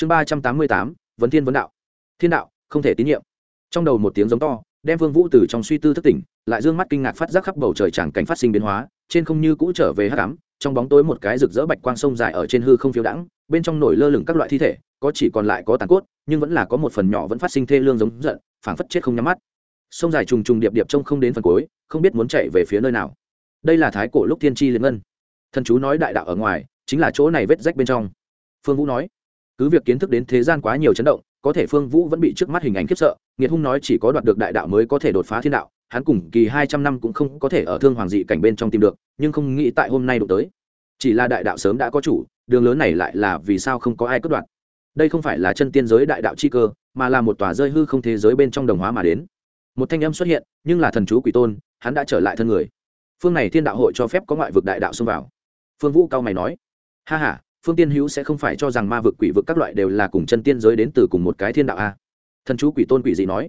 chương ba trăm tám mươi tám, vấn thiên vấn đạo. Thiên đạo, không thể tín nhiệm. Trong đầu một tiếng giống to, đem vương vũ từ trong suy tư thức tỉnh, lại dương mắt kinh ngạc phát giác khắp bầu trời chẳng cảnh phát sinh biến hóa, trên không như cũ trở về hắc ám, trong bóng tối một cái rực rỡ bạch quang sông dài ở trên hư không phiêu đãng, bên trong nổi lơ lửng các loại thi thể, có chỉ còn lại có tàn cốt, nhưng vẫn là có một phần nhỏ vẫn phát sinh thê lương giống giận, phảng phất chết không nhắm mắt. Sông dài trùng trùng điệp điệp trông không đến phần cuối, không biết muốn chạy về phía nơi nào. Đây là thái cổ lúc thiên tri liên ngân. Thần chú nói đại đạo ở ngoài, chính là chỗ này vết rách bên trong. Phương vũ nói cứ việc kiến thức đến thế gian quá nhiều chấn động, có thể phương vũ vẫn bị trước mắt hình ảnh khiếp sợ, nghiệt hung nói chỉ có đoạt được đại đạo mới có thể đột phá thiên đạo, hắn cùng kỳ hai trăm năm cũng không có thể ở thương hoàng dị cảnh bên trong tìm được, nhưng không nghĩ tại hôm nay đụng tới. Chỉ là đại đạo sớm đã có chủ, đường lớn này lại là vì sao không có ai cất đoạt? Đây không phải là chân tiên giới đại đạo chi cơ, mà là một tòa rơi hư không thế giới bên trong đồng hóa mà đến. Một thanh âm xuất hiện, nhưng là thần chú quỷ tôn, hắn đã trở lại thân người. Phương này thiên đạo hội cho phép có ngoại vực đại đạo xông vào. Phương vũ cao mày nói, ha h a phương tiên hữu sẽ không phải cho rằng ma vực quỷ vực các loại đều là cùng chân tiên giới đến từ cùng một cái thiên đạo a. Thần chú quỷ tôn quỷ dị nói.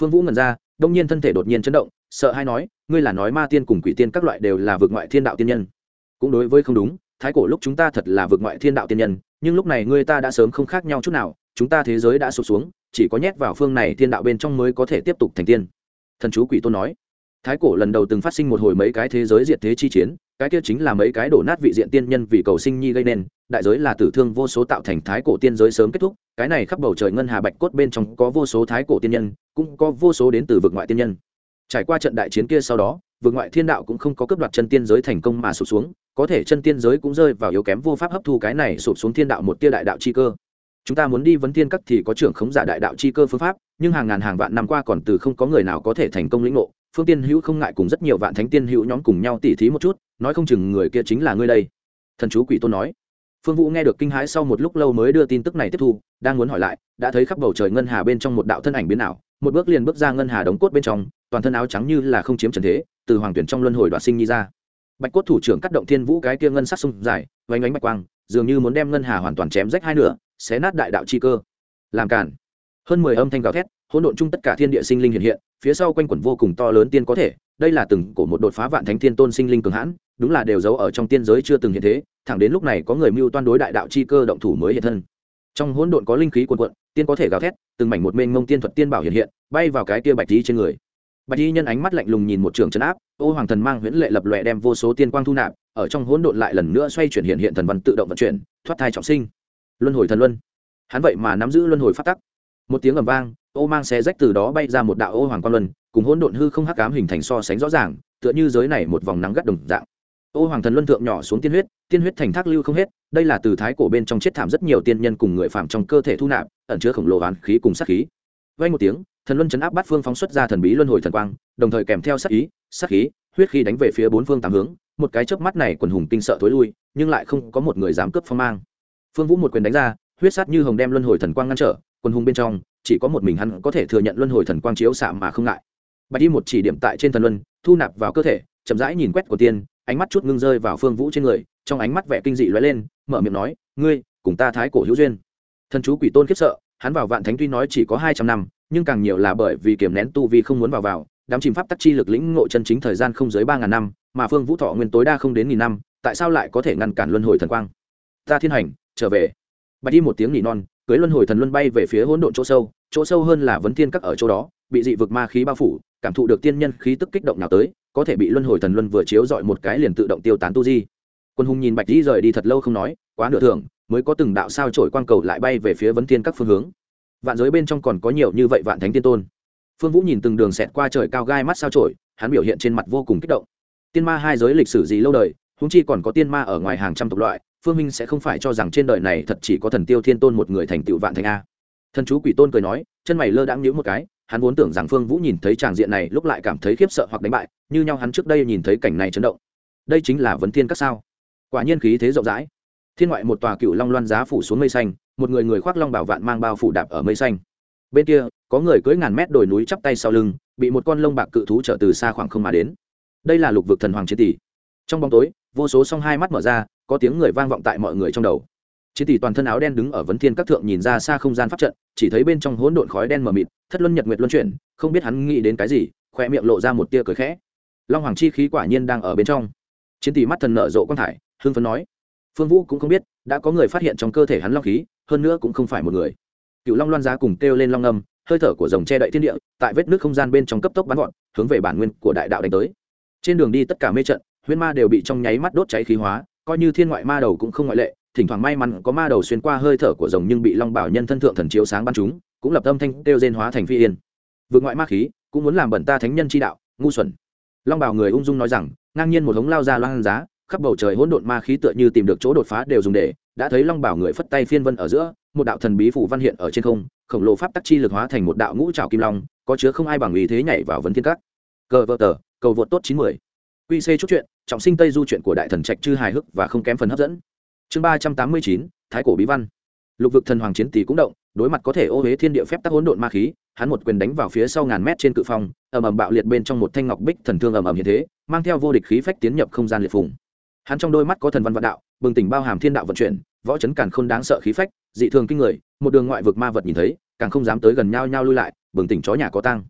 Phương vũ ngần ra, đông nhiên thân thể đột nhiên chấn động, sợ hay nói, ngươi là nói ma tiên cùng quỷ tiên các loại đều là vực ngoại thiên đạo tiên nhân. Cũng đối với không đúng, thái cổ lúc chúng ta thật là vực ngoại thiên đạo tiên nhân, nhưng lúc này ngươi ta đã sớm không khác nhau chút nào, chúng ta thế giới đã sụp xuống, chỉ có nhét vào phương này thiên đạo bên trong mới có thể tiếp tục thành tiên. Thần chú quỷ tôn nói thái cổ lần đầu từng phát sinh một hồi mấy cái thế giới diệt thế chi chiến, cái kia chính là mấy cái đổ nát vị diện tiên nhân vì cầu sinh nhi gây nên, đại giới là tử thương vô số tạo thành thái cổ tiên giới sớm kết thúc, cái này khắp bầu trời ngân hà bạch cốt bên trong có vô số thái cổ tiên nhân, cũng có vô số đến từ vực ngoại tiên nhân. Trải qua trận đại chiến kia sau đó, vực ngoại thiên đạo cũng không có cấp đoạt chân tiên giới thành công mà sụp xuống, có thể chân tiên giới cũng rơi vào yếu kém vô pháp hấp thu cái này sụp xuống thiên đạo một tia đại đạo chi cơ. Chúng ta muốn đi vấn thiên các thì có trưởng khống giả đại đạo chi cơ phương pháp, nhưng hàng ngàn hàng vạn năm qua còn từ không có người nào có thể thành công lĩnh ngộ phương tiên hữu không ngại cùng rất nhiều vạn thánh tiên hữu nhóm cùng nhau tỉ thí một chút, nói không chừng người kia chính là ngươi đây. Thần chú quỷ tôn nói. Phương vũ nghe được kinh hãi sau một lúc lâu mới đưa tin tức này tiếp thu, đang muốn hỏi lại, đã thấy khắp bầu trời ngân hà bên trong một đạo thân ảnh biến ảo, một bước liền bước ra ngân hà đống cốt bên trong, toàn thân áo trắng như là không chiếm trần thế, từ hoàng tuyển trong luân hồi đoạn sinh nhi ra. Bạch cốt thủ trưởng cắt động thiên vũ cái kia ngân sắc sông dài vánh ánh bạch quang, dường như muốn đem ngân hà hoàn toàn chém rách hai nửa, xé nát đại đạo chi cơ. Làm cản hơn mười âm thanh gào thét hỗn độn chung tất cả thiên địa sinh linh hiện hiện, phía sau quanh quẩn vô cùng to lớn tiên có thể, đây là từng cổ một đột phá vạn thánh thiên tôn sinh linh cường hãn, đúng là đều giấu ở trong tiên giới chưa từng hiện thế, thẳng đến lúc này có người mưu toan đối đại đạo chi cơ động thủ mới hiện thân. Trong hỗn độn có linh khí cuồn cuộn, tiên có thể gào thét, từng mảnh một mênh mông tiên thuật tiên bảo hiện hiện, bay vào cái kia bạch tí trên người. Bạch y nhân ánh mắt lạnh lùng nhìn một trường trấn áp, ô hoàng thần mang huyễn lệ lập lòe đem vô số tiên quang thu nạp, ở trong hỗn độn lại lần nữa xoay chuyển hiện hiện thần văn tự động vận chuyển, thoát thai trọng sinh. Luân hồi thần luân. Hắn vậy mà nắm giữ luân hồi phát tắc. Một tiếng ầm vang ô mang xé rách từ đó bay ra một đạo ô hoàng quang luân, cùng hỗn độn hư không hắc ám hình thành so sánh rõ ràng, tựa như giới này một vòng nắng gắt đồng dạng. Ô hoàng thần luân thượng nhỏ xuống tiên huyết tiên huyết thành thác lưu không hết, đây là từ thái cổ bên trong chết thảm rất nhiều tiên nhân cùng người phạm trong cơ thể thu nạp, ẩn chứa khổng lồ oán khí cùng sát khí. Vay một tiếng, thần luân chấn áp bát phương phóng xuất ra thần bí luân hồi thần quang, đồng thời kèm theo sát ý, sát khí, huyết khí đánh về phía bốn phương tám hướng, một cái chớp mắt này quần hùng kinh sợ thối lui, nhưng lại không có một người dám cướp phong mang. Phương vũ một quyền đánh ra, huyết sát như hồng đem luân hồi thần quang ngăn trở, quần hùng bên trong chỉ có một mình hắn có thể thừa nhận luân hồi thần quang chiếu xạ mà không ngại. Bạch y một chỉ điểm tại trên thần luân, thu nạp vào cơ thể, chậm rãi nhìn quét của tiên, ánh mắt chút ngưng rơi vào phương vũ trên người, trong ánh mắt vẻ kinh dị lóe lên, mở miệng nói, ngươi, cùng ta thái cổ hữu duyên. Thần chú quỷ tôn khiếp sợ, hắn vào vạn thánh tuy nói chỉ có hai trăm năm, nhưng càng nhiều là bởi vì kiềm nén tu vi không muốn vào vào, đám chìm pháp tắc chi lực lĩnh ngộ chân chính thời gian không dưới ba ngàn năm, mà phương vũ thọ nguyên tối đa không đến nghìn năm, tại sao lại có thể ngăn cản luân hồi thần quang? Ta thiên hành, trở về. Bạch đi một tiếng nỉ non cưới luân hồi thần luân bay về phía hỗn độn chỗ sâu chỗ sâu hơn là vấn thiên các ở chỗ đó, bị dị vực ma khí bao phủ, cảm thụ được tiên nhân khí tức kích động nào tới, có thể bị luân hồi thần luân vừa chiếu dọi một cái liền tự động tiêu tán tu di. Quân hùng nhìn bạch di rời đi thật lâu không nói, quá nửa thường mới có từng đạo sao trổi quang cầu lại bay về phía vấn thiên các phương hướng. Vạn giới bên trong còn có nhiều như vậy vạn thánh tiên tôn. Phương vũ nhìn từng đường xẹt qua trời cao gai mắt sao trổi hắn biểu hiện trên mặt vô cùng kích động. Tiên ma hai giới lịch sử gì lâu đời húng chi còn có tiên ma ở ngoài hàng trăm tộc loại phương minh sẽ không phải cho rằng trên đời này thật chỉ có thần tiêu thiên tôn một người thành tựu vạn thành a. Thần chú quỷ tôn cười nói, chân mày lơ đãng nhíu một cái, hắn vốn tưởng rằng phương vũ nhìn thấy tràng diện này lúc lại cảm thấy khiếp sợ hoặc đánh bại, như nhau hắn trước đây nhìn thấy cảnh này chấn động. Đây chính là vấn thiên các sao. Quả nhiên khí thế rộng rãi. Thiên ngoại một tòa cựu long loan giá phủ xuống mây xanh, một người người khoác long bảo vạn mang bao phủ đạp ở mây xanh. Bên kia, có người cưỡi ngàn mét đồi núi chắp tay sau lưng, bị một con lông bạc cự thú trở từ xa khoảng không mà đến. Đây là lục vực thần hoàng chiến tỷ. Trong bóng tối, vô số song hai mắt mở ra có tiếng người vang vọng tại mọi người trong đầu. Chiến tỷ toàn thân áo đen đứng ở vấn thiên các thượng nhìn ra xa không gian pháp trận, chỉ thấy bên trong hỗn độn khói đen mờ mịt, thất luân nhật nguyệt luân chuyển, không biết hắn nghĩ đến cái gì khoe miệng lộ ra một tia cười khẽ. Long hoàng chi khí quả nhiên đang ở bên trong. Chiến tỷ mắt thần nở rộ quang thải hương phấn nói, phương vũ cũng không biết, đã có người phát hiện trong cơ thể hắn long khí, hơn nữa cũng không phải một người. Cựu long loan giá cùng kêu lên long âm, hơi thở của rồng che đậy thiên địa, tại vết nước không gian bên trong cấp tốc bắn gọn hướng về bản nguyên của đại đạo đánh tới. Trên đường đi tất cả mê trận huyên ma đều bị trong nháy mắt đốt cháy khí hóa coi như thiên ngoại ma đầu cũng không ngoại lệ, thỉnh thoảng may mắn có ma đầu xuyên qua hơi thở của rồng nhưng bị long bảo nhân thân thượng thần chiếu sáng bắn chúng, cũng lập âm thanh kêu rên hóa thành phi yên. Vượt ngoại ma khí, cũng muốn làm bẩn ta thánh nhân chi đạo, ngu xuẩn. Long bảo người ung dung nói rằng, ngang nhiên một hống lao ra loan giá, khắp bầu trời hỗn độn ma khí tựa như tìm được chỗ đột phá đều dùng để, đã thấy long bảo người phất tay phiên vân ở giữa, một đạo thần bí phủ văn hiện ở trên không, khổng lồ pháp tắc chi lực hóa thành một đạo ngũ trào kim long, có chứa không ai bằng ý thế nhảy vào vấn thiên các. Cờ vợ tờ, cầu vượt tốt chín mươi quy c chút chuyện, trọng sinh tây du chuyện của đại thần trạch chư hài hước và không kém phần hấp dẫn. Chương ba trăm tám mươi chín, thái cổ bí văn. Lục vực thần hoàng chiến tỷ cũng động, đối mặt có thể ô huế thiên địa phép tắc hỗn độn ma khí, hắn một quyền đánh vào phía sau ngàn mét trên cự phong, ầm ầm bạo liệt bên trong một thanh ngọc bích thần thương ầm ầm như thế, mang theo vô địch khí phách tiến nhập không gian liệt phùng. Hắn trong đôi mắt có thần văn vạn đạo, bừng tỉnh bao hàm thiên đạo vận chuyển, võ chấn càn khôn đáng sợ khí phách, dị thường kinh người, một đường ngoại vực ma vật nhìn thấy, càng không dám tới gần nhau nhau lui lại, bừng tỉnh chó nhà có tăng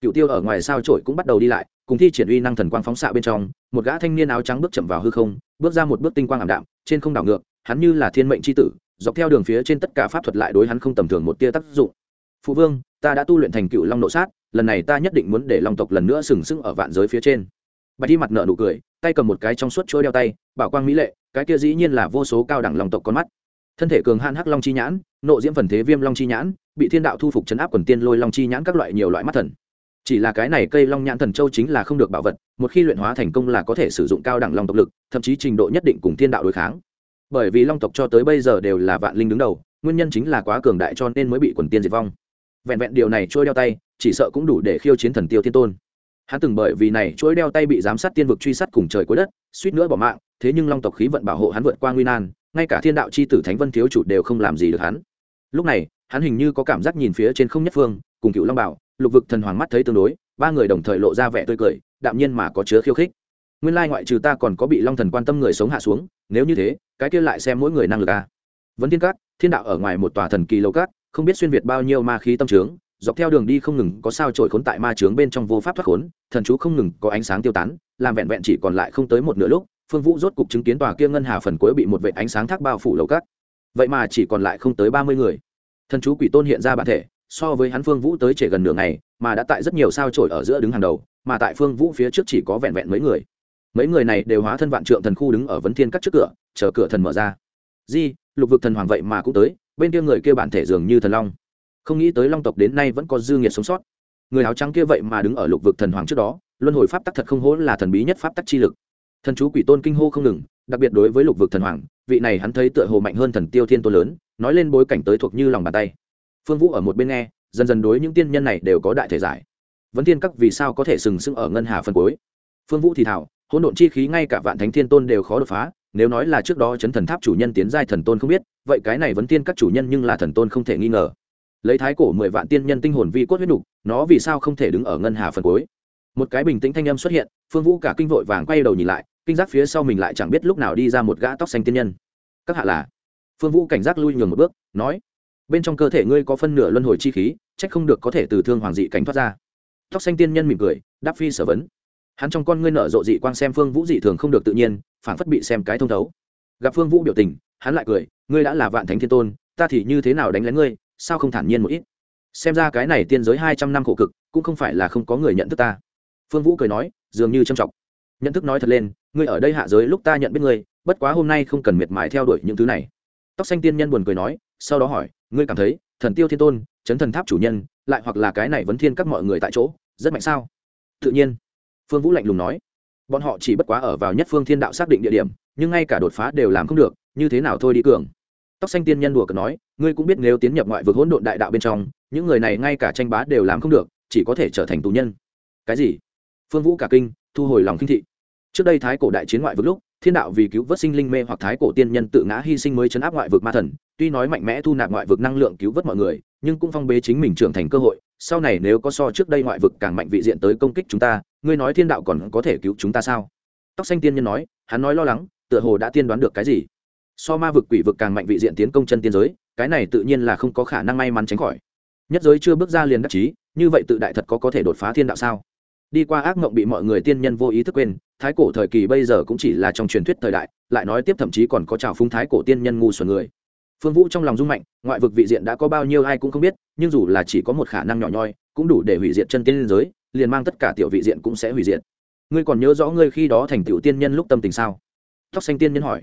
cựu tiêu ở ngoài sao trổi cũng bắt đầu đi lại cùng thi triển uy năng thần quang phóng xạ bên trong, một gã thanh niên áo trắng bước chậm vào hư không, bước ra một bước tinh quang ảm đạm, trên không đảo ngược, hắn như là thiên mệnh c h i tử, dọc theo đường phía trên tất cả pháp thuật lại đối hắn không tầm thường một tia tác dụng. Phụ vương, ta đã tu luyện thành cựu long nộ sát, lần này ta nhất định muốn để long tộc lần nữa sừng sững ở vạn giới phía trên. Bạch đi mặt nợ nụ cười, tay cầm một cái trong suốt chuôi đeo tay, bảo quang mỹ lệ, cái kia dĩ nhiên là vô số cao đẳng long tộc con mắt. Thân thể cường han hắc long chi nhãn, nộ diễm phần thế viêm long chi nhãn, bị thiên đạo thu phục chấn áp quần tiên lôi long chi nhãn các loại nhiều loại mắt thần chỉ là cái này cây long nhãn thần châu chính là không được bảo vật, một khi luyện hóa thành công là có thể sử dụng cao đẳng long tộc lực, thậm chí trình độ nhất định cùng thiên đạo đối kháng. Bởi vì long tộc cho tới bây giờ đều là vạn linh đứng đầu, nguyên nhân chính là quá cường đại cho nên mới bị quần tiên diệt vong. Vẹn vẹn điều này trôi đeo tay, chỉ sợ cũng đủ để khiêu chiến thần tiêu thiên tôn. Hắn từng bởi vì này chuỗi đeo tay bị giám sát tiên vực truy sát cùng trời cuối đất, suýt nữa bỏ mạng, thế nhưng long tộc khí vận bảo hộ hắn vượt qua nguy nan, ngay cả thiên đạo c h i tử thánh vân thiếu chủ đều không làm gì được hắn. Lúc này, hắn hình như có cảm giác nhìn phía trên không nhất phương, cùng cựu long bảo lục vực thần hoàng mắt thấy tương đối, ba người đồng thời lộ ra vẻ tươi cười, đạm nhiên mà có chứa khiêu khích. Nguyên lai ngoại trừ ta còn có bị long thần quan tâm người sống hạ xuống, nếu như thế, cái kia lại xem mỗi người năng lực a. Vấn thiên cát thiên đạo ở ngoài một tòa thần kỳ lâu cát không biết xuyên việt bao nhiêu ma khí tâm trướng, dọc theo đường đi không ngừng có sao trổi khốn tại ma trướng bên trong vô pháp thoát khốn, thần chú không ngừng có ánh sáng tiêu tán, làm vẹn vẹn chỉ còn lại không tới một nửa lúc, phương vũ rốt cục chứng kiến tòa kia ngân hà phần cuối bị một vệ ánh sáng thác bao phủ lầu cát vậy mà chỉ còn lại không tới ba mươi người. Thần chú quỷ tôn hiện ra bản thể so với hắn phương vũ tới trễ gần nửa ngày, mà đã tại rất nhiều sao trổi ở giữa đứng hàng đầu, mà tại phương vũ phía trước chỉ có vẹn vẹn mấy người. Mấy người này đều hóa thân vạn trượng thần khu đứng ở vấn thiên các trước cửa, chờ cửa thần mở ra. Di, lục vực thần hoàng vậy mà cũng tới, bên kia người kia bản thể dường như thần long. Không nghĩ tới long tộc đến nay vẫn có dư nghiệt sống sót. Người áo trắng kia vậy mà đứng ở lục vực thần hoàng trước đó, luân hồi pháp tắc thật không hố là thần bí nhất pháp tắc chi lực. Thần chú quỷ tôn kinh hô không ngừng, đặc biệt đối với lục vực thần hoàng, vị này hắn thấy tựa hồ mạnh hơn thần tiêu thiên tôn lớn, nói lên bối cảnh tới thuộc như lòng bàn tay phương vũ ở một bên nghe, dần dần đối những tiên nhân này đều có đại thể giải. Vấn tiên các vì sao có thể sừng sững ở ngân hà phân cuối? Phương vũ thì thảo hỗn độn chi khí ngay cả vạn thánh thiên tôn đều khó đột phá, nếu nói là trước đó chấn thần tháp chủ nhân tiến giai thần tôn không biết, vậy cái này vấn tiên các chủ nhân nhưng là thần tôn không thể nghi ngờ. Lấy thái cổ mười vạn tiên nhân tinh hồn vi cốt huyết đục nó vì sao không thể đứng ở ngân hà phần cuối? Một cái bình tĩnh thanh âm xuất hiện, phương vũ cả kinh vội vàng quay đầu nhìn lại, kinh giác phía sau mình lại chẳng biết lúc nào đi ra một gã tóc xanh tiên nhân. Các hạ là? Phương vũ cảnh giác lui nhường một bước, nói bên trong cơ thể ngươi có phân nửa luân hồi chi khí trách không được có thể từ thương hoàng dị cảnh thoát ra. Tóc xanh tiên nhân mỉm cười, đáp phi sở vấn. Hắn trong con ngươi nở rộ dị quang xem phương vũ dị thường không được tự nhiên phản phất bị xem cái thông thấu. Gặp phương vũ biểu tình, hắn lại cười, ngươi đã là vạn thánh thiên tôn, ta thì như thế nào đánh lén ngươi, sao không thản nhiên một ít? Xem ra cái này tiên giới hai trăm năm khổ cực, cũng không phải là không có người nhận thức ta. Phương vũ cười nói, dường như trầm trọng. Nhận thức nói thật lên, ngươi ở đây hạ giới lúc ta nhận biết ngươi, bất quá hôm nay không cần miệt mài theo đuổi những thứ này. Tóc xanh tiên nhân buồn cười nói, sau đó hỏi ngươi cảm thấy, thần tiêu thiên tôn, chấn thần tháp chủ nhân, lại hoặc là cái này vấn thiên các mọi người tại chỗ, rất mạnh sao? Tự nhiên. Phương vũ lạnh lùng nói. Bọn họ chỉ bất quá ở vào nhất phương thiên đạo xác định địa điểm, nhưng ngay cả đột phá đều làm không được, như thế nào thôi đi cường? Tóc xanh tiên nhân đùa cợt nói, ngươi cũng biết nếu tiến nhập ngoại vực hỗn độn đại đạo bên trong, những người này ngay cả tranh bá đều làm không được, chỉ có thể trở thành tù nhân. Cái gì? Phương vũ cả kinh, thu hồi lòng kinh thị. Trước đây thái cổ đại chiến ngoại vực lúc, thiên đạo vì cứu vớt sinh linh mê hoặc thái cổ tiên nhân tự ngã hy sinh mới chấn áp ngoại vực ma thần tuy nói mạnh mẽ thu nạp ngoại vực năng lượng cứu vớt mọi người, nhưng cũng phong bế chính mình trưởng thành cơ hội. Sau này nếu có so trước đây ngoại vực càng mạnh vị diện tới công kích chúng ta, ngươi nói thiên đạo còn có thể cứu chúng ta sao? Tóc xanh tiên nhân nói, hắn nói lo lắng, tựa hồ đã tiên đoán được cái gì. So ma vực quỷ vực càng mạnh vị diện tiến công chân tiên giới, cái này tự nhiên là không có khả năng may mắn tránh khỏi. Nhất giới chưa bước ra liền đắc chí, như vậy tự đại thật có có thể đột phá thiên đạo sao? Đi qua ác mộng bị mọi người tiên nhân vô ý thức quên, thái cổ thời kỳ bây giờ cũng chỉ là trong truyền thuyết thời đại, lại nói tiếp thậm chí còn có trào phúng thái cổ tiên nhân ngu xuẩn người phương vũ trong lòng rung mạnh, ngoại vực vị diện đã có bao nhiêu ai cũng không biết, nhưng dù là chỉ có một khả năng nhỏ nhoi, cũng đủ để hủy diệt chân tiên liên giới, liền mang tất cả tiểu vị diện cũng sẽ hủy diệt. Ngươi còn nhớ rõ ngươi khi đó thành tiểu tiên nhân lúc tâm tình sao? Tóc xanh tiên nhân hỏi.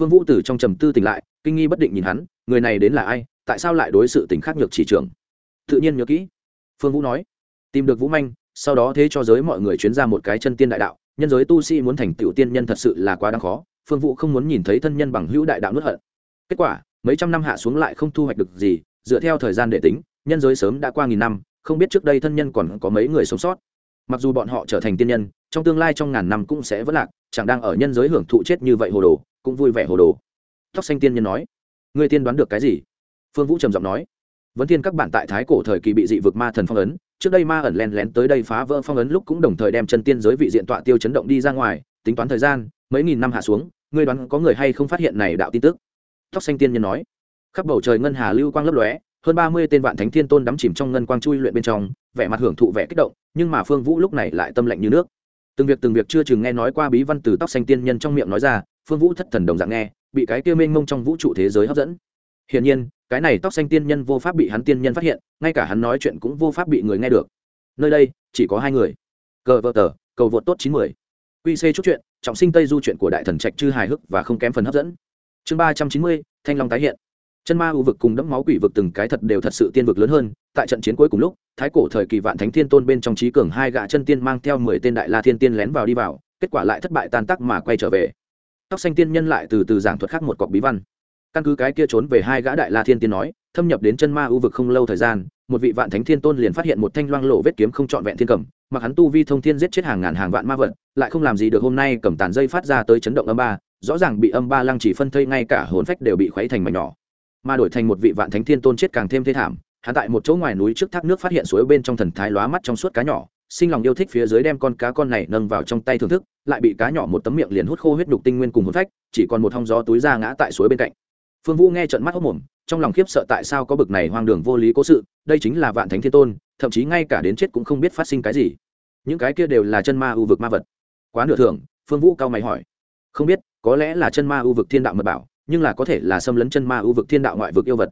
Phương vũ từ trong trầm tư tỉnh lại, kinh nghi bất định nhìn hắn, người này đến là ai, tại sao lại đối sự tình khác nhược chỉ trưởng? Tự nhiên nhớ kỹ. Phương vũ nói. Tìm được vũ manh, sau đó thế cho giới mọi người chuyến ra một cái chân tiên đại đạo, nhân giới tu sĩ muốn thành tiểu tiên nhân thật sự là quá đáng khó, phương vũ không muốn nhìn thấy thân nhân bằng hữu đại đạo nuốt hận. Kết quả mấy trăm năm hạ xuống lại không thu hoạch được gì, dựa theo thời gian để tính, nhân giới sớm đã qua nghìn năm, không biết trước đây thân nhân còn có mấy người sống sót. Mặc dù bọn họ trở thành tiên nhân, trong tương lai trong ngàn năm cũng sẽ vất lạc, chẳng đang ở nhân giới hưởng thụ chết như vậy hồ đồ, cũng vui vẻ hồ đồ. Tóc xanh tiên nhân nói người tiên đoán được cái gì? Phương vũ trầm giọng nói, vấn thiên các bạn tại thái cổ thời kỳ bị dị vực ma thần phong ấn, trước đây ma ẩn len lén tới đây phá vỡ phong ấn lúc cũng đồng thời đem chân tiên giới vị diện tọa tiêu chấn động đi ra ngoài, tính toán thời gian, mấy nghìn năm hạ xuống, ngươi đoán có người hay không phát hiện này đạo tin tức? Tóc xanh tiên nhân nói. Khắp bầu trời ngân hà lưu quang lấp lóe, hơn ba mươi tên vạn thánh thiên tôn đắm chìm trong ngân quang chui luyện bên trong, vẻ mặt hưởng thụ vẻ kích động, nhưng mà phương vũ lúc này lại tâm lạnh như nước. Từng việc từng việc chưa chừng nghe nói qua bí văn từ tóc xanh tiên nhân trong miệng nói ra, phương vũ thất thần đồng dạng nghe, bị cái kia mênh mông trong vũ trụ thế giới hấp dẫn. Hiển nhiên, cái này tóc xanh tiên nhân vô pháp bị hắn tiên nhân phát hiện, ngay cả hắn nói chuyện cũng vô pháp bị người nghe được. Nơi đây, chỉ có hai người. Cờ vợ tờ, cầu vượt tốt chín mươi quy c chút chuyện, trọng sinh tây du chuyện của đại thần trạch chư hài hước và không kém phần hấp dẫn chương ba trăm chín mươi, thanh long tái hiện. Chân ma u vực cùng đẫm máu quỷ vực từng cái thật đều thật sự tiên vực lớn hơn, tại trận chiến cuối cùng lúc, thái cổ thời kỳ vạn thánh thiên tôn bên trong trí cường hai gã chân tiên mang theo mười tên đại la thiên tiên lén vào đi vào, kết quả lại thất bại tan tắc mà quay trở về. Tóc xanh tiên nhân lại từ từ giảng thuật khác một cọc bí văn. Căn cứ cái kia trốn về hai gã đại la thiên tiên nói, thâm nhập đến chân ma u vực không lâu thời gian, một vị vạn thánh thiên tôn liền phát hiện một thanh loang lộ vết kiếm không trọn vẹn thiên cầm, mặc hắn tu vi thông thiên giết chết hàng ngàn hàng vạn ma vật, lại không làm gì được hôm nay cầm tàn dây phát ra tới chấn động âm ba rõ ràng bị âm ba lăng chỉ phân thây ngay cả hồn phách đều bị khuấy thành mảnh nhỏ, mà đổi thành một vị vạn thánh thiên tôn chết càng thêm thê thảm. Hắn tại một chỗ ngoài núi trước thác nước phát hiện suối bên trong thần thái lóa mắt trong suốt cá nhỏ, sinh lòng yêu thích phía dưới đem con cá con này nâng vào trong tay thưởng thức, lại bị cá nhỏ một tấm miệng liền hút khô huyết đục tinh nguyên cùng hồn phách, chỉ còn một hong gió túi ra ngã tại suối bên cạnh. Phương vũ nghe trận mắt hốc mồm, trong lòng khiếp sợ tại sao có bực này hoang đường vô lý cố sự, đây chính là vạn thánh thiên tôn, thậm chí ngay cả đến chết cũng không biết phát sinh cái gì. Những cái kia đều là chân ma ưu vực ma vật. Quá nửa thường phương vũ cao mày hỏi. Không biết có lẽ là chân ma ưu vực thiên đạo mật bảo, nhưng là có thể là xâm lấn chân ma ưu vực thiên đạo ngoại vực yêu vật.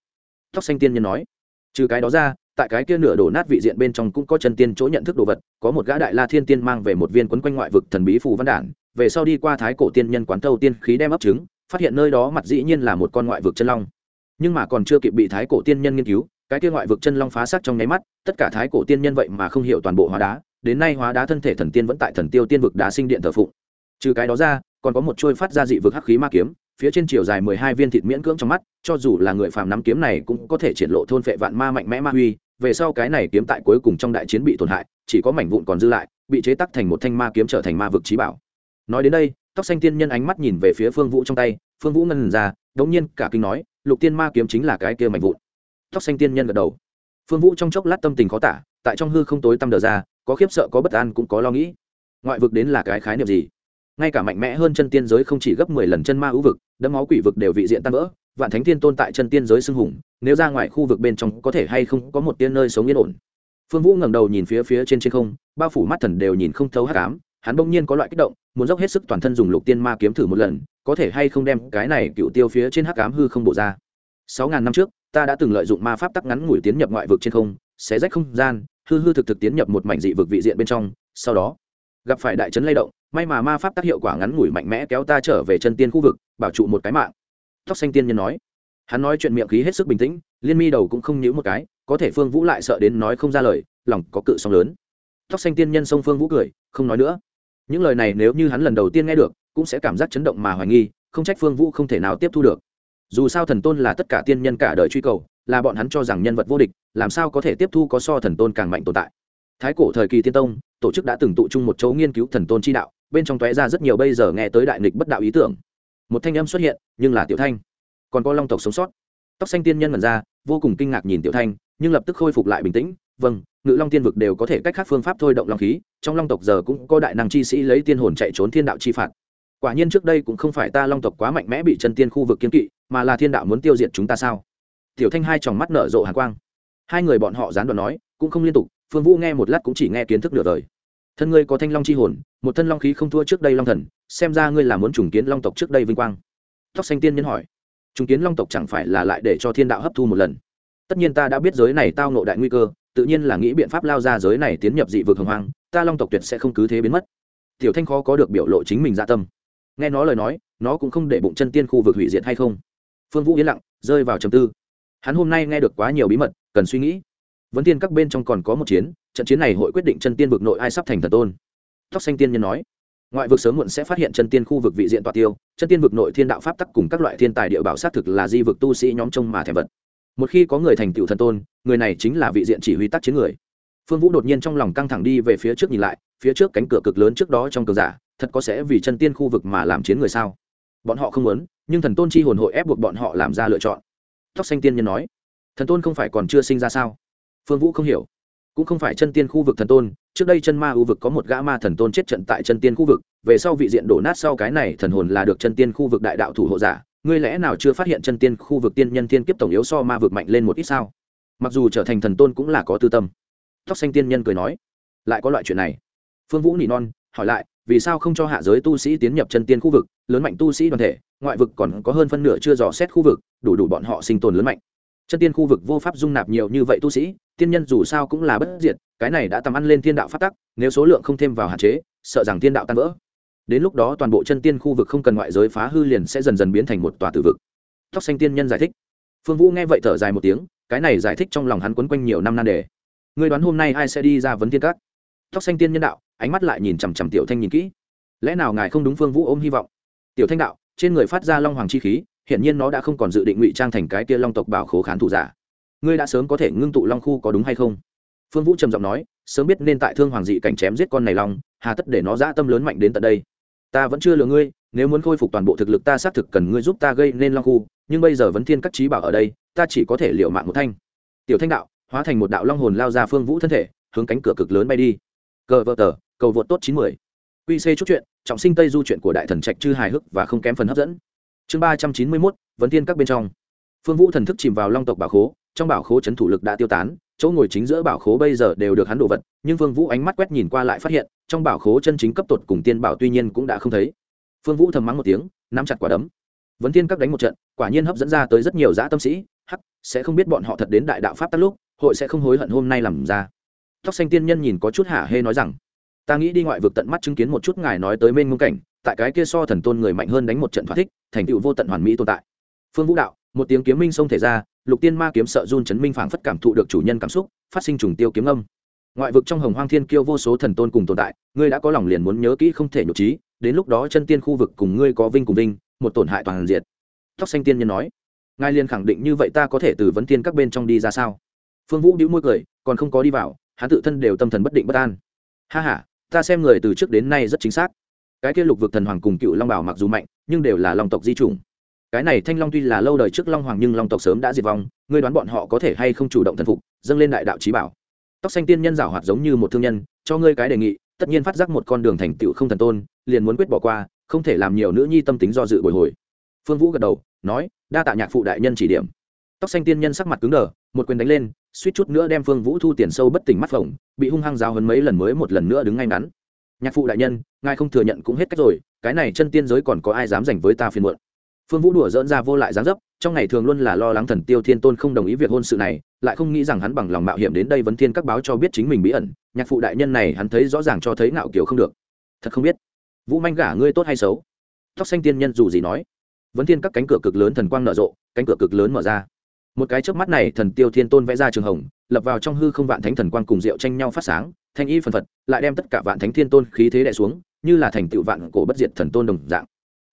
Tóc xanh tiên nhân nói. Trừ cái đó ra, tại cái kia nửa đổ nát vị diện bên trong cũng có chân tiên chỗ nhận thức đồ vật, có một gã đại la thiên tiên mang về một viên quấn quanh ngoại vực thần bí phù văn đản, về sau đi qua thái cổ tiên nhân quán thâu tiên khí đem ấp trứng, phát hiện nơi đó mặt dĩ nhiên là một con ngoại vực chân long. Nhưng mà còn chưa kịp bị thái cổ tiên nhân nghiên cứu, cái kia ngoại vực chân long phá xác trong nháy mắt, tất cả thái cổ tiên nhân vậy mà không hiểu toàn bộ hóa đá, đến nay hóa đá thân thể thần tiên vẫn tại thần tiêu tiên vực đá sinh điện thờ phụng. Trừ cái đó ra còn có một trôi phát ra dị vực hắc khí ma kiếm, phía trên chiều dài mười hai viên thịt miễn cưỡng trong mắt, cho dù là người phàm nắm kiếm này cũng có thể triển lộ thôn phệ vạn ma mạnh mẽ ma huy. Về sau cái này kiếm tại cuối cùng trong đại chiến bị tổn hại, chỉ có mảnh vụn còn dư lại, bị chế tắc thành một thanh ma kiếm trở thành ma vực trí bảo. Nói đến đây, tóc xanh tiên nhân ánh mắt nhìn về phía phương vũ trong tay, phương vũ ngân ra, đống nhiên cả kinh nói, lục tiên ma kiếm chính là cái kia mảnh vụn. Tóc xanh tiên nhân gật đầu. Phương vũ trong chốc lát tâm tình khó tả, tại trong hư không tối tăm đờ ra, có khiếp sợ, có bất an cũng có lo nghĩ. Ngoại vực đến là cái khái niệm gì? Ngay cả mạnh mẽ hơn chân tiên giới không chỉ gấp mười lần chân ma ưu vực đấm máu quỷ vực đều vị diện tan vỡ, vạn thánh thiên tôn tại chân tiên giới xưng hùng, nếu ra ngoài khu vực bên trong có thể hay không có một tiên nơi sống yên ổn. Phương vũ ngẩng đầu nhìn phía phía trên trên không bao phủ mắt thần đều nhìn không thấu hát cám hắn bỗng nhiên có loại kích động, muốn dốc hết sức toàn thân dùng lục tiên ma kiếm thử một lần, có thể hay không đem cái này cựu tiêu phía trên hắc cám hư không bổ ra. Sáu ngàn năm trước, ta đã từng lợi dụng ma pháp tắc ngắn ngủi tiến nhập ngoại vực trên không, xé rách không gian, hư hư thực thực tiến nhập một mảnh dị vực vị diện bên trong, sau đó gặp phải đại trấn lay động, may mà ma pháp tác hiệu quả ngắn ngủi mạnh mẽ kéo ta trở về chân tiên khu vực, bảo trụ một cái mạng. Tóc xanh tiên nhân nói. Hắn nói chuyện miệng khí hết sức bình tĩnh, liên mi đầu cũng không nhíu một cái, có thể phương vũ lại sợ đến nói không ra lời, lòng có cự song lớn. Tóc xanh tiên nhân xông phương vũ cười, không nói nữa. Những lời này nếu như hắn lần đầu tiên nghe được, cũng sẽ cảm giác chấn động mà hoài nghi, không trách phương vũ không thể nào tiếp thu được. Dù sao thần tôn là tất cả tiên nhân cả đời truy cầu, là bọn hắn cho rằng nhân vật vô địch, làm sao có thể tiếp thu có so thần tôn càng mạnh tồn tại. Thái cổ thời kỳ tiên tông tổ chức đã từng tụ chung một chỗ nghiên cứu thần tôn chi đạo, bên trong tóe ra rất nhiều bây giờ nghe tới đại nghịch bất đạo ý tưởng. Một thanh âm xuất hiện, nhưng là tiểu thanh. Còn có long tộc sống sót. Tóc xanh tiên nhân mần ra, vô cùng kinh ngạc nhìn tiểu thanh, nhưng lập tức khôi phục lại bình tĩnh. Vâng ngự long tiên vực đều có thể cách khác phương pháp thôi động long khí, trong long tộc giờ cũng có đại năng chi sĩ lấy tiên hồn chạy trốn thiên đạo chi phạt. Quả nhiên trước đây cũng không phải ta long tộc quá mạnh mẽ bị chân tiên khu vực kiên kỵ, mà là thiên đạo muốn tiêu diệt chúng ta sao? Tiểu thanh hai tròng mắt nở rộ hàn quang. Hai người bọn họ gián đoạn nói, cũng không liên tục phương vũ nghe một lát cũng chỉ nghe kiến thức nửa đời. Thân ngươi có thanh long chi hồn, một thân long khí không thua trước đây long thần, xem ra ngươi là muốn trùng kiến long tộc trước đây vinh quang. Tóc xanh tiên nhân hỏi. Trùng kiến long tộc chẳng phải là lại để cho thiên đạo hấp thu một lần? Tất nhiên ta đã biết giới này tao nộ đại nguy cơ, tự nhiên là nghĩ biện pháp lao ra giới này tiến nhập dị vực hồng hoang, ta long tộc tuyệt sẽ không cứ thế biến mất. Tiểu thanh khó có được biểu lộ chính mình dạ tâm. Nghe nó lời nói, nó cũng không để bụng chân tiên khu vực hủy diệt hay không. Phương vũ yên lặng, rơi vào trầm tư. Hắn hôm nay nghe được quá nhiều bí mật, cần suy nghĩ vấn tiên các bên trong còn có một chiến, trận chiến này hội quyết định chân tiên vực nội ai sắp thành thần tôn. Tóc xanh tiên nhân nói, ngoại vực sớm muộn sẽ phát hiện chân tiên khu vực vị diện tọa tiêu, chân tiên vực nội thiên đạo pháp tắc cùng các loại thiên tài địa bảo xác thực là di vực tu sĩ nhóm trông mà thèm vật. Một khi có người thành tựu thần tôn, người này chính là vị diện chỉ huy tác chiến người. Phương vũ đột nhiên trong lòng căng thẳng đi về phía trước nhìn lại, phía trước cánh cửa cực lớn trước đó trong cờ giả, thật có sẽ vì chân tiên khu vực mà làm chiến người sao? Bọn họ không muốn, nhưng thần tôn chi hồn hội ép buộc bọn họ làm ra lựa chọn. Tóc xanh tiên nhân nói, thần tôn không phải còn chưa sinh ra sao? Phương vũ không hiểu. Cũng không phải chân tiên khu vực thần tôn, trước đây chân ma ưu vực có một gã ma thần tôn chết trận tại chân tiên khu vực, về sau vị diện đổ nát sau cái này thần hồn là được chân tiên khu vực đại đạo thủ hộ giả. Ngươi lẽ nào chưa phát hiện chân tiên khu vực tiên nhân thiên kiếp tổng yếu so ma vực mạnh lên một ít sao? Mặc dù trở thành thần tôn cũng là có tư tâm. Tóc xanh tiên nhân cười nói, lại có loại chuyện này. Phương vũ nỉ non, hỏi lại, vì sao không cho hạ giới tu sĩ tiến nhập chân tiên khu vực? Lớn mạnh tu sĩ đoàn thể, ngoại vực còn có hơn phân nửa chưa dò xét khu vực, đủ đủ bọn họ sinh tồn lớn mạnh chân tiên khu vực vô pháp dung nạp nhiều như vậy tu sĩ, tiên nhân dù sao cũng là bất diệt, cái này đã tầm ăn lên thiên đạo phát tắc, nếu số lượng không thêm vào hạn chế, sợ rằng thiên đạo tan vỡ. Đến lúc đó toàn bộ chân tiên khu vực không cần ngoại giới phá hư liền sẽ dần dần biến thành một tòa tử vực. Tóc xanh tiên nhân giải thích. Phương vũ nghe vậy thở dài một tiếng, cái này giải thích trong lòng hắn quấn quanh nhiều năm nan đề. Ngươi đoán hôm nay ai sẽ đi ra vấn thiên các? Tóc xanh tiên nhân đạo, ánh mắt lại nhìn chằm chằm tiểu thanh nhìn kỹ. Lẽ nào ngài không đúng phương vũ ôm hy vọng? Tiểu thanh đạo, trên người phát ra long hoàng chi khí hiện nhiên nó đã không còn dự định ngụy trang thành cái kia long tộc bảo khố khán thủ giả. Ngươi đã sớm có thể ngưng tụ long khu có đúng hay không? Phương vũ trầm giọng nói, sớm biết nên tại thương hoàng dị cảnh chém giết con này long, hà tất để nó dã tâm lớn mạnh đến tận đây. Ta vẫn chưa lừa ngươi, nếu muốn khôi phục toàn bộ thực lực ta xác thực cần ngươi giúp ta gây nên long khu, nhưng bây giờ vẫn thiên các trí bảo ở đây, ta chỉ có thể liệu mạng một thanh. Tiểu thanh đạo, hóa thành một đạo long hồn lao ra phương vũ thân thể, hướng cánh cửa cực lớn bay đi. Cờ vợ tờ, cầu vượt tốt chín mươi qc c chút chuyện, trọng sinh tây du chuyện của đại thần trạch chư hài hước và không kém phần hấp dẫn chương ba trăm chín mươi mốt, vấn thiên các bên trong. Phương vũ thần thức chìm vào long tộc bảo khố, trong bảo khố c h ấ n thủ lực đã tiêu tán, chỗ ngồi chính giữa bảo khố bây giờ đều được hắn đồ vật, nhưng phương vũ ánh mắt quét nhìn qua lại phát hiện, trong bảo khố chân chính cấp tột cùng tiên bảo tuy nhiên cũng đã không thấy. Phương vũ thầm mắng một tiếng, nắm chặt quả đấm. Vấn thiên các đánh một trận, quả nhiên hấp dẫn ra tới rất nhiều dã tâm sĩ, hắc, sẽ không biết bọn họ thật đến đại đạo pháp tắt lúc, hội sẽ không hối hận hôm nay làm ra. Tóc xanh tiên nhân nhìn có chút hả hê nói rằng, ta nghĩ đi ngoại vực tận mắt chứng kiến một chút ngài nói tới mênh ngông cảnh tại cái kia so thần tôn người mạnh hơn đánh một trận thỏa thích, thành tựu vô tận hoàn mỹ tồn tại. Phương vũ đạo, một tiếng kiếm minh xông thể ra, lục tiên ma kiếm sợ run chấn minh phảng phất cảm thụ được chủ nhân cảm xúc, phát sinh trùng tiêu kiếm âm. Ngoại vực trong hồng hoang thiên kiêu vô số thần tôn cùng tồn tại, ngươi đã có lòng liền muốn nhớ kỹ không thể nhục trí, đến lúc đó chân tiên khu vực cùng ngươi có vinh cùng vinh, một tổn hại toàn diện. Tóc xanh tiên nhân nói, ngài liền khẳng định như vậy ta có thể từ vấn tiên các bên trong đi ra sao? Phương vũ đĩu môi cười, còn không có đi vào, hắn tự thân đều tâm thần bất định bất an. Ha ha, ta xem người từ trước đến nay rất chính xác cái kia lục vực thần hoàng cùng cựu long bảo mặc dù mạnh, nhưng đều là long tộc di chủng. Cái này thanh long tuy là lâu đời trước long hoàng nhưng long tộc sớm đã diệt vong, ngươi đoán bọn họ có thể hay không chủ động thần phục, dâng lên đại đạo trí bảo. Tóc xanh tiên nhân giảo hoạt giống như một thương nhân, cho ngươi cái đề nghị, tất nhiên phát giác một con đường thành tựu không thần tôn, liền muốn quyết bỏ qua, không thể làm nhiều nữ nhi tâm tính do dự bồi hồi. Phương vũ gật đầu, nói, đa tạ nhạc phụ đại nhân chỉ điểm. Tóc xanh tiên nhân sắc mặt cứng đờ, một quyền đánh lên, suýt chút nữa đem phương vũ thu tiền sâu bất tỉnh mắt phồng, bị hung hăng giáo hấn mấy lần mới một lần nữa đứng ngay ngắn nhạc phụ đại nhân, ngài không thừa nhận cũng hết cách rồi, cái này chân tiên giới còn có ai dám giành với ta phiền muộn? Phương vũ đùa dỡn ra vô lại dáng dấp, trong ngày thường luôn là lo lắng thần tiêu thiên tôn không đồng ý việc hôn sự này, lại không nghĩ rằng hắn bằng lòng mạo hiểm đến đây vấn thiên các báo cho biết chính mình bí ẩn, nhạc phụ đại nhân này hắn thấy rõ ràng cho thấy ngạo kiểu không được. Thật không biết. Vũ manh gả ngươi tốt hay xấu? Tóc xanh tiên nhân dù gì nói. Vấn thiên các cánh cửa cực lớn thần quang nở rộ, cánh cửa cực lớn mở ra. Một cái trước mắt này thần tiêu thiên tôn vẽ ra trường hồng lập vào trong hư không vạn thánh thần quang cùng rượu tranh nhau phát sáng, thanh y phần phật, lại đem tất cả vạn thánh thiên tôn khí thế đẻ xuống, như là thành tựu vạn cổ bất diệt thần tôn đồng dạng.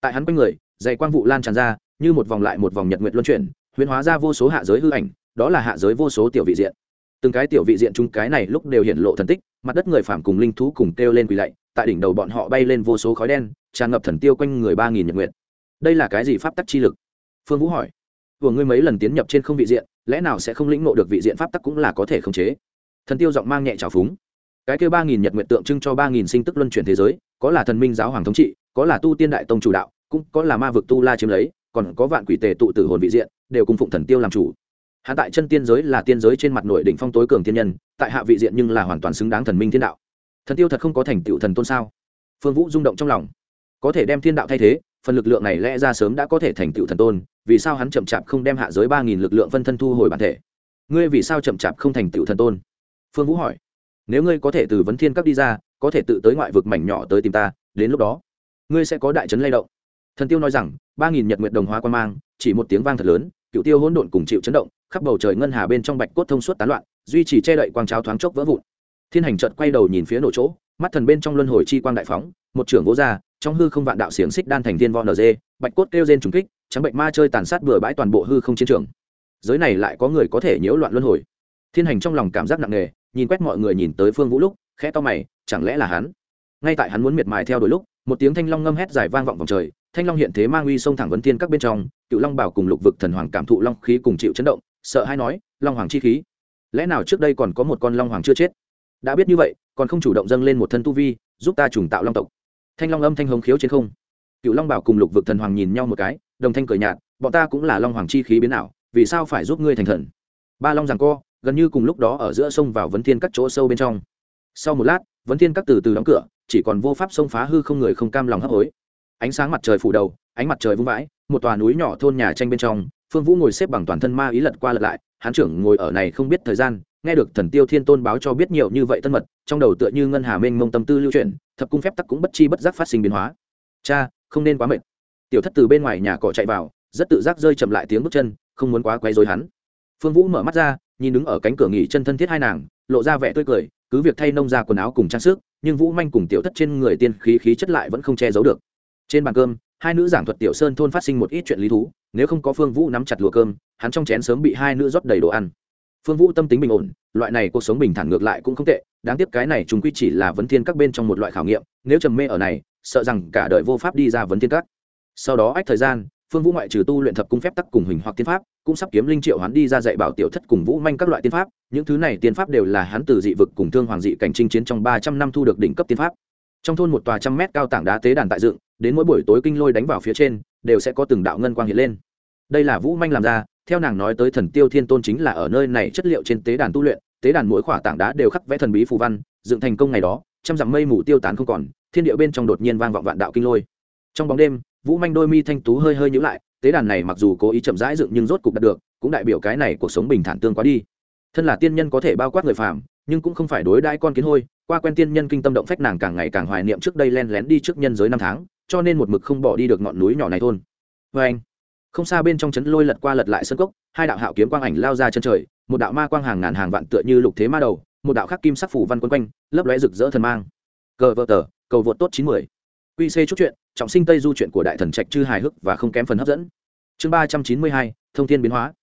Tại hắn quanh người, dày quang vụ lan tràn ra, như một vòng lại một vòng nhật nguyện luân chuyển, huyễn hóa ra vô số hạ giới hư ảnh, đó là hạ giới vô số tiểu vị diện. Từng cái tiểu vị diện chung cái này lúc đều hiện lộ thần tích, mặt đất người phàm cùng linh thú cùng kêu lên quỳ lạy, tại đỉnh đầu bọn họ bay lên vô số khói đen, tràn ngập thần tiêu quanh người ba nghìn nhật nguyện đây là cái gì pháp tắc chi lực? Phương vũ hỏi. Của ngươi mấy lần tiến nhập trên không vị diện lẽ nào sẽ không lĩnh ngộ được vị diện pháp tắc cũng là có thể khống chế? Thần tiêu giọng mang nhẹ trào phúng. Cái kêu ba nghìn nhật nguyện tượng trưng cho ba nghìn sinh tức luân chuyển thế giới, có là thần minh giáo hoàng thống trị, có là tu tiên đại tông chủ đạo, cũng có là ma vực tu la chiếm lấy, còn có vạn quỷ tề tụ tử hồn vị diện, đều cùng phụng thần tiêu làm chủ. Hạ tại chân tiên giới là tiên giới trên mặt nội đỉnh phong tối cường thiên nhân, tại hạ vị diện nhưng là hoàn toàn xứng đáng thần minh thiên đạo. Thần tiêu thật không có thành tựu thần tôn sao? Phương vũ rung động trong lòng. Có thể đem thiên đạo thay thế, phần lực lượng này lẽ ra sớm đã có thể thành tựu thần tôn vì sao hắn chậm chạp không đem hạ giới ba nghìn lực lượng phân thân thu hồi bản thể? Ngươi vì sao chậm chạp không thành tựu thần tôn? Phương vũ hỏi. Nếu ngươi có thể từ vấn thiên cấp đi ra, có thể tự tới ngoại vực mảnh nhỏ tới tìm ta, đến lúc đó, ngươi sẽ có đại trấn lay động. Thần tiêu nói rằng, ba nghìn nhật nguyện đồng hóa quan mang, chỉ một tiếng vang thật lớn, cựu tiêu hỗn độn cùng chịu chấn động, khắp bầu trời ngân hà bên trong bạch cốt thông suốt tán loạn, duy trì che đậy quang cháo thoáng chốc vỡ vụn. Thiên hành trợt quay đầu nhìn phía nổ chỗ, mắt thần bên trong luân hồi chi quang đại phóng, một trưởng vỗ ra, trong hư không vạn đạo xiềng xích đan thành thiên von nd bạch cốt kêu trên trùng kích trắng bệnh ma chơi tàn sát bừa bãi toàn bộ hư không chiến trường. Giới này lại có người có thể nhiễu loạn luân hồi. Thiên hành trong lòng cảm giác nặng nề, nhìn quét mọi người nhìn tới phương vũ lúc, khẽ to mày, chẳng lẽ là hắn? Ngay tại hắn muốn miệt mài theo đuổi lúc, một tiếng thanh long ngâm hét dài vang vọng vòng trời, thanh long hiện thế mang uy sông thẳng vấn thiên các bên trong, cựu long bảo cùng lục vực thần hoàng cảm thụ long khí cùng chịu chấn động, sợ hay nói, long hoàng chi khí, lẽ nào trước đây còn có một con long hoàng chưa chết? Đã biết như vậy, còn không chủ động dâng lên một thân tu vi, giúp ta trùng tạo long tộc. Thanh long âm thanh hồng khiếu trên không. Cựu long bảo cùng lục vực thần hoàng nhìn nhau một cái đồng thanh cười nhạt, bọn ta cũng là long hoàng chi khí biến ảo, vì sao phải giúp ngươi thành thần? Ba long rằng co, gần như cùng lúc đó ở giữa sông vào vấn thiên các chỗ sâu bên trong. Sau một lát, vấn thiên các từ từ đóng cửa, chỉ còn vô pháp sông phá hư không người không cam lòng hấp hối. Ánh sáng mặt trời phủ đầu, ánh mặt trời vung vãi, một tòa núi nhỏ thôn nhà tranh bên trong, phương vũ ngồi xếp bằng toàn thân ma ý lật qua lật lại, hán trưởng ngồi ở này không biết thời gian, nghe được thần tiêu thiên tôn báo cho biết nhiều như vậy tân mật, trong đầu tựa như ngân hà mênh mông tâm tư lưu chuyển, thập cung phép tắc cũng bất chi bất giác phát sinh biến hóa. Cha, không nên quá mệt tiểu thất từ bên ngoài nhà cọ chạy vào, rất tự giác rơi chậm lại tiếng bước chân, không muốn quá quấy rối hắn. Phương vũ mở mắt ra, nhìn đứng ở cánh cửa nghỉ chân thân thiết hai nàng, lộ ra vẻ tươi cười, cứ việc thay nông ra quần áo cùng trang sức, nhưng vũ manh cùng tiểu thất trên người tiên khí khí chất lại vẫn không che giấu được. Trên bàn cơm, hai nữ giảng thuật tiểu sơn thôn phát sinh một ít chuyện lý thú, nếu không có phương vũ nắm chặt lùa cơm, hắn trong chén sớm bị hai nữ rót đầy đồ ăn. Phương vũ tâm tính bình ổn, loại này cuộc sống bình thản ngược lại cũng không tệ, đáng tiếc cái này chúng quy chỉ là vấn thiên các bên trong một loại khảo nghiệm, nếu trầm mê ở này, sợ rằng cả đời vô pháp đi ra vấn thiên các sau đó ách thời gian, phương vũ ngoại trừ tu luyện thập cung phép tắc cùng hình hoặc tiên pháp, cũng sắp kiếm linh triệu hắn đi ra dạy bảo tiểu thất cùng vũ manh các loại tiên pháp. Những thứ này tiên pháp đều là hắn từ dị vực cùng thương hoàng dị cảnh chinh chiến trong ba trăm năm thu được đỉnh cấp tiên pháp. Trong thôn một tòa trăm mét cao tảng đá tế đàn tại dựng, đến mỗi buổi tối kinh lôi đánh vào phía trên, đều sẽ có từng đạo ngân quang hiện lên. Đây là vũ manh làm ra, theo nàng nói tới thần tiêu thiên tôn chính là ở nơi này chất liệu trên tế đàn tu luyện, tế đàn mỗi khỏa tảng đá đều khắc vẽ thần bí phù văn, dựng thành công ngày đó, trăm dặm mây mù tiêu tán không còn, thiên địa bên trong đột nhiên vang vọng vạn đạo kinh lôi. Trong bóng đêm vũ manh đôi mi thanh tú hơi hơi nhữ lại, tế đàn này mặc dù cố ý chậm rãi dựng nhưng rốt cục đạt được, cũng đại biểu cái này cuộc sống bình thản tương quá đi. Thân là tiên nhân có thể bao quát người phàm, nhưng cũng không phải đối đãi con kiến hôi, qua quen tiên nhân kinh tâm động phách nàng càng ngày càng hoài niệm trước đây len lén đi trước nhân giới năm tháng, cho nên một mực không bỏ đi được ngọn núi nhỏ này thôn. Vê anh, không xa bên trong chấn lôi lật qua lật lại sân cốc, hai đạo hạo kiếm quang ảnh lao ra chân trời, một đạo ma quang hàng ngàn hàng vạn tựa như lục thế ma đầu, một đạo khắc kim sắc phủ văn quân quanh, lấp lóe rực rỡ thần mang. Cờ vợ tờ, cầu vượt tốt chín mươi qc c chút chuyện trọng sinh tây du chuyện của đại thần trạch chư hài hước và không kém phần hấp dẫn. Chương ba trăm chín mươi hai, thông thiên biến hóa.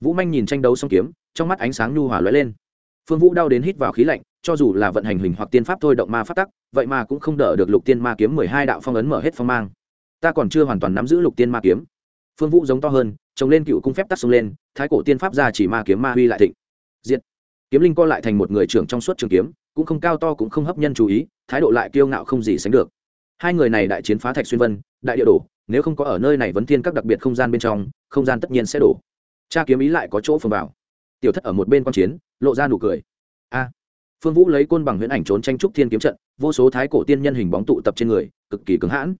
Vũ manh nhìn tranh đấu song kiếm, trong mắt ánh sáng nhu hòa lóe lên. Phương vũ đau đến hít vào khí lạnh, cho dù là vận hành hình hoặc tiên pháp thôi động ma phát tắc, vậy mà cũng không đỡ được lục tiên ma kiếm mười hai đạo phong ấn mở hết phong mang. Ta còn chưa hoàn toàn nắm giữ lục tiên ma kiếm. Phương vũ giống to hơn, trồng lên cựu cung phép tắc xông lên, thái cổ tiên pháp ra chỉ ma kiếm ma huy lại thịnh. Diện kiếm linh co lại thành một người trưởng trong suốt trường kiếm, cũng không cao to cũng không hấp nhân chú ý, thái độ lại kiêu ngạo không gì sánh được hai người này đại chiến phá thạch xuyên vân, đại địa đổ, nếu không có ở nơi này vấn thiên các đặc biệt không gian bên trong, không gian tất nhiên sẽ đổ. Cha kiếm ý lại có chỗ phường vào. Tiểu thất ở một bên quan chiến, lộ ra nụ cười. A. Phương vũ lấy côn bằng huyễn ảnh trốn tranh trúc thiên kiếm trận, vô số thái cổ tiên nhân hình bóng tụ tập trên người, cực kỳ cứng hãn.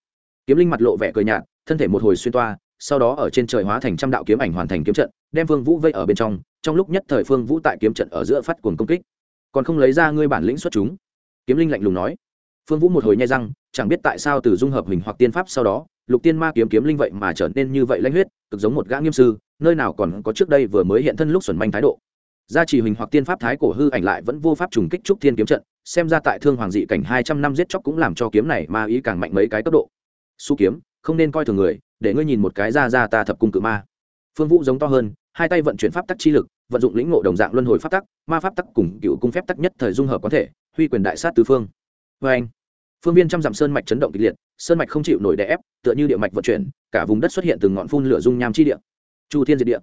Kiếm linh mặt lộ vẻ cười nhạt, thân thể một hồi xuyên toa, sau đó ở trên trời hóa thành trăm đạo kiếm ảnh hoàn thành kiếm trận, đem phương vũ vây ở bên trong trong lúc nhất thời phương vũ tại kiếm trận ở giữa phát cuồng công kích. Còn không lấy ra ngươi bản lĩnh xuất chúng. Kiếm linh lạnh lùng nói phương vũ một hồi nhai răng, chẳng biết tại sao từ dung hợp hình hoặc tiên pháp sau đó, lục tiên ma kiếm kiếm linh vậy mà trở nên như vậy lãnh huyết, cực giống một gã nghiêm sư, nơi nào còn có trước đây vừa mới hiện thân lúc xuẩn manh thái độ. Gia trì hình hoặc tiên pháp thái cổ hư ảnh lại vẫn vô pháp trùng kích trúc thiên kiếm trận, xem ra tại thương hoàng dị cảnh hai trăm năm giết chóc cũng làm cho kiếm này ma ý càng mạnh mấy cái cấp độ. Su kiếm, không nên coi thường người, để ngươi nhìn một cái ra ra ta thập cung cự ma. Phương vũ giống to hơn, hai tay vận chuyển pháp tắc chi lực, vận dụng lĩnh ngộ đồng dạng luân hồi pháp tắc, ma pháp tắc cùng cựu cung phép tắc nhất thời dung hợp có thể, huy quyền đại sát tứ phương vê anh, phương viên trăm dặm sơn mạch chấn động kịch liệt, sơn mạch không chịu nổi đè ép, tựa như địa mạch vận chuyển, cả vùng đất xuất hiện từng ngọn phun lửa dung nham chi địa. Chu thiên diệt địa.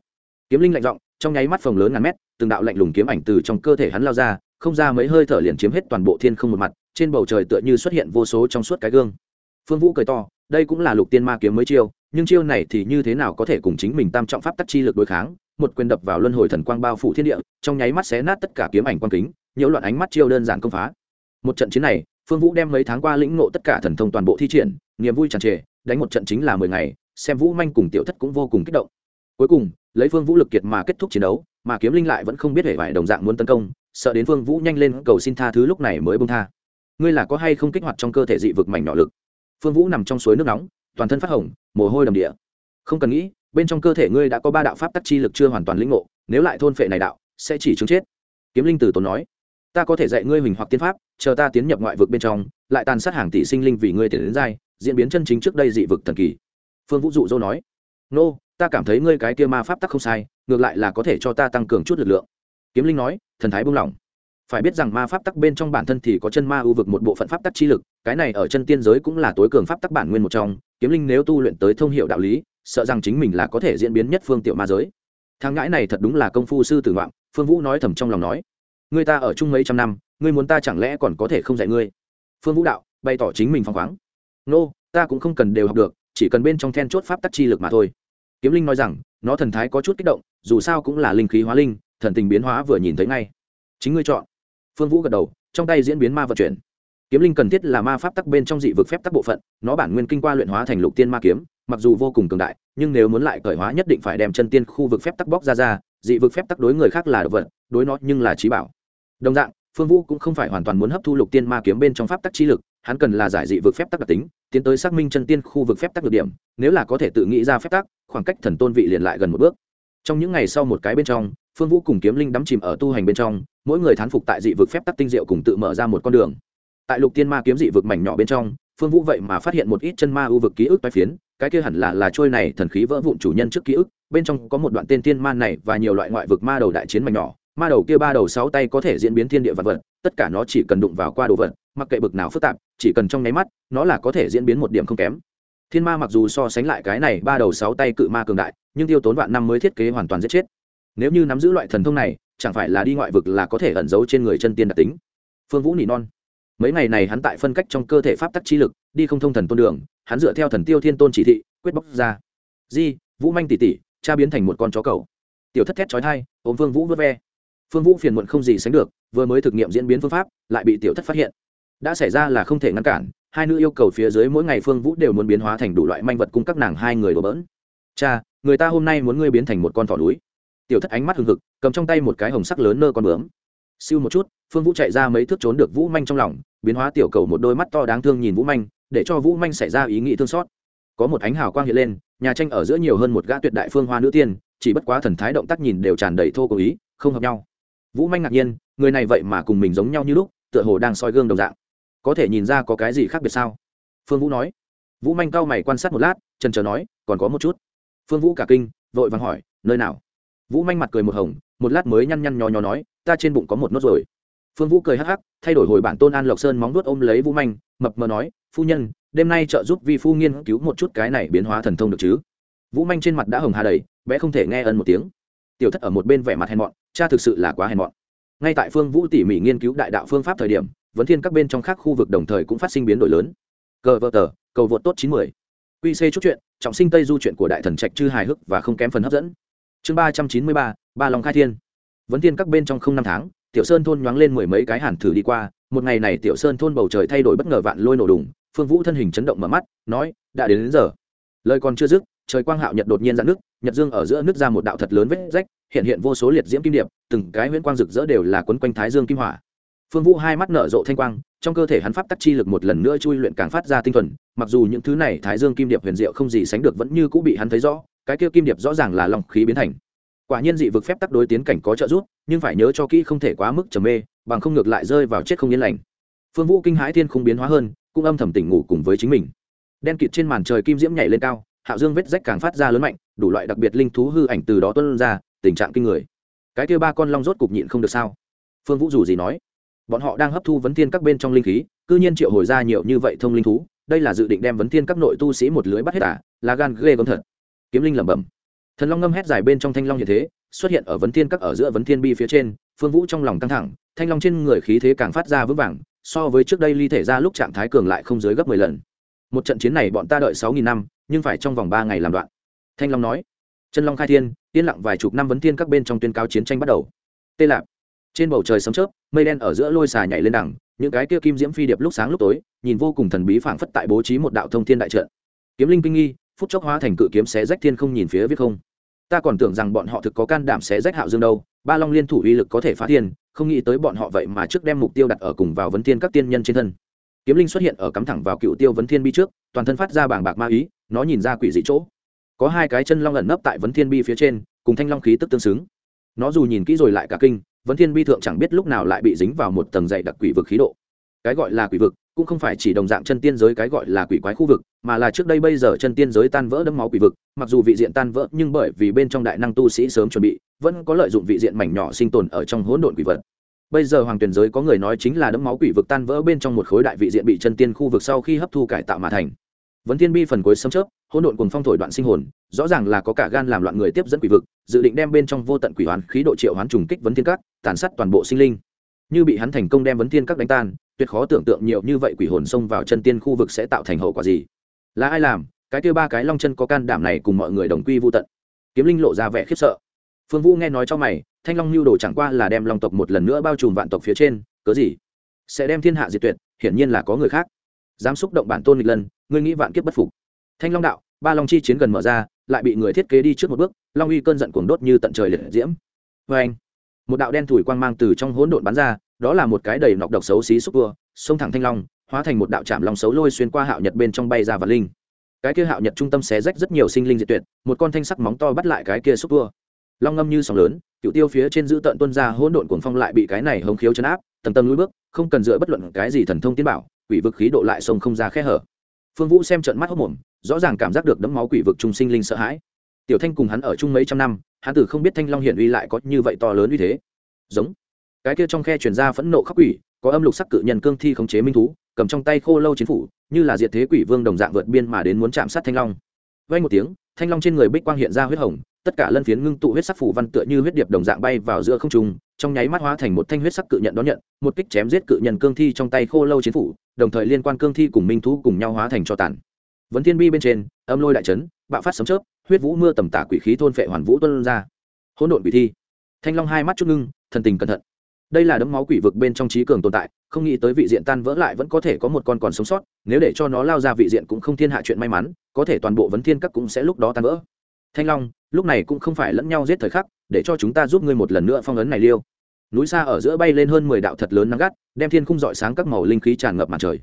Kiếm linh lạnh giọng, trong nháy mắt phồng lớn ngàn mét, từng đạo lạnh lùng kiếm ảnh từ trong cơ thể hắn lao ra, không ra mấy hơi thở liền chiếm hết toàn bộ thiên không một mặt, trên bầu trời tựa như xuất hiện vô số trong suốt cái gương. Phương vũ cười to, đây cũng là lục tiên ma kiếm mới chiêu, nhưng chiêu này thì như thế nào có thể cùng chính mình tam trọng pháp tắc chi lực đối kháng? Một quyền đập vào luân hồi thần quang bao phủ thiên địa, trong nháy mắt xé nát tất cả kiếm ảnh quang kính, nhiễu loạn ánh mắt chiêu đơn giản công phá. Một trận chiến này phương vũ đem mấy tháng qua lĩnh ngộ tất cả thần thông toàn bộ thi triển, niềm vui tràn trề, đánh một trận chính là mười ngày, xem vũ manh cùng tiểu thất cũng vô cùng kích động. Cuối cùng, lấy phương vũ lực kiệt mà kết thúc chiến đấu, mà kiếm linh lại vẫn không biết hề vải đồng dạng muốn tấn công, sợ đến phương vũ nhanh lên cầu xin tha thứ lúc này mới bông tha. Ngươi là có hay không kích hoạt trong cơ thể dị vực mảnh nọ lực? Phương vũ nằm trong suối nước nóng, toàn thân phát hồng, mồ hôi đầm địa. Không cần nghĩ, bên trong cơ thể ngươi đã có ba đạo pháp tắc chi lực chưa hoàn toàn lĩnh ngộ, nếu lại thôn phệ này đạo, sẽ chỉ chứng chết. Kiếm linh từ tốn nói ta có thể dạy ngươi hình hoặc tiên pháp chờ ta tiến nhập ngoại vực bên trong lại tàn sát hàng tỷ sinh linh vì ngươi tiền đến giai diễn biến chân chính trước đây dị vực thần kỳ. Phương vũ dụ dỗ nói. Nô、no, ta cảm thấy ngươi cái kia ma pháp tắc không sai ngược lại là có thể cho ta tăng cường chút lực lượng. Kiếm linh nói thần thái buông lỏng. Phải biết rằng ma pháp tắc bên trong bản thân thì có chân ma ưu vực một bộ phận pháp tắc chi lực cái này ở chân tiên giới cũng là tối cường pháp tắc bản nguyên một trong kiếm linh nếu tu luyện tới thông hiệu đạo lý sợ rằng chính mình là có thể diễn biến nhất phương tiểu ma giới. Thang ngãi này thật đúng là công phu sư tử ngoạn phương vũ nói thầm trong lòng nói người ta ở chung mấy trăm năm ngươi muốn ta chẳng lẽ còn có thể không dạy ngươi? Phương vũ đạo bày tỏ chính mình phăng khoáng. Nô、no, ta cũng không cần đều học được chỉ cần bên trong then chốt pháp tắc chi lực mà thôi. Kiếm linh nói rằng nó thần thái có chút kích động dù sao cũng là linh khí hóa linh thần tình biến hóa vừa nhìn thấy ngay. Chính ngươi chọn. Phương vũ gật đầu trong tay diễn biến ma vận chuyển. Kiếm linh cần thiết là ma pháp tắc bên trong dị vực phép tắc bộ phận nó bản nguyên kinh qua luyện hóa thành lục tiên ma kiếm mặc dù vô cùng cường đại nhưng nếu muốn lại cởi hóa nhất định phải đem chân tiên khu vực phép tắc bóc ra ra dị vực phép tắc đối người khác là đ ộ vật đối nó nhưng là trí bảo đồng dạng, phương vũ cũng không phải hoàn toàn muốn hấp thu lục tiên ma kiếm bên trong pháp tắc chi lực, hắn cần là giải dị vực phép tắc đặc tính, tiến tới xác minh chân tiên khu vực phép tắc được điểm, nếu là có thể tự nghĩ ra phép tắc, khoảng cách thần tôn vị liền lại gần một bước. Trong những ngày sau một cái bên trong, phương vũ cùng kiếm linh đắm chìm ở tu hành bên trong, mỗi người thán phục tại dị vực phép tắc tinh diệu cùng tự mở ra một con đường. Tại lục tiên ma kiếm dị vực mảnh nhỏ bên trong, phương vũ vậy mà phát hiện một ít chân ma ưu vực ký ức tai phiến, cái kia hẳn là là trôi này thần khí vỡ vụn chủ nhân trước ký ức, bên trong có một đoạn tên tiên ma này và nhiều loại ngoại vực ma đầu đại chiến mảnh nhỏ ma đầu kia ba đầu sáu tay có thể diễn biến thiên địa vật vật, tất cả nó chỉ cần đụng vào qua đồ vật, mặc kệ bực nào phức tạp, chỉ cần trong nháy mắt, nó là có thể diễn biến một điểm không kém. Thiên ma mặc dù so sánh lại cái này ba đầu sáu tay cự ma cường đại, nhưng tiêu tốn vạn năm mới thiết kế hoàn toàn giết chết. Nếu như nắm giữ loại thần thông này, chẳng phải là đi ngoại vực là có thể ẩn giấu trên người chân tiên đặc tính. Phương vũ nỉ non. Mấy ngày này hắn tại phân cách trong cơ thể pháp tắc chi lực, đi không thông thần tôn đường, hắn dựa theo thần tiêu thiên tôn chỉ thị, quyết bóc ra. Di, vũ manh tỉ tỉ, cha biến thành một con chó cầu. Tiểu thất thét trói thai ôm phương vũ vớt ve phương vũ phiền muộn không gì sánh được, vừa mới thực nghiệm diễn biến phương pháp, lại bị tiểu thất phát hiện. Đã xảy ra là không thể ngăn cản, hai nữ yêu cầu phía dưới mỗi ngày phương vũ đều muốn biến hóa thành đủ loại manh vật cung các nàng hai người đổ bỡn. Cha, người ta hôm nay muốn ngươi biến thành một con thỏ núi. Tiểu thất ánh mắt hừng hực, cầm trong tay một cái hồng sắc lớn nơ con bướm. Siêu một chút, phương vũ chạy ra mấy thước trốn được vũ manh trong lòng, biến hóa tiểu cầu một đôi mắt to đáng thương nhìn vũ manh, để cho vũ manh xảy ra ý nghĩ thương xót. Có một ánh hào quang hiện lên, nhà tranh ở giữa nhiều hơn một gã tuyệt đại phương hoa nữ tiên, chỉ bất quá thần thái động tác nhìn đều tràn đầy thô cố ý, không hợp nhau vũ manh ngạc nhiên, người này vậy mà cùng mình giống nhau như lúc, tựa hồ đang soi gương đồng dạng. Có thể nhìn ra có cái gì khác biệt sao? Phương vũ nói. Vũ manh cau mày quan sát một lát trần trờ nói, còn có một chút. Phương vũ cả kinh, vội vàng hỏi, nơi nào? Vũ manh mặt cười một hồng, một lát mới nhăn nhăn nhò nhò nói, ta trên bụng có một nốt rồi. Phương vũ cười hắc hắc, thay đổi hồi bản tôn an lộc sơn móng vuốt ôm lấy vũ manh, mập mờ nói, phu nhân, đêm nay trợ giúp vi phu nghiên cứu một chút cái này biến hóa thần thông được chứ? Vũ manh trên mặt đã hồng hà đầy, bé không thể nghe ân một tiếng tiểu thất ở một bên vẻ mặt hèn mọn cha thực sự là quá hèn mọn. Ngay tại phương vũ tỉ mỉ nghiên cứu đại đạo phương pháp thời điểm vấn thiên các bên trong khác khu vực đồng thời cũng phát sinh biến đổi lớn. Cờ vợ tờ cầu vượt tốt chín mươi Qc chút chuyện trọng sinh tây du chuyện của đại thần trạch chư hài hước và không kém phần hấp dẫn. Chương ba trăm chín mươi ba ba lòng khai thiên. Vấn thiên các bên trong không năm tháng tiểu sơn thôn nhoáng lên mười mấy cái hàn thử đi qua một ngày này tiểu sơn thôn bầu trời thay đổi bất ngờ vạn lôi nổ đùng phương vũ thân hình chấn động mở mắt nói đã đến, đến giờ. Lời còn chưa dứt trời quang hạo nhật đột nhiên dạn nước nhật dương ở giữa nước ra một đạo thật lớn vết rách, hiện hiện vô số liệt diễm kim điệp, từng cái huyễn quang rực rỡ đều là quấn quanh thái dương kim hỏa. Phương vũ hai mắt nở rộ thanh quang, trong cơ thể hắn pháp tắc chi lực một lần nữa chui luyện càng phát ra tinh thuần, mặc dù những thứ này thái dương kim điệp huyền diệu không gì sánh được vẫn như cũng bị hắn thấy rõ, cái kia kim điệp rõ ràng là lòng khí biến thành. Quả nhiên dị vực phép tắc đối tiến cảnh có trợ giúp, nhưng phải nhớ cho kỹ không thể quá mức trầm mê, bằng không ngược lại rơi vào chết không yên lành. Phương vũ kinh hãi thiên không biến hóa hơn, cũng âm thầm tỉnh ngủ cùng với chính mình. Đen kịt trên màn trời kim diễm nhảy lên cao, hạo dương vết rách càng phát ra lớn mạnh đủ loại đặc biệt linh thú hư ảnh từ đó tuân ra, tình trạng kinh người. Cái kia ba con long rốt cục nhịn không được sao? Phương vũ dù gì nói, bọn họ đang hấp thu vấn thiên các bên trong linh khí, cư nhiên triệu hồi ra nhiều như vậy thông linh thú, đây là dự định đem vấn thiên các nội tu sĩ một lưới bắt hết à? Là gan ghê gớm thật. Kiếm linh lẩm bẩm, thần long ngâm hét dài bên trong thanh long như thế, xuất hiện ở vấn thiên các ở giữa vấn thiên bi phía trên, phương vũ trong lòng căng thẳng, thanh long trên người khí thế càng phát ra vững vàng, so với trước đây ly thể ra lúc trạng thái cường lại không dưới gấp mười lần. Một trận chiến này bọn ta đợi sáu nghìn năm, nhưng phải trong vòng ba ngày làm đoạn thanh long nói. Chân long khai thiên, yên lặng vài chục năm vấn thiên các bên trong tuyên cáo chiến tranh bắt đầu. Tê lạp. Trên bầu trời sấm chớp, mây đen ở giữa lôi xà nhảy lên đẳng những cái kia kim diễm phi điệp lúc sáng lúc tối, nhìn vô cùng thần bí phảng phất tại bố trí một đạo thông thiên đại trận. Kiếm linh kinh nghi, phút chốc hóa thành cự kiếm xé rách thiên không nhìn phía viết không. Ta còn tưởng rằng bọn họ thực có can đảm xé rách hạo dương đâu, ba long liên thủ uy lực có thể phá thiên, không nghĩ tới bọn họ vậy mà trước đem mục tiêu đặt ở cùng vào vấn thiên các tiên nhân trên thân. Kiếm linh xuất hiện ở cắm thẳng vào cựu tiêu vấn thiên bi trước, toàn thân phát ra bảng bạc ma ý, nó nhìn ra quỷ dị chỗ có hai cái chân long ẩn nấp tại vấn thiên bi phía trên, cùng thanh long khí tức tương xứng. Nó dù nhìn kỹ rồi lại cả kinh, vấn thiên bi thượng chẳng biết lúc nào lại bị dính vào một tầng dày đặc quỷ vực khí độ. Cái gọi là quỷ vực, cũng không phải chỉ đồng dạng chân tiên giới cái gọi là quỷ quái khu vực, mà là trước đây bây giờ chân tiên giới tan vỡ đấm máu quỷ vực, mặc dù vị diện tan vỡ, nhưng bởi vì bên trong đại năng tu sĩ sớm chuẩn bị, vẫn có lợi dụng vị diện mảnh nhỏ sinh tồn ở trong hỗn độn quỷ vật. Bây giờ hoàng tuyển giới có người nói chính là đấm máu quỷ vực tan vỡ bên trong một khối đại vị diện bị chân tiên khu vực sau khi hấp thu cải tạo mà thành. Vấn thiên bi phần cuối sấm chớp hỗn độn cùng phong thổi đoạn sinh hồn, rõ ràng là có cả gan làm loạn người tiếp dẫn quỷ vực, dự định đem bên trong vô tận quỷ hoán khí độ triệu hoán trùng kích vấn thiên các, tàn sát toàn bộ sinh linh. Như bị hắn thành công đem vấn thiên các đánh tan, tuyệt khó tưởng tượng nhiều như vậy quỷ hồn xông vào chân tiên khu vực sẽ tạo thành hậu quả gì. Là ai làm? Cái kia ba cái long chân có can đảm này cùng mọi người đồng quy vô tận. Kiếm linh lộ ra vẻ khiếp sợ. Phương vũ nghe nói cho mày, thanh long lưu đồ chẳng qua là đem long tộc một lần nữa bao trùm vạn tộc phía trên, cớ gì? Sẽ đem thiên hạ diệt tuyệt, hiển nhiên là có người khác. Dám xúc động bản tôn nghịch lần ngươi nghĩ vạn kiếp bất phục thanh long đạo, ba long chi chiến gần mở ra, lại bị người thiết kế đi trước một bước, long uy cơn giận cuồng đốt như tận trời liệt diễm. Vê anh một đạo đen thủi quang mang từ trong hỗn độn bắn ra, đó là một cái đầy nọc độc xấu xí xúc vua, xông thẳng thanh long, hóa thành một đạo chạm lòng xấu lôi xuyên qua hạo nhật bên trong bay ra và linh. Cái kia hạo nhật trung tâm xé rách rất nhiều sinh linh diệt tuyệt, một con thanh sắc móng to bắt lại cái kia xúc vua. Long ngâm như sóng lớn, cựu tiêu phía trên giữ tận tuân ra hỗn độn cuồng phong lại bị cái này hống khiếu chấn áp, tầng tầng lùi bước, không cần dựa bất luận cái gì thần thông tiên bảo, quỷ vực khí độ lại sông không ra khe hở phương vũ xem trận mắt hốc mồm, rõ ràng cảm giác được đấm máu quỷ vực trung sinh linh sợ hãi. Tiểu thanh cùng hắn ở chung mấy trăm năm, hắn tử không biết thanh long hiển uy lại có như vậy to lớn uy thế. Giống. Cái kia trong khe truyền ra phẫn nộ khắc quỷ, có âm lục sắc cự nhân cương thi khống chế minh thú, cầm trong tay khô lâu chiến phủ, như là diệt thế quỷ vương đồng dạng vượt biên mà đến muốn chạm sát thanh long. Vay một tiếng, thanh long trên người bích quang hiện ra huyết hồng, tất cả lân phiến ngưng tụ huyết sắc phủ văn tựa như huyết điệp đồng dạng bay vào giữa không trung trong nháy mắt hóa thành một thanh huyết sắc cự nhận đón nhận, một kích chém giết cự nhân cương thi trong tay khô lâu chiến phủ, đồng thời liên quan cương thi cùng minh thú cùng nhau hóa thành cho tàn. Vấn thiên bi bên trên, âm lôi đại trấn bạo phát sấm chớp, huyết vũ mưa tầm tả quỷ khí thôn phệ hoàn vũ tuân ra. Hỗn độn quỷ thi. Thanh long hai mắt chút ngưng, thần tình cẩn thận. Đây là đấm máu quỷ vực bên trong trí cường tồn tại, không nghĩ tới vị diện tan vỡ lại vẫn có thể có một con còn sống sót, nếu để cho nó lao ra vị diện cũng không thiên hạ chuyện may mắn, có thể toàn bộ vấn thiên các cũng sẽ lúc đó tan vỡ. Thanh long, lúc này cũng không phải lẫn nhau giết thời khắc để cho chúng ta giúp ngươi một lần nữa phong ấn này liêu. Núi xa ở giữa bay lên hơn mười đạo thật lớn nắng gắt, đem thiên khung dọi sáng các màu linh khí tràn ngập mặt trời.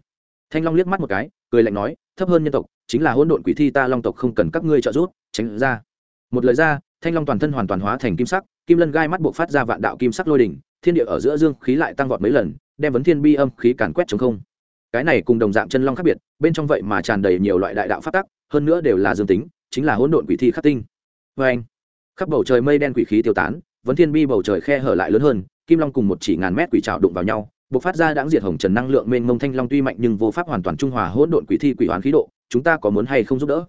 Thanh long liếc mắt một cái, cười lạnh nói, thấp hơn nhân tộc, chính là hỗn độn quỷ thi ta long tộc không cần các ngươi trợ giúp, tránh ra. Một lời ra, thanh long toàn thân hoàn toàn hóa thành kim sắc, kim lân gai mắt buộc phát ra vạn đạo kim sắc lôi đỉnh, thiên địa ở giữa dương khí lại tăng vọt mấy lần, đem vấn thiên bi âm khí càn quét chống không. Cái này cùng đồng dạng chân long khác biệt, bên trong vậy mà tràn đầy nhiều loại đại đạo phát tắc, hơn nữa đều là dương tính, chính là hỗn độn quỷ thi khắc tinh. Vê anh khắp bầu trời mây đen quỷ khí tiêu tán, vấn thiên bi bầu trời khe hở lại lớn hơn, kim long cùng một chỉ ngàn mét quỷ trào đụng vào nhau, bộc phát ra đáng diệt hồng trần năng lượng mênh mông thanh long tuy mạnh nhưng vô pháp hoàn toàn trung hòa hỗn độn quỷ thi quỷ hoán khí độ, chúng ta có muốn hay không giúp đỡ?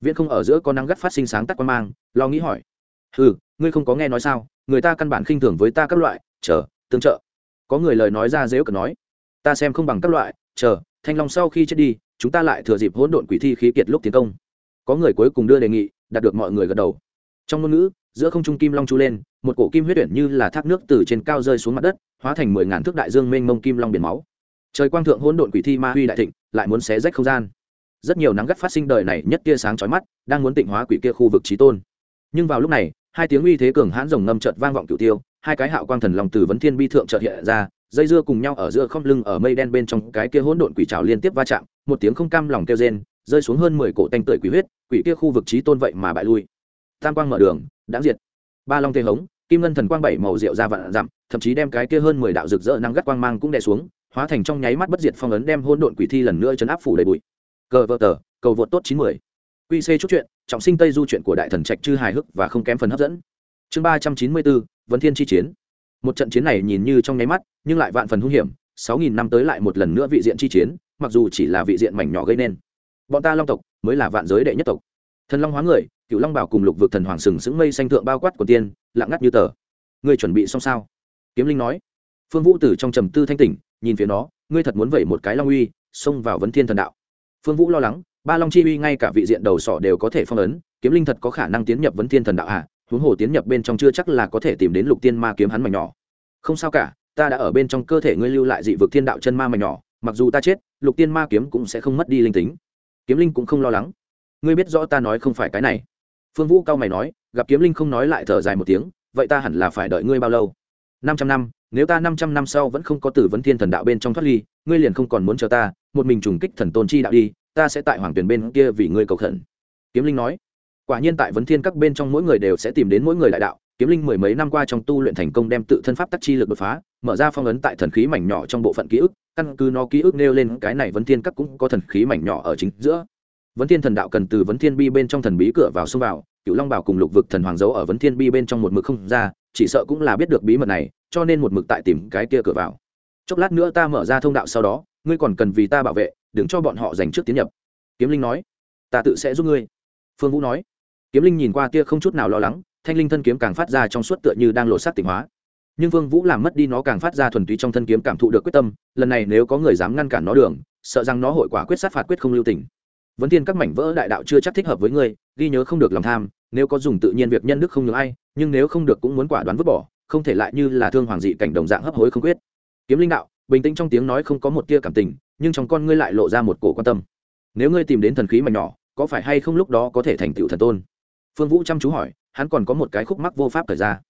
Viễn không ở giữa có năng gắt phát sinh sáng tắt quan mang, lo nghĩ hỏi. Ừ ngươi không có nghe nói sao, người ta căn bản khinh thường với ta các loại, chờ, tương trợ. Có người lời nói ra dễ cần nói. Ta xem không bằng các loại, chờ, thanh long sau khi chết đi, chúng ta lại thừa dịp hỗn độn quỷ thi khí kiệt lúc tiến công. Có người cuối cùng đưa đề nghị, đạt được mọi người gật đầu trong ngôn ngữ, giữa không trung kim long chu lên, một cổ kim huyết tuyển như là thác nước từ trên cao rơi xuống mặt đất, hóa thành mười ngàn thước đại dương mênh mông kim long biển máu. Trời quang thượng hỗn độn quỷ thi ma huy đại thịnh, lại muốn xé rách không gian. Rất nhiều nắng gắt phát sinh đời này nhất tia sáng chói mắt, đang muốn tịnh hóa quỷ kia khu vực trí tôn. Nhưng vào lúc này, hai tiếng uy thế cường hãn rồng ngâm chợt vang vọng cửu tiêu, hai cái hạo quang thần lòng từ vấn thiên bi thượng chợt hiện ra, dây dưa cùng nhau ở giữa không lưng ở mây đen bên trong cái kia hỗn độn quỷ trào liên tiếp va chạm, một tiếng không cam lòng kêu rên, rơi xuống hơn mười cổ tanh tưởi quỷ huyết, quỷ kia khu vực trí tôn vậy mà bại lui tam quang mở đường đã diệt. Ba long tê hống, kim ngân thần quang bảy màu rượu ra vạn dặm, thậm chí đem cái kia hơn mười đạo rực rỡ năng gắt quang mang cũng đè xuống, hóa thành trong nháy mắt bất diệt phong ấn đem hôn độn quỷ thi lần nữa chấn áp phủ đầy bụi. Cờ vợ tờ, cầu vượt tốt chín mươi quy c chút chuyện, trọng sinh tây du chuyện của đại thần trạch chư hài hước và không kém phần hấp dẫn. Chương ba trăm chín mươi bốn vấn thiên chi chiến. Một trận chiến này nhìn như trong nháy mắt, nhưng lại vạn phần hung hiểm, sáu nghìn năm tới lại một lần nữa vị diện chi chiến, mặc dù chỉ là vị diện mảnh nhỏ gây nên. Bọn ta long tộc mới là vạn giới đệ nhất tộc. Thần long hóa người cựu long bảo cùng lục vực thần hoàng sừng sững mây xanh thượng bao quát của tiên, lặng ngắt như tờ. Ngươi chuẩn bị xong sao? Kiếm linh nói. Phương vũ tử trong trầm tư thanh tỉnh, nhìn phía nó, ngươi thật muốn vẩy một cái long uy, xông vào vấn thiên thần đạo. Phương vũ lo lắng, ba long chi uy ngay cả vị diện đầu sỏ đều có thể phong ấn, kiếm linh thật có khả năng tiến nhập vấn thiên thần đạo à? huống hồ tiến nhập bên trong chưa chắc là có thể tìm đến lục tiên ma kiếm hắn mảnh nhỏ. Không sao cả, ta đã ở bên trong cơ thể ngươi lưu lại dị vực thiên đạo chân ma mảnh nhỏ, mặc dù ta chết, lục tiên ma kiếm cũng sẽ không mất đi linh tính. Kiếm linh cũng không lo lắng. Ngươi biết rõ ta nói không phải cái này phương vũ cao mày nói, gặp kiếm linh không nói lại thở dài một tiếng, vậy ta hẳn là phải đợi ngươi bao lâu? Năm trăm năm, nếu ta năm trăm năm sau vẫn không có tử vấn thiên thần đạo bên trong thoát ly, ngươi liền không còn muốn chờ ta, một mình trùng kích thần tôn chi đạo đi, ta sẽ tại hoàng tuyển bên kia vì ngươi cầu khẩn. Kiếm linh nói. Quả nhiên tại vấn thiên các bên trong mỗi người đều sẽ tìm đến mỗi người đại đạo, kiếm linh mười mấy năm qua trong tu luyện thành công đem tự thân pháp tắc chi lực đột phá, mở ra phong ấn tại thần khí mảnh nhỏ trong bộ phận ký ức, căn cứ nó ký ức nêu lên cái này vấn thiên các cũng có thần khí mảnh nhỏ ở chính giữa. Vấn thiên thần đạo cần từ vấn thiên bi bên trong thần bí cửa vào xông vào cựu long bảo cùng lục vực thần hoàng giấu ở vấn thiên bi bên trong một mực không ra, chỉ sợ cũng là biết được bí mật này, cho nên một mực tại tìm cái kia cửa vào. Chốc lát nữa ta mở ra thông đạo sau đó, ngươi còn cần vì ta bảo vệ, đừng cho bọn họ giành trước tiến nhập. Kiếm linh nói. Ta tự sẽ giúp ngươi. Phương vũ nói. Kiếm linh nhìn qua tia không chút nào lo lắng, thanh linh thân kiếm càng phát ra trong suốt tựa như đang lộ sát tỉnh hóa. Nhưng vương vũ làm mất đi nó càng phát ra thuần túy trong thân kiếm cảm thụ được quyết tâm, lần này nếu có người dám ngăn cản nó đường, sợ rằng nó hội quả quyết sát phạt quyết không lưu tình. Vấn thiên các mảnh vỡ đại đạo chưa chắc thích hợp với ngươi ghi nhớ không được lòng tham, nếu có dùng tự nhiên việc nhân đức không nhường ai, nhưng nếu không được cũng muốn quả đoán vứt bỏ, không thể lại như là thương hoàng dị cảnh đồng dạng hấp hối không quyết. Kiếm linh đạo, bình tĩnh trong tiếng nói không có một tia cảm tình, nhưng trong con ngươi lại lộ ra một cổ quan tâm. Nếu ngươi tìm đến thần khí mà nhỏ, có phải hay không lúc đó có thể thành tựu thần tôn? Phương vũ chăm chú hỏi, hắn còn có một cái khúc mắc vô pháp thời ra.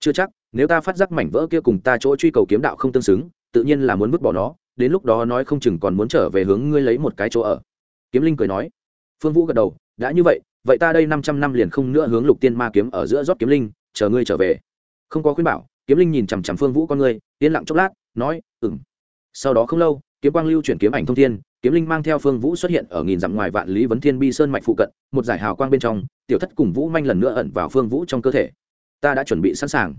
Chưa chắc, nếu ta phát giác mảnh vỡ kia cùng ta chỗ truy cầu kiếm đạo không tương xứng, tự nhiên là muốn vứt bỏ nó, đến lúc đó nói không chừng còn muốn trở về hướng ngươi lấy một cái chỗ ở. Kiếm linh cười nói. Phương vũ gật đầu, đã như vậy vậy ta đây năm trăm năm liền không nữa hướng lục tiên ma kiếm ở giữa rót kiếm linh, chờ ngươi trở về. Không có khuyên bảo, kiếm linh nhìn chằm chằm phương vũ con ngươi, yên lặng chốc lát, nói ừng sau đó không lâu, kiếm quang lưu chuyển kiếm ảnh thông thiên, kiếm linh mang theo phương vũ xuất hiện ở nghìn dặm ngoài vạn lý vấn thiên bi sơn mạch phụ cận, một giải hào quang bên trong, tiểu thất cùng vũ manh lần nữa ẩn vào phương vũ trong cơ thể. Ta đã chuẩn bị sẵn sàng.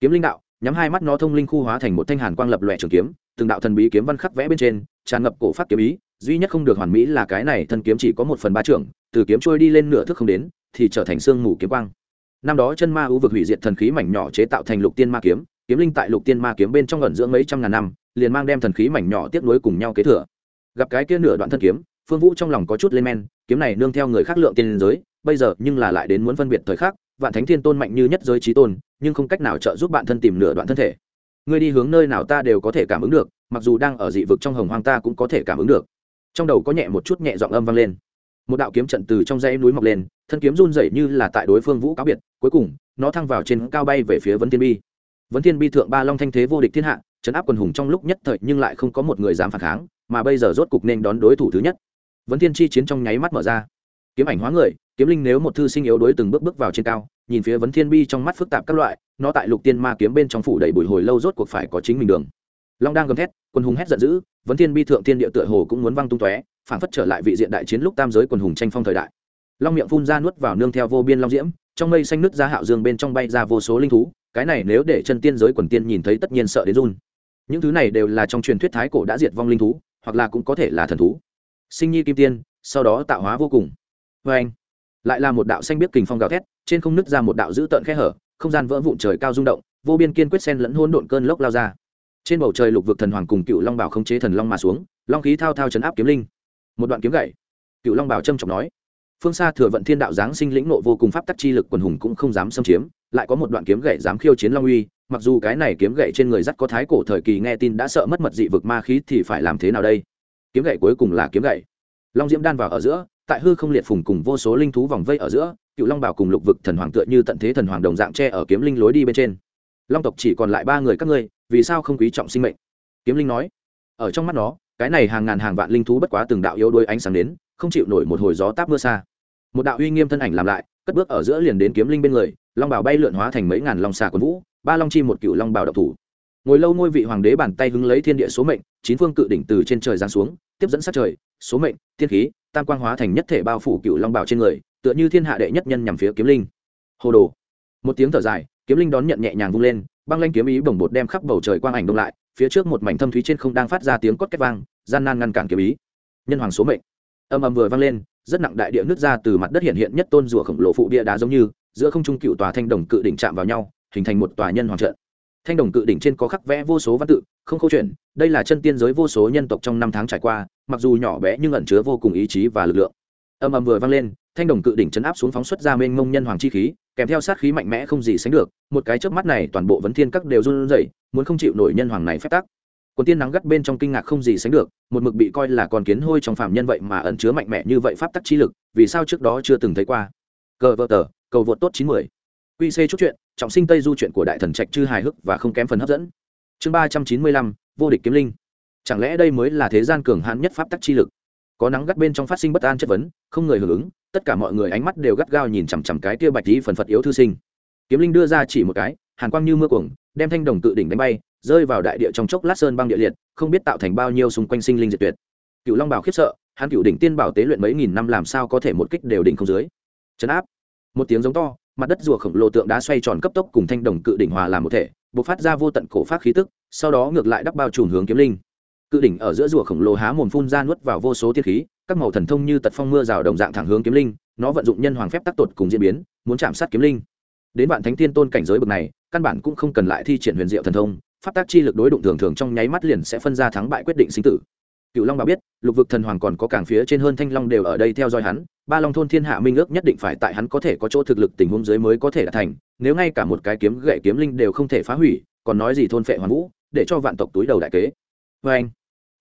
Kiếm linh đạo, nhắm hai mắt nó thông linh khu hóa thành một thanh hàn quang lập lòe trường kiếm, từng đạo thần bí kiếm văn khắc vẽ bên trên, tràn ngập cổ phát kiếm ý duy nhất không được hoàn mỹ là cái này thân kiếm chỉ có một phần ba trưởng, từ kiếm trôi đi lên nửa thước không đến, thì trở thành xương mù kiếm quang. Năm đó chân ma ưu vực hủy diệt thần khí mảnh nhỏ chế tạo thành lục tiên ma kiếm kiếm linh tại lục tiên ma kiếm bên trong ẩn dưỡng mấy trăm ngàn năm, liền mang đem thần khí mảnh nhỏ tiếp nối cùng nhau kế thừa. Gặp cái kia nửa đoạn thân kiếm, phương vũ trong lòng có chút lên men, kiếm này nương theo người khác lượng tiên giới, bây giờ nhưng là lại đến muốn phân biệt thời khắc, vạn thánh thiên tôn mạnh như nhất giới trí tôn, nhưng không cách nào trợ giúp bạn thân tìm nửa đoạn thân thể. Ngươi đi hướng nơi nào ta đều có thể cảm ứng được, mặc dù đang ở dị vực trong hồng hoang ta cũng có thể cảm ứng được trong đầu có nhẹ một chút nhẹ giọng âm vang lên. Một đạo kiếm trận từ trong dãy núi mọc lên, thân kiếm run rẩy như là tại đối phương vũ cáo biệt, cuối cùng, nó thăng vào trên cao bay về phía vấn thiên bi. Vấn thiên bi thượng ba long thanh thế vô địch thiên hạ chấn áp quần hùng trong lúc nhất thời nhưng lại không có một người dám phản kháng, mà bây giờ rốt cục nên đón đối thủ thứ nhất. Vấn thiên chi chiến trong nháy mắt mở ra. Kiếm ảnh hóa người, kiếm linh nếu một thư sinh yếu đối từng bước bước vào trên cao, nhìn phía vấn thiên bi trong mắt phức tạp các loại, nó tại lục tiên ma kiếm bên trong phủ đầy bụi hồi lâu rốt cuộc phải có chính mình đường long đang gầm thét, quân hùng hét giận dữ, vấn thiên bi thượng thiên địa tựa hồ cũng muốn văng tung tóe phản phất trở lại vị diện đại chiến lúc tam giới quần hùng tranh phong thời đại. Long miệng phun ra nuốt vào nương theo vô biên long diễm, trong mây xanh nứt ra hạo dương bên trong bay ra vô số linh thú, cái này nếu để chân tiên giới quần tiên nhìn thấy tất nhiên sợ đến run. Những thứ này đều là trong truyền thuyết thái cổ đã diệt vong linh thú, hoặc là cũng có thể là thần thú. Sinh nhi kim tiên, sau đó tạo hóa vô cùng. Vê anh, lại là một đạo xanh biết kình phong gào thét, trên không nứt ra một đạo dữ tợn khe hở, không gian vỡ vụn trời cao rung động, vô biên kiên quyết sen lẫn hôn độn cơn lốc lao ra trên bầu trời lục vực thần hoàng cùng cựu long bảo không chế thần long mà xuống, long khí thao thao chấn áp kiếm linh. Một đoạn kiếm gậy. Cựu long bảo trâm trọng nói, phương xa thừa vận thiên đạo giáng sinh lĩnh nộ vô cùng pháp tắc chi lực quần hùng cũng không dám xâm chiếm, lại có một đoạn kiếm gậy dám khiêu chiến long uy, mặc dù cái này kiếm gậy trên người dắt có thái cổ thời kỳ nghe tin đã sợ mất mật dị vực ma khí thì phải làm thế nào đây? Kiếm gậy cuối cùng là kiếm gậy. Long diễm đan vào ở giữa, tại hư không liệt phùng cùng vô số linh thú vòng vây ở giữa, cựu long bảo cùng lục vực thần hoàng tựa như tận thế thần hoàng đồng dạng tre ở kiếm linh lối đi bên trên. Long tộc chỉ còn lại ba người các ngươi vì sao không quý trọng sinh mệnh? Kiếm linh nói. Ở trong mắt nó, cái này hàng ngàn hàng vạn linh thú bất quá từng đạo yếu đuôi ánh sáng đến, không chịu nổi một hồi gió táp mưa xa. Một đạo uy nghiêm thân ảnh làm lại, cất bước ở giữa liền đến kiếm linh bên người, long bảo bay lượn hóa thành mấy ngàn long xà quần vũ, ba long chi một cựu long bảo độc thủ. Ngồi lâu ngôi vị hoàng đế bàn tay hứng lấy thiên địa số mệnh, chín phương cự đỉnh từ trên trời giáng xuống, tiếp dẫn sát trời, số mệnh, thiên khí, tam quang hóa thành nhất thể bao phủ cựu long bảo trên người, tựa như thiên hạ đệ nhất nhân nhằm phía kiếm linh. Hồ đồ. Một tiếng thở dài, kiếm linh đón nhận nhẹ nhàng vung lên băng lanh kiếm ý bồng bột đem khắp bầu trời quang ảnh đông lại, phía trước một mảnh thâm thúy trên không đang phát ra tiếng cốt két vang, gian nan ngăn cản kiếm ý. Nhân hoàng số mệnh. Âm âm vừa vang lên, rất nặng đại địa nước ra từ mặt đất hiện hiện nhất tôn rùa khổng lồ phụ bia đá giống như, giữa không trung cựu tòa thanh đồng cự đỉnh chạm vào nhau, hình thành một tòa nhân hoàng trận. Thanh đồng cự đỉnh trên có khắc vẽ vô số văn tự, không câu chuyện, đây là chân tiên giới vô số nhân tộc trong năm tháng trải qua, mặc dù nhỏ bé nhưng ẩn chứa vô cùng ý chí và lực lượng. Âm âm vừa vang lên thanh đồng cự đỉnh chấn áp xuống phóng xuất ra mênh mông nhân hoàng chi khí, kèm theo sát khí mạnh mẽ không gì sánh được, một cái chớp mắt này toàn bộ vấn thiên các đều run rẩy, muốn không chịu nổi nhân hoàng này phép tắc. Quần tiên nắng gắt bên trong kinh ngạc không gì sánh được, một mực bị coi là con kiến hôi trong phạm nhân vậy mà ẩn chứa mạnh mẽ như vậy pháp tắc chi lực, vì sao trước đó chưa từng thấy qua? Cờ vợ tờ, cầu vượt tốt chín mươi quy c chút chuyện, trọng sinh tây du chuyện của đại thần trạch chư hài hước và không kém phần hấp dẫn. Chương ba trăm chín mươi lăm, vô địch kiếm linh. Chẳng lẽ đây mới là thế gian cường hãn nhất pháp tắc chi lực? Có nắng gắt bên trong phát sinh bất an chất vấn, không người hưởng ứng, tất cả mọi người ánh mắt đều gắt gao nhìn chằm chằm cái kia bạch tí phần phật yếu thư sinh. Kiếm linh đưa ra chỉ một cái, hàn quang như mưa cuồng, đem thanh đồng tự đỉnh đánh bay, rơi vào đại địa trong chốc lát sơn băng địa liệt, không biết tạo thành bao nhiêu xung quanh sinh linh diệt tuyệt. Cựu long bảo khiếp sợ, hắn cựu đỉnh tiên bảo tế luyện mấy nghìn năm làm sao có thể một kích đều đỉnh không dưới. Chấn áp. Một tiếng giống to, mặt đất rùa khổng lồ tượng đá xoay tròn cấp tốc cùng thanh đồng cự đỉnh hòa làm một thể, bộc phát ra vô tận cổ phát khí tức, sau đó ngược lại đắp bao trùm hướng kiếm linh cự đỉnh ở giữa rùa khổng lồ há mồm phun ra nuốt vào vô số tiên khí, các màu thần thông như tật phong mưa rào đồng dạng thẳng hướng kiếm linh, nó vận dụng nhân hoàng phép tác tột cùng diễn biến, muốn chạm sát kiếm linh. Đến vạn thánh thiên tôn cảnh giới bậc này, căn bản cũng không cần lại thi triển huyền diệu thần thông, pháp tác chi lực đối đụng thường thường trong nháy mắt liền sẽ phân ra thắng bại quyết định sinh tử. Cựu long bảo biết, lục vực thần hoàng còn có cảng phía trên hơn thanh long đều ở đây theo dõi hắn, ba long thôn thiên hạ minh ước nhất định phải tại hắn có thể có chỗ thực lực tình huống dưới mới có thể đạt thành, nếu ngay cả một cái kiếm gậy kiếm linh đều không thể phá hủy, còn nói gì thôn phệ hoàn vũ, để cho vạn tộc túi đầu đại kế. Vê anh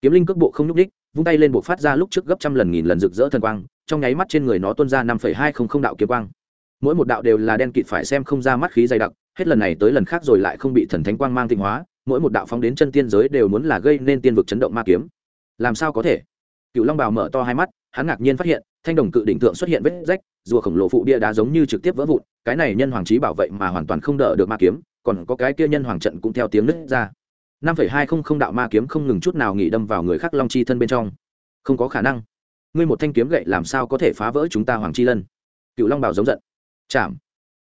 kiếm linh cước bộ không nhúc đích vung tay lên bộ phát ra lúc trước gấp trăm lần nghìn lần rực rỡ thần quang, trong nháy mắt trên người nó tuôn ra năm phẩy hai không không đạo kiếm quang. Mỗi một đạo đều là đen kịt phải xem không ra mắt khí dày đặc, hết lần này tới lần khác rồi lại không bị thần thánh quang mang tinh hóa, mỗi một đạo phóng đến chân tiên giới đều muốn là gây nên tiên vực chấn động ma kiếm. Làm sao có thể? Cựu long bào mở to hai mắt, hắn ngạc nhiên phát hiện, thanh đồng cự đỉnh tượng xuất hiện vết rách, rùa khổng lồ phụ bia đá giống như trực tiếp vỡ vụn, cái này nhân hoàng trí bảo vệ mà hoàn toàn không đỡ được ma kiếm, còn có cái kia nhân hoàng trận cũng theo tiếng nứt ra năm phẩy hai không không đạo ma kiếm không ngừng chút nào nghỉ đâm vào người khác long chi thân bên trong. Không có khả năng. Ngươi một thanh kiếm gậy làm sao có thể phá vỡ chúng ta hoàng chi lân? Cựu long bảo giống giận. Chạm.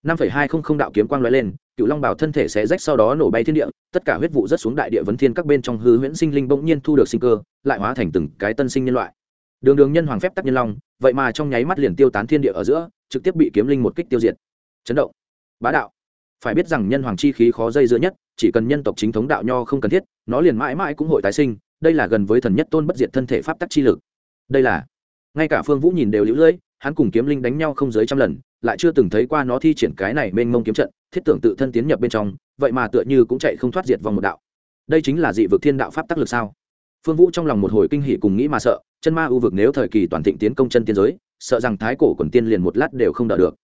năm phẩy hai không không đạo kiếm quang lóe lên, cựu long bảo thân thể sẽ rách sau đó nổ bay thiên địa, tất cả huyết vụ rớt xuống đại địa vấn thiên các bên trong hư huyễn sinh linh bỗng nhiên thu được sinh cơ, lại hóa thành từng cái tân sinh nhân loại. Đường đường nhân hoàng phép tắc nhân long, vậy mà trong nháy mắt liền tiêu tán thiên địa ở giữa, trực tiếp bị kiếm linh một kích tiêu diệt. Chấn động. Bá đạo phải biết rằng nhân hoàng chi khí khó dây dưa nhất, chỉ cần nhân tộc chính thống đạo nho không cần thiết, nó liền mãi mãi cũng hội tái sinh, đây là gần với thần nhất tôn bất diệt thân thể pháp tắc chi lực. Đây là, ngay cả phương vũ nhìn đều lũ lưỡi, hắn cùng kiếm linh đánh nhau không dưới trăm lần, lại chưa từng thấy qua nó thi triển cái này mênh mông kiếm trận, thiết tưởng tự thân tiến nhập bên trong, vậy mà tựa như cũng chạy không thoát diệt vòng một đạo. Đây chính là dị vực thiên đạo pháp tắc lực sao? Phương vũ trong lòng một hồi kinh hỉ cùng nghĩ mà sợ, chân ma ưu vực nếu thời kỳ toàn thịnh tiến công chân tiên giới, sợ rằng thái cổ quần tiên liền một lát đều không đỡ được.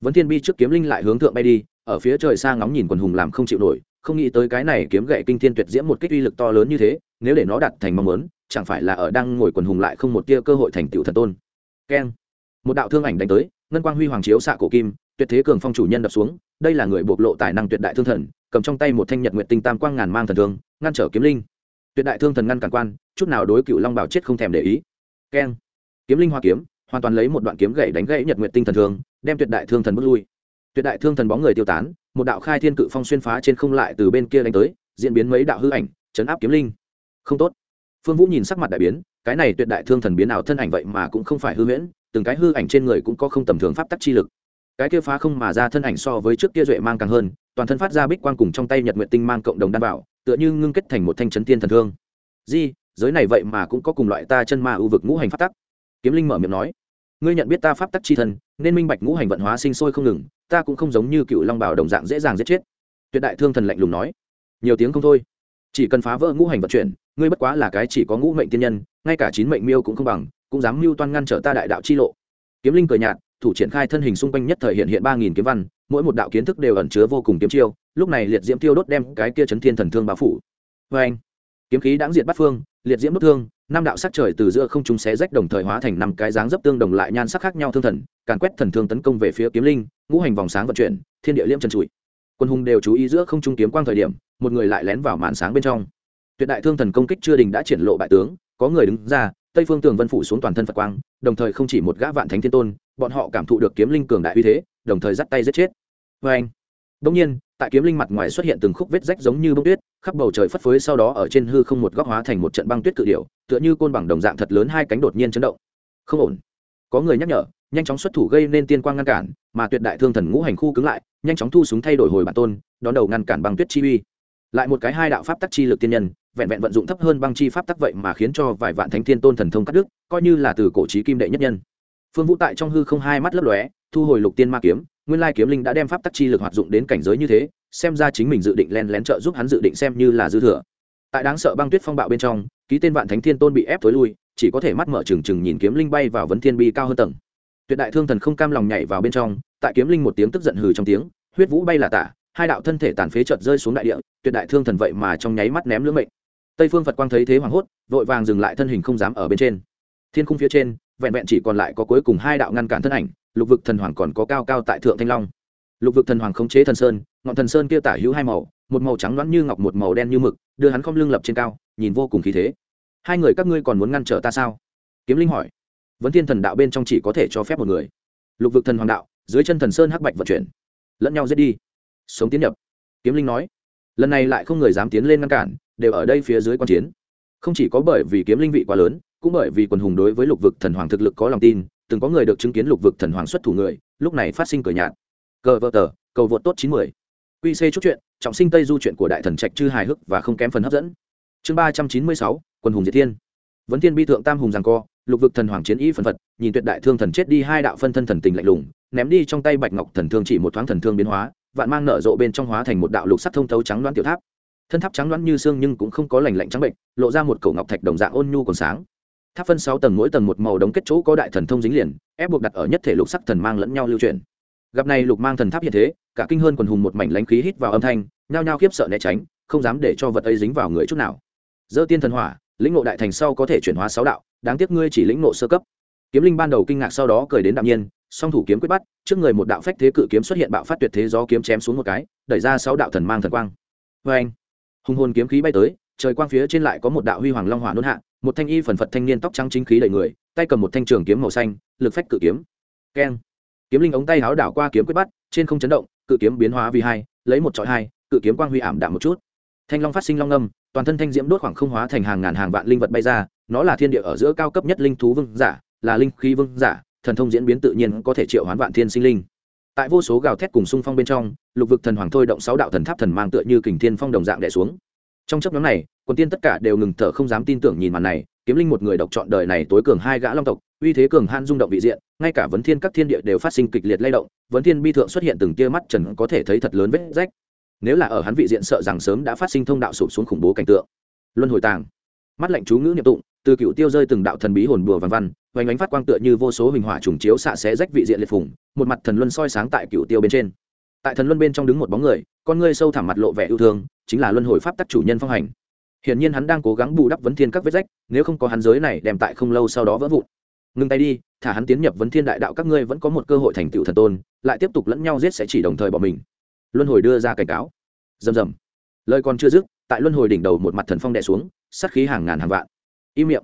Vấn thiên bi trước kiếm linh lại hướng thượng bay đi ở phía trời xa ngóng nhìn quần hùng làm không chịu nổi, không nghĩ tới cái này kiếm gậy kinh thiên tuyệt diễm một kích uy lực to lớn như thế, nếu để nó đặt thành mong muốn, chẳng phải là ở đang ngồi quần hùng lại không một tia cơ hội thành tựu thần tôn. Keng. Một đạo thương ảnh đánh tới, ngân quang huy hoàng chiếu xạ cổ kim, tuyệt thế cường phong chủ nhân đập xuống, đây là người bộc lộ tài năng tuyệt đại thương thần, cầm trong tay một thanh nhật nguyện tinh tam quang ngàn mang thần thương, ngăn trở kiếm linh. Tuyệt đại thương thần ngăn cản quan, chút nào đối cựu long bảo chết không thèm để ý. Keng. Kiếm linh hoa kiếm, hoàn toàn lấy một đoạn kiếm gậy đánh gãy nhật nguyện tinh thần thương, đem tuyệt đại thương thần bước lui tuyệt đại thương thần bóng người tiêu tán, một đạo khai thiên cự phong xuyên phá trên không lại từ bên kia đánh tới, diễn biến mấy đạo hư ảnh, chấn áp kiếm linh. Không tốt. Phương vũ nhìn sắc mặt đại biến, cái này tuyệt đại thương thần biến ảo thân ảnh vậy mà cũng không phải hư huyễn, từng cái hư ảnh trên người cũng có không tầm thường pháp tắc chi lực. Cái kia phá không mà ra thân ảnh so với trước kia duệ mang càng hơn, toàn thân phát ra bích quang cùng trong tay nhật nguyện tinh mang cộng đồng đan bảo, tựa như ngưng kết thành một thanh chấn tiên thần thương. Di, giới này vậy mà cũng có cùng loại ta chân ma ưu vực ngũ hành pháp tắc. Kiếm linh mở miệng nói, ngươi nhận biết ta pháp tắc chi thân, nên minh bạch ngũ hành vận hóa sinh sôi không ngừng ta cũng không giống như cựu long bảo đồng dạng dễ dàng giết chết tuyệt đại thương thần lạnh lùng nói nhiều tiếng không thôi chỉ cần phá vỡ ngũ hành vận chuyển ngươi bất quá là cái chỉ có ngũ mệnh tiên nhân ngay cả chín mệnh miêu cũng không bằng cũng dám mưu toan ngăn trở ta đại đạo chi lộ kiếm linh cười nhạt thủ triển khai thân hình xung quanh nhất thời hiện hiện ba nghìn kiếm văn mỗi một đạo kiến thức đều ẩn chứa vô cùng kiếm chiêu lúc này liệt diễm tiêu đốt đem cái kia chấn thiên thần thương bao phủ vê anh kiếm khí đáng diệt bắt phương liệt diễm đốt thương năm đạo sắc trời từ giữa không trung xé rách đồng thời hóa thành năm cái dáng dấp tương đồng lại nhan sắc khác nhau thương thần càn quét thần thương tấn công về phía kiếm linh ngũ hành vòng sáng vận chuyển, thiên địa liêm trần trụi. Quân hùng đều chú ý giữa không trung kiếm quang thời điểm, một người lại lén vào màn sáng bên trong. Tuyệt đại thương thần công kích chưa đình đã triển lộ bại tướng, có người đứng ra, tây phương tường vân phủ xuống toàn thân phật quang, đồng thời không chỉ một gã vạn thánh thiên tôn, bọn họ cảm thụ được kiếm linh cường đại uy thế, đồng thời dắt tay giết chết. Vê anh đông nhiên, tại kiếm linh mặt ngoài xuất hiện từng khúc vết rách giống như bông tuyết, khắp bầu trời phất phới sau đó ở trên hư không một góc hóa thành một trận băng tuyết cự điệu tựa như côn bằng đồng dạng thật lớn hai cánh đột nhiên chấn động. Không ổn. Có người nhắc nhở nhanh chóng xuất thủ gây nên tiên quang ngăn cản, mà tuyệt đại thương thần ngũ hành khu cứng lại, nhanh chóng thu súng thay đổi hồi bản tôn, đón đầu ngăn cản băng tuyết chi uy. Lại một cái hai đạo pháp tắc chi lực tiên nhân, vẹn vẹn vận dụng thấp hơn băng chi pháp tắc vậy mà khiến cho vài vạn thánh thiên tôn thần thông cắt đứt, coi như là từ cổ trí kim đệ nhất nhân. Phương vũ tại trong hư không hai mắt lấp lóe, thu hồi lục tiên ma kiếm, nguyên lai kiếm linh đã đem pháp tắc chi lực hoạt dụng đến cảnh giới như thế, xem ra chính mình dự định len lén trợ giúp hắn dự định xem như là dư thừa. Tại đáng sợ băng tuyết phong bạo bên trong, ký tên vạn thánh thiên tôn bị ép tối lui, chỉ có thể mắt mở trừng trừng nhìn kiếm linh bay vào vấn thiên bi cao hơn tầng tuyệt đại thương thần không cam lòng nhảy vào bên trong, tại kiếm linh một tiếng tức giận hừ trong tiếng, huyết vũ bay là tả, hai đạo thân thể tàn phế chợt rơi xuống đại địa, tuyệt đại thương thần vậy mà trong nháy mắt ném lưỡng mệnh. Tây phương phật quang thấy thế hoảng hốt, vội vàng dừng lại thân hình không dám ở bên trên. Thiên khung phía trên, vẹn vẹn chỉ còn lại có cuối cùng hai đạo ngăn cản thân ảnh, lục vực thần hoàng còn có cao cao tại thượng thanh long. Lục vực thần hoàng khống chế thần sơn, ngọn thần sơn kia tả hữu hai màu, một màu trắng loãng như ngọc một màu đen như mực, đưa hắn không lưng lập trên cao, nhìn vô cùng khí thế. Hai người các ngươi còn muốn ngăn trở ta sao? Kiếm linh hỏi vấn thiên thần đạo bên trong chỉ có thể cho phép một người. Lục vực thần hoàng đạo, dưới chân thần sơn hắc bạch vận chuyển, lẫn nhau giết đi. Sống tiến nhập. Kiếm linh nói, lần này lại không người dám tiến lên ngăn cản, đều ở đây phía dưới quan chiến. Không chỉ có bởi vì kiếm linh vị quá lớn, cũng bởi vì quần hùng đối với lục vực thần hoàng thực lực có lòng tin, từng có người được chứng kiến lục vực thần hoàng xuất thủ người, lúc này phát sinh cờ nhạt. Cờ vợ tờ, cầu vượt tốt chín mươi Qc chút chuyện, trọng sinh tây du chuyện của đại thần trạch chư hài hước và không kém phần hấp dẫn. Chương ba trăm chín mươi sáu, quần hùng diệt thiên. Vấn thiên bi thượng tam hùng rằng co lục vực thần hoàng chiến y phần phật, nhìn tuyệt đại thương thần chết đi hai đạo phân thân thần tình lạnh lùng, ném đi trong tay bạch ngọc thần thương chỉ một thoáng thần thương biến hóa, vạn mang nở rộ bên trong hóa thành một đạo lục sắc thông thấu trắng đoán tiểu tháp. Thân tháp trắng đoán như xương nhưng cũng không có lành lạnh trắng bệnh, lộ ra một cổ ngọc thạch đồng dạng ôn nhu còn sáng. Tháp phân sáu tầng mỗi tầng một màu đống kết chỗ có đại thần thông dính liền, ép buộc đặt ở nhất thể lục sắc thần mang lẫn nhau lưu truyền gặp này lục mang thần tháp hiện thế, cả kinh hơn quần hùng một mảnh lánh khí hít vào âm thanh, nhao nhao khiếp sợ né tránh, không dám để cho vật ấy dính vào người chút nào. Dơ tiên thần hỏa lĩnh ngộ đại thành sau có thể chuyển hóa sáu đạo, đáng tiếc ngươi chỉ lĩnh ngộ sơ cấp. Kiếm linh ban đầu kinh ngạc sau đó cười đến đạm nhiên, song thủ kiếm quyết bắt, trước người một đạo phách thế cự kiếm xuất hiện bạo phát tuyệt thế gió kiếm chém xuống một cái, đẩy ra sáu đạo thần mang thần quang. Vê anh, hùng hồn kiếm khí bay tới, trời quang phía trên lại có một đạo huy hoàng long hỏa nôn hạ, một thanh y phần phật thanh niên tóc trắng chính khí đầy người, tay cầm một thanh trường kiếm màu xanh, lực phách cự kiếm. Keng. Kiếm linh ống tay háo đảo qua kiếm quyết bắt, trên không chấn động, cự kiếm biến hóa vì hai, lấy một trọi hai, cự kiếm quang huy ảm đạm một chút thanh long phát sinh long âm, toàn thân thanh diễm đốt khoảng không hóa thành hàng ngàn hàng vạn linh vật bay ra, nó là thiên địa ở giữa cao cấp nhất linh thú vương giả, là linh khí vương giả, thần thông diễn biến tự nhiên có thể triệu hoán vạn thiên sinh linh. Tại vô số gào thét cùng xung phong bên trong, lục vực thần hoàng thôi động sáu đạo thần tháp thần mang tựa như kình thiên phong đồng dạng đẻ xuống. Trong chấp nhóm này, quần tiên tất cả đều ngừng thở không dám tin tưởng nhìn màn này, kiếm linh một người độc chọn đời này tối cường hai gã long tộc, uy thế cường han rung động vị diện, ngay cả vấn thiên các thiên địa đều phát sinh kịch liệt lay động, vấn thiên bi thượng xuất hiện từng tia mắt trần có thể thấy thật lớn vết rách nếu là ở hắn vị diện sợ rằng sớm đã phát sinh thông đạo sụp xuống khủng bố cảnh tượng. Luân hồi tàng. Mắt lạnh chú ngữ niệm tụng, từ cựu tiêu rơi từng đạo thần bí hồn bùa văn văn, vành ánh phát quang tựa như vô số hình hỏa trùng chiếu xạ xé rách vị diện liệt phủng một mặt thần luân soi sáng tại cựu tiêu bên trên. Tại thần luân bên trong đứng một bóng người, con ngươi sâu thẳm mặt lộ vẻ yêu thương, chính là luân hồi pháp tắc chủ nhân phong hành. Hiển nhiên hắn đang cố gắng bù đắp vấn thiên các vết rách, nếu không có hắn giới này đem tại không lâu sau đó vỡ vụn. Ngừng tay đi, thả hắn tiến nhập vấn thiên đại đạo các ngươi vẫn có một cơ hội thành tựu thần tôn, lại tiếp tục lẫn nhau giết sẽ chỉ đồng thời bỏ mình luân hồi đưa ra cảnh cáo. Rầm rầm. Lời còn chưa dứt, tại luân hồi đỉnh đầu một mặt thần phong đè xuống, sát khí hàng ngàn hàng vạn. Im miệng.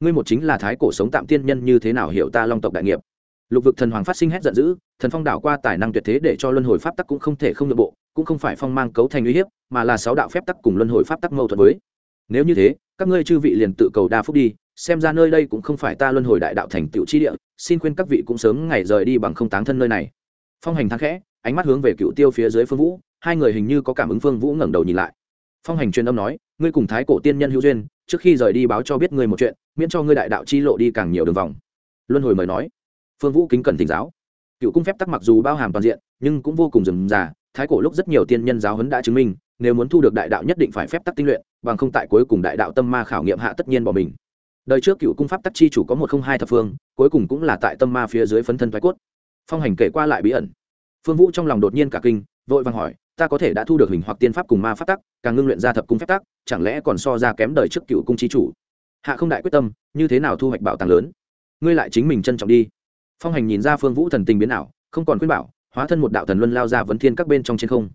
Ngươi một chính là thái cổ sống tạm tiên nhân như thế nào hiểu ta long tộc đại nghiệp? Lục vực thần hoàng phát sinh hét giận dữ, thần phong đảo qua tài năng tuyệt thế để cho luân hồi pháp tắc cũng không thể không nội bộ, cũng không phải phong mang cấu thành uy hiếp, mà là sáu đạo phép tắc cùng luân hồi pháp tắc mâu thuẫn với. Nếu như thế, các ngươi chư vị liền tự cầu đa phúc đi, xem ra nơi đây cũng không phải ta luân hồi đại đạo thành tựu chi địa, xin khuyên các vị cũng sớm ngày rời đi bằng không táng thân nơi này. Phong hành thang khẽ ánh mắt hướng về cựu tiêu phía dưới phương vũ, hai người hình như có cảm ứng phương vũ ngẩng đầu nhìn lại. Phong hành truyền âm nói, ngươi cùng thái cổ tiên nhân hữu duyên, trước khi rời đi báo cho biết ngươi một chuyện, miễn cho ngươi đại đạo chi lộ đi càng nhiều đường vòng. Luân hồi mời nói. Phương vũ kính cần thỉnh giáo. Cựu cung phép tắc mặc dù bao hàm toàn diện, nhưng cũng vô cùng rườm rà, thái cổ lúc rất nhiều tiên nhân giáo huấn đã chứng minh, nếu muốn thu được đại đạo nhất định phải phép tắc tinh luyện, bằng không tại cuối cùng đại đạo tâm ma khảo nghiệm hạ tất nhiên bỏ mình. Đời trước cựu cung pháp tắc chi chủ có một không hai thập phương, cuối cùng cũng là tại tâm ma phía dưới phấn thân thoái cốt. Phong hành kể qua lại bí ẩn phương vũ trong lòng đột nhiên cả kinh, vội vàng hỏi, ta có thể đã thu được hình hoặc tiên pháp cùng ma pháp tắc, càng ngưng luyện ra thập cung phép tắc, chẳng lẽ còn so ra kém đời trước cựu cung chi chủ? Hạ không đại quyết tâm, như thế nào thu hoạch bảo tàng lớn? Ngươi lại chính mình trân trọng đi. Phong hành nhìn ra phương vũ thần tình biến ảo, không còn khuyên bảo, hóa thân một đạo thần luân lao ra vấn thiên các bên trong trên không.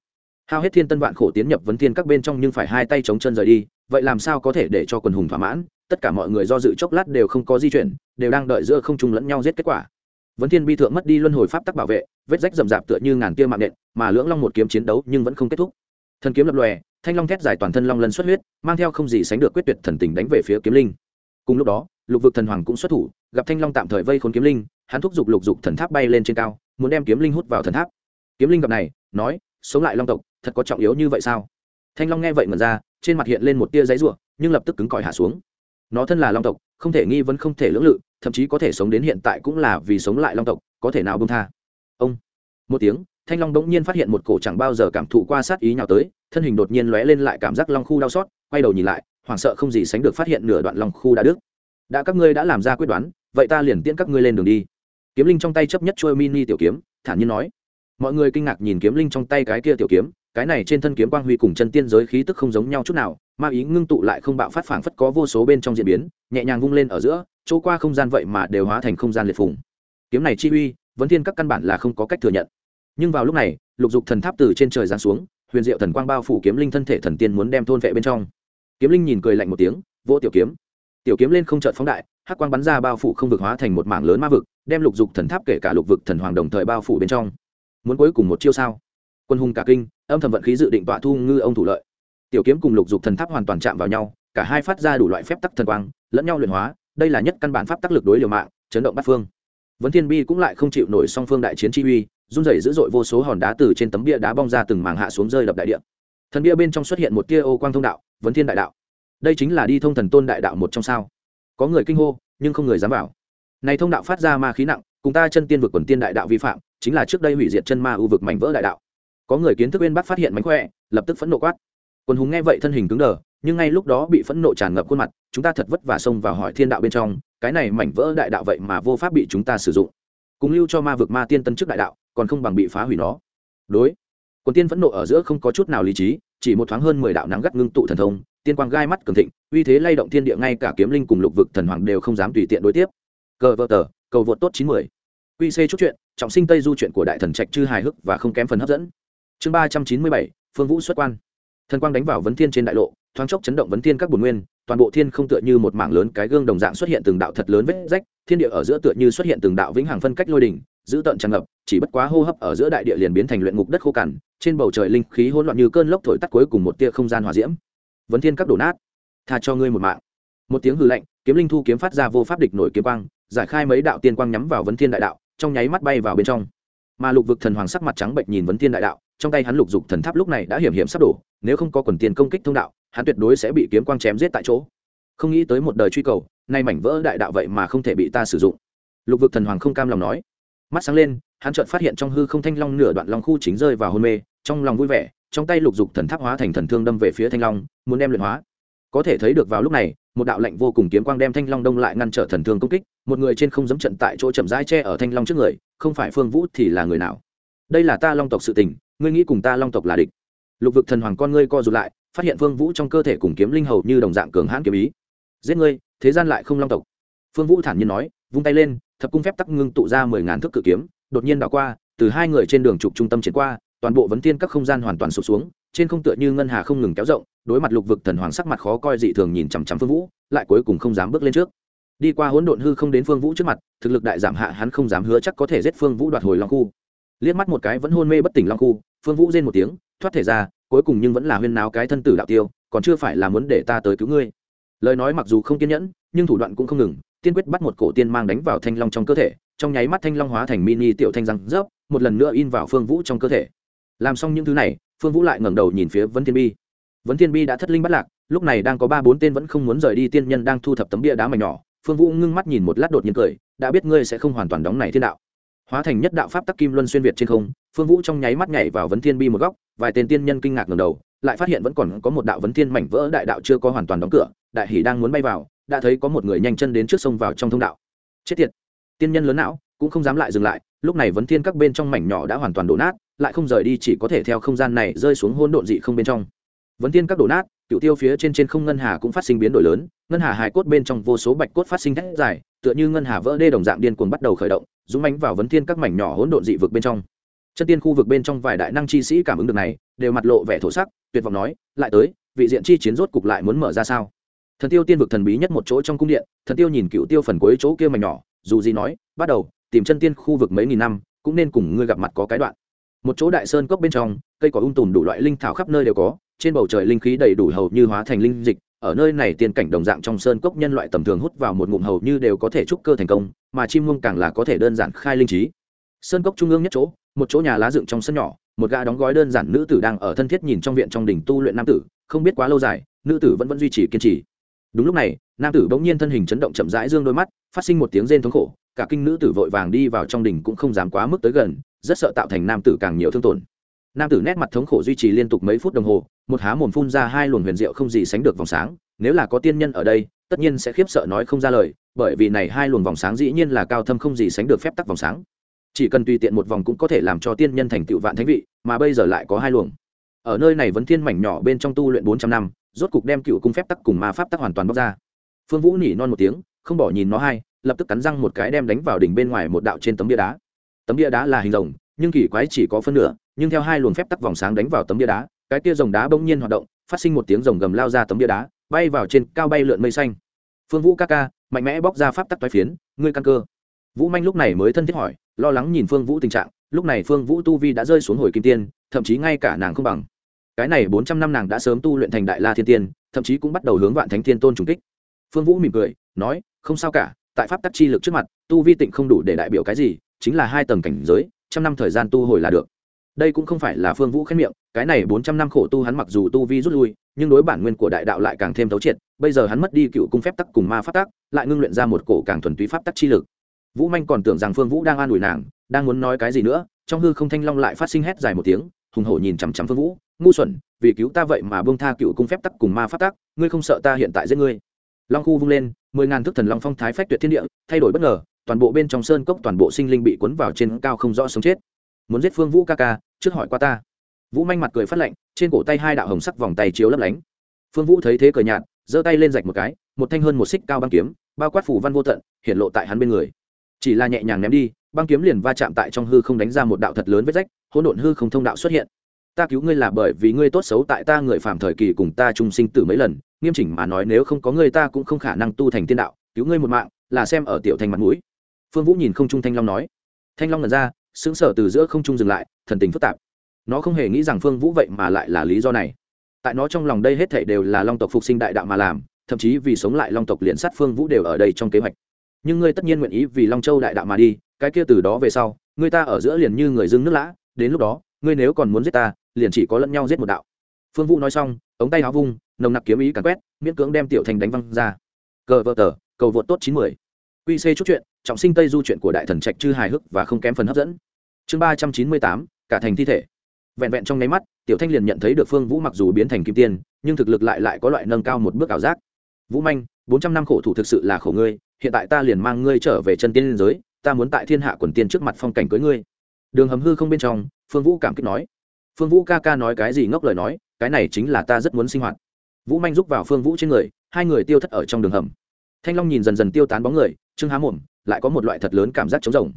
Hao hết thiên tân vạn khổ tiến nhập vấn thiên các bên trong nhưng phải hai tay chống chân rời đi, vậy làm sao có thể để cho quần hùng thỏa mãn? Tất cả mọi người do dự chốc lát đều không có di chuyển, đều đang đợi giữa không trung lẫn nhau giết kết quả vấn thiên bi thượng mất đi luân hồi pháp tắc bảo vệ, vết rách rầm rạp tựa như ngàn tia mạng nện, mà lưỡng long một kiếm chiến đấu nhưng vẫn không kết thúc. Thần kiếm lập lòe, thanh long thét dài toàn thân long lân xuất huyết, mang theo không gì sánh được quyết tuyệt thần tình đánh về phía kiếm linh. Cùng lúc đó, lục vực thần hoàng cũng xuất thủ, gặp thanh long tạm thời vây khốn kiếm linh, hắn thúc giục lục dục thần tháp bay lên trên cao, muốn đem kiếm linh hút vào thần tháp. Kiếm linh gặp này, nói, sống lại long tộc, thật có trọng yếu như vậy sao? Thanh long nghe vậy mật ra, trên mặt hiện lên một tia giấy ruộng nhưng lập tức cứng cỏi hạ xuống. Nó thân là long tộc, không thể nghi vấn không thể lưỡng lự thậm chí có thể sống đến hiện tại cũng là vì sống lại long tộc, có thể nào bông tha? Ông, một tiếng, thanh long bỗng nhiên phát hiện một cổ chẳng bao giờ cảm thụ qua sát ý nhào tới, thân hình đột nhiên lóe lên lại cảm giác long khu đau xót, quay đầu nhìn lại, hoảng sợ không gì sánh được phát hiện nửa đoạn long khu đã đứt. Đã các ngươi đã làm ra quyết đoán, vậy ta liền tiễn các ngươi lên đường đi. Kiếm linh trong tay chấp nhất trôi mini tiểu kiếm, thản nhiên nói. Mọi người kinh ngạc nhìn kiếm linh trong tay cái kia tiểu kiếm, cái này trên thân kiếm quang huy cùng chân tiên giới khí tức không giống nhau chút nào ma ý ngưng tụ lại không bạo phát phảng phất có vô số bên trong diễn biến, nhẹ nhàng vung lên ở giữa, chỗ qua không gian vậy mà đều hóa thành không gian liệt phùng. Kiếm này chi uy vấn thiên các căn bản là không có cách thừa nhận. Nhưng vào lúc này, lục dục thần tháp từ trên trời giáng xuống, huyền diệu thần quang bao phủ kiếm linh thân thể thần tiên muốn đem thôn vệ bên trong. Kiếm linh nhìn cười lạnh một tiếng, vỗ tiểu kiếm. Tiểu kiếm lên không trợn phóng đại, hắc quang bắn ra bao phủ không vực hóa thành một mảng lớn ma vực, đem lục dục thần tháp kể cả lục vực thần hoàng đồng thời bao phủ bên trong. Muốn cuối cùng một chiêu sao? Quân hùng cả kinh, âm thầm vận khí dự định tọa thu ngư ông thủ lợi tiểu kiếm cùng lục dục thần tháp hoàn toàn chạm vào nhau, cả hai phát ra đủ loại phép tắc thần quang, lẫn nhau luyện hóa, đây là nhất căn bản pháp tắc lực đối liều mạng, chấn động bát phương. Vấn thiên bi cũng lại không chịu nổi song phương đại chiến chi uy, run rẩy dữ dội vô số hòn đá từ trên tấm bia đá bong ra từng mảng hạ xuống rơi đập đại địa. Thần bia bên trong xuất hiện một tia ô quang thông đạo, vấn thiên đại đạo. Đây chính là đi thông thần tôn đại đạo một trong sao. Có người kinh hô, nhưng không người dám vào. Này thông đạo phát ra ma khí nặng, cùng ta chân tiên vực quần tiên đại đạo vi phạm, chính là trước đây hủy diệt chân ma u vực mảnh vỡ đại đạo. Có người kiến thức bên bắc phát hiện mánh khỏe, lập tức phẫn nộ quát quân hùng nghe vậy thân hình cứng đờ, nhưng ngay lúc đó bị phẫn nộ tràn ngập khuôn mặt, chúng ta thật vất vả xông vào hỏi thiên đạo bên trong, cái này mảnh vỡ đại đạo vậy mà vô pháp bị chúng ta sử dụng. Cùng lưu cho ma vực ma tiên tân chức đại đạo, còn không bằng bị phá hủy nó. Đối, quân tiên phẫn nộ ở giữa không có chút nào lý trí, chỉ một thoáng hơn mười đạo nắng gắt ngưng tụ thần thông, tiên quang gai mắt cường thịnh, uy thế lay động thiên địa, ngay cả kiếm linh cùng lục vực thần hoàng đều không dám tùy tiện đối tiếp. Cờ vợ tờ, cầu vượt tốt chín mươi Uy c chút chuyện, trọng sinh tây du chuyện của đại thần trạch chư hài hước và không kém phần hấp dẫn. Chương ba trăm chín mươi bảy, phương vũ xuất quan thần quang đánh vào vấn thiên trên đại lộ, thoáng chốc chấn động vấn thiên các bồn nguyên, toàn bộ thiên không tựa như một mảng lớn cái gương đồng dạng xuất hiện từng đạo thật lớn vết rách, thiên địa ở giữa tựa như xuất hiện từng đạo vĩnh hằng phân cách lôi đỉnh, giữ tận tràn ngập, chỉ bất quá hô hấp ở giữa đại địa liền biến thành luyện ngục đất khô cằn, trên bầu trời linh khí hỗn loạn như cơn lốc thổi tắt cuối cùng một tia không gian hòa diễm. Vấn thiên các đổ nát. Tha cho ngươi một mạng. Một tiếng hư lạnh, kiếm linh thu kiếm phát ra vô pháp địch nổi kiếm quang, giải khai mấy đạo tiên quang nhắm vào vấn thiên đại đạo, trong nháy mắt bay vào bên trong. Mà lục vực thần hoàng sắc mặt trắng bệnh nhìn vấn thiên đại đạo, trong tay hắn lục dục thần tháp lúc này đã hiểm hiểm sắp đổ nếu không có quần tiền công kích thông đạo, hắn tuyệt đối sẽ bị kiếm quang chém giết tại chỗ. Không nghĩ tới một đời truy cầu, nay mảnh vỡ đại đạo vậy mà không thể bị ta sử dụng. Lục vực thần hoàng không cam lòng nói. Mắt sáng lên, hắn chợt phát hiện trong hư không thanh long nửa đoạn long khu chính rơi vào hôn mê, trong lòng vui vẻ, trong tay lục dục thần tháp hóa thành thần thương đâm về phía thanh long, muốn đem luyện hóa. Có thể thấy được vào lúc này, một đạo lệnh vô cùng kiếm quang đem thanh long đông lại ngăn trở thần thương công kích, một người trên không dẫm trận tại chỗ chậm rãi che ở thanh long trước người, không phải phương vũ thì là người nào? Đây là ta long tộc sự tình, ngươi nghĩ cùng ta long tộc là địch? Lục vực thần hoàng con ngươi co rụt lại, phát hiện phương vũ trong cơ thể cùng kiếm linh hầu như đồng dạng cường hãn kiếm ý. Giết ngươi, thế gian lại không long tộc. Phương vũ thản nhiên nói, vung tay lên, thập cung phép tắc ngưng tụ ra mười ngàn thước cự kiếm, đột nhiên đảo qua, từ hai người trên đường trục trung tâm chiến qua, toàn bộ vấn thiên các không gian hoàn toàn sụp xuống, trên không tựa như ngân hà không ngừng kéo rộng, đối mặt lục vực thần hoàng sắc mặt khó coi dị thường nhìn chằm chằm phương vũ, lại cuối cùng không dám bước lên trước. Đi qua hỗn độn hư không đến phương vũ trước mặt, thực lực đại giảm hạ hắn không dám hứa chắc có thể giết phương vũ đoạt hồi long khu. Liếc mắt một cái vẫn hôn mê bất tỉnh long khu phương vũ rên một tiếng, thoát thể ra, cuối cùng nhưng vẫn là huyên náo cái thân tử đạo tiêu, còn chưa phải là muốn để ta tới cứu ngươi. Lời nói mặc dù không kiên nhẫn, nhưng thủ đoạn cũng không ngừng, tiên quyết bắt một cổ tiên mang đánh vào thanh long trong cơ thể, trong nháy mắt thanh long hóa thành mini tiểu thanh răng rớp, một lần nữa in vào phương vũ trong cơ thể. Làm xong những thứ này, phương vũ lại ngẩng đầu nhìn phía vấn thiên bi. Vấn thiên bi đã thất linh bắt lạc, lúc này đang có ba bốn tên vẫn không muốn rời đi tiên nhân đang thu thập tấm bia đá mảnh nhỏ. Phương vũ ngưng mắt nhìn một lát đột nhiên cười, đã biết ngươi sẽ không hoàn toàn đóng này thiên đạo hóa thành nhất đạo pháp tắc kim luân xuyên việt trên không, phương vũ trong nháy mắt nhảy vào vấn thiên bi một góc, vài tên tiên nhân kinh ngạc ngầm đầu, lại phát hiện vẫn còn có một đạo vấn thiên mảnh vỡ đại đạo chưa có hoàn toàn đóng cửa, đại hỷ đang muốn bay vào, đã thấy có một người nhanh chân đến trước sông vào trong thông đạo. Chết tiệt! Tiên nhân lớn não, cũng không dám lại dừng lại, lúc này vấn thiên các bên trong mảnh nhỏ đã hoàn toàn đổ nát, lại không rời đi, chỉ có thể theo không gian này rơi xuống hôn độn dị không bên trong. Vấn thiên các đổ nát, cựu tiêu phía trên trên không ngân hà cũng phát sinh biến đổi lớn, ngân hà hài cốt bên trong vô số bạch cốt phát sinh thét dài tựa như ngân hà vỡ đê đồng dạng điên cuồng bắt đầu khởi động, dũng mánh vào vấn thiên các mảnh nhỏ hỗn độn dị vực bên trong. Chân tiên khu vực bên trong vài đại năng chi sĩ cảm ứng được này, đều mặt lộ vẻ thổ sắc, tuyệt vọng nói, lại tới, vị diện chi chiến rốt cục lại muốn mở ra sao? Thần tiêu tiên vực thần bí nhất một chỗ trong cung điện, thần tiêu nhìn cựu tiêu phần cuối chỗ kia mảnh nhỏ, dù gì nói, bắt đầu, tìm chân tiên khu vực mấy nghìn năm, cũng nên cùng ngươi gặp mặt có cái đoạn. Một chỗ đại sơn cốc bên trong, cây cỏ ung tùm đủ loại linh thảo khắp nơi đều có, trên bầu trời linh khí đầy đủ hầu như hóa thành linh dịch ở nơi này tiên cảnh đồng dạng trong sơn cốc nhân loại tầm thường hút vào một ngụm hầu như đều có thể trúc cơ thành công, mà chim muông càng là có thể đơn giản khai linh trí. Sơn cốc trung ương nhất chỗ, một chỗ nhà lá dựng trong sân nhỏ, một gã đóng gói đơn giản nữ tử đang ở thân thiết nhìn trong viện trong đỉnh tu luyện nam tử, không biết quá lâu dài, nữ tử vẫn vẫn duy trì kiên trì. Đúng lúc này, nam tử bỗng nhiên thân hình chấn động chậm rãi dương đôi mắt, phát sinh một tiếng rên thống khổ, cả kinh nữ tử vội vàng đi vào trong đình cũng không dám quá mức tới gần, rất sợ tạo thành nam tử càng nhiều thương tổn nam tử nét mặt thống khổ duy trì liên tục mấy phút đồng hồ, một há mồm phun ra hai luồng huyền diệu không gì sánh được vòng sáng, nếu là có tiên nhân ở đây, tất nhiên sẽ khiếp sợ nói không ra lời, bởi vì này hai luồng vòng sáng dĩ nhiên là cao thâm không gì sánh được phép tắc vòng sáng. Chỉ cần tùy tiện một vòng cũng có thể làm cho tiên nhân thành tựu vạn thánh vị, mà bây giờ lại có hai luồng. Ở nơi này vẫn thiên mảnh nhỏ bên trong tu luyện bốn trăm năm, rốt cục đem cựu cung phép tắc cùng ma pháp tắc hoàn toàn bóc ra. Phương vũ nỉ non một tiếng, không bỏ nhìn nó hai, lập tức cắn răng một cái đem đánh vào đỉnh bên ngoài một đạo trên tấm bia đá. Tấm bia đá là hình rồng nhưng kỳ quái chỉ có phân nửa, nhưng theo hai luồng phép tắc vòng sáng đánh vào tấm bia đá, cái kia rồng đá bỗng nhiên hoạt động, phát sinh một tiếng rồng gầm lao ra tấm bia đá, bay vào trên cao bay lượn mây xanh. Phương vũ ca ca, mạnh mẽ bóc ra pháp tắc toái phiến, ngươi căn cơ. Vũ manh lúc này mới thân thiết hỏi, lo lắng nhìn phương vũ tình trạng, lúc này phương vũ tu vi đã rơi xuống hồi kim tiên, thậm chí ngay cả nàng không bằng. Cái này bốn trăm năm nàng đã sớm tu luyện thành đại la thiên tiên, thậm chí cũng bắt đầu hướng vạn thánh thiên tôn trùng kích. Phương vũ mỉm cười, nói, không sao cả, tại pháp tắc chi lực trước mặt, tu vi tịnh không đủ để đại biểu cái gì, chính là hai tầng cảnh giới trăm năm thời gian tu hồi là được. Đây cũng không phải là phương vũ khen miệng, cái này bốn trăm năm khổ tu hắn mặc dù tu vi rút lui, nhưng đối bản nguyên của đại đạo lại càng thêm thấu triệt, bây giờ hắn mất đi cựu cung phép tắc cùng ma pháp tắc, lại ngưng luyện ra một cổ càng thuần túy pháp tắc chi lực. Vũ manh còn tưởng rằng phương vũ đang an ủi nàng, đang muốn nói cái gì nữa, trong hư không thanh long lại phát sinh hét dài một tiếng, hùng hổ nhìn chằm chằm phương vũ, ngu xuẩn, vì cứu ta vậy mà bông tha cựu cung phép tắc cùng ma pháp tắc, ngươi không sợ ta hiện tại giết ngươi? Long khu vung lên, mười ngàn thức thần long phong thái phách tuyệt thiên địa, thay đổi bất ngờ toàn bộ bên trong sơn cốc toàn bộ sinh linh bị cuốn vào trên cao không rõ sống chết. Muốn giết phương vũ ca ca, trước hỏi qua ta. Vũ manh mặt cười phát lạnh, trên cổ tay hai đạo hồng sắc vòng tay chiếu lấp lánh. Phương vũ thấy thế cười nhạt, giơ tay lên rạch một cái, một thanh hơn một xích cao băng kiếm, bao quát phủ văn vô tận, hiện lộ tại hắn bên người. Chỉ là nhẹ nhàng ném đi, băng kiếm liền va chạm tại trong hư không đánh ra một đạo thật lớn vết rách, hỗn độn hư không thông đạo xuất hiện. Ta cứu ngươi là bởi vì ngươi tốt xấu tại ta người phạm thời kỳ cùng ta trung sinh tử mấy lần, nghiêm chỉnh mà nói nếu không có ngươi ta cũng không khả năng tu thành tiên đạo, cứu ngươi một mạng, là xem ở tiểu thành mặt mũi phương vũ nhìn không trung thanh long nói. Thanh long ngẩn ra, sững sờ từ giữa không trung dừng lại, thần tình phức tạp. Nó không hề nghĩ rằng phương vũ vậy mà lại là lý do này. Tại nó trong lòng đây hết thảy đều là long tộc phục sinh đại đạo mà làm, thậm chí vì sống lại long tộc liền sát phương vũ đều ở đây trong kế hoạch. Nhưng ngươi tất nhiên nguyện ý vì long châu đại đạo mà đi, cái kia từ đó về sau, ngươi ta ở giữa liền như người dưng nước lã, đến lúc đó, ngươi nếu còn muốn giết ta, liền chỉ có lẫn nhau giết một đạo. Phương vũ nói xong, ống tay áo vung, nồng nặc kiếm ý càn quét, miễn cưỡng đem tiểu thành đánh văng ra. Cờ vợ tờ, cầu vượt tốt chín mươi Qc chút chuyện trọng sinh tây du chuyện của đại thần trạch chư hài hước và không kém phần hấp dẫn. Chương ba trăm chín mươi tám, cả thành thi thể. Vẹn vẹn trong nháy mắt, tiểu thanh liền nhận thấy được phương vũ mặc dù biến thành kim tiên, nhưng thực lực lại lại có loại nâng cao một bước ảo giác. Vũ manh, bốn trăm năm khổ thủ thực sự là khổ ngươi, hiện tại ta liền mang ngươi trở về chân tiên liên giới, ta muốn tại thiên hạ quần tiên trước mặt phong cảnh cưới ngươi. Đường hầm hư không bên trong, phương vũ cảm kích nói. Phương vũ ca ca nói cái gì ngốc lời nói, cái này chính là ta rất muốn sinh hoạt. Vũ manh rúc vào phương vũ trên người, hai người tiêu thất ở trong đường hầm. Thanh long nhìn dần dần tiêu tán bóng người, trương há mồm lại có một loại thật lớn cảm giác trống rỗng.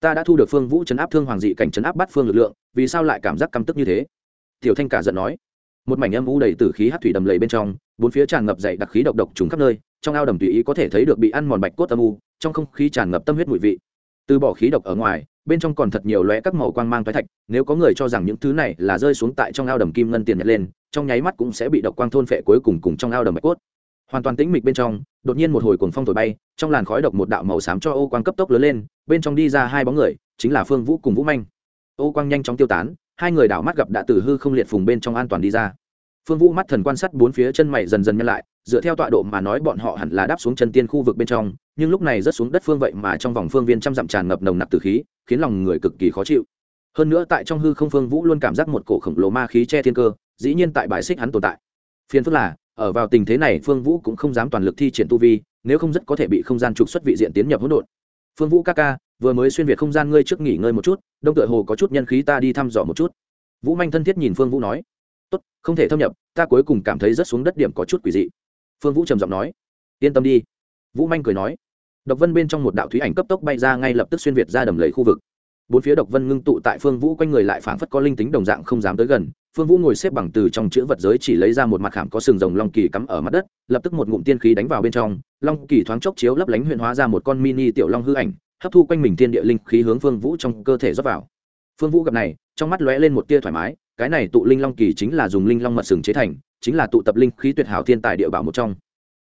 Ta đã thu được phương vũ chấn áp thương hoàng dị cảnh chấn áp bắt phương lực lượng, vì sao lại cảm giác căm tức như thế? Tiểu thanh cả giận nói. Một mảnh âm u đầy tử khí hát thủy đầm lầy bên trong, bốn phía tràn ngập dậy đặc khí độc độc trùng khắp nơi, trong ao đầm tùy ý có thể thấy được bị ăn mòn bạch cốt âm u, trong không khí tràn ngập tâm huyết mùi vị. Từ bỏ khí độc ở ngoài, bên trong còn thật nhiều lóe các màu quang mang toái thạch, nếu có người cho rằng những thứ này là rơi xuống tại trong ao đầm kim ngân tiền nhật lên, trong nháy mắt cũng sẽ bị độc quang thôn phệ cuối cùng cùng trong ao đầm bạch cốt hoàn toàn tĩnh mịch bên trong, đột nhiên một hồi cuồng phong thổi bay, trong làn khói độc một đạo màu xám cho ô quang cấp tốc lớn lên, bên trong đi ra hai bóng người, chính là phương vũ cùng vũ manh. Ô quang nhanh chóng tiêu tán, hai người đảo mắt gặp đã từ hư không liệt phùng bên trong an toàn đi ra. Phương vũ mắt thần quan sát bốn phía chân mày dần dần nhân lại, dựa theo tọa độ mà nói bọn họ hẳn là đáp xuống chân tiên khu vực bên trong, nhưng lúc này rất xuống đất phương vậy mà trong vòng phương viên trăm dặm tràn ngập nồng nặc từ khí, khiến lòng người cực kỳ khó chịu. Hơn nữa tại trong hư không phương vũ luôn cảm giác một cổ khổng lồ ma khí che thiên cơ, dĩ nhiên tại bài xích hắn tồn tại. Phiền phức là ở vào tình thế này, phương vũ cũng không dám toàn lực thi triển tu vi, nếu không rất có thể bị không gian trục xuất vị diện tiến nhập hỗn độn. Phương vũ ca ca, vừa mới xuyên việt không gian ngươi trước nghỉ ngơi một chút, đông tựa hồ có chút nhân khí ta đi thăm dò một chút. Vũ manh thân thiết nhìn phương vũ nói, tốt, không thể thâm nhập, ta cuối cùng cảm thấy rất xuống đất điểm có chút quỷ dị. Phương vũ trầm giọng nói, yên tâm đi. Vũ manh cười nói, độc vân bên trong một đạo thúy ảnh cấp tốc bay ra ngay lập tức xuyên việt ra đầm lầy khu vực. Bốn phía độc vân ngưng tụ tại phương vũ quanh người lại phảng phất có linh tính đồng dạng không dám tới gần phương vũ ngồi xếp bằng từ trong chữ vật giới chỉ lấy ra một mặt khảm có sừng rồng long kỳ cắm ở mặt đất, lập tức một ngụm tiên khí đánh vào bên trong. Long kỳ thoáng chốc chiếu lấp lánh huyện hóa ra một con mini tiểu long hư ảnh, hấp thu quanh mình thiên địa linh khí hướng phương vũ trong cơ thể rót vào. Phương vũ gặp này, trong mắt lóe lên một tia thoải mái, cái này tụ linh long kỳ chính là dùng linh long mật sừng chế thành, chính là tụ tập linh khí tuyệt hảo thiên tài địa bảo một trong.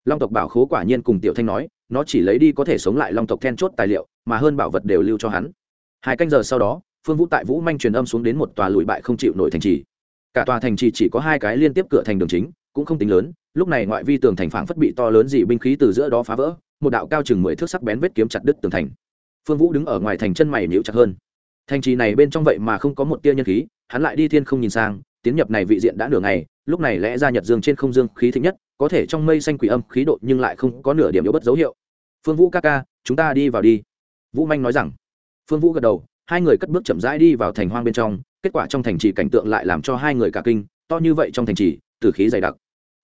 Long tộc bảo khố quả nhiên cùng tiểu thanh nói, nó chỉ lấy đi có thể sống lại long tộc then chốt tài liệu, mà hơn bảo vật đều lưu cho hắn. Hai canh giờ sau đó, phương vũ tại vũ manh truyền âm xuống đến một tòa lụi bại không chịu nổi thành trì cả tòa thành trì chỉ có hai cái liên tiếp cửa thành đường chính, cũng không tính lớn. Lúc này ngoại vi tường thành phảng phất bị to lớn dị binh khí từ giữa đó phá vỡ, một đạo cao chừng mười thước sắc bén vết kiếm chặt đứt tường thành. Phương vũ đứng ở ngoài thành chân mày nhíu chặt hơn. Thành trì này bên trong vậy mà không có một tia nhân khí, hắn lại đi thiên không nhìn sang, tiến nhập này vị diện đã nửa ngày, lúc này lẽ ra nhật dương trên không dương khí thịnh nhất, có thể trong mây xanh quỷ âm khí độ nhưng lại không có nửa điểm yếu bất dấu hiệu. Phương vũ ca ca, chúng ta đi vào đi. Vũ manh nói rằng. Phương vũ gật đầu, hai người cất bước chậm rãi đi vào thành hoang bên trong kết quả trong thành trì cảnh tượng lại làm cho hai người cả kinh, to như vậy trong thành trì từ khí dày đặc.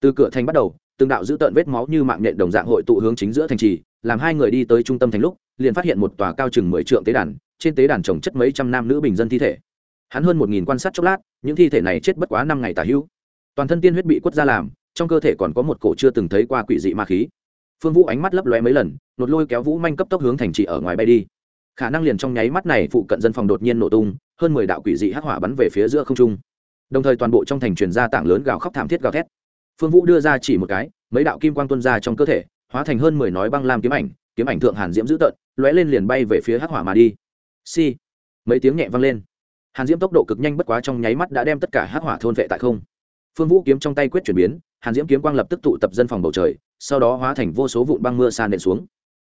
Từ cửa thành bắt đầu, từng đạo giữ tợn vết máu như mạng nhện đồng dạng hội tụ hướng chính giữa thành trì, làm hai người đi tới trung tâm thành lúc, liền phát hiện một tòa cao chừng mười trượng tế đàn, trên tế đàn trồng chất mấy trăm nam nữ bình dân thi thể. Hắn hơn một nghìn quan sát chốc lát, những thi thể này chết bất quá năm ngày tả hữu. Toàn thân tiên huyết bị quất ra làm, trong cơ thể còn có một cổ chưa từng thấy qua quỷ dị ma khí. Phương vũ ánh mắt lấp lóe mấy lần, nột lôi kéo vũ manh cấp tốc hướng thành trì ở ngoài bay đi. Khả năng liền trong nháy mắt này phụ cận dân phòng đột nhiên nổ tung hơn mười đạo quỷ dị hắc hỏa bắn về phía giữa không trung. Đồng thời toàn bộ trong thành truyền ra tảng lớn gào khóc thảm thiết gào thét. Phương vũ đưa ra chỉ một cái, mấy đạo kim quang tuân ra trong cơ thể, hóa thành hơn mười nói băng lam kiếm ảnh kiếm ảnh thượng hàn diễm dữ tợn, lóe lên liền bay về phía hắc hỏa mà đi. Si mấy tiếng nhẹ vang lên. Hàn diễm tốc độ cực nhanh bất quá trong nháy mắt đã đem tất cả hắc hỏa thôn vệ tại không. Phương vũ kiếm trong tay quyết chuyển biến, hàn diễm kiếm quang lập tức tụ tập dân phòng bầu trời, sau đó hóa thành vô số vụn băng mưa san nện xuống.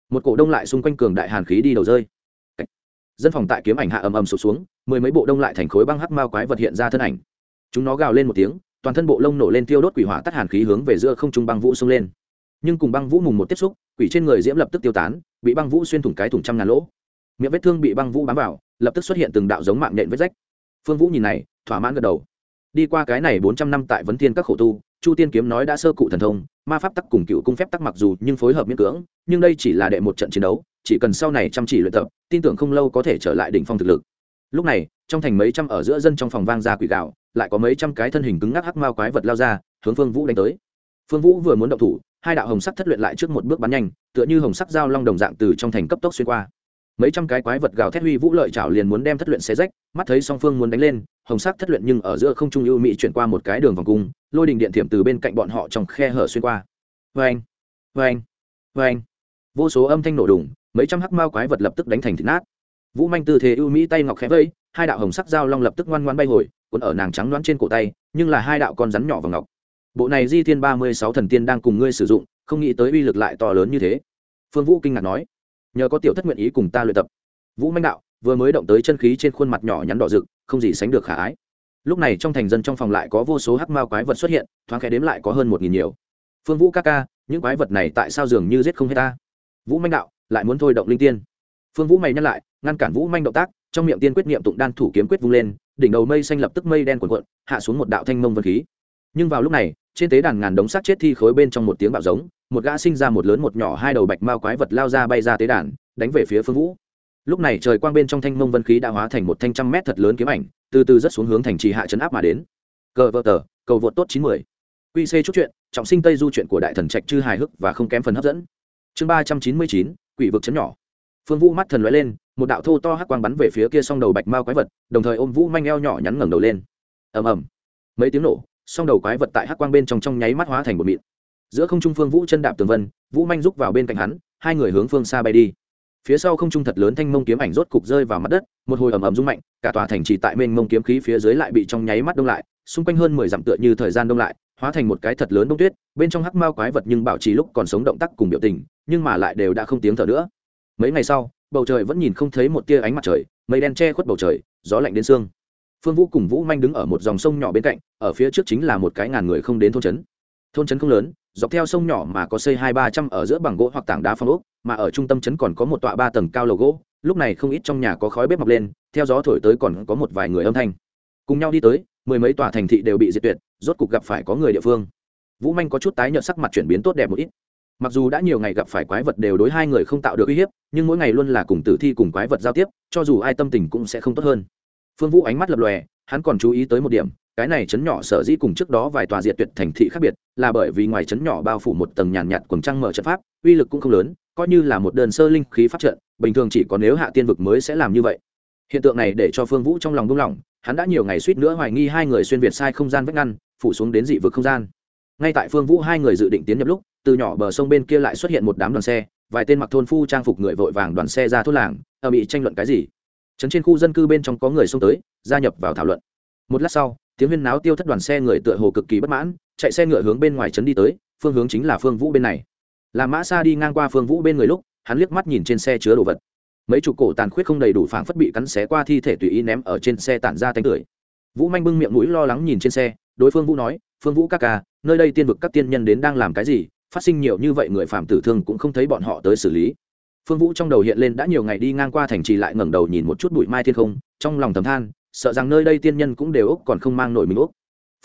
Một cổ đông lại xung quanh cường đại hàn khí đi đầu rơi dân phòng tại kiếm ảnh hạ ầm ầm sụp xuống, mười mấy bộ đông lại thành khối băng hắc mao quái vật hiện ra thân ảnh. Chúng nó gào lên một tiếng, toàn thân bộ lông nổ lên tiêu đốt quỷ hỏa tắt hàn khí hướng về giữa không trung băng vũ xông lên. Nhưng cùng băng vũ mùng một tiếp xúc, quỷ trên người diễm lập tức tiêu tán, bị băng vũ xuyên thủng cái thủng trăm ngàn lỗ. Miệng vết thương bị băng vũ bám vào, lập tức xuất hiện từng đạo giống mạng nện vết rách. Phương vũ nhìn này, thỏa mãn gật đầu. Đi qua cái này bốn trăm năm tại vấn thiên các khổ tu, chu tiên kiếm nói đã sơ cụ thần thông, ma pháp tắc cùng cựu cung phép tắc mặc dù nhưng phối hợp miễn cưỡng, nhưng đây chỉ là đệ một trận chiến đấu, chỉ cần sau này chăm chỉ luyện tập tin tưởng không lâu có thể trở lại đỉnh phong thực lực. Lúc này, trong thành mấy trăm ở giữa dân trong phòng vang ra quỷ gạo lại có mấy trăm cái thân hình cứng ngắc hắc mao quái vật lao ra, hướng phương vũ đánh tới. Phương vũ vừa muốn động thủ, hai đạo hồng sắc thất luyện lại trước một bước bắn nhanh, tựa như hồng sắc dao long đồng dạng từ trong thành cấp tốc xuyên qua. Mấy trăm cái quái vật gào thét huy vũ lợi chảo liền muốn đem thất luyện xé rách, mắt thấy song phương muốn đánh lên, hồng sắc thất luyện nhưng ở giữa không trung ưu mỹ chuyển qua một cái đường vòng cung, lôi đình điện thiểm từ bên cạnh bọn họ trong khe hở xuyên qua. Vê anh vê anh vê anh vô số âm thanh nổ đùng mấy trăm hắc mao quái vật lập tức đánh thành thịt nát. Vũ manh tư thế ưu mỹ tay ngọc khẽ vây, hai đạo hồng sắc dao long lập tức ngoan ngoan bay hồi còn ở nàng trắng đoán trên cổ tay, nhưng là hai đạo con rắn nhỏ và ngọc. Bộ này di thiên ba mươi sáu thần tiên đang cùng ngươi sử dụng, không nghĩ tới uy lực lại to lớn như thế. Phương vũ kinh ngạc nói, nhờ có tiểu thất nguyện ý cùng ta luyện tập. Vũ manh đạo, vừa mới động tới chân khí trên khuôn mặt nhỏ nhắn đỏ rực, không gì sánh được khả ái. Lúc này trong thành dân trong phòng lại có vô số hắc mao quái vật xuất hiện, thoáng khẽ đếm lại có hơn một nghìn nhiều. Phương vũ ca ca, những quái vật này tại sao dường như giết không hết ta? Vũ manh đạo lại muốn thôi động linh tiên. Phương vũ mày nhắc lại, ngăn cản vũ manh động tác, trong miệng tiên quyết niệm tụng đan thủ kiếm quyết vung lên, đỉnh đầu mây xanh lập tức mây đen cuộn cuộn, hạ xuống một đạo thanh mông vân khí. Nhưng vào lúc này, trên tế đàn ngàn đống xác chết thi khối bên trong một tiếng bạo giống, một gã sinh ra một lớn một nhỏ hai đầu bạch mao quái vật lao ra bay ra tế đàn, đánh về phía phương vũ. Lúc này trời quang bên trong thanh mông vân khí đã hóa thành một thanh trăm mét thật lớn kiếm ảnh, từ từ rất xuống hướng thành trì hạ chấn áp mà đến. Cờ vợ tờ, cầu vượt tốt chín mươi qc chút chuyện, trọng sinh tây du chuyện của đại thần trạch chư hài hước và không kém phần hấp dẫn. Chương ba trăm chín mươi chín quỷ vực chấn nhỏ. Phương vũ mắt thần lóe lên, một đạo thô to hắc quang bắn về phía kia song đầu bạch mao quái vật, đồng thời ôm vũ manh eo nhỏ nhắn ngẩng đầu lên. Ầm ầm. Mấy tiếng nổ, song đầu quái vật tại hắc quang bên trong trong nháy mắt hóa thành một mịn. Giữa không trung phương vũ chân đạp tường vân, vũ manh rúc vào bên cạnh hắn, hai người hướng phương xa bay đi. Phía sau không trung thật lớn thanh mông kiếm ảnh rốt cục rơi vào mặt đất, một hồi ầm ầm rung mạnh, cả tòa thành trì tại mênh mông kiếm khí phía dưới lại bị trong nháy mắt đông lại, xung quanh hơn mười dặm tựa như thời gian đông lại hóa thành một cái thật lớn đông tuyết, bên trong hắc mao quái vật nhưng bảo trì lúc còn sống động tác cùng biểu tình, nhưng mà lại đều đã không tiếng thở nữa. Mấy ngày sau, bầu trời vẫn nhìn không thấy một tia ánh mặt trời, mây đen che khuất bầu trời, gió lạnh đến xương. Phương vũ cùng vũ manh đứng ở một dòng sông nhỏ bên cạnh, ở phía trước chính là một cái ngàn người không đến thôn trấn. Thôn trấn không lớn, dọc theo sông nhỏ mà có xây hai ba trăm ở giữa bằng gỗ hoặc tảng đá phong ốc, mà ở trung tâm trấn còn có một tọa ba tầng cao lầu gỗ, lúc này không ít trong nhà có khói bếp mọc lên, theo gió thổi tới còn có một vài người âm thanh. Cùng nhau đi tới mười mấy tòa thành thị đều bị diệt tuyệt, rốt cục gặp phải có người địa phương. Vũ manh có chút tái nhợt sắc mặt chuyển biến tốt đẹp một ít. Mặc dù đã nhiều ngày gặp phải quái vật đều đối hai người không tạo được uy hiếp, nhưng mỗi ngày luôn là cùng tử thi cùng quái vật giao tiếp, cho dù ai tâm tình cũng sẽ không tốt hơn. Phương vũ ánh mắt lập lòe, hắn còn chú ý tới một điểm, cái này chấn nhỏ sở dĩ cùng trước đó vài tòa diệt tuyệt thành thị khác biệt, là bởi vì ngoài chấn nhỏ bao phủ một tầng nhàn nhạt quần trăng mở trận pháp, uy lực cũng không lớn, coi như là một đơn sơ linh khí pháp trận, bình thường chỉ có nếu hạ tiên vực mới sẽ làm như vậy. Hiện tượng này để cho phương vũ trong lòng buông lỏng hắn đã nhiều ngày suýt nữa hoài nghi hai người xuyên việt sai không gian vách ngăn, phủ xuống đến dị vực không gian. Ngay tại phương vũ hai người dự định tiến nhập lúc, từ nhỏ bờ sông bên kia lại xuất hiện một đám đoàn xe, vài tên mặc thôn phu trang phục người vội vàng đoàn xe ra thốt làng, ở bị tranh luận cái gì. Trấn trên khu dân cư bên trong có người xông tới, gia nhập vào thảo luận. Một lát sau, tiếng huyên náo tiêu thất đoàn xe người tựa hồ cực kỳ bất mãn, chạy xe ngựa hướng bên ngoài trấn đi tới, phương hướng chính là phương vũ bên này. Là mã xa đi ngang qua phương vũ bên người lúc, hắn liếc mắt nhìn trên xe chứa đồ vật mấy chục cổ tàn khuyết không đầy đủ phảng phất bị cắn xé qua thi thể tùy ý ném ở trên xe tản ra tánh tưởi. Vũ manh bưng miệng mũi lo lắng nhìn trên xe, đối phương vũ nói, phương vũ các ca, nơi đây tiên vực các tiên nhân đến đang làm cái gì? Phát sinh nhiều như vậy người phạm tử thương cũng không thấy bọn họ tới xử lý. Phương vũ trong đầu hiện lên đã nhiều ngày đi ngang qua thành trì lại ngẩng đầu nhìn một chút bụi mai thiên không, trong lòng thầm than, sợ rằng nơi đây tiên nhân cũng đều úc còn không mang nổi mình úc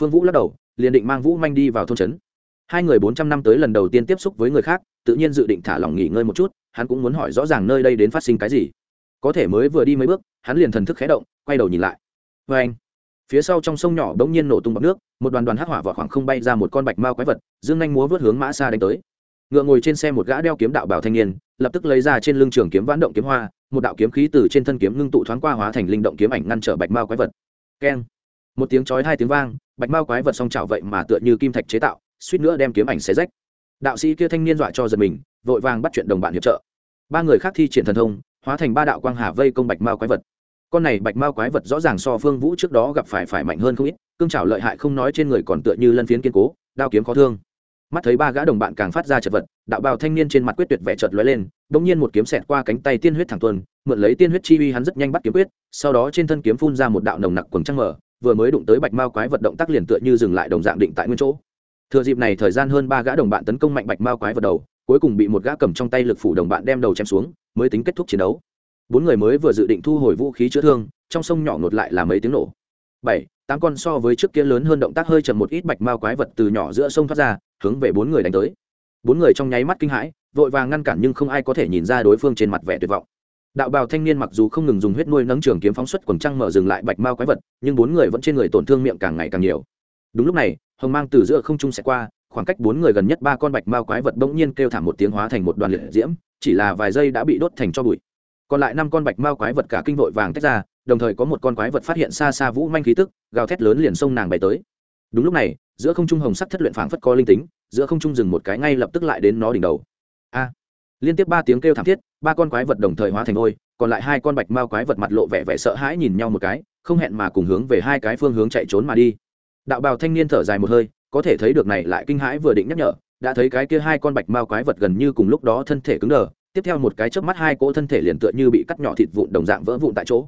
phương vũ lắc đầu, liền định mang vũ manh đi vào thôn trấn. Hai người bốn trăm năm tới lần đầu tiên tiếp xúc với người khác, tự nhiên dự định thả lòng nghỉ ngơi một chút hắn cũng muốn hỏi rõ ràng nơi đây đến phát sinh cái gì. Có thể mới vừa đi mấy bước, hắn liền thần thức khé động, quay đầu nhìn lại. Vê anh, phía sau trong sông nhỏ bỗng nhiên nổ tung bọc nước, một đoàn đoàn hắc hỏa vào khoảng không bay ra một con bạch mao quái vật, dương nhanh múa vớt hướng mã xa đánh tới. Ngựa ngồi trên xe một gã đeo kiếm đạo bảo thanh niên, lập tức lấy ra trên lưng trường kiếm vãn động kiếm hoa, một đạo kiếm khí từ trên thân kiếm ngưng tụ thoáng qua hóa thành linh động kiếm ảnh ngăn trở bạch mao quái vật. Keng. Một tiếng chói hai tiếng vang, bạch mao quái vật song trào vậy mà tựa như kim thạch chế tạo, suýt nữa đem kiếm ảnh xé rách đạo sĩ kia thanh niên dọa cho giật mình, vội vàng bắt chuyện đồng bạn hiệp trợ. Ba người khác thi triển thần thông, hóa thành ba đạo quang hà vây công bạch mao quái vật. Con này bạch mao quái vật rõ ràng so phương vũ trước đó gặp phải phải mạnh hơn không ít, cương trào lợi hại không nói trên người còn tựa như lân phiến kiên cố, đao kiếm khó thương. Mắt thấy ba gã đồng bạn càng phát ra chật vật, đạo bào thanh niên trên mặt quyết tuyệt vẻ chợt lóe lên, bỗng nhiên một kiếm xẹt qua cánh tay tiên huyết thẳng tuần, mượn lấy tiên huyết chi uy hắn rất nhanh bắt kiếm quyết, sau đó trên thân kiếm phun ra một đạo nồng nặc quần trăng mở, vừa mới đụng tới bạch mao quái vật động tác liền tựa như dừng lại đồng dạng định tại nguyên chỗ thừa dịp này thời gian hơn ba gã đồng bạn tấn công mạnh bạch mao quái vật đầu, cuối cùng bị một gã cầm trong tay lực phủ đồng bạn đem đầu chém xuống, mới tính kết thúc chiến đấu. Bốn người mới vừa dự định thu hồi vũ khí chữa thương, trong sông nhỏ ngột lại là mấy tiếng nổ. Bảy, tám con so với trước kia lớn hơn động tác hơi chậm một ít bạch mao quái vật từ nhỏ giữa sông thoát ra, hướng về bốn người đánh tới. Bốn người trong nháy mắt kinh hãi, vội vàng ngăn cản nhưng không ai có thể nhìn ra đối phương trên mặt vẻ tuyệt vọng. Đạo bào thanh niên mặc dù không ngừng dùng huyết nuôi nấng trường kiếm phóng xuất quần trăng mở dừng lại bạch mao quái vật, nhưng bốn người vẫn trên người tổn thương miệng càng ngày càng nhiều. Đúng lúc này hồng mang từ giữa không trung sẽ qua, khoảng cách bốn người gần nhất ba con bạch mao quái vật bỗng nhiên kêu thảm một tiếng hóa thành một đoàn liệt diễm, chỉ là vài giây đã bị đốt thành cho bụi. Còn lại năm con bạch mao quái vật cả kinh vội vàng tách ra, đồng thời có một con quái vật phát hiện xa xa vũ manh khí tức, gào thét lớn liền sông nàng bay tới. Đúng lúc này, giữa không trung hồng sắc thất luyện phảng phất có linh tính, giữa không trung dừng một cái ngay lập tức lại đến nó đỉnh đầu. A! Liên tiếp ba tiếng kêu thảm thiết, ba con quái vật đồng thời hóa thành ngôi còn lại hai con bạch mao quái vật mặt lộ vẻ vẻ sợ hãi nhìn nhau một cái, không hẹn mà cùng hướng về hai cái phương hướng chạy trốn mà đi đạo bào thanh niên thở dài một hơi, có thể thấy được này lại kinh hãi vừa định nhắc nhở, đã thấy cái kia hai con bạch mao quái vật gần như cùng lúc đó thân thể cứng đờ, tiếp theo một cái chớp mắt hai cỗ thân thể liền tựa như bị cắt nhỏ thịt vụn đồng dạng vỡ vụn tại chỗ.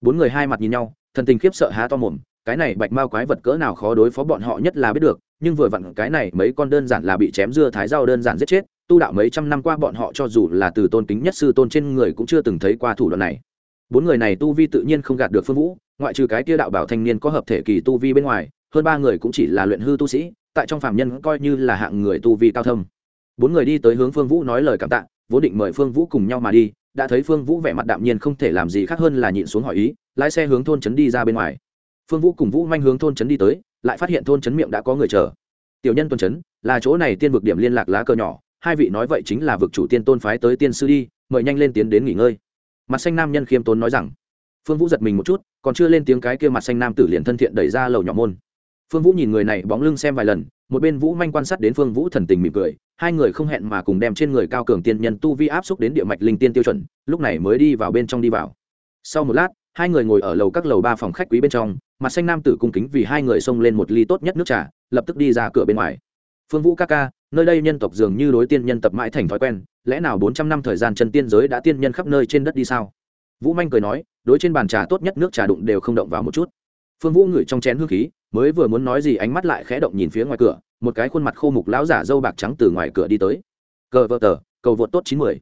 Bốn người hai mặt nhìn nhau, thần tình khiếp sợ há to mồm, cái này bạch mao quái vật cỡ nào khó đối phó bọn họ nhất là biết được, nhưng vừa vặn cái này mấy con đơn giản là bị chém dưa thái rau đơn giản giết chết, tu đạo mấy trăm năm qua bọn họ cho dù là từ tôn kính nhất sư tôn trên người cũng chưa từng thấy qua thủ đoạn này. Bốn người này tu vi tự nhiên không gạt được phương vũ, ngoại trừ cái kia đạo bảo thanh niên có hợp thể kỳ tu vi bên ngoài hơn ba người cũng chỉ là luyện hư tu sĩ, tại trong phạm nhân coi như là hạng người tu vi cao thâm. Bốn người đi tới hướng phương vũ nói lời cảm tạ, vốn định mời phương vũ cùng nhau mà đi, đã thấy phương vũ vẻ mặt đạm nhiên không thể làm gì khác hơn là nhịn xuống hỏi ý, lái xe hướng thôn trấn đi ra bên ngoài. Phương vũ cùng vũ manh hướng thôn trấn đi tới, lại phát hiện thôn trấn miệng đã có người chờ. Tiểu nhân tuần trấn, là chỗ này tiên vực điểm liên lạc lá cờ nhỏ, hai vị nói vậy chính là vực chủ tiên tôn phái tới tiên sư đi, mời nhanh lên tiến đến nghỉ ngơi. Mặt xanh nam nhân khiêm tốn nói rằng. Phương vũ giật mình một chút, còn chưa lên tiếng cái kia mặt xanh nam tử liền thân thiện đẩy ra lầu nhỏ môn phương vũ nhìn người này bóng lưng xem vài lần, một bên vũ manh quan sát đến phương vũ thần tình mỉm cười, hai người không hẹn mà cùng đem trên người cao cường tiên nhân tu vi áp xúc đến địa mạch linh tiên tiêu chuẩn, lúc này mới đi vào bên trong đi vào. Sau một lát, hai người ngồi ở lầu các lầu ba phòng khách quý bên trong, mặt xanh nam tử cung kính vì hai người xông lên một ly tốt nhất nước trà, lập tức đi ra cửa bên ngoài. Phương vũ ca ca, nơi đây nhân tộc dường như đối tiên nhân tập mãi thành thói quen, lẽ nào bốn trăm năm thời gian chân tiên giới đã tiên nhân khắp nơi trên đất đi sao? Vũ manh cười nói, đối trên bàn trà tốt nhất nước trà đụng đều không động vào một chút phương vũ ngửi trong chén hương khí, mới vừa muốn nói gì ánh mắt lại khẽ động nhìn phía ngoài cửa, một cái khuôn mặt khô mục lão giả dâu bạc trắng từ ngoài cửa đi tới. Cờ vợ tờ, cầu vượt tốt chín mươi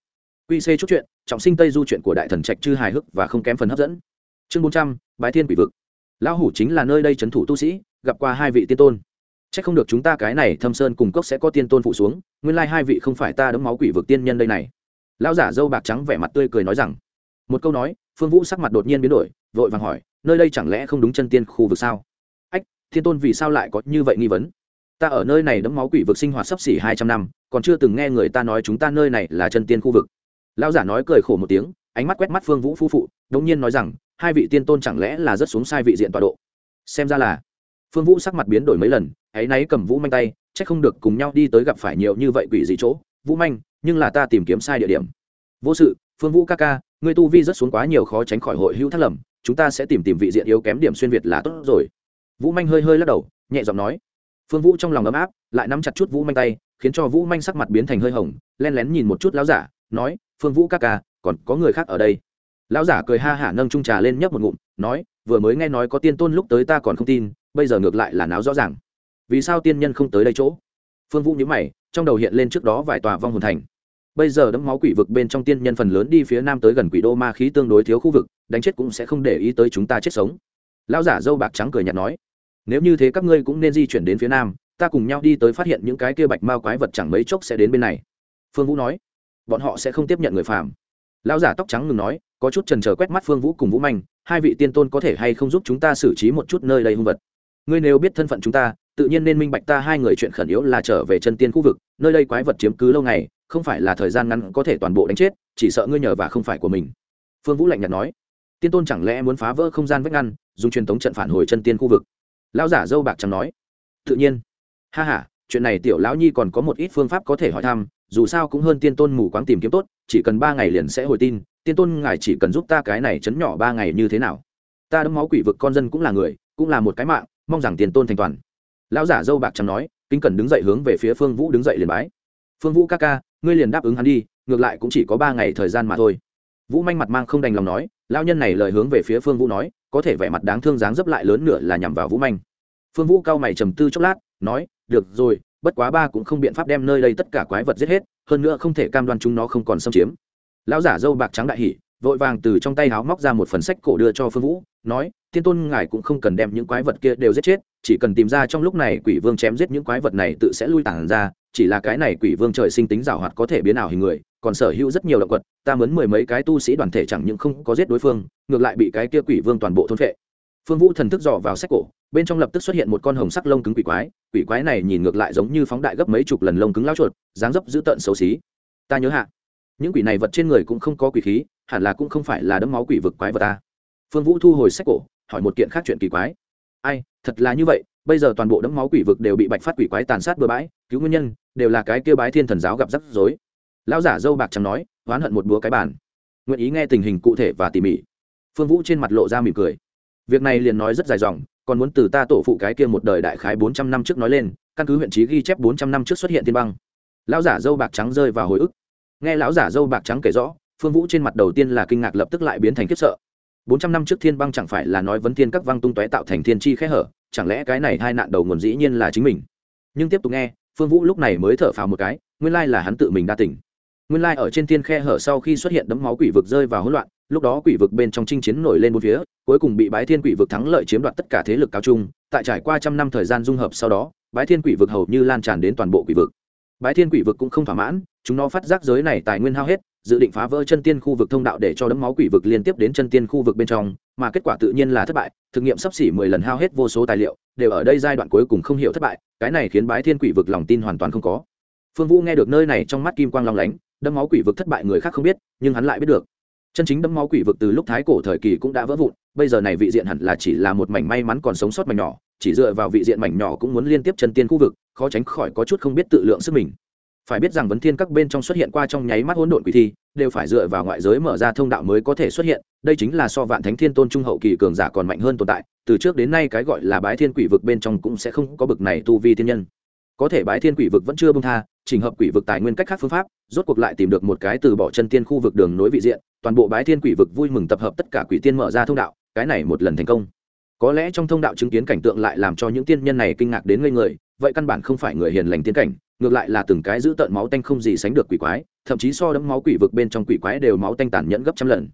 Qc c chút chuyện, trọng sinh tây du chuyện của đại thần trạch chư hài hước và không kém phần hấp dẫn. Chương bốn trăm, bái thiên quỷ vực. Lão hủ chính là nơi đây trấn thủ tu sĩ, gặp qua hai vị tiên tôn. C h ắ c không được chúng ta cái này thâm sơn cùng cốc sẽ có tiên tôn phụ xuống, nguyên lai hai vị không phải ta đấm máu quỷ vực tiên nhân đây này. Lão giả dâu bạc trắng vẻ mặt tươi cười nói rằng, một câu nói, phương vũ sắc mặt đột nhiên biến đổi, vội vàng hỏi nơi đây chẳng lẽ không đúng chân tiên khu vực sao? Ách, thiên tôn vì sao lại có như vậy nghi vấn? Ta ở nơi này đấm máu quỷ vực sinh hoạt sắp xỉ hai trăm năm, còn chưa từng nghe người ta nói chúng ta nơi này là chân tiên khu vực. Lão giả nói cười khổ một tiếng, ánh mắt quét mắt phương vũ phu phụ, đống nhiên nói rằng, hai vị tiên tôn chẳng lẽ là rất xuống sai vị diện tọa độ? Xem ra là. Phương vũ sắc mặt biến đổi mấy lần áy náy cầm vũ manh tay c h ắ c không được cùng nhau đi tới gặp phải nhiều như vậy quỷ dị chỗ. Vũ manh, nhưng là ta tìm kiếm sai địa điểm. Vô sự, phương vũ ca ca người tu vi rất xuống quá nhiều khó tránh khỏi hội hữu thất lầm chúng ta sẽ tìm tìm vị diện yếu kém điểm xuyên việt là tốt rồi. Vũ manh hơi hơi lắc đầu, nhẹ giọng nói. Phương vũ trong lòng ấm áp, lại nắm chặt chút vũ manh tay, khiến cho vũ manh sắc mặt biến thành hơi hồng, len lén nhìn một chút lão giả, nói, phương vũ ca ca, còn có người khác ở đây. Lão giả cười ha hả nâng trung trà lên nhấp một ngụm, nói, vừa mới nghe nói có tiên tôn lúc tới ta còn không tin, bây giờ ngược lại là náo rõ ràng. Vì sao tiên nhân không tới đây chỗ? Phương vũ nhớ mày, trong đầu hiện lên trước đó vài tòa vong hồn thành bây giờ đẫm máu quỷ vực bên trong tiên nhân phần lớn đi phía nam tới gần quỷ đô ma khí tương đối thiếu khu vực, đánh chết cũng sẽ không để ý tới chúng ta chết sống. Lão giả dâu bạc trắng cười nhạt nói, nếu như thế các ngươi cũng nên di chuyển đến phía nam, ta cùng nhau đi tới phát hiện những cái kia bạch mao quái vật chẳng mấy chốc sẽ đến bên này. Phương vũ nói, bọn họ sẽ không tiếp nhận người phàm. Lão giả tóc trắng ngừng nói, có chút trần trờ quét mắt phương vũ cùng vũ manh, hai vị tiên tôn có thể hay không giúp chúng ta xử trí một chút nơi đây hung vật? Ngươi nếu biết thân phận chúng ta, tự nhiên nên minh bạch ta hai người chuyện khẩn yếu là trở về chân tiên khu vực, nơi đây quái vật chiếm cứ lâu ngày không phải là thời gian ngắn có thể toàn bộ đánh chết, chỉ sợ ngươi nhờ và không phải của mình. Phương vũ lạnh nhạt nói. Tiên tôn chẳng lẽ muốn phá vỡ không gian vách ngăn, dùng truyền thống trận phản hồi chân tiên khu vực? Lão giả dâu bạc chẳng nói. Tự nhiên. Ha h a chuyện này tiểu lão nhi còn có một ít phương pháp có thể hỏi thăm, dù sao cũng hơn tiên tôn mù quáng tìm kiếm tốt, chỉ cần ba ngày liền sẽ hồi tin, tiên tôn ngài chỉ cần giúp ta cái này chấn nhỏ ba ngày như thế nào? Ta đấm máu quỷ vực con dân cũng là người, cũng là một cái mạng, mong rằng tiền tôn thành toàn. Lão giả dâu bạc chẳng nói, kính cần đứng dậy hướng về phía phương vũ đứng dậy liền bái. Phương vũ ca ca ngươi liền đáp ứng hắn đi, ngược lại cũng chỉ có ba ngày thời gian mà thôi. Vũ manh mặt mang không đành lòng nói lao nhân này lời hướng về phía phương vũ nói, có thể vẻ mặt đáng thương dáng dấp lại lớn nửa là nhằm vào vũ manh. Phương vũ cao mày trầm tư chốc lát, nói, được rồi, bất quá ba cũng không biện pháp đem nơi đây tất cả quái vật giết hết, hơn nữa không thể cam đoan chúng nó không còn xâm chiếm. Lão giả dâu bạc trắng đại hỉ, vội vàng từ trong tay háo móc ra một phần sách cổ đưa cho phương vũ, nói, thiên tôn ngài cũng không cần đem những quái vật kia đều giết chết, chỉ cần tìm ra trong lúc này quỷ vương chém giết những quái vật này tự sẽ lui tản ra chỉ là cái này quỷ vương trời sinh tính giảo hoạt có thể biến ảo hình người, còn sở hữu rất nhiều động vật, ta mướn mười mấy cái tu sĩ đoàn thể chẳng những không có giết đối phương, ngược lại bị cái kia quỷ vương toàn bộ thôn phệ. Phương vũ thần thức dò vào sách cổ, bên trong lập tức xuất hiện một con hồng sắc lông cứng quỷ quái quỷ quái này nhìn ngược lại giống như phóng đại gấp mấy chục lần lông cứng lao chuột, dáng dấp dữ tợn xấu xí. Ta nhớ hạ, những quỷ này vật trên người cũng không có quỷ khí, hẳn là cũng không phải là đấm máu quỷ vực quái vật ta. Phương vũ thu hồi sách cổ, hỏi một kiện khác chuyện kỳ quái. Ai, thật là như vậy, bây giờ toàn bộ đấm máu quỷ vực đều bị bạch phát quỷ quái tàn sát bừa bãi cứu nguyên nhân, đều là cái kia bái thiên thần giáo gặp rắc rối. Lão giả dâu bạc chẳng nói, oán hận một búa cái bản nguyện ý nghe tình hình cụ thể và tỉ mỉ. Phương vũ trên mặt lộ ra mỉm cười. Việc này liền nói rất dài dòng, còn muốn từ ta tổ phụ cái kia một đời đại khái bốn trăm năm trước nói lên, căn cứ huyện trí ghi chép bốn trăm năm trước xuất hiện thiên băng. Lão giả dâu bạc trắng rơi vào hồi ức. Nghe lão giả dâu bạc trắng kể rõ, phương vũ trên mặt đầu tiên là kinh ngạc lập tức lại biến thành khiếp sợ. Bốn trăm năm trước thiên băng chẳng phải là nói vấn thiên các văng tung tóe tạo thành thiên chi khẽ hở, chẳng lẽ cái này hai nạn đầu nguồn dĩ nhiên là chính mình? Nhưng tiếp tục nghe phương vũ lúc này mới thở phào một cái, nguyên lai là hắn tự mình đa tỉnh nguyên lai ở trên thiên khe hở sau khi xuất hiện đấm máu quỷ vực rơi vào hỗn loạn, lúc đó quỷ vực bên trong chinh chiến nổi lên một phía, cuối cùng bị bái thiên quỷ vực thắng lợi chiếm đoạt tất cả thế lực cao trung tại trải qua trăm năm thời gian dung hợp sau đó, bái thiên quỷ vực hầu như lan tràn đến toàn bộ quỷ vực. Bái thiên quỷ vực cũng không thỏa mãn, chúng nó phát giác giới này tài nguyên hao hết dự định phá vỡ chân tiên khu vực thông đạo để cho đấm máu quỷ vực liên tiếp đến chân tiên khu vực bên trong, mà kết quả tự nhiên là thất bại, thực nghiệm sắp xỉ mười lần hao hết vô số tài liệu, đều ở đây giai đoạn cuối cùng không hiểu thất bại, cái này khiến bái thiên quỷ vực lòng tin hoàn toàn không có. Phương vũ nghe được nơi này trong mắt kim quang long lánh, đấm máu quỷ vực thất bại người khác không biết, nhưng hắn lại biết được. Chân chính đấm máu quỷ vực từ lúc thái cổ thời kỳ cũng đã vỡ vụn, bây giờ này vị diện hẳn là chỉ là một mảnh may mắn còn sống sót mảnh nhỏ, chỉ dựa vào vị diện mảnh nhỏ cũng muốn liên tiếp chân tiên khu vực, khó tránh khỏi có chút không biết tự lượng sức mình phải biết rằng vấn thiên các bên trong xuất hiện qua trong nháy mắt hỗn độn quỷ thi, đều phải dựa vào ngoại giới mở ra thông đạo mới có thể xuất hiện, đây chính là so vạn thánh thiên tôn trung hậu kỳ cường giả còn mạnh hơn tồn tại, từ trước đến nay cái gọi là bái thiên quỷ vực bên trong cũng sẽ không có bực này tu vi thiên nhân. Có thể bái thiên quỷ vực vẫn chưa bông tha trình hợp quỷ vực tài nguyên cách khác phương pháp, rốt cuộc lại tìm được một cái từ bỏ chân tiên khu vực đường nối vị diện, toàn bộ bái thiên quỷ vực vui mừng tập hợp tất cả quỷ tiên mở ra thông đạo, cái này một lần thành công. Có lẽ trong thông đạo chứng kiến cảnh tượng lại làm cho những tiên nhân này kinh ngạc đến ngây người, vậy căn bản không phải người hiền lành tiên cảnh ngược lại là từng cái giữ tợn máu tanh không gì sánh được quỷ quái, thậm chí so đấm máu quỷ vực bên trong quỷ quái đều máu tanh tàn nhẫn gấp trăm lần.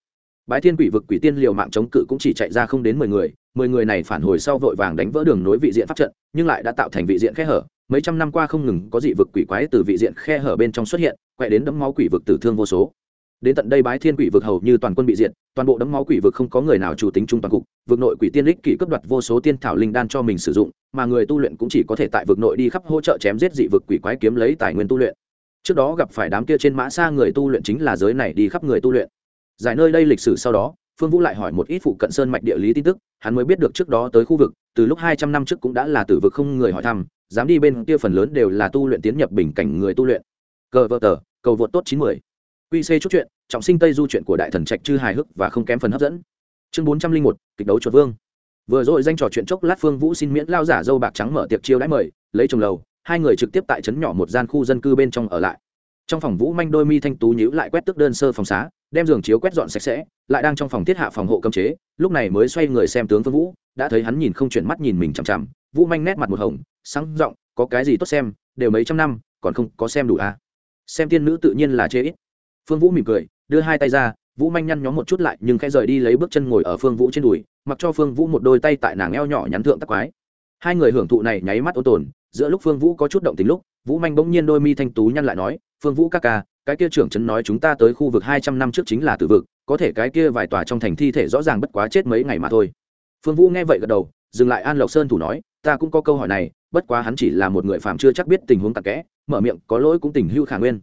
Bái thiên quỷ vực quỷ tiên liều mạng chống cự cũng chỉ chạy ra không đến mười người mười người này phản hồi sau vội vàng đánh vỡ đường nối vị diện pháp trận, nhưng lại đã tạo thành vị diện khe hở. Mấy trăm năm qua không ngừng có dị vực quỷ quái từ vị diện khe hở bên trong xuất hiện quẹ đến đấm máu quỷ vực tử thương vô số. Đến tận đây bái thiên quỷ vực hầu như toàn quân bị diệt, toàn bộ đấm máu quỷ vực không có người nào chủ tính trung toàn cục, vực nội quỷ tiên lích kỷ cấp đoạt vô số tiên thảo linh đan cho mình sử dụng mà người tu luyện cũng chỉ có thể tại vực nội đi khắp hỗ trợ chém giết dị vực quỷ quái kiếm lấy tài nguyên tu luyện. Trước đó gặp phải đám kia trên mã xa người tu luyện chính là giới này đi khắp người tu luyện. Giải nơi đây lịch sử sau đó, phương vũ lại hỏi một ít phụ cận sơn mạch địa lý tin tức, hắn mới biết được trước đó tới khu vực, từ lúc hai trăm năm trước cũng đã là tử vực không người hỏi thăm, dám đi bên kia phần lớn đều là tu luyện tiến nhập bình cảnh người tu luyện. Cờ vợ tờ, cầu vượt tốt chín mươi quy chút chuyện, trọng sinh tây du chuyện của đại thần trạch chư hài hước và không kém phần hấp dẫn. Chương bốn trăm linh một, kịch đấu chuột vương vừa rồi danh trò chuyện chốc lát phương vũ xin miễn lao giả dâu bạc trắng mở tiệc chiêu đãi mời, lấy chồng lầu, hai người trực tiếp tại trấn nhỏ một gian khu dân cư bên trong ở lại trong phòng vũ manh đôi mi thanh tú nhíu lại quét tức đơn sơ phòng xá, đem giường chiếu quét dọn sạch sẽ, lại đang trong phòng thiết hạ phòng hộ cấm chế, lúc này mới xoay người xem tướng phương vũ, đã thấy hắn nhìn không chuyển mắt nhìn mình chằm chằm, vũ manh nét mặt một hồng, sáng r ộ n g có cái gì tốt xem, đều mấy trăm năm, còn không có xem đủ à. xem tiên nữ tự nhiên là chê ít phương vũ mỉm cười, đưa hai tay ra vũ manh nhăn nhóm một chút lại, nhưng khẽ rời đi lấy bước chân ngồi ở phương vũ trên đùi, mặc cho phương vũ một đôi tay tại nàng eo nhỏ nhắn thượng tắc quái. Hai người hưởng thụ này nháy mắt ô tồn, giữa lúc phương vũ có chút động tính lúc, vũ manh bỗng nhiên đôi mi thanh tú nhăn lại nói, phương vũ các ca, cái kia trưởng trấn nói chúng ta tới khu vực hai trăm năm trước chính là tử vực, có thể cái kia vài tòa trong thành thi thể rõ ràng bất quá chết mấy ngày mà thôi. Phương vũ nghe vậy gật đầu, dừng lại an lộc sơn thủ nói, ta cũng có câu hỏi này, bất quá hắn chỉ là một người phạm chưa chắc biết tình huống tặc kẽ, mở miệng, có lỗi cũng tình hưu khả nguyên.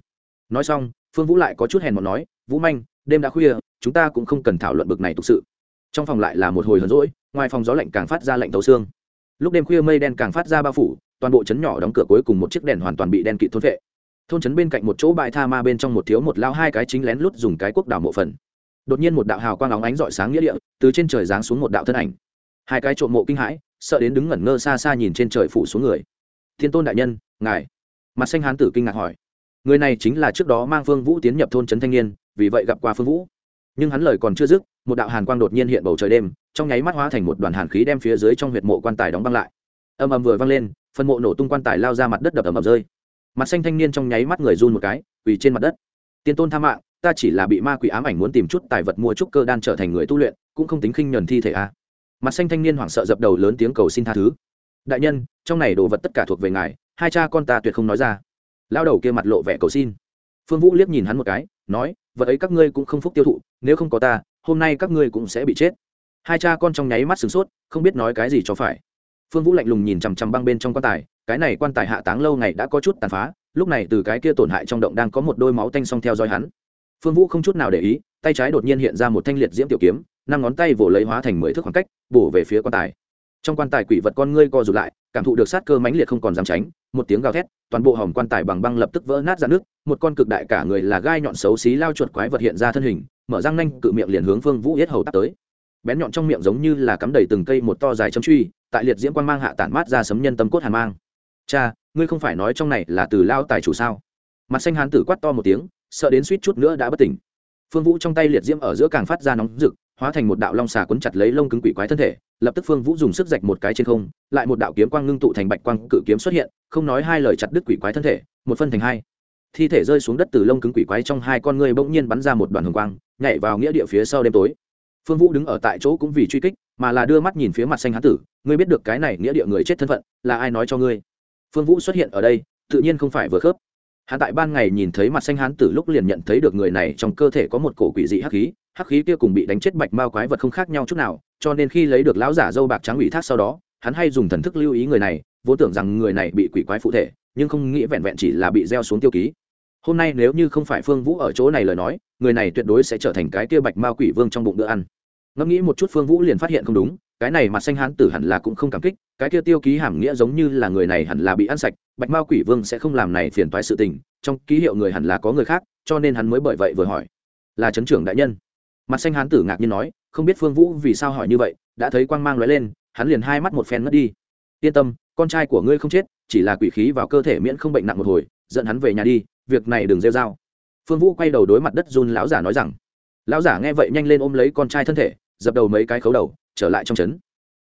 Nói xong, phương vũ lại có chút hèn một nói, vũ manh đêm đã khuya, chúng ta cũng không cần thảo luận bực này thực sự. Trong phòng lại là một hồi hờn rỗi ngoài phòng gió lạnh càng phát ra lạnh tấu xương. Lúc đêm khuya mây đen càng phát ra bao phủ, toàn bộ trấn nhỏ đóng cửa cuối cùng một chiếc đèn hoàn toàn bị đen kịt thôn vệ. Thôn trấn bên cạnh một chỗ bãi tha ma bên trong một thiếu một lao hai cái chính lén lút dùng cái quốc đảo mộ phần. Đột nhiên một đạo hào quang óng ánh rọi sáng nghĩa địa, từ trên trời giáng xuống một đạo thân ảnh. Hai cái trộm mộ kinh hãi, sợ đến đứng ngẩn ngơ xa xa nhìn trên trời phủ xuống người. Thiên tôn đại nhân, ngài. Mặt xanh hán tử kinh ngạc hỏi. Người này chính là trước đó mang phương vũ tiến nhập thôn trấn thanh niên vì vậy gặp qua phương vũ. Nhưng hắn lời còn chưa dứt, một đạo hàn quang đột nhiên hiện bầu trời đêm, trong nháy mắt hóa thành một đoàn hàn khí đem phía dưới trong huyệt mộ quan tài đóng băng lại. Âm âm vừa văng lên phân mộ nổ tung quan tài lao ra mặt đất đập ầm ầm rơi. Mặt xanh thanh niên trong nháy mắt người run một cái, quỳ trên mặt đất. Tiên tôn tha mạng, ta chỉ là bị ma quỷ ám ảnh muốn tìm chút tài vật mua trúc cơ đan trở thành người tu luyện, cũng không tính khinh nhuần thi thể a. Mặt xanh thanh niên hoảng sợ dập đầu lớn tiếng cầu xin tha thứ. Đại nhân, trong này đồ vật tất cả thuộc về ngài, hai cha con ta tuyệt không nói ra. Lao đầu kia mặt lộ vẻ cầu xin phương vũ liếc nhìn hắn một cái, nói, vật ấy các ngươi cũng không phúc tiêu thụ, nếu không có ta, hôm nay các ngươi cũng sẽ bị chết. Hai cha con trong nháy mắt sửng sốt, không biết nói cái gì cho phải. Phương vũ lạnh lùng nhìn chằm chằm băng bên trong quan tài, cái này quan tài hạ táng lâu ngày đã có chút tàn phá, lúc này từ cái kia tổn hại trong động đang có một đôi máu tanh song theo dõi hắn. Phương vũ không chút nào để ý, tay trái đột nhiên hiện ra một thanh liệt diễm tiểu kiếm, năm ngón tay vỗ lấy hóa thành mười thước khoảng cách, bổ về phía quan tài. Trong quan tài quỷ vật con ngươi co rụt lại cảm thụ được sát cơ mãnh liệt không còn dám tránh, một tiếng gào thét, toàn bộ hòm quan tài bằng băng lập tức vỡ nát ra nước, một con cực đại cả người là gai nhọn xấu xí lao chuột quái vật hiện ra thân hình, mở răng nanh cự miệng liền hướng phương vũ yết hầu tắt tới. Bén nhọn trong miệng giống như là cắm đầy từng cây một to dài chấm truy, tại liệt diễm quan mang hạ tản mát ra sấm nhân tâm cốt hàn mang. Cha, ngươi không phải nói trong này là từ lao tài chủ sao? Mặt xanh hán tử quát to một tiếng, sợ đến suýt chút nữa đã bất tỉnh. Phương vũ trong tay liệt diễm ở giữa càng phát ra nóng rực hóa thành một đạo long xà quấn chặt lấy lông cứng quỷ quái thân thể, lập tức phương vũ dùng sức rạch một cái trên không, lại một đạo kiếm quang ngưng tụ thành bạch quang cự kiếm xuất hiện, không nói hai lời chặt đứt quỷ quái thân thể, một phân thành hai. Thi thể rơi xuống đất từ lông cứng quỷ quái trong hai con ngươi bỗng nhiên bắn ra một đoàn hồng quang, nhảy vào nghĩa địa phía sau đêm tối. Phương vũ đứng ở tại chỗ cũng vì truy kích, mà là đưa mắt nhìn phía mặt xanh hán tử, ngươi biết được cái này nghĩa địa người chết thân phận, là ai nói cho ngươi? Phương vũ xuất hiện ở đây, tự nhiên không phải vừa khớp. Hắn tại ban ngày nhìn thấy mặt xanh hán tử lúc liền nhận thấy được người này trong cơ thể có một cổ quỷ dị hắc khí hắc khí kia cùng bị đánh chết bạch mao quái vật không khác nhau chút nào, cho nên khi lấy được lão giả dâu bạc trắng ủy thác sau đó, hắn hay dùng thần thức lưu ý người này, vốn tưởng rằng người này bị quỷ quái phụ thể, nhưng không nghĩ vẹn vẹn chỉ là bị gieo xuống tiêu ký. Hôm nay nếu như không phải phương vũ ở chỗ này lời nói, người này tuyệt đối sẽ trở thành cái kia bạch mao quỷ vương trong bụng bữa ăn. Ngẫm nghĩ một chút phương vũ liền phát hiện không đúng, cái này mà xanh hán tử hẳn là cũng không cảm kích, cái kia tiêu ký hàm nghĩa giống như là người này hẳn là bị ăn sạch, bạch mao quỷ vương sẽ không làm này phiền toái sự tình, trong ký hiệu người hẳn là có người khác, cho nên hắn mới bởi vậy vừa hỏi, là trấn trưởng đại nhân? Mặt xanh hán tử ngạc nhiên nói, không biết phương vũ vì sao hỏi như vậy, đã thấy quang mang lóe lên, hắn liền hai mắt một phen mất đi. Yên tâm, con trai của ngươi không chết, chỉ là quỷ khí vào cơ thể miễn không bệnh nặng một hồi, dẫn hắn về nhà đi, việc này đừng rêu r a o phương vũ quay đầu đối mặt đất run lão giả nói rằng, lão giả nghe vậy nhanh lên ôm lấy con trai thân thể, dập đầu mấy cái khấu đầu, trở lại trong trấn.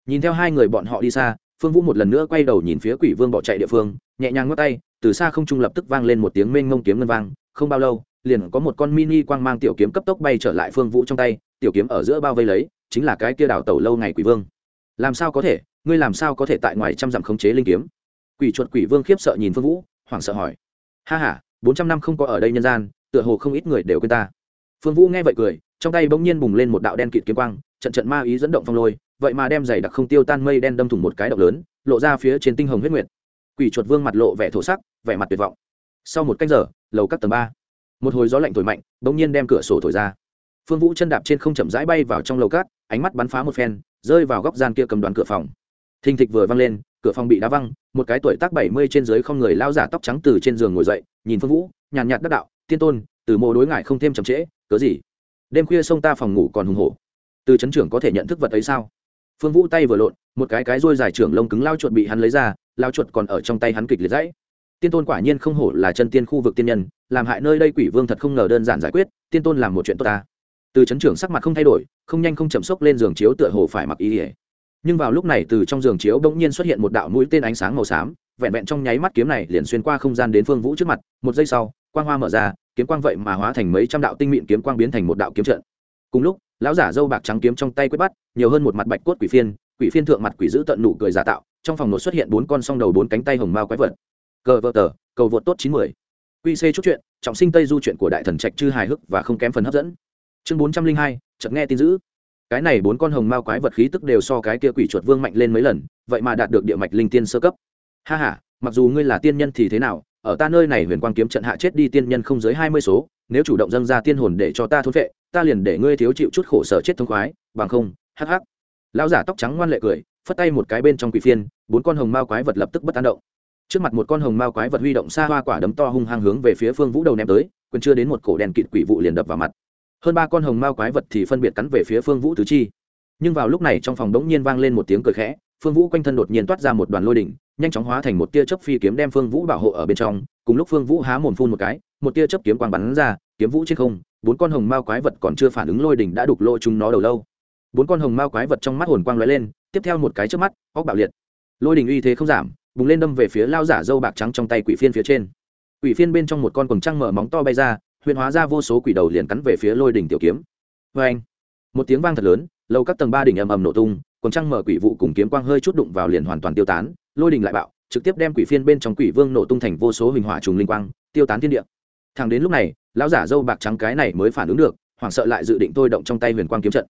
Nhìn theo hai người bọn họ đi xa, phương vũ một lần nữa quay đầu nhìn phía quỷ vương bỏ chạy địa phương, nhẹ nhàng ngót tay, từ xa không trung lập tức vang lên một tiếng mênh ngông kiếm ngân vang, không bao lâu liền có một con mini quang mang tiểu kiếm cấp tốc bay trở lại phương vũ trong tay, tiểu kiếm ở giữa bao vây lấy, chính là cái kia đảo tàu lâu ngày quỷ vương. Làm sao có thể? Ngươi làm sao có thể tại ngoài trăm dặm khống chế linh kiếm? Quỷ chuột quỷ vương khiếp sợ nhìn phương vũ, hoảng sợ hỏi. Ha h a bốn trăm năm không có ở đây nhân gian, tựa hồ không ít người đều quên ta. Phương vũ nghe vậy cười, trong tay bỗng nhiên bùng lên một đạo đen kịt kiếm quang, trận trận ma ý dẫn động phong lôi, vậy mà đem giày đặc không tiêu tan mây đen đâm thủng một cái động lớn, lộ ra phía trên tinh hồng huyết nguyệt. Quỷ chuột vương mặt lộ vẻ thổ sắc, vẻ mặt tuyệt vọng. Sau một canh giờ, lầu các tầng ba một hồi gió lạnh thổi mạnh, bỗng nhiên đem cửa sổ thổi ra. Phương vũ chân đạp trên không chậm rãi bay vào trong lầu cát, ánh mắt bắn phá một phen, rơi vào góc gian kia cầm đoán cửa phòng. Thình thịch vừa văng lên, cửa phòng bị đá văng, một cái tuổi tác bảy mươi trên dưới không người lao giả tóc trắng từ trên giường ngồi dậy, nhìn phương vũ, nhàn nhạt đắc đạo, tiên tôn, từ mô đối ngại không thêm chậm trễ, cớ gì? Đêm khuya sông ta phòng ngủ còn hùng hổ. Từ chấn trưởng có thể nhận thức vật ấy sao? Phương vũ tay vừa lộn, một cái cái rôi dài trưởng lông cứng lao chuột bị hắn lấy ra, lao chuột còn ở trong tay hắn kịch liệt dãy tiên tôn quả nhiên không hổ là chân tiên khu vực tiên nhân, làm hại nơi đây quỷ vương thật không ngờ đơn giản giải quyết, tiên tôn làm một chuyện tốt ta. Từ chấn trưởng sắc mặt không thay đổi, không nhanh không chậm sốc lên giường chiếu tựa hồ phải mặc ý ỉa nhưng vào lúc này từ trong giường chiếu bỗng nhiên xuất hiện một đạo mũi tên ánh sáng màu xám, vẹn vẹn trong nháy mắt kiếm này liền xuyên qua không gian đến phương vũ trước mặt, một giây sau, quang hoa mở ra, kiếm quang vậy mà hóa thành mấy trăm đạo tinh mịn kiếm quang biến thành một đạo kiếm trận. Cùng lúc, lão giả dâu bạc trắng kiếm trong tay quyết bắt, nhiều hơn một mặt bạch cốt quỷ phiên quỷ phiên thượng mặt quỷ giữ tận nụ cười giả tạo, trong phòng nổ xuất hiện bốn con song đầu bốn cánh tay hồng mao quái vật cờ vợ tờ, cầu vượt tốt chín mươi qc c chút chuyện, trọng sinh tây du chuyện của đại thần trạch chư hài hước và không kém phần hấp dẫn. Chương bốn trăm linh hai, chợt nghe tin dữ. Cái này bốn con hồng mao quái vật khí tức đều so cái kia quỷ chuột vương mạnh lên mấy lần, vậy mà đạt được địa mạch linh tiên sơ cấp. Ha ha, mặc dù ngươi là tiên nhân thì thế nào, ở ta nơi này huyền quang kiếm trận hạ chết đi tiên nhân không dưới hai mươi số, nếu chủ động dâng ra tiên hồn để cho ta thốn vệ ta liền để ngươi thiếu chịu chút khổ sở chết thông khoái, bằng không, hắc hắc. Lão giả tóc trắng ngoan lệ cười, phất tay một cái bên trong quỷ phiên, bốn con hồng mao quái vật lập tức bất an động trước mặt một con hồng mao quái vật huy động xa hoa quả đấm to hung hăng hướng về phía phương vũ đầu ném tới, quyền chưa đến một cổ đèn kịt quỷ vụ liền đập vào mặt. Hơn ba con hồng mao quái vật thì phân biệt cắn về phía phương vũ tứ chi. Nhưng vào lúc này trong phòng đống nhiên vang lên một tiếng cười khẽ, phương vũ quanh thân đột nhiên toát ra một đoàn lôi đỉnh, nhanh chóng hóa thành một tia chớp phi kiếm đem phương vũ bảo hộ ở bên trong. Cùng lúc phương vũ há mồm phun một cái, một tia chớp kiếm quang bắn ra, kiếm vũ trên không, bốn con hồng mao quái vật còn chưa phản ứng lôi đỉnh đã đục lỗ chúng nó đầu lâu. Bốn con hồng mao quái vật trong mắt hồn quang lóe lên, tiếp theo một cái chớp mắt, óc bạo liệt. Lôi đỉnh uy thế không giảm bùng lên đâm về phía lao giả dâu bạc trắng trong tay quỷ phiên phía trên. Quỷ phiên bên trong một con quần trăng mở móng to bay ra, huyền hóa ra vô số quỷ đầu liền cắn về phía lôi đỉnh tiểu kiếm. Vê anh, một tiếng vang thật lớn lâu các tầng ba đỉnh ầm ầm nổ tung, quần trăng mở quỷ vụ cùng kiếm quang hơi chút đụng vào liền hoàn toàn tiêu tán, lôi đỉnh lại bạo, trực tiếp đem quỷ phiên bên trong quỷ vương nổ tung thành vô số hình hỏa trùng linh quang, tiêu tán thiên địa. Thẳng đến lúc này, lão giả dâu bạc trắng cái này mới phản ứng được, hoảng sợ lại dự định tôi động trong tay huyền quang kiếm trận.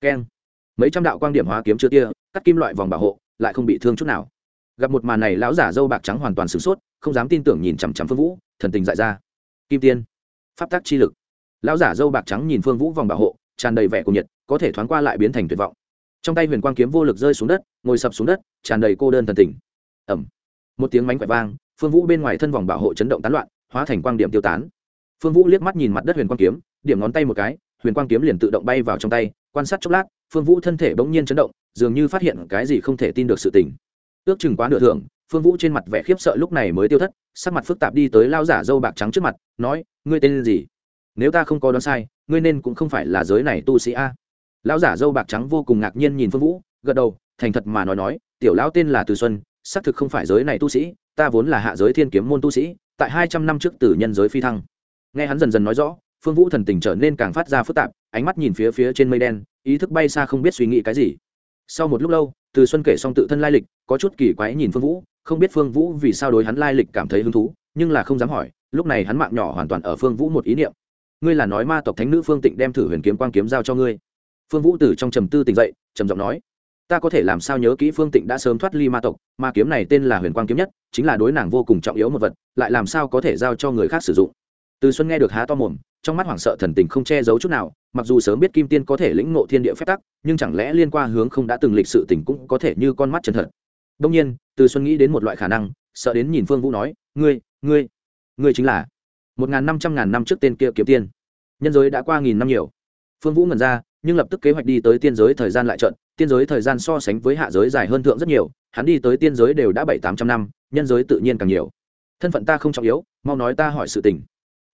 Keng. Mấy trăm đạo quang điểm hóa kiếm chưa tia, cắt kim loại vòng bảo hộ, lại không bị thương chút nào gặp một màn này lão giả dâu bạc trắng hoàn toàn sửng sốt, không dám tin tưởng nhìn chằm chằm phương vũ, thần tình dại ra. Kim tiên, pháp tác chi lực. Lão giả dâu bạc trắng nhìn phương vũ vòng bảo hộ, tràn đầy vẻ của nhiệt, có thể thoáng qua lại biến thành tuyệt vọng. Trong tay huyền quang kiếm vô lực rơi xuống đất, ngồi sập xuống đất, tràn đầy cô đơn thần tình. Ẩm một tiếng mánh quẹt vang, phương vũ bên ngoài thân vòng bảo hộ chấn động tán loạn, hóa thành quang điểm tiêu tán. Phương vũ liếc mắt nhìn mặt đất huyền quang kiếm, điểm ngón tay một cái, huyền quang kiếm liền tự động bay vào trong tay, quan sát chốc lát, phương vũ thân thể bỗng nhiên chấn động, dường như phát hiện cái gì không thể tin được sự tình ước chừng quá nửa thưởng, phương vũ trên mặt vẻ khiếp sợ lúc này mới tiêu thất, sắc mặt phức tạp đi tới lao giả dâu bạc trắng trước mặt, nói, ngươi tên gì? Nếu ta không có đoán sai, ngươi nên cũng không phải là giới này tu sĩ a. Lão giả dâu bạc trắng vô cùng ngạc nhiên nhìn phương vũ, gật đầu, thành thật mà nói nói, tiểu lão tên là từ xuân, xác thực không phải giới này tu sĩ, ta vốn là hạ giới thiên kiếm môn tu sĩ, tại hai trăm năm trước từ nhân giới phi thăng. Nghe hắn dần dần nói rõ, phương vũ thần tình trở nên càng phát ra phức tạp, ánh mắt nhìn phía phía trên mây đen, ý thức bay xa không biết suy nghĩ cái gì sau một lúc lâu, từ xuân kể xong tự thân lai lịch, có chút kỳ quái nhìn phương vũ, không biết phương vũ vì sao đối hắn lai lịch cảm thấy hứng thú, nhưng là không dám hỏi, lúc này hắn mạng nhỏ hoàn toàn ở phương vũ một ý niệm. Ngươi là nói ma tộc thánh nữ phương tịnh đem thử huyền kiếm quang kiếm giao cho ngươi. Phương vũ từ trong trầm tư tỉnh dậy, trầm giọng nói, ta có thể làm sao nhớ kỹ phương tịnh đã sớm thoát ly ma tộc, ma kiếm này tên là huyền quang kiếm nhất, chính là đối nàng vô cùng trọng yếu một vật, lại làm sao có thể giao cho người khác sử dụng? Từ xuân nghe được há to mồm, trong mắt hoảng sợ thần tình không che giấu chút nào, mặc dù sớm biết kim tiên có thể lĩnh ngộ thiên địa phép tắc, nhưng chẳng lẽ liên qua hướng không đã từng lịch sự tình cũng có thể như con mắt chân thật. Đông nhiên, từ xuân nghĩ đến một loại khả năng, sợ đến nhìn phương vũ nói, ngươi ngươi ngươi chính là một n g h n năm trăm ngàn năm trước tên kia kiếm tiên. Nhân giới đã qua nghìn năm nhiều. Phương vũ ngần ra, nhưng lập tức kế hoạch đi tới tiên giới thời gian lại trận tiên giới thời gian so sánh với hạ giới dài hơn thượng rất nhiều, hắn đi tới tiên giới đều đã bảy tám trăm năm, nhân giới tự nhiên càng nhiều. Thân phận ta không trọng yếu, mau nói ta hỏi sự tình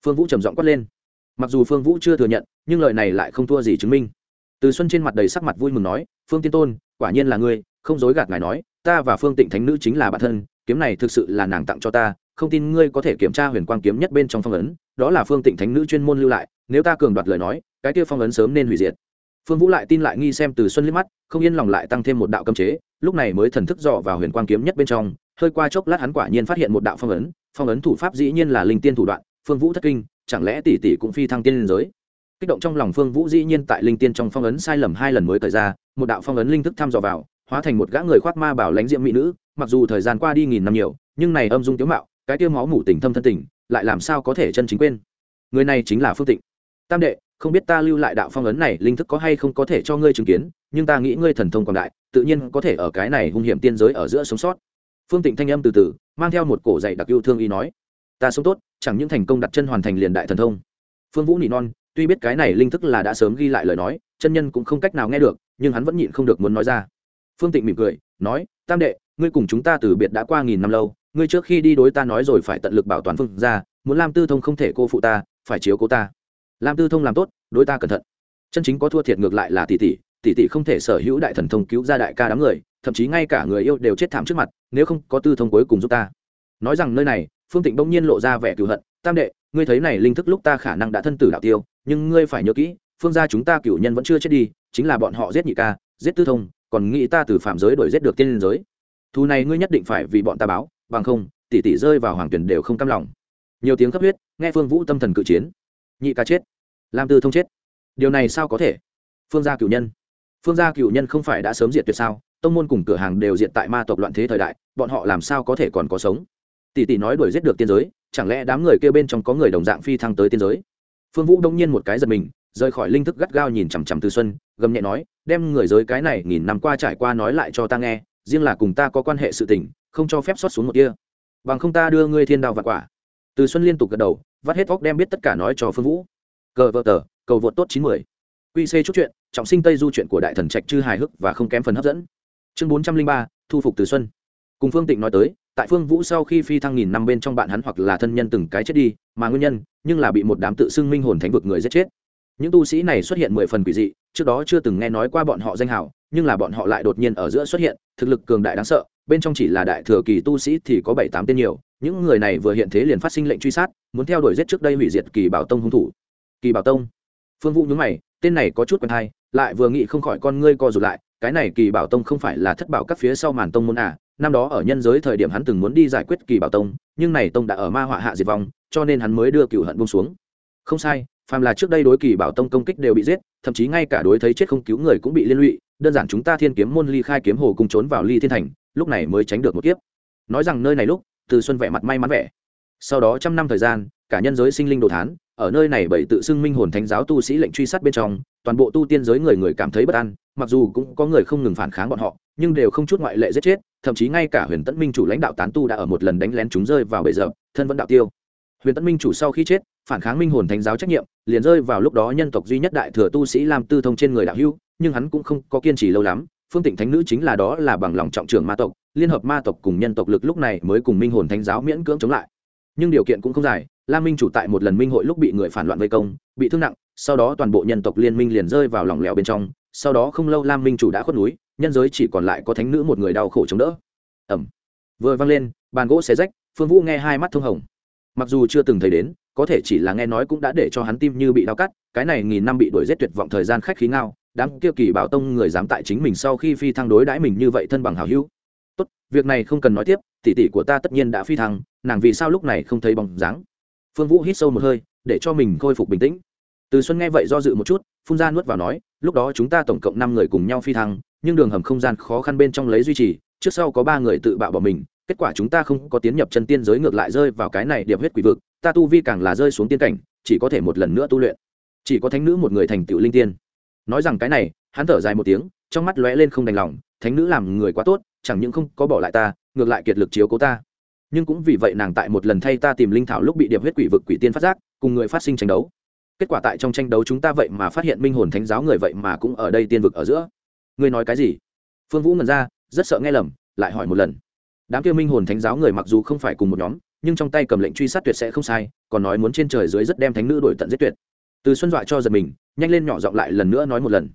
phương vũ trầm giọng quát lên. Mặc dù phương vũ chưa thừa nhận, nhưng lời này lại không thua gì chứng minh. Từ xuân trên mặt đầy sắc mặt vui mừng nói, phương tiên tôn, quả nhiên là ngươi, không dối gạt ngài nói, ta và phương tịnh thánh nữ chính là bạn thân, kiếm này thực sự là nàng tặng cho ta, không tin ngươi có thể kiểm tra huyền quang kiếm nhất bên trong phong ấn, đó là phương tịnh thánh nữ chuyên môn lưu lại, nếu ta cường đoạt lời nói, cái kia phong ấn sớm nên hủy diệt. Phương vũ lại tin lại nghi xem từ xuân liếc mắt, không yên lòng lại tăng thêm một đạo cấm chế, lúc này mới thần thức dò vào huyền quang kiếm nhất bên trong, hơi qua chốc lát hắn quả nhiên phát hiện một đạo phong ấn phong ấn thủ pháp dĩ nhiên là linh tiên thủ đoạn phương vũ thất kinh, chẳng lẽ tỷ tỷ cũng phi thăng tiên liên giới? Kích động trong lòng phương vũ dĩ nhiên tại linh tiên trong phong ấn sai lầm hai lần mới thời ra, một đạo phong ấn linh thức thăm dò vào, hóa thành một gã người khoác ma bảo lãnh diệm mỹ nữ, mặc dù thời gian qua đi nghìn năm nhiều, nhưng này âm dung tiếu mạo, cái tiêu máu mủ tình thâm thân tình lại làm sao có thể chân chính quên? Người này chính là phương tịnh. Tam đệ, không biết ta lưu lại đạo phong ấn này linh thức có hay không có thể cho ngươi chứng kiến, nhưng ta nghĩ ngươi thần thông quảng đại, tự nhiên có thể ở cái này hung hiểm tiên giới ở giữa sống sót. Phương tịnh thanh âm từ từ, mang theo một cổ dạy đặc yêu thương y nói, ta sống tốt chẳng những thành công đặt chân hoàn thành liền đại thần thông. Phương vũ nỉ non, tuy biết cái này linh thức là đã sớm ghi lại lời nói, chân nhân cũng không cách nào nghe được, nhưng hắn vẫn nhịn không được muốn nói ra. Phương tịnh mỉm cười, nói, tam đệ, ngươi cùng chúng ta từ biệt đã qua nghìn năm lâu, ngươi trước khi đi đối ta nói rồi phải tận lực bảo toàn phương ra muốn lam tư thông không thể cô phụ ta, phải chiếu cố ta. Lam tư thông làm tốt, đối ta cẩn thận. Chân chính có thua thiệt ngược lại là tỷ tỷ tỷ tỷ không thể sở hữu đại thần thông cứu ra đại ca đám người, thậm chí ngay cả người yêu đều chết thảm trước mặt, nếu không có tư thông cuối cùng giúp ta. Nói rằng nơi này phương tịnh bỗng nhiên lộ ra vẻ cựu hận, tam đệ, ngươi thấy này linh thức lúc ta khả năng đã thân tử đạo tiêu, nhưng ngươi phải nhớ kỹ, phương gia chúng ta cựu nhân vẫn chưa chết đi, chính là bọn họ giết nhị ca, giết tư thông, còn nghĩ ta từ phạm giới đổi giết được tiên liên giới. Thù này ngươi nhất định phải vì bọn ta báo, bằng không, tỷ tỷ rơi vào hoàng tuyển đều không cam lòng. Nhiều tiếng cấp huyết, nghe phương vũ tâm thần cự chiến. Nhị ca chết, lam tư thông chết. Điều này sao có thể? Phương gia cựu nhân. Phương gia cựu nhân không phải đã sớm diệt tuyệt sao? Tông môn cùng cửa hàng đều diệt tại ma tộc loạn thế thời đại, bọn họ làm sao có thể còn có sống? Tỷ tỷ nói đuổi giết được tiên giới, chẳng lẽ đám người kêu bên trong có người đồng dạng phi thăng tới tiên giới? Phương vũ đông nhiên một cái giật mình, rời khỏi linh thức gắt gao nhìn chằm chằm từ xuân, gầm nhẹ nói, đem người giới cái này nghìn năm qua trải qua nói lại cho ta nghe, riêng là cùng ta có quan hệ sự tình, không cho phép xót xuống một kia bằng không ta đưa ngươi thiên đao vặt quả. Từ xuân liên tục gật đầu, vắt hết vóc đem biết tất cả nói cho phương vũ. Cờ vợ tờ, cầu vượt tốt chín mươi qc c chút chuyện, trọng sinh tây du chuyện của đại thần trạch chư hài hước và không kém phần hấp dẫn. Chương bốn trăm linh ba, thu phục từ xuân. Cùng phương tịnh nói tới tại phương vũ sau khi phi thăng nghìn năm bên trong bạn hắn hoặc là thân nhân từng cái chết đi, mà nguyên nhân, nhưng là bị một đám tự xưng minh hồn thánh vực người giết chết. Những tu sĩ này xuất hiện mười phần quỷ dị, trước đó chưa từng nghe nói qua bọn họ danh hào, nhưng là bọn họ lại đột nhiên ở giữa xuất hiện, thực lực cường đại đáng sợ, bên trong chỉ là đại thừa kỳ tu sĩ thì có bảy tám tên nhiều, những người này vừa hiện thế liền phát sinh lệnh truy sát, muốn theo đuổi giết trước đây hủy diệt kỳ bảo tông hung thủ. Kỳ bảo tông. Phương vũ nhớ mày, tên này có chút quen hay, lại vừa nghĩ không khỏi con ngươi co rụt lại, cái này kỳ bảo tông không phải là thất bảo các phía sau màn tông môn à năm đó ở nhân giới thời điểm hắn từng muốn đi giải quyết kỳ bảo tông, nhưng này tông đã ở ma họa hạ diệt vong, cho nên hắn mới đưa cựu hận bông xuống. Không sai, phàm là trước đây đối kỳ bảo tông công kích đều bị giết, thậm chí ngay cả đối thấy chết không cứu người cũng bị liên lụy, đơn giản chúng ta thiên kiếm môn ly khai kiếm hồ cùng trốn vào ly thiên thành, lúc này mới tránh được một kiếp. Nói rằng nơi này lúc, từ xuân vẻ mặt may mắn vẻ. Sau đó trăm năm thời gian, cả nhân giới sinh linh đồ thán, ở nơi này bởi tự xưng minh hồn thánh giáo tu sĩ lệnh truy sát bên trong, toàn bộ tu tiên giới người người cảm thấy bất an, mặc dù cũng có người không ngừng phản kháng bọn họ nhưng đều không chút ngoại lệ giết chết, thậm chí ngay cả huyền Tấn minh chủ lãnh đạo tán tu đã ở một lần đánh lén chúng rơi vào bể giờ thân vẫn đạo tiêu. Huyền Tấn minh chủ sau khi chết, phản kháng minh hồn thánh giáo trách nhiệm, liền rơi vào lúc đó nhân tộc duy nhất đại thừa tu sĩ lam tư thông trên người đạo hưu nhưng hắn cũng không có kiên trì lâu lắm, phương tịnh thánh nữ chính là đó là bằng lòng trọng trưởng ma tộc, liên hợp ma tộc cùng nhân tộc lực lúc này mới cùng minh hồn thánh giáo miễn cưỡng chống lại. Nhưng điều kiện cũng không dài, lam minh chủ tại một lần minh hội lúc bị người phản loạn vây công, bị thương nặng, sau đó toàn bộ nhân tộc liên minh liền rơi vào lỏng lẻo bên trong sau đó không lâu lam minh chủ đã khuất núi, nhân giới chỉ còn lại có thánh nữ một người đau khổ chống đỡ. Ẩm. Vừa vang lên, bàn gỗ xé rách, phương vũ nghe hai mắt thông hồng. Mặc dù chưa từng thấy đến, có thể chỉ là nghe nói cũng đã để cho hắn tim như bị đau cắt, cái này nghìn năm bị đuổi giết tuyệt vọng thời gian khách khí ngao, đám kia kỳ bảo tông người dám tại chính mình sau khi phi thăng đối đãi mình như vậy thân bằng hào hữu. Tốt, việc này không cần nói tiếp, tỷ tỷ của ta tất nhiên đã phi thăng, nàng vì sao lúc này không thấy bóng dáng? Phương vũ hít sâu một hơi, để cho mình khôi phục bình tĩnh từ xuân nghe vậy do dự một chút, phun ra nuốt vào nói, lúc đó chúng ta tổng cộng năm người cùng nhau phi thăng, nhưng đường hầm không gian khó khăn bên trong lấy duy trì, trước sau có ba người tự bạo bỏ mình, kết quả chúng ta không có tiến nhập chân tiên giới ngược lại rơi vào cái này điệp huyết quỷ vực, ta tu vi càng là rơi xuống tiên cảnh, chỉ có thể một lần nữa tu luyện. Chỉ có thánh nữ một người thành tựu linh tiên. Nói rằng cái này, hắn thở dài một tiếng, trong mắt lóe lên không đành lòng, thánh nữ làm người quá tốt, chẳng những không có bỏ lại ta, ngược lại kiệt lực chiếu cố ta. Nhưng cũng vì vậy nàng tại một lần thay ta tìm linh thảo lúc bị điệp huyết quỷ vực quỷ tiên phát giác, cùng người phát sinh tranh đấu kết quả tại trong tranh đấu chúng ta vậy mà phát hiện minh hồn thánh giáo người vậy mà cũng ở đây tiên vực ở giữa. Ngươi nói cái gì? Phương vũ ngẩn ra, rất sợ nghe lầm, lại hỏi một lần. Đám kia minh hồn thánh giáo người mặc dù không phải cùng một nhóm, nhưng trong tay cầm lệnh truy sát tuyệt sẽ không sai, còn nói muốn trên trời dưới rất đem thánh nữ đổi tận giết tuyệt. Từ xuân dọa cho giật mình, nhanh lên nhỏ giọng lại lần nữa nói một lần.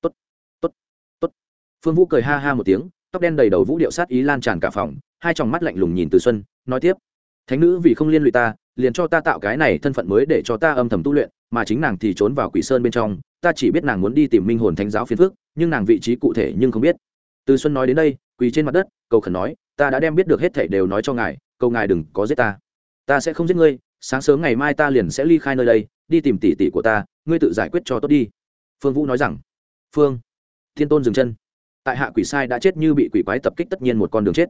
Tốt tốt tốt. Phương vũ cười ha ha một tiếng, tóc đen đầy đầu vũ điệu sát ý lan tràn cả phòng, hai tròng mắt lạnh lùng nhìn từ xuân, nói tiếp. Thánh nữ vì không liên lụy ta, liền cho ta tạo cái này thân phận mới để cho ta âm thầm tu luyện mà chính nàng thì trốn vào quỷ sơn bên trong, ta chỉ biết nàng muốn đi tìm minh hồn thánh giáo phiền phước nhưng nàng vị trí cụ thể nhưng không biết. Từ xuân nói đến đây, quỳ trên mặt đất, cầu khẩn nói, ta đã đem biết được hết thảy đều nói cho ngài, cầu ngài đừng có giết ta. Ta sẽ không giết ngươi, sáng sớm ngày mai ta liền sẽ ly khai nơi đây, đi tìm tỷ tỷ của ta, ngươi tự giải quyết cho tốt đi. Phương vũ nói rằng, phương, thiên tôn dừng chân. Tại hạ quỷ sai đã chết như bị quỷ quái tập kích tất nhiên một con đường chết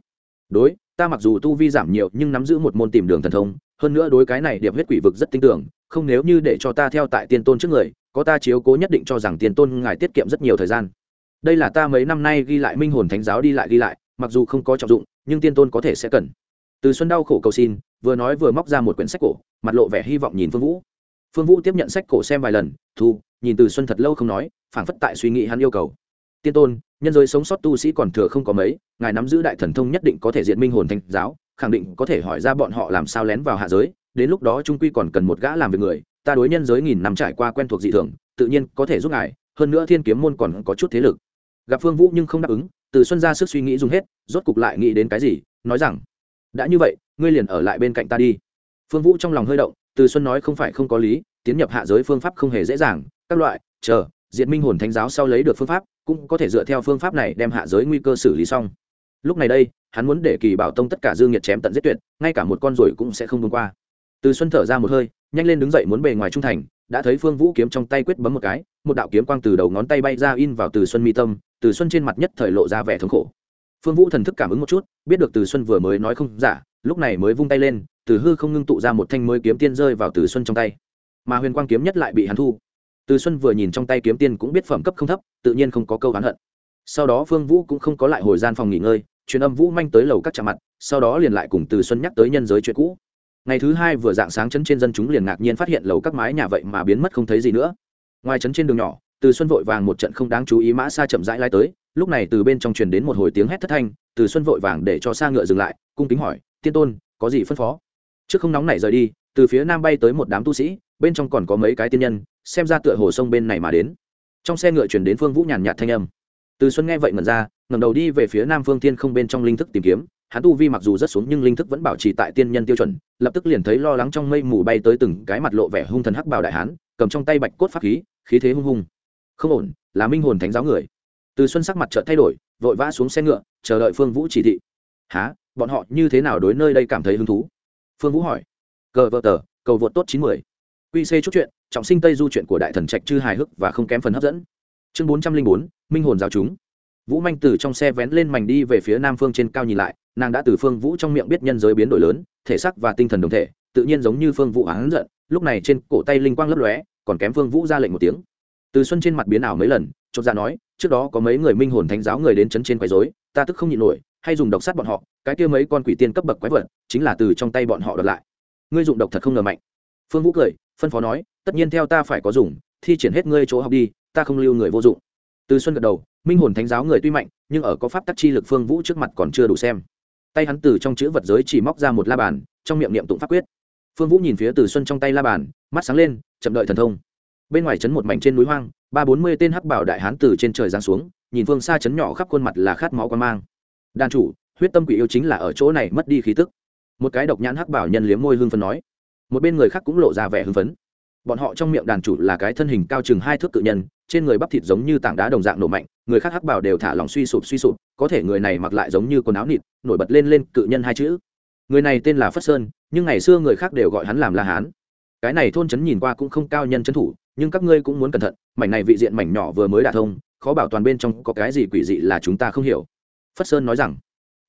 đối, ta mặc dù tu vi giảm nhiều nhưng nắm giữ một môn tìm đường thần thông, hơn nữa đối cái này điệp huyết quỷ vực rất tin tưởng, không nếu như để cho ta theo tại tiên tôn trước người, có ta chiếu cố nhất định cho rằng tiên tôn ngài tiết kiệm rất nhiều thời gian. Đây là ta mấy năm nay ghi lại minh hồn thánh giáo đi lại ghi lại, mặc dù không có trọng dụng, nhưng tiên tôn có thể sẽ cần. Từ xuân đau khổ cầu xin, vừa nói vừa móc ra một quyển sách cổ, mặt lộ vẻ hy vọng nhìn phương vũ. Phương vũ tiếp nhận sách cổ xem vài lần, thu, nhìn từ xuân thật lâu không nói, phảng phất tại suy nghĩ hắn yêu cầu tiên tôn, nhân giới sống sót tu sĩ còn thừa không có mấy, ngài nắm giữ đại thần thông nhất định có thể diện minh hồn thanh giáo, khẳng định có thể hỏi ra bọn họ làm sao lén vào hạ giới, đến lúc đó trung quy còn cần một gã làm việc người, ta đối nhân giới nghìn năm trải qua quen thuộc dị thường, tự nhiên có thể giúp ngài, hơn nữa thiên kiếm môn còn có chút thế lực. Gặp phương vũ nhưng không đáp ứng, từ xuân ra sức suy nghĩ dùng hết, rốt cục lại nghĩ đến cái gì, nói rằng, đã như vậy, ngươi liền ở lại bên cạnh ta đi. Phương vũ trong lòng hơi động, từ xuân nói không phải không có lý, tiến nhập hạ giới phương pháp không hề dễ dàng, các loại, chờ, diệt minh hồn thánh giáo sau lấy được phương pháp cũng có thể dựa theo phương pháp này đem hạ giới nguy cơ xử lý xong. Lúc này đây, hắn muốn để kỳ bảo tông tất cả dương nhiệt chém tận giết tuyệt, ngay cả một con rồi cũng sẽ không buông qua. Từ xuân thở ra một hơi, nhanh lên đứng dậy muốn bề ngoài trung thành, đã thấy phương vũ kiếm trong tay quyết bấm một cái, một đạo kiếm quang từ đầu ngón tay bay ra in vào từ xuân mi tâm, từ xuân trên mặt nhất thời lộ ra vẻ thống khổ. Phương vũ thần thức cảm ứng một chút, biết được từ xuân vừa mới nói không giả, lúc này mới vung tay lên, từ hư không ngưng tụ ra một thanh mới kiếm tiên rơi vào từ xuân trong tay. Mà huyền quang kiếm nhất lại bị hắn thu từ xuân vừa nhìn trong tay kiếm tiên cũng biết phẩm cấp không thấp, tự nhiên không có câu hắn hận. Sau đó phương vũ cũng không có lại hồi gian phòng nghỉ ngơi, truyền âm vũ manh tới lầu các chạm mặt, sau đó liền lại cùng từ xuân nhắc tới nhân giới chuyện cũ. Ngày thứ hai vừa dạng sáng chấn trên dân chúng liền ngạc nhiên phát hiện lầu các mái nhà vậy mà biến mất không thấy gì nữa. Ngoài chấn trên đường nhỏ, từ xuân vội vàng một trận không đáng chú ý mã xa chậm rãi lai tới, lúc này từ bên trong truyền đến một hồi tiếng hét thất thanh, từ xuân vội vàng để cho xa ngựa dừng lại, cung kính hỏi, tiên tôn, có gì phân phó? Trước không nóng này rời đi, từ phía nam bay tới một đám tu sĩ, bên trong còn có mấy cái tiên nhân xem ra tựa hồ sông bên này mà đến. Trong xe ngựa chuyển đến phương vũ nhàn nhạt thanh âm. Từ xuân nghe vậy ngẩn ra, ngẩng đầu đi về phía nam phương tiên không bên trong linh thức tìm kiếm. Hắn tu vi mặc dù rất xuống nhưng linh thức vẫn bảo trì tại tiên nhân tiêu chuẩn, lập tức liền thấy lo lắng trong mây mù bay tới từng cái mặt lộ vẻ hung thần hắc bào đại hán, cầm trong tay bạch cốt pháp khí khí thế hung hung. Không ổn, là minh hồn thánh giáo người. Từ xuân sắc mặt chợt thay đổi, vội vã xuống xe ngựa, chờ đợi phương vũ chỉ thị. Há bọn họ như thế nào đối nơi đây cảm thấy hứng thú? Phương vũ hỏi. Cờ vợ tờ, cầu vượt tốt chín mươi quy chút chuyện trọng sinh tây du chuyện của đại thần trạch chư hài hước và không kém phần hấp dẫn. Chương bốn trăm linh bốn, minh hồn giáo chúng. Vũ manh từ trong xe vén lên mảnh đi về phía nam phương trên cao nhìn lại, nàng đã từ phương vũ trong miệng biết nhân giới biến đổi lớn, thể xác và tinh thần đồng thể, tự nhiên giống như phương vũ hắn giận, lúc này trên cổ tay linh quang lấp lóe, còn kém phương vũ ra lệnh một tiếng. Từ xuân trên mặt biến ảo mấy lần, chột ra nói, trước đó có mấy người minh hồn thánh giáo người đến chấn trên quấy dối ta tức không nhịn nổi, hay dùng độc sát bọn họ, cái kia mấy con quỷ tiên cấp bậc quái vật, chính là từ trong tay bọn họ đợt lại. Ngươi dụng độc thật không ngờ mạnh phương vũ cười, phân phó nói, tất nhiên theo ta phải có dùng, thi triển hết ngươi chỗ học đi, ta không lưu người vô dụng. Từ xuân gật đầu, minh hồn thánh giáo người tuy mạnh, nhưng ở có pháp tắc chi lực phương vũ trước mặt còn chưa đủ xem. Tay hắn từ trong chữ vật giới chỉ móc ra một la bàn, trong miệng niệm tụng pháp quyết. Phương vũ nhìn phía từ xuân trong tay la bàn, mắt sáng lên, chậm đợi thần thông. Bên ngoài trấn một mảnh trên núi hoang, ba bốn mươi tên hắc bảo đại hán từ trên trời giáng xuống, nhìn phương xa trấn nhỏ khắp khuôn mặt là khát máu quan mang. Đàn chủ, huyết tâm quỷ yêu chính là ở chỗ này mất đi khí tức. Một cái độc nhãn hắc bảo nhân liếm môi hương phân nói một bên người khác cũng lộ ra vẻ hưng phấn. Bọn họ trong miệng đàn chủ là cái thân hình cao chừng hai thước cự nhân, trên người bắp thịt giống như tảng đá đồng dạng nổ mạnh, người khác hắc bảo đều thả lòng suy sụp suy sụp, có thể người này mặc lại giống như quần áo nịt, nổi bật lên lên cự nhân hai chữ. Người này tên là phất sơn, nhưng ngày xưa người khác đều gọi hắn làm la hán. Cái này thôn trấn nhìn qua cũng không cao nhân trấn thủ, nhưng các ngươi cũng muốn cẩn thận, mảnh này vị diện mảnh nhỏ vừa mới đả thông, khó bảo toàn bên trong có cái gì quỷ dị là chúng ta không hiểu. Phất sơn nói rằng.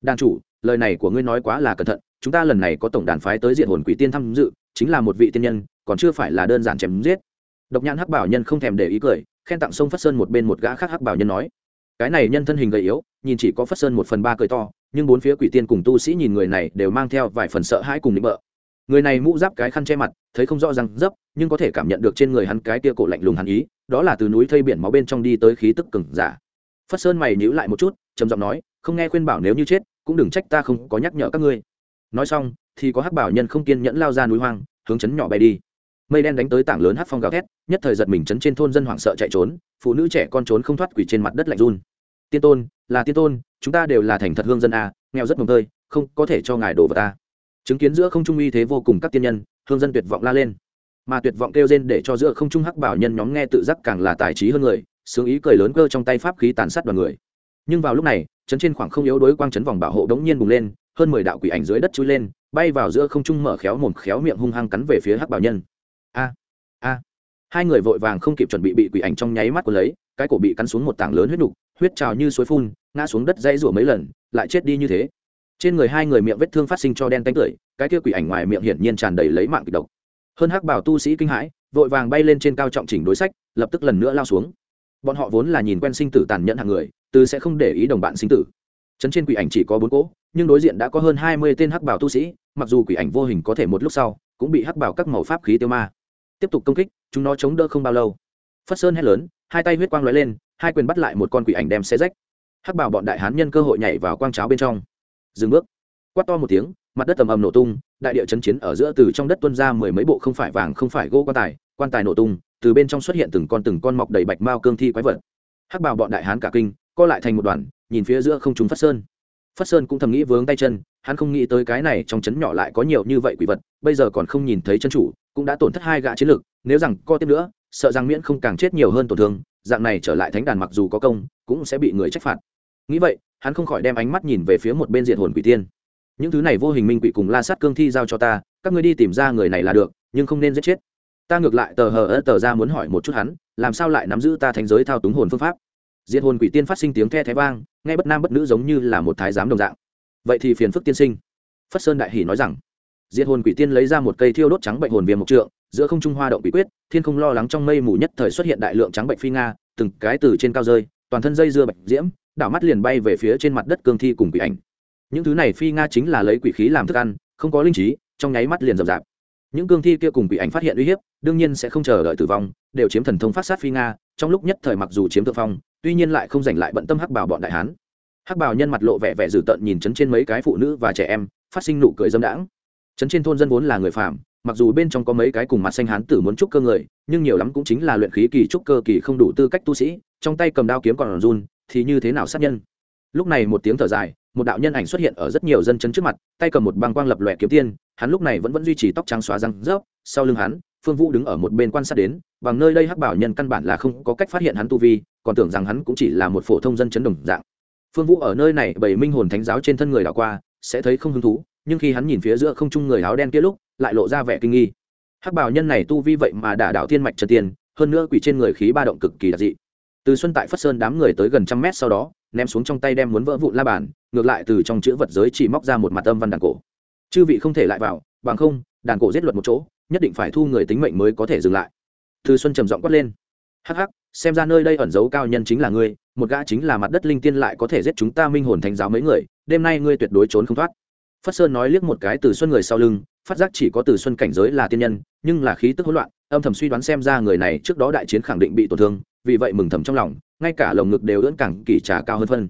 Đàn chủ, lời này của ngươi nói quá là cẩn thận, chúng ta lần này có tổng đàn phái tới diện hồn quỷ tiên tham dự chính là một vị tiên nhân, còn chưa phải là đơn giản chém giết. Độc nhãn hắc bảo nhân không thèm để ý cười, khen tặng sông phất sơn một bên một gã khác hắc bảo nhân nói, cái này nhân thân hình gầy yếu, nhìn chỉ có phất sơn một phần ba cười to, nhưng bốn phía quỷ tiên cùng tu sĩ nhìn người này đều mang theo vài phần sợ hãi cùng định bợ. Người này mũ giáp cái khăn che mặt, thấy không rõ răng dấp, nhưng có thể cảm nhận được trên người hắn cái tia cổ lạnh lùng hắn ý, đó là từ núi thây biển máu bên trong đi tới khí tức cừng giả. Phất sơn mày nhíu lại một chút, trầm giọng nói, không nghe khuyên bảo nếu như chết, cũng đừng trách ta không có nhắc nhở các ngươi nói xong, thì có hắc bảo nhân không kiên nhẫn lao ra núi hoang, hướng chấn nhỏ bay đi. Mây đen đánh tới tảng lớn hắc phong gào thét, nhất thời giật mình chấn trên thôn dân hoảng sợ chạy trốn, phụ nữ trẻ con trốn không thoát quỷ trên mặt đất lạnh run. Tiên tôn, là tiên tôn, chúng ta đều là thành thật hương dân a nghèo rất mồm tơi, không có thể cho ngài đổ vào ta. Chứng kiến giữa không trung uy thế vô cùng các tiên nhân, hương dân tuyệt vọng la lên. Mà tuyệt vọng kêu rên để cho giữa không trung hắc bảo nhân nhóm nghe tự giác càng là tài trí hơn người, sướng ý cười lớn cơ trong tay pháp khí tàn sát đoàn người. Nhưng vào lúc này, chấn trên khoảng không yếu đối quang chấn vòng bảo hộ đống nhiên bùng lên hơn mười đạo quỷ ảnh dưới đất chui lên, bay vào giữa không trung mở khéo mồm khéo miệng hung hăng cắn về phía hắc bảo nhân. A a. Hai người vội vàng không kịp chuẩn bị bị quỷ ảnh trong nháy mắt của lấy, cái cổ bị cắn xuống một tảng lớn huyết đục huyết trào như suối phun, ngã xuống đất dãy rủa mấy lần, lại chết đi như thế. Trên người hai người miệng vết thương phát sinh cho đen tánh tưởi, cái kia quỷ ảnh ngoài miệng hiển nhiên tràn đầy lấy mạng kịch độc. Hơn hắc bảo tu sĩ kinh hãi, vội vàng bay lên trên cao trọng chỉnh đối sách, lập tức lần nữa lao xuống. Bọn họ vốn là nhìn quen sinh tử tàn nhẫn hàng người, từ sẽ không để ý đồng bạn sinh tử chấn trên quỷ ảnh chỉ có bốn cỗ, nhưng đối diện đã có hơn hai mươi tên hắc bảo tu sĩ, mặc dù quỷ ảnh vô hình có thể một lúc sau cũng bị hắc bảo các màu pháp khí tiêu ma. Tiếp tục công kích, chúng nó chống đỡ không bao lâu. Phất sơn hét lớn, hai tay huyết quang lóe lên, hai quyền bắt lại một con quỷ ảnh đem xe rách. Hắc bảo bọn đại hán nhân cơ hội nhảy vào quang cháo bên trong. Dừng bước. Quát to một tiếng, mặt đất tầm ầm nổ tung, đại địa chấn chiến ở giữa từ trong đất tuân ra mười mấy bộ không phải vàng, không phải gỗ quan tài quan tài nổ tung, từ bên trong xuất hiện từng con từng con mọc đầy bạch mao cương thi quái vật. Hắc bảo bọn đại hán cả kinh, co lại thành một đoàn nhìn phía giữa không trung phát sơn. Phất sơn cũng thầm nghĩ vướng tay chân, hắn không nghĩ tới cái này trong trấn nhỏ lại có nhiều như vậy quỷ vật, bây giờ còn không nhìn thấy chân chủ, cũng đã tổn thất hai gã chiến lực, nếu rằng co tiếp nữa, sợ rằng miễn không càng chết nhiều hơn tổn thương, dạng này trở lại thánh đàn mặc dù có công, cũng sẽ bị người trách phạt. Nghĩ vậy, hắn không khỏi đem ánh mắt nhìn về phía một bên diện hồn quỷ tiên. Những thứ này vô hình minh quỷ cùng la sát cương thi giao cho ta, các ngươi đi tìm ra người này là được, nhưng không nên giết chết. Ta ngược lại tờ hờ ớt tờ ra muốn hỏi một chút hắn, làm sao lại nắm giữ ta thành giới thao túng hồn phương pháp? Diện hồn quỷ tiên phát sinh tiếng the thái vang, nghe bất nam bất nữ giống như là một thái giám đồng dạng. Vậy thì phiền phức tiên sinh. Phất sơn đại hỷ nói rằng diện hồn quỷ tiên lấy ra một cây thiêu đốt trắng bệnh hồn viêm mộc trượng, giữa không trung hoa động quỷ quyết, thiên không lo lắng trong mây mù nhất thời xuất hiện đại lượng trắng bệnh phi nga, từng cái từ trên cao rơi, toàn thân dây dưa bạch diễm, đảo mắt liền bay về phía trên mặt đất cương thi cùng quỷ ảnh. Những thứ này phi nga chính là lấy quỷ khí làm thức ăn, không có linh trí, trong nháy mắt liền rậm rạp những cương thi kia cùng bị ảnh phát hiện uy hiếp, đương nhiên sẽ không chờ đợi tử vong, đều chiếm thần thông phát sát phi nga, trong lúc nhất thời mặc dù chiếm thượng phong, tuy nhiên lại không giành lại bận tâm hắc bảo bọn đại hán. Hắc bảo nhân mặt lộ vẻ vẻ dữ tợn nhìn chấn trên mấy cái phụ nữ và trẻ em, phát sinh nụ cười dâm đãng. Chấn trên thôn dân vốn là người phạm mặc dù bên trong có mấy cái cùng mặt xanh hán tử muốn trúc cơ người, nhưng nhiều lắm cũng chính là luyện khí kỳ trúc cơ kỳ không đủ tư cách tu sĩ, trong tay cầm đao kiếm còn run, thì như thế nào sát nhân? Lúc này một tiếng thở dài một đạo nhân ảnh xuất hiện ở rất nhiều dân chấn trước mặt, tay cầm một băng quang lập lòe kiếm tiên, hắn lúc này vẫn vẫn duy trì tóc trắng xóa răng rớp, sau lưng hắn, phương vũ đứng ở một bên quan sát đến, bằng nơi đây hắc bảo nhân căn bản là không có cách phát hiện hắn tu vi, còn tưởng rằng hắn cũng chỉ là một phổ thông dân chấn đồng dạng. Phương vũ ở nơi này bảy minh hồn thánh giáo trên thân người đảo qua, sẽ thấy không hứng thú, nhưng khi hắn nhìn phía giữa không trung người áo đen kia lúc, lại lộ ra vẻ kinh nghi. Hắc bảo nhân này tu vi vậy mà đả đạo thiên mạch trần tiền, hơn nữa quỷ trên người khí ba động cực kỳ đặc dị. Từ xuân tại phất sơn đám người tới gần trăm mét sau đó ném xuống trong tay đem muốn vỡ vụn la bàn, ngược lại từ trong chữ vật giới chỉ móc ra một mặt âm văn đàn cổ. Chư vị không thể lại vào, bằng không, đàn cổ giết luật một chỗ, nhất định phải thu người tính mệnh mới có thể dừng lại. Từ xuân trầm giọng quát lên. Hắc hắc, xem ra nơi đây ẩn giấu cao nhân chính là ngươi, một gã chính là mặt đất linh tiên lại có thể giết chúng ta minh hồn thánh giáo mấy người, đêm nay ngươi tuyệt đối trốn không thoát. Phất sơn nói liếc một cái từ xuân người sau lưng, phát giác chỉ có từ xuân cảnh giới là tiên nhân, nhưng là khí tức hỗn loạn, âm thầm suy đoán xem ra người này trước đó đại chiến khẳng định bị tổn thương, vì vậy mừng thầm trong lòng ngay cả lồng ngực đều ưỡn cẳng kỳ trà cao hơn phân.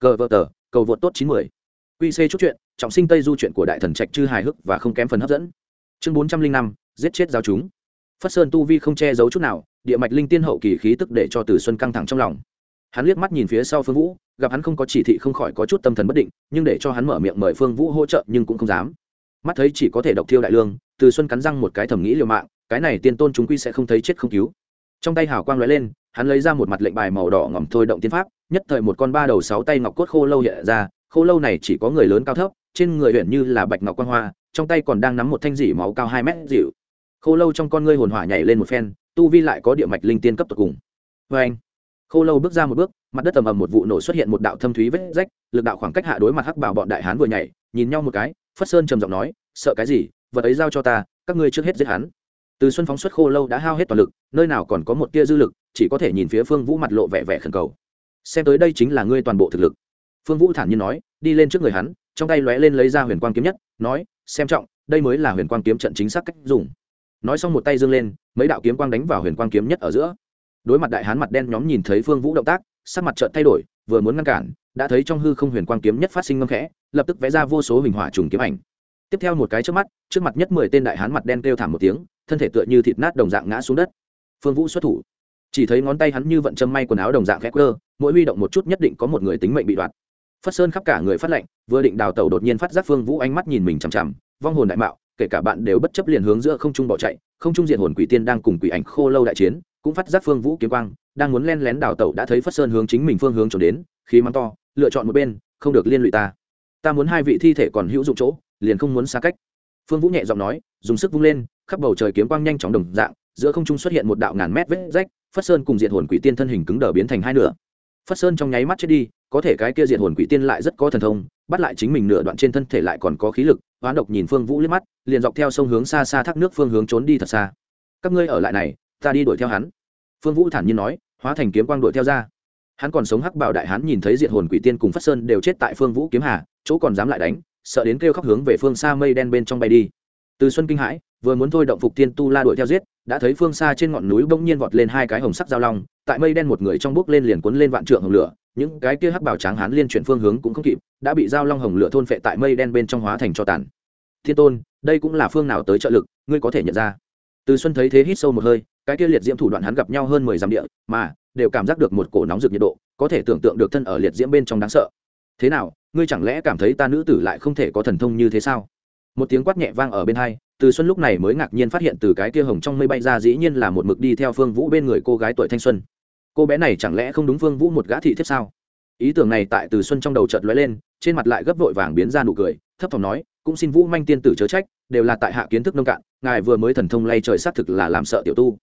Cờ vợ tờ, cầu vượt tốt chín mươi qc chút chuyện, trọng sinh tây du chuyện của đại thần trạch chư hài hước và không kém phần hấp dẫn. Chương bốn trăm linh năm, giết chết giáo chúng. Phất sơn tu vi không che giấu chút nào, địa mạch linh tiên hậu kỳ khí tức để cho từ xuân căng thẳng trong lòng. Hắn liếc mắt nhìn phía sau phương vũ, gặp hắn không có chỉ thị không khỏi có chút tâm thần bất định, nhưng để cho hắn mở miệng mời phương vũ hỗ trợ nhưng cũng không dám. Mắt thấy chỉ có thể độc thiêu đại lương, từ xuân cắn răng một cái thầm nghĩ liều mạng, cái này tiên tôn chúng quy sẽ không thấy chết không cứu. Trong tay hào quang lóe lên hắn lấy ra một mặt lệnh bài màu đỏ ngỏm thôi động tiên pháp, nhất thời một con ba đầu sáu tay ngọc cốt khô lâu hiện ra, khô lâu này chỉ có người lớn cao thấp, trên người huyện như là bạch ngọc quan hoa, trong tay còn đang nắm một thanh dỉ máu cao hai mét dịu. Khô lâu trong con ngươi hồn hỏa nhảy lên một phen, tu vi lại có địa mạch linh tiên cấp tột cùng. Vê anh, khô lâu bước ra một bước, mặt đất tầm ầm một vụ nổ xuất hiện một đạo thâm thúy vết rách, lực đạo khoảng cách hạ đối mặt hắc bảo bọn đại hán vừa nhảy, nhìn nhau một cái, phất sơn trầm giọng nói, sợ cái gì? Vật ấy giao cho ta, các ngươi trước hết giết hắn từ xuân phóng xuất khô lâu đã hao hết toàn lực, nơi nào còn có một tia dư lực, chỉ có thể nhìn phía phương vũ mặt lộ vẻ vẻ khẩn cầu. Xem tới đây chính là ngươi toàn bộ thực lực. Phương vũ thản nhiên nói, đi lên trước người hắn, trong tay lóe lên lấy ra huyền quang kiếm nhất, nói, xem trọng, đây mới là huyền quang kiếm trận chính xác cách dùng. Nói xong một tay dương lên, mấy đạo kiếm quang đánh vào huyền quang kiếm nhất ở giữa. Đối mặt đại hán mặt đen nhóm nhìn thấy phương vũ động tác, sắc mặt trợn thay đổi, vừa muốn ngăn cản, đã thấy trong hư không huyền quang kiếm nhất phát sinh ngâm khẽ, lập tức vẽ ra vô số hình hỏa trùng kiếm ảnh tiếp theo một cái trước mắt, trước mặt nhất mười tên đại hán mặt đen kêu thảm một tiếng, thân thể tựa như thịt nát đồng dạng ngã xuống đất. Phương vũ xuất thủ. Chỉ thấy ngón tay hắn như vận châm may quần áo đồng dạng khét cơ mỗi huy động một chút nhất định có một người tính mệnh bị đoạt. Phất sơn khắp cả người phát lệnh, vừa định đào tẩu đột nhiên phát giác phương vũ ánh mắt nhìn mình chằm chằm, vong hồn đại mạo, kể cả bạn đều bất chấp liền hướng giữa không trung bỏ chạy, không trung diện hồn quỷ tiên đang cùng quỷ ảnh khô lâu đại chiến, cũng phát giác phương vũ kiếm quang, đang muốn len lén đào tẩu đã thấy phất sơn hướng chính mình phương hướng trốn đến, khí mắng to, lựa chọn một bên, không được liên lụy ta. Ta muốn hai vị thi thể còn hữu dụng chỗ liền không muốn xa cách. Phương vũ nhẹ giọng nói, dùng sức vung lên, khắp bầu trời kiếm quang nhanh chóng đồng dạng, giữa không trung xuất hiện một đạo ngàn mét vết rách, phất sơn cùng diện hồn quỷ tiên thân hình cứng đờ biến thành hai nửa. Phất sơn trong nháy mắt chết đi, có thể cái kia diện hồn quỷ tiên lại rất có thần thông, bắt lại chính mình nửa đoạn trên thân thể lại còn có khí lực, hoán độc nhìn phương vũ liếc mắt, liền dọc theo sông hướng xa xa thác nước phương hướng trốn đi thật xa. Các ngươi ở lại này, ta đi đuổi theo hắn. Phương vũ thản nhiên nói, hóa thành kiếm quang đuổi theo ra. Hắn còn sống hắc bảo đại hắn nhìn thấy diện hồn quỷ tiên cùng phất sơn đều chết tại phương vũ kiếm hà, chỗ còn dám lại đánh sợ đến kêu khóc hướng về phương xa mây đen bên trong bay đi. Từ xuân kinh hãi, vừa muốn thôi động phục tiên tu la đuổi theo giết, đã thấy phương xa trên ngọn núi bỗng nhiên vọt lên hai cái hồng sắc giao long, tại mây đen một người trong bước lên liền cuốn lên vạn trượng hồng lửa, những cái kia hắc bảo tráng hán liên chuyển phương hướng cũng không kịp, đã bị giao long hồng lửa thôn phệ tại mây đen bên trong hóa thành cho tàn. Thiên tôn, đây cũng là phương nào tới trợ lực, ngươi có thể nhận ra. Từ xuân thấy thế hít sâu một hơi, cái kia liệt diễm thủ đoạn hắn gặp nhau hơn mười dặm địa, mà đều cảm giác được một cổ nóng rực nhiệt độ, có thể tưởng tượng được thân ở liệt diễm bên trong đáng sợ. Thế nào ngươi chẳng lẽ cảm thấy ta nữ tử lại không thể có thần thông như thế sao? Một tiếng quát nhẹ vang ở bên hai, từ xuân lúc này mới ngạc nhiên phát hiện từ cái kia hồng trong mây bay ra dĩ nhiên là một mực đi theo phương vũ bên người cô gái tuổi thanh xuân. Cô bé này chẳng lẽ không đúng phương vũ một gã thị thiếp sao? Ý tưởng này tại từ xuân trong đầu chợt lóe lên, trên mặt lại gấp vội vàng biến ra nụ cười, thấp thỏm nói, cũng xin vũ manh tiên tử chớ trách, đều là tại hạ kiến thức nông cạn, ngài vừa mới thần thông lay trời xác thực là làm sợ tiểu tu.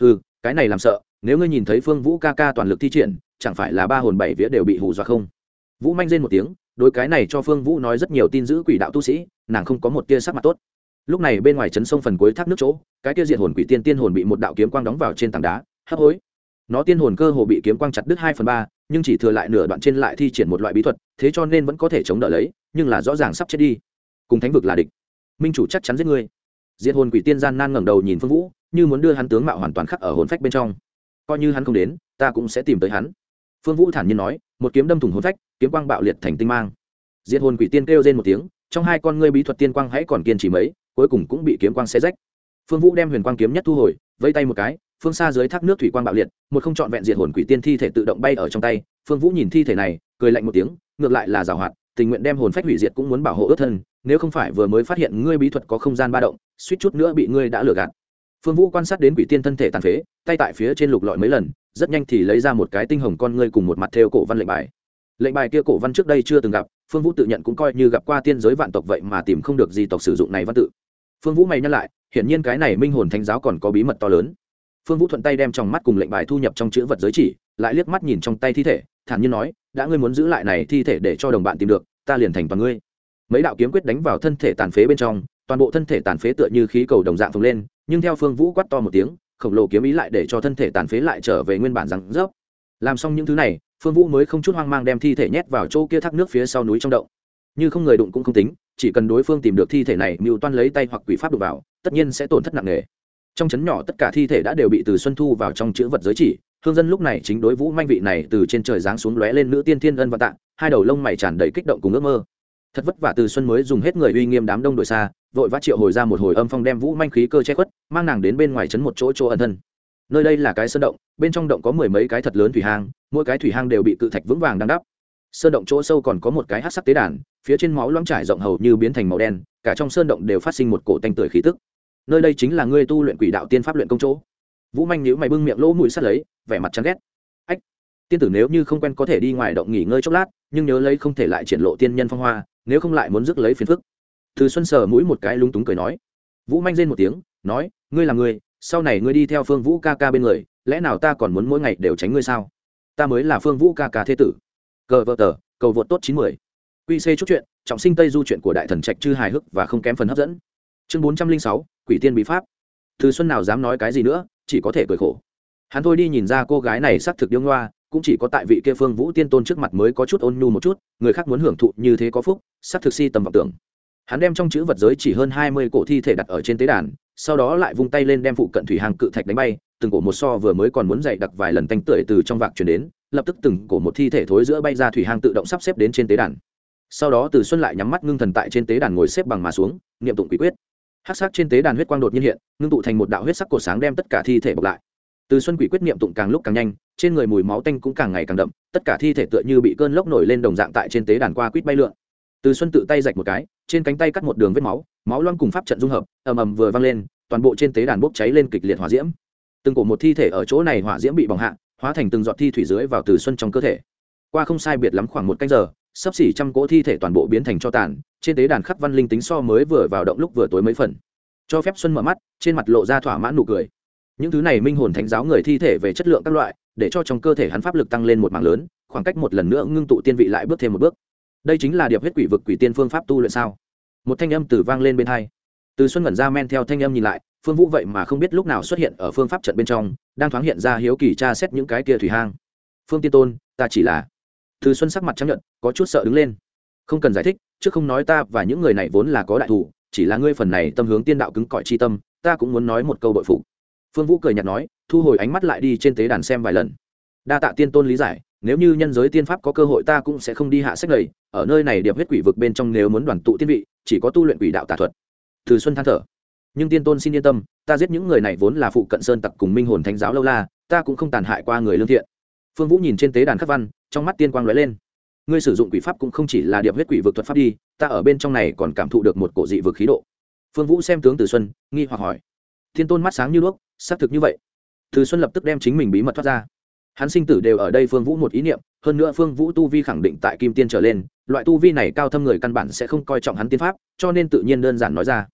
Ừ cái này làm sợ, nếu ngươi nhìn thấy phương vũ ca ca toàn lực thi triển, chẳng phải là ba hồn bảy vía đều bị hù dọa không? Vũ manh rên một tiếng đối cái này cho phương vũ nói rất nhiều tin giữ quỷ đạo tu sĩ, nàng không có một tia sắc mặt tốt. Lúc này bên ngoài chấn sông phần cuối thác nước chỗ, cái tia diện hồn quỷ tiên tiên hồn bị một đạo kiếm quang đóng vào trên tảng đá, hấp hối. Nó tiên hồn cơ hồ bị kiếm quang chặt đứt hai phần ba, nhưng chỉ thừa lại nửa đoạn trên lại thi triển một loại bí thuật, thế cho nên vẫn có thể chống đỡ lấy, nhưng là rõ ràng sắp chết đi. Cùng thánh vực là địch. Minh chủ chắc chắn giết ngươi. Diệt hồn quỷ tiên gian nan ngẩng đầu nhìn phương vũ, như muốn đưa hắn tướng mạo hoàn toàn khắc ở hồn phách bên trong. Coi như hắn không đến, ta cũng sẽ tìm tới hắn. Phương vũ thản nhiên nói, một kiếm đâm thủng hồn phách kiếm quang bạo liệt thành tinh mang. Diệt hồn quỷ tiên kêu lên một tiếng, trong hai con ngươi bí thuật tiên quang hãy còn kiên trì mấy, cuối cùng cũng bị kiếm quang xé rách. Phương vũ đem huyền quang kiếm nhất thu hồi vây tay một cái, phương xa dưới thác nước thủy quang bạo liệt, một không trọn vẹn diệt hồn quỷ tiên thi thể tự động bay ở trong tay. Phương vũ nhìn thi thể này, cười lạnh một tiếng, ngược lại là giảo hoạt, tình nguyện đem hồn phách hủy diệt cũng muốn bảo hộ ước thân, nếu không phải vừa mới phát hiện ngươi bí thuật có không gian ba động, suýt chút nữa bị ngươi đã lừa gạt. Phương vũ quan sát đến quỷ tiên thân thể tàn phế, tay tại phía trên lục lọi mấy lần, rất nhanh thì lấy ra một cái tinh hồng con ngươi cùng một mặt theo cổ văn lệnh bài lệnh bài kia cổ văn trước đây chưa từng gặp, phương vũ tự nhận cũng coi như gặp qua tiên giới vạn tộc vậy mà tìm không được gì tộc sử dụng này văn tự. Phương vũ mày nhắc lại, hiển nhiên cái này minh hồn thánh giáo còn có bí mật to lớn. Phương vũ thuận tay đem trong mắt cùng lệnh bài thu nhập trong chữ vật giới chỉ, lại liếc mắt nhìn trong tay thi thể, thản nhiên nói, đã ngươi muốn giữ lại này thi thể để cho đồng bạn tìm được, ta liền thành toàn ngươi. Mấy đạo kiếm quyết đánh vào thân thể tàn phế bên trong, toàn bộ thân thể tàn phế tựa như khí cầu đồng dạng phồng lên, nhưng theo phương vũ quát to một tiếng, khổng lồ kiếm ý lại để cho thân thể tàn phế lại trở về nguyên bản rằng rớp. Làm xong những thứ này phương vũ mới không chút hoang mang đem thi thể nhét vào chỗ kia thác nước phía sau núi trong động. Như không người đụng cũng không tính, chỉ cần đối phương tìm được thi thể này, mưu toan lấy tay hoặc quỷ pháp đụng vào, tất nhiên sẽ tổn thất nặng nề. Trong chấn nhỏ tất cả thi thể đã đều bị từ xuân thu vào trong chữ vật giới chỉ, hương dân lúc này chính đối vũ manh vị này từ trên trời giáng xuống lóe lên nữ tiên thiên ân và tạ, hai đầu lông mày tràn đầy kích động cùng ước mơ. Thật vất vả từ xuân mới dùng hết người uy nghiêm đám đông đội xa, vội vã triệu hồi ra một hồi âm phong đem vũ manh khí cơ che khuất, mang nàng đến bên ngoài trấn một chỗ chỗ ẩn thân nơi đây là cái sơn động, bên trong động có mười mấy cái thật lớn thủy hang, mỗi cái thủy hang đều bị cự thạch vững vàng đang đắp. Sơn động chỗ sâu còn có một cái hát sắc tế đàn, phía trên máu loãng trải rộng hầu như biến thành màu đen, cả trong sơn động đều phát sinh một cổ tanh tưởi khí tức. Nơi đây chính là ngươi tu luyện quỷ đạo tiên pháp luyện công chỗ. Vũ manh nhíu mày bưng miệng lỗ mũi sắt lấy, vẻ mặt chán ghét. Ách, tiên tử nếu như không quen có thể đi ngoài động nghỉ ngơi chốc lát, nhưng nhớ lấy không thể lại triển lộ tiên nhân phong hoa, nếu không lại muốn rước lấy phiền phức. Từ xuân sờ mũi một cái lúng túng cười nói. Vũ manh rên một tiếng, nói, ngươi là ngươi sau này ngươi đi theo phương vũ ca ca bên người, lẽ nào ta còn muốn mỗi ngày đều tránh ngươi sao? Ta mới là phương vũ ca ca thế tử. Cờ vợ tờ, cầu vượt tốt chín mươi quy c chút chuyện, trọng sinh tây du chuyện của đại thần trạch chư hài hước và không kém phần hấp dẫn. Chương bốn trăm linh sáu, quỷ tiên bí pháp. Từ xuân nào dám nói cái gì nữa, chỉ có thể cười khổ. Hắn thôi đi nhìn ra cô gái này xác thực điêu ngoa, cũng chỉ có tại vị kia phương vũ tiên tôn trước mặt mới có chút ôn nhu một chút, người khác muốn hưởng thụ như thế có phúc xác thực si tầm vọng tưởng. Hắn đem trong chữ vật giới chỉ hơn hai mươi cổ thi thể đặt ở trên tế đàn sau đó lại vung tay lên đem phụ cận thủy hàng cự thạch đánh bay, từng cổ một so vừa mới còn muốn dậy đặc vài lần tanh tưởi từ trong vạc chuyển đến, lập tức từng cổ một thi thể thối giữa bay ra thủy hang tự động sắp xếp đến trên tế đàn. Sau đó từ xuân lại nhắm mắt ngưng thần tại trên tế đàn ngồi xếp bằng mà xuống, niệm tụng quỷ quyết. Hát sắc trên tế đàn huyết quang đột nhiên hiện, ngưng tụ thành một đạo huyết sắc cổ sáng đem tất cả thi thể bọc lại. Từ xuân quỷ quyết niệm tụng càng lúc càng nhanh, trên người mùi máu tanh cũng càng ngày càng đậm, tất cả thi thể tựa như bị cơn lốc nổi lên đồng dạng tại trên tế đàn qua quýt bay lượn từ xuân tự tay rạch một cái, trên cánh tay cắt một đường vết máu máu loang cùng pháp trận dung hợp, ầm ầm vừa vang lên, toàn bộ trên tế đàn bốc cháy lên kịch liệt hỏa diễm. Từng cổ một thi thể ở chỗ này hỏa diễm bị bỏng hạ, hóa thành từng giọt thi thủy dưới vào từ xuân trong cơ thể. Qua không sai biệt lắm khoảng một canh giờ sắp xỉ trăm cỗ thi thể toàn bộ biến thành cho tàn, trên tế đàn khắc văn linh tính so mới vừa vào động lúc vừa tối mấy phần. Cho phép xuân mở mắt, trên mặt lộ ra thỏa mãn nụ cười. Những thứ này minh hồn thánh giáo người thi thể về chất lượng các loại, để cho trong cơ thể hắn pháp lực tăng lên một mảng lớn, khoảng cách một lần nữa ngưng tụ tiên vị lại bước thêm một bước đây chính là điệp huyết quỷ vực quỷ tiên phương pháp tu luyện sao? Một thanh âm từ vang lên bên hai. Từ xuân ngẩn ra men theo thanh âm nhìn lại, phương vũ vậy mà không biết lúc nào xuất hiện ở phương pháp trận bên trong, đang thoáng hiện ra hiếu kỳ tra xét những cái kia thủy hang. Phương tiên tôn, ta chỉ là từ xuân sắc mặt chấp nhận, có chút sợ đứng lên. Không cần giải thích, chứ không nói ta và những người này vốn là có đại thủ, chỉ là ngươi phần này tâm hướng tiên đạo cứng cỏi chi tâm, ta cũng muốn nói một câu bội phụ phương vũ cười nhạt nói, thu hồi ánh mắt lại đi trên tế đàn xem vài lần. Đa tạ tiên tôn lý giải, nếu như nhân giới tiên pháp có cơ hội ta cũng sẽ không đi hạ sách lầy ở nơi này điệp huyết quỷ vực bên trong nếu muốn đoàn tụ tiên vị, chỉ có tu luyện quỷ đạo tà thuật. Từ xuân than thở. Nhưng tiên tôn xin yên tâm, ta giết những người này vốn là phụ cận sơn tặc cùng minh hồn thánh giáo lâu la, ta cũng không tàn hại qua người lương thiện. Phương vũ nhìn trên tế đàn khắc văn, trong mắt tiên quang lóe lên. Ngươi sử dụng quỷ pháp cũng không chỉ là điệp huyết quỷ vực thuật pháp đi, ta ở bên trong này còn cảm thụ được một cổ dị vực khí độ. Phương vũ xem tướng từ xuân, nghi hoặc hỏi. Thiên tôn mắt sáng như đuốc, xác thực như vậy. Từ xuân lập tức đem chính mình bí mật thoát ra. Hắn sinh tử đều ở đây phương vũ một ý niệm, hơn nữa phương vũ tu vi khẳng định tại kim tiên trở lên loại tu vi này cao thâm người căn bản sẽ không coi trọng hắn tiên pháp, cho nên tự nhiên đơn giản nói ra.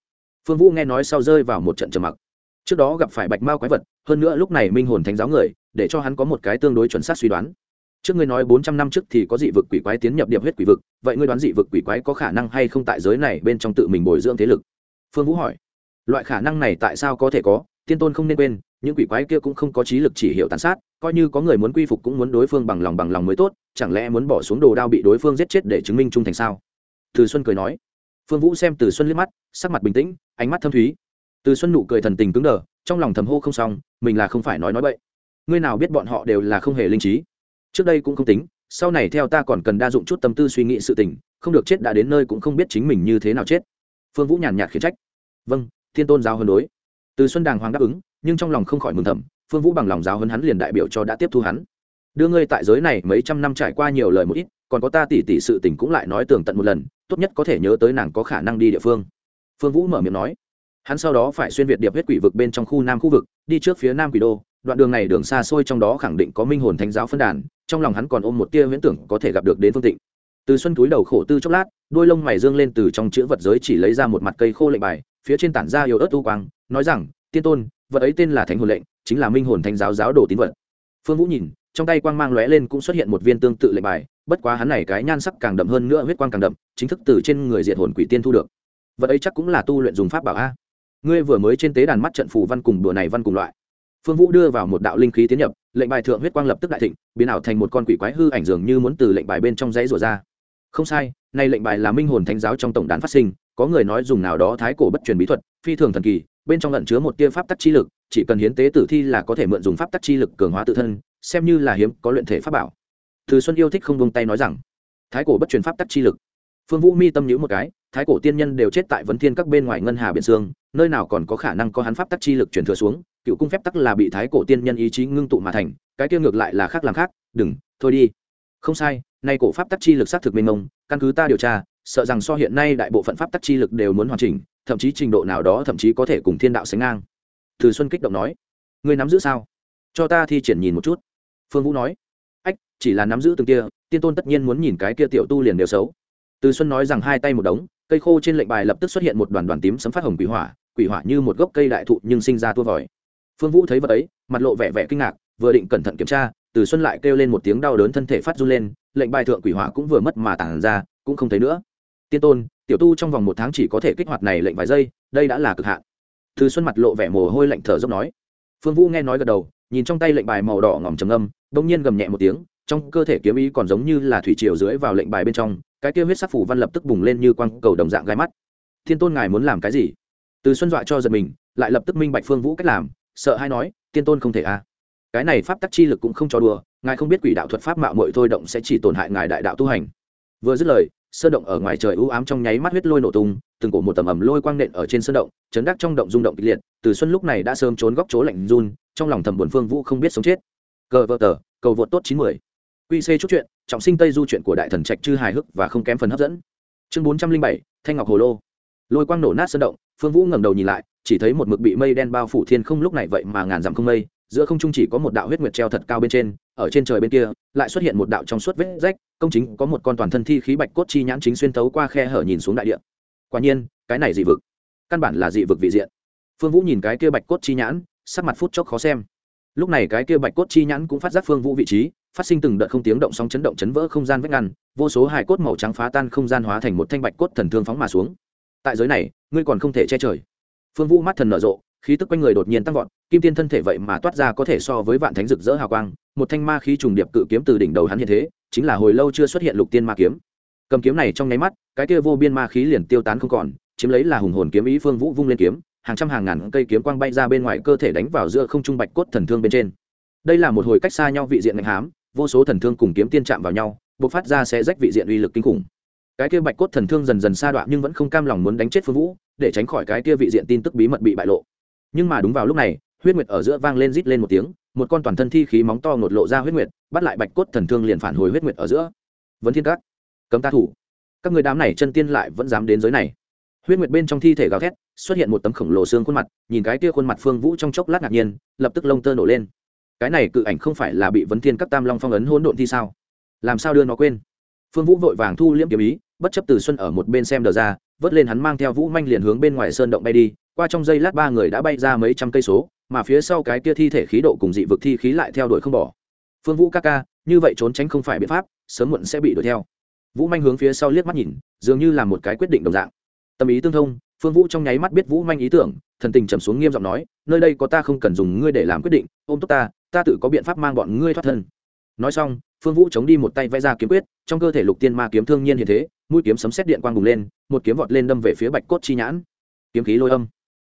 Phương vũ nghe nói sau rơi vào một trận trầm mặc. Trước đó gặp phải bạch mao quái vật, hơn nữa lúc này minh hồn thánh giáo người, để cho hắn có một cái tương đối chuẩn xác suy đoán. Trước ngươi nói bốn trăm năm trước thì có dị vực quỷ quái tiến nhập điệp huyết quỷ vực, vậy ngươi đoán dị vực quỷ quái có khả năng hay không tại giới này bên trong tự mình bồi dưỡng thế lực? Phương vũ hỏi. Loại khả năng này tại sao có thể có, tiên tôn không nên quên, những quỷ quái kia cũng không có trí lực chỉ hiệu tàn sát, coi như có người muốn quy phục cũng muốn đối phương bằng lòng bằng lòng mới tốt chẳng lẽ muốn bỏ xuống đồ đao bị đối phương giết chết để chứng minh trung thành sao? Từ xuân cười nói. Phương vũ xem từ xuân liếc mắt, sắc mặt bình tĩnh, ánh mắt thâm thúy. Từ xuân nụ cười thần tình cứng đờ, trong lòng thầm hô không xong, mình là không phải nói nói bậy. Ngươi nào biết bọn họ đều là không hề linh trí. Trước đây cũng không tính, sau này theo ta còn cần đa dụng chút tâm tư suy nghĩ sự tình, không được chết đã đến nơi cũng không biết chính mình như thế nào chết. Phương vũ nhàn nhạt khiển trách. Vâng thiên tôn giáo hơn đối. Từ xuân đàng hoàng đáp ứng, nhưng trong lòng không khỏi mừng thầm, phương vũ bằng lòng giáo hơn hắn liền đại biểu cho đã tiếp thu hắn đưa ngươi tại giới này mấy trăm năm trải qua nhiều lời một ít, còn có ta tỉ tỉ sự tình cũng lại nói tường tận một lần, tốt nhất có thể nhớ tới nàng có khả năng đi địa phương. Phương vũ mở miệng nói. Hắn sau đó phải xuyên việt điệp huyết quỷ vực bên trong khu nam khu vực, đi trước phía nam quỷ đô, đoạn đường này đường xa xôi trong đó khẳng định có minh hồn thánh giáo phân đàn, trong lòng hắn còn ôm một tia huyễn tưởng có thể gặp được đến phương tịnh. Từ xuân túi đầu khổ tư chốc lát, đôi lông mày dương lên từ trong chữ vật giới chỉ lấy ra một mặt cây khô lệnh bài, phía trên tản ra yếu ớt tu quang, nói rằng, tiên tôn, vật ấy tên là thánh hồn lệnh, chính là minh hồn thánh giáo giáo đồ tín vật. Phương vũ nhìn trong tay quang mang lóe lên cũng xuất hiện một viên tương tự lệnh bài, bất quá hắn này cái nhan sắc càng đậm hơn nữa, huyết quang càng đậm, chính thức từ trên người diệt hồn quỷ tiên thu được. Vật ấy chắc cũng là tu luyện dùng pháp bảo a. Ngươi vừa mới trên tế đàn mắt trận phù văn cùng đùa này văn cùng loại. Phương vũ đưa vào một đạo linh khí tiến nhập, lệnh bài thượng huyết quang lập tức đại thịnh, biến ảo thành một con quỷ quái hư ảnh dường như muốn từ lệnh bài bên trong giấy rủa ra. Không sai, nay lệnh bài là minh hồn thánh giáo trong tổng đàn phát sinh, có người nói dùng nào đó thái cổ bất truyền bí thuật, phi thường thần kỳ, bên trong lẩn chứa một tia pháp tắc chi lực, chỉ cần hiến tế tử thi là có thể mượn dùng pháp tắc chi lực cường hóa tự thân xem như là hiếm, có luyện thể pháp bảo. Từ xuân yêu thích không buông tay nói rằng, thái cổ bất truyền pháp tắc chi lực. Phương vũ mi tâm nhữ một cái, thái cổ tiên nhân đều chết tại vấn thiên các bên ngoài ngân hà biển sương nơi nào còn có khả năng có hắn pháp tắc chi lực truyền thừa xuống, cựu cung phép tắc là bị thái cổ tiên nhân ý chí ngưng tụ mà thành, cái kia ngược lại là khác làm khác, đừng, thôi đi. Không sai, nay cổ pháp tắc chi lực xác thực mênh mông, căn cứ ta điều tra, sợ rằng so hiện nay đại bộ phận pháp tắc chi lực đều muốn hoàn chỉnh, thậm chí trình độ nào đó thậm chí có thể cùng thiên đạo sánh ngang. Từ xuân kích động nói, ngươi nắm giữ sao? Cho ta thi triển nhìn một chút phương vũ nói, ách, chỉ là nắm giữ từng kia, tiên tôn tất nhiên muốn nhìn cái kia tiểu tu liền đều xấu. Từ xuân nói rằng hai tay một đống, cây khô trên lệnh bài lập tức xuất hiện một đoàn đoàn tím sấm phát hồng quỷ hỏa quỷ hỏa như một gốc cây đại thụ nhưng sinh ra tua vòi. Phương vũ thấy vật ấy, mặt lộ vẻ vẻ kinh ngạc, vừa định cẩn thận kiểm tra, từ xuân lại kêu lên một tiếng đau đớn thân thể phát run lên, lệnh bài thượng quỷ hỏa cũng vừa mất mà tản ra, cũng không thấy nữa. Tiên tôn, tiểu tu trong vòng một tháng chỉ có thể kích hoạt này lệnh vài giây, đây đã là cực hạn. Từ xuân mặt lộ vẻ mồ hôi lạnh thở dốc nói. Phương vũ nghe nói gật đầu nhìn trong tay lệnh bài màu đỏ ngỏm trầm âm bỗng nhiên gầm nhẹ một tiếng, trong cơ thể kiếm ý còn giống như là thủy triều dưới vào lệnh bài bên trong, cái kia huyết sắc phủ văn lập tức bùng lên như quang cầu đồng dạng gai mắt. Thiên tôn ngài muốn làm cái gì? Từ xuân dọa cho giật mình, lại lập tức minh bạch phương vũ cách làm, sợ hay nói, tiên tôn không thể a. À. cái này pháp tắc chi lực cũng không cho đùa, ngài không biết quỷ đạo thuật pháp mạo mội thôi động sẽ chỉ tổn hại ngài đại đạo tu hành. Vừa dứt lời sơn động ở ngoài trời u ám trong nháy mắt huyết lôi nổ tung, từng cổ một tầm ầm lôi quang nện ở trên sơn động, chấn đắc trong động rung động kịch liệt, từ xuân lúc này đã sớm trốn góc chỗ lạnh run, trong lòng thầm buồn phương vũ không biết sống chết. Cờ vợ tờ, cầu vượt tốt chín mươi qc chút chuyện, trọng sinh tây du chuyện của đại thần trạch chư hài hước và không kém phần hấp dẫn. Chương bốn trăm linh bảy, thanh ngọc hồ lô. Lôi quang nổ nát sơn động, phương vũ ngẩng đầu nhìn lại, chỉ thấy một mực bị mây đen bao phủ thiên không lúc này vậy mà ngàn dặm không mây giữa không trung chỉ có một đạo huyết nguyệt treo thật cao bên trên, ở trên trời bên kia, lại xuất hiện một đạo trong suốt vết rách, công chính có một con toàn thân thi khí bạch cốt chi nhãn chính xuyên tấu qua khe hở nhìn xuống đại địa. Quả nhiên, cái này dị vực, căn bản là dị vực vị diện. Phương vũ nhìn cái kia bạch cốt chi nhãn, sắc mặt phút chốc khó xem. Lúc này cái kia bạch cốt chi nhãn cũng phát giác phương vũ vị trí, phát sinh từng đợt không tiếng động sóng chấn động chấn vỡ không gian vách ngăn, vô số hài cốt màu trắng phá tan không gian hóa thành một thanh bạch cốt thần thương phóng mà xuống. Tại giới này, ngươi còn không thể che trời. Phương vũ mắt thần nở rộ khí tức quanh người đột nhiên tăng vọt, kim tiên thân thể vậy mà toát ra có thể so với vạn thánh rực rỡ hào quang, một thanh ma khí trùng điệp cự kiếm từ đỉnh đầu hắn hiện thế, chính là hồi lâu chưa xuất hiện lục tiên ma kiếm. Cầm kiếm này trong nháy mắt, cái kia vô biên ma khí liền tiêu tán không còn, chiếm lấy là hùng hồn kiếm ý phương vũ vung lên kiếm, hàng trăm hàng ngàn cây kiếm quang bay ra bên ngoài cơ thể đánh vào giữa không trung bạch cốt thần thương bên trên. Đây là một hồi cách xa nhau vị diện ngạnh hám, vô số thần thương cùng kiếm tiên chạm vào nhau, bộc phát ra sẽ rách vị diện uy lực kinh khủng. Cái kia bạch cốt thần thương dần dần xa đoạn nhưng vẫn không cam lòng muốn đánh chết phương vũ, để tránh khỏi cái kia vị diện tin tức bí mật bị bại lộ nhưng mà đúng vào lúc này, huyết nguyệt ở giữa vang lên rít lên một tiếng, một con toàn thân thi khí móng to ngột lộ ra huyết nguyệt, bắt lại bạch cốt thần thương liền phản hồi huyết nguyệt ở giữa. Vấn thiên các, cấm ta thủ. Các người đám này chân tiên lại vẫn dám đến giới này. Huyết nguyệt bên trong thi thể gào thét, xuất hiện một tấm khổng lồ xương khuôn mặt, nhìn cái kia khuôn mặt phương vũ trong chốc lát ngạc nhiên, lập tức lông tơ nổ lên. Cái này cự ảnh không phải là bị vấn thiên các tam long phong ấn hỗn độn thi sao? Làm sao đưa nó quên? Phương vũ vội vàng thu liễm kiếm ý, bất chấp từ xuân ở một bên xem đờ ra, vớt lên hắn mang theo vũ manh liền hướng bên ngoài sơn động bay đi qua trong giây lát ba người đã bay ra mấy trăm cây số, mà phía sau cái kia thi thể khí độ cùng dị vực thi khí lại theo đuổi không bỏ. Phương vũ ca ca, như vậy trốn tránh không phải biện pháp, sớm muộn sẽ bị đuổi theo. Vũ manh hướng phía sau liếc mắt nhìn, dường như là một cái quyết định đồng dạng. Tâm ý tương thông, phương vũ trong nháy mắt biết vũ manh ý tưởng, thần tình trầm xuống nghiêm giọng nói, nơi đây có ta không cần dùng ngươi để làm quyết định, ôm tốt ta ta tự có biện pháp mang bọn ngươi thoát thân. Nói xong, phương vũ chống đi một tay vẽ ra kiếm quyết, trong cơ thể lục tiên ma kiếm thương nhiên hiện thế, mũi kiếm sấm xét điện quang bùng lên, một kiếm vọt lên đâm về phía bạch cốt chi nhãn. Kiếm khí lôi âm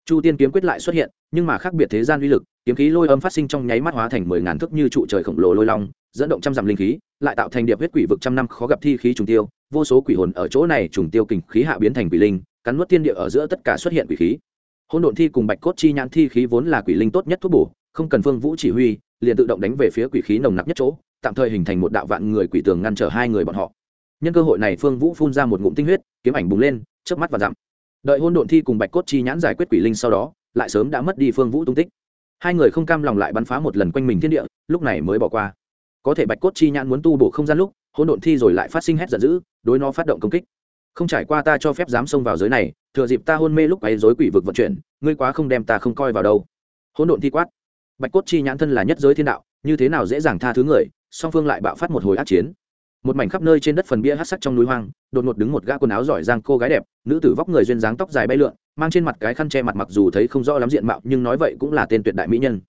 chu tiên kiếm quyết lại xuất hiện, nhưng mà khác biệt thế gian uy lực, kiếm khí lôi âm phát sinh trong nháy mắt hóa thành mười ngàn thước như trụ trời khổng lồ lôi long, dẫn động trăm dặm linh khí, lại tạo thành điệp huyết quỷ vực trăm năm khó gặp thi khí trùng tiêu, vô số quỷ hồn ở chỗ này trùng tiêu kình khí hạ biến thành quỷ linh, cắn nuốt thiên địa ở giữa tất cả xuất hiện quỷ khí. Hôn độn thi cùng bạch cốt chi nhãn thi khí vốn là quỷ linh tốt nhất thuốc bổ, không cần phương vũ chỉ huy, liền tự động đánh về phía quỷ khí nồng nặc nhất chỗ, tạm thời hình thành một đạo vạn người quỷ tường ngăn trở hai người bọn họ. Nhân cơ hội này phương vũ phun ra một ngụm tinh huyết, kiếm ảnh bùng lên trước mắt và dặm đợi hôn độn thi cùng bạch cốt chi nhãn giải quyết quỷ linh sau đó, lại sớm đã mất đi phương vũ tung tích. Hai người không cam lòng lại bắn phá một lần quanh mình thiên địa, lúc này mới bỏ qua. Có thể bạch cốt chi nhãn muốn tu bổ không gian lúc, hôn độn thi rồi lại phát sinh hét giận dữ, đối nó phát động công kích. Không trải qua ta cho phép dám xông vào giới này, thừa dịp ta hôn mê lúc ấy dối quỷ vực vận chuyển, ngươi quá không đem ta không coi vào đâu. Hôn độn thi quát. Bạch cốt chi nhãn thân là nhất giới thiên đạo, như thế nào dễ dàng tha thứ người, song phương lại bạo phát một hồi át chiến một mảnh khắp nơi trên đất phần bia hát sắc trong núi hoang, đột ngột đứng một gã quần áo giỏi giang cô gái đẹp, nữ tử vóc người duyên dáng tóc dài bay lượn, mang trên mặt cái khăn che mặt mặc dù thấy không rõ lắm diện mạo, nhưng nói vậy cũng là tên tuyệt đại mỹ nhân.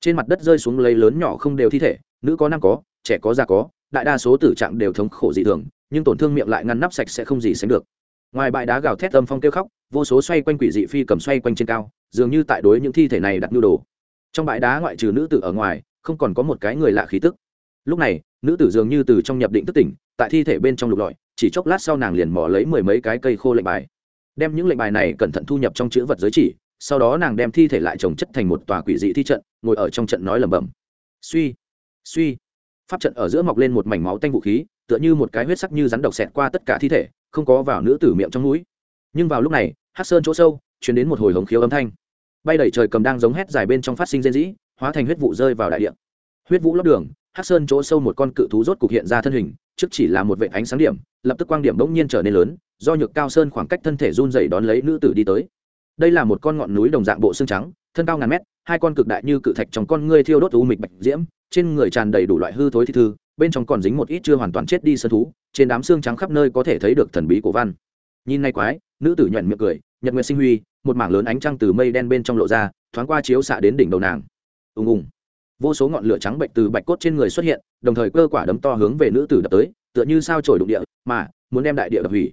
Trên mặt đất rơi xuống lấy lớn nhỏ không đều thi thể, nữ có nam có, trẻ có già có, đại đa số tử trạng đều thống khổ dị thường, nhưng tổn thương miệng lại ngăn nắp sạch sẽ không gì sánh được. Ngoài bãi đá gào thét âm phong kêu khóc, vô số xoay quanh quỷ dị phi cầm xoay quanh trên cao, dường như tại đối những thi thể này đặt nhu đồ. Trong bãi đá ngoại trừ nữ tử ở ngoài, không còn có một cái người lạ khí tức. Lúc này nữ tử dường như từ trong nhập định tức tỉnh, tại thi thể bên trong lục lọi, chỉ chốc lát sau nàng liền mỏ lấy mười mấy cái cây khô lệnh bài. Đem những lệnh bài này cẩn thận thu nhập trong chữ vật giới chỉ, sau đó nàng đem thi thể lại trồng chất thành một tòa quỷ dị thi trận, ngồi ở trong trận nói lẩm bẩm. Suy suy. Pháp trận ở giữa mọc lên một mảnh máu tanh vũ khí, tựa như một cái huyết sắc như rắn độc xẹt qua tất cả thi thể, không có vào nữ tử miệng trong mũi. Nhưng vào lúc này, hát sơn chỗ sâu chuyển đến một hồi hồng khiếu âm thanh. Bay đẩy trời cầm đang giống hét dài bên trong phát sinh rên rỉ, hóa thành huyết vụ rơi vào đại địa. Huyết vũ lót đường Hắc sơn chỗ sâu một con cự thú rốt cục hiện ra thân hình, trước chỉ là một vệ ánh sáng điểm, lập tức quang điểm bỗng nhiên trở nên lớn, do nhược cao sơn khoảng cách thân thể run dày đón lấy nữ tử đi tới. Đây là một con ngọn núi đồng dạng bộ xương trắng, thân cao ngàn mét, hai con cực đại như cự thạch trong con ngươi thiêu đốt u mịch bạch diễm, trên người tràn đầy đủ loại hư thối thi thư, bên trong còn dính một ít chưa hoàn toàn chết đi sơn thú, trên đám xương trắng khắp nơi có thể thấy được thần bí của văn. Nhìn nay quái, nữ tử nhuận miệng cười, nhật nguyệt sinh huy, một mảng lớn ánh trăng từ mây đen bên trong lộ ra, thoáng qua chiếu xạ đến đỉnh đầu nàng. Ùng ùng vô số ngọn lửa trắng bệnh từ bạch cốt trên người xuất hiện, đồng thời cơ quả đấm to hướng về nữ tử đập tới, tựa như sao trổi đụng địa, mà, muốn đem đại địa đập hủy.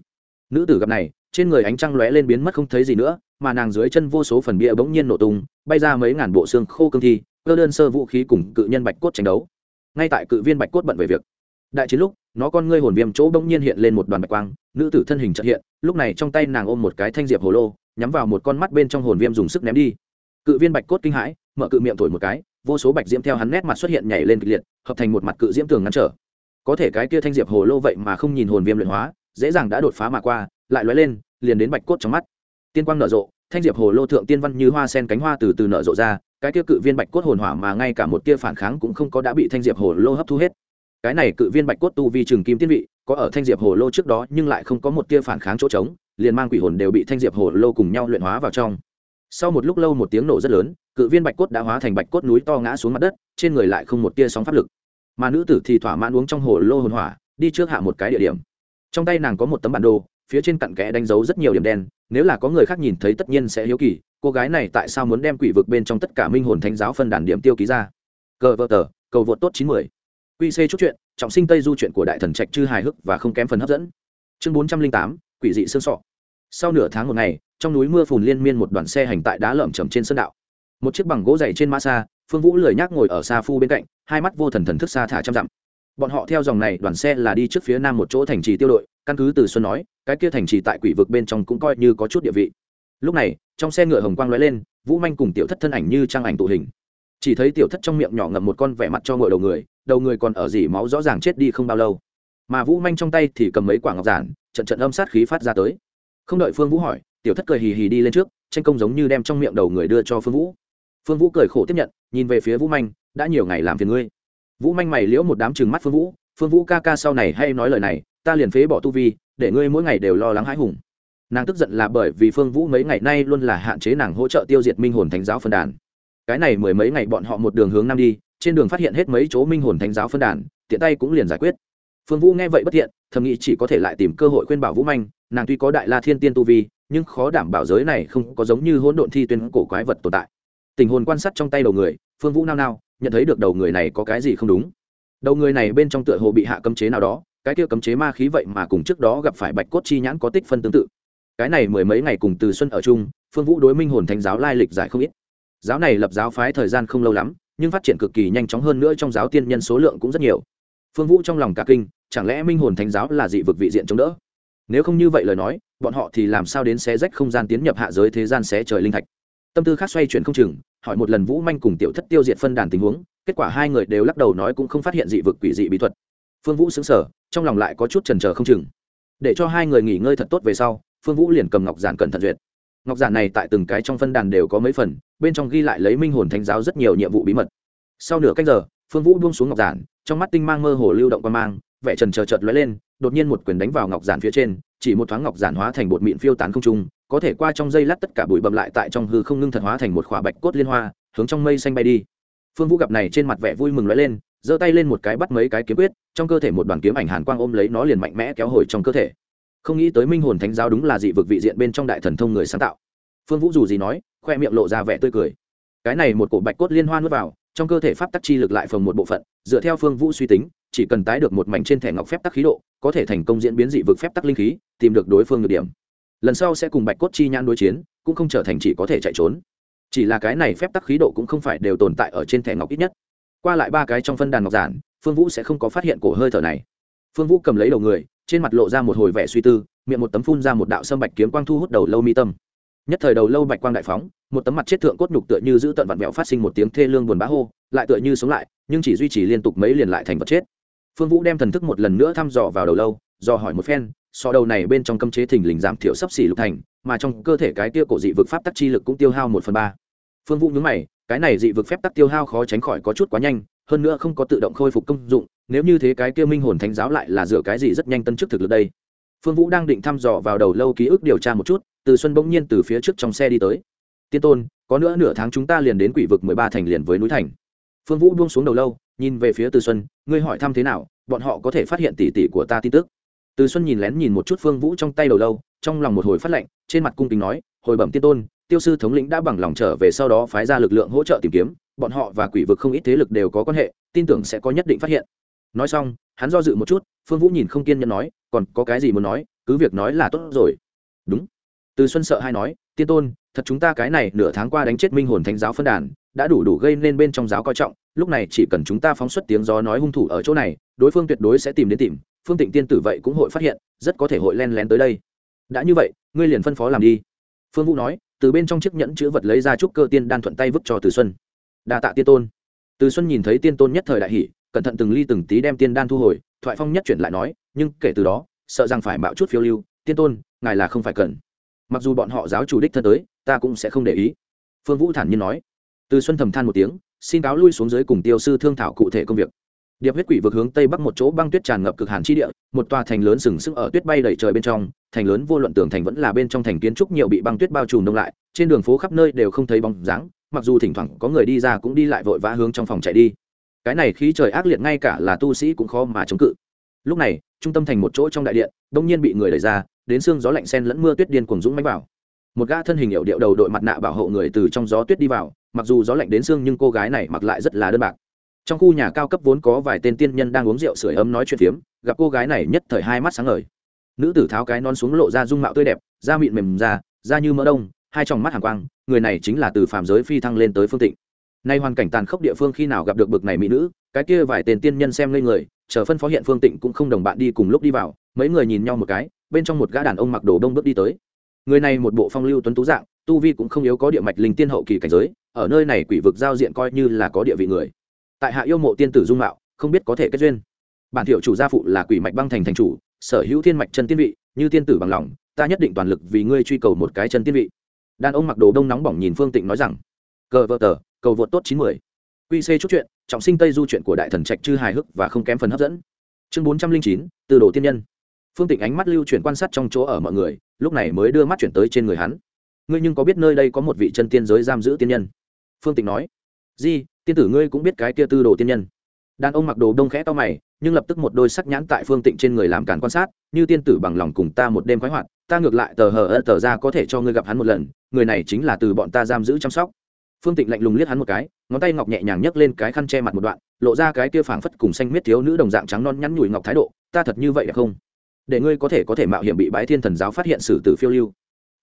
Nữ tử gặp này, trên người ánh trăng lóe lên biến mất không thấy gì nữa, mà nàng dưới chân vô số phần bia bỗng nhiên nổ tung, bay ra mấy ngàn bộ xương khô cương thi, cơ đơn sơ vũ khí cùng cự nhân bạch cốt tranh đấu. Ngay tại cự viên bạch cốt bận về việc, đại chiến lúc, nó con ngươi hồn viêm chỗ bỗng nhiên hiện lên một đoàn bạch quang, nữ tử thân hình trợ hiện, lúc này trong tay nàng ôm một cái thanh diệp hồ lô, nhắm vào một con mắt bên trong hồn viêm dùng sức ném đi. Cự viên bạch cốt kinh hãi, mở cự miệng thổi một cái vô số bạch diễm theo hắn nét mặt xuất hiện nhảy lên kịch liệt, hợp thành một mặt cự diễm tường ngăn trở. Có thể cái kia thanh diệp hồ lô vậy mà không nhìn hồn viêm luyện hóa, dễ dàng đã đột phá mà qua, lại lóe lên, liền đến bạch cốt trong mắt. Tiên quang nở rộ, thanh diệp hồ lô thượng tiên văn như hoa sen cánh hoa từ từ nở rộ ra, cái kia cự viên bạch cốt hồn hỏa mà ngay cả một tia phản kháng cũng không có đã bị thanh diệp hồ lô hấp thu hết. Cái này cự viên bạch cốt tu vi trường kim tiên vị, có ở thanh diệp hồ lô trước đó nhưng lại không có một tia phản kháng chỗ trống, liền mang quỷ hồn đều bị thanh diệp hồ lô cùng nhau luyện hóa vào trong sau một lúc lâu một tiếng nổ rất lớn, cự viên bạch cốt đã hóa thành bạch cốt núi to ngã xuống mặt đất, trên người lại không một tia sóng pháp lực. Mà nữ tử thì thỏa mãn uống trong hồ lô hồn hỏa, đi trước hạ một cái địa điểm. Trong tay nàng có một tấm bản đồ, phía trên cặn kẽ đánh dấu rất nhiều điểm đen, nếu là có người khác nhìn thấy tất nhiên sẽ hiếu kỳ, cô gái này tại sao muốn đem quỷ vực bên trong tất cả minh hồn thánh giáo phân đàn điểm tiêu ký ra? Cờ vợ tờ, cầu vượt tốt chín mươi quy c chút chuyện, trọng sinh tây du chuyện của đại thần trạch chư hài hước và không kém phần hấp dẫn. Chương bốn trăm linh tám, quỷ dị xương sọ. Sau nửa tháng một ngày trong núi mưa phùn liên miên một đoàn xe hành tại đá lởm chầm trên sân đạo. Một chiếc bằng gỗ dày trên mã xa, phương vũ lười nhác ngồi ở xa phu bên cạnh, hai mắt vô thần thần thức xa thả trăm dặm. Bọn họ theo dòng này, đoàn xe là đi trước phía nam một chỗ thành trì tiêu đội, căn cứ từ xuân nói, cái kia thành trì tại quỷ vực bên trong cũng coi như có chút địa vị. Lúc này, trong xe ngựa hồng quang lóe lên, vũ manh cùng tiểu thất thân ảnh như trang ảnh tụ hình. Chỉ thấy tiểu thất trong miệng nhỏ ngậm một con vẻ mặt cho ngựa đầu người đầu người còn ở dỉ máu rõ ràng chết đi không bao lâu. Mà vũ manh trong tay thì cầm mấy quả ngọc giản, trận trận âm sát khí phát ra tới. Không đợi phương vũ hỏi tiểu thất cười hì hì đi lên trước, tranh công giống như đem trong miệng đầu người đưa cho phương vũ. Phương vũ cười khổ tiếp nhận, nhìn về phía vũ manh, đã nhiều ngày làm phiền ngươi. Vũ manh mày liễu một đám chừng mắt phương vũ phương vũ ca ca sau này hay nói lời này, ta liền phế bỏ tu vi, để ngươi mỗi ngày đều lo lắng hãi hùng. Nàng tức giận là bởi vì phương vũ mấy ngày nay luôn là hạn chế nàng hỗ trợ tiêu diệt minh hồn thánh giáo phân đàn. Cái này mười mấy ngày bọn họ một đường hướng nam đi, trên đường phát hiện hết mấy chỗ minh hồn thánh giáo phân đàn, tiện tay cũng liền giải quyết. Phương vũ nghe vậy bất thiện, thầm nghĩ chỉ có thể lại tìm cơ hội khuyên bảo vũ manh, nàng tuy có đại la thiên tiên tu vi nhưng khó đảm bảo giới này không có giống như hỗn độn thi tuyên cổ quái vật tồn tại. Tình hồn quan sát trong tay đầu người, phương vũ nao nao, nhận thấy được đầu người này có cái gì không đúng. Đầu người này bên trong tựa hồ bị hạ cấm chế nào đó, cái kia cấm chế ma khí vậy mà cùng trước đó gặp phải bạch cốt chi nhãn có tích phân tương tự. Cái này mười mấy ngày cùng từ xuân ở chung, phương vũ đối minh hồn thánh giáo lai lịch giải không ít. Giáo này lập giáo phái thời gian không lâu lắm, nhưng phát triển cực kỳ nhanh chóng hơn nữa trong giáo tiên nhân số lượng cũng rất nhiều. Phương vũ trong lòng cả kinh, chẳng lẽ minh hồn thánh giáo là dị vực vị diện chống đỡ? Nếu không như vậy lời nói bọn họ thì làm sao đến xé rách không gian tiến nhập hạ giới thế gian xé trời linh thạch? Tâm tư khác xoay chuyển không chừng, hỏi một lần vũ manh cùng tiểu thất tiêu diệt phân đàn tình huống, kết quả hai người đều lắc đầu nói cũng không phát hiện dị vực quỷ dị bí thuật. Phương vũ xứng sở trong lòng lại có chút trần trờ không chừng. Để cho hai người nghỉ ngơi thật tốt về sau, phương vũ liền cầm ngọc giản cẩn thận duyệt. Ngọc giản này tại từng cái trong phân đàn đều có mấy phần, bên trong ghi lại lấy minh hồn thánh giáo rất nhiều nhiệm vụ bí mật. Sau nửa cách giờ, phương vũ buông xuống ngọc giản, trong mắt tinh mang mơ hồ lưu động qua mang vẻ trần chờ chợt lóe lên, đột nhiên một quyền đánh vào ngọc giản phía trên, chỉ một thoáng ngọc giản hóa thành bột mịn phiêu tán không trung, có thể qua trong dây lát tất cả bụi bậm lại tại trong hư không ngưng thật hóa thành một khỏa bạch cốt liên hoa, hướng trong mây xanh bay đi. Phương vũ gặp này trên mặt vẻ vui mừng lóe lên, giơ tay lên một cái bắt mấy cái kiếm quyết, trong cơ thể một đoàn kiếm ảnh hàn quang ôm lấy nó liền mạnh mẽ kéo hồi trong cơ thể. Không nghĩ tới minh hồn thánh giáo đúng là dị vực vị diện bên trong đại thần thông người sáng tạo. Phương vũ dù gì nói, khoe miệng lộ ra vẻ tươi cười. Cái này một cổ bạch cốt liên hoa nuốt vào trong cơ thể pháp tắc chi lực lại phồng một bộ phận, dựa theo phương vũ suy tính, chỉ cần tái được một mảnh trên thẻ ngọc phép tắc khí độ, có thể thành công diễn biến dị vực phép tắc linh khí, tìm được đối phương được điểm. Lần sau sẽ cùng bạch cốt chi nhãn đối chiến, cũng không trở thành chỉ có thể chạy trốn. Chỉ là cái này phép tắc khí độ cũng không phải đều tồn tại ở trên thẻ ngọc ít nhất. Qua lại ba cái trong phân đàn ngọc giản, phương vũ sẽ không có phát hiện cổ hơi thở này. Phương vũ cầm lấy đầu người, trên mặt lộ ra một hồi vẻ suy tư, miệng một tấm phun ra một đạo sâm bạch kiếm quang thu hút đầu lâu mi tâm nhất thời đầu lâu bạch quang đại phóng, một tấm mặt chết thượng cốt nhục tựa như giữ tận vặn vẹo phát sinh một tiếng thê lương buồn bã hô, lại tựa như sống lại, nhưng chỉ duy trì liên tục mấy liền lại thành vật chết. Phương vũ đem thần thức một lần nữa thăm dò vào đầu lâu, dò hỏi một phen, so đầu này bên trong cấm chế thình lình giảm thiểu sấp xỉ lục thành, mà trong cơ thể cái tia cổ dị vực pháp tắc chi lực cũng tiêu hao một phần ba. Phương vũ nhớ mày, cái này dị vực phép tắc tiêu hao khó tránh khỏi có chút quá nhanh, hơn nữa không có tự động khôi phục công dụng, nếu như thế cái kia minh hồn thánh giáo lại là dựa cái gì rất nhanh tân chức thực lực đây? Phương vũ đang định thăm dò vào đầu lâu ký ức điều tra một chút từ xuân bỗng nhiên từ phía trước trong xe đi tới. Tiên tôn, có nữa nửa tháng chúng ta liền đến quỷ vực mười ba thành liền với núi thành. Phương vũ buông xuống đầu lâu, nhìn về phía từ xuân, ngươi hỏi thăm thế nào, bọn họ có thể phát hiện tỉ tỉ của ta tin tức. Từ xuân nhìn lén nhìn một chút phương vũ trong tay đầu lâu, trong lòng một hồi phát lệnh, trên mặt cung kính nói, hồi bẩm tiên tôn, tiêu sư thống lĩnh đã bằng lòng trở về sau đó phái ra lực lượng hỗ trợ tìm kiếm, bọn họ và quỷ vực không ít thế lực đều có quan hệ, tin tưởng sẽ có nhất định phát hiện. Nói xong, hắn do dự một chút, phương vũ nhìn không kiên nhẫn nói, còn có cái gì muốn nói, cứ việc nói là tốt rồi. Đúng từ xuân sợ hay nói, tiên tôn, thật chúng ta cái này nửa tháng qua đánh chết minh hồn thánh giáo phân đàn, đã đủ đủ gây nên bên trong giáo coi trọng, lúc này chỉ cần chúng ta phóng xuất tiếng gió nói hung thủ ở chỗ này, đối phương tuyệt đối sẽ tìm đến tìm, phương tịnh tiên tử vậy cũng hội phát hiện, rất có thể hội len lén tới đây. Đã như vậy, ngươi liền phân phó làm đi. Phương vũ nói, từ bên trong chiếc nhẫn chữ vật lấy ra trúc cơ tiên đan thuận tay vứt cho từ xuân. Đa tạ tiên tôn. Từ xuân nhìn thấy tiên tôn nhất thời đại hỷ cẩn thận từng ly từng tí đem tiên đan thu hồi, thoại phong nhất chuyển lại nói, nhưng kể từ đó, sợ rằng phải bạo chút phiêu lưu, tiên tôn, ngài là không phải cần mặc dù bọn họ giáo chủ đích thân tới, ta cũng sẽ không để ý. Phương vũ thản nhiên nói. Từ xuân thầm than một tiếng, xin cáo lui xuống dưới cùng tiêu sư thương thảo cụ thể công việc. Điệp huyết quỷ vực hướng tây bắc một chỗ băng tuyết tràn ngập cực hàn chi địa, một tòa thành lớn sừng sững ở tuyết bay đầy trời bên trong, thành lớn vô luận tường thành vẫn là bên trong thành kiến trúc nhiều bị băng tuyết bao trùm đông lại, trên đường phố khắp nơi đều không thấy bóng dáng, mặc dù thỉnh thoảng có người đi ra cũng đi lại vội vã hướng trong phòng chạy đi. Cái này khí trời ác liệt ngay cả là tu sĩ cũng khó mà chống cự. Lúc này, trung tâm thành một chỗ trong đại điện, đông nhiên bị người đẩy ra đến xương gió lạnh sen lẫn mưa tuyết điên cuồng dũng mánh vào. Một gã thân hình hiệu điệu đầu đội mặt nạ bảo hộ người từ trong gió tuyết đi vào, mặc dù gió lạnh đến xương nhưng cô gái này mặc lại rất là đơn bạc. Trong khu nhà cao cấp vốn có vài tên tiên nhân đang uống rượu sưởi ấm nói chuyện phiếm, gặp cô gái này nhất thời hai mắt sáng ngời. Nữ tử tháo cái non xuống lộ ra dung mạo tươi đẹp, da mịn mềm da da như mỡ đông, hai tròng mắt hàng quang, người này chính là từ phàm giới phi thăng lên tới phương tịnh. Nay hoàn cảnh tàn khốc địa phương khi nào gặp được bực này mỹ nữ, cái kia vài tên tiên nhân xem lên người, chờ phân phó hiện phương tịnh cũng không đồng bạn đi cùng lúc đi vào, mấy người nhìn nhau một cái bên trong một gã đàn ông mặc đồ đông bước đi tới. Người này một bộ phong lưu tuấn tú dạng, tu vi cũng không yếu có địa mạch linh tiên hậu kỳ cảnh giới, ở nơi này quỷ vực giao diện coi như là có địa vị người. Tại hạ yêu mộ tiên tử dung mạo, không biết có thể kết duyên. Bản thiệu chủ gia phụ là quỷ mạch băng thành thành chủ, sở hữu thiên mạch chân tiên vị, như tiên tử bằng lòng, ta nhất định toàn lực vì ngươi truy cầu một cái chân tiên vị. Đàn ông mặc đồ đông nóng bỏng nhìn phương tịnh nói rằng, cờ vợ tờ, cầu vượt tốt chín mươi quy c chút chuyện, trọng sinh tây du chuyện của đại thần trạch chư hài hước và không kém phần hấp dẫn. Chương bốn trăm linh chín, từ đồ tiên nhân phương tịnh ánh mắt lưu chuyển quan sát trong chỗ ở mọi người, lúc này mới đưa mắt chuyển tới trên người hắn. Ngươi nhưng có biết nơi đây có một vị chân tiên giới giam giữ tiên nhân? Phương tịnh nói. Di, tiên tử ngươi cũng biết cái kia tư đồ tiên nhân. Đàn ông mặc đồ đông khẽ to mày, nhưng lập tức một đôi sắc nhãn tại phương tịnh trên người làm cản quan sát, như tiên tử bằng lòng cùng ta một đêm khoái hoạt, ta ngược lại tờ hờ ơ tờ ra có thể cho ngươi gặp hắn một lần, người này chính là từ bọn ta giam giữ chăm sóc. Phương tịnh lạnh lùng liếc hắn một cái, ngón tay ngọc nhẹ nhàng nhấc lên cái khăn che mặt một đoạn, lộ ra cái kia phảng phất cùng xanh miết thiếu nữ đồng dạng trắng non nhắn nhủi ngọc thái độ, ta thật như vậy được không? Để ngươi có thể có thể mạo hiểm bị bái thiên thần giáo phát hiện xử tử phiêu lưu.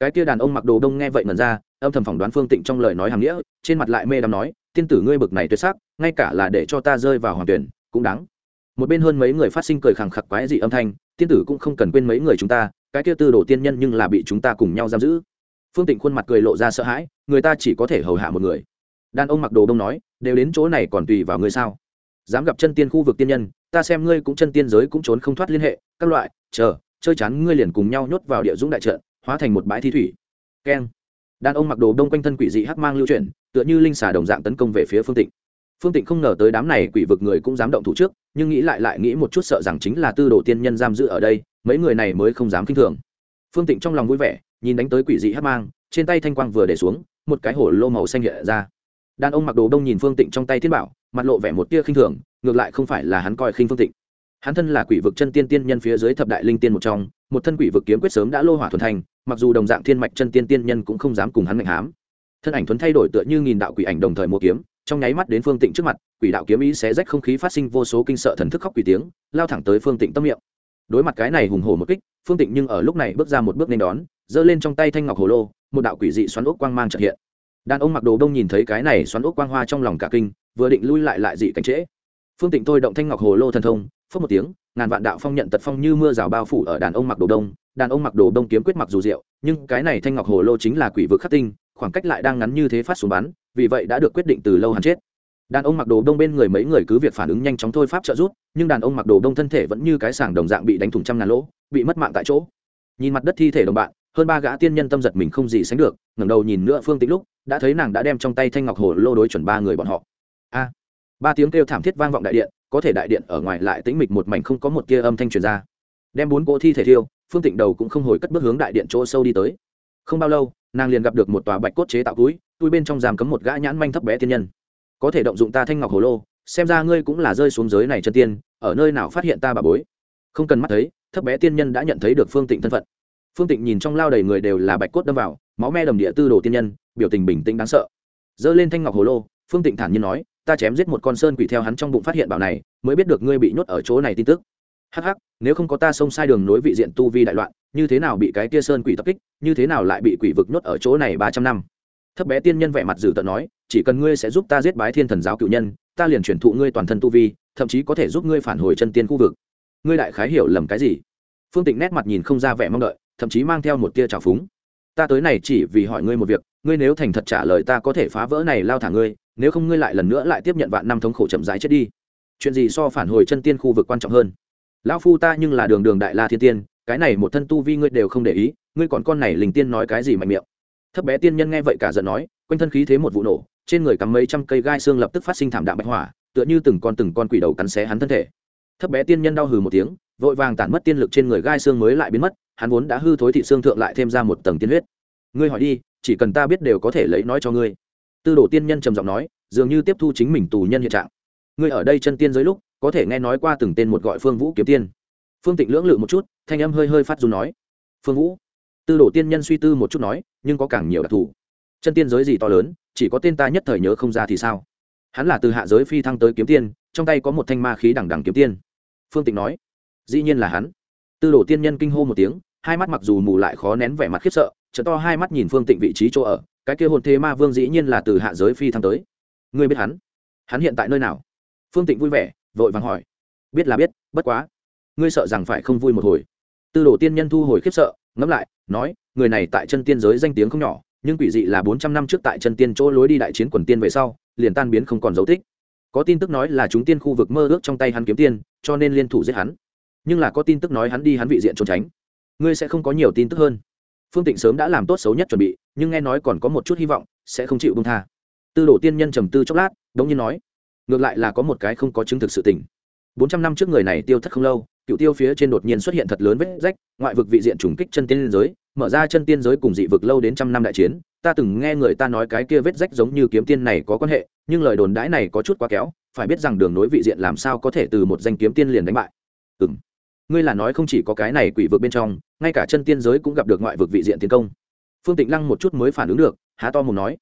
Cái kia đàn ông mặc đồ đông nghe vậy mần ra, âm thầm phỏng đoán phương tịnh trong lời nói hàm nghĩa, trên mặt lại mê đắm nói, tiên tử ngươi bực này tuyệt sắc, ngay cả là để cho ta rơi vào hoàng tuyển, cũng đáng. Một bên hơn mấy người phát sinh cười khẳng khặc quái dị âm thanh, tiên tử cũng không cần quên mấy người chúng ta, cái kia tư đồ tiên nhân nhưng là bị chúng ta cùng nhau giam giữ. Phương tịnh khuôn mặt cười lộ ra sợ hãi, người ta chỉ có thể hầu hạ một người. Đàn ông mặc đồ đông nói, đều đến chỗ này còn tùy vào ngươi sao? Dám gặp chân tiên khu vực tiên nhân, ta xem ngươi cũng chân tiên giới cũng trốn không thoát liên hệ, các loại, chờ, chơi chán ngươi liền cùng nhau nhốt vào địa dũng đại trận, hóa thành một bãi thi thủy. Keng. Đàn ông mặc đồ đông quanh thân quỷ dị hắc mang lưu chuyển, tựa như linh xà đồng dạng tấn công về phía phương tịnh. Phương tịnh không ngờ tới đám này quỷ vực người cũng dám động thủ trước, nhưng nghĩ lại lại nghĩ một chút sợ rằng chính là tư đồ tiên nhân giam giữ ở đây, mấy người này mới không dám k i n h thường. Phương tịnh trong lòng vui vẻ, nhìn đánh tới quỷ dị hắc mang, trên tay thanh quang vừa để xuống, một cái hổ lô màu xanh hiện ra. Đàn ông mặc đồ đông nhìn phương tịnh trong tay thiên bảo mặt lộ vẻ một tia khinh thường, ngược lại không phải là hắn coi khinh phương tịnh. Hắn thân là quỷ vực chân tiên tiên nhân phía dưới thập đại linh tiên một trong, một thân quỷ vực kiếm quyết sớm đã lô hỏa thuần thành, mặc dù đồng dạng thiên mạch chân tiên tiên nhân cũng không dám cùng hắn mạnh hám. Thân ảnh thuấn thay đổi tựa như nghìn đạo quỷ ảnh đồng thời mua kiếm, trong nháy mắt đến phương tịnh trước mặt, quỷ đạo kiếm ý xé rách không khí phát sinh vô số kinh sợ thần thức khóc quỷ tiếng, lao thẳng tới phương tịnh tâm miệng. Đối mặt cái này hùng hổ một kích, phương tịnh nhưng ở lúc này bước ra một bước nên đón, giơ lên trong tay thanh ngọc hồ lô, một đạo quỷ dị xoắn ốc quang mang trợ hiện đàn ông mặc đồ đông nhìn thấy cái này xoắn ốc quang hoa trong lòng cả kinh, vừa định lui lại lại dị cảnh trễ. Phương tịnh tôi động thanh ngọc hồ lô thần thông phước một tiếng, ngàn vạn đạo phong nhận tật phong như mưa rào bao phủ ở đàn ông mặc đồ đông. Đàn ông mặc đồ đông kiếm quyết mặc dù diệu, nhưng cái này thanh ngọc hồ lô chính là quỷ vực khắc tinh, khoảng cách lại đang ngắn như thế phát xuống bắn, vì vậy đã được quyết định từ lâu hắn chết. Đàn ông mặc đồ đông bên người mấy người cứ việc phản ứng nhanh chóng thôi pháp trợ rút nhưng đàn ông mặc đồ đông thân thể vẫn như cái sàng đồng dạng bị đánh thủng trăm ngàn lỗ, bị mất mạng tại chỗ. Nhìn mặt đất thi thể đồng bạn hơn ba gã tiên nhân tâm giật mình không gì sánh được, ngẩng đầu nhìn nữa phương tĩnh lúc, đã thấy nàng đã đem trong tay thanh ngọc hồ lô đối chuẩn ba người bọn họ. A! Ba tiếng kêu thảm thiết vang vọng đại điện, có thể đại điện ở ngoài lại tĩnh mịch một mảnh không có một kia âm thanh truyền ra. Đem bốn cỗ thi thể thiêu, phương tịnh đầu cũng không hồi cất bước hướng đại điện chỗ sâu đi tới. Không bao lâu, nàng liền gặp được một tòa bạch cốt chế tạo túi túi bên trong giam cấm một gã nhãn manh thấp bé tiên nhân. Có thể động dụng ta thanh ngọc hồ lô, xem ra ngươi cũng là rơi xuống giới này chân tiên, ở nơi nào phát hiện ta bà bối? Không cần mắt thấy, thấp bé tiên nhân đã nhận thấy được phương tịnh thân phận phương tịnh nhìn trong lao đầy người đều là bạch cốt đâm vào, máu me đầm địa tư đồ tiên nhân, biểu tình bình tĩnh đáng sợ. Giơ lên thanh ngọc hồ lô, phương tịnh thản nhiên nói, ta chém giết một con sơn quỷ theo hắn trong bụng phát hiện bảo này, mới biết được ngươi bị nhốt ở chỗ này tin tức. Hắc hắc, nếu không có ta xông sai đường nối vị diện tu vi đại loạn, như thế nào bị cái kia sơn quỷ tập kích, như thế nào lại bị quỷ vực nhốt ở chỗ này ba trăm năm? Thấp bé tiên nhân vẻ mặt dữ tợn nói, chỉ cần ngươi sẽ giúp ta giết bái thiên thần giáo cựu nhân, ta liền chuyển thụ ngươi toàn thân tu vi, thậm chí có thể giúp ngươi phản hồi chân tiên khu vực. Ngươi đại khái hiểu lầm cái gì? Phương tịnh nét mặt nhìn không ra vẻ mong đợi thậm chí mang theo một tia trào phúng. Ta tới này chỉ vì hỏi ngươi một việc, ngươi nếu thành thật trả lời ta có thể phá vỡ này lao thả ngươi, nếu không ngươi lại lần nữa lại tiếp nhận vạn năm thống khổ chậm rãi chết đi. Chuyện gì so phản hồi chân tiên khu vực quan trọng hơn? Lão phu ta nhưng là đường đường đại la thiên tiên, cái này một thân tu vi ngươi đều không để ý, ngươi còn con này linh tiên nói cái gì mạnh miệng? Thấp bé tiên nhân nghe vậy cả giận nói, quanh thân khí thế một vụ nổ, trên người cắm mấy trăm cây gai xương lập tức phát sinh thảm đạm bạch hỏa, tựa như từng con từng con quỷ đầu cắn xé hắn thân thể. Thấp bé tiên nhân đau hừ một tiếng vội vàng tản mất tiên lực trên người gai xương mới lại biến mất, hắn vốn đã hư thối thị xương thượng lại thêm ra một tầng tiên huyết. Ngươi hỏi đi, chỉ cần ta biết đều có thể lấy nói cho ngươi. Tư đồ tiên nhân trầm giọng nói, dường như tiếp thu chính mình tù nhân hiện trạng. Ngươi ở đây chân tiên giới lúc, có thể nghe nói qua từng tên một gọi phương vũ kiếm tiên. Phương tịnh lưỡng lự một chút, thanh âm hơi hơi phát dù nói, phương vũ? Tư đồ tiên nhân suy tư một chút nói, nhưng có càng nhiều đặc thù. Chân tiên giới gì to lớn, chỉ có tên ta nhất thời nhớ không ra thì sao? Hắn là từ hạ giới phi thăng tới kiếm tiên, trong tay có một thanh ma khí đằng đằng kiếm tiên. Phương tịnh nói dĩ nhiên là hắn. Tư đồ tiên nhân kinh hô một tiếng, hai mắt mặc dù mù lại khó nén vẻ mặt khiếp sợ chợ to hai mắt nhìn phương tịnh vị trí chỗ ở, cái kia hồn thế ma vương dĩ nhiên là từ hạ giới phi thăng tới. Ngươi biết hắn? Hắn hiện tại nơi nào? Phương tịnh vui vẻ, vội vàng hỏi. Biết là biết, bất quá. Ngươi sợ rằng phải không vui một hồi. Tư đồ tiên nhân thu hồi khiếp sợ, ngẫm lại, nói, người này tại chân tiên giới danh tiếng không nhỏ, nhưng quỷ dị là bốn trăm năm trước tại chân tiên chỗ lối đi đại chiến quần tiên về sau, liền tan biến không còn dấu tích. Có tin tức nói là chúng tiên khu vực mơ ước trong tay hắn kiếm tiên, cho nên liên thủ giết hắn nhưng là có tin tức nói hắn đi hắn vị diện trốn tránh. Ngươi sẽ không có nhiều tin tức hơn. Phương tịnh sớm đã làm tốt xấu nhất chuẩn bị, nhưng nghe nói còn có một chút hy vọng, sẽ không chịu bông tha. Tư đồ tiên nhân trầm tư chốc lát, đống nhiên nói, ngược lại là có một cái không có chứng thực sự tình. Bốn trăm năm trước người này tiêu thất không lâu, cựu tiêu phía trên đột nhiên xuất hiện thật lớn vết rách, ngoại vực vị diện trùng kích chân tiên giới, mở ra chân tiên giới cùng dị vực lâu đến trăm năm đại chiến. Ta từng nghe người ta nói cái kia vết rách giống như kiếm tiên này có quan hệ, nhưng lời đồn đãi này có chút quá kéo, phải biết rằng đường nối vị diện làm sao có thể từ một danh kiếm tiên liền đánh bại. Ừ ngươi là nói không chỉ có cái này quỷ vực bên trong, ngay cả chân tiên giới cũng gặp được ngoại vực vị diện tiến công. Phương tịnh lăng một chút mới phản ứng được, há to mồm nói,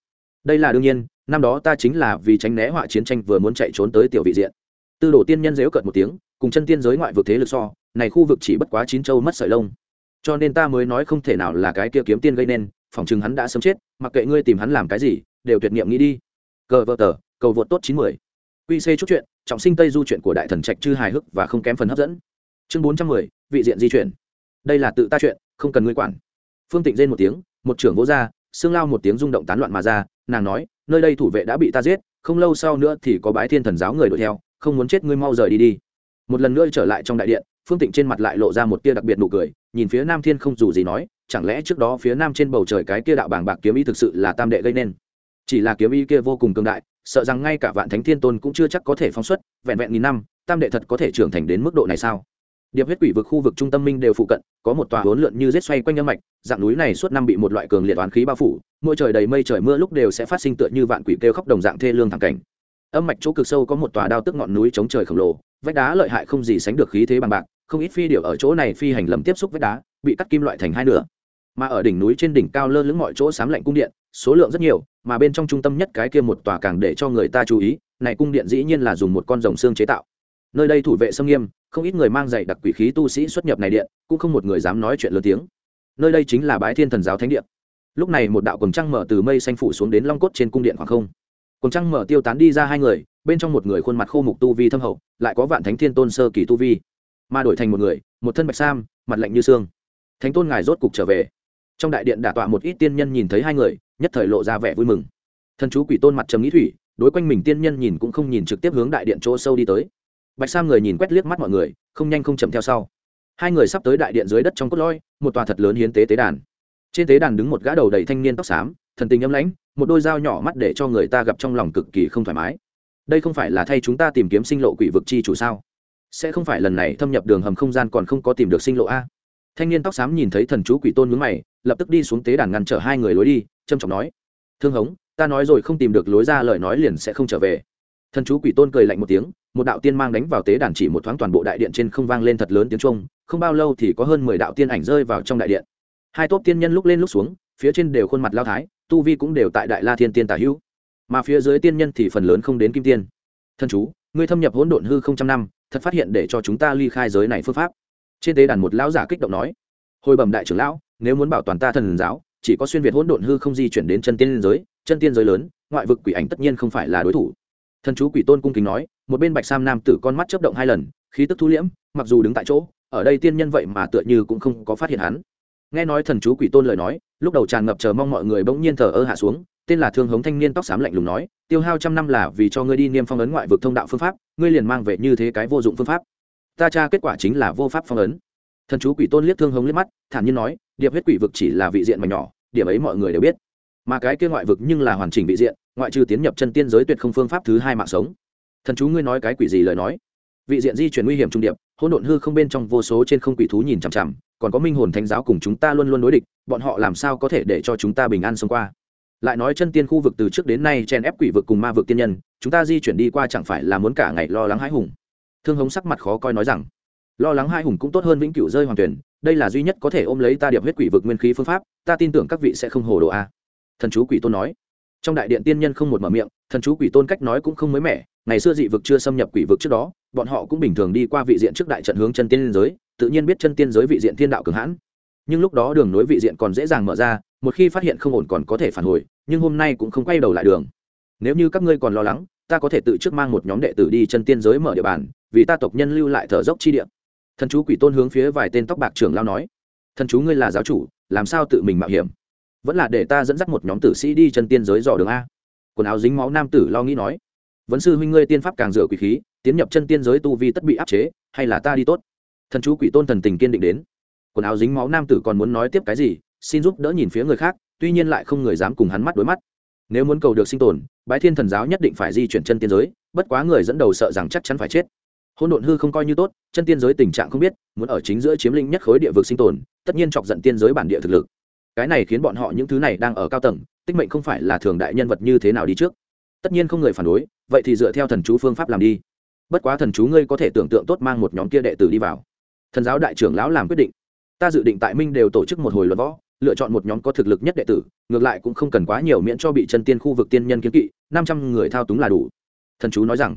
đây là đương nhiên, năm đó ta chính là vì tránh né họa chiến tranh vừa muốn chạy trốn tới tiểu vị diện. Tư đồ tiên nhân dếu cợt một tiếng, cùng chân tiên giới ngoại vực thế lực so, này khu vực chỉ bất quá chín châu mất sợi lông. Cho nên ta mới nói không thể nào là cái kia kiếm tiên gây nên phỏng chừng hắn đã sớm chết, mặc kệ ngươi tìm hắn làm cái gì, đều tuyệt niệm nghĩ đi. Cờ vợ tờ, cầu vượt tốt chín mươi quy c chút chuyện, trọng sinh tây du chuyện của đại thần trạch chư hài hước và không kém phần hấp dẫn chương bốn trăm mười, vị diện di chuyển. Đây là tự ta chuyện, không cần ngươi quản. Phương tịnh rên một tiếng, một trưởng vỗ ra, xương lao một tiếng rung động tán loạn mà ra, nàng nói, nơi đây thủ vệ đã bị ta giết, không lâu sau nữa thì có bái thiên thần giáo người đuổi theo, không muốn chết ngươi mau rời đi đi. Một lần nữa trở lại trong đại điện, phương tịnh trên mặt lại lộ ra một tia đặc biệt nụ cười, nhìn phía nam thiên không dù gì nói, chẳng lẽ trước đó phía nam trên bầu trời cái kia đạo bảng bạc kiếm ý thực sự là tam đệ gây nên? Chỉ là kiếm ý kia vô cùng cường đại, sợ rằng ngay cả vạn thánh thiên tôn cũng chưa chắc có thể phóng xuất, vẹn vẹn nghìn năm, tam đệ thật có thể trưởng thành đến mức độ này sao? Điệp huyết quỷ vực khu vực trung tâm minh đều phụ cận, có một tòa hỗn lượn như rết xoay quanh âm mạch, dạng núi này suốt năm bị một loại cường liệt toán khí bao phủ, mỗi trời đầy mây trời mưa lúc đều sẽ phát sinh tựa như vạn quỷ kêu khóc đồng dạng thê lương thẳng cảnh. Âm mạch chỗ cực sâu có một tòa đao tức ngọn núi chống trời khổng lồ, vách đá lợi hại không gì sánh được khí thế bằng bạc, không ít phi điệu ở chỗ này phi hành lầm tiếp xúc vách đá, bị cắt kim loại thành hai nửa. Mà ở đỉnh núi trên đỉnh cao lơ lửng mọi chỗ sám lạnh cung điện, số lượng rất nhiều, mà bên trong trung tâm nhất cái kia một tòa càng để cho người ta chú ý, này cung điện dĩ nhiên là dùng một con rồng xương chế tạo nơi đây thủ vệ xâm nghiêm, không ít người mang dạy đặc quỷ khí tu sĩ xuất nhập này điện, cũng không một người dám nói chuyện lớn tiếng. Nơi đây chính là bái thiên thần giáo thánh điện lúc này một đạo quần trăng mở từ mây xanh phủ xuống đến long cốt trên cung điện khoảng không. Quần trăng mở tiêu tán đi ra hai người, bên trong một người khuôn mặt khô mục tu vi thâm hậu, lại có vạn thánh thiên tôn sơ kỳ tu vi. Mà đổi thành một người, một thân bạch sam, mặt lạnh như xương. Thánh tôn ngài rốt cục trở về. Trong đại điện đả tọa một ít tiên nhân nhìn thấy hai người, nhất thời lộ ra vẻ vui mừng. Thần chú quỷ tôn mặt trầm nghĩ thủy, đối quanh mình tiên nhân nhìn cũng không nhìn trực tiếp hướng đại điện chỗ sâu đi tới bạch sam người nhìn quét liếc mắt mọi người, không nhanh không chậm theo sau. Hai người sắp tới đại điện dưới đất trong cốt lõi, một tòa thật lớn hiến tế tế đàn. Trên tế đàn đứng một gã đầu đầy thanh niên tóc xám, thần tình âm lãnh, một đôi dao nhỏ mắt để cho người ta gặp trong lòng cực kỳ không thoải mái. Đây không phải là thay chúng ta tìm kiếm sinh lộ quỷ vực chi chủ sao? Sẽ không phải lần này thâm nhập đường hầm không gian còn không có tìm được sinh lộ a? Thanh niên tóc xám nhìn thấy thần chú quỷ tôn mướn mày, lập tức đi xuống tế đàn ngăn trở hai người lối đi trâm trọng nói, thương hống, ta nói rồi không tìm được lối ra lời nói liền sẽ không trở về thần chú quỷ tôn cười lạnh một tiếng, một đạo tiên mang đánh vào tế đàn chỉ một thoáng toàn bộ đại điện trên không vang lên thật lớn tiếng trung không bao lâu thì có hơn mười đạo tiên ảnh rơi vào trong đại điện. Hai tốp tiên nhân lúc lên lúc xuống, phía trên đều khuôn mặt lao thái, tu vi cũng đều tại đại la thiên tiên tả hữu. Mà phía dưới tiên nhân thì phần lớn không đến kim tiên. Thần chú, ngươi thâm nhập hỗn độn hư không trăm năm, thật phát hiện để cho chúng ta ly khai giới này phương pháp. Trên tế đàn một lão giả kích động nói, hồi bẩm đại trưởng lão, nếu muốn bảo toàn ta thần giáo, chỉ có xuyên việt hỗn độn hư không di chuyển đến chân tiên giới, chân tiên giới lớn, ngoại vực quỷ ảnh tất nhiên không phải là đối thủ thần chú quỷ tôn cung kính nói, một bên bạch sam nam tử con mắt chớp động hai lần, khí tức thu liễm, mặc dù đứng tại chỗ, ở đây tiên nhân vậy mà tựa như cũng không có phát hiện hắn. Nghe nói thần chú quỷ tôn lời nói, lúc đầu tràn ngập chờ mong mọi người bỗng nhiên thờ ơ hạ xuống, tên là thương hống thanh niên tóc xám lạnh lùng nói, tiêu hao trăm năm là vì cho ngươi đi niêm phong ấn ngoại vực thông đạo phương pháp, ngươi liền mang về như thế cái vô dụng phương pháp. Ta tra kết quả chính là vô pháp phong ấn. Thần chú quỷ tôn liếc thương hống liếc mắt, thản nhiên nói, điệp huyết quỷ vực chỉ là vị diện mà nhỏ, điểm ấy mọi người đều biết mà cái kia ngoại vực nhưng là hoàn chỉnh vị diện, ngoại trừ tiến nhập chân tiên giới tuyệt không phương pháp thứ hai mạng sống. Thần chú ngươi nói cái quỷ gì lời nói? Vị diện di chuyển nguy hiểm trung điệp, hỗn độn hư không bên trong vô số trên không quỷ thú nhìn chằm chằm, còn có minh hồn thánh giáo cùng chúng ta luôn luôn đối địch, bọn họ làm sao có thể để cho chúng ta bình an xông qua? Lại nói chân tiên khu vực từ trước đến nay chen ép quỷ vực cùng ma vực tiên nhân, chúng ta di chuyển đi qua chẳng phải là muốn cả ngày lo lắng hãi hùng? Thương hống sắc mặt khó coi nói rằng, lo lắng hai hùng cũng tốt hơn vĩnh cửu rơi hoàng tuyển, đây là duy nhất có thể ôm lấy ta điệp huyết quỷ vực nguyên khí phương pháp, ta tin tưởng các vị sẽ không hồ đồ a thần chú quỷ tôn nói. Trong đại điện tiên nhân không một mở miệng, thần chú quỷ tôn cách nói cũng không mới mẻ, ngày xưa dị vực chưa xâm nhập quỷ vực trước đó, bọn họ cũng bình thường đi qua vị diện trước đại trận hướng chân tiên giới, tự nhiên biết chân tiên giới vị diện thiên đạo cường hãn. Nhưng lúc đó đường nối vị diện còn dễ dàng mở ra, một khi phát hiện không ổn còn có thể phản hồi, nhưng hôm nay cũng không quay đầu lại đường. Nếu như các ngươi còn lo lắng, ta có thể tự trước mang một nhóm đệ tử đi chân tiên giới mở địa bàn, vì ta tộc nhân lưu lại thở dốc chi địa. Thần chú quỷ tôn hướng phía vài tên tóc bạc trưởng lao nói. Thần chú ngươi là giáo chủ, làm sao tự mình mạo hiểm? Vẫn là để ta dẫn dắt một nhóm tử sĩ đi chân tiên giới dò đường a. Quần áo dính máu nam tử lo nghĩ nói, vấn sư huynh ngươi tiên pháp càng rửa quỷ khí, tiến nhập chân tiên giới tu vi tất bị áp chế, hay là ta đi tốt? Thần chú quỷ tôn thần tình kiên định đến. Quần áo dính máu nam tử còn muốn nói tiếp cái gì, xin giúp đỡ nhìn phía người khác, tuy nhiên lại không người dám cùng hắn mắt đối mắt. Nếu muốn cầu được sinh tồn, bái thiên thần giáo nhất định phải di chuyển chân tiên giới, bất quá người dẫn đầu sợ rằng chắc chắn phải chết. Hôn độn hư không coi như tốt, chân tiên giới tình trạng không biết, muốn ở chính giữa chiếm lĩnh nhất khối địa vực sinh tồn, tất nhiên chọc giận tiên giới bản địa thực lực cái này khiến bọn họ những thứ này đang ở cao tầng, tích mệnh không phải là thường đại nhân vật như thế nào đi trước. Tất nhiên không người phản đối, vậy thì dựa theo thần chú phương pháp làm đi. Bất quá thần chú ngươi có thể tưởng tượng tốt mang một nhóm kia đệ tử đi vào. Thần giáo đại trưởng lão làm quyết định. Ta dự định tại minh đều tổ chức một hồi luật võ, lựa chọn một nhóm có thực lực nhất đệ tử, ngược lại cũng không cần quá nhiều miễn cho bị chân tiên khu vực tiên nhân kiến kỵ, năm trăm người thao túng là đủ. Thần chú nói rằng,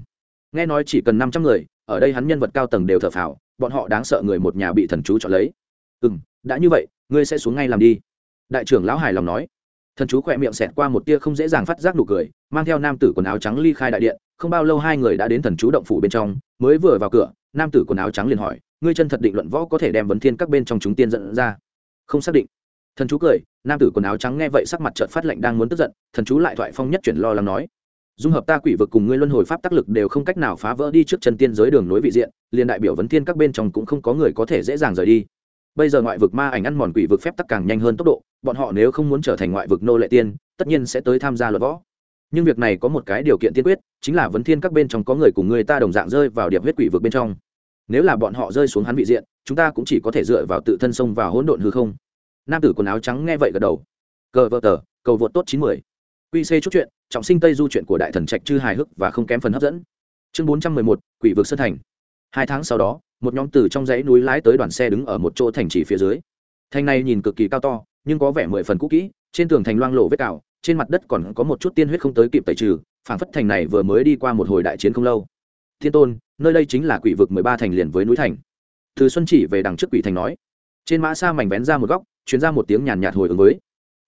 nghe nói chỉ cần năm trăm người, ở đây hắn nhân vật cao tầng đều thờ phào, bọn họ đáng sợ người một nhà bị thần chú chọn lấy. Ừ n đã như vậy, ngươi sẽ xuống ngay làm đi đại trưởng lão hài lòng nói. Thần chú khỏe miệng xẹt qua một tia không dễ dàng phát giác nụ cười, mang theo nam tử quần áo trắng ly khai đại điện, không bao lâu hai người đã đến thần chú động phủ bên trong, mới vừa vào cửa, nam tử quần áo trắng liền hỏi, ngươi chân thật định luận võ có thể đem vấn thiên các bên trong chúng tiên dẫn ra? Không xác định. Thần chú cười, nam tử quần áo trắng nghe vậy sắc mặt trợt phát lệnh đang muốn tức giận, thần chú lại thoại phong nhất chuyển lo lắng nói, dung hợp ta quỷ vực cùng ngươi luân hồi pháp tác lực đều không cách nào phá vỡ đi trước chân tiên giới đường nối vị diện, liền đại biểu vấn thiên các bên trong cũng không có người có thể dễ dàng rời đi bây giờ ngoại vực ma ảnh ăn mòn quỷ vực phép tắc càng nhanh hơn tốc độ, bọn họ nếu không muốn trở thành ngoại vực nô lệ tiên, tất nhiên sẽ tới tham gia luật võ. Nhưng việc này có một cái điều kiện tiên quyết, chính là vấn thiên các bên trong có người cùng người ta đồng dạng rơi vào điệp huyết quỷ vực bên trong. Nếu là bọn họ rơi xuống hắn vị diện, chúng ta cũng chỉ có thể dựa vào tự thân sông và hỗn độn hư không. Nam tử quần áo trắng nghe vậy gật đầu. Cờ vợ tờ, cầu vượt tốt chín mươi quy c chút chuyện, trọng sinh tây du chuyện của đại thần trạch chư hài hước và không kém phần hấp dẫn. Chương bốn trăm mười một, quỷ vực sơn thành hai tháng sau đó, một nhóm từ trong dãy núi lái tới đoàn xe đứng ở một chỗ thành trì phía dưới. Thành này nhìn cực kỳ cao to, nhưng có vẻ mười phần cũ kỹ, trên tường thành loang lộ vết cào, trên mặt đất còn có một chút tiên huyết không tới kịp tẩy trừ, phảng phất thành này vừa mới đi qua một hồi đại chiến không lâu. Thiên tôn, nơi đây chính là quỷ vực mười ba thành liền với núi thành. Từ xuân chỉ về đằng trước quỷ thành nói. Trên mã xa mảnh vén ra một góc chuyến ra một tiếng nhàn nhạt hồi ứng với.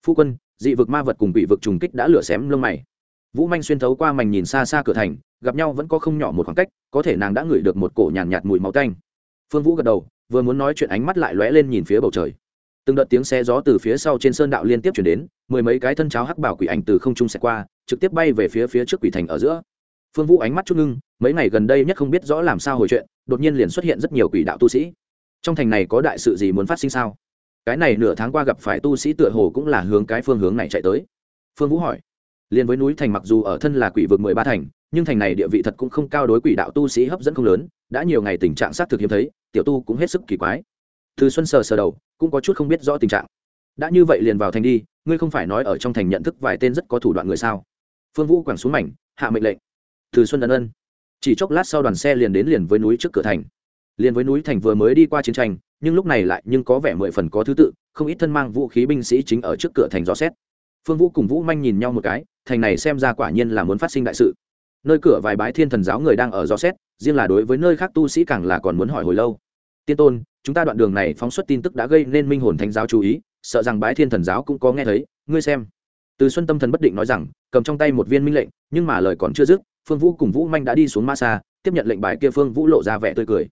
Phu quân, dị vực ma vật cùng quỷ vực trùng kích đã lửa xém lông mày. Vũ manh xuyên thấu qua mảnh nhìn xa xa cửa thành gặp nhau vẫn có không nhỏ một khoảng cách có thể nàng đã ngửi được một cổ nhàn nhạt, mùi máu tanh. Phương vũ gật đầu vừa muốn nói chuyện ánh mắt lại lóe lên nhìn phía bầu trời. Từng đợt tiếng xe gió từ phía sau trên sơn đạo liên tiếp chuyển đến mười mấy cái thân cháo hắc bảo quỷ ảnh từ không trung xẹt qua trực tiếp bay về phía phía trước quỷ thành ở giữa. Phương vũ ánh mắt chút ngưng mấy ngày gần đây nhất không biết rõ làm sao hồi chuyện đột nhiên liền xuất hiện rất nhiều quỷ đạo tu sĩ. Trong thành này có đại sự gì muốn phát sinh sao? Cái này nửa tháng qua gặp phải tu sĩ tựa hồ cũng là hướng cái phương hướng này chạy tới. Phương vũ hỏi. Liền với núi thành mặc dù ở thân là quỷ vực mười ba thành nhưng thành này địa vị thật cũng không cao đối quỷ đạo tu sĩ hấp dẫn không lớn, đã nhiều ngày tình trạng xác thực hiếm thấy, tiểu tu cũng hết sức kỳ quái. Từ xuân sờ sờ đầu, cũng có chút không biết rõ tình trạng. Đã như vậy liền vào thành đi, ngươi không phải nói ở trong thành nhận thức vài tên rất có thủ đoạn người sao? Phương vũ quẳng xuống mảnh, hạ mệnh lệnh. Từ xuân ân ân. Chỉ chốc lát sau đoàn xe liền đến liền với núi trước cửa thành. Liền với núi thành vừa mới đi qua chiến tranh, nhưng lúc này lại nhưng có vẻ mười phần có thứ tự, không ít thân mang vũ khí binh sĩ chính ở trước cửa thành gió xét. Phương vũ cùng vũ manh nhìn nhau một cái, thành này xem ra quả nhiên là muốn phát sinh đại sự nơi cửa vài bái thiên thần giáo người đang ở dò xét, riêng là đối với nơi khác tu sĩ càng là còn muốn hỏi hồi lâu. Tiên tôn, chúng ta đoạn đường này phóng xuất tin tức đã gây nên minh hồn thánh giáo chú ý, sợ rằng bái thiên thần giáo cũng có nghe thấy, ngươi xem. Từ xuân tâm thần bất định nói rằng, cầm trong tay một viên minh lệnh, nhưng mà lời còn chưa dứt, phương vũ cùng vũ manh đã đi xuống ma xa, tiếp nhận lệnh bài kia phương vũ lộ ra vẻ tươi cười.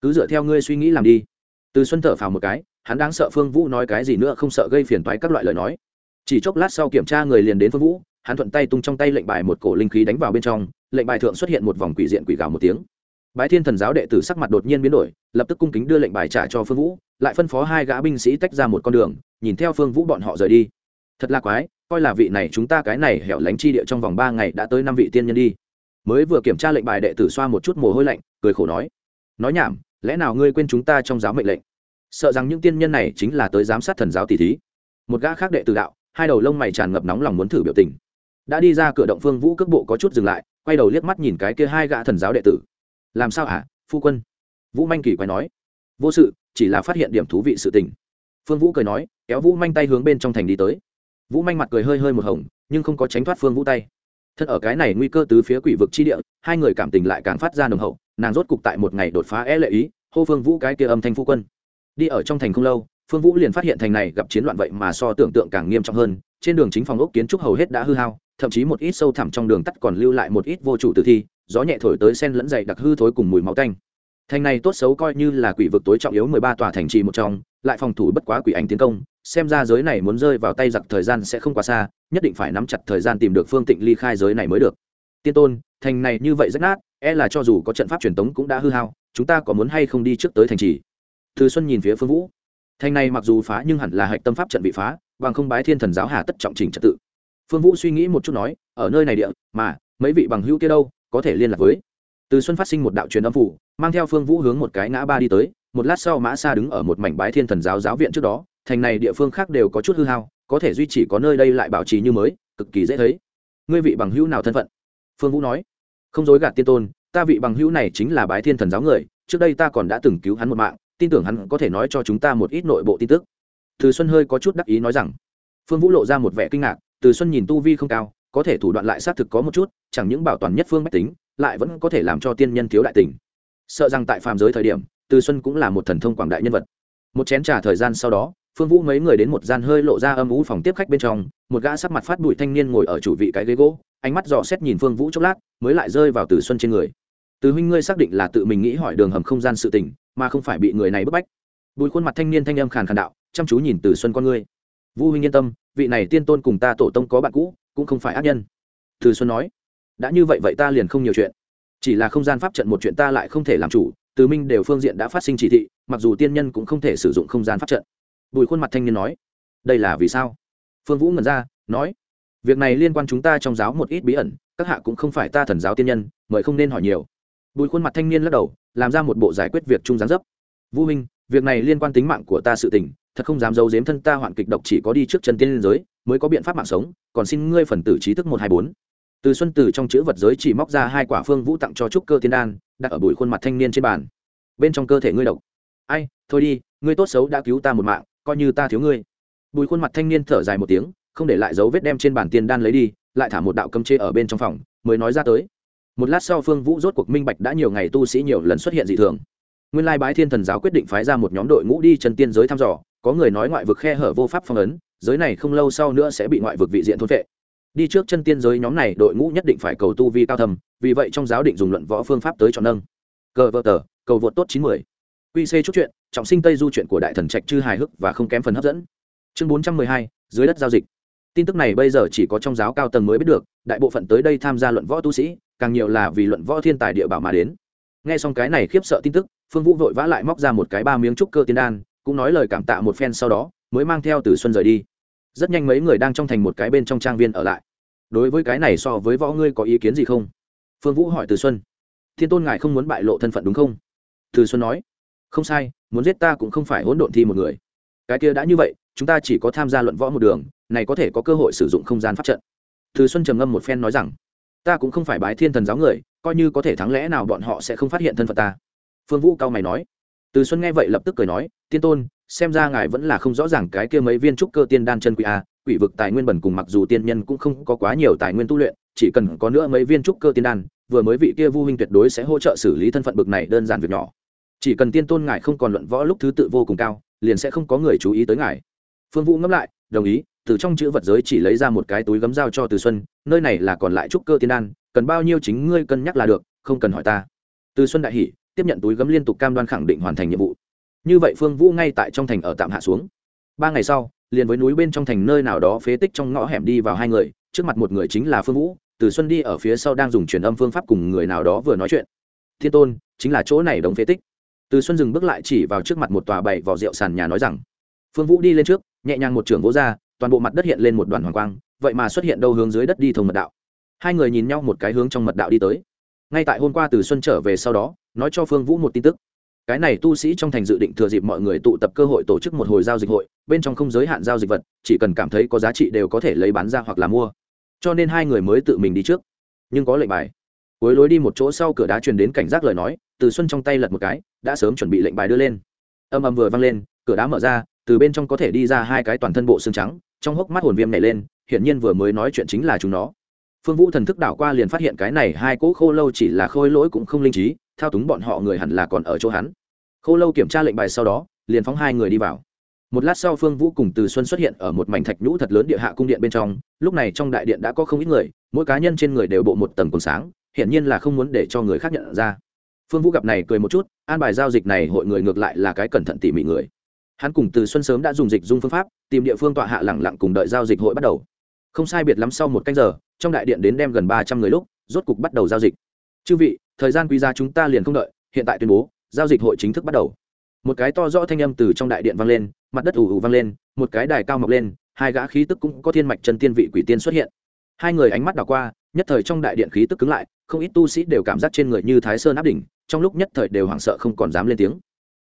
Cứ dựa theo ngươi suy nghĩ làm đi. Từ xuân thở phào một cái, hắn đang sợ phương vũ nói cái gì nữa không sợ gây phiền toái các loại lời nói. Chỉ chốc lát sau kiểm tra người liền đến phương vũ, hắn thuận tay tung trong tay lệnh bài một cổ linh khí đánh vào bên trong lệnh bài thượng xuất hiện một vòng quỷ diện quỷ gào một tiếng. Bái thiên thần giáo đệ tử sắc mặt đột nhiên biến đổi, lập tức cung kính đưa lệnh bài trả cho phương vũ, lại phân phó hai gã binh sĩ tách ra một con đường, nhìn theo phương vũ bọn họ rời đi. Thật là quái, coi là vị này chúng ta cái này hẻo lánh chi địa trong vòng ba ngày đã tới năm vị tiên nhân đi. Mới vừa kiểm tra lệnh bài đệ tử xoa một chút mồ hôi lạnh, cười khổ nói. Nói nhảm, lẽ nào ngươi quên chúng ta trong giáo mệnh lệnh? Sợ rằng những tiên nhân này chính là tới giám sát thần giáo tỷ thí. Một gã khác đệ tử đạo, hai đầu lông mày tràn ngập nóng lòng muốn thử biểu tình. Đã đi ra cửa động phương vũ cước bộ có chút dừng lại quay đầu liếc mắt nhìn cái kia hai gã thần giáo đệ tử. Làm sao hả, phu quân? Vũ manh kỳ quay nói. Vô sự, chỉ là phát hiện điểm thú vị sự tình. Phương vũ cười nói, kéo vũ manh tay hướng bên trong thành đi tới. Vũ manh mặt cười hơi hơi một hồng, nhưng không có tránh thoát phương vũ tay. Thật ở cái này nguy cơ từ phía quỷ vực chi địa, hai người cảm tình lại càng phát ra nồng hậu, nàng rốt cục tại một ngày đột phá é lệ ý, hô phương vũ cái kia âm thanh phu quân. Đi ở trong thành không lâu, phương vũ liền phát hiện thành này gặp chiến loạn vậy mà so tưởng tượng càng nghiêm trọng hơn, trên đường chính phòng ốc kiến trúc hầu hết đã hư hao thậm chí một ít sâu thẳm trong đường tắt còn lưu lại một ít vô chủ tử thi, gió nhẹ thổi tới sen lẫn dày đặc hư thối cùng mùi máu tanh. Thành này tốt xấu coi như là quỷ vực tối trọng yếu mười ba tòa thành trì một trong, lại phòng thủ bất quá quỷ ảnh tiến công, xem ra giới này muốn rơi vào tay giặc thời gian sẽ không quá xa, nhất định phải nắm chặt thời gian tìm được phương tịnh ly khai giới này mới được. Tiên tôn, thành này như vậy rất nát e là cho dù có trận pháp truyền tống cũng đã hư hao, chúng ta có muốn hay không đi trước tới thành trì? Từ xuân nhìn phía phương vũ. Thành này mặc dù phá nhưng hẳn là hạch tâm pháp trận bị phá, bằng không bái thiên thần giáo hà tất trọng trình trật tự phương vũ suy nghĩ một chút nói, ở nơi này địa, mà, mấy vị bằng hữu kia đâu, có thể liên lạc với? Từ xuân phát sinh một đạo truyền âm phủ, mang theo phương vũ hướng một cái ngã ba đi tới, một lát sau mã xa đứng ở một mảnh bái thiên thần giáo giáo viện trước đó, thành này địa phương khác đều có chút hư hao, có thể duy trì có nơi đây lại bảo trì như mới, cực kỳ dễ thấy. Ngươi vị bằng hữu nào thân phận? Phương vũ nói. Không dối gạt tiên tôn, ta vị bằng hữu này chính là bái thiên thần giáo người, trước đây ta còn đã từng cứu hắn một mạng, tin tưởng hắn có thể nói cho chúng ta một ít nội bộ tin tức. Từ xuân hơi có chút đắc ý nói rằng. Phương vũ lộ ra một vẻ kinh ngạc từ xuân nhìn tu vi không cao, có thể thủ đoạn lại xác thực có một chút, chẳng những bảo toàn nhất phương bách tính, lại vẫn có thể làm cho tiên nhân thiếu đại tình. Sợ rằng tại phàm giới thời điểm, từ xuân cũng là một thần thông quảng đại nhân vật. Một chén trà thời gian sau đó, phương vũ mấy người đến một gian hơi lộ ra âm ú phòng tiếp khách bên trong, một gã sắc mặt phát bụi thanh niên ngồi ở chủ vị cái ghế gỗ, ánh mắt dò xét nhìn phương vũ chốc lát, mới lại rơi vào từ xuân trên người. Từ huynh ngươi xác định là tự mình nghĩ hỏi đường hầm không gian sự tình, mà không phải bị người này bức bách. Bùi khuôn mặt thanh niên thanh âm khàn khàn đạo, chăm chú nhìn từ xuân con ngươi vũ huynh yên tâm, vị này tiên tôn cùng ta tổ tông có bạn cũ, cũng không phải ác nhân. Từ xuân nói, đã như vậy vậy ta liền không nhiều chuyện. Chỉ là không gian pháp trận một chuyện ta lại không thể làm chủ, từ minh đều phương diện đã phát sinh chỉ thị, mặc dù tiên nhân cũng không thể sử dụng không gian pháp trận. Bùi khuôn mặt thanh niên nói, đây là vì sao? Phương vũ ngẩn ra, nói, việc này liên quan chúng ta trong giáo một ít bí ẩn, các hạ cũng không phải ta thần giáo tiên nhân, mời không nên hỏi nhiều. Bùi khuôn mặt thanh niên lắc đầu, làm ra một bộ giải quyết việc chung gián dấp. Vũ minh việc này liên quan tính mạng của ta sự tình thật không dám giấu giếm thân ta hoạn kịch độc chỉ có đi trước chân tiên liên giới, mới có biện pháp mạng sống, còn xin ngươi phần tử trí thức một hai bốn. Từ xuân từ trong chữ vật giới chỉ móc ra hai quả phương vũ tặng cho trúc cơ tiên đan, đặt ở bụi khuôn mặt thanh niên trên bàn. Bên trong cơ thể ngươi độc. Ai, thôi đi, ngươi tốt xấu đã cứu ta một mạng, coi như ta thiếu ngươi. Bùi khuôn mặt thanh niên thở dài một tiếng, không để lại dấu vết đem trên bàn tiên đan lấy đi, lại thả một đạo cấm chê ở bên trong phòng, mới nói ra tới. Một lát sau phương vũ rốt cuộc minh bạch đã nhiều ngày tu sĩ nhiều lần xuất hiện dị thường. Nguyên lai bái thiên thần giáo quyết định phái ra một nhóm đội ngũ đi chân tiên giới thăm dò có người nói ngoại vực khe hở vô pháp phong ấn, giới này không lâu sau nữa sẽ bị ngoại vực vị diện thôn vệ đi trước chân tiên giới nhóm này, đội ngũ nhất định phải cầu tu vi cao thầm vì vậy trong giáo định dùng luận võ phương pháp tới chọn nâng. Cờ vợ tờ, cầu vượt tốt chín mươi qc chút chuyện, trọng sinh tây du chuyện của đại thần trạch chư hài hước và không kém phần hấp dẫn. Chương bốn trăm mười hai, dưới đất giao dịch. Tin tức này bây giờ chỉ có trong giáo cao tầng mới biết được, đại bộ phận tới đây tham gia luận võ tu sĩ, càng nhiều là vì luận võ thiên tài địa bảo mà đến. Nghe xong cái này khiếp sợ tin tức, phương vũ vội vã lại móc ra một cái ba miếng trúc cơ tiên đan cũng nói lời cảm tạ một phen sau đó, mới mang theo từ xuân rời đi. Rất nhanh mấy người đang trong thành một cái bên trong trang viên ở lại. Đối với cái này so với võ ngươi có ý kiến gì không? Phương vũ hỏi từ xuân. Thiên tôn ngài không muốn bại lộ thân phận đúng không? Từ xuân nói. Không sai, muốn giết ta cũng không phải hỗn độn thi một người. Cái kia đã như vậy, chúng ta chỉ có tham gia luận võ một đường, này có thể có cơ hội sử dụng không gian pháp trận. Từ xuân trầm ngâm một phen nói rằng, ta cũng không phải bái thiên thần giáo người, coi như có thể thắng lẽ nào bọn họ sẽ không phát hiện thân phận ta. Phương vũ cao mày nói từ xuân nghe vậy lập tức cười nói, tiên tôn, xem ra ngài vẫn là không rõ ràng cái kia mấy viên trúc cơ tiên đan chân quỷ a, quỷ vực tài nguyên bẩn cùng mặc dù tiên nhân cũng không có quá nhiều tài nguyên tu luyện, chỉ cần có nữa mấy viên trúc cơ tiên đan, vừa mới vị kia vu huynh tuyệt đối sẽ hỗ trợ xử lý thân phận bực này đơn giản việc nhỏ. Chỉ cần tiên tôn ngài không còn luận võ lúc thứ tự vô cùng cao, liền sẽ không có người chú ý tới ngài. Phương vũ ngẫm lại, đồng ý, từ trong chữ vật giới chỉ lấy ra một cái túi gấm dao cho từ xuân, nơi này là còn lại trúc cơ tiên đan, cần bao nhiêu chính ngươi cân nhắc là được, không cần hỏi ta. Từ xuân đại hỷ tiếp nhận túi gấm liên tục cam đoan khẳng định hoàn thành nhiệm vụ. Như vậy phương vũ ngay tại trong thành ở tạm hạ xuống. Ba ngày sau, liền với núi bên trong thành nơi nào đó phế tích trong ngõ hẻm đi vào hai người, trước mặt một người chính là phương vũ, từ xuân đi ở phía sau đang dùng truyền âm phương pháp cùng người nào đó vừa nói chuyện. Thiên tôn, chính là chỗ này đống phế tích. Từ xuân dừng bước lại chỉ vào trước mặt một tòa bày vỏ rượu sàn nhà nói rằng, phương vũ đi lên trước, nhẹ nhàng một trường vỗ ra, toàn bộ mặt đất hiện lên một đoàn hoàng quang, vậy mà xuất hiện đâu hướng dưới đất đi thông mật đạo. Hai người nhìn nhau một cái hướng trong mật đạo đi tới ngay tại hôm qua từ xuân trở về sau đó, nói cho phương vũ một tin tức. Cái này tu sĩ trong thành dự định thừa dịp mọi người tụ tập cơ hội tổ chức một hồi giao dịch hội, bên trong không giới hạn giao dịch vật, chỉ cần cảm thấy có giá trị đều có thể lấy bán ra hoặc là mua. Cho nên hai người mới tự mình đi trước. Nhưng có lệnh bài. Cuối lối đi một chỗ sau cửa đá truyền đến cảnh giác lời nói, từ xuân trong tay lật một cái, đã sớm chuẩn bị lệnh bài đưa lên. Âm âm vừa văng lên, cửa đá mở ra, từ bên trong có thể đi ra hai cái toàn thân bộ xương trắng, trong hốc mắt hồn viêm này lên, hiển nhiên vừa mới nói chuyện chính là chúng nó phương vũ thần thức đảo qua liền phát hiện cái này hai cỗ khô lâu chỉ là khôi lỗi cũng không linh trí, thao túng bọn họ người hẳn là còn ở chỗ hắn. Khô lâu kiểm tra lệnh bài sau đó, liền phóng hai người đi vào. Một lát sau phương vũ cùng từ xuân xuất hiện ở một mảnh thạch nhũ thật lớn địa hạ cung điện bên trong, lúc này trong đại điện đã có không ít người, mỗi cá nhân trên người đều bộ một tầng quần sáng, hiển nhiên là không muốn để cho người khác nhận ra. Phương vũ gặp này cười một chút, an bài giao dịch này hội người ngược lại là cái cẩn thận tỉ mỉ người. Hắn cùng từ xuân sớm đã dùng dịch dung phương pháp, tìm địa phương tọa hạ lẳng lặng cùng đợi giao dịch hội bắt đầu không sai biệt lắm sau một canh giờ, trong đại điện đến đem gần ba trăm người lúc, rốt cục bắt đầu giao dịch. Chư vị, thời gian quý giá chúng ta liền không đợi, hiện tại tuyên bố, giao dịch hội chính thức bắt đầu. Một cái to rõ thanh âm từ trong đại điện vang lên, mặt đất ù ù vang lên, một cái đài cao mọc lên, hai gã khí tức cũng có thiên mạch chân tiên vị quỷ tiên xuất hiện. Hai người ánh mắt đảo qua, nhất thời trong đại điện khí tức cứng lại, không ít tu sĩ đều cảm giác trên người như thái sơn áp đỉnh, trong lúc nhất thời đều hoảng sợ không còn dám lên tiếng.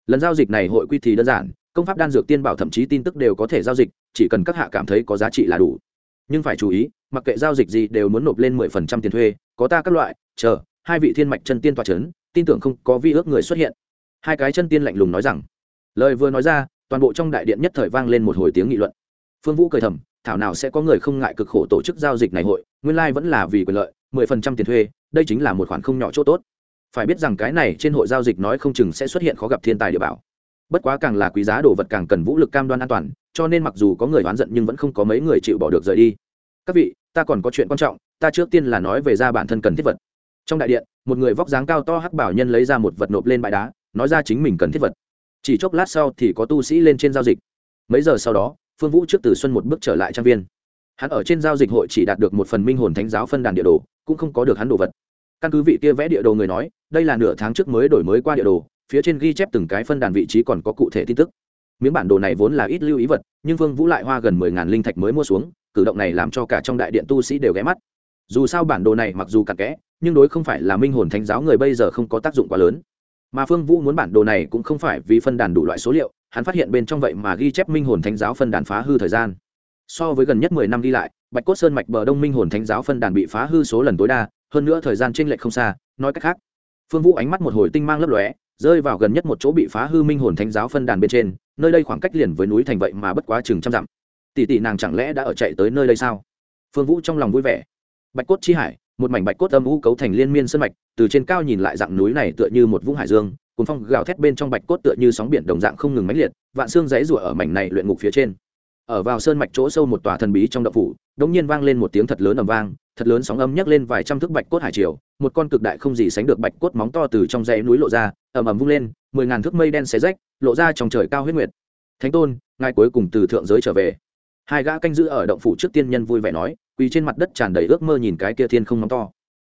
Lần giao dịch này hội quy thì đơn giản, công pháp đan dược tiên bảo thậm chí tin tức đều có thể giao dịch, chỉ cần các hạ cảm thấy có giá trị là đủ nhưng phải chú ý, mặc kệ giao dịch gì đều muốn nộp lên mười phần trăm tiền thuê, có ta các loại, chờ, hai vị thiên mạch chân tiên tòa c h ấ n tin tưởng không có vi ước người xuất hiện. Hai cái chân tiên lạnh lùng nói rằng. Lời vừa nói ra, toàn bộ trong đại điện nhất thời vang lên một hồi tiếng nghị luận. Phương vũ cười thầm, thảo nào sẽ có người không ngại cực khổ tổ chức giao dịch này hội, nguyên lai vẫn là vì quyền lợi, mười phần trăm tiền thuê, đây chính là một khoản không nhỏ chỗ tốt. Phải biết rằng cái này trên hội giao dịch nói không chừng sẽ xuất hiện khó gặp thiên tài địa bảo. Bất quá càng là quý giá đồ vật càng cần vũ lực cam đoan an toàn cho nên mặc dù có người oán giận nhưng vẫn không có mấy người chịu bỏ được rời đi. Các vị, ta còn có chuyện quan trọng, ta trước tiên là nói về ra bản thân cần thiết vật. Trong đại điện, một người vóc dáng cao to hắc bảo nhân lấy ra một vật nộp lên bãi đá, nói ra chính mình cần thiết vật. Chỉ chốc lát sau thì có tu sĩ lên trên giao dịch. Mấy giờ sau đó, phương vũ trước từ xuân một bước trở lại trang viên. Hắn ở trên giao dịch hội chỉ đạt được một phần minh hồn thánh giáo phân đàn địa đồ, cũng không có được hắn đồ vật. Căn cứ vị kia vẽ địa đồ người nói, đây là nửa tháng trước mới đổi mới qua địa đồ, phía trên ghi chép từng cái phân đàn vị trí còn có cụ thể tin tức miếng bản đồ này vốn là ít lưu ý vật, nhưng vương vũ lại hoa gần mười ngàn linh thạch mới mua xuống, cử động này làm cho cả trong đại điện tu sĩ đều ghé mắt. Dù sao bản đồ này mặc dù cặn kẽ, nhưng đối không phải là minh hồn thánh giáo người bây giờ không có tác dụng quá lớn. Mà phương vũ muốn bản đồ này cũng không phải vì phân đàn đủ loại số liệu, hắn phát hiện bên trong vậy mà ghi chép minh hồn thánh giáo phân đàn phá hư thời gian. So với gần nhất mười năm đi lại, bạch cốt sơn mạch bờ đông minh hồn thánh giáo phân đàn bị phá hư số lần tối đa, hơn nữa thời gian trên lệch không xa, nói cách khác, phương vũ ánh mắt một hồi tinh mang lấp lóe, rơi vào gần nhất một chỗ bị phá hư minh hồn thánh giáo phân đàn bên trên nơi đây khoảng cách liền với núi thành vậy mà bất quá chừng trăm dặm. Tỷ tỷ nàng chẳng lẽ đã ở chạy tới nơi đây sao? Phương vũ trong lòng vui vẻ. Bạch cốt chi hải, một mảnh bạch cốt âm u cấu thành liên miên sân mạch, từ trên cao nhìn lại dạng núi này tựa như một vũng hải dương, cuốn phong gào thét bên trong bạch cốt tựa như sóng biển đồng dạng không ngừng mãnh liệt, vạn xương dãy rủa ở mảnh này luyện ngục phía trên. Ở vào sơn mạch chỗ sâu một tòa thần bí trong động phủ đống nhiên vang lên một tiếng thật lớn ầm vang, thật lớn sóng âm nhấc lên vài trăm thước bạch cốt hải triều, một con cực đại không gì sánh được bạch cốt móng to từ trong dãy núi lộ ra, ầm ầm vung lên, mười ngàn thước mây đen xé rách lộ ra trong trời cao huyết nguyệt. Thánh tôn, ngài cuối cùng từ thượng giới trở về. Hai gã canh giữ ở động phủ trước tiên nhân vui vẻ nói, quỳ trên mặt đất tràn đầy ước mơ nhìn cái kia thiên không móng to.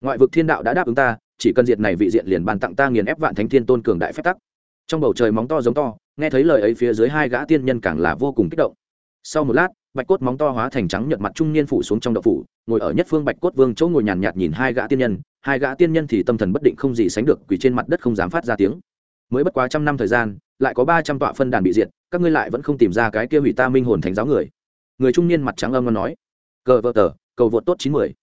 Ngoại vực thiên đạo đã đáp ứng ta, chỉ cần diệt này vị diện liền bàn tặng ta nghiền ép vạn thánh thiên tôn cường đại phép tắc. Trong bầu trời móng to giống to, nghe thấy lời ấy phía dưới hai gã tiên nhân càng là vô cùng kích động. Sau một lát, bạch cốt móng to hóa thành trắng nhợt mặt trung niên phủ xuống trong đậu phủ, ngồi ở nhất phương bạch cốt vương chỗ ngồi nhàn nhạt nhìn hai gã tiên nhân, hai gã tiên nhân thì tâm thần bất định không gì sánh được, quỳ trên mặt đất không dám phát ra tiếng. Mới bất quá trăm năm thời gian lại có ba trăm tọa phân đàn bị diệt, các ngươi lại vẫn không tìm ra cái kia hủy ta minh hồn thánh giáo người. Người trung niên mặt trắng âm ngon nói. Cờ vợ tờ, cầu vượt tốt chín mươi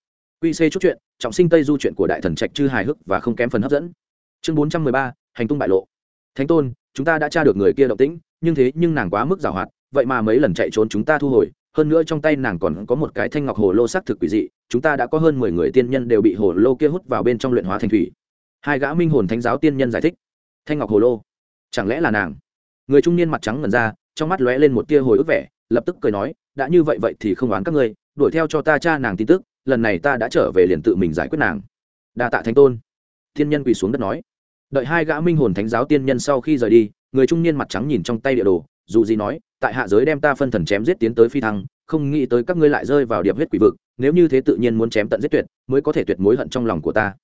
quy c chút chuyện, trọng sinh tây du chuyện của đại thần trạch chư hài hước và không kém phần hấp dẫn. Chương bốn trăm mười ba, hành tung bại lộ. Thánh tôn, chúng ta đã tra được người kia động tĩnh, nhưng thế nhưng nàng quá mức giàu hoạt, vậy mà mấy lần chạy trốn chúng ta thu hồi, hơn nữa trong tay nàng còn có một cái thanh ngọc hồ lô xác thực quỷ dị, chúng ta đã có hơn mười người tiên nhân đều bị hồ lô kia hút vào bên trong luyện hóa thành thủy. Hai gã minh hồn thánh giáo tiên nhân giải thích. Thanh ngọc hồ lô chẳng lẽ là nàng? Người trung niên mặt trắng ngần ra, trong mắt lóe lên một tia hồi ức vẻ, lập tức cười nói, đã như vậy vậy thì không oán các ngươi, đuổi theo cho ta cha nàng tin tức, lần này ta đã trở về liền tự mình giải quyết nàng. Đa tạ thánh tôn. Thiên nhân quỳ xuống đất nói. Đợi hai gã minh hồn thánh giáo tiên nhân sau khi rời đi, người trung niên mặt trắng nhìn trong tay địa đồ, dù gì nói, tại hạ giới đem ta phân thần chém giết tiến tới phi thăng, không nghĩ tới các ngươi lại rơi vào điệp huyết quỷ vực, nếu như thế tự nhiên muốn chém tận giết tuyệt, mới có thể tuyệt mối hận trong lòng của ta.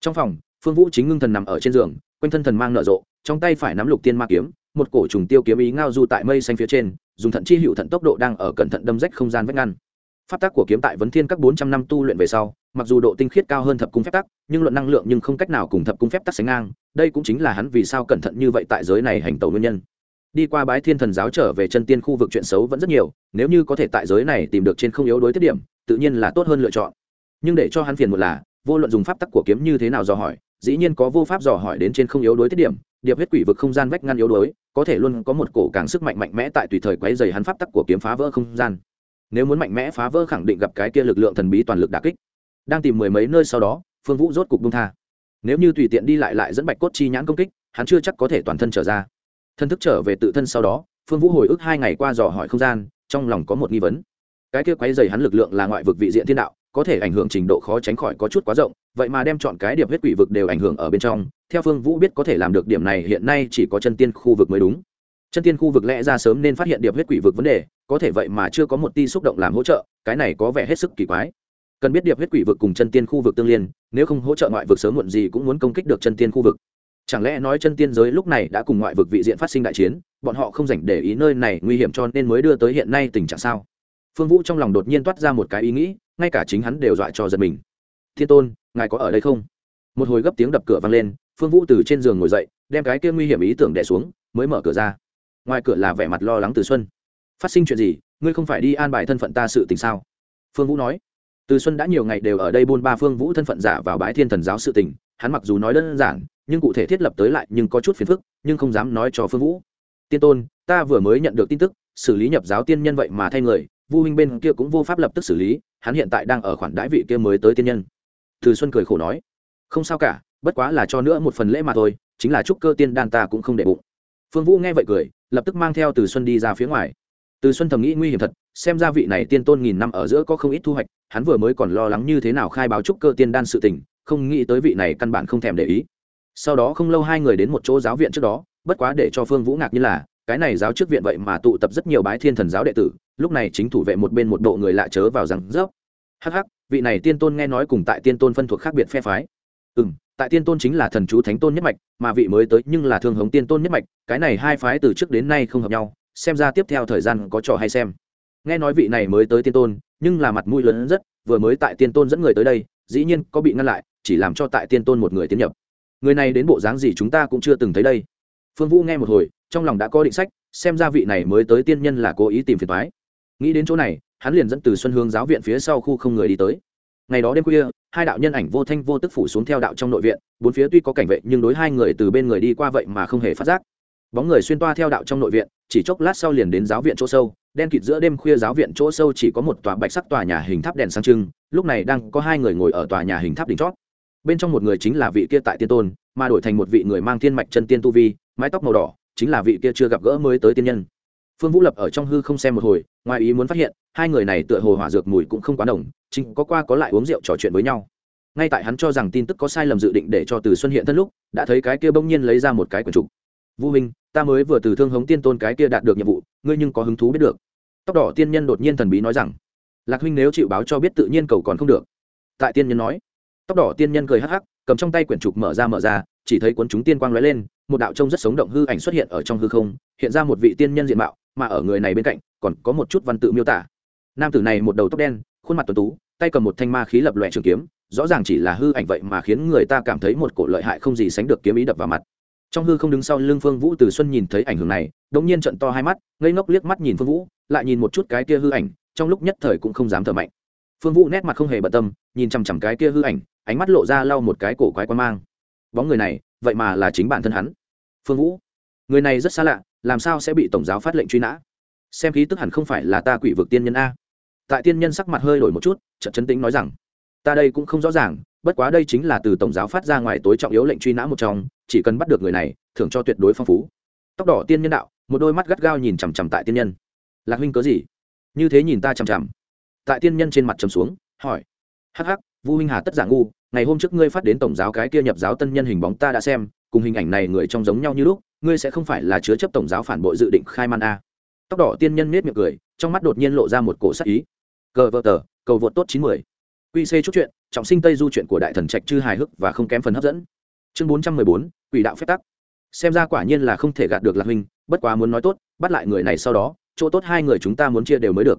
Trong phòng, phương vũ chính ngưng thần nằm ở trên giường, quanh thân thần mang nở rộ trong tay phải nắm lục tiên ma kiếm, một cổ trùng tiêu kiếm ý ngao du tại mây xanh phía trên, dùng thận chi hữu thận tốc độ đang ở cẩn thận đâm rách không gian vách ngăn. Pháp tắc của kiếm tại vấn thiên các bốn trăm năm tu luyện về sau, mặc dù độ tinh khiết cao hơn thập cung phép tắc, nhưng luận năng lượng nhưng không cách nào cùng thập cung phép tắc sánh ngang, đây cũng chính là hắn vì sao cẩn thận như vậy tại giới này hành tẩu nguyên nhân. Đi qua bái thiên thần giáo trở về chân tiên khu vực chuyện xấu vẫn rất nhiều, nếu như có thể tại giới này tìm được trên không yếu đối tiết điểm, tự nhiên là tốt hơn lựa chọn. Nhưng để cho hắn phiền một là, vô luận dùng pháp tắc của kiếm như thế nào do hỏi dĩ nhiên có vô pháp dò hỏi đến trên không yếu đối tiết điểm, điệp huyết quỷ vực không gian vách ngăn yếu đối có thể luôn có một cổ càng sức mạnh mạnh mẽ tại tùy thời quấy dày hắn pháp tắc của kiếm phá vỡ không gian. Nếu muốn mạnh mẽ phá vỡ khẳng định gặp cái kia lực lượng thần bí toàn lực đà kích. Đang tìm mười mấy nơi sau đó, phương vũ rốt cục bung tha. Nếu như tùy tiện đi lại lại dẫn bạch cốt chi nhãn công kích, hắn chưa chắc có thể toàn thân trở ra. Thân thức trở về tự thân sau đó, phương vũ hồi ức hai ngày qua dò hỏi không gian, trong lòng có một nghi vấn. Cái kia quấy dày hắn lực lượng là ngoại vực vị diện thiên đạo, có thể ảnh hưởng trình độ khó tránh khỏi có chút quá rộng vậy mà đem chọn cái điệp huyết quỷ vực đều ảnh hưởng ở bên trong, theo phương vũ biết có thể làm được điểm này, hiện nay chỉ có chân tiên khu vực mới đúng. Chân tiên khu vực lẽ ra sớm nên phát hiện điệp huyết quỷ vực vấn đề, có thể vậy mà chưa có một ti xúc động làm hỗ trợ, cái này có vẻ hết sức kỳ quái. Cần biết điệp huyết quỷ vực cùng chân tiên khu vực tương liên, nếu không hỗ trợ ngoại vực sớm muộn gì cũng muốn công kích được chân tiên khu vực. Chẳng lẽ nói chân tiên giới lúc này đã cùng ngoại vực vị diện phát sinh đại chiến, bọn họ không dành để ý nơi này nguy hiểm cho nên mới đưa tới hiện nay tình trạng sao? Phương vũ trong lòng đột nhiên toát ra một cái ý nghĩ, ngay cả chính hắn đều dọa cho giật mình. Thiên tôn ngài có ở đây không? Một hồi gấp tiếng đập cửa vang lên, phương vũ từ trên giường ngồi dậy, đem cái kia nguy hiểm ý tưởng đẻ xuống, mới mở cửa ra. Ngoài cửa là vẻ mặt lo lắng từ xuân. Phát sinh chuyện gì? Ngươi không phải đi an bài thân phận ta sự tình sao? Phương vũ nói. Từ xuân đã nhiều ngày đều ở đây buôn ba phương vũ thân phận giả vào bái thiên thần giáo sự tình, hắn mặc dù nói đơn giản, nhưng cụ thể thiết lập tới lại nhưng có chút phiền phức, nhưng không dám nói cho phương vũ. Tiên tôn, ta vừa mới nhận được tin tức, xử lý nhập giáo tiên nhân vậy mà thay người, vu huynh bên kia cũng vô pháp lập tức xử lý, hắn hiện tại đang ở khoản đãi vị kia mới tới tiên nhân từ xuân cười khổ nói không sao cả bất quá là cho nữa một phần lễ mà thôi chính là chúc cơ tiên đan ta cũng không để bụng phương vũ nghe vậy cười lập tức mang theo từ xuân đi ra phía ngoài từ xuân thầm nghĩ nguy hiểm thật xem ra vị này tiên tôn nghìn năm ở giữa có không ít thu hoạch hắn vừa mới còn lo lắng như thế nào khai báo chúc cơ tiên đan sự tình không nghĩ tới vị này căn bản không thèm để ý sau đó không lâu hai người đến một chỗ giáo viện trước đó bất quá để cho phương vũ ngạc như là cái này giáo trước viện vậy mà tụ tập rất nhiều bái thiên thần giáo đệ tử lúc này chính thủ vệ một bên một bộ người lạ chớ vào rằng rốc, hắc hắc vị này tiên tôn nghe nói cùng tại tiên tôn phân thuộc khác biệt phe phái. Ừ m tại tiên tôn chính là thần chú thánh tôn nhất mạch, mà vị mới tới nhưng là thương hống tiên tôn nhất mạch, cái này hai phái từ trước đến nay không hợp nhau, xem ra tiếp theo thời gian có trò hay xem. Nghe nói vị này mới tới tiên tôn, nhưng là mặt mũi lớn rất, vừa mới tại tiên tôn dẫn người tới đây, dĩ nhiên có bị ngăn lại, chỉ làm cho tại tiên tôn một người tiến nhập. Người này đến bộ dáng gì chúng ta cũng chưa từng thấy đây. Phương vũ nghe một hồi, trong lòng đã có định sách, xem ra vị này mới tới tiên nhân là cố ý tìm phiền thoái nghĩ đến chỗ này hắn liền dẫn từ xuân hương giáo viện phía sau khu không người đi tới. Ngày đó đêm khuya, hai đạo nhân ảnh vô thanh vô tức phủ xuống theo đạo trong nội viện, bốn phía tuy có cảnh vệ, nhưng đối hai người từ bên người đi qua vậy mà không hề phát giác. Bóng người xuyên toa theo đạo trong nội viện, chỉ chốc lát sau liền đến giáo viện chỗ sâu, đen kịt giữa đêm khuya giáo viện chỗ sâu chỉ có một tòa bạch sắc tòa nhà hình tháp đèn sang trưng, lúc này đang có hai người ngồi ở tòa nhà hình tháp đỉnh chót. Bên trong một người chính là vị kia tại tiên tôn, mà đổi thành một vị người mang thiên mạch chân tiên tu vi, mái tóc màu đỏ, chính là vị kia chưa gặp gỡ mới tới tiên nhân phương vũ lập ở trong hư không xem một hồi, ngoài ý muốn phát hiện, hai người này tựa hồ hỏa dược mùi cũng không quá đồng chính có qua có lại uống rượu trò chuyện với nhau. Ngay tại hắn cho rằng tin tức có sai lầm dự định để cho từ xuân hiện thân lúc, đã thấy cái kia bỗng nhiên lấy ra một cái quần trục. Vũ minh ta mới vừa từ thương hống tiên tôn cái kia đạt được nhiệm vụ, ngươi nhưng có hứng thú biết được. Tóc đỏ tiên nhân đột nhiên thần bí nói rằng, lạc huynh nếu chịu báo cho biết tự nhiên cầu còn không được. Tại tiên nhân nói, tóc đỏ tiên nhân cười hắc hắc, cầm trong tay quyển trục mở ra mở ra, chỉ thấy cuốn chúng tiên quang lóe lên, một đạo trông rất sống động hư ảnh xuất hiện ở trong hư không, hiện ra một vị tiên nhân diện mạo mà ở người này bên cạnh còn có một chút văn tự miêu tả. Nam tử này một đầu tóc đen, khuôn mặt tuấn tú, tay cầm một thanh ma khí lập lòe trường kiếm, rõ ràng chỉ là hư ảnh vậy mà khiến người ta cảm thấy một cổ lợi hại không gì sánh được kiếm ý đập vào mặt. Trong hư không đứng sau lưng phương vũ từ xuân nhìn thấy ảnh hưởng này đống nhiên trận to hai mắt, ngây ngốc liếc mắt nhìn phương vũ, lại nhìn một chút cái kia hư ảnh, trong lúc nhất thời cũng không dám thở mạnh. Phương vũ nét mặt không hề bận tâm, nhìn chằm chằm cái kia hư ảnh, ánh mắt lộ ra lau một cái cổ quái quan mang. Bóng người này, vậy mà là chính bản thân hắn. Phương vũ, người này rất xa lạ làm sao sẽ bị tổng giáo phát lệnh truy nã? Xem khí tức hẳn không phải là ta quỷ vực tiên nhân a. Tại tiên nhân sắc mặt hơi đổi một chút trận chấn tĩnh nói rằng, ta đây cũng không rõ ràng, bất quá đây chính là từ tổng giáo phát ra ngoài tối trọng yếu lệnh truy nã một trong, chỉ cần bắt được người này, thưởng cho tuyệt đối phong phú. Tóc đỏ tiên nhân đạo, một đôi mắt gắt gao nhìn chằm chằm tại tiên nhân. Lạc huynh cớ gì? Như thế nhìn ta chằm chằm. Tại tiên nhân trên mặt trầm xuống, hỏi. Hắc hắc vu huynh hà tất giả ngu, ngày hôm trước ngươi phát đến tổng giáo cái kia nhập giáo tân nhân hình bóng ta đã xem, cùng hình ảnh này người trông giống nhau như lúc, ngươi sẽ không phải là chứa chấp tổng giáo phản bội dự định khai man a. Tóc đỏ tiên nhân nết miệng cười, trong mắt đột nhiên lộ ra một cổ sắc ý. Cờ vợ tờ, cầu vượt tốt chín mươi quy c chút chuyện, trọng sinh tây du chuyện của đại thần trạch chư hài hước và không kém phần hấp dẫn. Chương bốn trăm mười bốn, quỷ đạo phép tắc. Xem ra quả nhiên là không thể gạt được lạc huynh bất quá muốn nói tốt, bắt lại người này sau đó, chỗ tốt hai người chúng ta muốn chia đều mới được.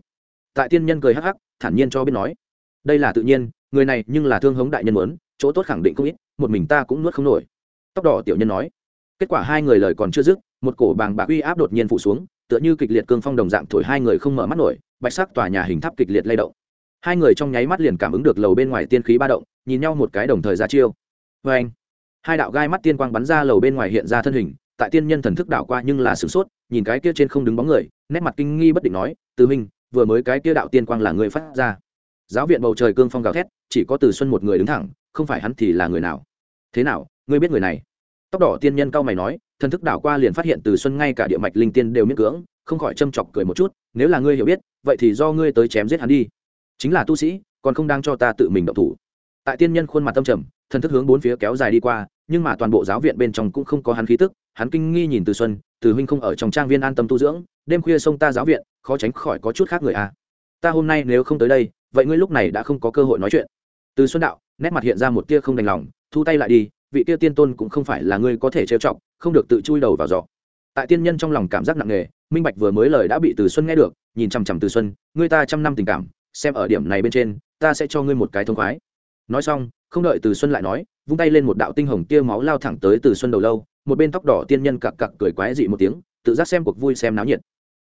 Tại tiên nhân cười hắc hắc, thản nhiên cho biết nói. Đây là tự nhiên người này nhưng là thương hống đại nhân muốn, chỗ tốt khẳng định không ít, một mình ta cũng nuốt không nổi. Tóc đỏ tiểu nhân nói. Kết quả hai người lời còn chưa dứt, một cổ bàng bạc uy áp đột nhiên phủ xuống, tựa như kịch liệt cương phong đồng dạng thổi hai người không mở mắt nổi, bạch sắc tòa nhà hình tháp kịch liệt lay động. Hai người trong nháy mắt liền cảm ứng được lầu bên ngoài tiên khí ba động, nhìn nhau một cái đồng thời ra chiêu. Vê anh, hai đạo gai mắt tiên quang bắn ra lầu bên ngoài hiện ra thân hình, tại tiên nhân thần thức đảo qua nhưng là sửng sốt, nhìn cái kia trên không đứng bóng người, nét mặt kinh nghi bất định nói, từ minh vừa mới cái kia đạo tiên quang là người phát ra giáo viện bầu trời cương phong gào thét, chỉ có từ xuân một người đứng thẳng, không phải hắn thì là người nào? Thế nào, ngươi biết người này? Tóc đỏ tiên nhân cao mày nói, thần thức đảo qua liền phát hiện từ xuân ngay cả địa mạch linh tiên đều miễn cưỡng, không khỏi châm chọc cười một chút, nếu là ngươi hiểu biết, vậy thì do ngươi tới chém giết hắn đi. Chính là tu sĩ, còn không đang cho ta tự mình động thủ. Tại tiên nhân khuôn mặt tâm trầm, thần thức hướng bốn phía kéo dài đi qua, nhưng mà toàn bộ giáo viện bên trong cũng không có hắn khí tức, hắn kinh nghi nhìn từ xuân, từ huynh không ở trong trang viên an tâm tu dưỡng, đêm khuya xông ta giáo viện, khó tránh khỏi có chút khác người à ta hôm nay nếu không tới đây, vậy ngươi lúc này đã không có cơ hội nói chuyện. Từ xuân đạo, nét mặt hiện ra một tia không đành lòng, thu tay lại đi, vị tia tiên tôn cũng không phải là ngươi có thể trêu chọc, không được tự chui đầu vào giỏ tại tiên nhân trong lòng cảm giác nặng nề, minh bạch vừa mới lời đã bị từ xuân nghe được, nhìn chằm chằm từ xuân, ngươi ta trăm năm tình cảm, xem ở điểm này bên trên, ta sẽ cho ngươi một cái thông khoái. Nói xong, không đợi từ xuân lại nói, vung tay lên một đạo tinh hồng tia máu lao thẳng tới từ xuân đầu lâu, một bên tóc đỏ tiên nhân cặc cặc cười quái dị một tiếng, tự giác xem cuộc vui xem náo nhiệt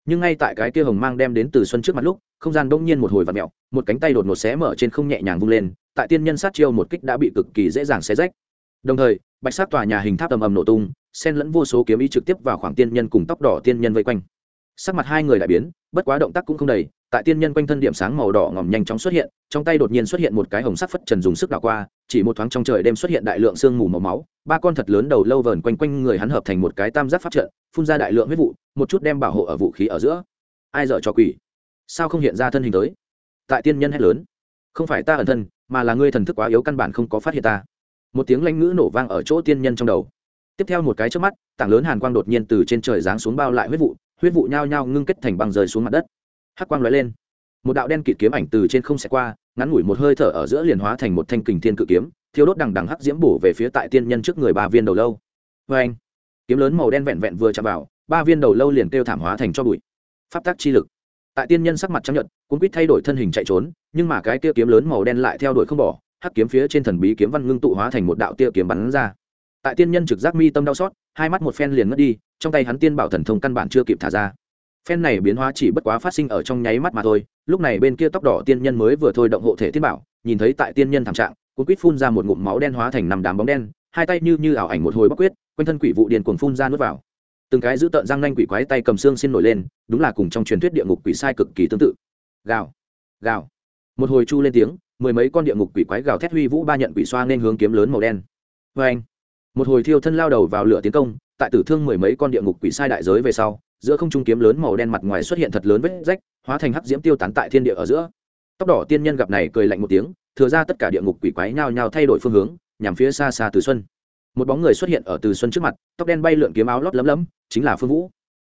nhưng ngay tại cái kia hồng mang đem đến từ xuân trước mặt lúc, không gian đông nhiên một hồi và mẹo một cánh tay đột ngột xé mở trên không nhẹ nhàng vung lên, tại tiên nhân sát chiêu một kích đã bị cực kỳ dễ dàng xé rách. Đồng thời, bạch sát tòa nhà hình tháp ầm ầm nổ tung, xen lẫn vô số kiếm ý trực tiếp vào khoảng tiên nhân cùng tóc đỏ tiên nhân vây quanh. Sắc mặt hai người đại biến, bất quá động tác cũng không đầy, tại tiên nhân quanh thân điểm sáng màu đỏ ngòm nhanh chóng xuất hiện, trong tay đột nhiên xuất hiện một cái hồng sắc phất trần dùng sức đảo qua, chỉ một thoáng trong trời đêm xuất hiện đại lượng sương mù màu máu ba con thật lớn đầu lâu vờn quanh quanh người hắn hợp thành một cái tam giác pháp trận, phun ra đại lượng huyết vụ, một chút đem bảo hộ ở vũ khí ở giữa. Ai dở cho quỷ? Sao không hiện ra thân hình tới? Tại tiên nhân hét lớn. Không phải ta ẩn thân, mà là ngươi thần thức quá yếu căn bản không có phát hiện ta. Một tiếng lanh ngữ nổ vang ở chỗ tiên nhân trong đầu. Tiếp theo một cái trước mắt, tảng lớn hàn quang đột nhiên từ trên trời giáng xuống bao lại huyết vụ huyết vụ nhao nhao ngưng kết thành băng rơi xuống mặt đất. Hắc quang lóe lên. Một đạo đen kịt kiếm ảnh từ trên không xẹt qua, ngắn ngủi một hơi thở ở giữa liền hóa thành một thanh kình thiên cự kiếm thiếu đốt đằng đằng hắc diễm bổ về phía tại tiên nhân trước người ba viên đầu lâu. Vê anh, kiếm lớn màu đen vẹn vẹn vừa chạm vào, ba viên đầu lâu liền kêu thảm hóa thành cho bụi. Pháp tắc chi lực. Tại tiên nhân sắc mặt chấp nhận cuốn quýt thay đổi thân hình chạy trốn, nhưng mà cái tia kiếm lớn màu đen lại theo đuổi không bỏ, hắc kiếm phía trên thần bí kiếm văn ngưng tụ hóa thành một đạo tia kiếm bắn ra. Tại tiên nhân trực giác mi tâm đau xót, hai mắt một phen liền mất đi, trong tay hắn tiên bảo thần thông căn bản chưa kịp thả ra. Phen này biến hóa chỉ bất quá phát sinh ở trong nháy mắt mà thôi, lúc này bên kia tóc đỏ tiên nhân mới vừa thôi động hộ thể tiên bảo, nhìn thấy tại tiên nhân thảm trạng cuốn quýt phun ra một ngụm máu đen hóa thành nằm đám bóng đen, hai tay như như ảo ảnh một hồi bắc quyết quanh thân quỷ vụ điền cuồng phun ra nuốt vào. Từng cái giữ tợn răng nanh quỷ quái tay cầm xương xin nổi lên, đúng là cùng trong truyền thuyết địa ngục quỷ sai cực kỳ tương tự. Gào gào. Một hồi chu lên tiếng, mười mấy con địa ngục quỷ quái gào thét huy vũ ba nhận quỷ xoa nên hướng kiếm lớn màu đen. Vê anh một hồi thiêu thân lao đầu vào lửa tiến công, tại tử thương mười mấy con địa ngục quỷ sai đại giới về sau, giữa không trung kiếm lớn màu đen mặt ngoài xuất hiện thật lớn vết rách, hóa thành hắc diễm tiêu tán tại thiên địa ở giữa. Tóc đỏ tiên nhân gặp này cười lạnh một tiếng thừa ra tất cả địa ngục quỷ quái nhao nhao thay đổi phương hướng, nhằm phía xa xa từ xuân. Một bóng người xuất hiện ở từ xuân trước mặt, tóc đen bay lượn kiếm áo lót lấm lấm, chính là phương vũ.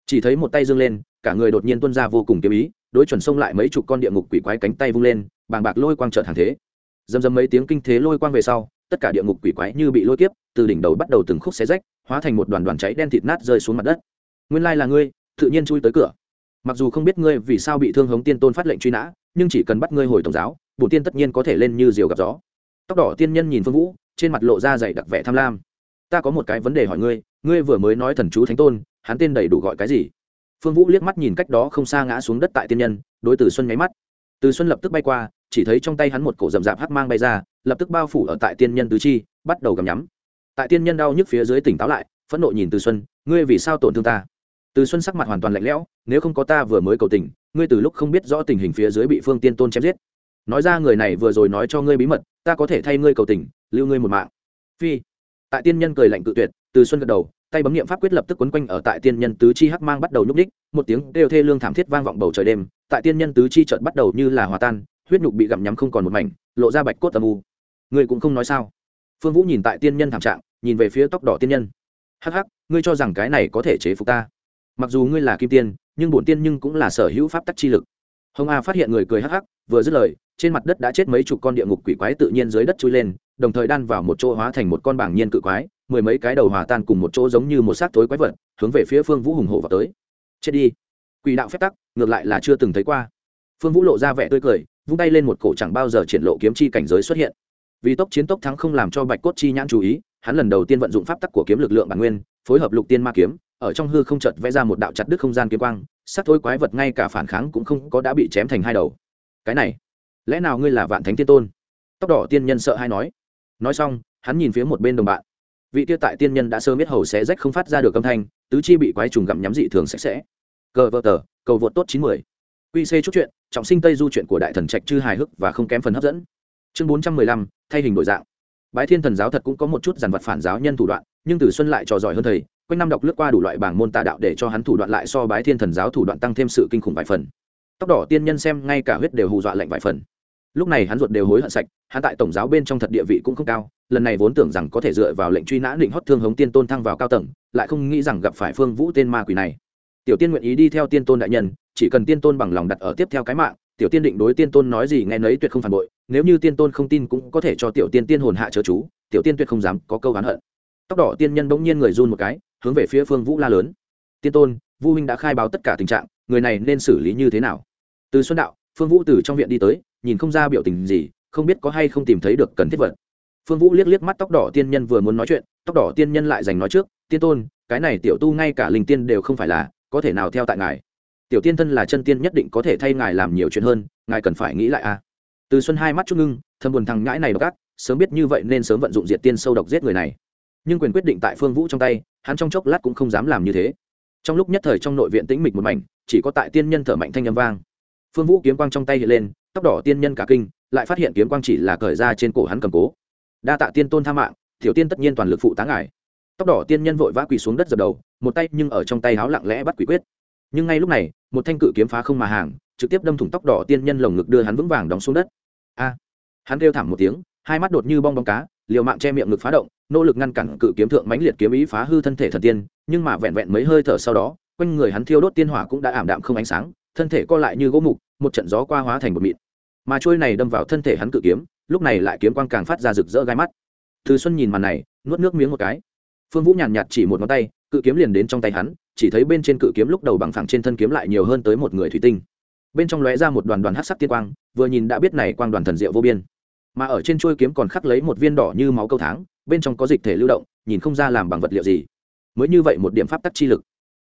Chỉ thấy một tay dương lên, cả người đột nhiên tuân ra vô cùng kiếm ý, đối chuẩn xông lại mấy chục con địa ngục quỷ quái cánh tay vung lên, bàng bạc lôi quang trợn hàng thế. Dầm dầm mấy tiếng kinh thế lôi quang về sau, tất cả địa ngục quỷ quái như bị lôi kiếp, từ đỉnh đầu bắt đầu từng khúc xé rách, hóa thành một đoàn đoàn cháy đen thịt nát rơi xuống mặt đất. Nguyên lai là ngươi, tự nhiên chui tới cửa. Mặc dù không biết ngươi vì sao bị thương hống tiên tôn phát lệnh truy nã, nhưng chỉ cần bắt ngươi hồi tổng giáo bổ tiên tất nhiên có thể lên như diều gặp gió. Tóc đỏ tiên nhân nhìn phương vũ, trên mặt lộ ra dày đặc vẻ tham lam. Ta có một cái vấn đề hỏi ngươi ngươi vừa mới nói thần chú thánh tôn, hắn tên đầy đủ gọi cái gì? Phương vũ liếc mắt nhìn cách đó không xa ngã xuống đất tại tiên nhân, đối từ xuân nháy mắt. Từ xuân lập tức bay qua, chỉ thấy trong tay hắn một cổ rậm rạp hắc mang bay ra, lập tức bao phủ ở tại tiên nhân tứ chi, bắt đầu gầm nhắm. Tại tiên nhân đau nhức phía dưới tỉnh táo lại, phẫn nộ nhìn từ xuân, ngươi vì sao tổn thương ta? Từ xuân sắc mặt hoàn toàn lạnh lẽo, nếu không có ta vừa mới cầu tình, ngươi từ lúc không biết rõ tình hình phía dưới bị phương tiên tôn chém giết nói ra người này vừa rồi nói cho ngươi bí mật, ta có thể thay ngươi cầu tình, lưu ngươi một mạng. Phi. Tại tiên nhân cười lạnh cự tuyệt, từ xuân gật đầu, tay bấm nghiệm pháp quyết lập tức quấn quanh ở tại tiên nhân tứ chi hắc mang bắt đầu nhúc ních một tiếng đều thê lương thảm thiết vang vọng bầu trời đêm, tại tiên nhân tứ chi chợt bắt đầu như là hòa tan, huyết nhục bị gặm nhắm không còn một mảnh, lộ ra bạch cốt tầm u. Ngươi cũng không nói sao? Phương vũ nhìn tại tiên nhân thảm trạng, nhìn về phía tóc đỏ tiên nhân. Hắc hắc, ngươi cho rằng cái này có thể chế phục ta? Mặc dù ngươi là kim tiên, nhưng bổn tiên nhưng cũng là sở hữu pháp tắc chi lực hồng a phát hiện người cười hắc hắc, vừa dứt lời, trên mặt đất đã chết mấy chục con địa ngục quỷ quái tự nhiên dưới đất chui lên, đồng thời đan vào một chỗ hóa thành một con bảng nhiên cự quái, mười mấy cái đầu hòa tan cùng một chỗ giống như một xác tối quái vật, hướng về phía phương vũ hùng hổ vào tới. Chết đi. Quỷ đạo phép tắc, ngược lại là chưa từng thấy qua. Phương vũ lộ ra vẻ tươi cười, vung tay lên một cổ chẳng bao giờ triển lộ kiếm chi cảnh giới xuất hiện. Vì tốc chiến tốc thắng không làm cho bạch cốt chi nhãn chú ý, hắn lần đầu tiên vận dụng pháp tắc của kiếm lực lượng bản nguyên, phối hợp lục tiên ma kiếm ở trong hư không chợt vẽ ra một đạo chặt đứt không gian kiếm quang sắc thối quái vật ngay cả phản kháng cũng không có đã bị chém thành hai đầu. Cái này, lẽ nào ngươi là vạn thánh tiên tôn? Tóc đỏ tiên nhân sợ hay nói. Nói xong, hắn nhìn phía một bên đồng bạn. Vị tiêu tại tiên nhân đã sơ biết hầu xé rách không phát ra được âm thanh, tứ chi bị quái trùng gặm nhắm dị thường sạch sẽ. Cờ vợ tờ, cầu vượt tốt chín mươi quy chút chuyện, trọng sinh tây du chuyện của đại thần trạch chư hài hước và không kém phần hấp dẫn. Chương bốn trăm mười lăm, thay hình đổi dạng. Bái thiên thần giáo thật cũng có một chút dàn vật phản giáo nhân thủ đoạn, nhưng tử xuân lại trò giỏi hơn thầy quanh năm đọc lướt qua đủ loại bảng môn tà đạo để cho hắn thủ đoạn lại so bái thiên thần giáo thủ đoạn tăng thêm sự kinh khủng vài phần. Tóc đỏ tiên nhân xem ngay cả huyết đều hù dọa lệnh vài phần. Lúc này hắn ruột đều hối hận sạch, hắn tại tổng giáo bên trong thật địa vị cũng không cao, lần này vốn tưởng rằng có thể dựa vào lệnh truy nã định hót thương hống tiên tôn thăng vào cao tầng, lại không nghĩ rằng gặp phải phương vũ tên ma quỷ này. Tiểu tiên nguyện ý đi theo tiên tôn đại nhân, chỉ cần tiên tôn bằng lòng đặt ở tiếp theo cái mạng, tiểu tiên định đối tiên tôn nói gì nghe nấy tuyệt không phản bội, nếu như tiên tôn không tin cũng có thể cho tiểu tiên tiên hồn hạ chớ chú, tiểu tiên tuyệt không dám có câu oán hận. Tóc đỏ tiên nhân bỗng nhiên người run một cái hướng về phía phương vũ la lớn. Tiên tôn, vu huynh đã khai báo tất cả tình trạng, người này nên xử lý như thế nào? Từ xuân đạo, phương vũ từ trong viện đi tới, nhìn không ra biểu tình gì, không biết có hay không tìm thấy được cần thiết vật. Phương vũ liếc liếc mắt tóc đỏ tiên nhân vừa muốn nói chuyện, tóc đỏ tiên nhân lại giành nói trước, tiên tôn, cái này tiểu tu ngay cả linh tiên đều không phải là, có thể nào theo tại ngài? Tiểu tiên thân là chân tiên nhất định có thể thay ngài làm nhiều chuyện hơn, ngài cần phải nghĩ lại a từ xuân hai mắt chút ngưng thâm buồn thằng ngãi này độc ác, sớm biết như vậy nên sớm vận dụng diệt tiên sâu độc giết người này nhưng quyền quyết định tại phương vũ trong tay, hắn trong chốc lát cũng không dám làm như thế. Trong lúc nhất thời trong nội viện tĩnh mịch một mảnh, chỉ có tại tiên nhân thở mạnh thanh âm vang. Phương vũ kiếm quang trong tay hiện lên, tóc đỏ tiên nhân cả kinh, lại phát hiện kiếm quang chỉ là cởi ra trên cổ hắn cầm cố. Đa tạ tiên tôn tha mạng thiểu tiên tất nhiên toàn lực phụ tá ngài. Tóc đỏ tiên nhân vội vã quỳ xuống đất dập đầu, một tay nhưng ở trong tay háo lặng lẽ bắt quỷ quyết. Nhưng ngay lúc này, một thanh cự kiếm phá không mà hàng, trực tiếp đâm thủng tóc đỏ tiên nhân lồng ngực đưa hắn vững vàng đóng xuống đất. A! Hắn kêu thảm một tiếng, hai mắt đột như bong bóng cá liều mạng che miệng ngực phá động, nỗ lực ngăn cản cự kiếm thượng mãnh liệt kiếm ý phá hư thân thể thần tiên, nhưng mà vẹn vẹn mấy hơi thở sau đó, quanh người hắn thiêu đốt tiên hỏa cũng đã ảm đạm không ánh sáng, thân thể co lại như gỗ mục, một trận gió qua hóa thành một mịn. Mà trôi này đâm vào thân thể hắn cự kiếm, lúc này lại kiếm quang càng phát ra rực rỡ gai mắt. Từ xuân nhìn màn này, nuốt nước miếng một cái. Phương vũ nhàn nhạt chỉ một ngón tay, cự kiếm liền đến trong tay hắn, chỉ thấy bên trên cự kiếm lúc đầu bằng phẳng trên thân kiếm lại nhiều hơn tới một người thủy tinh. Bên trong lóe ra một đoàn đoàn hát sắc tiên quang, vừa nhìn đã biết này quang đoàn thần diệu vô biên mà ở trên chuôi kiếm còn khắc lấy một viên đỏ như máu câu tháng, bên trong có dịch thể lưu động, nhìn không ra làm bằng vật liệu gì. Mới như vậy một điểm pháp tắc chi lực.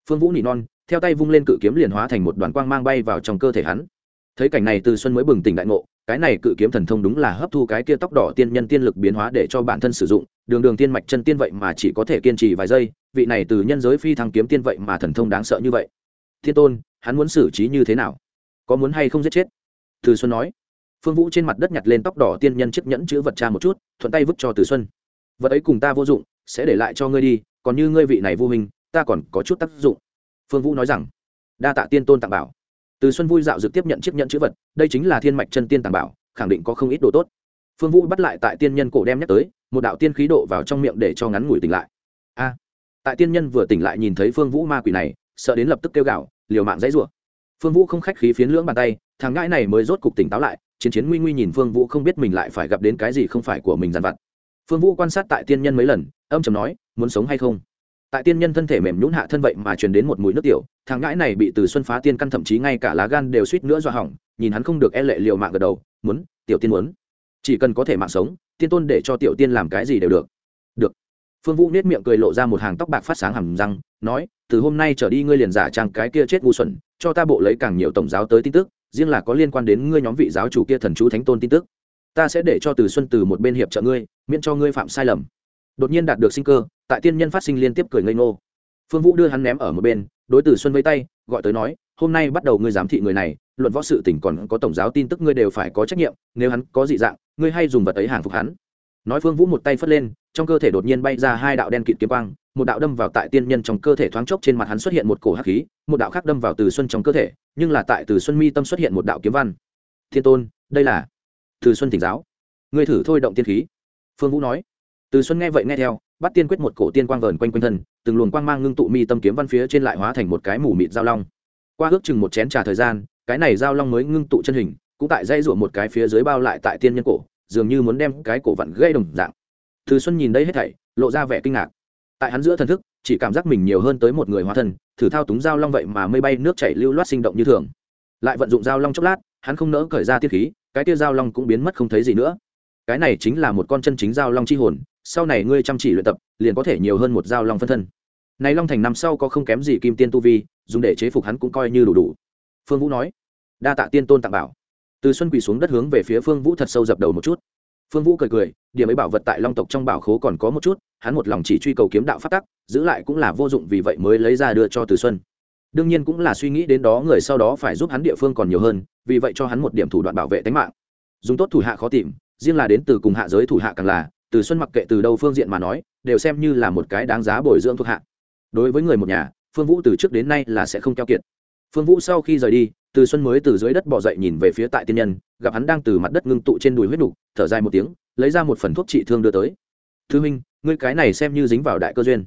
Phương vũ nỉ non, theo tay vung lên cự kiếm liền hóa thành một đoàn quang mang bay vào trong cơ thể hắn. Thấy cảnh này từ xuân mới bừng tỉnh đại ngộ, cái này cự kiếm thần thông đúng là hấp thu cái kia tóc đỏ tiên nhân tiên lực biến hóa để cho bản thân sử dụng, đường đường tiên mạch chân tiên vậy mà chỉ có thể kiên trì vài giây, vị này từ nhân giới phi thăng kiếm tiên vậy mà thần thông đáng sợ như vậy. Thiên tôn, hắn muốn xử trí như thế nào? Có muốn hay không giết chết? Từ xuân nói phương vũ trên mặt đất nhặt lên tóc đỏ tiên nhân chiếc nhẫn chữ vật cha một chút, thuận tay vứt cho từ xuân. Vật ấy cùng ta vô dụng, sẽ để lại cho ngươi đi, còn như ngươi vị này vô hình, ta còn có chút tác dụng. Phương vũ nói rằng. Đa tạ tiên tôn tặng bảo. Từ xuân vui dạo dực tiếp nhận chiếc nhẫn chữ vật, đây chính là thiên mạch chân tiên tàng bảo, khẳng định có không ít đồ tốt. Phương vũ bắt lại tại tiên nhân cổ đem nhắc tới, một đạo tiên khí độ vào trong miệng để cho ngắn ngủi tỉnh lại. A. Tại tiên nhân vừa tỉnh lại nhìn thấy phương vũ ma quỷ này, sợ đến lập tức kêu gạo liều mạng dãy rủa. Phương vũ không khách khí phiến lưỡng bàn tay, thằng ngãi này mới rốt cục tỉnh táo lại chiến chiến nguy nguy nhìn phương vũ không biết mình lại phải gặp đến cái gì không phải của mình dằn vặt. Phương vũ quan sát tại tiên nhân mấy lần, âm chầm nói, muốn sống hay không? Tại tiên nhân thân thể mềm nhũn hạ thân vậy mà truyền đến một mùi nước tiểu, thằng ngãi này bị từ xuân phá tiên căn thậm chí ngay cả lá gan đều suýt nữa do hỏng, nhìn hắn không được e lệ liều mạng gật đầu, muốn, tiểu tiên muốn. Chỉ cần có thể mạng sống, tiên tôn để cho tiểu tiên làm cái gì đều được. Được. Phương vũ nết miệng cười lộ ra một hàng tóc bạc phát sáng hầm răng, nói, từ hôm nay trở đi ngươi liền giả trang cái kia chết ngu xuẩn, cho ta bộ lấy càng nhiều tổng giáo tới tin tức riêng là có liên quan đến ngươi nhóm vị giáo chủ kia thần chú thánh tôn tin tức. Ta sẽ để cho từ xuân từ một bên hiệp trợ ngươi, miễn cho ngươi phạm sai lầm. Đột nhiên đạt được sinh cơ, tại tiên nhân phát sinh liên tiếp cười ngây ngô. Phương vũ đưa hắn ném ở một bên, đối từ xuân vây tay, gọi tới nói, hôm nay bắt đầu ngươi giám thị người này, luận võ sự tỉnh còn có tổng giáo tin tức ngươi đều phải có trách nhiệm, nếu hắn có dị dạng, ngươi hay dùng vật ấy hàng phục hắn. Nói phương vũ một tay phất lên, trong cơ thể đột nhiên bay ra hai đạo đen kịt kiếm quang một đạo đâm vào tại tiên nhân trong cơ thể thoáng chốc trên mặt hắn xuất hiện một cổ hắc khí, một đạo khác đâm vào từ xuân trong cơ thể, nhưng là tại từ xuân mi tâm xuất hiện một đạo kiếm văn. Thiên tôn, đây là từ xuân thỉnh giáo. Ngươi thử thôi động tiên khí. Phương vũ nói. Từ xuân nghe vậy nghe theo, bắt tiên quyết một cổ tiên quang vờn quanh quanh thân, từng luồng quang mang ngưng tụ mi tâm kiếm văn phía trên lại hóa thành một cái mù mịt giao long. Qua ước chừng một chén trà thời gian, cái này giao long mới ngưng tụ chân hình, cũng tại dây ruộng một cái phía dưới bao lại tại tiên nhân cổ, dường như muốn đem cái cổ vặn gây đồng dạng. Từ xuân nhìn đây hết thảy, lộ ra vẻ kinh ngạc tại hắn giữa thần thức, chỉ cảm giác mình nhiều hơn tới một người hóa thân, thử thao túng dao long vậy mà mây bay nước chảy lưu loát sinh động như thường. Lại vận dụng dao long chốc lát, hắn không nỡ cởi ra tiết khí, cái tia dao long cũng biến mất không thấy gì nữa. Cái này chính là một con chân chính dao long chi hồn, sau này ngươi chăm chỉ luyện tập, liền có thể nhiều hơn một dao long phân thân. Này long thành năm sau có không kém gì kim tiên tu vi, dùng để chế phục hắn cũng coi như đủ đủ. Phương vũ nói. Đa tạ tiên tôn tặng bảo. Từ xuân quỳ xuống đất hướng về phía phương vũ thật sâu dập đầu một chút. Phương vũ cười cười, điểm ấy bảo vật tại long tộc trong bảo khố còn có một chút hắn một lòng chỉ truy cầu kiếm đạo phát tắc, giữ lại cũng là vô dụng vì vậy mới lấy ra đưa cho từ xuân. Đương nhiên cũng là suy nghĩ đến đó người sau đó phải giúp hắn địa phương còn nhiều hơn, vì vậy cho hắn một điểm thủ đoạn bảo vệ tính mạng. Dùng tốt thủ hạ khó tìm, riêng là đến từ cùng hạ giới thủ hạ càng là, từ xuân mặc kệ từ đâu phương diện mà nói, đều xem như là một cái đáng giá bồi dưỡng thuộc hạ. Đối với người một nhà, phương vũ từ trước đến nay là sẽ không keo kiệt. Phương vũ sau khi rời đi, từ xuân mới từ dưới đất bỏ dậy nhìn về phía tại tiên nhân, gặp hắn đang từ mặt đất ngưng tụ trên đùi huyết đục thở dài một tiếng, lấy ra một phần thuốc trị thương đưa tới thư minh ngươi cái này xem như dính vào đại cơ duyên.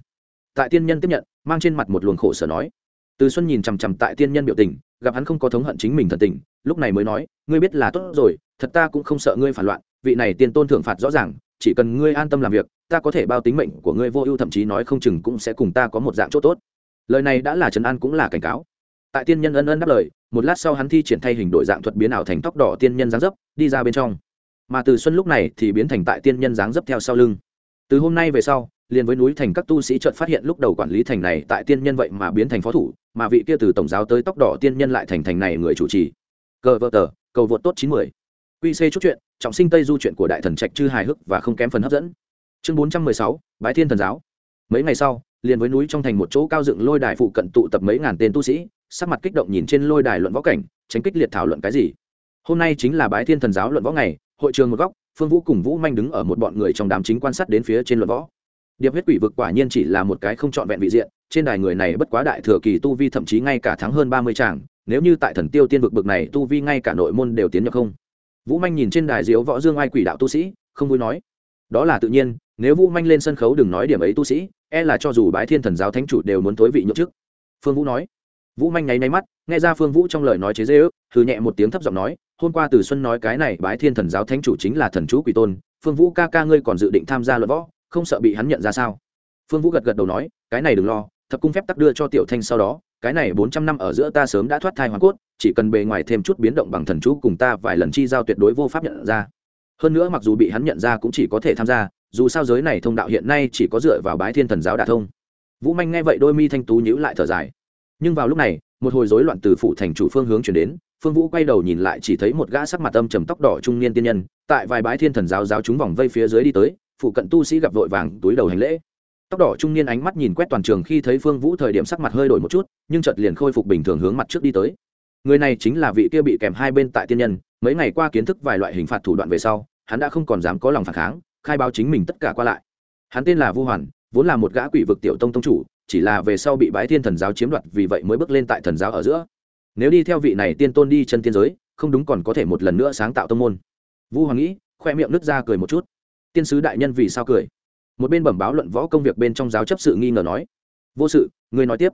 Tại tiên nhân tiếp nhận, mang trên mặt một luồng khổ sở nói. Từ xuân nhìn chằm chằm tại tiên nhân biểu tình, gặp hắn không có thống hận chính mình thần tình, lúc này mới nói, ngươi biết là tốt rồi, thật ta cũng không sợ ngươi phản loạn, vị này tiên tôn thưởng phạt rõ ràng, chỉ cần ngươi an tâm làm việc, ta có thể bao tính mệnh của ngươi vô ưu, thậm chí nói không chừng cũng sẽ cùng ta có một dạng chỗ tốt. Lời này đã là trấn an cũng là cảnh cáo. Tại tiên nhân ân ân đáp lời, một lát sau hắn thi triển thay hình đổi dạng thuật biến ảo thành tóc đỏ tiên nhân dáng dấp, đi ra bên trong. Mà từ xuân lúc này thì biến thành tại tiên nhân dáng dấp theo sau lưng từ hôm nay về sau, liền với núi thành các tu sĩ chợt phát hiện lúc đầu quản lý thành này tại tiên nhân vậy mà biến thành phó thủ, mà vị kia từ tổng giáo tới tóc đỏ tiên nhân lại thành thành này người chủ trì. Cờ vợ tờ, cầu vượt tốt chín mươi qc c chút chuyện, trọng sinh tây du chuyện của đại thần trạch chư hài hước và không kém phần hấp dẫn. Chương bốn trăm mười sáu, bái thiên thần giáo. Mấy ngày sau, liền với núi trong thành một chỗ cao dựng lôi đài phụ cận tụ tập mấy ngàn tên tu sĩ, sắc mặt kích động nhìn trên lôi đài luận võ cảnh, tránh kích liệt thảo luận cái gì. Hôm nay chính là bái thiên thần giáo luận võ ngày, hội trường một góc phương vũ cùng vũ manh đứng ở một bọn người trong đám chính quan sát đến phía trên luận võ. Điệp huyết quỷ vực quả nhiên chỉ là một cái không trọn vẹn vị diện, trên đài người này bất quá đại thừa kỳ tu vi thậm chí ngay cả thắng hơn ba mươi tràng nếu như tại thần tiêu tiên vực bực này tu vi ngay cả nội môn đều tiến nhập không. Vũ manh nhìn trên đài diếu võ dương ai quỷ đạo tu sĩ, không vui nói, đó là tự nhiên, nếu vũ manh lên sân khấu đừng nói điểm ấy tu sĩ e là cho dù bái thiên thần giáo thánh chủ đều muốn thối vị nhậm chức. Phương vũ nói. Vũ manh nháy nháy mắt, nghe ra phương vũ trong lời nói chế dễ ước thử nhẹ một tiếng thấp giọng nói hôm qua từ xuân nói cái này bái thiên thần giáo thánh chủ chính là thần chú quỷ tôn, phương vũ ca ca ngươi còn dự định tham gia luận võ, không sợ bị hắn nhận ra sao? Phương vũ gật gật đầu nói, cái này đừng lo, thập cung phép tắc đưa cho tiểu thanh sau đó, cái này bốn trăm năm ở giữa ta sớm đã thoát thai hoàn cốt, chỉ cần bề ngoài thêm chút biến động bằng thần chú cùng ta vài lần chi giao tuyệt đối vô pháp nhận ra. Hơn nữa mặc dù bị hắn nhận ra cũng chỉ có thể tham gia, dù sao giới này thông đạo hiện nay chỉ có dựa vào bái thiên thần giáo đà thông. Vũ manh nghe vậy đôi mi thanh tú nhữ lại thở dài. Nhưng vào lúc này, một hồi rối loạn từ phụ thành chủ phương hướng chuyển đến phương vũ quay đầu nhìn lại chỉ thấy một gã sắc mặt âm trầm tóc đỏ trung niên tiên nhân, tại vài bái thiên thần giáo giáo chúng vòng vây phía dưới đi tới, phụ cận tu sĩ gặp vội vàng túi đầu hành lễ. Tóc đỏ trung niên ánh mắt nhìn quét toàn trường khi thấy phương vũ thời điểm sắc mặt hơi đổi một chút, nhưng chợt liền khôi phục bình thường hướng mặt trước đi tới. Người này chính là vị kia bị kèm hai bên tại tiên nhân, mấy ngày qua kiến thức vài loại hình phạt thủ đoạn về sau, hắn đã không còn dám có lòng phản kháng, khai báo chính mình tất cả qua lại. Hắn tên là vu hoàn, vốn là một gã quỷ vực tiểu tông tông chủ, chỉ là về sau bị bái thiên thần giáo chiếm đoạt vì vậy mới bước lên tại thần giáo ở giữa nếu đi theo vị này tiên tôn đi chân tiên giới, không đúng còn có thể một lần nữa sáng tạo tông môn. Vu hoàng nghĩ, khoe miệng nứt ra cười một chút. Tiên sứ đại nhân vì sao cười? Một bên bẩm báo luận võ công việc bên trong giáo chấp sự nghi ngờ nói, vô sự người nói tiếp.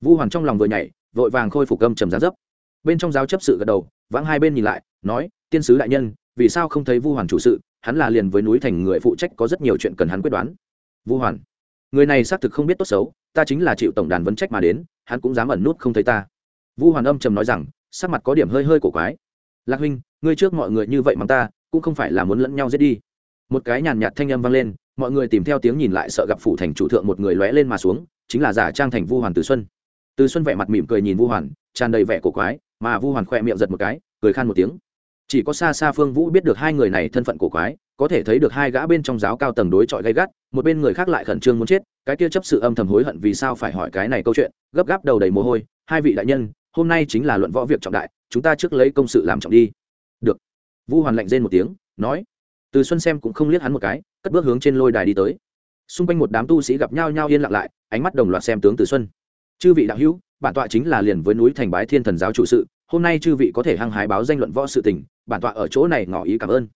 Vu hoàng trong lòng vừa nhảy, vội vàng khôi phục âm trầm giá dấp. Bên trong giáo chấp sự gật đầu, vãng hai bên nhìn lại, nói, tiên sứ đại nhân, vì sao không thấy vu hoàn chủ sự? Hắn là liền với núi thành người phụ trách có rất nhiều chuyện cần hắn quyết đoán. Vu hoàn người này xác thực không biết tốt xấu, ta chính là chịu tổng đàn vấn trách mà đến, hắn cũng dám ẩn nút không thấy ta vu hoàn âm trầm nói rằng, sắc mặt có điểm hơi hơi cổ quái. Lạc huynh, ngươi trước mọi người như vậy mà ta, cũng không phải là muốn lẫn nhau giết đi. Một cái nhàn nhạt thanh âm vang lên, mọi người tìm theo tiếng nhìn lại sợ gặp phủ thành chủ thượng một người lóe lên mà xuống, chính là giả trang thành vu hoàn từ xuân. Từ xuân vẻ mặt mỉm cười nhìn vu hoàn, tràn đầy vẻ cổ quái, mà vu hoàn khoe miệng giật một cái, cười khan một tiếng. Chỉ có xa xa phương vũ biết được hai người này thân phận cổ quái, có thể thấy được hai gã bên trong giáo cao tầng đối chọi gay gắt, một bên người khác lại khẩn trương muốn chết, cái kia chấp sự âm thầm hối hận vì sao phải hỏi cái này câu chuyện, gấp gáp đầu đầy mồ hôi, hai vị đại nhân hôm nay chính là luận võ việc trọng đại, chúng ta trước lấy công sự làm trọng đi. Được. Vu hoàn lạnh rên một tiếng, nói. Từ xuân xem cũng không liếc hắn một cái, cất bước hướng trên lôi đài đi tới. Xung quanh một đám tu sĩ gặp nhau nhau yên lặng lại, ánh mắt đồng loạt xem tướng từ xuân. Chư vị đạo hữu, bản tọa chính là liền với núi thành bái thiên thần giáo chủ sự, hôm nay chư vị có thể hăng hái báo danh luận võ sự tình, bản tọa ở chỗ này ngỏ ý cảm ơn.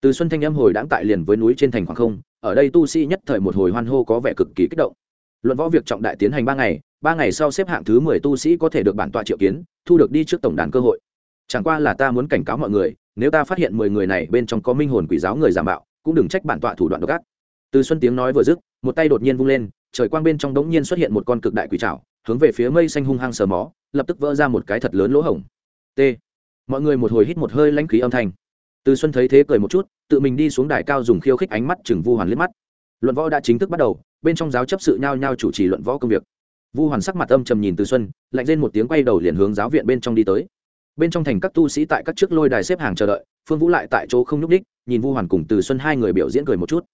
Từ xuân thanh âm hồi đãng tại liền với núi trên thành khoảng không, ở đây tu sĩ nhất thời một hồi hoan hô có vẻ cực kỳ kích động. Luận võ việc trọng đại tiến hành ba ngày ba ngày sau xếp hạng thứ mười tu sĩ có thể được bản tọa triệu kiến, thu được đi trước tổng đàn cơ hội. Chẳng qua là ta muốn cảnh cáo mọi người, nếu ta phát hiện mười người này bên trong có minh hồn quỷ giáo người giả mạo, cũng đừng trách bản tọa thủ đoạn độc ác. Từ xuân tiếng nói vừa dứt, một tay đột nhiên vung lên, trời quang bên trong đống nhiên xuất hiện một con cực đại quỷ trảo, hướng về phía mây xanh hung hăng sờ mó, lập tức vỡ ra một cái thật lớn lỗ hổng. T. Mọi người một hồi hít một hơi lãnh khí âm thanh. Từ xuân thấy thế cười một chút, tự mình đi xuống đài cao dùng khiêu khích ánh mắt chừng vu hoàn liếc mắt. Luận võ đã chính thức bắt đầu, bên trong giáo chấp sự nhao nhao chủ trì luận võ công việc vu hoàn sắc mặt âm trầm nhìn từ xuân, lạnh lên một tiếng quay đầu liền hướng giáo viện bên trong đi tới. Bên trong thành các tu sĩ tại các trước lôi đài xếp hàng chờ đợi, phương vũ lại tại chỗ không nhúc ních nhìn vu hoàn cùng từ xuân hai người biểu diễn cười một chút.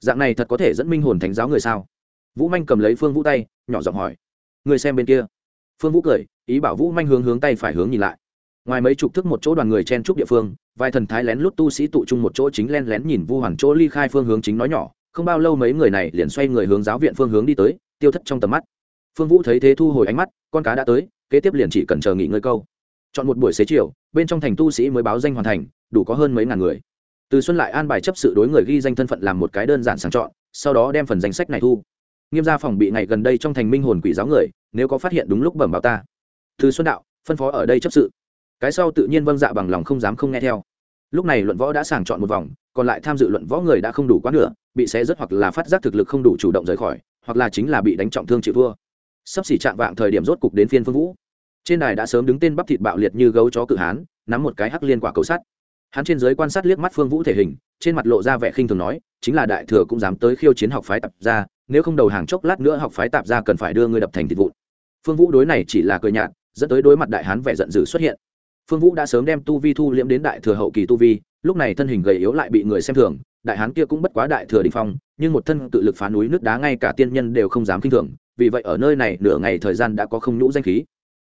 Dạng này thật có thể dẫn minh hồn thánh giáo người sao? Vũ manh cầm lấy phương vũ tay, nhỏ giọng hỏi. Người xem bên kia. Phương vũ cười, ý bảo vũ manh hướng hướng tay phải hướng nhìn lại. Ngoài mấy chục thức một chỗ đoàn người chen trúc địa phương, vài thần thái lén lút tu sĩ tụ trung một chỗ chính len lén nhìn vu hoàn chỗ ly khai phương hướng chính nói nhỏ, không bao lâu mấy người này liền xoay người hướng giáo viện phương hướng đi tới, tiêu thất trong tầm mắt phương vũ thấy thế thu hồi ánh mắt, con cá đã tới, kế tiếp liền chỉ cần chờ nghỉ ngơi câu. Chọn một buổi xế chiều, bên trong thành tu sĩ mới báo danh hoàn thành, đủ có hơn mấy ngàn người. Từ xuân lại an bài chấp sự đối người ghi danh thân phận làm một cái đơn giản sàng chọn, sau đó đem phần danh sách này thu. Nghiêm gia phòng bị ngày gần đây trong thành minh hồn quỷ giáo người, nếu có phát hiện đúng lúc bẩm báo ta. Từ xuân đạo, phân phó ở đây chấp sự. Cái sau tự nhiên vâng dạ bằng lòng không dám không nghe theo. Lúc này luận võ đã sàng chọn một vòng, còn lại tham dự luận võ người đã không đủ quá nửa, bị xé rớt hoặc là phát giác thực lực không đủ chủ động rời khỏi, hoặc là chính là bị đánh trọng thương chịu thua sắp xỉ chạm vạng thời điểm rốt cục đến phiên phương vũ. Trên đài đã sớm đứng tên bắp thịt bạo liệt như gấu chó cự hán, nắm một cái hắc liên quả cầu sắt. Hắn trên giới quan sát liếc mắt phương vũ thể hình, trên mặt lộ ra vẻ khinh thường nói, chính là đại thừa cũng dám tới khiêu chiến học phái tạp ra nếu không đầu hàng chốc lát nữa học phái tạp ra cần phải đưa ngươi đập thành thịt vụn. Phương vũ đối này chỉ là cười nhạt, dẫn tới đối mặt đại hán vẻ giận dữ xuất hiện. Phương vũ đã sớm đem tu vi thu liễm đến đại thừa hậu kỳ tu vi, lúc này thân hình gầy yếu lại bị người xem thường, đại hán kia cũng bất quá đại thừa đình phong, nhưng một thân tự lực phá núi nước đá ngay cả tiên nhân đều không dám kinh thường vì vậy ở nơi này nửa ngày thời gian đã có không nhũ danh khí.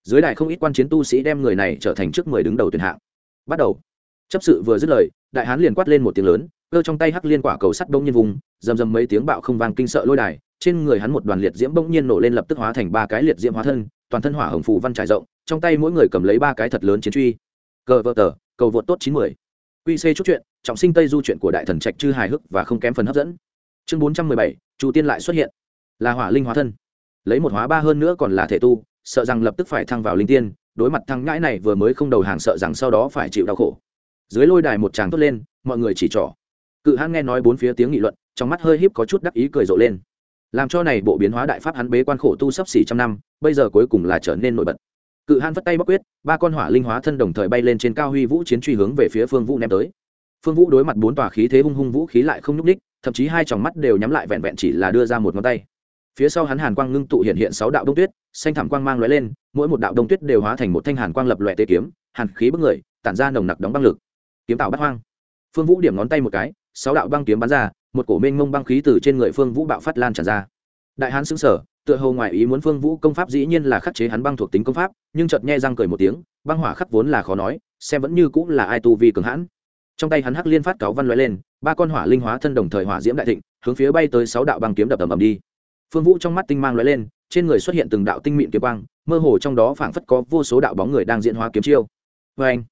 Dưới đài không ít quan chiến tu sĩ đem người này trở thành trước mười đứng đầu tuyển hạng. Bắt đầu. Chấp sự vừa dứt lời, đại hán liền quát lên một tiếng lớn, cơ trong tay hắc liên quả cầu sắt bỗng nhiên vùng, rầm rầm mấy tiếng bạo không vang kinh sợ lôi đài, trên người hắn một đoàn liệt diễm bỗng nhiên nổ lên lập tức hóa thành ba cái liệt diễm hóa thân, toàn thân hỏa hồng phù văn trải rộng, trong tay mỗi người cầm lấy ba cái thật lớn chiến truy. Cờ vợ tờ, cầu vượt tốt chín mươi quy c chút chuyện, trọng sinh tây du chuyện của đại thần trạch chư hài hước và không kém phần hấp dẫn. Chương bốn trăm mười bảy, chu tiên lại xuất hiện. Là hỏa linh hóa thân lấy một hóa ba hơn nữa còn là thể tu, sợ rằng lập tức phải thăng vào linh tiên, đối mặt thăng ngãi này vừa mới không đầu hàng sợ rằng sau đó phải chịu đau khổ. Dưới lôi đài một chàng tốt lên, mọi người chỉ trỏ. Cự hãn nghe nói bốn phía tiếng nghị luận, trong mắt hơi híp có chút đắc ý cười rộ lên. Làm cho này bộ biến hóa đại pháp hắn bế quan khổ tu sắp xỉ trăm năm, bây giờ cuối cùng là trở nên nổi bật. Cự hãn vất tay bắc quyết, ba con hỏa linh hóa thân đồng thời bay lên trên cao huy vũ chiến truy hướng về phía phương vũ ném tới. Phương vũ đối mặt bốn tòa khí thế hung hung vũ khí lại không nhúc ních thậm chí hai tròng mắt đều nhắm lại vẹn vẹn chỉ là đưa ra một ngón tay phía sau hắn hàn quang ngưng tụ hiện hiện sáu đạo đông tuyết, xanh thảm quang mang lóe lên, mỗi một đạo đông tuyết đều hóa thành một thanh hàn quang lập lòe tê kiếm, hàn khí bức người, tản ra nồng nặc đóng băng lực. Kiếm tạo bắt hoang. Phương vũ điểm ngón tay một cái, sáu đạo băng kiếm bắn ra, một cổ mênh mông băng khí từ trên người phương vũ bạo phát lan tràn ra. Đại hán xứng sở tựa hồ ngoại ý muốn phương vũ công pháp dĩ nhiên là khắc chế hắn băng thuộc tính công pháp, nhưng chợt nghe răng cười một tiếng, băng hỏa khắc vốn là khó nói, xem vẫn như cũng là ai tu vi cường hãn. Trong tay hắn hắc liên phát cáo văn lóe lên, ba con hỏa linh hóa thân đồng thời hỏa diễm đại thịnh, hướng phía bay tới sáu đạo băng kiếm đập ầm ầm đi phương vũ trong mắt tinh mang lóe lên, trên người xuất hiện từng đạo tinh mịn kiếm quang, mơ hồ trong đó phảng phất có vô số đạo bóng người đang diễn hóa kiếm chiêu. Vê anh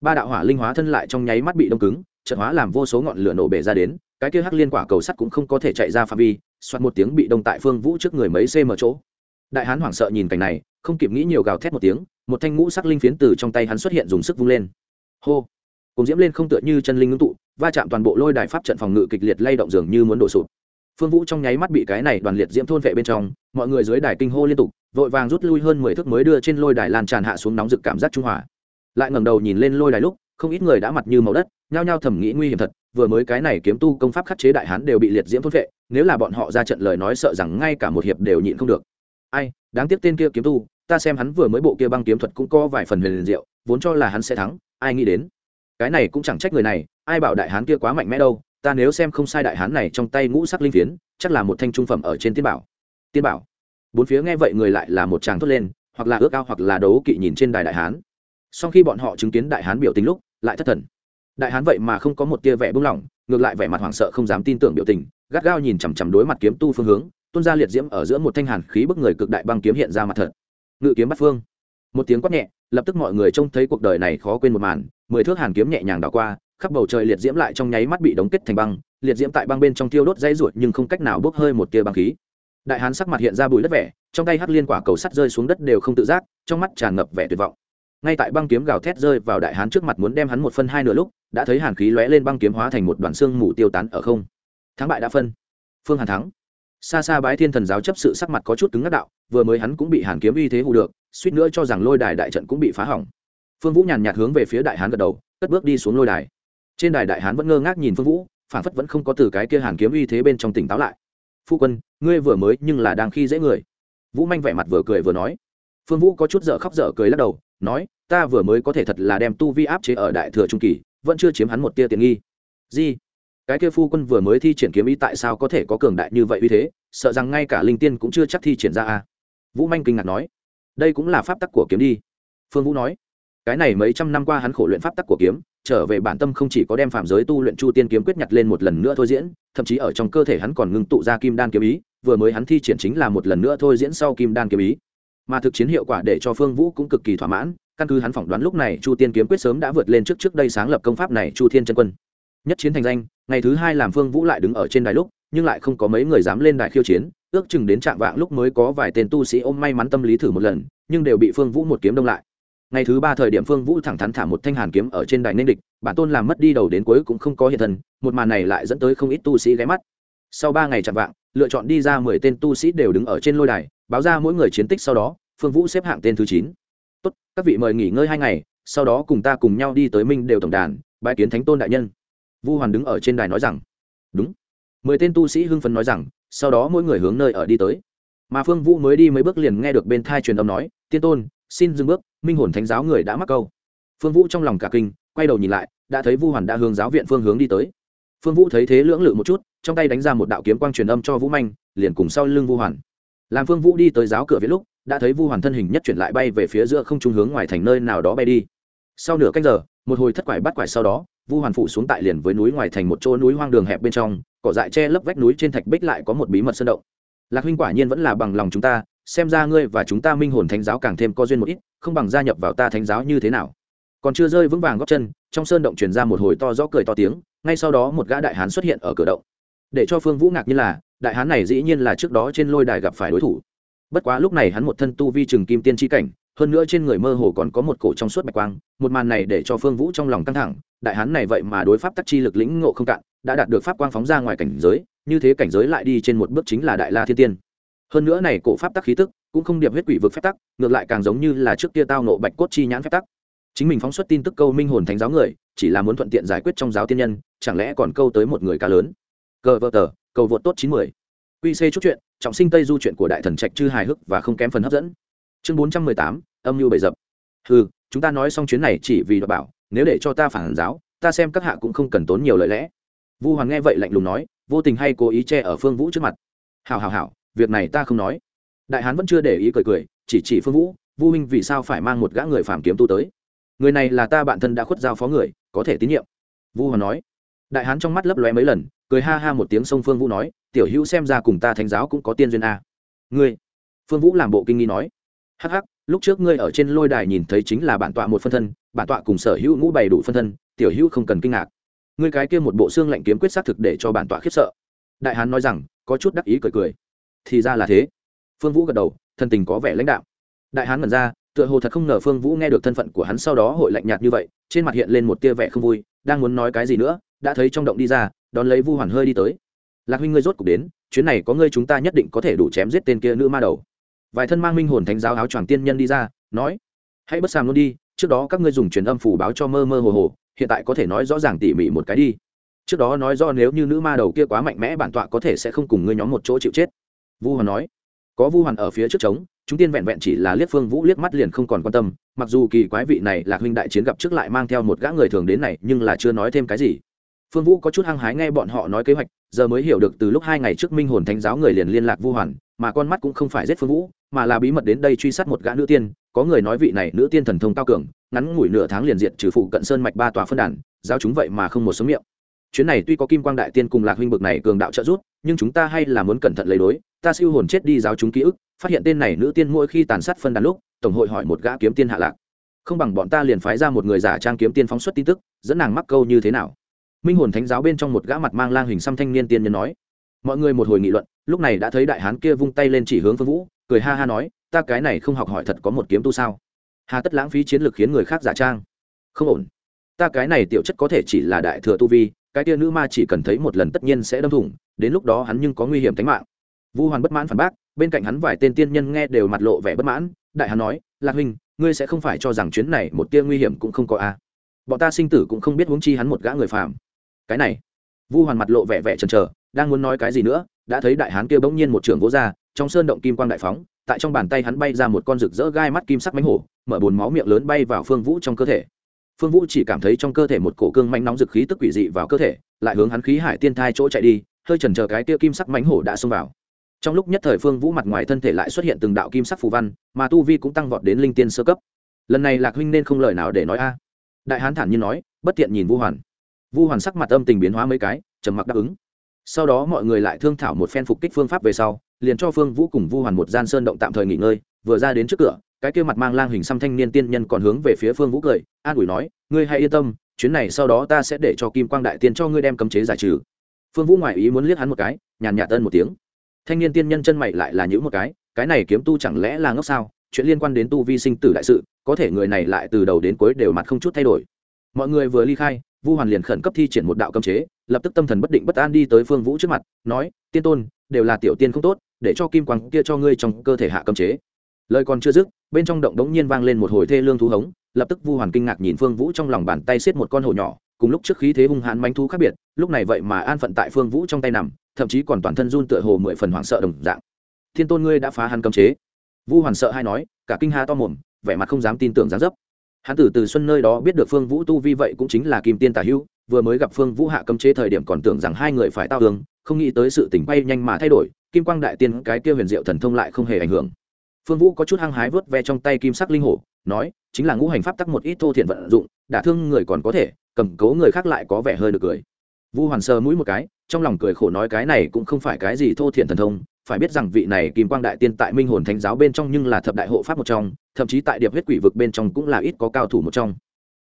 ba đạo hỏa linh hóa thân lại trong nháy mắt bị đông cứng, chợt hóa làm vô số ngọn lửa nổ bể ra đến, cái kia hắc liên quả cầu sắt cũng không có thể chạy ra phạm vi xoát một tiếng bị đông tại phương vũ trước người mấy cm chỗ. Đại hán hoảng sợ nhìn cảnh này, không kịp nghĩ nhiều gào thét một tiếng, một thanh ngũ sắc linh phiến từ trong tay hắn xuất hiện dùng sức vung lên. Hô! Cùng diễm lên không tựa như chân linh ngưng tụ, va chạm toàn bộ lôi đài pháp trận phòng ngự kịch liệt lay động dường như muốn đổ sụp phương vũ trong nháy mắt bị cái này đoàn liệt diễm thôn vệ bên trong, mọi người dưới đài kinh hô liên tục, vội vàng rút lui hơn mười thước mới đưa trên lôi đài lan tràn hạ xuống nóng rực cảm giác trung hòa. Lại ngẩng đầu nhìn lên lôi đài lúc, không ít người đã mặt như màu đất, nhao nhao thầm nghĩ nguy hiểm thật, vừa mới cái này kiếm tu công pháp khắc chế đại hán đều bị liệt diễm thôn vệ, nếu là bọn họ ra trận lời nói sợ rằng ngay cả một hiệp đều nhịn không được. Ai, đáng tiếc tên kia kiếm tu, ta xem hắn vừa mới bộ kia băng kiếm thuật cũng có vài phần huyền diệu, vốn cho là hắn sẽ thắng, ai nghĩ đến. Cái này cũng chẳng trách người này, ai bảo đại hán kia quá mạnh mẽ đâu ta nếu xem không sai đại hán này trong tay ngũ sắc linh phiến, chắc là một thanh trung phẩm ở trên tiên bảo. Tiên bảo. Bốn phía nghe vậy người lại là một chàng thốt lên, hoặc là ước ao hoặc là đấu kỵ nhìn trên đài đại hán. Sau khi bọn họ chứng kiến đại hán biểu tình lúc, lại thất thần. Đại hán vậy mà không có một tia vẻ buông lỏng, ngược lại vẻ mặt hoảng sợ không dám tin tưởng biểu tình, gắt gao nhìn chằm chằm đối mặt kiếm tu phương hướng, tuôn ra liệt diễm ở giữa một thanh hàn khí bức người cực đại băng kiếm hiện ra mặt thật. Ngự kiếm bắt phương. Một tiếng quát nhẹ, lập tức mọi người trông thấy cuộc đời này khó quên một màn, mười thước hàn kiếm nhẹ nhàng đảo qua khắp bầu trời liệt diễm lại trong nháy mắt bị đóng kết thành băng, liệt diễm tại băng bên trong tiêu đốt dây ruột nhưng không cách nào bốc hơi một tia băng khí. Đại hán sắc mặt hiện ra bùi đất vẻ, trong tay hắc liên quả cầu sắt rơi xuống đất đều không tự giác, trong mắt tràn ngập vẻ tuyệt vọng. Ngay tại băng kiếm gào thét rơi vào đại hán trước mặt muốn đem hắn một phân hai nửa lúc, đã thấy hàn khí lóe lên băng kiếm hóa thành một đoàn xương mù tiêu tán ở không. Thắng bại đã phân. Phương hàn thắng. Xa xa bái thiên thần giáo chấp sự sắc mặt có chút cứng ngắc đạo, vừa mới hắn cũng bị hàn kiếm uy thế hù được, suýt nữa cho rằng lôi đài đại trận cũng bị phá hỏng. Phương vũ nhàn nhạt hướng về phía đại hán gật đầu, cất bước đi xuống lôi đài trên đài đại hán vẫn ngơ ngác nhìn phương vũ phản phất vẫn không có từ cái kia hàn kiếm uy thế bên trong tỉnh táo lại. Phu quân, ngươi vừa mới nhưng là đang khi dễ người. Vũ manh vẻ mặt vừa cười vừa nói. Phương vũ có chút dở khóc dở cười lắc đầu, nói, ta vừa mới có thể thật là đem tu vi áp chế ở đại thừa trung kỳ, vẫn chưa chiếm hắn một tia tiền nghi. Gì? Cái kia phu quân vừa mới thi triển kiếm ý tại sao có thể có cường đại như vậy uy thế? Sợ rằng ngay cả linh tiên cũng chưa chắc thi triển ra a vũ manh kinh ngạc nói. Đây cũng là pháp tắc của kiếm đi. Phương vũ nói cái này mấy trăm năm qua hắn khổ luyện pháp tắc của kiếm, trở về bản tâm không chỉ có đem phạm giới tu luyện chu tiên kiếm quyết nhặt lên một lần nữa thôi diễn, thậm chí ở trong cơ thể hắn còn ngưng tụ ra kim đan kiếm ý, vừa mới hắn thi triển chính là một lần nữa thôi diễn sau kim đan kiếm ý. Mà thực chiến hiệu quả để cho phương vũ cũng cực kỳ thỏa mãn, căn cứ hắn phỏng đoán lúc này chu tiên kiếm quyết sớm đã vượt lên trước trước đây sáng lập công pháp này chu thiên chân quân. Nhất chiến thành danh, ngày thứ hai làm phương vũ lại đứng ở trên đài lúc, nhưng lại không có mấy người dám lên đài khiêu chiến, ước chừng đến trạm vạng lúc mới có vài tên tu sĩ ôm may mắn tâm lý thử một lần, nhưng đều bị phương vũ một kiếm đông lại ngày thứ ba thời điểm phương vũ thẳng thắn thả một thanh hàn kiếm ở trên đài nên địch, bản tôn làm mất đi đầu đến cuối cũng không có hiện thân, một màn này lại dẫn tới không ít tu sĩ ghé mắt. Sau ba ngày chạm vạng, lựa chọn đi ra mười tên tu sĩ đều đứng ở trên lôi đài, báo ra mỗi người chiến tích sau đó, phương vũ xếp hạng tên thứ chín. Tốt, các vị mời nghỉ ngơi hai ngày, sau đó cùng ta cùng nhau đi tới minh đều tổng đàn bãi kiến thánh tôn đại nhân. Vu hoàn đứng ở trên đài nói rằng. Đúng. Mười tên tu sĩ hưng phấn nói rằng, sau đó mỗi người hướng nơi ở đi tới. Mà phương vũ mới đi mấy bước liền nghe được bên thai truyền âm nói, tiên tôn xin dừng bước, minh hồn thánh giáo người đã mắc câu. Phương vũ trong lòng cả kinh, quay đầu nhìn lại, đã thấy vu hoàn đã hướng giáo viện phương hướng đi tới. Phương vũ thấy thế lưỡng lự một chút, trong tay đánh ra một đạo kiếm quang truyền âm cho vũ manh, liền cùng sau lưng vu hoàn. Làm phương vũ đi tới giáo cửa viết lúc, đã thấy vu hoàn thân hình nhất chuyển lại bay về phía giữa không trung hướng ngoài thành nơi nào đó bay đi. Sau nửa cách giờ, một hồi thất quải bắt quải sau đó, vu hoàn phụ xuống tại liền với núi ngoài thành một chỗ núi hoang đường hẹp bên trong, cỏ dại che lấp vách núi trên thạch bích lại có một bí mật sơn động. Lạc huynh quả nhiên vẫn là bằng lòng chúng ta xem ra ngươi và chúng ta minh hồn thánh giáo càng thêm có duyên một ít, không bằng gia nhập vào ta thánh giáo như thế nào. Còn chưa rơi vững vàng góc chân, trong sơn động truyền ra một hồi to rõ cười to tiếng, ngay sau đó một gã đại hán xuất hiện ở cửa động. Để cho phương vũ ngạc như là, đại hán này dĩ nhiên là trước đó trên lôi đài gặp phải đối thủ. Bất quá lúc này hắn một thân tu vi trừng kim tiên tri cảnh, hơn nữa trên người mơ hồ còn có một cổ trong suốt bạch quang, một màn này để cho phương vũ trong lòng căng thẳng, đại hán này vậy mà đối pháp tắc chi lực lĩnh ngộ không cạn, đã đạt được pháp quang phóng ra ngoài cảnh giới, như thế cảnh giới lại đi trên một bước chính là đại la thiên tiên hơn nữa này cổ pháp tắc khí tức, cũng không điệp huyết quỷ vực phép tắc, ngược lại càng giống như là trước kia tao nộ bạch cốt chi nhãn phép tắc. Chính mình phóng xuất tin tức câu minh hồn thánh giáo người, chỉ là muốn thuận tiện giải quyết trong giáo tiên nhân, chẳng lẽ còn câu tới một người cá lớn? Cờ vợ tờ, cầu vượt tốt chín mươi quy chút chuyện, trọng sinh tây du chuyện của đại thần trạch chư hài hước và không kém phần hấp dẫn. Chương bốn trăm mười tám, âm mưu bày dập. Ừ chúng ta nói xong chuyến này chỉ vì đọc bảo, nếu để cho ta phản giáo, ta xem các hạ cũng không cần tốn nhiều lời lẽ. Vu hoàng nghe vậy lạnh lùng nói, vô tình hay cố ý che ở phương vũ trước mặt. Hào hào hào việc này ta không nói. Đại hán vẫn chưa để ý cười cười, chỉ chỉ phương vũ, vu huynh vì sao phải mang một gã người phàm kiếm tu tới? Người này là ta bạn thân đã khuất giao phó người, có thể tín nhiệm. Vu hoàng nói. Đại hán trong mắt lấp lóe mấy lần, cười ha ha một tiếng sông phương vũ nói, tiểu hữu xem ra cùng ta thánh giáo cũng có tiên duyên a. Ngươi? Phương vũ làm bộ kinh nghi nói. Hắc hắc, lúc trước ngươi ở trên lôi đài nhìn thấy chính là bản tọa một phân thân, bản tọa cùng sở hữu ngũ bày đủ phân thân, tiểu hữu không cần kinh ngạc. Ngươi cái kia một bộ xương lạnh kiếm quyết xác thực để cho bản tọa khiếp sợ. Đại hán nói rằng, có chút đắc ý cười cười thì ra là thế. Phương vũ gật đầu, thân tình có vẻ lãnh đạo đại hán ngẩn ra, tựa hồ thật không ngờ phương vũ nghe được thân phận của hắn sau đó hội lạnh nhạt như vậy, trên mặt hiện lên một tia vẻ không vui, đang muốn nói cái gì nữa, đã thấy trong động đi ra, đón lấy vu hoàn hơi đi tới. Lạc huynh ngươi rốt cục đến, chuyến này có ngươi chúng ta nhất định có thể đủ chém giết tên kia nữ ma đầu. Vài thân mang minh hồn thánh giáo áo choàng tiên nhân đi ra, nói, hãy bất sàng luôn đi, trước đó các ngươi dùng truyền âm phủ báo cho mơ mơ hồ hồ, hiện tại có thể nói rõ ràng tỉ mỉ một cái đi. Trước đó nói do nếu như nữ ma đầu kia quá mạnh mẽ bản tọa có thể sẽ không cùng ngươi nhóm một chỗ chịu chết vu hoàn nói. Có vu hoàn ở phía trước trống, chúng tiên vẹn vẹn chỉ là liếc phương vũ liếc mắt liền không còn quan tâm, mặc dù kỳ quái vị này là huynh đại chiến gặp trước lại mang theo một gã người thường đến này, nhưng là chưa nói thêm cái gì. Phương vũ có chút hăng hái nghe bọn họ nói kế hoạch, giờ mới hiểu được từ lúc hai ngày trước minh hồn thánh giáo người liền liên lạc vu hoàn, mà con mắt cũng không phải giết phương vũ, mà là bí mật đến đây truy sát một gã nữ tiên, có người nói vị này nữ tiên thần thông cao cường, ngắn ngủi nửa tháng liền diệt trừ phụ cận sơn mạch ba tòa phân đàn giao chúng vậy mà không một số miệng. Chuyến này tuy có kim quang đại tiên cùng lạc huynh bực này cường đạo trợ giúp, nhưng chúng ta hay là muốn cẩn thận lấy đối ta siêu hồn chết đi giáo chúng ký ức, phát hiện tên này nữ tiên mỗi khi tàn sát phân đàn lúc, tổng hội hỏi một gã kiếm tiên hạ lạc. Không bằng bọn ta liền phái ra một người giả trang kiếm tiên phóng xuất tin tức, dẫn nàng mắc câu như thế nào? Minh hồn thánh giáo bên trong một gã mặt mang lang hình xăm thanh niên tiên nhân nói. Mọi người một hồi nghị luận, lúc này đã thấy đại hán kia vung tay lên chỉ hướng phương vũ, cười ha ha nói, ta cái này không học hỏi thật có một kiếm tu sao? Hà tất lãng phí chiến lược khiến người khác giả trang. Không ổn. Ta cái này tiểu chất có thể chỉ là đại thừa tu vi, cái tia nữ ma chỉ cần thấy một lần tất nhiên sẽ đâm thủng, đến lúc đó hắn nhưng có nguy hiểm tính mạng vu hoàn bất mãn phản bác, bên cạnh hắn vài tên tiên nhân nghe đều mặt lộ vẻ bất mãn, đại hắn nói, lạc huynh, ngươi sẽ không phải cho rằng chuyến này một tia nguy hiểm cũng không có a bọn ta sinh tử cũng không biết huống chi hắn một gã người phàm. Cái này, vu hoàn mặt lộ vẻ vẻ chần chờ, đang muốn nói cái gì nữa, đã thấy đại hán kia bỗng nhiên một trường vỗ ra, trong sơn động kim quang đại phóng, tại trong bàn tay hắn bay ra một con rực rỡ gai mắt kim sắc mánh hổ, mở bồn máu miệng lớn bay vào phương vũ trong cơ thể. Phương vũ chỉ cảm thấy trong cơ thể một cổ cương mánh nóng rực khí tức quỷ dị vào cơ thể, lại hướng hắn khí hải tiên thai chỗ chạy đi, hơi chần chờ cái tia kim sắc mánh hổ đã xông vào trong lúc nhất thời phương vũ mặt ngoài thân thể lại xuất hiện từng đạo kim sắc phù văn, mà tu vi cũng tăng vọt đến linh tiên sơ cấp. Lần này lạc huynh nên không lời nào để nói a. Đại hán thản nhiên nói, bất tiện nhìn vu hoàn. Vu hoàn sắc mặt âm tình biến hóa mấy cái, trầm mặc đáp ứng. Sau đó mọi người lại thương thảo một phen phục kích phương pháp về sau, liền cho phương vũ cùng vu hoàn một gian sơn động tạm thời nghỉ ngơi, vừa ra đến trước cửa, cái kia mặt mang lang hình xăm thanh niên tiên nhân còn hướng về phía phương vũ cười, an ủi nói, ngươi hãy yên tâm, chuyến này sau đó ta sẽ để cho kim quang đại tiên cho ngươi đem cấm chế giải trừ. Phương vũ ngoại ý muốn liếc hắn một cái, nhàn nhạt tân một tiếng thanh niên tiên nhân chân mày lại là những một cái cái này kiếm tu chẳng lẽ là ngốc sao? Chuyện liên quan đến tu vi sinh tử đại sự, có thể người này lại từ đầu đến cuối đều mặt không chút thay đổi. Mọi người vừa ly khai, vu hoàn liền khẩn cấp thi triển một đạo cấm chế, lập tức tâm thần bất định bất an đi tới phương vũ trước mặt, nói, tiên tôn, đều là tiểu tiên không tốt, để cho kim quang kia cho ngươi trong cơ thể hạ cấm chế. Lời còn chưa dứt, bên trong động đống nhiên vang lên một hồi thê lương thú hống, lập tức vu hoàn kinh ngạc nhìn phương vũ trong lòng bàn tay xiết một con hổ nhỏ cùng lúc trước khí thế hung hãn manh thú khác biệt, lúc này vậy mà an phận tại phương vũ trong tay nằm, thậm chí còn toàn thân run tựa hồ mười phần hoảng sợ đồng dạng. Thiên tôn ngươi đã phá hắn cấm chế. Vu hoàn sợ hay nói, cả kinh ha to mồm, vẻ mặt không dám tin tưởng dáng dấp. Hắn từ từ xuân nơi đó biết được phương vũ tu vi vậy cũng chính là kim tiên tả hữu vừa mới gặp phương vũ hạ cấm chế thời điểm còn tưởng rằng hai người phải tao tường không nghĩ tới sự tỉnh bay nhanh mà thay đổi, kim quang đại tiên cái kia huyền diệu thần thông lại không hề ảnh hưởng. Phương vũ có chút hăng hái vớt ve trong tay kim sắc linh hổ, nói, chính là ngũ hành pháp tắc một ít thô thiện vận dụng, đả thương người còn có thể cầm cố người khác lại có vẻ hơi được cười. Vu hoàn sơ mũi một cái, trong lòng cười khổ nói cái này cũng không phải cái gì thô thiện thần thông, phải biết rằng vị này kim quang đại tiên tại minh hồn thánh giáo bên trong nhưng là thập đại hộ pháp một trong, thậm chí tại điệp huyết quỷ vực bên trong cũng là ít có cao thủ một trong.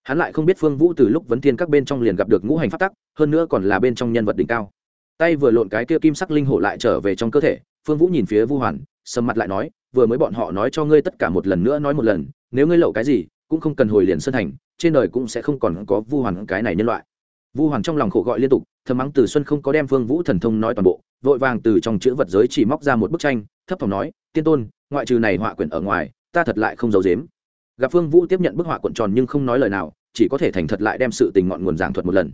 Hắn lại không biết phương vũ từ lúc vấn thiên các bên trong liền gặp được ngũ hành pháp tắc, hơn nữa còn là bên trong nhân vật đỉnh cao. Tay vừa lộn cái kia kim sắc linh hổ lại trở về trong cơ thể, phương vũ nhìn phía vu hoàn, sầm mặt lại nói, vừa mới bọn họ nói cho ngươi tất cả một lần nữa nói một lần, nếu ngươi lậu cái gì cũng không cần hồi liền sơn thành, trên đời cũng sẽ không còn có vu hoàn cái này nhân loại. Vu hoàn trong lòng khổ gọi liên tục, thầm mắng từ xuân không có đem phương vũ thần thông nói toàn bộ, vội vàng từ trong chữ vật giới chỉ móc ra một bức tranh, thấp thỏm nói, tiên tôn, ngoại trừ này họa quyển ở ngoài, ta thật lại không giấu dếm gặp phương vũ tiếp nhận bức họa cuộn tròn nhưng không nói lời nào, chỉ có thể thành thật lại đem sự tình ngọn nguồn giảng thuật một lần.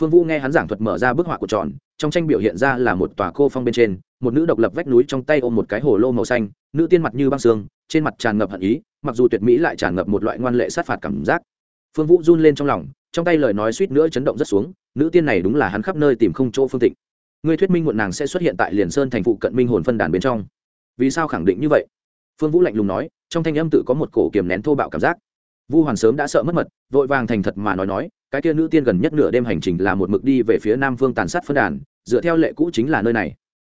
Phương vũ nghe hắn giảng thuật mở ra bức họa cuộn tròn, trong tranh biểu hiện ra là một tòa cô phong bên trên, một nữ độc lập vách núi trong tay ôm một cái hồ lô màu xanh, nữ tiên mặt như băng xương trên mặt tràn ngập hận ý mặc dù tuyệt mỹ lại tràn ngập một loại ngoan lệ sát phạt cảm giác. Phương vũ run lên trong lòng, trong tay lời nói suýt nữa chấn động rất xuống, nữ tiên này đúng là hắn khắp nơi tìm không chỗ phương tịnh. Ngươi thuyết minh muộn nàng sẽ xuất hiện tại liền sơn thành phụ cận minh hồn phân đàn bên trong. Vì sao khẳng định như vậy? Phương vũ lạnh lùng nói, trong thanh âm tự có một cổ kiềm nén thô bạo cảm giác. Vu hoàn sớm đã sợ mất mật, vội vàng thành thật mà nói nói, cái kia nữ tiên gần nhất nửa đêm hành trình là một mực đi về phía nam phương tàn sát phân đàn, dựa theo lệ cũ chính là nơi này.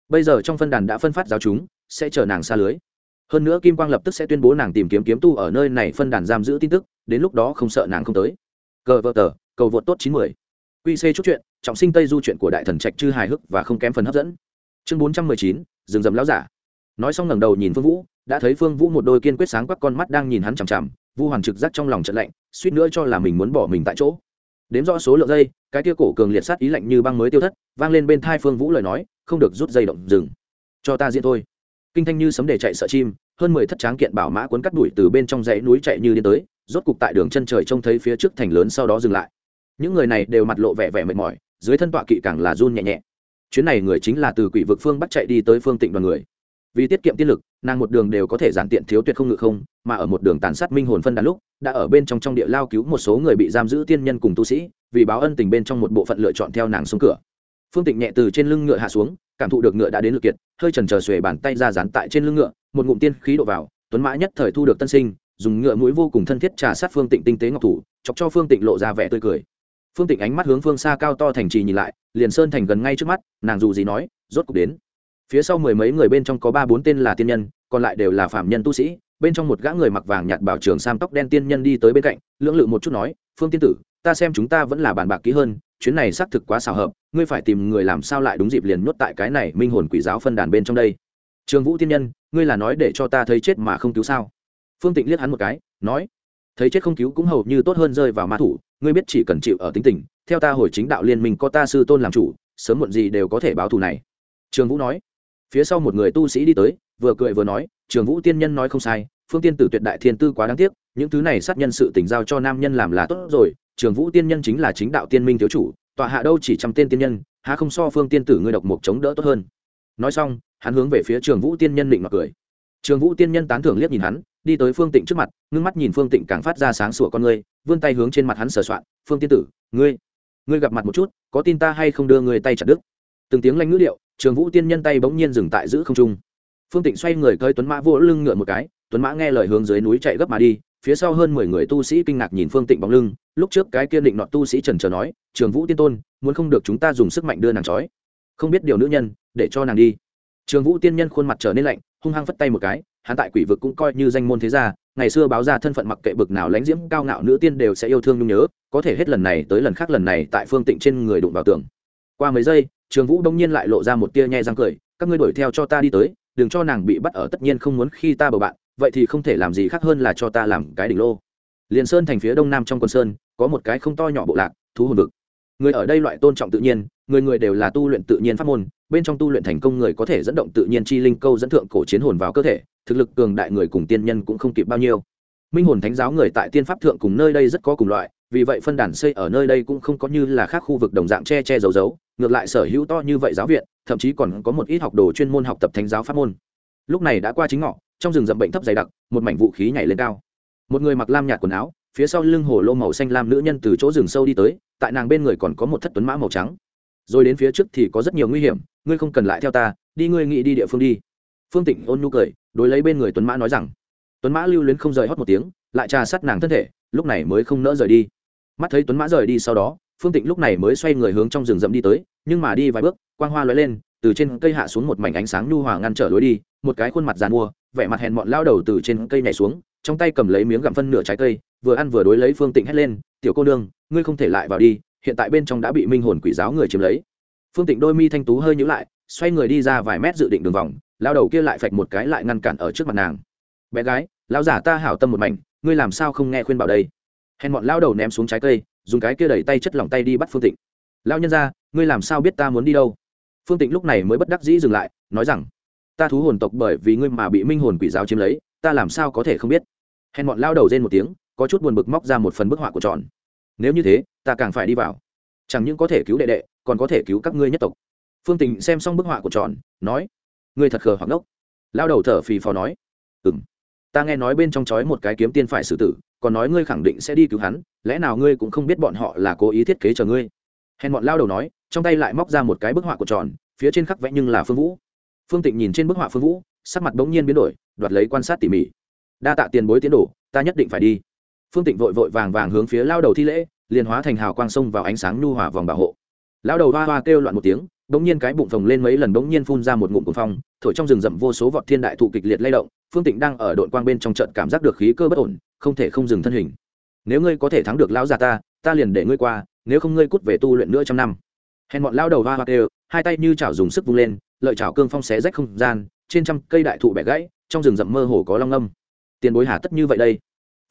Bây giờ trong phân đàn đã phân phát giáo chúng, sẽ chờ nàng xa lưới hơn nữa kim quang lập tức sẽ tuyên bố nàng tìm kiếm kiếm tu ở nơi này phân đàn giam giữ tin tức, đến lúc đó không sợ nàng không tới. Cờ vợ tờ cầu vượt tốt chín mươi quy c chút chuyện, trọng sinh tây du chuyện của đại thần trạch chư hài hước và không kém phần hấp dẫn. Chương bốn trăm mười chín, rừng rầm lão giả. Nói xong ngẩng đầu nhìn phương vũ, đã thấy phương vũ một đôi kiên quyết sáng quắc con mắt đang nhìn hắn chằm chằm, vu hoàn trực giác trong lòng trận lạnh, suýt nữa cho là mình muốn bỏ mình tại chỗ. Đếm rõ số lượng dây, cái tia cổ cường liệt sát ý lạnh như băng mới tiêu thất, vang lên bên thai phương vũ lời nói, không được rút dây động dừng cho ta diễn thôi kinh thanh như sấm để chạy sợ chim, hơn mười thất tráng kiện bảo mã cuốn cắt đuổi từ bên trong dãy núi chạy như đi tới, rốt cục tại đường chân trời trông thấy phía trước thành lớn sau đó dừng lại. Những người này đều mặt lộ vẻ vẻ mệt mỏi, dưới thân tọa kỵ càng là run nhẹ nhẹ. Chuyến này người chính là từ quỷ vực phương bắt chạy đi tới phương tịnh đoàn người. Vì tiết kiệm tiên lực, nàng một đường đều có thể giản tiện thiếu tuyệt không ngự không, mà ở một đường tàn sát minh hồn phân đàn lúc, đã ở bên trong trong địa lao cứu một số người bị giam giữ tiên nhân cùng tu sĩ, vì báo ân tình bên trong một bộ phận lựa chọn theo nàng xuống cửa phương tịnh nhẹ từ trên lưng ngựa hạ xuống, cảm thụ được ngựa đã đến lực kiệt, hơi trần trờ xuề bàn tay ra dán tại trên lưng ngựa, một ngụm tiên khí đổ vào, tuấn mã nhất thời thu được tân sinh, dùng ngựa mũi vô cùng thân thiết trà sát phương tịnh tinh tế ngọc thủ, chọc cho phương tịnh lộ ra vẻ tươi cười. Phương tịnh ánh mắt hướng phương xa cao to thành trì nhìn lại, liền sơn thành gần ngay trước mắt, nàng dù gì nói, rốt cục đến. Phía sau mười mấy người bên trong có ba bốn tên là tiên nhân, còn lại đều là phạm nhân tu sĩ, bên trong một gã người mặc vàng nhạt bảo trường sam tóc đen tiên nhân đi tới bên cạnh, lưỡng lự một chút nói, phương tiên tử, ta xem chúng ta vẫn là bàn bạc kỹ hơn chuyến này xác thực quá xào hợp, ngươi phải tìm người làm sao lại đúng dịp liền nhốt tại cái này minh hồn quỷ giáo phân đàn bên trong đây. Trường vũ tiên nhân, ngươi là nói để cho ta thấy chết mà không cứu sao? Phương tịnh liếc hắn một cái, nói, thấy chết không cứu cũng hầu như tốt hơn rơi vào ma thủ, ngươi biết chỉ cần chịu ở tính tình, theo ta hồi chính đạo liên minh có ta sư tôn làm chủ, sớm muộn gì đều có thể báo thù này. Trường vũ nói, phía sau một người tu sĩ đi tới, vừa cười vừa nói, trường vũ tiên nhân nói không sai, phương tiên tử tuyệt đại thiên tư quá đáng tiếc, những thứ này sát nhân sự tình giao cho nam nhân làm là tốt rồi trường vũ tiên nhân chính là chính đạo tiên minh thiếu chủ, tọa hạ đâu chỉ trăm tên tiên nhân, há không so phương tiên tử ngươi độc mục chống đỡ tốt hơn. Nói xong, hắn hướng về phía trường vũ tiên nhân định mặc cười. Trường vũ tiên nhân tán thưởng liếc nhìn hắn, đi tới phương tịnh trước mặt, ngưng mắt nhìn phương tịnh càng phát ra sáng sủa con ngươi, vươn tay hướng trên mặt hắn sờ soạn, phương tiên tử, ngươi ngươi gặp mặt một chút, có tin ta hay không đưa ngươi tay chặt đứt? Từng tiếng lanh ngữ điệu, trường vũ tiên nhân tay bỗng nhiên dừng tại giữ không trung. Phương tịnh xoay người cơi tuấn mã vỗ lưng ngựa một cái, tuấn mã nghe lời hướng dưới núi chạy gấp mà đi, phía sau hơn mười người tu sĩ kinh ngạc nhìn phương tịnh bóng lưng lúc trước cái kia định nọ tu sĩ trần trờ nói, trường vũ tiên tôn, muốn không được chúng ta dùng sức mạnh đưa nàng trói. Không biết điều nữ nhân, để cho nàng đi. Trường vũ tiên nhân khuôn mặt trở nên lạnh, hung hăng phất tay một cái, hắn tại quỷ vực cũng coi như danh môn thế gia, ngày xưa báo ra thân phận mặc kệ bực nào lãnh diễm, cao ngạo nữ tiên đều sẽ yêu thương nhung nhớ, có thể hết lần này tới lần khác lần này tại phương tịnh trên người đụng vào tường. Qua mấy giây, trường vũ đông nhiên lại lộ ra một tia nhe răng cười, các ngươi đuổi theo cho ta đi tới, đừng cho nàng bị bắt ở, tất nhiên không muốn khi ta bầu bạn, vậy thì không thể làm gì khác hơn là cho ta làm cái đỉnh lô. Liền sơn thành phía đông nam trong quân sơn có một cái không to nhỏ bộ lạc, thú hồn vực. Người ở đây loại tôn trọng tự nhiên, người người đều là tu luyện tự nhiên pháp môn, bên trong tu luyện thành công người có thể dẫn động tự nhiên chi linh câu dẫn thượng cổ chiến hồn vào cơ thể, thực lực cường đại người cùng tiên nhân cũng không kịp bao nhiêu. Minh hồn thánh giáo người tại tiên pháp thượng cùng nơi đây rất có cùng loại, vì vậy phân đàn xây ở nơi đây cũng không có như là khác khu vực đồng dạng che che giấu giấu, ngược lại sở hữu to như vậy giáo viện, thậm chí còn có một ít học đồ chuyên môn học tập thánh giáo pháp môn. Lúc này đã qua chính ngọ, trong rừng rậm bệnh thấp dày đặc, một mảnh vũ khí nhảy lên cao. Một người mặc lam nhạt quần áo phía sau lưng hồ lô màu xanh lam nữ nhân từ chỗ rừng sâu đi tới, tại nàng bên người còn có một thất tuấn mã màu trắng. Rồi đến phía trước thì có rất nhiều nguy hiểm, ngươi không cần lại theo ta, đi ngươi nghĩ đi địa phương đi. Phương tịnh ôn nhu cười, đối lấy bên người tuấn mã nói rằng. Tuấn mã lưu luyến không rời hót một tiếng, lại trà sát nàng thân thể, lúc này mới không nỡ rời đi. Mắt thấy tuấn mã rời đi sau đó, phương tịnh lúc này mới xoay người hướng trong rừng rậm đi tới, nhưng mà đi vài bước, quang hoa lóe lên, từ trên cây hạ xuống một mảnh ánh sáng nhu hòa ngăn trở lối đi, một cái khuôn mặt dàn mua vẻ mặt hèn mọn lao đầu từ trên cây nhảy xuống, trong tay cầm lấy miếng gặm phân nửa trái cây vừa ăn vừa đối lấy phương tịnh hét lên, tiểu cô nương, ngươi không thể lại vào đi, hiện tại bên trong đã bị minh hồn quỷ giáo người chiếm lấy. Phương tịnh đôi mi thanh tú hơi nhữ lại, xoay người đi ra vài mét dự định đường vòng, lao đầu kia lại phạch một cái lại ngăn cản ở trước mặt nàng. Bé gái lao giả ta hảo tâm một mảnh, ngươi làm sao không nghe khuyên bảo đây? Hèn bọn lao đầu ném xuống trái cây, dùng cái kia đẩy tay chất lỏng tay đi bắt phương tịnh. Lao nhân ra ngươi làm sao biết ta muốn đi đâu? Phương tịnh lúc này mới bất đắc dĩ dừng lại, nói rằng, ta thú hồn tộc bởi vì ngươi mà bị minh hồn quỷ giáo chiếm lấy, ta làm sao có thể không biết? Hèn bọn lao đầu rên một tiếng có chút buồn bực móc ra một phần bức họa của tròn. Nếu như thế, ta càng phải đi vào. Chẳng những có thể cứu đệ đệ, còn có thể cứu các ngươi nhất tộc. Phương tình xem xong bức họa của tròn, nói, ngươi thật khờ hoặc ngốc. Lao đầu thở phì phò nói ừ m ta nghe nói bên trong chói một cái kiếm tiên phải xử tử, còn nói ngươi khẳng định sẽ đi cứu hắn, lẽ nào ngươi cũng không biết bọn họ là cố ý thiết kế chờ ngươi? Hèn bọn lao đầu nói, trong tay lại móc ra một cái bức họa của tròn, phía trên khắc vẽ nhưng là phương vũ. Phương tịnh nhìn trên bức họa phương vũ, sắc mặt bỗng nhiên biến đổi, đoạt lấy quan sát tỉ mỉ. Đa tạ tiền bối tiến đổ ta nhất định phải đi phương tịnh vội vội vàng vàng hướng phía lao đầu thi lễ, liền hóa thành hào quang sông vào ánh sáng nhu hòa vòng bảo hộ. Lao đầu hoa hoa kêu loạn một tiếng, bỗng nhiên cái bụng phồng lên mấy lần bỗng nhiên phun ra một ngụm cuồng phong, thổi trong rừng rậm vô số vọt thiên đại thụ kịch liệt lay động, phương tịnh đang ở đội quang bên trong trận cảm giác được khí cơ bất ổn, không thể không dừng thân hình. Nếu ngươi có thể thắng được lão già ta ta liền để ngươi qua, nếu không ngươi cút về tu luyện nữa trăm năm. Hèn bọn lao đầu hoa hoa kêu, hai tay như chảo dùng sức vung lên, lợi chảo cương phong xé rách không gian, trên trăm cây đại thụ bẻ gãy, trong rừng rậm mơ hồ có long âm. Tiền bối hà tất như vậy đây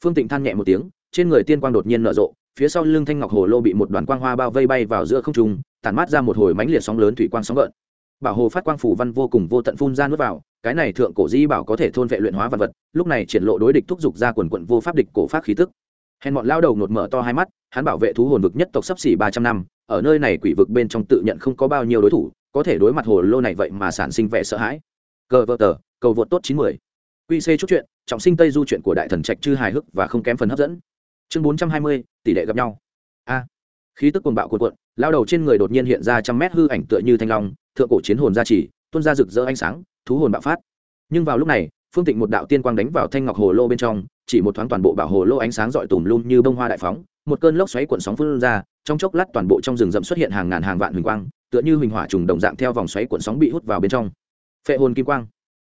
phương tịnh than nhẹ một tiếng, trên người tiên quang đột nhiên nở rộ, phía sau lưng thanh ngọc hồ lô bị một đoàn quang hoa bao vây bay vào giữa không trung, tản mát ra một hồi mãnh liệt sóng lớn thủy quang sóng gợn. Bảo hồ phát quang phủ văn vô cùng vô tận phun ra nước vào, cái này thượng cổ di bảo có thể thôn vệ luyện hóa vật vật, lúc này triển lộ đối địch thúc giục ra quần quận vô pháp địch cổ phát khí tức. Hèn bọn lao đầu nột mở to hai mắt, hắn bảo vệ thú hồn vực nhất tộc sắp xỉ ba trăm năm, ở nơi này quỷ vực bên trong tự nhận không có bao nhiêu đối thủ, có thể đối mặt hồ lô này vậy mà sản sinh vẻ sợ hãi. Cờ vợ tờ, cầu vượt tốt chín mươi Qc chút chuyện trọng sinh tây du chuyện của đại thần trạch chư hài hước và không kém phần hấp dẫn. Chương bốn trăm hai mươi, tỷ lệ gặp nhau. A. Khí tức cuồng bạo cuộn cuộn, lao đầu trên người đột nhiên hiện ra trăm mét hư ảnh tựa như thanh long, thượng cổ chiến hồn gia trì, tuôn ra rực rỡ ánh sáng, thú hồn bạo phát. Nhưng vào lúc này, phương tịnh một đạo tiên quang đánh vào thanh ngọc hồ lô bên trong, chỉ một thoáng toàn bộ bảo hồ lô ánh sáng rọi tùm lum như bông hoa đại phóng, một cơn lốc xoáy cuộn sóng phun ra, trong chốc lát toàn bộ trong rừng rậm xuất hiện hàng ngàn hàng vạn huỳnh quang, tựa như huỳnh hỏa trùng đồng dạng theo vòng xoáy cuộn sóng bị hút vào bên trong. Phệ hồn kim quang.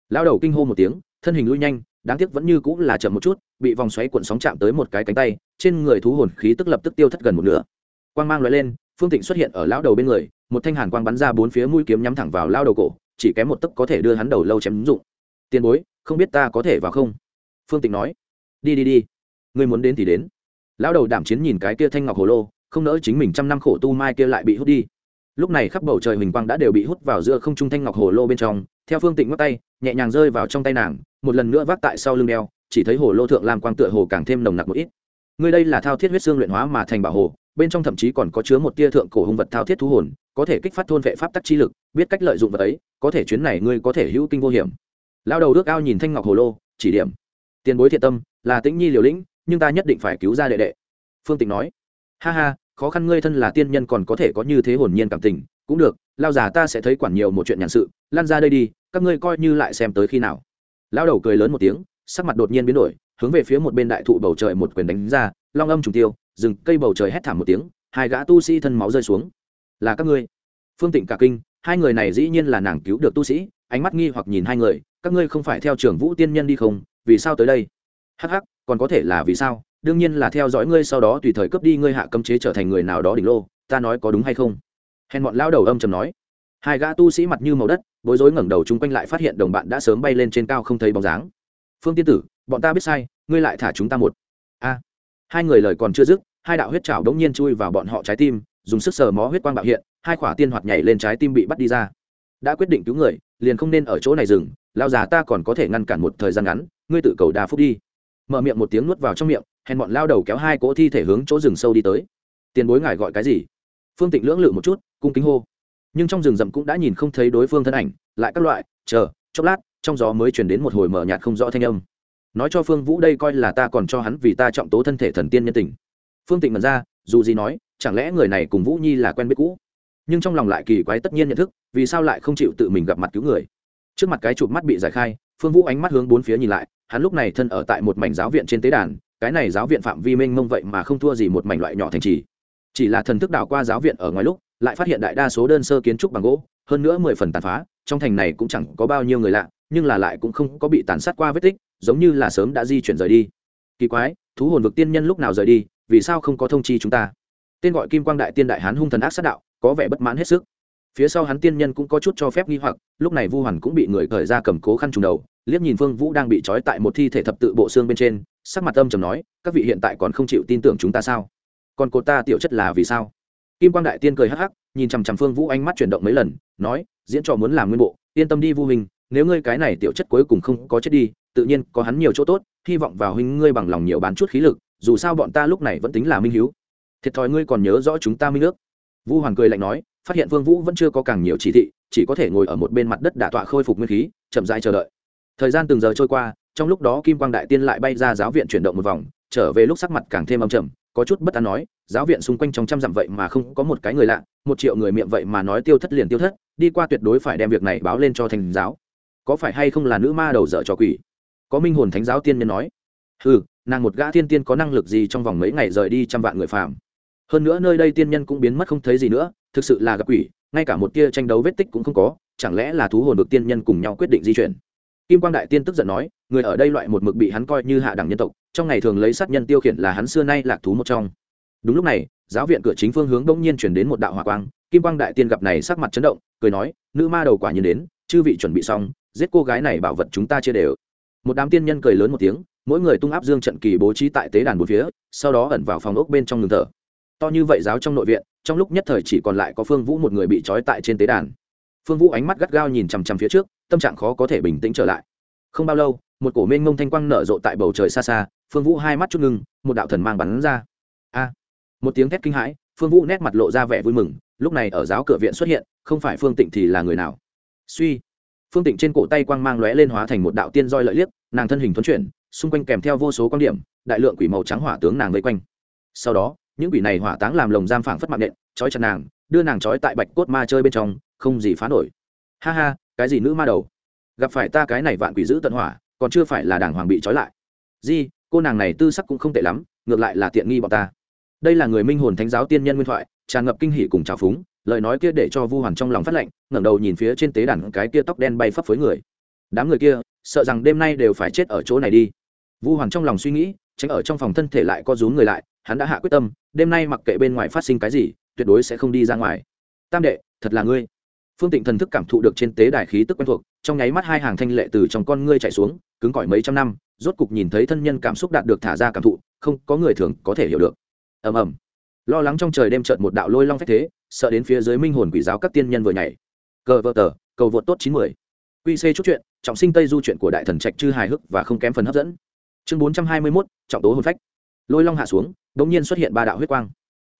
Lao đầu kinh hô một tiếng, thân hình lui nhanh đáng tiếc vẫn như cũng là chậm một chút, bị vòng xoáy cuộn sóng chạm tới một cái cánh tay, trên người thú hồn khí tức lập tức tiêu thất gần một nửa. Quang mang loại lên, phương tịnh xuất hiện ở lão đầu bên người, một thanh hàn quang bắn ra bốn phía mũi kiếm nhắm thẳng vào lao đầu cổ, chỉ kém một tấc có thể đưa hắn đầu lâu chém dụng. Tiền bối, không biết ta có thể vào không? Phương tịnh nói. Đi đi đi. Ngươi muốn đến thì đến. Lão đầu đảm chiến nhìn cái kia thanh ngọc hồ lô, không nỡ chính mình trăm năm khổ tu mai kia lại bị hút đi. Lúc này khắp bầu trời huỳnh quang đã đều bị hút vào giữa không trung thanh ngọc hồ lô bên trong, theo phương tịnh ngắt tay, nhẹ nhàng rơi vào trong tay nàng một lần nữa vác tại sau lưng đeo, chỉ thấy hồ lô thượng lam quang tựa hồ càng thêm nồng nặc một ít. Ngươi đây là thao thiết huyết xương luyện hóa mà thành bảo hồ, bên trong thậm chí còn có chứa một tia thượng cổ hung vật thao thiết thú hồn, có thể kích phát thôn vệ pháp tắc chi lực, biết cách lợi dụng vật ấy, có thể chuyến này ngươi có thể hữu kinh vô hiểm. Lao đầu ước ao nhìn thanh ngọc hồ lô, chỉ điểm. Tiền bối thiện tâm, là tĩnh nhi liều lĩnh, nhưng ta nhất định phải cứu ra đệ đệ. Phương tịnh nói. Ha ha, khó khăn ngươi thân là tiên nhân còn có thể có như thế hồn nhiên cảm tình, cũng được, lao già ta sẽ thấy quản nhiều một chuyện nhàn sự lan ra đây đi, các ngươi coi như lại xem tới khi nào lao đầu cười lớn một tiếng, sắc mặt đột nhiên biến đổi, hướng về phía một bên đại thụ bầu trời một quyền đánh ra, long âm trùng tiêu, rừng cây bầu trời hét thảm một tiếng, hai gã tu sĩ thân máu rơi xuống. Là các ngươi. Phương tịnh cả kinh, hai người này dĩ nhiên là nàng cứu được tu sĩ, ánh mắt nghi hoặc nhìn hai người, các ngươi không phải theo trưởng vũ tiên nhân đi không? Vì sao tới đây? Hắc hắc, còn có thể là vì sao? Đương nhiên là theo dõi ngươi sau đó tùy thời cướp đi ngươi hạ cấm chế trở thành người nào đó đỉnh lô, ta nói có đúng hay không? Hèn bọn lao đầu âm trầm nói. Hai gã tu sĩ mặt như màu đất bối rối ngẩng đầu chung quanh lại phát hiện đồng bạn đã sớm bay lên trên cao không thấy bóng dáng. Phương tiên tử, bọn ta biết sai, ngươi lại thả chúng ta một. A. Hai người lời còn chưa dứt, hai đạo huyết trào đống nhiên chui vào bọn họ trái tim, dùng sức sờ mó huyết quang bạo hiện, hai khỏa tiên hoạt nhảy lên trái tim bị bắt đi ra. Đã quyết định cứu người, liền không nên ở chỗ này dừng lao già ta còn có thể ngăn cản một thời gian ngắn, ngươi tự cầu đa phúc đi. Mở miệng một tiếng nuốt vào trong miệng, hèn bọn lao đầu kéo hai cỗ thi thể hướng chỗ rừng sâu đi tới. Tiền bối ngài gọi cái gì? Phương tịnh lưỡng lự một chút, cung kính hô nhưng trong rừng rậm cũng đã nhìn không thấy đối phương thân ảnh, lại các loại, chờ, chốc lát, trong gió mới chuyển đến một hồi mở nhạt không rõ thanh âm. Nói cho phương vũ đây coi là ta còn cho hắn vì ta trọng tố thân thể thần tiên nhân tình. Phương tịnh mật ra, dù gì nói, chẳng lẽ người này cùng vũ nhi là quen biết cũ? Nhưng trong lòng lại kỳ quái tất nhiên nhận thức, vì sao lại không chịu tự mình gặp mặt cứu người? Trước mặt cái chụp mắt bị giải khai, phương vũ ánh mắt hướng bốn phía nhìn lại, hắn lúc này thân ở tại một mảnh giáo viện trên tế đàn, cái này giáo viện phạm vi mênh mông vậy mà không thua gì một mảnh loại nhỏ thành trì. Chỉ là thần thức đảo qua giáo viện ở ngoài lúc lại phát hiện đại đa số đơn sơ kiến trúc bằng gỗ, hơn nữa mười phần tàn phá, trong thành này cũng chẳng có bao nhiêu người lạ, nhưng là lại cũng không có bị tàn sát qua vết tích, giống như là sớm đã di chuyển rời đi. Kỳ quái, thú hồn vực tiên nhân lúc nào rời đi, vì sao không có thông chi chúng ta? Tên gọi kim quang đại tiên đại hán hung thần ác sát đạo, có vẻ bất mãn hết sức. Phía sau hắn tiên nhân cũng có chút cho phép nghi hoặc, lúc này vu hoàn cũng bị người cởi ra cầm cố khăn trùng đầu, liếc nhìn phương vũ đang bị trói tại một thi thể thập tự bộ xương bên trên, sắc mặt âm trầm nói, các vị hiện tại còn không chịu tin tưởng chúng ta sao? Còn cô ta tiểu chất là vì sao? Kim quang đại tiên cười hắc hắc, nhìn chằm chằm phương vũ ánh mắt chuyển động mấy lần, nói, diễn trò muốn làm nguyên bộ, yên tâm đi vu hình, nếu ngươi cái này tiểu chất cuối cùng không có chết đi, tự nhiên có hắn nhiều chỗ tốt, hy vọng vào huynh ngươi bằng lòng nhiều bán chút khí lực, dù sao bọn ta lúc này vẫn tính là minh hiếu. Thiệt thòi ngươi còn nhớ rõ chúng ta minh nước vu hoàn cười lạnh nói, phát hiện phương vũ vẫn chưa có càng nhiều chỉ thị, chỉ có thể ngồi ở một bên mặt đất đả tọa khôi phục nguyên khí, chậm rãi chờ đợi. Thời gian từng giờ trôi qua, trong lúc đó kim quang đại tiên lại bay ra giáo viện chuyển động một vòng, trở về lúc sắc mặt càng thêm âm trầm, có chút bất an nói giáo viện xung quanh trong trăm dặm vậy mà không có một cái người lạ, một triệu người miệng vậy mà nói tiêu thất liền tiêu thất, đi qua tuyệt đối phải đem việc này báo lên cho thành giáo. Có phải hay không là nữ ma đầu dở cho quỷ? Có minh hồn thánh giáo tiên nhân nói. Ừ nàng một gã thiên tiên có năng lực gì trong vòng mấy ngày rời đi trăm vạn người phàm? Hơn nữa nơi đây tiên nhân cũng biến mất không thấy gì nữa, thực sự là gặp quỷ, ngay cả một tia tranh đấu vết tích cũng không có, chẳng lẽ là thú hồn được tiên nhân cùng nhau quyết định di chuyển? Kim quang đại tiên tức giận nói, người ở đây loại một mực bị hắn coi như hạ đẳng nhân tộc, trong ngày thường lấy sát nhân tiêu khiển là hắn xưa nay lạc thú một trong đúng lúc này, giáo viện cửa chính phương hướng đông nhiên chuyển đến một đạo hỏa quang, kim quang đại tiên gặp này sắc mặt chấn động, cười nói, nữ ma đầu quả nhiên đến, chư vị chuẩn bị xong, giết cô gái này bảo vật chúng ta chia đều. Một đám tiên nhân cười lớn một tiếng, mỗi người tung áp dương trận kỳ bố trí tại tế đàn bốn phía, sau đó ẩn vào phòng ốc bên trong ngừng thở. To như vậy giáo trong nội viện, trong lúc nhất thời chỉ còn lại có phương vũ một người bị trói tại trên tế đàn. Phương vũ ánh mắt gắt gao nhìn chằm chằm phía trước, tâm trạng khó có thể bình tĩnh trở lại. Không bao lâu, một cổ mênh mông thanh quang nở rộ tại bầu trời xa xa, phương vũ hai mắt chút ngưng, một đạo thần mang bắn ra. A! Một tiếng thét kinh hãi, phương vũ nét mặt lộ ra vẻ vui mừng, lúc này ở giáo cửa viện xuất hiện, không phải phương tịnh thì là người nào? Suy. Phương tịnh trên cổ tay quang mang lóe lên hóa thành một đạo tiên roi lợi liếc, nàng thân hình thuấn chuyển, xung quanh kèm theo vô số quan điểm, đại lượng quỷ màu trắng hỏa tướng nàng vây quanh. Sau đó, những quỷ này hỏa táng làm lồng giam phảng phất mạng nện trói chặt nàng, đưa nàng trói tại bạch cốt ma chơi bên trong, không gì phá nổi. Ha ha, cái gì nữ ma đầu? Gặp phải ta cái này vạn quỷ giữ tận hỏa, còn chưa phải là đảng hoàng bị trói lại. Di, cô nàng này tư sắc cũng không tệ lắm, ngược lại là tiện nghi bọn ta đây là người minh hồn thánh giáo tiên nhân nguyên thoại, tràn ngập kinh hỷ cùng trào phúng, lời nói kia để cho vu hoàn trong lòng phát lệnh, ngẩng đầu nhìn phía trên tế đàn cái kia tóc đen bay phấp phới người. Đám người kia, sợ rằng đêm nay đều phải chết ở chỗ này đi. Vu hoàn trong lòng suy nghĩ, tránh ở trong phòng thân thể lại có rúm người lại, hắn đã hạ quyết tâm, đêm nay mặc kệ bên ngoài phát sinh cái gì, tuyệt đối sẽ không đi ra ngoài. Tam đệ, thật là ngươi. Phương tịnh thần thức cảm thụ được trên tế đài khí tức quen thuộc, trong nháy mắt hai hàng thanh lệ từ trong con ngươi chạy xuống, cứng cỏi mấy trăm năm, rốt cục nhìn thấy thân nhân cảm xúc đạt được thả ra cảm thụ, không có người thường có thể hiểu được ầm ầm. Lo lắng trong trời đêm chợt một đạo lôi long phách thế, sợ đến phía dưới minh hồn quỷ giáo các tiên nhân vừa nhảy. Cờ vợ tờ, cầu vượt tốt chín mươi quy c chút chuyện, trọng sinh tây du chuyện của đại thần trạch chư hài hước và không kém phần hấp dẫn. Chương bốn trăm hai mươi mốt, trọng tố hồn phách. Lôi long hạ xuống đ ỗ n g nhiên xuất hiện ba đạo huyết quang.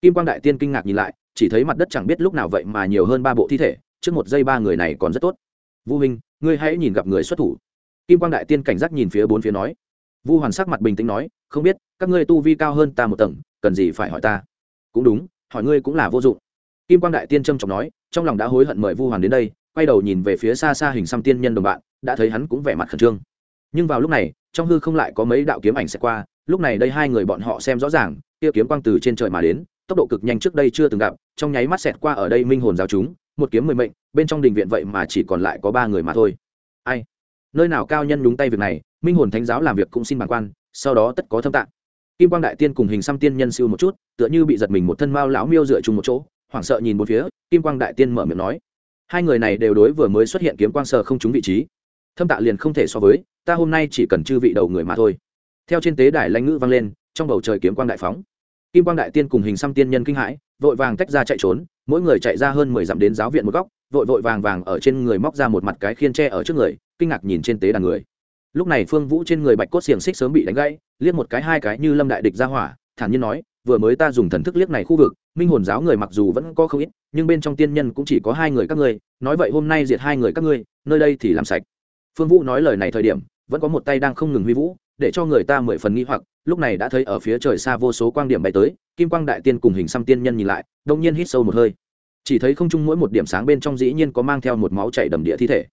Kim quang đại tiên kinh ngạc nhìn lại, chỉ thấy mặt đất chẳng biết lúc nào vậy mà nhiều hơn ba bộ thi thể, trước một giây ba người này còn rất tốt. Vu hình ngươi hãy nhìn gặp người xuất thủ. Kim quang đại tiên cảnh giác nhìn phía bốn phía nói. Vu hoàn sắc mặt bình tĩnh nói, không biết, các ngươi tu vi cao hơn ta một tầng cần gì phải hỏi ta? Cũng đúng, hỏi ngươi cũng là vô dụng. Kim quang đại tiên trâm trọng nói, trong lòng đã hối hận mời vu hoàn đến đây, quay đầu nhìn về phía xa xa hình xăm tiên nhân đồng bạn, đã thấy hắn cũng vẻ mặt khẩn trương. Nhưng vào lúc này, trong hư không lại có mấy đạo kiếm ảnh sẽ qua, lúc này đây hai người bọn họ xem rõ ràng, kia kiếm quang từ trên trời mà đến, tốc độ cực nhanh trước đây chưa từng gặp, trong nháy mắt xẹt qua ở đây minh hồn giáo chúng, một kiếm mười mệnh, bên trong đình viện vậy mà chỉ còn lại có ba người mà thôi. Ai? Nơi nào cao nhân nhúng tay việc này, minh hồn thánh giáo làm việc cũng xin bàn quan, sau đó tất có thâm tạng kim quang đại tiên cùng hình xăm tiên nhân siêu một chút, tựa như bị giật mình một thân mao lão miêu dựa chung một chỗ, hoảng sợ nhìn một phía, kim quang đại tiên mở miệng nói. Hai người này đều đối vừa mới xuất hiện kiếm quang sờ không trúng vị trí. Thâm tạ liền không thể so với, ta hôm nay chỉ cần chư vị đầu người mà thôi. Theo trên tế đài lãnh ngữ vang lên, trong bầu trời kiếm quang đại phóng. Kim quang đại tiên cùng hình xăm tiên nhân kinh hãi, vội vàng tách ra chạy trốn, mỗi người chạy ra hơn mười dặm đến giáo viện một góc, vội vội vàng vàng ở trên người móc ra một mặt cái khiên tre ở trước người, kinh ngạc nhìn trên tế đàn người lúc này phương vũ trên người bạch cốt xiềng xích sớm bị đánh gãy, liếc một cái hai cái như lâm đại địch ra hỏa, thản nhiên nói, vừa mới ta dùng thần thức liếc này khu vực, minh hồn giáo người mặc dù vẫn có không ít, nhưng bên trong tiên nhân cũng chỉ có hai người các ngươi, nói vậy hôm nay diệt hai người các ngươi, nơi đây thì làm sạch. Phương vũ nói lời này thời điểm, vẫn có một tay đang không ngừng huy vũ, để cho người ta mười phần nghi hoặc, lúc này đã thấy ở phía trời xa vô số quang điểm bay tới, kim quang đại tiên cùng hình xăm tiên nhân nhìn lại, đông nhiên hít sâu một hơi. Chỉ thấy không chung mỗi một điểm sáng bên trong dĩ nhiên có mang theo một máu chảy đầm địa thi thể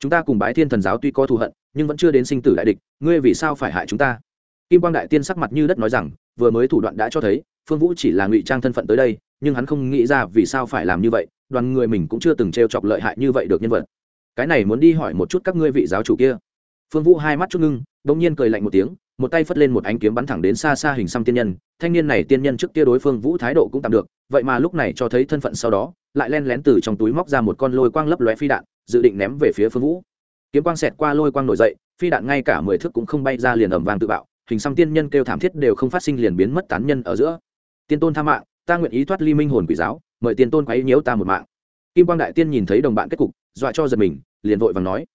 chúng ta cùng bái thiên thần giáo tuy có thù hận, nhưng vẫn chưa đến sinh tử đại địch, ngươi vì sao phải hại chúng ta? Kim quang đại tiên sắc mặt như đất nói rằng, vừa mới thủ đoạn đã cho thấy, phương vũ chỉ là ngụy trang thân phận tới đây, nhưng hắn không nghĩ ra vì sao phải làm như vậy, đoàn người mình cũng chưa từng t r e o chọc lợi hại như vậy được nhân vật. Cái này muốn đi hỏi một chút các ngươi vị giáo chủ kia. Phương vũ hai mắt chút ngưng bỗng nhiên cười lạnh một tiếng, một tay phất lên một ánh kiếm bắn thẳng đến xa xa hình xăm tiên nhân, thanh niên này tiên nhân trước kia đối phương vũ thái độ cũng tạm được, vậy mà lúc này cho thấy thân phận sau đó, lại len lén từ trong túi móc ra một con lôi quang lấp lóe phi đạn, dự định ném về phía phương vũ. Kiếm quang xẹt qua lôi quang nổi dậy, phi đạn ngay cả mười thước cũng không bay ra liền ẩm vàng tự bạo, hình xăm tiên nhân kêu thảm thiết đều không phát sinh liền biến mất tán nhân ở giữa. Tiên tôn tha mạng, ta nguyện ý thoát ly minh hồn quỷ giáo, mời tiên tôn quấy nhiễu ta một mạng. Kim quang đại tiên nhìn thấy đồng bạn kết cục, dọa cho giật mình, liền vội vàng nói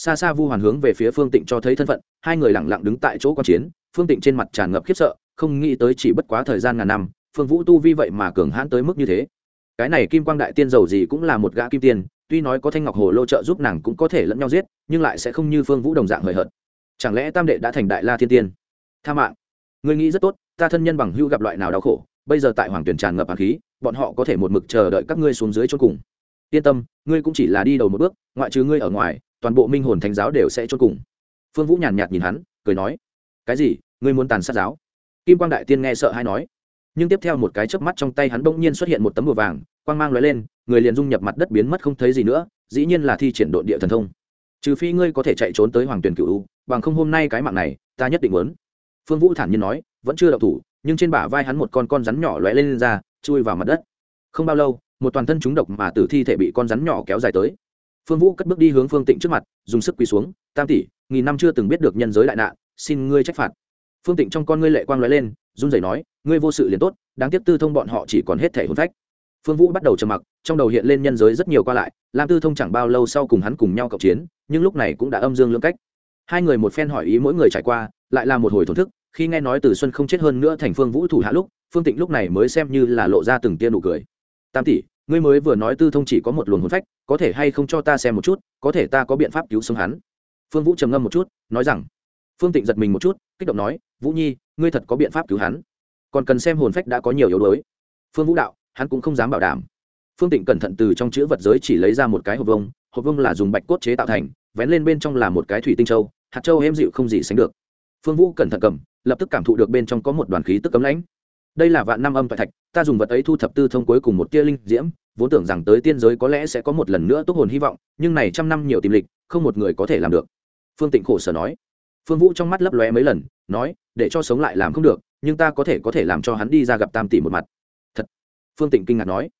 xa xa vu hoàn hướng về phía phương tịnh cho thấy thân phận, hai người lẳng lặng đứng tại chỗ quan chiến, phương tịnh trên mặt tràn ngập khiếp sợ, không nghĩ tới chỉ bất quá thời gian ngàn năm, phương vũ tu vi vậy mà cường hãn tới mức như thế. Cái này kim quang đại tiên giàu gì cũng là một gã kim tiên, tuy nói có thanh ngọc hồ lô trợ giúp nàng cũng có thể lẫn nhau giết, nhưng lại sẽ không như phương vũ đồng dạng hời hợt. Chẳng lẽ tam đệ đã thành đại la thiên tiên? Tha mạng. Người nghĩ rất tốt, ta thân nhân bằng hưu gặp loại nào đau khổ, bây giờ tại hoàng tuyển tràn ngập hàn khí, bọn họ có thể một mực chờ đợi các ngươi xuống dưới chôn cùng yên tâm ngươi cũng chỉ là đi đầu một bước ngoại trừ ngươi ở ngoài toàn bộ minh hồn thánh giáo đều sẽ chôn cùng. Phương vũ nhàn nhạt nhìn hắn cười nói cái gì ngươi muốn tàn sát giáo? Kim quang đại tiên nghe sợ hay nói. Nhưng tiếp theo một cái chớp mắt trong tay hắn bỗng nhiên xuất hiện một tấm bùa vàng quang mang lóe lên người liền dung nhập mặt đất biến mất không thấy gì nữa dĩ nhiên là thi triển độn địa thần thông. Trừ phi ngươi có thể chạy trốn tới hoàng tuyển cựu bằng không hôm nay cái mạng này ta nhất định muốn. Phương vũ thản nhiên nói vẫn chưa đậu thủ nhưng trên bả vai hắn một con con rắn nhỏ lóe lên, lên ra chui vào mặt đất. Không bao lâu một toàn thân chúng độc mà tử thi thể bị con rắn nhỏ kéo dài tới. Phương vũ cất bước đi hướng phương tịnh trước mặt, dùng sức quỳ xuống, tam tỷ, nghìn năm chưa từng biết được nhân giới đại nạn, xin ngươi trách phạt. Phương tịnh trong con ngươi lệ quang lóe lên, run rẩy nói, ngươi vô sự liền tốt, đáng tiếc tư thông bọn họ chỉ còn hết thể hôn phách. Phương vũ bắt đầu trầm mặc, trong đầu hiện lên nhân giới rất nhiều qua lại, lam tư thông chẳng bao lâu sau cùng hắn cùng nhau cộng chiến, nhưng lúc này cũng đã âm dương lưỡng cách. Hai người một phen hỏi ý mỗi người trải qua, lại là một hồi thổn thức, khi nghe nói từ xuân không chết hơn nữa thành phương vũ thủ hạ lúc, phương tịnh lúc này mới xem như là lộ ra từng tia nụ cười tam tỷ, ngươi mới vừa nói tư thông chỉ có một luồng hồn phách, có thể hay không cho ta xem một chút, có thể ta có biện pháp cứu sống hắn? Phương vũ trầm ngâm một chút, nói rằng, phương tịnh giật mình một chút, kích động nói, vũ nhi, ngươi thật có biện pháp cứu hắn? Còn cần xem hồn phách đã có nhiều yếu đuối. Phương vũ đạo, hắn cũng không dám bảo đảm. Phương tịnh cẩn thận từ trong chữ vật giới chỉ lấy ra một cái hộp vông hộp vông là dùng bạch cốt chế tạo thành, vén lên bên trong là một cái thủy tinh châu, hạt châu êm dịu không gì sánh được. Phương vũ cẩn thận cầm, lập tức cảm thụ được bên trong có một đoàn khí tức cấm lãnh đây là vạn năm âm toại thạch, ta dùng vật ấy thu thập tư thông cuối cùng một tia linh diễm, vốn tưởng rằng tới tiên giới có lẽ sẽ có một lần nữa tốt hồn hy vọng, nhưng này trăm năm nhiều tìm lịch, không một người có thể làm được. Phương tịnh khổ sở nói. Phương vũ trong mắt lấp lóe mấy lần, nói, để cho sống lại làm không được, nhưng ta có thể có thể làm cho hắn đi ra gặp tam tỷ một mặt. Thật. Phương tịnh kinh ngạc nói.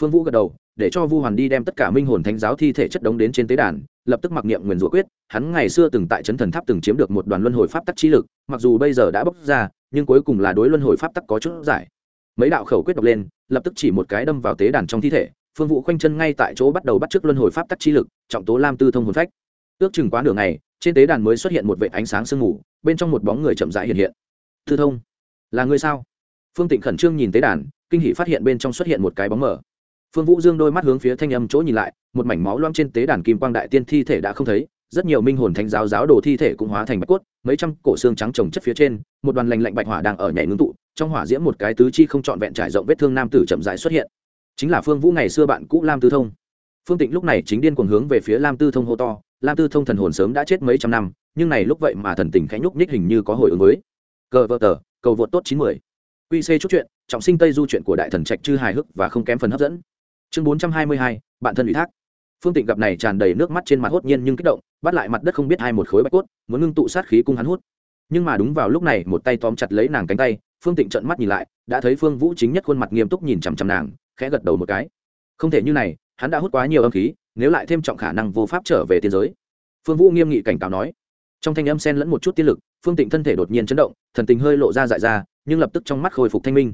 Phương vũ gật đầu, để cho vu hoàn đi đem tất cả minh hồn thánh giáo thi thể chất đống đến trên tế đàn, lập tức mặc niệm nguyền rủa quyết, hắn ngày xưa từng tại trấn thần tháp từng chiếm được một đoàn luân hồi pháp tắc trí lực, mặc dù bây giờ đã bốc ra nhưng cuối cùng là đối luân hồi pháp tắc có chút giải. Mấy đạo khẩu quyết đọc lên, lập tức chỉ một cái đâm vào tế đàn trong thi thể, phương vũ khoanh chân ngay tại chỗ bắt đầu bắt chước luân hồi pháp tắc chi lực, trọng tố lam tư thông hồn phách. Ước chừng quá nửa ngày, trên tế đàn mới xuất hiện một vệ ánh sáng sương mù, bên trong một bóng người chậm rãi hiện hiện. Tư thông, là người sao? Phương tịnh khẩn trương nhìn tế đàn, kinh hỷ phát hiện bên trong xuất hiện một cái bóng mờ. Phương vũ dương đôi mắt hướng phía thanh âm chỗ nhìn lại, một mảnh máu loang trên tế đàn kim quang đại tiên thi thể đã không thấy rất nhiều minh hồn thánh giáo giáo đồ thi thể cũng hóa thành bạch cốt, mấy trăm cổ xương trắng trồng chất phía trên, một đoàn lành lạnh bạch hỏa đang ở nhảy ngưng tụ, trong hỏa diễm một cái tứ chi không trọn vẹn trải rộng vết thương nam tử chậm rãi xuất hiện. Chính là phương vũ ngày xưa bạn cũ lam tư thông. Phương tịnh lúc này chính điên cuồng hướng về phía lam tư thông hô to, lam tư thông thần hồn sớm đã chết mấy trăm năm, nhưng này lúc vậy mà thần tình khẽ nhúc nhích hình như có hồi ứng với cờ vợ tờ, cầu vượt tốt chín mươi qc chút chuyện, trọng sinh tây du chuyện của đại thần trạch chư hài hước và không kém phần hấp dẫn. Chương bốn trăm hai mươi hai, bạn thân ủy thác phương tịnh gặp này tràn đầy nước mắt trên mặt hốt nhiên nhưng kích động, bắt lại mặt đất không biết hai một khối bạch cốt, muốn ngưng tụ sát khí cung hắn hút. Nhưng mà đúng vào lúc này, một tay tóm chặt lấy nàng cánh tay, phương tịnh trợn mắt nhìn lại, đã thấy phương vũ chính nhất khuôn mặt nghiêm túc nhìn chằm chằm nàng, khẽ gật đầu một cái. Không thể như này, hắn đã hút quá nhiều âm khí, nếu lại thêm trọng khả năng vô pháp trở về tiên giới. Phương vũ nghiêm nghị cảnh cáo nói. Trong thanh âm sen lẫn một chút tiên lực, phương tịnh thân thể đột nhiên chấn động, thần tình hơi lộ ra dại ra, nhưng lập tức trong mắt khôi phục thanh minh.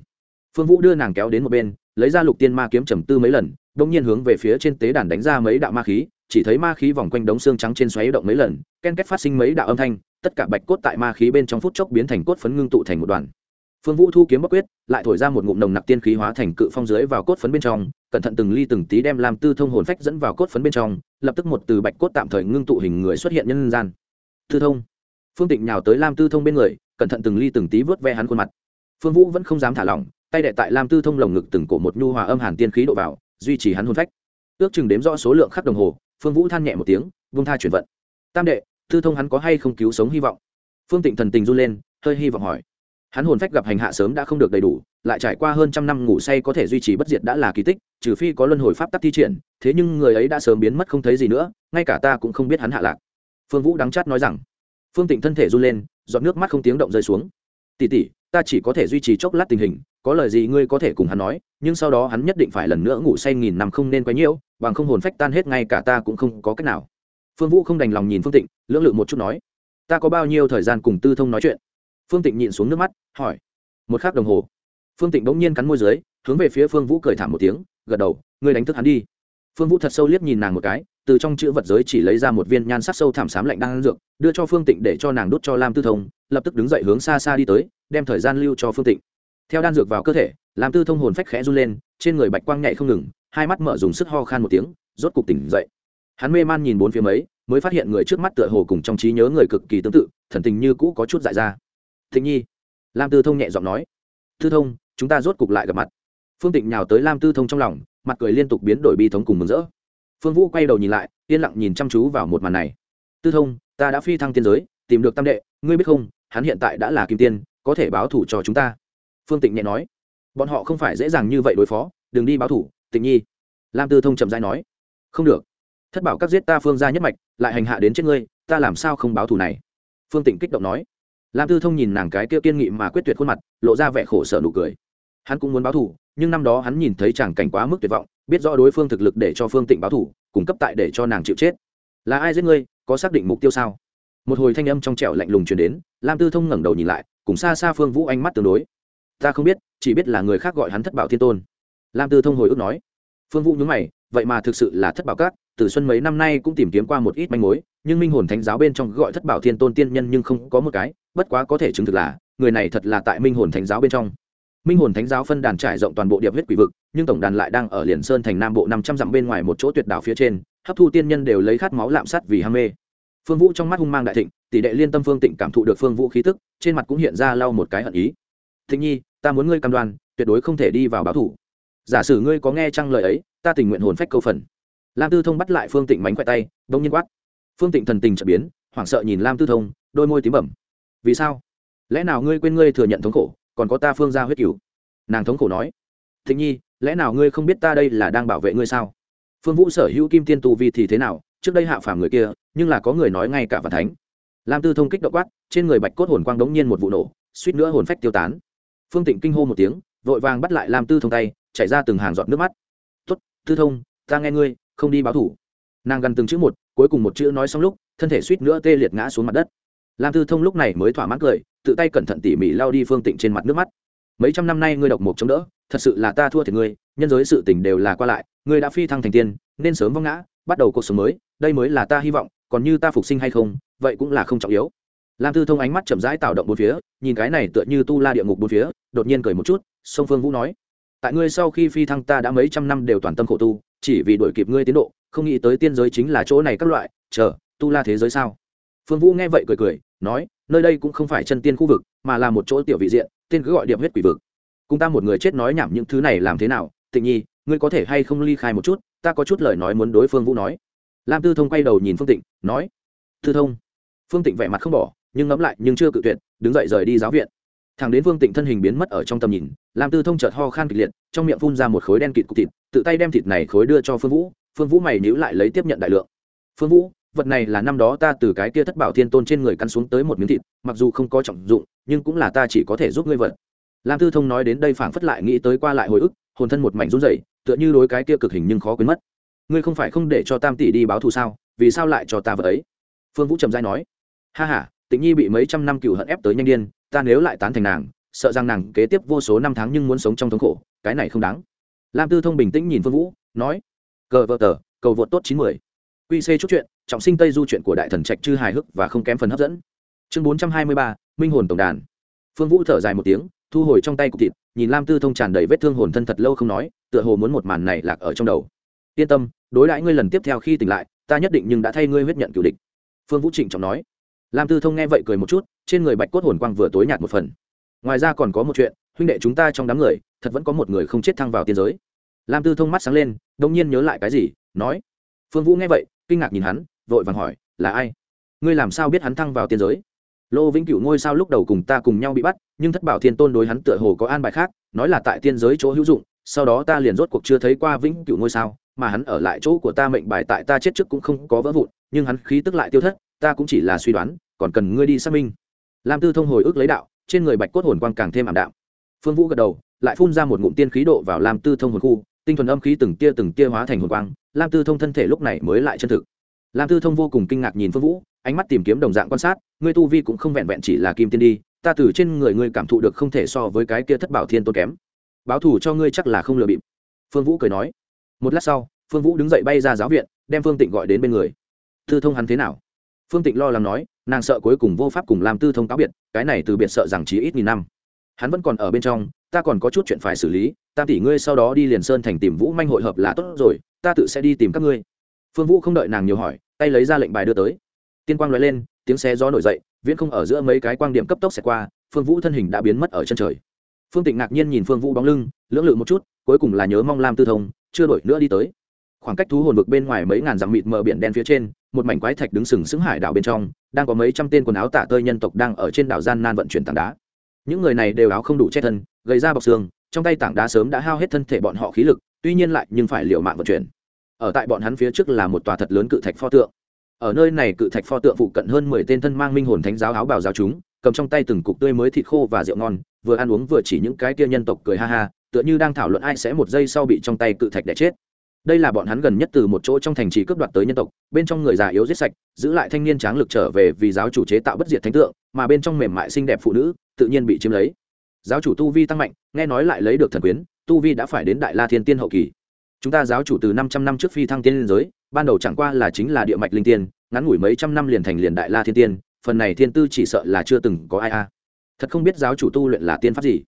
Phương vũ đưa nàng kéo đến một bên, lấy ra lục tiên ma kiếm trầm tư mấy lần đông nhiên hướng về phía trên tế đàn đánh ra mấy đạo ma khí, chỉ thấy ma khí vòng quanh đống xương trắng trên xoáy động mấy lần, ken kết phát sinh mấy đạo âm thanh, tất cả bạch cốt tại ma khí bên trong phút chốc biến thành cốt phấn ngưng tụ thành một đoàn. Phương vũ thu kiếm bắc quyết, lại thổi ra một ngụm nồng nặc tiên khí hóa thành cự phong dưới vào cốt phấn bên trong, cẩn thận từng ly từng tí đem làm tư thông hồn phách dẫn vào cốt phấn bên trong, lập tức một từ bạch cốt tạm thời ngưng tụ hình người xuất hiện nhân gian. Tư thông. Phương tịnh nhào tới lam tư thông bên người, cẩn thận từng ly từng tí vớt ve hắn khuôn mặt. Phương vũ vẫn không dám thả lỏng, tay đệ tại lam tư thông lồng ngực từng cổ một nhu hòa âm hàn tiên khí độ vào duy trì hắn hôn phách. Ước chừng đếm rõ số lượng khắc đồng hồ, phương vũ than nhẹ một tiếng, vung tha chuyển vận. Tam đệ, tư thông hắn có hay không cứu sống hy vọng? Phương tịnh thần tình run lên, hơi hy vọng hỏi. Hắn hồn phách gặp hành hạ sớm đã không được đầy đủ, lại trải qua hơn trăm năm ngủ say có thể duy trì bất diệt đã là kỳ tích, trừ phi có luân hồi pháp tắc thi triển, thế nhưng người ấy đã sớm biến mất không thấy gì nữa, ngay cả ta cũng không biết hắn hạ lạc. Phương vũ đắng chát nói rằng. Phương tịnh thân thể run lên, giọt nước mắt không tiếng động rơi xuống. Tỉ tỉ ta chỉ có thể duy trì chốc lát tình hình, có lời gì ngươi có thể cùng hắn nói? Nhưng sau đó hắn nhất định phải lần nữa ngủ say nghìn năm không nên quấy nhiễu bằng không hồn phách tan hết ngay cả ta cũng không có cách nào. Phương vũ không đành lòng nhìn phương tịnh, lưỡng lự một chút nói, ta có bao nhiêu thời gian cùng tư thông nói chuyện? Phương tịnh nhịn xuống nước mắt, hỏi, một k h ắ c đồng hồ. Phương tịnh bỗng nhiên cắn môi d ư ớ i hướng về phía phương vũ cười thảm một tiếng, gật đầu, ngươi đánh thức hắn đi. Phương vũ thật sâu liếc nhìn nàng một cái, từ trong chữ vật giới chỉ lấy ra một viên nhan sắc sâu thảm xám lạnh đang ăn dược, đưa cho phương tịnh để cho nàng đốt cho lam tư thông, lập tức đứng dậy hướng xa xa đi tới, đem thời gian lưu cho phương tịnh theo đan dược vào cơ thể, lam tư thông hồn phách khẽ run lên, trên người bạch quang nhạy không ngừng, hai mắt mở dùng sức ho khan một tiếng, rốt cục tỉnh dậy. Hắn mê man nhìn bốn phía mấy, mới phát hiện người trước mắt tựa hồ cùng trong trí nhớ người cực kỳ tương tự, thần tình như cũ có chút dại ra. Thịnh nhi, lam tư thông nhẹ giọng nói. Tư thông, chúng ta rốt cục lại gặp mặt. Phương tịnh nhào tới lam tư thông trong lòng, mặt cười liên tục biến đổi bi thống cùng mừng rỡ. Phương vũ quay đầu nhìn lại, yên lặng nhìn chăm chú vào một màn này. Tư thông, ta đã phi thăng tiên giới, tìm được tam đệ, ngươi biết không, hắn hiện tại đã là kim tiên, có thể báo thủ cho chúng ta phương tịnh nhẹ nói, bọn họ không phải dễ dàng như vậy đối phó, đừng đi báo thủ, tịnh nhi. Lam tư thông chậm dãi nói, không được. Thất bảo các giết ta phương ra nhất mạch, lại hành hạ đến chết ngươi, ta làm sao không báo thù này? Phương tịnh kích động nói. Lam tư thông nhìn nàng cái kia kiên nghị mà quyết tuyệt khuôn mặt, lộ ra vẻ khổ sở nụ cười. Hắn cũng muốn báo thù, nhưng năm đó hắn nhìn thấy chàng cảnh quá mức tuyệt vọng, biết rõ đối phương thực lực để cho phương tịnh báo thù, cung cấp tại để cho nàng chịu chết. Là ai giết ngươi, có xác định mục tiêu sao? Một hồi thanh âm trong trẻo lạnh lùng truyền đến, lam tư thông ngẩng đầu nhìn lại, cùng xa xa phương vũ ánh mắt tương đối ta không biết, chỉ biết là người khác gọi hắn thất bảo thiên tôn. Lam tư thông hồi ức nói. Phương vũ nhớ mày, vậy mà thực sự là thất bảo các, từ xuân mấy năm nay cũng tìm kiếm qua một ít manh mối, nhưng minh hồn thánh giáo bên trong gọi thất bảo thiên tôn tiên nhân nhưng không có một cái, bất quá có thể chứng thực là, người này thật là tại minh hồn thánh giáo bên trong. Minh hồn thánh giáo phân đàn trải rộng toàn bộ điệp huyết quỷ vực, nhưng tổng đàn lại đang ở liền sơn thành nam bộ năm trăm dặm bên ngoài một chỗ tuyệt đảo phía trên, hấp thu tiên nhân đều lấy khát máu lạm sát vì ham mê. Phương vũ trong mắt hung mang đại thịnh, tỷ đệ liên tâm phương tịnh cảm thụ được phương vũ khí tức, trên mặt cũng hiện ra lau một cái hận ý thịnh nhi, ta muốn ngươi cam đoan, tuyệt đối không thể đi vào báo thủ. Giả sử ngươi có nghe trăng lời ấy, ta tình nguyện hồn phách câu phần. Lam tư thông bắt lại phương tịnh mánh khoe tay, đông nhiên quát. Phương tịnh thần tình trợ biến, hoảng sợ nhìn lam tư thông, đôi môi tím bẩm. Vì sao? Lẽ nào ngươi quên ngươi thừa nhận thống khổ, còn có ta phương ra huyết cửu? Nàng thống khổ nói. Thịnh nhi, lẽ nào ngươi không biết ta đây là đang bảo vệ ngươi sao? Phương vũ sở hữu kim tiên tu vi thì thế nào? Trước đây hạ phàm người kia, nhưng là có người nói ngay cả và thánh. Lam tư thông kích động quát, trên người bạch cốt hồn quang đống nhiên một vụ nổ, suýt nữa hồn phách tiêu tán phương tịnh kinh hô một tiếng, vội vàng bắt lại lam tư thông tay, chảy ra từng hàng giọt nước mắt. Tuất tư thông, ta nghe ngươi, không đi báo thủ. Nàng gần từng chữ một, cuối cùng một chữ nói xong lúc, thân thể suýt nữa tê liệt ngã xuống mặt đất. Lam tư thông lúc này mới thỏa mãn cười, tự tay cẩn thận tỉ mỉ lao đi phương tịnh trên mặt nước mắt. Mấy trăm năm nay ngươi độc mộc chống đỡ, thật sự là ta thua thiệt ngươi, nhân giới sự tình đều là qua lại, ngươi đã phi thăng thành tiên, nên sớm vong ngã, bắt đầu cuộc sống mới, đây mới là ta hy vọng, còn như ta phục sinh hay không, vậy cũng là không trọng yếu lam tư thông ánh mắt chậm rãi tạo động bốn phía, nhìn cái này tựa như tu la địa ngục bốn phía, đột nhiên cười một chút sông phương vũ nói, tại ngươi sau khi phi thăng ta đã mấy trăm năm đều toàn tâm khổ tu, chỉ vì đổi kịp ngươi tiến độ, không nghĩ tới tiên giới chính là chỗ này các loại, chờ, tu la thế giới sao? Phương vũ nghe vậy cười cười, nói, nơi đây cũng không phải chân tiên khu vực, mà là một chỗ tiểu vị diện, tên cứ gọi điệp huyết quỷ vực. Cùng ta một người chết nói nhảm những thứ này làm thế nào, tịnh nhi, ngươi có thể hay không ly khai một chút, ta có chút lời nói muốn đối phương vũ nói. Lam tư thông quay đầu nhìn phương tịnh, nói, tư thông. Phương tịnh vẻ mặt không bỏ nhưng ngẫm lại nhưng chưa cự tuyệt, đứng dậy rời đi giáo viện. Thằng đến Vương tịnh thân hình biến mất ở trong tầm nhìn, lam tư thông chợt ho khan kịch liệt, trong miệng phun ra một khối đen kịt cục thịt, tự tay đem thịt này khối đưa cho phương vũ phương vũ mày nhữ lại lấy tiếp nhận đại lượng. Phương vũ, vật này là năm đó ta từ cái kia thất bảo thiên tôn trên người cắn xuống tới một miếng thịt, mặc dù không có trọng dụng, nhưng cũng là ta chỉ có thể giúp ngươi vật. Lam tư thông nói đến đây phảng phất lại nghĩ tới qua lại hồi ức, hồn thân một mảnh run rẩy, tựa như đối cái kia cực hình nhưng khó quên mất. Ngươi không phải không để cho tam tỷ đi báo thù sao? Vì sao lại cho ta vật ấy? Phương vũ trầm giai nói. Ha h a tịnh nhi bị mấy trăm năm cựu hận ép tới nhanh điên, ta nếu lại tán thành nàng, sợ rằng nàng kế tiếp vô số năm tháng nhưng muốn sống trong thống khổ, cái này không đáng. Lam tư thông bình tĩnh nhìn phương vũ, nói, cờ vợ tờ, cầu vượt tốt chín mươi quy c chút chuyện, trọng sinh tây du chuyện của đại thần trạch chư hài hước và không kém phần hấp dẫn. Chương bốn trăm hai mươi ba, minh hồn tổng đàn. Phương vũ thở dài một tiếng, thu hồi trong tay cục thịt, nhìn lam tư thông tràn đầy vết thương hồn thân thật lâu không nói, tựa hồ muốn một màn này lạc ở trong đầu. Yên tâm, đối đãi ngươi lần tiếp theo khi tỉnh lại, ta nhất định nhưng đã thay ngươi huyết nhận cựu địch. Phương vũ trịnh trọng nói lam tư thông nghe vậy cười một chút, trên người bạch cốt hồn quang vừa tối nhạt một phần. Ngoài ra còn có một chuyện, huynh đệ chúng ta trong đám người, thật vẫn có một người không chết thăng vào tiên giới. Lam tư thông mắt sáng lên, đông nhiên nhớ lại cái gì, nói. Phương vũ nghe vậy, kinh ngạc nhìn hắn, vội vàng hỏi, là ai? Ngươi làm sao biết hắn thăng vào tiên giới? Lô vĩnh cửu ngôi sao lúc đầu cùng ta cùng nhau bị bắt, nhưng thất bảo thiên tôn đối hắn tựa hồ có an bài khác, nói là tại tiên giới chỗ hữu dụng, sau đó ta liền rốt cuộc chưa thấy qua vĩnh cửu ngôi sao, mà hắn ở lại chỗ của ta mệnh bài tại ta chết trước cũng không có vỡ vụn, nhưng hắn khí tức lại tiêu thất, ta cũng chỉ là suy đoán còn cần ngươi đi xác minh. Lam tư thông hồi ức lấy đạo, trên người bạch cốt hồn quang càng thêm ảm đạm. Phương vũ gật đầu, lại phun ra một ngụm tiên khí độ vào lam tư thông hồn khu, tinh thuần âm khí từng tia từng tia hóa thành hồn quang, lam tư thông thân thể lúc này mới lại chân thực. Lam tư thông vô cùng kinh ngạc nhìn phương vũ, ánh mắt tìm kiếm đồng dạng quan sát, ngươi tu vi cũng không vẹn vẹn chỉ là kim tiên đi, ta từ trên người ngươi cảm thụ được không thể so với cái kia thất bảo thiên tôn kém. Báo thù cho ngươi chắc là không lừa bịp. Phương vũ cười nói. Một lát sau, phương vũ đứng dậy bay ra giáo viện, đem phương tịnh gọi đến bên người. Tư thông hắn thế nào? Phương tịnh lo lắng nói nàng sợ cuối cùng vô pháp cùng làm tư thông cáo biệt, cái này từ biệt sợ rằng chỉ ít nghìn năm. Hắn vẫn còn ở bên trong, ta còn có chút chuyện phải xử lý, tam tỷ ngươi sau đó đi liền sơn thành tìm vũ manh hội hợp là tốt rồi, ta tự sẽ đi tìm các ngươi. Phương vũ không đợi nàng nhiều hỏi, tay lấy ra lệnh bài đưa tới. Tiên quang nói lên, tiếng xe gió nổi dậy, viễn không ở giữa mấy cái quang điểm cấp tốc xẹt qua, phương vũ thân hình đã biến mất ở chân trời. Phương tịnh ngạc nhiên nhìn phương vũ bóng lưng, lưỡng lự một chút, cuối cùng là nhớ mong lam tư thông, chưa đổi nữa đi tới. Khoảng cách thú hồn vực bên ngoài mấy ngàn dặm mịt mờ biển đen phía trên một mảnh quái thạch đứng sừng sững hải đảo bên trong, đang có mấy trăm tên quần áo tả tơi nhân tộc đang ở trên đảo gian nan vận chuyển tảng đá. Những người này đều áo không đủ che thân, gầy ra bọc xương, trong tay tảng đá sớm đã hao hết thân thể bọn họ khí lực, tuy nhiên lại nhưng phải liều mạng vận chuyển. Ở tại bọn hắn phía trước là một tòa thật lớn cự thạch pho tượng. Ở nơi này cự thạch pho tượng phụ cận hơn mười tên thân mang minh hồn thánh giáo áo bào giáo chúng, cầm trong tay từng cục tươi mới thịt khô và rượu ngon, vừa ăn uống vừa chỉ những cái kia nhân tộc cười ha ha, tựa như đang thảo luận ai sẽ một giây sau bị trong tay cự thạch đẻ chết đây là bọn hắn gần nhất từ một chỗ trong thành trì cướp đoạt tới nhân tộc, bên trong người già yếu giết sạch, giữ lại thanh niên tráng lực trở về vì giáo chủ chế tạo bất diệt thánh tượng, mà bên trong mềm mại xinh đẹp phụ nữ, tự nhiên bị chiếm lấy. Giáo chủ tu vi tăng mạnh, nghe nói lại lấy được thần quyến, tu vi đã phải đến đại la thiên tiên hậu kỳ. Chúng ta giáo chủ từ năm trăm năm trước phi thăng tiên liên giới, ban đầu chẳng qua là chính là địa mạch linh tiên, ngắn ngủi mấy trăm năm liền thành liền đại la thiên tiên, phần này thiên tư chỉ sợ là chưa từng có ai a. Thật không biết giáo chủ tu luyện là tiên pháp gì.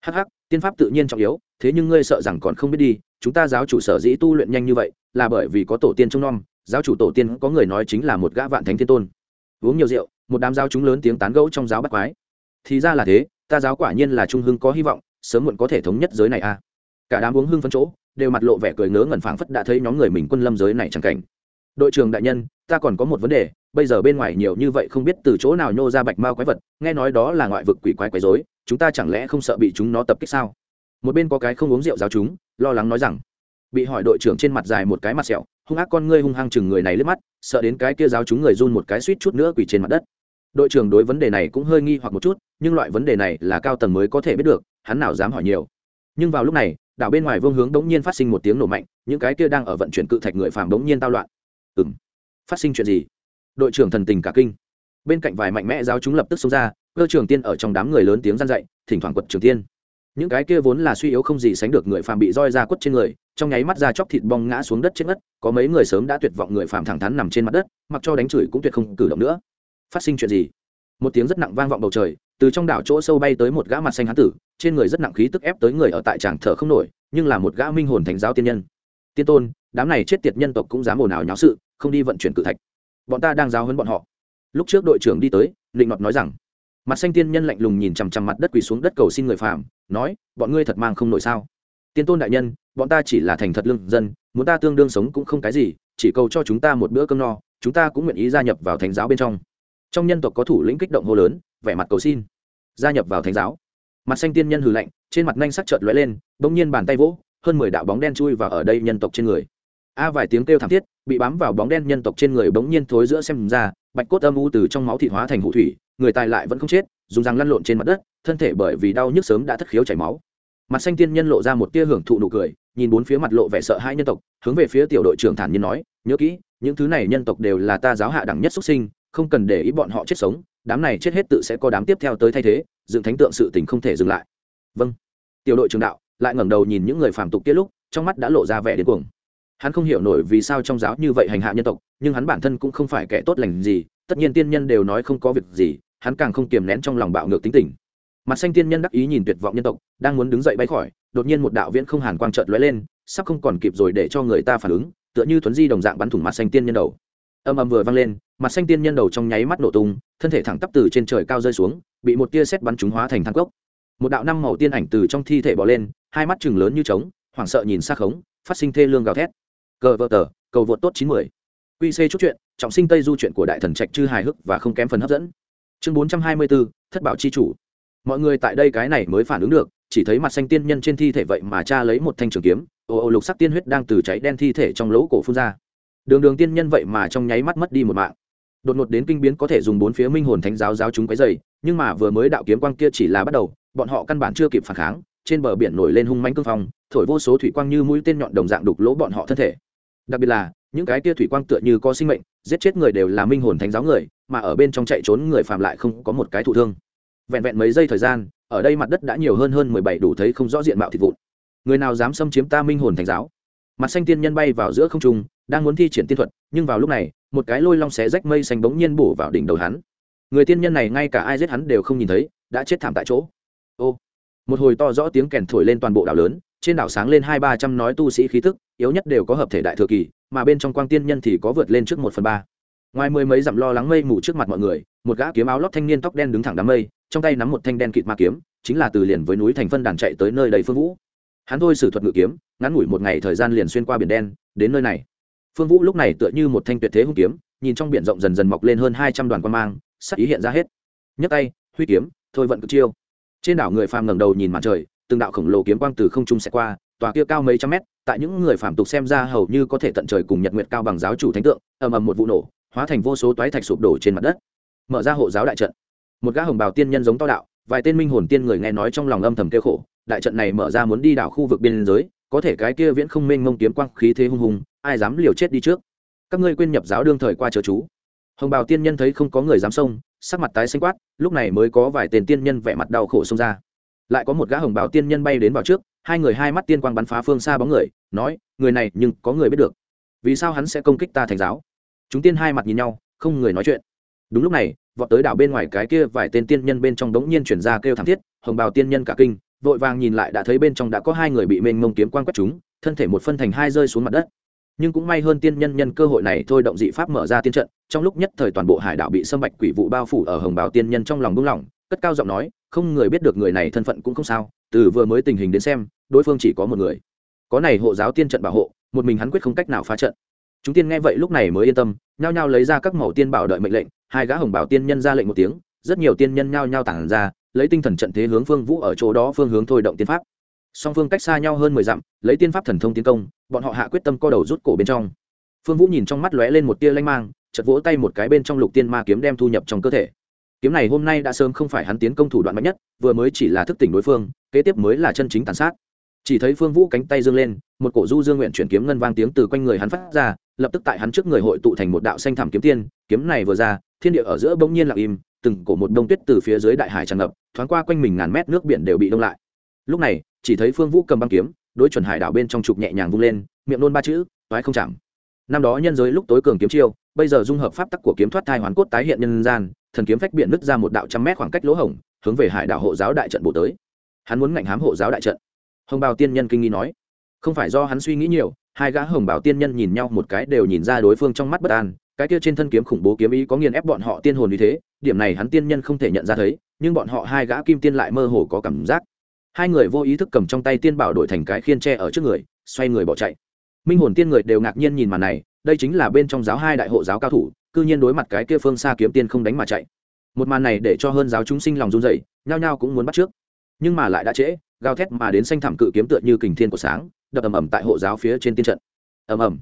Hắc hắc, tiên pháp tự nhiên trọng yếu thế nhưng ngươi sợ rằng còn không biết đi, chúng ta giáo chủ sở dĩ tu luyện nhanh như vậy, là bởi vì có tổ tiên trông nom, giáo chủ tổ tiên có người nói chính là một gã vạn thánh thiên tôn. Uống nhiều rượu, một đám giáo chúng lớn tiếng tán gẫu trong giáo bắt quái. Thì ra là thế, ta giáo quả nhiên là trung hưng có hy vọng, sớm muộn có thể thống nhất giới này a cả đám uống hưng phân chỗ, đều mặt lộ vẻ cười ngớ ngẩn phảng phất đã thấy nhóm người mình quân lâm giới này chẳng cảnh. Đội trưởng đại nhân, ta còn có một vấn đề, bây giờ bên ngoài nhiều như vậy không biết từ chỗ nào nhô ra bạch mao quái vật, nghe nói đó là ngoại vực quỷ quái quái dối chúng ta chẳng lẽ không sợ bị chúng nó tập kích sao? Một bên có cái không uống rượu giáo chúng, lo lắng nói rằng, bị hỏi đội trưởng trên mặt dài một cái mặt sẹo, hung ác con ngươi hung hăng chừng người này lướt mắt, sợ đến cái kia giáo chúng người run một cái suýt chút nữa quỳ trên mặt đất. Đội trưởng đối vấn đề này cũng hơi nghi hoặc một chút, nhưng loại vấn đề này là cao tầng mới có thể biết được, hắn nào dám hỏi nhiều. Nhưng vào lúc này, đảo bên ngoài vương hướng đống nhiên phát sinh một tiếng nổ mạnh, những cái kia đang ở vận chuyển cự thạch người phàm đống nhiên tao loạn. Ừ m phát sinh chuyện gì? Đội trưởng thần tình cả kinh. Bên cạnh vài mạnh mẽ giáo chúng lập tức xông ra, cơ trường tiên ở trong đám người lớn tiếng gian dậy thỉnh thoảng quật trường tiên những cái kia vốn là suy yếu không gì sánh được người phàm bị roi ra quất trên người, trong nháy mắt ra chóc thịt bong ngã xuống đất chết ngất, có mấy người sớm đã tuyệt vọng người phàm thẳng thắn nằm trên mặt đất, mặc cho đánh chửi cũng tuyệt không cử động nữa. Phát sinh chuyện gì? Một tiếng rất nặng vang vọng bầu trời, từ trong đảo chỗ sâu bay tới một gã mặt xanh hán tử, trên người rất nặng khí tức ép tới người ở tại tràng thở không nổi, nhưng là một gã minh hồn thành giáo tiên nhân. Tiên tôn, đám này chết tiệt nhân tộc cũng dám ồn ào nháo sự, không đi vận chuyển cự thạch. Bọn ta đang giáo hơn bọn họ. Lúc trước đội trưởng đi tới định nọt nói rằng mặt xanh tiên nhân lạnh lùng nhìn chằm chằm mặt đất quỳ xuống đất cầu xin người phàm, nói, bọn ngươi thật mang không nổi sao? Tiên tôn đại nhân, bọn ta chỉ là thành thật lương dân, muốn ta tương đương sống cũng không cái gì, chỉ cầu cho chúng ta một bữa cơm no, chúng ta cũng nguyện ý gia nhập vào thánh giáo bên trong. Trong nhân tộc có thủ lĩnh kích động hô lớn, vẻ mặt cầu xin. Gia nhập vào thánh giáo. Mặt xanh tiên nhân hừ lạnh, trên mặt nhanh sắc chợt lóe lên, bỗng nhiên bàn tay vỗ, hơn mười đạo bóng đen chui vào ở đây nhân tộc trên người. A vài tiếng kêu thảm thiết, bị bám vào bóng đen nhân tộc trên người bỗng nhiên thối giữa xem ra bạch cốt âm u từ trong máu thịt hóa thành hụ thủy, người tài lại vẫn không chết, dùng răng lăn lộn trên mặt đất, thân thể bởi vì đau nhức sớm đã thất khiếu chảy máu. Mặt xanh tiên nhân lộ ra một tia hưởng thụ nụ cười, nhìn bốn phía mặt lộ vẻ sợ hai nhân tộc, hướng về phía tiểu đội trưởng thản nhiên nói, nhớ kỹ, những thứ này nhân tộc đều là ta giáo hạ đẳng nhất xuất sinh, không cần để ý bọn họ chết sống, đám này chết hết tự sẽ có đám tiếp theo tới thay thế, dựng thánh tượng sự tình không thể dừng lại. Vâng. Tiểu đội trưởng đạo, lại ngẩng đầu nhìn những người phàm tục kia lúc, trong mắt đã lộ ra vẻ điên cuồng hắn không hiểu nổi vì sao trong giáo như vậy hành hạ nhân tộc, nhưng hắn bản thân cũng không phải kẻ tốt lành gì, tất nhiên tiên nhân đều nói không có việc gì, hắn càng không kiềm nén trong lòng bạo ngược tính tình. Mặt xanh tiên nhân đắc ý nhìn tuyệt vọng nhân tộc, đang muốn đứng dậy bay khỏi, đột nhiên một đạo viễn không hàn quang trợt lóe lên, sắp không còn kịp rồi để cho người ta phản ứng, tựa như thuấn di đồng dạng bắn thủng mặt xanh tiên nhân đầu. Âm âm vừa vang lên, mặt xanh tiên nhân đầu trong nháy mắt nổ tung, thân thể thẳng tắp từ trên trời cao rơi xuống, bị một tia sét bắn trúng hóa thành thang cốc. Một đạo năm màu tiên ảnh từ trong thi thể bỏ lên, hai mắt chừng lớn như trống, hoảng sợ nhìn xa khống, phát sinh thê lương gào thét cờ vợ tờ, cầu vượt tốt chín mươi qc chút chuyện, trọng sinh tây du chuyện của đại thần trạch chư hài hước và không kém phần hấp dẫn. Chương bốn trăm hai mươi bốn thất bảo chi chủ. Mọi người tại đây cái này mới phản ứng được, chỉ thấy mặt xanh tiên nhân trên thi thể vậy mà cha lấy một thanh trường kiếm ồ ồ lục sắc tiên huyết đang từ cháy đen thi thể trong lỗ cổ phun ra. Đường đường tiên nhân vậy mà trong nháy mắt mất đi một mạng. Đột ngột đến kinh biến có thể dùng bốn phía minh hồn thánh giáo giáo chúng quấy dày nhưng mà vừa mới đạo kiếm quang kia chỉ là bắt đầu, bọn họ căn bản chưa kịp phản kháng, trên bờ biển nổi lên hung mãnh cương phong, thổi vô số thủy quang như mũi tên nhọn đồng dạng đục lỗ bọn họ thân thể đặc biệt là, những cái tia thủy quang tựa như có sinh mệnh, giết chết người đều là minh hồn thánh giáo người, mà ở bên trong chạy trốn người phạm lại không có một cái thụ thương. Vẹn vẹn mấy giây thời gian, ở đây mặt đất đã nhiều hơn hơn mười bảy đủ thấy không rõ diện mạo thịt vụn. Người nào dám xâm chiếm ta minh hồn thánh giáo? Mặt xanh tiên nhân bay vào giữa không trung, đang muốn thi triển tiên thuật, nhưng vào lúc này, một cái lôi long xé rách mây xanh bỗng nhiên bổ vào đỉnh đầu hắn. Người tiên nhân này ngay cả ai giết hắn đều không nhìn thấy, đã chết thảm tại chỗ. Ô! Một hồi to rõ tiếng kèn thổi lên toàn bộ đảo lớn trên đảo sáng lên hai ba trăm nói tu sĩ khí tức, yếu nhất đều có hợp thể đại thừa kỳ, mà bên trong quang tiên nhân thì có vượt lên trước một phần ba. Ngoài mười mấy dặm lo lắng mây mù trước mặt mọi người, một gã kiếm áo lót thanh niên tóc đen đứng thẳng đám mây, trong tay nắm một thanh đen kịt ma kiếm, chính là từ liền với núi thành phân đàn chạy tới nơi đầy phương vũ. Hắn thôi sử thuật ngự kiếm, ngắn ngủi một ngày thời gian liền xuyên qua biển đen, đến nơi này. Phương vũ lúc này tựa như một thanh tuyệt thế hung kiếm, nhìn trong biển rộng dần dần mọc lên hơn hai trăm đoàn quan mang, sắc ý hiện ra hết. Nhấc tay, huy kiếm, thôi vận cực chiêu. Trên đảo người phàm ngẩng đầu nhìn mặt trời từng đạo khổng lồ kiếm quang từ không trung sẽ qua, tòa kia cao mấy trăm mét, tại những người phàm tục xem ra hầu như có thể tận trời cùng nhật nguyệt cao bằng giáo chủ thánh tượng, ầm ầm một vụ nổ, hóa thành vô số toái thạch sụp đổ trên mặt đất. Mở ra hộ giáo đại trận. Một gã hồng bào tiên nhân giống to đạo, vài tên minh hồn tiên người nghe nói trong lòng âm thầm kêu khổ, đại trận này mở ra muốn đi đảo khu vực biên giới, có thể cái kia viễn không mênh mông kiếm quang khí thế hung hùng, ai dám liều chết đi trước? Các ngươi quên nhập giáo đương thời qua chớ chú. Hồng bào tiên nhân thấy không có người dám xông, sắc mặt tái xanh quát, lúc này mới có vài tên tiên nhân vẻ mặt đau khổ xông ra lại có một gã hồng bào tiên nhân bay đến vào trước, hai người hai mắt tiên quang bắn phá phương xa bóng người, nói, người này nhưng có người biết được. Vì sao hắn sẽ công kích ta thành giáo? Chúng tiên hai mặt nhìn nhau, không người nói chuyện. Đúng lúc này, vọt tới đảo bên ngoài cái kia vài tên tiên nhân bên trong đống nhiên chuyển ra kêu thảm thiết, hồng bào tiên nhân cả kinh, vội vàng nhìn lại đã thấy bên trong đã có hai người bị mênh mông kiếm quang quét chúng, thân thể một phân thành hai rơi xuống mặt đất. Nhưng cũng may hơn tiên nhân nhân cơ hội này thôi động dị pháp mở ra tiên trận, trong lúc nhất thời toàn bộ hải đảo bị sâm bạch quỷ vụ bao phủ ở hồng bào tiên nhân trong lòng buông lỏng cất cao giọng nói không người biết được người này thân phận cũng không sao, từ vừa mới tình hình đến xem, đối phương chỉ có một người. Có này hộ giáo tiên trận bảo hộ, một mình hắn quyết không cách nào phá trận. Chúng tiên nghe vậy lúc này mới yên tâm, nhao nhao lấy ra các màu tiên bảo đợi mệnh lệnh, hai gã hồng bảo tiên nhân ra lệnh một tiếng, rất nhiều tiên nhân nhao nhao tản ra, lấy tinh thần trận thế hướng phương vũ ở chỗ đó phương hướng thôi động tiên pháp. Song phương cách xa nhau hơn mười dặm, lấy tiên pháp thần thông tiến công, bọn họ hạ quyết tâm co đầu rút cổ bên trong. Phương vũ nhìn trong mắt lóe lên một tia lanh mang chật vỗ tay một cái bên trong lục tiên ma kiếm đem thu nhập trong cơ thể kiếm này hôm nay đã sớm không phải hắn tiến công thủ đoạn mạnh nhất, vừa mới chỉ là thức tỉnh đối phương, kế tiếp mới là chân chính tàn sát. Chỉ thấy phương vũ cánh tay dương lên, một cổ du dương nguyện chuyển kiếm ngân vang tiếng từ quanh người hắn phát ra, lập tức tại hắn trước người hội tụ thành một đạo xanh thảm kiếm tiên, kiếm này vừa ra, thiên địa ở giữa bỗng nhiên lặng im, từng cổ một đông tuyết từ phía dưới đại hải tràn ngập, thoáng qua quanh mình ngàn mét nước biển đều bị đông lại. Lúc này, chỉ thấy phương vũ cầm băng kiếm, đối chuẩn hải đảo bên trong trục nhẹ nhàng vung lên, miệng nôn ba chữ, toái không chạm. Năm đó nhân giới lúc tối cường kiếm chiêu bây giờ dung hợp pháp tắc của kiếm thoát thai hoán cốt tái hiện nhân gian, thần kiếm phách biện nứt ra một đạo trăm mét khoảng cách lỗ hổng, hướng về hải đảo hộ giáo đại trận bổ tới. Hắn muốn ngạnh hám hộ giáo đại trận. Hồng bào tiên nhân kinh nghi nói. Không phải do hắn suy nghĩ nhiều, hai gã hồng bào tiên nhân nhìn nhau một cái đều nhìn ra đối phương trong mắt bất an, cái kia trên thân kiếm khủng bố kiếm ý có nghiền ép bọn họ tiên hồn như thế, điểm này hắn tiên nhân không thể nhận ra thấy, nhưng bọn họ hai gã kim tiên lại mơ hồ có cảm giác. Hai người vô ý thức cầm trong tay tiên bảo đổi thành cái khiên tre ở trước người, xoay người bỏ chạy. Minh hồn tiên người đều ngạc nhiên nhìn màn này đây chính là bên trong giáo hai đại hộ giáo cao thủ, cư nhiên đối mặt cái kia phương xa kiếm tiên không đánh mà chạy. Một màn này để cho hơn giáo chúng sinh lòng run rẩy, nhao nhao cũng muốn bắt trước. Nhưng mà lại đã trễ, gào thét mà đến xanh thảm cự kiếm tựa như kình thiên của sáng, đập ầm ầm tại hộ giáo phía trên tiên trận. Ầm ầm.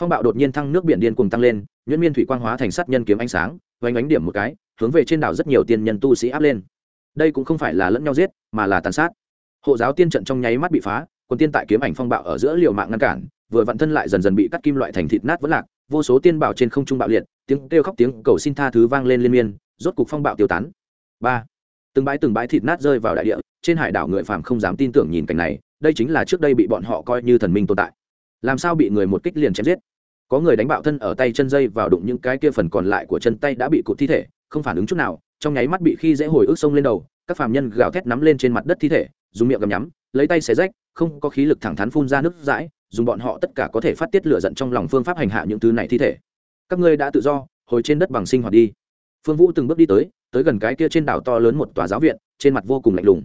Phong bạo đột nhiên thăng nước biển điên cuồng tăng lên, nhuyễn miên thủy quang hóa thành sát nhân kiếm ánh sáng vánh ánh điểm một cái, hướng về trên đảo rất nhiều tiên nhân tu sĩ áp lên. Đây cũng không phải là lẫn nhau giết, mà là tàn sát. Hộ giáo tiên trận trong nháy mắt bị phá còn tiên tại kiếm ảnh phong bạo ở giữa liều mạng ngăn cản vừa vặn thân lại dần dần bị cắt kim loại thành thịt nát vỡ lạc, vô số tiên bảo trên không trung bạo liệt, tiếng kêu khóc tiếng cầu xin tha thứ vang lên liên miên, rốt cục phong bạo tiêu tán. Ba, từng bãi từng bãi thịt nát rơi vào đại địa, trên hải đảo người phàm không dám tin tưởng nhìn cảnh này, đây chính là trước đây bị bọn họ coi như thần minh tồn tại. Làm sao bị người một kích liền chém giết? Có người đánh bạo thân ở tay chân dây vào đụng những cái kia phần còn lại của chân tay đã bị cụt thi thể, không phản ứng chút nào trong nháy mắt bị khi dễ hồi ức sông lên đầu, các phàm nhân gào thét nắm lên trên mặt đất thi thể, dùng miệng gầm nhắm, lấy tay xé rách, không có khí lực thẳng thắn phun ra nước dãi dùng bọn họ tất cả có thể phát tiết lửa giận trong lòng phương pháp hành hạ những thứ này thi thể. Các ngươi đã tự do, hồi trên đất bằng sinh hoạt đi. Phương vũ từng bước đi tới tới gần cái kia trên đảo to lớn một tòa giáo viện, trên mặt vô cùng lạnh lùng.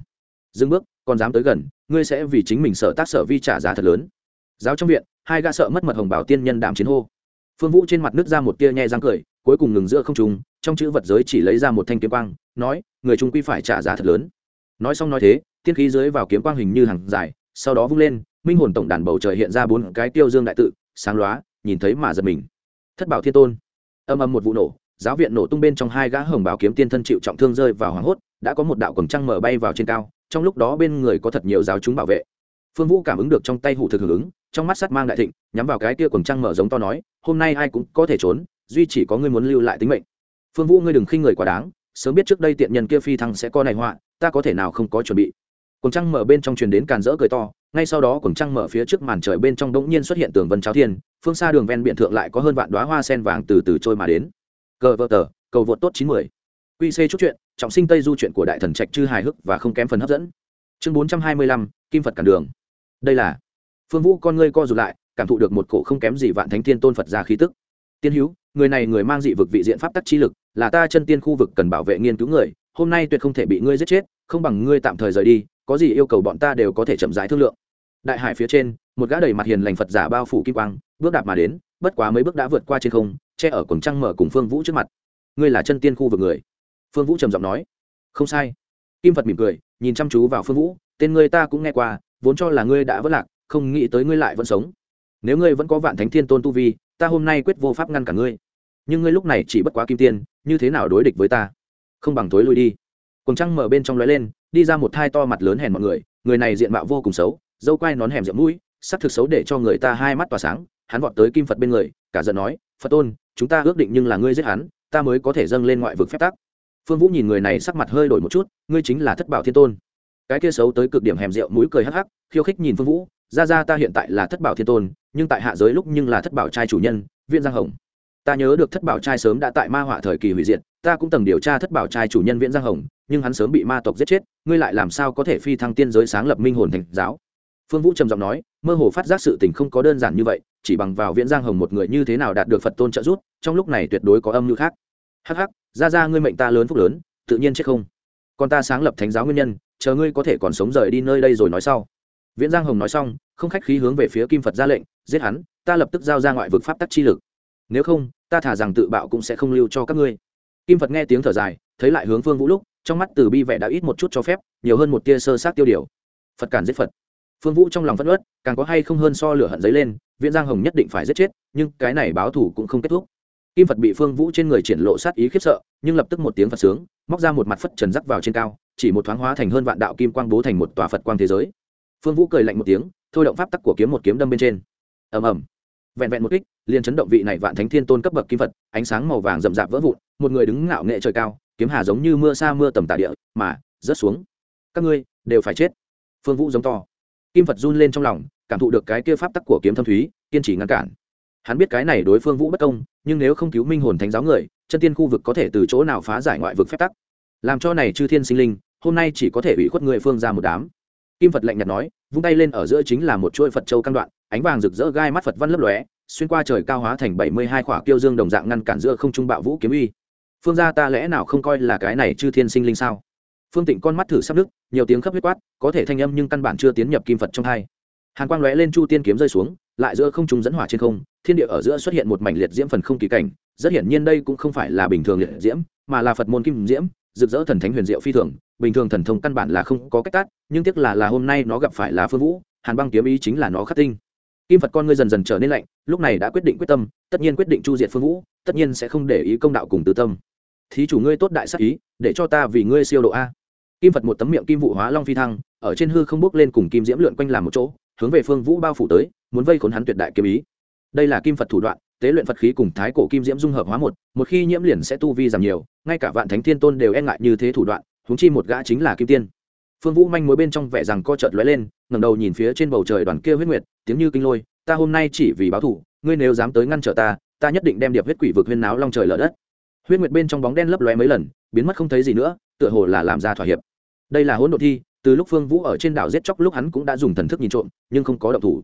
Dừng bước, còn dám tới gần, ngươi sẽ vì chính mình sợ tác sở vi trả giá thật lớn. Giáo trong viện, hai gã sợ mất mật hồng bảo tiên nhân đàm chiến hô. Phương vũ trên mặt nước ra một tia nhẹ răng cười, cuối cùng ngừng giữa không trùng trong chữ vật giới chỉ lấy ra một thanh kiếm quang, nói, người trung quy phải trả giá thật lớn. Nói xong nói thế, tiên khí dưới vào kiếm quang hình như hàng dài, sau đó vung lên, minh hồn tổng đàn bầu trời hiện ra bốn cái tiêu dương đại tự, sáng lóa, nhìn thấy mà giật mình. Thất bảo thiên tôn. Âm âm một vụ nổ, giáo viện nổ tung bên trong hai gã hồng bảo kiếm tiên thân chịu trọng thương rơi vào hoảng hốt, đã có một đạo cổng trăng mở bay vào trên cao, trong lúc đó bên người có thật nhiều giáo chúng bảo vệ. Phương vũ cảm ứng được trong tay hủ thực hưởng ứng, trong mắt sắt mang đại thịnh, nhắm vào cái kia cổng trăng mở giống to nói, hôm nay ai cũng có thể trốn, duy chỉ có ngươi muốn lưu lại tính mệnh phương vũ, ngươi đừng khinh người quá đáng, sớm biết trước đây tiện nhân kia phi thăng sẽ có này họa, ta có thể nào không có chuẩn bị? Cổng trăng mở bên trong truyền đến càn rỡ cười to, ngay sau đó cổng trăng mở phía trước màn trời bên trong đống nhiên xuất hiện tường vân cháo thiên, phương xa đường ven biển thượng lại có hơn vạn đoá hoa sen vàng từ từ trôi mà đến. Cờ vợ tờ, cầu vượt tốt chín mươi quy c chút chuyện, trọng sinh tây du chuyện của đại thần trạch chư hài hước và không kém phần hấp dẫn. Chương bốn trăm hai mươi lăm, kim phật cản đường. Đây là phương vũ con ngươi co rụt lại, cảm thụ được một cổ không kém gì vạn thánh thiên tôn phật ra khí tức. Tiên hữu người này người mang dị vực vị diện pháp tắc chi lực là ta chân tiên khu vực cần bảo vệ nghiên cứu người, hôm nay tuyệt không thể bị ngươi giết chết, không bằng ngươi tạm thời rời đi, có gì yêu cầu bọn ta đều có thể chậm rãi thương lượng. Đại hải phía trên, một gã đầy mặt hiền lành phật giả bao phủ kim quang, bước đạp mà đến, bất quá mấy bước đã vượt qua trên không, che ở cổng trăng mở cùng phương vũ trước mặt. Ngươi là chân tiên khu vực người? Phương vũ trầm giọng nói. Không sai. Kim phật mỉm cười, nhìn chăm chú vào phương vũ, tên ngươi ta cũng nghe qua, vốn cho là ngươi đã vất lạc, không nghĩ tới ngươi lại vẫn sống. Nếu ngươi vẫn có vạn thánh thiên tôn tu vi, ta hôm nay quyết vô pháp ngăn cả ngươi. Nhưng ngươi lúc này chỉ bất quá kim tiên như thế nào đối địch với ta? Không bằng tối lui đi. Cùng trăng mở bên trong lóe lên, đi ra một thai to mặt lớn hèn mọi người người này diện mạo vô cùng xấu, dâu quai nón hẻm rậm mũi, sắc thực xấu để cho người ta hai mắt tỏa sáng, hắn vọt tới kim phật bên người, cả giận nói, phật tôn, chúng ta ước định nhưng là ngươi giết hắn, ta mới có thể dâng lên ngoại vực phép tắc. Phương vũ nhìn người này sắc mặt hơi đổi một chút, ngươi chính là thất bảo thiên tôn. Cái kia xấu tới cực điểm hèm rượu mũi cười hắc hắc, khiêu khích nhìn phương vũ, ra ra ta hiện tại là thất bảo thiên tôn, nhưng tại hạ giới lúc nhưng là thất bảo trai chủ nhân viên giang hồng ta nhớ được thất bảo trai sớm đã tại ma họa thời kỳ hủy diệt, ta cũng từng điều tra thất bảo trai chủ nhân viễn giang hồng, nhưng hắn sớm bị ma tộc giết chết, ngươi lại làm sao có thể phi thăng tiên giới sáng lập minh hồn thành giáo? Phương vũ trầm giọng nói, mơ hồ phát giác sự tình không có đơn giản như vậy, chỉ bằng vào viễn giang hồng một người như thế nào đạt được phật tôn trợ giúp, trong lúc này tuyệt đối có âm mưu khác. Hắc hắc, ra ra ngươi mệnh ta lớn phúc lớn, tự nhiên chết không? Còn ta sáng lập thánh giáo nguyên nhân, chờ ngươi có thể còn sống rời đi nơi đây rồi nói sau. Viễn giang hồng nói xong, không khách khí hướng về phía kim phật ra lệnh, giết hắn, ta lập tức giao ra ngoại vực pháp tắc chi lực. Nếu không ta thả rằng tự bạo cũng sẽ không lưu cho các ngươi. Kim phật nghe tiếng thở dài, thấy lại hướng phương vũ lúc, trong mắt từ bi vẻ đã ít một chút cho phép, nhiều hơn một tia sơ sát tiêu điều. Phật cản giết phật. Phương vũ trong lòng phất ớt càng có hay không hơn so lửa hận giấy lên, viễn giang hồng nhất định phải giết chết, nhưng cái này báo thủ cũng không kết thúc. Kim phật bị phương vũ trên người triển lộ sát ý khiếp sợ, nhưng lập tức một tiếng phật sướng, móc ra một mặt phất trần rắc vào trên cao, chỉ một thoáng hóa thành hơn vạn đạo kim quang bố thành một tòa phật quang thế giới. Phương vũ cười lạnh một tiếng, thôi động pháp tắc của kiếm một kiếm đâm bên trên. Ầm ầm vẹn vẹn một kích, liền chấn động vị này vạn thánh thiên tôn cấp bậc kim phật, ánh sáng màu vàng rậm rạp vỡ vụn, một người đứng ngạo nghệ trời cao, kiếm hà giống như mưa xa mưa tầm tạ địa, mà, rớt xuống. Các ngươi, đều phải chết. Phương vũ giống to. Kim phật run lên trong lòng, cảm thụ được cái kia pháp tắc của kiếm thâm thúy, kiên trì ngăn cản. Hắn biết cái này đối phương vũ bất công, nhưng nếu không cứu minh hồn thánh giáo người, chân tiên khu vực có thể từ chỗ nào phá giải ngoại vực phép tắc? Làm cho này chư thiên sinh linh, hôm nay chỉ có thể ủy khuất người phương ra một đám. Kim phật lạnh nhạt nói, vung tay lên ở giữa chính là một chuỗi phật châu căn đoạn ánh vàng rực rỡ gai mắt phật văn lấp lóe, xuyên qua trời cao hóa thành bảy mươi hai khỏa kiêu dương đồng dạng ngăn cản giữa không trung bạo vũ kiếm uy. Phương gia ta lẽ nào không coi là cái này chư thiên sinh linh sao? Phương tịnh con mắt thử sắp nước nhiều tiếng khắp huyết quát, có thể thanh âm nhưng căn bản chưa tiến nhập kim phật trong hai. Hàn quang lóe lên chu tiên kiếm rơi xuống, lại giữa không trung dẫn hỏa trên không, thiên địa ở giữa xuất hiện một mảnh liệt diễm phần không kỳ cảnh, rất hiển nhiên đây cũng không phải là bình thường liệt diễm, mà là phật môn kim diễm, rực rỡ thần thánh huyền diệu phi thường, bình thường thần thông căn bản là không có cách cắt nhưng tiếc là là hôm nay nó gặp phải là phương vũ, hàn băng kiếm ý chính là nó khắc tinh kim phật con ngươi dần dần trở nên lạnh, lúc này đã quyết định quyết tâm, tất nhiên quyết định chu diệt phương vũ, tất nhiên sẽ không để ý công đạo cùng tư tâm. Thí chủ ngươi tốt đại sắc ý, để cho ta vì ngươi siêu độ a. Kim phật một tấm miệng kim vụ hóa long phi thăng, ở trên hư không bước lên cùng kim diễm lượn quanh làm một chỗ, hướng về phương vũ bao phủ tới, muốn vây khốn hắn tuyệt đại kiếm ý. Đây là kim phật thủ đoạn, tế luyện phật khí cùng thái cổ kim diễm dung hợp hóa một một khi nhiễm liền sẽ tu vi giảm nhiều, ngay cả vạn thánh thiên tôn đều e ngại như thế thủ đoạn húng chi một gã chính là kim tiên. Phương vũ manh mối bên trong vẻ rằng co chợt lóe lên, ngẩng đầu nhìn phía trên bầu trời đoàn kia huyết nguyệt tiếng như kinh lôi, ta hôm nay chỉ vì báo thủ ngươi nếu dám tới ngăn trở ta ta nhất định đem điệp huyết quỷ vực huyên náo long trời lở đất. Huyết nguyệt bên trong bóng đen lấp lóe mấy lần, biến mất không thấy gì nữa, tựa hồ là làm ra thỏa hiệp. Đây là hỗn độ thi, từ lúc phương vũ ở trên đảo giết chóc lúc hắn cũng đã dùng thần thức nhìn trộm, nhưng không có động thủ.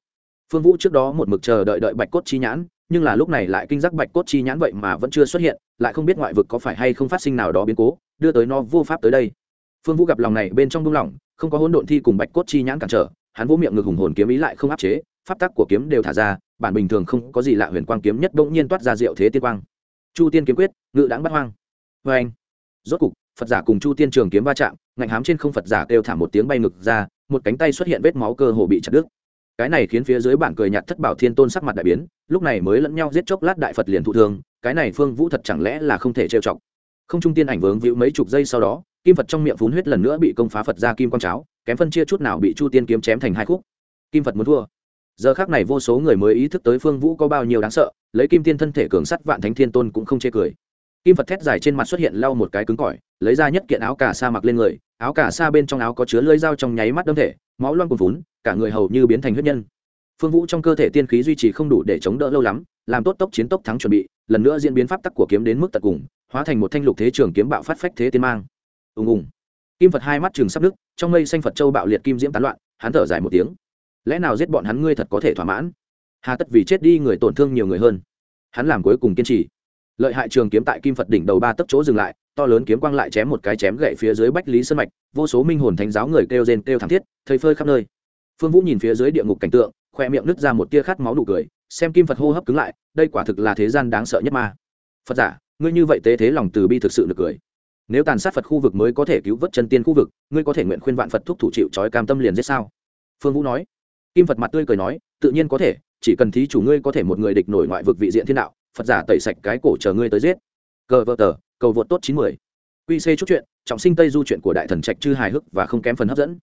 Phương vũ trước đó một mực chờ đợi đợi bạch cốt chi nhãn, nhưng là lúc này lại kinh giác bạch cốt chi nhãn vậy mà vẫn chưa xuất hiện, lại không biết ngoại vực có phải hay không phát sinh nào đó biến cố, đưa tới nó vô pháp tới đây. Phương vũ gặp lòng này bên trong buông lỏng, không có hỗn độn thi cùng bạch cốt chi nhãn cản trở, hắn vỗ miệng ngực hùng hồn kiếm ý lại không áp chế pháp tắc của kiếm đều thả ra, bản bình thường không có gì lạ huyền quang kiếm nhất bỗng nhiên toát ra diệu thế tiên quang. Chu tiên kiếm quyết, ngự đáng bắt hoang. Vê anh. Rốt cục, phật giả cùng chu tiên trường kiếm va chạm, ngạnh hám trên không phật giả kêu thả một tiếng bay ngực ra, một cánh tay xuất hiện vết máu cơ hồ bị chặt đứt. Cái này khiến phía dưới bản cười nhạt thất bảo thiên tôn sắc mặt đại biến, lúc này mới lẫn nhau giết chốc lát đại phật liền thụ thương, cái này phương vũ thật chẳng lẽ là không thể trêu chọc. Không trung tiên ảnh vướng víu mấy chục giây sau đó, kim phật trong miệng phun huyết lần nữa bị công phá phật ra kim quang cháo, kém phân chia chút nào bị chu tiên kiếm chém thành hai khúc. Kim phật muốn thua giờ khác này vô số người mới ý thức tới phương vũ có bao nhiêu đáng sợ, lấy kim tiên thân thể cường sắt vạn thánh thiên tôn cũng không chê cười. Kim phật thét dài trên mặt xuất hiện lau một cái cứng cỏi, lấy ra nhất kiện áo cà sa mặc lên người, áo cà sa bên trong áo có chứa lưỡi dao trong nháy mắt đâm thể, máu loang cuồn vốn cả người hầu như biến thành huyết nhân. Phương vũ trong cơ thể tiên khí duy trì không đủ để chống đỡ lâu lắm, làm tốt tốc chiến tốc thắng chuẩn bị, lần nữa diễn biến pháp tắc của kiếm đến mức tận cùng, hóa thành một thanh lục thế trường kiếm bạo phát phách thế tiên mang. Ùng ùng. Kim phật hai mắt trường sắp đức trong mây xanh phật châu bạo liệt kim diễm tán loạn, hắn thở dài một tiếng lẽ nào giết bọn hắn ngươi thật có thể thỏa mãn? Hà tất vì chết đi người tổn thương nhiều người hơn. Hắn làm cuối cùng kiên trì. Lợi hại trường kiếm tại kim phật đỉnh đầu ba tấc chỗ dừng lại, to lớn kiếm quang lại chém một cái chém gậy phía dưới bách lý sơn mạch, vô số minh hồn thánh giáo người kêu rên kêu thảm thiết, thầy phơi khắp nơi. Phương vũ nhìn phía dưới địa ngục cảnh tượng, khoe miệng nứt ra một tia khát máu đủ cười, xem kim phật hô hấp cứng lại, đây quả thực là thế gian đáng sợ nhất ma. Phật giả, ngươi như vậy tế thế lòng từ bi thực sự được cười. Nếu tàn sát phật khu vực mới có thể cứu vớt chân tiên khu vực, ngươi có thể nguyện khuyên vạn phật thúc thủ chịu trói cam tâm liền giết sao? Phương vũ nói kim phật mặt tươi cười nói, tự nhiên có thể, chỉ cần thí chủ ngươi có thể một người địch nổi ngoại vực vị diện thiên đạo, phật giả tẩy sạch cái cổ chờ ngươi tới giết. Cờ vợ tờ cầu vượt tốt chín mươi quy c chút chuyện, trọng sinh tây du chuyện của đại thần trạch chư hài hước và không kém phần hấp dẫn.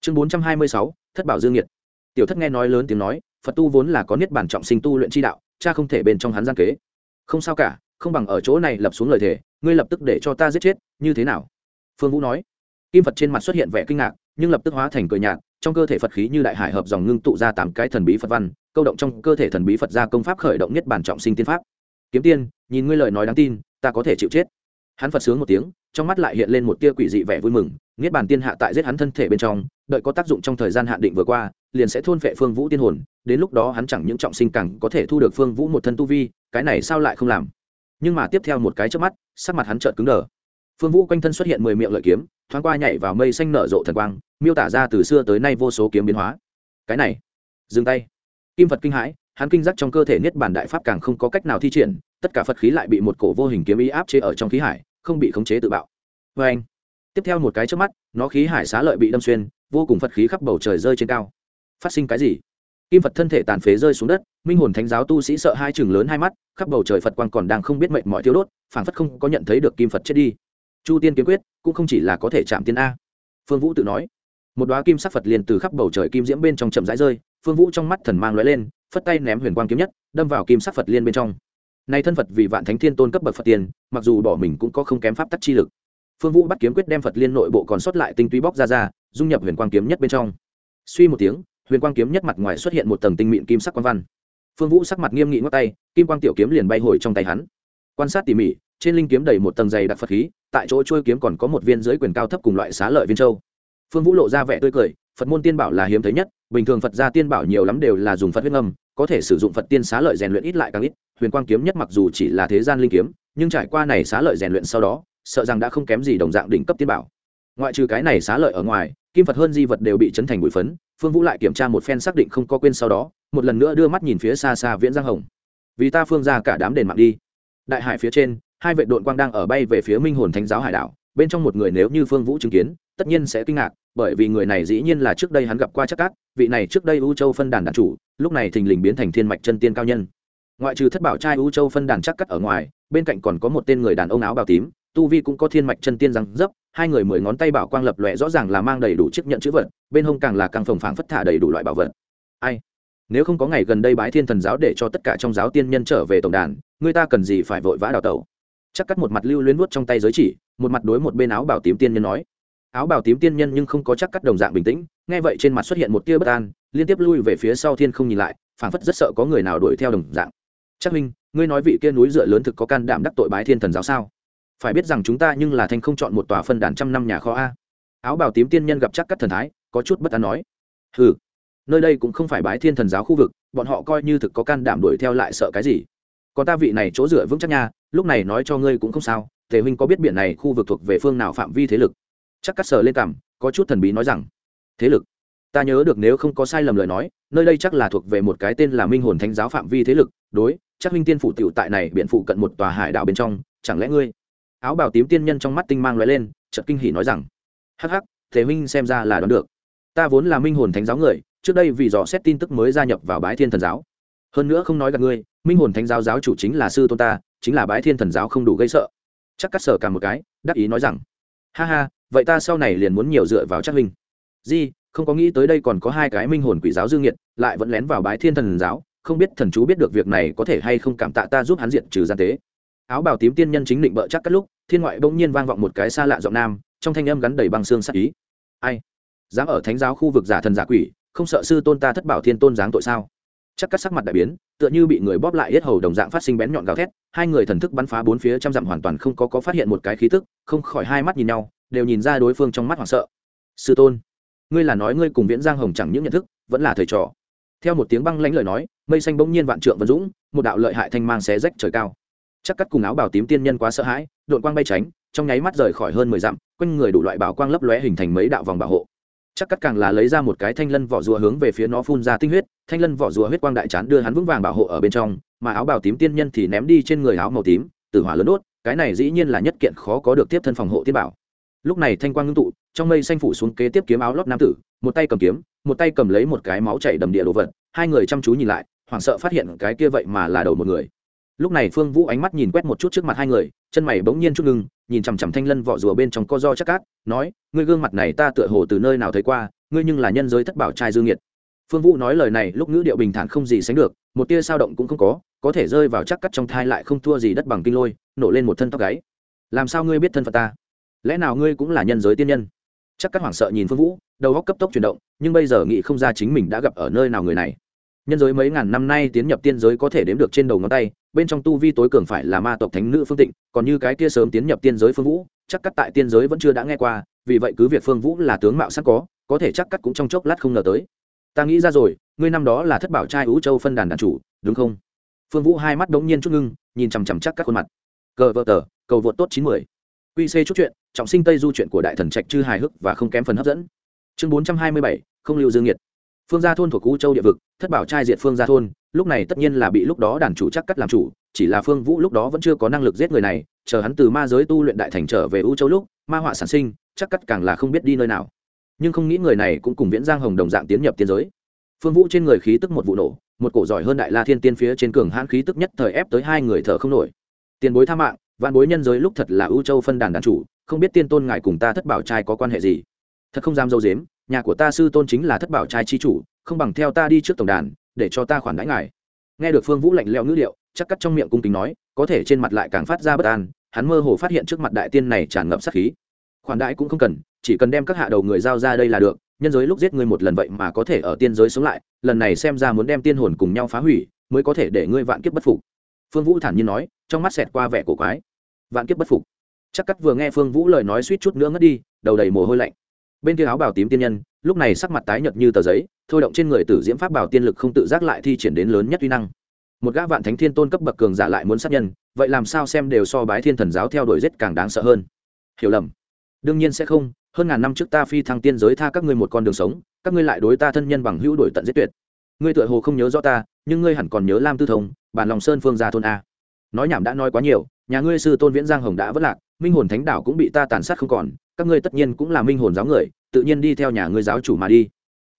Chương bốn trăm hai mươi sáu, thất bảo dương nhiệt tiểu thất nghe nói lớn tiếng nói, phật tu vốn là có niết bản trọng sinh tu luyện chi đạo, cha không thể bên trong hắn gian kế. Không sao cả, không bằng ở chỗ này lập xuống lời thề, ngươi lập tức để cho ta giết chết, như thế nào? Phương vũ nói. Kim phật trên mặt xuất hiện vẻ kinh ngạc, nhưng lập tức hóa thành cười nhạt trong cơ thể phật khí như đại hải hợp dòng ngưng tụ ra tám cái thần bí phật văn, câu động trong cơ thể thần bí phật ra công pháp khởi động nhất bản trọng sinh tiên pháp. Kiếm tiên, nhìn ngươi lời nói đáng tin, ta có thể chịu chết. Hắn phật sướng một tiếng, trong mắt lại hiện lên một tia quỷ dị vẻ vui mừng, niết bàn tiên hạ tại giết hắn thân thể bên trong, đợi có tác dụng trong thời gian hạn định vừa qua, liền sẽ thôn phệ phương vũ tiên hồn, đến lúc đó hắn chẳng những trọng sinh càng có thể thu được phương vũ một thân tu vi, cái này sao lại không làm? Nhưng mà tiếp theo một cái trước mắt, sắc mặt hắn trợn cứng đờ. Phương vũ quanh thân xuất hiện mười miệng lợi kiếm thoáng qua nhảy vào mây xanh nở rộ thần quang, miêu tả ra từ xưa tới nay vô số kiếm biến hóa. Cái này, dừng tay. Kim phật kinh hãi, hắn kinh giác trong cơ thể niết bàn đại pháp càng không có cách nào thi triển, tất cả phật khí lại bị một cổ vô hình kiếm ý áp chế ở trong khí hải, không bị khống chế tự bạo. Vê anh, tiếp theo một cái trước mắt, nó khí hải xá lợi bị đâm xuyên, vô cùng phật khí khắp bầu trời rơi trên cao. Phát sinh cái gì? Kim phật thân thể tàn phế rơi xuống đất, minh hồn thánh giáo tu sĩ sợ hai chừng lớn hai mắt, khắp bầu trời phật quang còn đang không biết mệnh mọi thiếu đốt phản phất không có nhận thấy được kim phật chết đi chu tiên kiếm quyết, cũng không chỉ là có thể chạm tiên a. Phương vũ tự nói, một đoá kim sắc phật liền từ khắp bầu trời kim diễm bên trong chậm rãi rơi, phương vũ trong mắt thần mang lóe lên, phất tay ném huyền quang kiếm nhất, đâm vào kim sắc phật liên bên trong. Nay thân phật vì vạn thánh thiên tôn cấp bậc phật tiền, mặc dù bỏ mình cũng có không kém pháp tắc chi lực. Phương vũ bắt kiếm quyết đem phật liên nội bộ còn sót lại tinh túy bóc ra ra, dung nhập huyền quang kiếm nhất bên trong. Suy một tiếng, huyền quang kiếm nhất mặt ngoài xuất hiện một tầng tinh mịn kim sắc quan văn. Phương vũ sắc mặt nghiêm nghị ngót tay, kim quang tiểu kiếm liền bay hồi trong tay hắn. Quan sát tỉ mỉ trên linh kiếm đầy một tầng dày đặc phật khí, tại chỗ trôi kiếm còn có một viên giới quyền cao thấp cùng loại xá lợi viên châu. Phương vũ lộ ra vẻ tươi cười, phật môn tiên bảo là hiếm thấy nhất, bình thường phật gia tiên bảo nhiều lắm đều là dùng phật huyết âm có thể sử dụng phật tiên xá lợi rèn luyện ít lại càng ít, huyền quang kiếm nhất mặc dù chỉ là thế gian linh kiếm, nhưng trải qua này xá lợi rèn luyện sau đó, sợ rằng đã không kém gì đồng dạng đỉnh cấp tiên bảo. Ngoại trừ cái này xá lợi ở ngoài, kim phật hơn di vật đều bị chấn thành bụi phấn, phương vũ lại kiểm tra một phen xác định không có quên sau đó, một lần nữa đưa mắt nhìn phía xa xa viễn giang hồng. Vì ta phương ra cả đám đền mạng đi. Đại hải phía trên hai vệ đội quang đang ở bay về phía minh hồn thánh giáo hải đảo, bên trong một người nếu như phương vũ chứng kiến, tất nhiên sẽ kinh ngạc, bởi vì người này dĩ nhiên là trước đây hắn gặp qua chắc cát, vị này trước đây u châu phân đàn đàn chủ, lúc này thình lình biến thành thiên mạch chân tiên cao nhân. Ngoại trừ thất bảo trai u châu phân đàn chắc cắt ở ngoài, bên cạnh còn có một tên người đàn ông áo bào tím, tu vi cũng có thiên mạch chân tiên răng dấp, hai người mười ngón tay bảo quang lập lòe rõ ràng là mang đầy đủ chiếc nhận chữ vật, bên hông càng là càng phồng phảng phất thả đầy đủ loại bảo vật. Ai? Nếu không có ngày gần đây bái thiên thần giáo để cho tất cả trong giáo tiên nhân trở về tổng đàn, người ta cần gì phải vội vã đào tẩu? Chắc cắt một mặt lưu luyến vuốt trong tay giới chỉ, một mặt đối một bên áo bảo tím tiên nhân nói. Áo bảo tím tiên nhân nhưng không có chắc cắt đồng dạng bình tĩnh, nghe vậy trên mặt xuất hiện một tia bất an, liên tiếp lui về phía sau thiên không nhìn lại, phảng phất rất sợ có người nào đuổi theo đồng dạng. Chắc minh, ngươi nói vị kia núi dựa lớn thực có can đảm đắc tội bái thiên thần giáo sao? Phải biết rằng chúng ta nhưng là thanh không chọn một tòa phân đàn trăm năm nhà kho a. Áo bào tím tiên nhân gặp chắc cắt thần thái, có chút bất an nói. Ừ nơi đây cũng không phải bái thiên thần giáo khu vực, bọn họ coi như thực có can đảm đuổi theo lại sợ cái gì? Còn ta vị này chỗ dựa vững chắc nha, lúc này nói cho ngươi cũng không sao, tề huynh có biết biển này khu vực thuộc về phương nào phạm vi thế lực? Chắc cắt sờ lên cảm có chút thần bí nói rằng, thế lực? Ta nhớ được nếu không có sai lầm lời nói, nơi đây chắc là thuộc về một cái tên là minh hồn thánh giáo phạm vi thế lực. Đối, chắc huynh tiên phủ tiểu tại này biện phụ cận một tòa hải đảo bên trong, chẳng lẽ ngươi? Áo bào tím tiên nhân trong mắt tinh mang lóe lên, chợt kinh hỉ nói rằng, hắc hắc thế huynh xem ra là đoán được. Ta vốn là minh hồn thánh giáo người, trước đây vì dò xét tin tức mới gia nhập vào bái thiên thần giáo hơn nữa không nói gặp ngươi, minh hồn thánh giáo giáo chủ chính là sư tôn ta, chính là bái thiên thần giáo không đủ gây sợ. Chắc cắt sở cả một cái, đắc ý nói rằng, ha ha, vậy ta sau này liền muốn nhiều dựa vào chắc linh di không có nghĩ tới đây còn có hai cái minh hồn quỷ giáo dương nghiệt, lại vẫn lén vào bái thiên thần giáo, không biết thần chú biết được việc này có thể hay không cảm tạ ta giúp hắn diện trừ gian tế. Áo bào tím tiên nhân chính định bợ chắc cắt lúc, thiên ngoại bỗng nhiên vang vọng một cái xa lạ giọng nam, trong thanh âm gắn đầy băng xương sắc ý. Ai, dám ở thánh giáo khu vực giả thần giả quỷ, không sợ sư tôn ta thất bảo thiên tôn giáng tội sao? Chắc cắt sắc mặt đại biến, tựa như bị người bóp lại hết hầu đồng dạng phát sinh bén nhọn gào thét, hai người thần thức bắn phá bốn phía trăm dặm hoàn toàn không có có phát hiện một cái khí tức, không khỏi hai mắt nhìn nhau, đều nhìn ra đối phương trong mắt hoảng sợ. Sư tôn, ngươi là nói ngươi cùng viễn giang hồng chẳng những nhận thức, vẫn là thầy trò. Theo một tiếng băng lãnh lời nói, mây xanh bỗng nhiên vạn trượng vân dũng, một đạo lợi hại thanh mang xé rách trời cao. Chắc cắt cùng áo bào tím tiên nhân quá sợ hãi đội quang bay tránh, trong nháy mắt rời khỏi hơn mười dặm, quanh người đủ loại bảo quang lấp lóe hình thành mấy đạo vòng bảo hộ chắc cắt càng là lấy ra một cái thanh lân vỏ rùa hướng về phía nó phun ra tinh huyết, thanh lân vỏ rùa huyết quang đại chán đưa hắn vững vàng bảo hộ ở bên trong, mà áo bào tím tiên nhân thì ném đi trên người áo màu tím, tử hỏa lớn đốt, cái này dĩ nhiên là nhất kiện khó có được tiếp thân phòng hộ tiên bảo. Lúc này thanh quang ngưng tụ, trong mây xanh phủ xuống kế tiếp kiếm áo lót nam tử, một tay cầm kiếm, một tay cầm lấy một cái máu chảy đầm địa đồ vật, hai người chăm chú nhìn lại, hoảng sợ phát hiện cái kia vậy mà là đầu một người. Lúc này phương vũ ánh mắt nhìn quét một chút trước mặt hai người, chân mày bỗng nhiên chút ngưng nhìn chằm chằm thanh lân vỏ rùa bên trong co do chắc cát, nói, ngươi gương mặt này ta tựa hồ từ nơi nào thấy qua, ngươi nhưng là nhân giới thất bảo trai dương nhiệt phương vũ nói lời này lúc ngữ điệu bình thản không gì sánh được, một tia sao động cũng không có có thể rơi vào chắc cắt trong thai lại không thua gì đất bằng kinh lôi, nổ lên một thân tóc gáy. Làm sao ngươi biết thân phận ta? Lẽ nào ngươi cũng là nhân giới tiên nhân? Chắc cắt hoảng sợ nhìn phương vũ, đầu góc cấp tốc chuyển động, nhưng bây giờ nghĩ không ra chính mình đã gặp ở nơi nào người này nhân giới mấy ngàn năm nay tiến nhập tiên giới có thể đếm được trên đầu ngón tay, bên trong tu vi tối cường phải là ma tộc thánh nữ phương tịnh, còn như cái kia sớm tiến nhập tiên giới phương vũ, chắc cắt tại tiên giới vẫn chưa đã nghe qua, vì vậy cứ việc phương vũ là tướng mạo sẵn có có thể chắc cắt cũng trong chốc lát không ngờ tới. Ta nghĩ ra rồi, ngươi năm đó là thất bảo trai ú châu phân đàn đàn chủ, đúng không? Phương vũ hai mắt đ ố n g nhiên chút ngưng, nhìn chằm chằm chắc các khuôn mặt. Cờ vợ tờ, cầu vượt tốt chín mươi qc chút chuyện, trọng sinh tây du chuyện của đại thần trạch chư hài hước và không kém phần hấp dẫn. Chương bốn trăm hai mươi bảy, không lưu dương nhiệt phương gia thôn thuộc U châu địa vực, thất bảo trai diệt phương gia thôn, lúc này tất nhiên là bị lúc đó đàn chủ chắc cắt làm chủ, chỉ là phương vũ lúc đó vẫn chưa có năng lực giết người này, chờ hắn từ ma giới tu luyện đại thành trở về U châu lúc, ma họa sản sinh, chắc cắt càng là không biết đi nơi nào. Nhưng không nghĩ người này cũng cùng viễn giang hồng đồng dạng tiến nhập tiên giới. Phương vũ trên người khí tức một vụ nổ, một cổ giỏi hơn đại la thiên tiên phía trên cường hãn khí tức nhất thời ép tới hai người thở không nổi. Tiền bối tha mạng, vạn bối nhân giới lúc thật là ưu châu phân đàn đàn chủ, không biết tiên tôn ngài cùng ta thất bảo trai có quan hệ gì? Thật không dám dâu dếm nhà của ta sư tôn chính là thất bảo trai chi chủ, không bằng theo ta đi trước tổng đàn, để cho ta khoản đãi ngài. Nghe được phương vũ lạnh lẽo ngữ liệu, chắc cắt trong miệng cung kính nói, có thể trên mặt lại càng phát ra bất an, hắn mơ hồ phát hiện trước mặt đại tiên này tràn ngập sát khí. Khoản đãi cũng không cần, chỉ cần đem các hạ đầu người giao ra đây là được, nhân giới lúc giết ngươi một lần vậy mà có thể ở tiên giới sống lại, lần này xem ra muốn đem tiên hồn cùng nhau phá hủy, mới có thể để ngươi vạn kiếp bất phục. Phương vũ thản nhiên nói, trong mắt xẹt qua vẻ cổ quái. Vạn kiếp bất phục. Chắc cắt vừa nghe phương vũ lời nói suýt chút nữa ngất đi, đầu đầy mồ hôi lạnh bên kia áo bào tím tiên nhân, lúc này sắc mặt tái nhợt như tờ giấy, thôi động trên người tử diễm pháp bảo tiên lực không tự giác lại thi triển đến lớn nhất uy năng. Một gã vạn thánh thiên tôn cấp bậc cường giả lại muốn sát nhân, vậy làm sao xem đều so bái thiên thần giáo theo đuổi giết càng đáng sợ hơn? Hiểu lầm. Đương nhiên sẽ không, hơn ngàn năm trước ta phi thăng tiên giới tha các ngươi một con đường sống, các ngươi lại đối ta thân nhân bằng hữu đổi tận giết tuyệt. Ngươi tựa hồ không nhớ rõ ta, nhưng ngươi hẳn còn nhớ lam tư thông, bản lòng sơn phương gia thôn a. Nói nhảm đã nói quá nhiều, nhà ngươi sư tôn viễn giang hồng đã vất lạc minh hồn thánh đảo cũng bị ta tàn sát không còn, các ngươi tất nhiên cũng là minh hồn giáo người, tự nhiên đi theo nhà ngươi giáo chủ mà đi.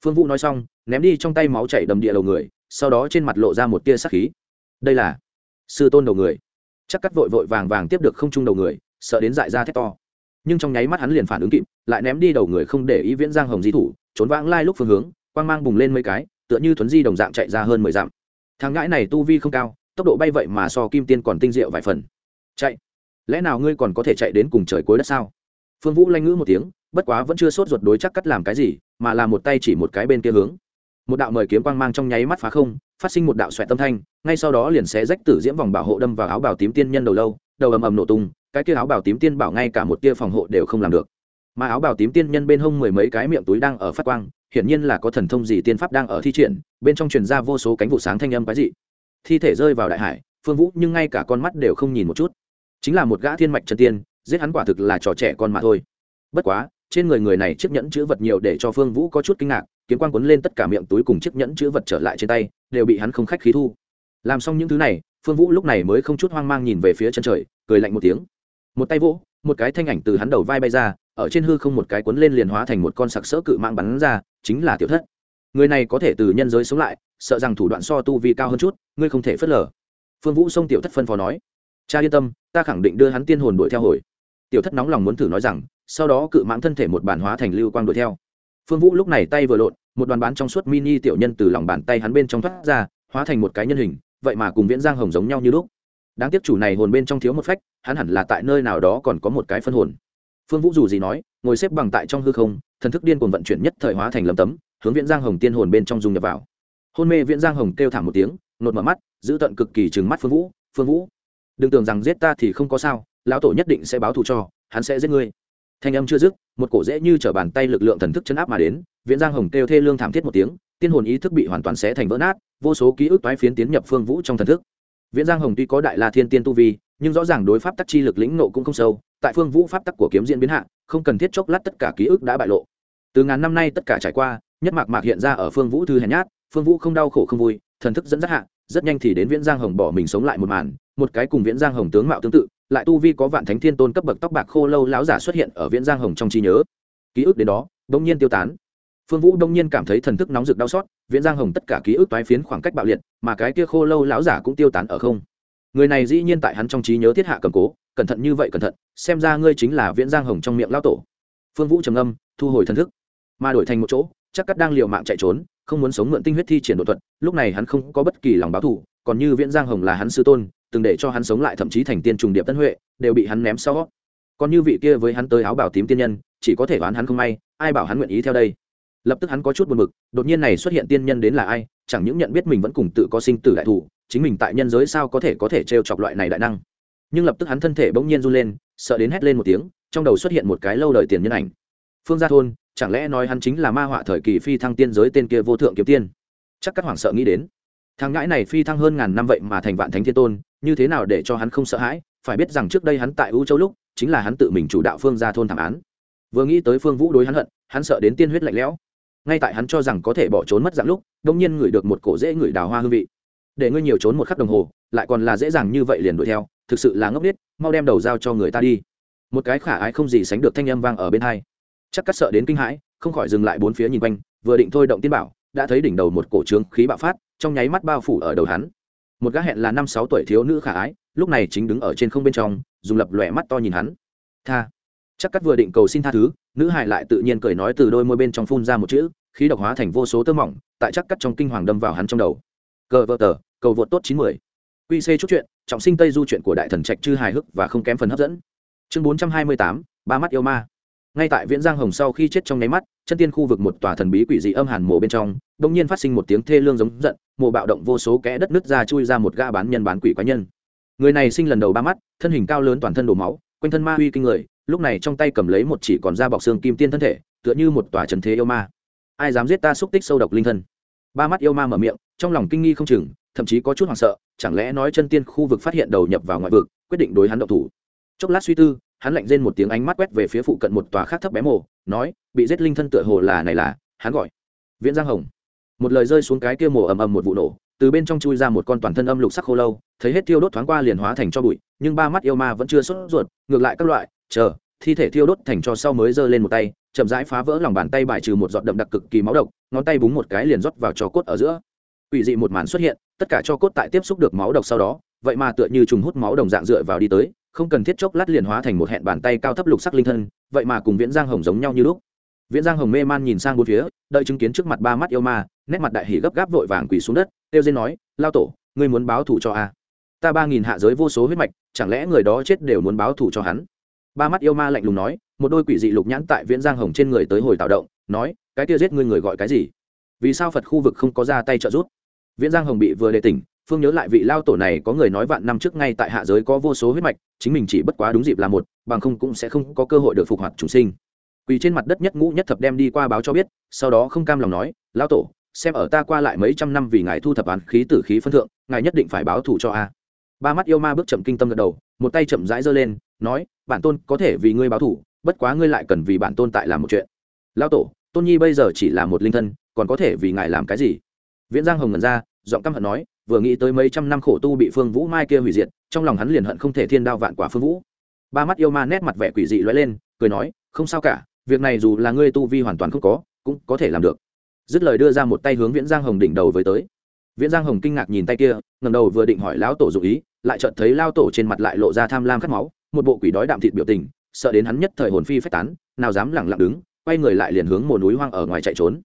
Phương vũ nói xong, ném đi trong tay máu chảy đầm địa đầu người, sau đó trên mặt lộ ra một tia sắc khí. Đây là sư tôn đầu người. Chắc cắt vội vội vàng vàng tiếp được không trung đầu người, sợ đến dại ra thét to. Nhưng trong nháy mắt hắn liền phản ứng kịp, lại ném đi đầu người không để ý viễn giang hồng di thủ, trốn vãng lai lúc phương hướng, quang mang bùng lên mấy cái, tựa như thuấn di đồng dạng chạy ra hơn mười dặm. Thằng ngãi này tu vi không cao, tốc độ bay vậy mà so kim tiên còn tinh diệu vài phần. Chạy lẽ nào ngươi còn có thể chạy đến cùng trời cuối đất sao? Phương vũ lanh ngữ một tiếng, bất quá vẫn chưa sốt ruột đối chắc cắt làm cái gì, mà là một tay chỉ một cái bên kia hướng. Một đạo mời kiếm quang mang trong nháy mắt phá không, phát sinh một đạo xoẹt tâm thanh, ngay sau đó liền xé rách tử diễm vòng bảo hộ đâm vào áo bào tím tiên nhân đầu lâu, đầu ầm ầm nổ tung, cái kia áo bào tím tiên bảo ngay cả một tia phòng hộ đều không làm được. Mà áo bào tím tiên nhân bên hông mười mấy cái miệng túi đang ở phát quang, hiển nhiên là có thần thông gì tiên pháp đang ở thi triển, bên trong truyền ra vô số cánh vụ sáng thanh âm quái dị. Thi thể rơi vào đại hải, phương vũ nhưng ngay cả con mắt đều không nhìn một chút chính là một gã thiên mạch chân tiên, giết hắn quả thực là trò trẻ con mà thôi. Bất quá, trên người người này chiếc nhẫn chữ vật nhiều để cho phương vũ có chút kinh ngạc, kiếm quan quấn lên tất cả miệng túi cùng chiếc nhẫn chữ vật trở lại trên tay, đều bị hắn không khách khí thu. Làm xong những thứ này, phương vũ lúc này mới không chút hoang mang nhìn về phía chân trời, cười lạnh một tiếng. Một tay vỗ, một cái thanh ảnh từ hắn đầu vai bay ra, ở trên hư không một cái quấn lên liền hóa thành một con sặc sỡ cự mạng bắn ra, chính là tiểu thất. Người này có thể từ nhân giới sống lại, sợ rằng thủ đoạn so tu vi cao hơn chút, ngươi không thể phớt lờ. Phương vũ xông tiểu thất phân phó nói cha yên tâm, ta khẳng định đưa hắn tiên hồn đuổi theo hồi. Tiểu thất nóng lòng muốn thử nói rằng, sau đó cự mãng thân thể một bản hóa thành lưu quang đuổi theo. Phương vũ lúc này tay vừa lộn, một đoàn bán trong suốt mini tiểu nhân từ lòng bàn tay hắn bên trong thoát ra, hóa thành một cái nhân hình, vậy mà cùng viễn giang hồng giống nhau như lúc. Đáng tiếc chủ này hồn bên trong thiếu một phách, hắn hẳn là tại nơi nào đó còn có một cái phân hồn. Phương vũ dù gì nói, ngồi xếp bằng tại trong hư không, thần thức điên cuồng vận chuyển nhất thời hóa thành lầm tấm, hướng viễn giang hồng tiên hồn bên trong dung nhập vào. Hôn mê viễn giang hồng kêu thảm một tiếng, nột mở mắt, giữ tận cực kỳ trừng mắt phương vũ phương vũ đừng tưởng rằng giết ta thì không có sao, lão tổ nhất định sẽ báo thù cho, hắn sẽ giết ngươi. Thanh âm chưa dứt, một cổ dễ như t r ở bàn tay lực lượng thần thức chấn áp mà đến, viễn giang hồng kêu thê lương thảm thiết một tiếng, tiên hồn ý thức bị hoàn toàn xé thành vỡ nát, vô số ký ức toái phiến tiến nhập phương vũ trong thần thức. Viễn giang hồng tuy có đại la thiên tiên tu vi, nhưng rõ ràng đối pháp tắc chi lực lĩnh nộ cũng không sâu, tại phương vũ pháp tắc của kiếm diễn biến hạ, không cần thiết chốc lát tất cả ký ức đã bại lộ. Từ ngàn năm nay tất cả trải qua, nhất mạc mạc hiện ra ở phương vũ thư hèn nhát, phương vũ không đau khổ không vui, thần thức dẫn dắt hạ rất nhanh thì đến viễn giang hồng bỏ mình sống lại một màn, một cái cùng viễn giang hồng tướng mạo tương tự, lại tu vi có vạn thánh thiên tôn cấp bậc tóc bạc khô lâu láo giả xuất hiện ở viễn giang hồng trong trí nhớ. Ký ức đến đó đông nhiên tiêu tán. Phương vũ đông nhiên cảm thấy thần thức nóng rực đau xót, viễn giang hồng tất cả ký ức toái phiến khoảng cách bạo liệt, mà cái kia khô lâu láo giả cũng tiêu tán ở không. Người này dĩ nhiên tại hắn trong trí nhớ thiết hạ cầm cố, cẩn thận như vậy cẩn thận, xem ra ngươi chính là viễn giang hồng trong miệng lao tổ. Phương vũ trầm âm thu hồi thần thức. Mà đổi thành một chỗ, chắc cắt đang liều mạng chạy trốn không muốn sống mượn tinh huyết thi triển đột thuật, lúc này hắn không có bất kỳ lòng báo thù, còn như viễn giang hồng là hắn sư tôn, từng để cho hắn sống lại thậm chí thành tiên trùng điệp tân huệ, đều bị hắn ném sau. Còn như vị kia với hắn tới áo bảo tím tiên nhân, chỉ có thể đoán hắn không may, ai bảo hắn nguyện ý theo đây? Lập tức hắn có chút buồn bực, đột nhiên này xuất hiện tiên nhân đến là ai, chẳng những nhận biết mình vẫn cùng tự có sinh tử đại thủ chính mình tại nhân giới sao có thể có thể trêu chọc loại này đại năng? Nhưng lập tức hắn thân thể bỗng nhiên run lên, sợ đến hét lên một tiếng, trong đầu xuất hiện một cái lâu đời tiền nhân ảnh. Phương gia thôn chẳng lẽ nói hắn chính là ma họa thời kỳ phi thăng tiên giới tên kia vô thượng kiếm tiên? Chắc các hoàng sợ nghĩ đến. Thằng ngãi này phi thăng hơn ngàn năm vậy mà thành vạn thánh thiên tôn, như thế nào để cho hắn không sợ hãi? Phải biết rằng trước đây hắn tại u châu lúc, chính là hắn tự mình chủ đạo phương ra thôn thảm án. Vừa nghĩ tới phương vũ đối hắn hận, hắn sợ đến tiên huyết lạnh lẽo. Ngay tại hắn cho rằng có thể bỏ trốn mất dạng lúc đông nhiên ngửi được một cổ dễ ngửi đào hoa hương vị. Để ngươi nhiều trốn một khắc đồng hồ, lại còn là dễ dàng như vậy liền đuổi theo, thực sự là ngốc biết mau đem đầu giao cho người ta đi. Một cái khả ái không gì sánh được thanh âm vang ở bên hai chắc cắt sợ đến kinh hãi, không khỏi dừng lại bốn phía nhìn quanh, vừa định thôi động tiên bảo, đã thấy đỉnh đầu một cổ trướng khí bạo phát, trong nháy mắt bao phủ ở đầu hắn. Một gã hẹn là năm sáu tuổi thiếu nữ khả ái, lúc này chính đứng ở trên không bên trong, dùng lập lòe mắt to nhìn hắn. Tha. Chắc cắt vừa định cầu xin tha thứ, nữ hải lại tự nhiên cười nói từ đôi môi bên trong phun ra một chữ, khí độc hóa thành vô số tơ mỏng, tại chắc cắt trong kinh hoàng đâm vào hắn trong đầu. Cờ vợ tờ, cầu vượt tốt chín mươi quy c chút chuyện, trọng sinh tây du chuyện của đại thần trạch chư hài hước và không kém phần hấp dẫn. Chương bốn trăm hai mươi tám, ba mắt yêu ma ngay tại viễn giang hồng sau khi chết trong nháy mắt, chân tiên khu vực một tòa thần bí quỷ dị âm hàn mộ bên trong đ ỗ n g nhiên phát sinh một tiếng thê lương giống giận mộ bạo động vô số kẽ đất nứt ra chui ra một ga bán nhân bán quỷ quái nhân. Người này sinh lần đầu ba mắt, thân hình cao lớn toàn thân đổ máu, quanh thân ma uy kinh người, lúc này trong tay cầm lấy một chỉ còn da bọc xương kim tiên thân thể, tựa như một tòa trần thế yêu ma. Ai dám giết ta xúc tích sâu độc linh thân? Ba mắt yêu ma mở miệng, trong lòng kinh nghi không chừng, thậm chí có chút hoảng sợ, chẳng lẽ nói chân tiên khu vực phát hiện đầu nhập vào ngoại vực, quyết định đối hắn độc thủ. Chốc lát suy tư hắn lạnh rên một tiếng ánh mắt quét về phía phụ cận một tòa khác thấp bé mồ, nói, bị giết linh thân tựa hồ là này là? Hắn gọi, viễn giang hồng. Một lời rơi xuống cái kia mồ ầm ầm một vụ nổ, từ bên trong chui ra một con toàn thân âm lục sắc khô lâu, thấy hết thiêu đốt thoáng qua liền hóa thành cho bụi, nhưng ba mắt yêu ma vẫn chưa sốt ruột, ngược lại các loại, chờ, thi thể thiêu đốt thành cho sau mới giơ lên một tay, chậm rãi phá vỡ lòng bàn tay bài trừ một giọt đậm đặc cực kỳ máu độc, ngón tay búng một cái liền rót vào trò cốt ở giữa. Quỷ dị một màn xuất hiện, tất cả cho cốt tại tiếp xúc được máu độc sau đó, vậy mà tựa như trùng hút máu đồng dạng dựa vào đi tới không cần thiết chốc lát liền hóa thành một hẹn bàn tay cao thấp lục sắc linh thân, vậy mà cùng viễn giang hồng giống nhau như lúc. Viễn giang hồng mê man nhìn sang bốn phía, đợi chứng kiến trước mặt ba mắt yêu ma, nét mặt đại hỉ gấp gáp vội vàng quỳ xuống đất tiêu dên nói, lao tổ, ngươi muốn báo thù cho a? Ta ba nghìn hạ giới vô số huyết mạch, chẳng lẽ người đó chết đều muốn báo thù cho hắn? Ba mắt yêu ma lạnh lùng nói, một đôi quỷ dị lục nhãn tại viễn giang hồng trên người tới hồi tạo động, nói, cái kia giết ngươi người gọi cái gì? Vì sao phật khu vực không có ra tay trợ giúp? Viễn giang hồng bị vừa đề tỉnh phương nhớ lại vị lao tổ này có người nói vạn năm trước ngay tại hạ giới có vô số huyết mạch, chính mình chỉ bất quá đúng dịp là một, bằng không cũng sẽ không có cơ hội được phục hoạt chúng sinh. Quỳ trên mặt đất nhất ngũ nhất thập đem đi qua báo cho biết, sau đó không cam lòng nói, lao tổ, xem ở ta qua lại mấy trăm năm vì ngài thu thập án khí tử khí phân thượng, ngài nhất định phải báo thù cho a. Ba mắt yêu ma bước chậm kinh tâm gật đầu, một tay chậm rãi giơ lên, nói, bản tôn có thể vì ngươi báo thù, bất quá ngươi lại cần vì bản tôn tại làm một chuyện. Lao tổ, tôn nhi bây giờ chỉ là một linh thân, còn có thể vì ngài làm cái gì? Viễn giang hồng ngẩn ra, giọng căm hận nói vừa nghĩ tới mấy trăm năm khổ tu bị phương vũ mai kia hủy diệt, trong lòng hắn liền hận không thể thiên đao vạn quả phương vũ. Ba mắt yêu ma nét mặt vẻ quỷ dị lóe lên, cười nói, không sao cả, việc này dù là ngươi tu vi hoàn toàn không có, cũng có thể làm được. Dứt lời đưa ra một tay hướng viễn giang hồng đỉnh đầu với tới. Viễn giang hồng kinh ngạc nhìn tay kia ngầm đầu vừa định hỏi lão tổ dụ ý, lại chợt thấy lao tổ trên mặt lại lộ ra tham lam khát máu, một bộ quỷ đói đạm thịt biểu tình, sợ đến hắn nhất thời hồn phi phách tán, nào dám lẳng lặng đứng, quay người lại liền hướng một núi hoang ở ngoài chạy trốn.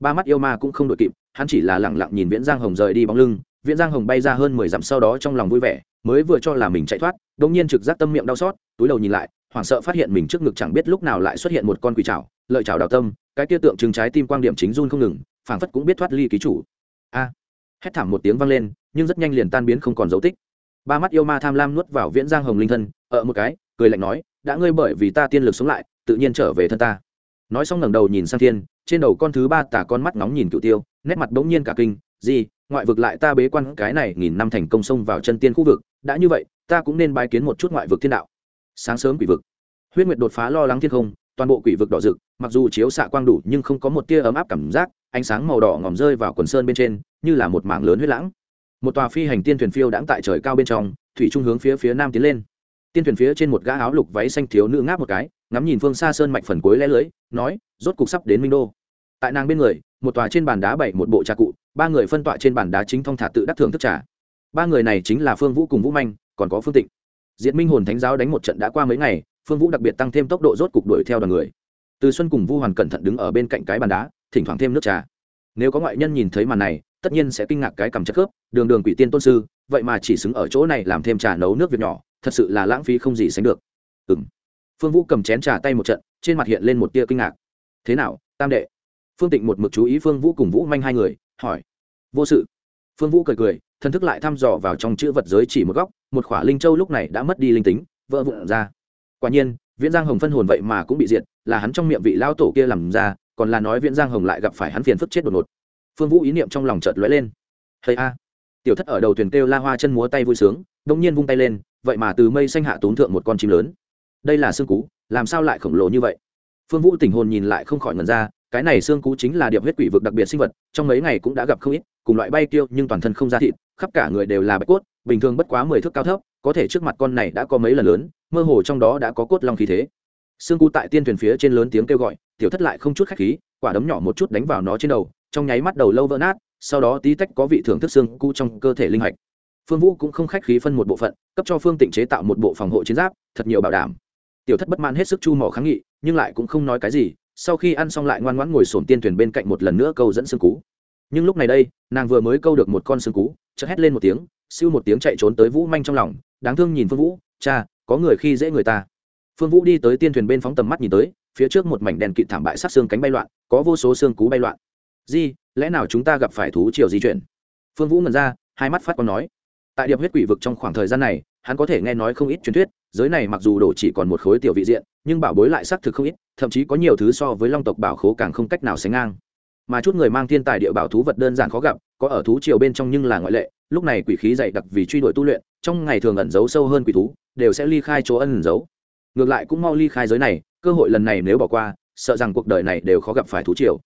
Ba mắt yêu ma cũng không đội kịp, hắn chỉ là lẳng lặng nhìn viễn giang hồng rời đi bóng lưng viễn giang hồng bay ra hơn mười dặm sau đó trong lòng vui vẻ, mới vừa cho là mình chạy thoát đ ỗ n g nhiên trực giác tâm miệng đau xót, túi đầu nhìn lại, hoảng sợ phát hiện mình trước ngực chẳng biết lúc nào lại xuất hiện một con quỷ trào lợi trào đào tâm, cái kia tượng trưng trái tim quan điểm chính run không ngừng, phảng phất cũng biết thoát ly ký chủ. A! Hét thảm một tiếng vang lên, nhưng rất nhanh liền tan biến không còn dấu tích. Ba mắt yêu ma tham lam nuốt vào viễn giang hồng linh thân ở một cái, cười lạnh nói, đã ngươi bởi vì ta tiên lực sống lại, tự nhiên trở về thân ta. Nói xong ngẩng đầu nhìn sang thiên, trên đầu con thứ ba tả con mắt nóng nhìn cựu tiêu, nét mặt bỗng nhiên cả kinh, gì? Ngoại vực lại ta bế quan, cái này nghìn năm thành công xông vào chân tiên khu vực, đã như vậy, ta cũng nên bái kiến một chút ngoại vực thiên đạo. Sáng sớm quỷ vực. Huyết nguyệt đột phá lo lắng thiên không, toàn bộ quỷ vực đỏ rực, mặc dù chiếu xạ quang đủ, nhưng không có một tia ấm áp cảm giác, ánh sáng màu đỏ ngòm rơi vào quần sơn bên trên, như là một mảng lớn huyết lãng. Một tòa phi hành tiên thuyền phiêu đãng tại trời cao bên trong, thủy trung hướng phía phía nam tiến lên. Tiên thuyền phía trên một gã áo lục váy xanh thiếu nữ ngáp một cái, ngắm nhìn phương xa sơn mạch phần cuối lẽ lưới, nói, rốt cục sắp đến minh đô. Tại nàng bên người, một tòa trên bàn đá bảy một bộ trà cụ ba người phân tọa trên bàn đá chính thong thả tự đắc thưởng thức trà. Ba người này chính là phương vũ cùng vũ manh, còn có phương tịnh. Diệt minh hồn thánh giáo đánh một trận đã qua mấy ngày, phương vũ đặc biệt tăng thêm tốc độ rốt cục đuổi theo đoàn người. Từ xuân cùng vu hoàn cẩn thận đứng ở bên cạnh cái bàn đá, thỉnh thoảng thêm nước trà. Nếu có ngoại nhân nhìn thấy màn này, tất nhiên sẽ kinh ngạc cái cầm chất khớp, đường đường quỷ tiên tôn sư, vậy mà chỉ xứng ở chỗ này làm thêm trà nấu nước việc nhỏ, thật sự là lãng phí không gì sánh được. Ừ m phương vũ cầm chén trà tay một trận, trên mặt hiện lên một tia kinh ngạc. Thế nào, tam đệ? Phương tịnh một mực chú ý phương vũ cùng vũ manh hai người, hỏi vô sự. Phương vũ cười cười thân thức lại thăm dò vào trong chữ vật giới chỉ một góc, một khỏa linh châu lúc này đã mất đi linh tính, vỡ vụn ra. Quả nhiên, viễn giang hồng phân hồn vậy mà cũng bị diệt, là hắn trong miệng vị lao tổ kia làm ra, còn là nói viễn giang hồng lại gặp phải hắn phiền phức chết đột ngột. Phương vũ ý niệm trong lòng chợt lóe lên. Hay a. Tiểu thất ở đầu thuyền kêu la hoa chân múa tay vui sướng, đông nhiên vung tay lên, vậy mà từ mây xanh hạ tốn thượng một con chim lớn. Đây là xương cú, làm sao lại khổng lồ như vậy? Phương vũ tình hồn nhìn lại không khỏi ngần ra, cái này xương cú chính là điệp huyết quỷ vực đặc biệt sinh vật, trong mấy ngày cũng đã gặp không ít cùng loại bay tiêu nhưng toàn thân không ra thịt, khắp cả người đều là bạch cốt, bình thường bất quá mười thước cao thấp, có thể trước mặt con này đã có mấy lần lớn, mơ hồ trong đó đã có cốt long khí thế. Xương cu tại tiên thuyền phía trên lớn tiếng kêu gọi, tiểu thất lại không chút khách khí, quả đấm nhỏ một chút đánh vào nó trên đầu, trong nháy mắt đầu lâu vỡ nát, sau đó tí tách có vị thưởng thức xương cu trong cơ thể linh hạch. Phương vũ cũng không khách khí phân một bộ phận, cấp cho phương tịnh chế tạo một bộ phòng hộ chiến giáp, thật nhiều bảo đảm. Tiểu thất bất mãn hết sức chu mỏ kháng nghị, nhưng lại cũng không nói cái gì, sau khi ăn xong lại ngoan ngoãn ngồi sổm tiên thuyền bên cạnh một lần nữa câu dẫn xương cú. Nhưng lúc này đây nàng vừa mới câu được một con xương cú, chợt hét lên một tiếng, siêu một tiếng chạy trốn tới vũ manh trong lòng, đáng thương nhìn phương vũ, cha, có người khi dễ người ta. Phương vũ đi tới tiên thuyền bên phóng tầm mắt nhìn tới, phía trước một mảnh đèn kịt thảm bại sát xương cánh bay loạn, có vô số xương cú bay loạn. Di, lẽ nào chúng ta gặp phải thú triều di chuyển? Phương vũ ngần ra, hai mắt phát còn nói. Tại điệp huyết quỷ vực trong khoảng thời gian này, hắn có thể nghe nói không ít truyền thuyết, giới này mặc dù đổ chỉ còn một khối tiểu vị diện, nhưng bảo bối lại xác thực không ít, thậm chí có nhiều thứ so với long tộc bảo khố càng không cách nào sánh ngang mà chút người mang thiên tài địa bảo thú vật đơn giản khó gặp, có ở thú triều bên trong nhưng là ngoại lệ, lúc này quỷ khí dày đặc vì truy đuổi tu luyện, trong ngày thường ẩn giấu sâu hơn quỷ thú, đều sẽ ly khai chỗ ẩn giấu. Ngược lại cũng mau ly khai giới này, cơ hội lần này nếu bỏ qua, sợ rằng cuộc đời này đều khó gặp phải thú triều.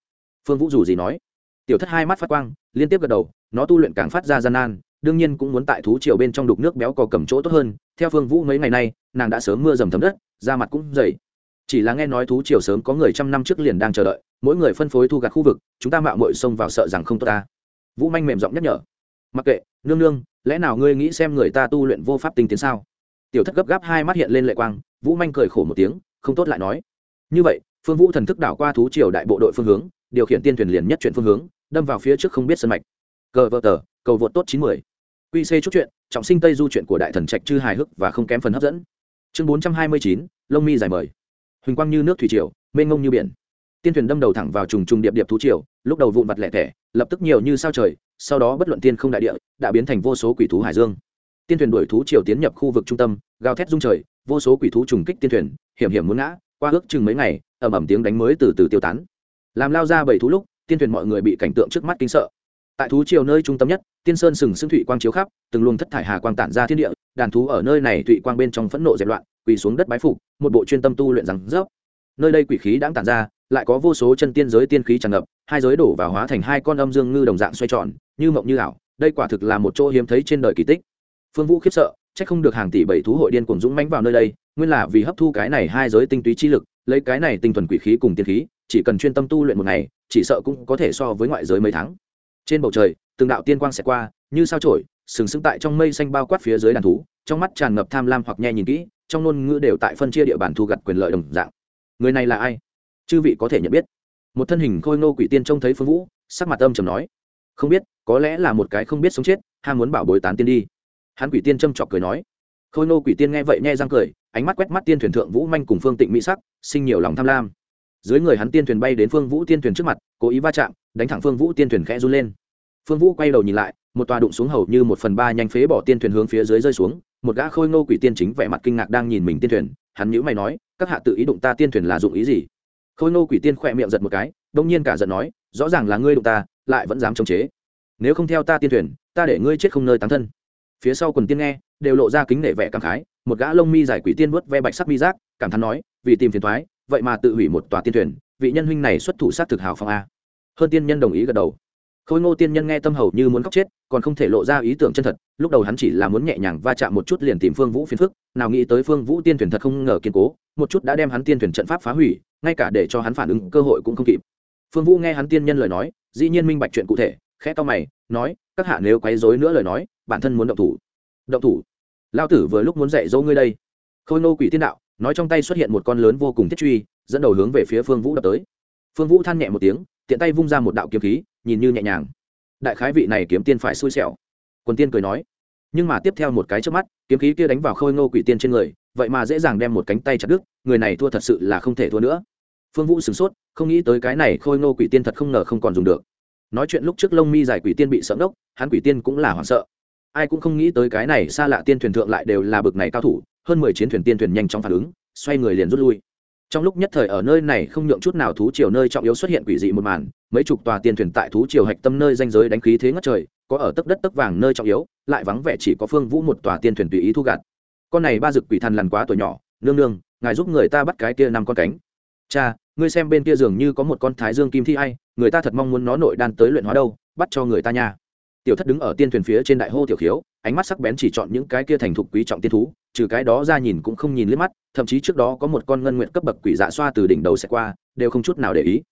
Phương vũ dù gì nói. Tiểu thất hai mắt phát quang, liên tiếp gật đầu, nó tu luyện càng phát ra gian nan, đương nhiên cũng muốn tại thú triều bên trong đục nước béo cò cầm chỗ tốt hơn. Theo phương vũ mấy ngày nay, nàng đã sớm mưa dầm thấm đất, da mặt cũng dày chỉ là nghe nói thú triều sớm có người trăm năm trước liền đang chờ đợi, mỗi người phân phối thu gặt khu vực, chúng ta mạo mội xông vào sợ rằng không tốt ta. Vũ manh mềm giọng nhắc nhở. Mặc kệ, nương nương, lẽ nào ngươi nghĩ xem người ta tu luyện vô pháp tinh tiến sao? Tiểu thất gấp gáp hai mắt hiện lên lệ quang, vũ manh cười khổ một tiếng, không tốt lại nói. Như vậy, phương vũ thần thức đảo qua thú triều đại bộ đội phương hướng, điều khiển tiên thuyền liền nhất chuyển phương hướng, đâm vào phía trước không biết sân mạch. Cờ vợ tờ cầu vượt tốt chín mươi quy c chút chuyện, trọng sinh tây du chuyện của đại thần trạch chư hài hước và không kém phần hấp dẫn. Chương bốn trăm hai mươi chín, lông mi dài mời huỳnh quang như nước thủy triều, mênh ngông như biển. Tiên thuyền đâm đầu thẳng vào trùng trùng điệp điệp thú triều, lúc đầu vụn vặt lẻ tẻ lập tức nhiều như sao trời, sau đó bất luận tiên không đại địa, đã biến thành vô số quỷ thú hải dương. Tiên thuyền đuổi thú triều tiến nhập khu vực trung tâm, gào thét rung trời, vô số quỷ thú trùng kích tiên thuyền, hiểm hiểm muốn ngã, qua ước chừng mấy ngày, ầm ầm tiếng đánh mới từ từ tiêu tán. Làm lao ra bảy thú lúc, tiên thuyền mọi người bị cảnh tượng trước mắt kinh sợ. Tại thú triều nơi trung tâm nhất, tiên sơn sừng sững thụy quang chiếu khắp, từng luồng thất thải hà quang tản ra thiên địa, đàn thú ở nơi này thụy quang bên trong phẫn nộ dẹp loạn, quỳ xuống đất bái phục một bộ chuyên tâm tu luyện rằng rớp. Nơi đây quỷ khí đã tản ra, lại có vô số chân tiên giới tiên khí tràn ngập, hai giới đổ và hóa thành hai con âm dương ngư đồng dạng xoay tròn, như mộng như ảo, đây quả thực là một chỗ hiếm thấy trên đời kỳ tích. Phương vũ khiếp sợ, chắc không được hàng tỷ bảy thú hội điên cuồng dũng mãnh vào nơi đây, nguyên là vì hấp thu cái này hai giới tinh túy chi lực, lấy cái này tinh thuần quỷ khí cùng tiên khí, chỉ cần chuyên tâm tu luyện một ngày, chỉ sợ cũng có thể so với ngoại giới mấy tháng. Trên bầu trời, từng đạo tiên quang sẽ qua, như sao trổi sừng sững tại trong mây xanh bao quát phía dưới đàn thú, trong mắt tràn ngập tham lam hoặc nhẹ nhìn kỹ trong ngôn ngữ đều tại phân chia địa bàn thu gặt quyền lợi đồng dạng. Người này là ai? Chư vị có thể nhận biết. Một thân hình khôi ngô quỷ tiên trông thấy phương vũ, sắc mặt âm trầm nói, không biết, có lẽ là một cái không biết sống chết ham muốn bảo bối tán tiên đi. Hắn quỷ tiên châm chọc cười nói. Khôi ngô quỷ tiên nghe vậy nghe răng cười, ánh mắt quét mắt tiên thuyền thượng vũ manh cùng phương tịnh mỹ sắc, sinh nhiều lòng tham lam. Dưới người hắn tiên thuyền bay đến phương vũ tiên thuyền trước mặt, cố ý va chạm, đánh thẳng phương vũ tiên thuyền khẽ run lên. Phương vũ quay đầu nhìn lại, một tòa đụng xuống hầu như một phần ba nhanh phế bỏ tiên thuyền hướng phía dưới rơi xuống một gã khôi ngô quỷ tiên chính vẻ mặt kinh ngạc đang nhìn mình tiên thuyền, hắn nhữ mày nói, các hạ tự ý đụng ta tiên thuyền là dụng ý gì? Khôi ngô quỷ tiên khỏe miệng giật một cái, đông nhiên cả giận nói, rõ ràng là ngươi đụng ta, lại vẫn dám chống chế. Nếu không theo ta tiên thuyền, ta để ngươi chết không nơi tán thân. Phía sau quần tiên nghe, đều lộ ra kính nể vẻ cảm khái, một gã lông mi dài quỷ tiên vớt ve bạch sắc mi giác, cảm thán nói, vì tìm phiền thoái vậy mà tự hủy một tòa tiên thuyền, vị nhân huynh này xuất thủ sát thực hào phong a. Hơn tiên nhân đồng ý gật đầu khôi ngô tiên nhân nghe tâm hầu như muốn khóc chết, còn không thể lộ ra ý tưởng chân thật, lúc đầu hắn chỉ là muốn nhẹ nhàng va chạm một chút liền tìm phương vũ phiền phức, nào nghĩ tới phương vũ tiên thuyền thật không ngờ kiên cố, một chút đã đem hắn tiên thuyền trận pháp phá hủy, ngay cả để cho hắn phản ứng cơ hội cũng không kịp. Phương vũ nghe hắn tiên nhân lời nói, dĩ nhiên minh bạch chuyện cụ thể, khẽ to mày, nói, các hạ nếu quấy rối nữa lời nói, bản thân muốn động thủ. Động thủ? Lao tử vừa lúc muốn dạy dỗ ngươi đây. Khôi ngô quỷ tiên đạo, nói trong tay xuất hiện một con lớn vô cùng thiết truy, dẫn đầu hướng về phía phương vũ đập tới. Phương vũ than nhẹ một tiếng tiện tay vung ra một đạo kiếm khí, nhìn như nhẹ nhàng. Đại khái vị này kiếm tiên phải xui xẻo. Quần tiên cười nói. Nhưng mà tiếp theo một cái trước mắt, kiếm khí kia đánh vào khôi ngô quỷ tiên trên người, vậy mà dễ dàng đem một cánh tay chặt đứt, người này thua thật sự là không thể thua nữa. Phương vũ sửng sốt, không nghĩ tới cái này khôi ngô quỷ tiên thật không ngờ không còn dùng được. Nói chuyện lúc trước lông mi dài quỷ tiên bị sợ đốc hắn quỷ tiên cũng là hoảng sợ. Ai cũng không nghĩ tới cái này xa lạ tiên thuyền thượng lại đều là bực này cao thủ, hơn mười chiến thuyền tiên thuyền nhanh chóng phản ứng, xoay người liền rút lui trong lúc nhất thời ở nơi này không nhượng chút nào thú triều nơi trọng yếu xuất hiện quỷ dị một màn, mấy chục tòa tiên thuyền tại thú triều hạch tâm nơi danh giới đánh khí thế ngất trời, có ở tấc đất tấc vàng nơi trọng yếu, lại vắng vẻ chỉ có phương vũ một tòa tiên thuyền tùy ý thu gạt. Con này ba dực quỷ thần lằn quá tuổi nhỏ, nương nương, ngài giúp người ta bắt cái kia năm con cánh. Cha, ngươi xem bên kia dường như có một con thái dương kim thi hay người ta thật mong muốn nó nội đan tới luyện hóa đâu, bắt cho người ta nha tiểu thất đứng ở tiên thuyền phía trên đại hô tiểu khiếu, ánh mắt sắc bén chỉ chọn những cái kia thành thục quý trọng tiên thú, trừ cái đó ra nhìn cũng không nhìn liếc mắt, thậm chí trước đó có một con ngân nguyện cấp bậc quỷ dạ xoa từ đỉnh đầu sẽ qua, đều không chút nào để ý.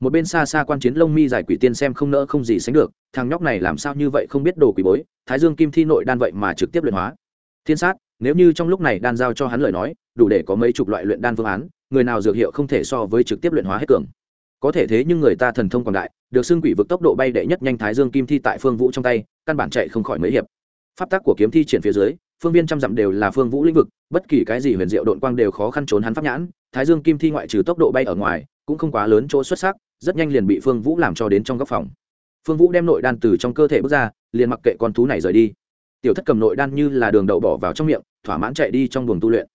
Một bên xa xa quan chiến lông mi dài quỷ tiên xem không nỡ không gì sánh được, thằng nhóc này làm sao như vậy không biết đồ quỷ bối, thái dương kim thi nội đan vậy mà trực tiếp luyện hóa. Thiên sát, nếu như trong lúc này đan giao cho hắn lời nói, đủ để có mấy chục loại luyện đan phương án, người nào dược hiệu không thể so với trực tiếp luyện hóa hết cường. Có thể thế nhưng người ta thần thông còn đại được xưng quỷ vực tốc độ bay đệ nhất nhanh thái dương kim thi tại phương vũ trong tay, căn bản chạy không khỏi mấy hiệp. Pháp tắc của kiếm thi triển phía dưới, phương viên trăm dặm đều là phương vũ lĩnh vực, bất kỳ cái gì huyền diệu đội quang đều khó khăn trốn hắn pháp nhãn, thái dương kim thi ngoại trừ tốc độ bay ở ngoài, cũng không quá lớn chỗ xuất sắc, rất nhanh liền bị phương vũ làm cho đến trong góc phòng. Phương vũ đem nội đan từ trong cơ thể bước ra, liền mặc kệ con thú này rời đi. Tiểu thất cầm nội đan như là đường đậu bỏ vào trong miệng, thỏa mãn chạy đi trong buồng tu luyện.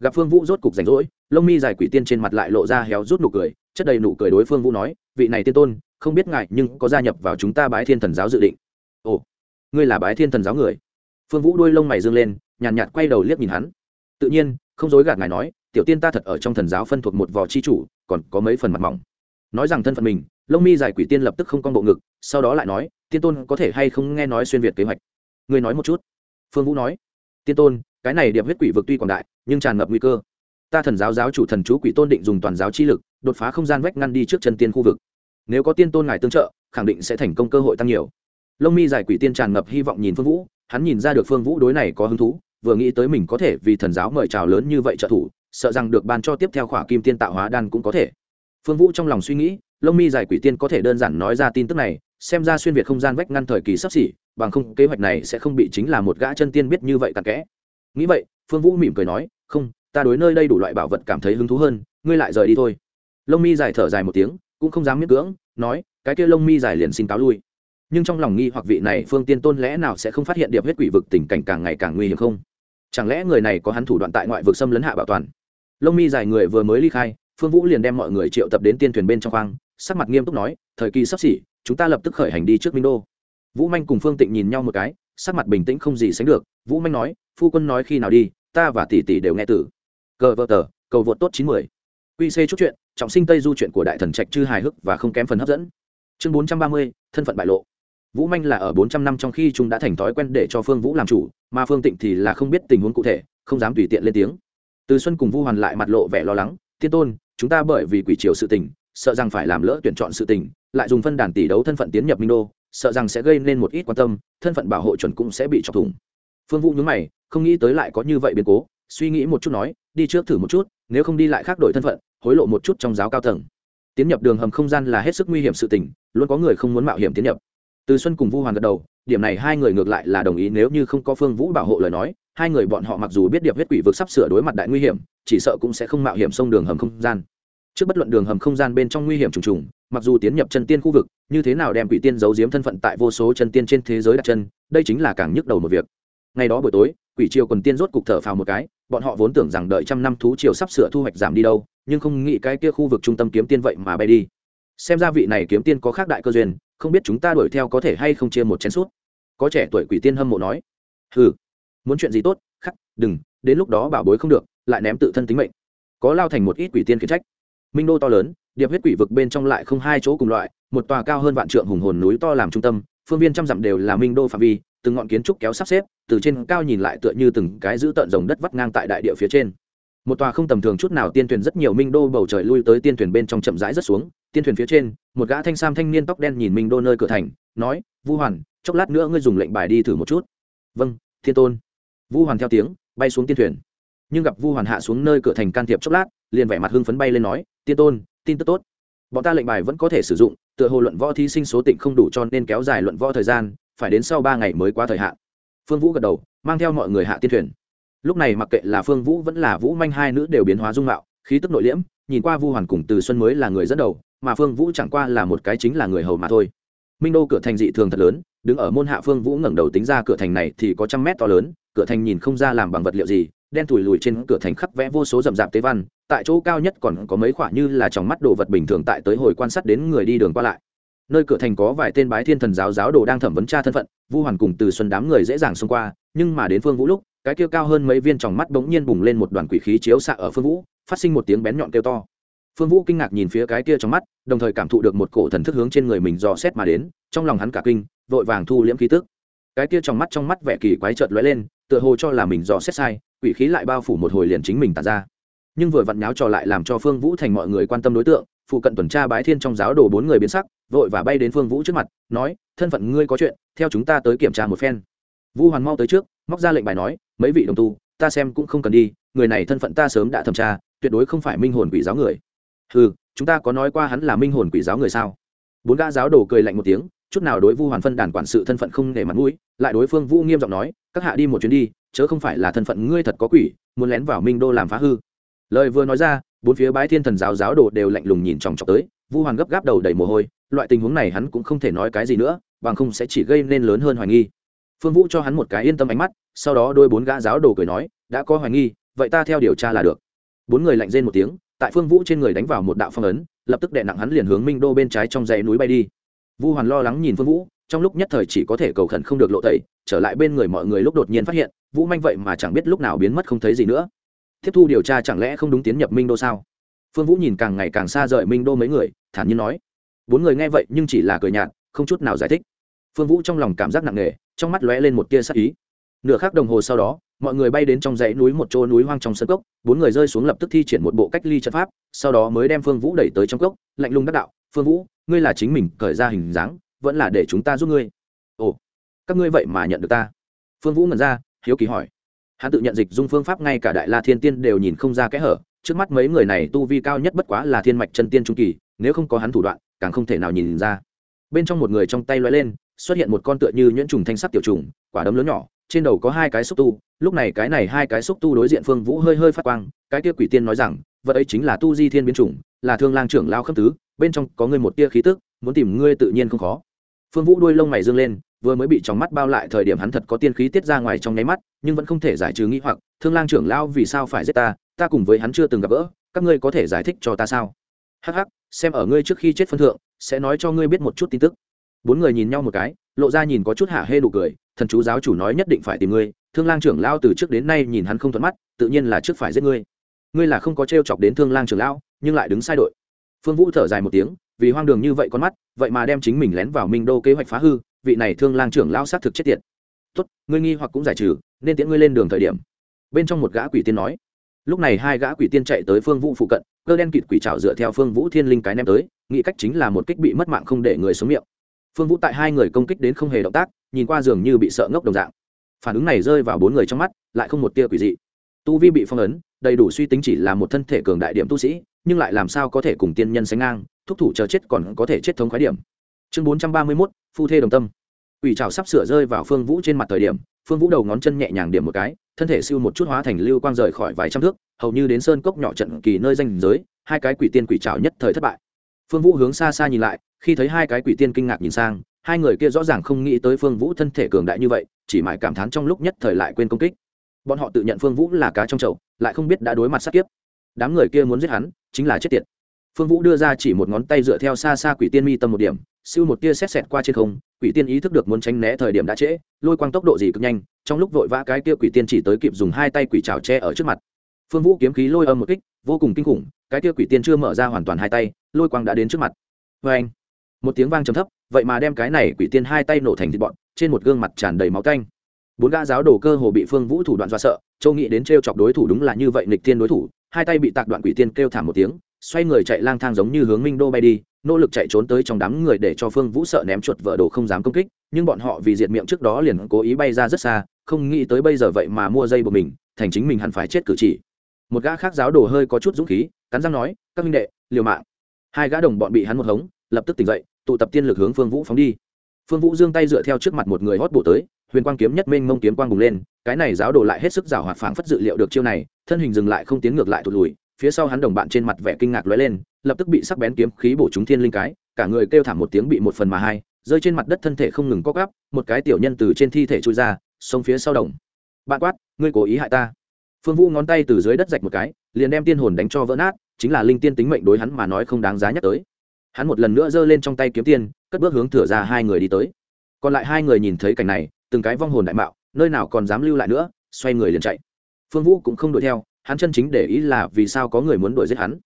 Gặp phương vũ rốt cục rảnh rỗi, lông mi dài quỷ tiên trên mặt lại lộ ra héo rút nụ cười, chất đầy nụ cười đối phương vũ nói, vị này tiên tôn không biết ngại nhưng có gia nhập vào chúng ta bái thiên thần giáo dự định. Ồ ngươi là bái thiên thần giáo người? Phương vũ đuôi lông mày dương lên nhàn nhạt, nhạt quay đầu liếc nhìn hắn. Tự nhiên không dối gạt ngài nói tiểu tiên ta thật ở trong thần giáo phân thuộc một vò chi chủ còn có mấy phần mặt mỏng. Nói rằng thân phận mình lông mi dài quỷ tiên lập tức không con bộ ngực sau đó lại nói tiên tôn có thể hay không nghe nói xuyên việt kế hoạch? Ngươi nói một chút. Phương vũ nói tiên tôn cái này điệp huyết quỷ vực tuy quảng đại nhưng tràn ngập nguy cơ. Ta thần giáo giáo chủ thần chú quỷ tôn định dùng toàn giáo chi lực đột phá không gian vách ngăn đi trước chân tiên khu vực nếu có tiên tôn ngài tương trợ, khẳng định sẽ thành công cơ hội tăng nhiều. Lông mi giải quỷ tiên tràn ngập hy vọng nhìn phương vũ, hắn nhìn ra được phương vũ đối này có hứng thú, vừa nghĩ tới mình có thể vì thần giáo mời chào lớn như vậy trợ thủ, sợ rằng được ban cho tiếp theo khỏa kim tiên tạo hóa đan cũng có thể. Phương vũ trong lòng suy nghĩ lông mi giải quỷ tiên có thể đơn giản nói ra tin tức này, xem ra xuyên việt không gian vách ngăn thời kỳ sắp xỉ, bằng không kế hoạch này sẽ không bị chính là một gã chân tiên biết như vậy tặc kẽ. Nghĩ vậy, phương vũ mỉm cười nói, không, ta đối nơi đây đủ loại bảo vật cảm thấy hứng thú hơn, ngươi lại rời đi thôi. Lông mi dài thở dài một tiếng cũng không dám miễn cưỡng, nói, cái kia lông mi dài liền xin cáo lui. Nhưng trong lòng nghi hoặc vị này phương tiên tôn lẽ nào sẽ không phát hiện điệp huyết quỷ vực tình cảnh càng ngày càng nguy hiểm không? Chẳng lẽ người này có hắn thủ đoạn tại ngoại vực xâm lấn hạ bảo toàn? Lông mi dài người vừa mới ly khai, phương vũ liền đem mọi người triệu tập đến tiên thuyền bên trong khoang, sắc mặt nghiêm túc nói, thời kỳ sắp xỉ, chúng ta lập tức khởi hành đi trước minh đô. Vũ manh cùng phương tịnh nhìn nhau một cái, sắc mặt bình tĩnh không gì sánh được. Vũ manh nói, phu quân nói khi nào đi, ta và tỷ tỷ đều nghe tử cờ vợ tờ, cầu vượt tốt chín mươi qc chút chuyện trọng sinh tây du chuyện của đại thần trạch chư hài hước và không kém phần hấp dẫn. Chương bốn trăm ba mươi, thân phận bại lộ. Vũ manh là ở bốn trăm năm trong khi chúng đã thành thói quen để cho phương vũ làm chủ, mà phương tịnh thì là không biết tình huống cụ thể, không dám tùy tiện lên tiếng. Từ xuân cùng vu hoàn lại mặt lộ vẻ lo lắng, thiên tôn, chúng ta bởi vì quỷ triều sự tình, sợ rằng phải làm lỡ tuyển chọn sự tình, lại dùng phân đàn tỷ đấu thân phận tiến nhập minh đô, sợ rằng sẽ gây nên một ít quan tâm, thân phận bảo hộ chuẩn cũng sẽ bị chọc thủng. Phương vũ nhúng mày, không nghĩ tới lại có như vậy biến cố, suy nghĩ một chút nói, đi trước thử một chút, nếu không đi lại khác đổi thân phận hối lộ một chút trong giáo cao tầng. Tiến nhập đường hầm không gian là hết sức nguy hiểm sự tình, luôn có người không muốn mạo hiểm tiến nhập. Từ xuân cùng vu hoàn gật đầu, điểm này hai người ngược lại là đồng ý nếu như không có phương vũ bảo hộ lời nói, hai người bọn họ mặc dù biết điệp huyết quỷ vực sắp sửa đối mặt đại nguy hiểm, chỉ sợ cũng sẽ không mạo hiểm sông đường hầm không gian. Trước bất luận đường hầm không gian bên trong nguy hiểm trùng trùng, mặc dù tiến nhập chân tiên khu vực, như thế nào đem quỷ tiên giấu giếm thân phận tại vô số chân tiên trên thế giới đặt chân, đây chính là càng nhức đầu một việc. Ngày đó buổi tối, quỷ triều quần tiên rốt cục thở phào một cái, bọn họ vốn tưởng rằng đợi trăm năm thú triều sắp sửa thu hoạch giảm đi đâu nhưng không nghĩ cái kia khu vực trung tâm kiếm tiên vậy mà bay đi. Xem ra vị này kiếm tiên có khác đại cơ duyên, không biết chúng ta đuổi theo có thể hay không chia một chén suốt có trẻ tuổi quỷ tiên hâm mộ nói. Ừ muốn chuyện gì tốt, khắc, đừng, đến lúc đó bảo bối không được, lại ném tự thân tính mệnh. Có lao thành một ít quỷ tiên khiển trách. Minh đô to lớn, điệp huyết quỷ vực bên trong lại không hai chỗ cùng loại, một tòa cao hơn vạn trượng hùng hồn núi to làm trung tâm, phương viên trăm dặm đều là minh đô phạm vi, từng ngọn kiến trúc kéo sắp xếp, từ trên cao nhìn lại tựa như từng cái giữ tận rồng đất vắt ngang tại đại địa phía trên một tòa không tầm thường chút nào tiên thuyền rất nhiều minh đô bầu trời lui tới tiên thuyền bên trong chậm rãi rất xuống, tiên thuyền phía trên, một gã thanh sam thanh niên tóc đen nhìn minh đô nơi cửa thành, nói, vu hoàn, chốc lát nữa ngươi dùng lệnh bài đi thử một chút. Vâng thiên tôn. Vu hoàn theo tiếng, bay xuống tiên thuyền. Nhưng gặp vu hoàn hạ xuống nơi cửa thành can thiệp chốc lát, liền vẻ mặt hưng phấn bay lên nói, tiên tôn, tin tức tốt. Bọn ta lệnh bài vẫn có thể sử dụng, tựa hồ luận võ thí sinh số tịnh không đủ cho nên kéo dài luận võ thời gian, phải đến sau ba ngày mới qua thời hạn. Phương vũ gật đầu, mang theo mọi người hạ tiên thuyền lúc này mặc kệ là phương vũ vẫn là vũ manh hai nữ đều biến hóa dung mạo, khí tức nội liễm, nhìn qua vu hoàn cùng từ xuân mới là người dẫn đầu, mà phương vũ chẳng qua là một cái chính là người hầu mà thôi. Minh đô cửa thành dị thường thật lớn, đứng ở môn hạ phương vũ ngẩng đầu tính ra cửa thành này thì có trăm mét to lớn, cửa thành nhìn không ra làm bằng vật liệu gì, đen thùi lùi trên cửa thành khắc vẽ vô số rậm rạp tế văn, tại chỗ cao nhất còn có mấy khoả như là trong mắt đồ vật bình thường tại tới hồi quan sát đến người đi đường qua lại. Nơi cửa thành có vài tên bái thiên thần giáo giáo đồ đang thẩm vấn tra thân phận, vu hoàn cùng từ xuân đám người dễ dàng xông qua, nhưng mà đến phương vũ lúc cái kia cao hơn mấy viên tròng mắt bỗng nhiên bùng lên một đoàn quỷ khí chiếu xạ ở phương vũ, phát sinh một tiếng bén nhọn kêu to. Phương vũ kinh ngạc nhìn phía cái kia trong mắt, đồng thời cảm thụ được một cổ thần thức hướng trên người mình dò xét mà đến, trong lòng hắn cả kinh, vội vàng thu liễm khí tức. Cái kia trong mắt trong mắt vẻ kỳ quái chợt lóe lên, tựa hồ cho là mình dò xét sai, quỷ khí lại bao phủ một hồi liền chính mình tàn ra. Nhưng vừa vặn nháo trò lại làm cho phương vũ thành mọi người quan tâm đối tượng, phụ cận tuần tra bái thiên trong giáo đồ bốn người biến sắc, vội và bay đến phương vũ trước mặt, nói, thân phận ngươi có chuyện, theo chúng ta tới kiểm tra một phen. Vu hoàn mau tới trước, móc ra lệnh bài nói mấy vị đồng tu, ta xem cũng không cần đi, người này thân phận ta sớm đã thẩm tra, tuyệt đối không phải minh hồn quỷ giáo người. Ừ chúng ta có nói qua hắn là minh hồn quỷ giáo người sao? Bốn gã giáo đồ cười lạnh một tiếng, chút nào đối vu hoàn phân đàn quản sự thân phận không để mặt mũi, lại đối phương vũ nghiêm giọng nói, các hạ đi một chuyến đi, chớ không phải là thân phận ngươi thật có quỷ, muốn lén vào minh đô làm phá hư. Lời vừa nói ra, bốn phía bái thiên thần giáo giáo đồ đều lạnh lùng nhìn chòng chọc tới, vu hoàn gấp gáp đầu đầy mồ hôi, loại tình huống này hắn cũng không thể nói cái gì nữa, bằng không sẽ chỉ gây nên lớn hơn hoài nghi. Phương vũ cho hắn một cái yên tâm ánh mắt sau đó đôi bốn gã giáo đồ cười nói, đã có hoài nghi, vậy ta theo điều tra là được. Bốn người lạnh rên một tiếng, tại phương vũ trên người đánh vào một đạo phong ấn, lập tức đệ nặng hắn liền hướng minh đô bên trái trong dãy núi bay đi. Vu hoàn lo lắng nhìn phương vũ, trong lúc nhất thời chỉ có thể cầu khẩn không được lộ tẩy, trở lại bên người mọi người lúc đột nhiên phát hiện, vũ manh vậy mà chẳng biết lúc nào biến mất không thấy gì nữa. Tiếp thu điều tra chẳng lẽ không đúng tiến nhập minh đô sao? Phương vũ nhìn càng ngày càng xa rời minh đô mấy người, thản nhiên nói. Bốn người nghe vậy nhưng chỉ là cười nhạt, không chút nào giải thích. Phương vũ trong lòng cảm giác nặng nề, trong mắt lóe lên một tia sắc ý nửa khắc đồng hồ sau đó, mọi người bay đến trong dãy núi một chỗ núi hoang trong sân cốc, bốn người rơi xuống lập tức thi triển một bộ cách ly trận pháp, sau đó mới đem phương vũ đẩy tới trong cốc, lạnh lùng đắc đạo, phương vũ, ngươi là chính mình cởi ra hình dáng, vẫn là để chúng ta giúp ngươi? Ồ, các ngươi vậy mà nhận được ta? Phương vũ ngẩn ra, hiếu kỳ hỏi. Hắn tự nhận dịch dung phương pháp ngay cả đại la thiên tiên đều nhìn không ra kẽ hở, trước mắt mấy người này tu vi cao nhất bất quá là thiên mạch chân tiên trung kỳ, nếu không có hắn thủ đoạn, càng không thể nào nhìn ra. Bên trong một người trong tay loay lên, xuất hiện một con tựa như nhuyễn trùng thanh sắc tiểu trùng, quả đấm lớn nhỏ trên đầu có hai cái xúc tu, lúc này cái này hai cái xúc tu đối diện phương vũ hơi hơi phát quang, cái kia quỷ tiên nói rằng, vật ấy chính là tu di thiên biến chủng, là thương lang trưởng lao khâm tứ, bên trong có ngươi một tia khí tức, muốn tìm ngươi tự nhiên không khó. Phương vũ đuôi lông mày dương lên, vừa mới bị trong mắt bao lại thời điểm hắn thật có tiên khí tiết ra ngoài trong nháy mắt, nhưng vẫn không thể giải trừ nghĩ hoặc, thương lang trưởng lao vì sao phải giết ta? Ta cùng với hắn chưa từng gặp gỡ, các ngươi có thể giải thích cho ta sao? Hắc hắc, xem ở ngươi trước khi chết phân thượng, sẽ nói cho ngươi biết một chút tin tức. Bốn người nhìn nhau một cái, lộ ra nhìn có chút hạ hê nụ cười thần chú giáo chủ nói nhất định phải tìm ngươi, thương lang trưởng lao từ trước đến nay nhìn hắn không thuận mắt, tự nhiên là trước phải giết ngươi. Ngươi là không có t r e o chọc đến thương lang trưởng lão, nhưng lại đứng sai đội. Phương vũ thở dài một tiếng, vì hoang đường như vậy con mắt, vậy mà đem chính mình lén vào minh đô kế hoạch phá hư, vị này thương lang trưởng lao xác thực chết tiệt. Tốt, ngươi nghi hoặc cũng giải trừ, nên tiễn ngươi lên đường thời điểm. Bên trong một gã quỷ tiên nói. Lúc này hai gã quỷ tiên chạy tới phương vũ phụ cận, cơ đen kịt quỷ trào dựa theo phương vũ thiên linh cái ném tới, nghĩ cách chính là một kích bị mất mạng không để người xuống miệng phương vũ tại hai người công kích đến không hề động tác, nhìn qua giường như bị sợ ngốc đồng dạng. Phản ứng này rơi vào bốn người trong mắt, lại không một tia quỷ dị. Tu vi bị phong ấn, đầy đủ suy tính chỉ là một thân thể cường đại điểm tu sĩ, nhưng lại làm sao có thể cùng tiên nhân sánh ngang, thúc thủ chờ chết còn có thể chết thống khái điểm. Chương bốn trăm ba mươi mốt, phu thê đồng tâm. Ủy trào sắp sửa rơi vào phương vũ trên mặt thời điểm, phương vũ đầu ngón chân nhẹ nhàng điểm một cái, thân thể siêu một chút hóa thành lưu quang rời khỏi vài trăm thước, hầu như đến sơn cốc nhỏ trận kỳ nơi danh giới, hai cái quỷ tiên quỷ trào nhất thời thất bại phương vũ hướng xa xa nhìn lại, khi thấy hai cái quỷ tiên kinh ngạc nhìn sang, hai người kia rõ ràng không nghĩ tới phương vũ thân thể cường đại như vậy, chỉ mãi cảm thán trong lúc nhất thời lại quên công kích. Bọn họ tự nhận phương vũ là cá trong chậu, lại không biết đã đối mặt sát kiếp. Đám người kia muốn giết hắn, chính là chết tiệt. Phương vũ đưa ra chỉ một ngón tay dựa theo xa xa quỷ tiên mi tâm một điểm, siêu một tia xét xẹt qua trên không, quỷ tiên ý thức được muốn tránh né thời điểm đã trễ, lôi quang tốc độ gì cực nhanh, trong lúc vội vã cái kia quỷ tiên chỉ tới kịp dùng hai tay quỷ trào tre ở trước mặt phương vũ kiếm khí lôi âm một kích, vô cùng kinh khủng, cái kia quỷ tiên chưa mở ra hoàn toàn hai tay, lôi quang đã đến trước mặt. Vê anh một tiếng vang trầm thấp, vậy mà đem cái này quỷ tiên hai tay nổ thành thịt bọn, trên một gương mặt tràn đầy máu canh bốn gã giáo đồ cơ hồ bị phương vũ thủ đoạn do sợ, châu nghĩ đến t r e o chọc đối thủ đúng là như vậy nịch tiên đối thủ, hai tay bị tạc đoạn quỷ tiên kêu thảm một tiếng, xoay người chạy lang thang giống như hướng minh đô bay đi, nỗ lực chạy trốn tới trong đám người để cho phương vũ sợ ném chuột vợ đồ không dám công kích, nhưng bọn họ vì diệt miệng trước đó liền cố ý bay ra rất xa, không nghĩ tới bây giờ vậy mà mua dây của mình, thành chính mình hẳn phải chết cử chỉ một gã khác giáo đồ hơi có chút dũng khí, cắn răng nói, các minh đệ, liều mạng. Hai gã đồng bọn bị hắn một hống, lập tức tỉnh dậy, tụ tập tiên lực hướng phương vũ phóng đi. Phương vũ giương tay dựa theo trước mặt một người hót bộ tới, huyền quang kiếm nhất mênh mông kiếm quang bùng lên, cái này giáo đồ lại hết sức rào hoạt phảng phất dự liệu được chiêu này, thân hình dừng lại không tiến ngược lại thụt lùi, phía sau hắn đồng bạn trên mặt vẻ kinh ngạc lóe lên, lập tức bị sắc bén kiếm khí bổ trúng thiên linh cái, cả người kêu thảm một tiếng bị một phần mà hai, rơi trên mặt đất thân thể không ngừng co gắp một cái tiểu nhân từ trên thi thể trôi ra, xông phía sau đồng. Bạn quát, ngươi cố ý hại ta phương vũ ngón tay từ dưới đất rạch một cái, liền đem tiên hồn đánh cho vỡ nát, chính là linh tiên tính mệnh đối hắn mà nói không đáng giá nhắc tới. Hắn một lần nữa giơ lên trong tay kiếm tiên, cất bước hướng thửa ra hai người đi tới. Còn lại hai người nhìn thấy cảnh này, từng cái vong hồn đại mạo, nơi nào còn dám lưu lại nữa, xoay người liền chạy. Phương vũ cũng không đuổi theo, hắn chân chính để ý là vì sao có người muốn đuổi giết hắn.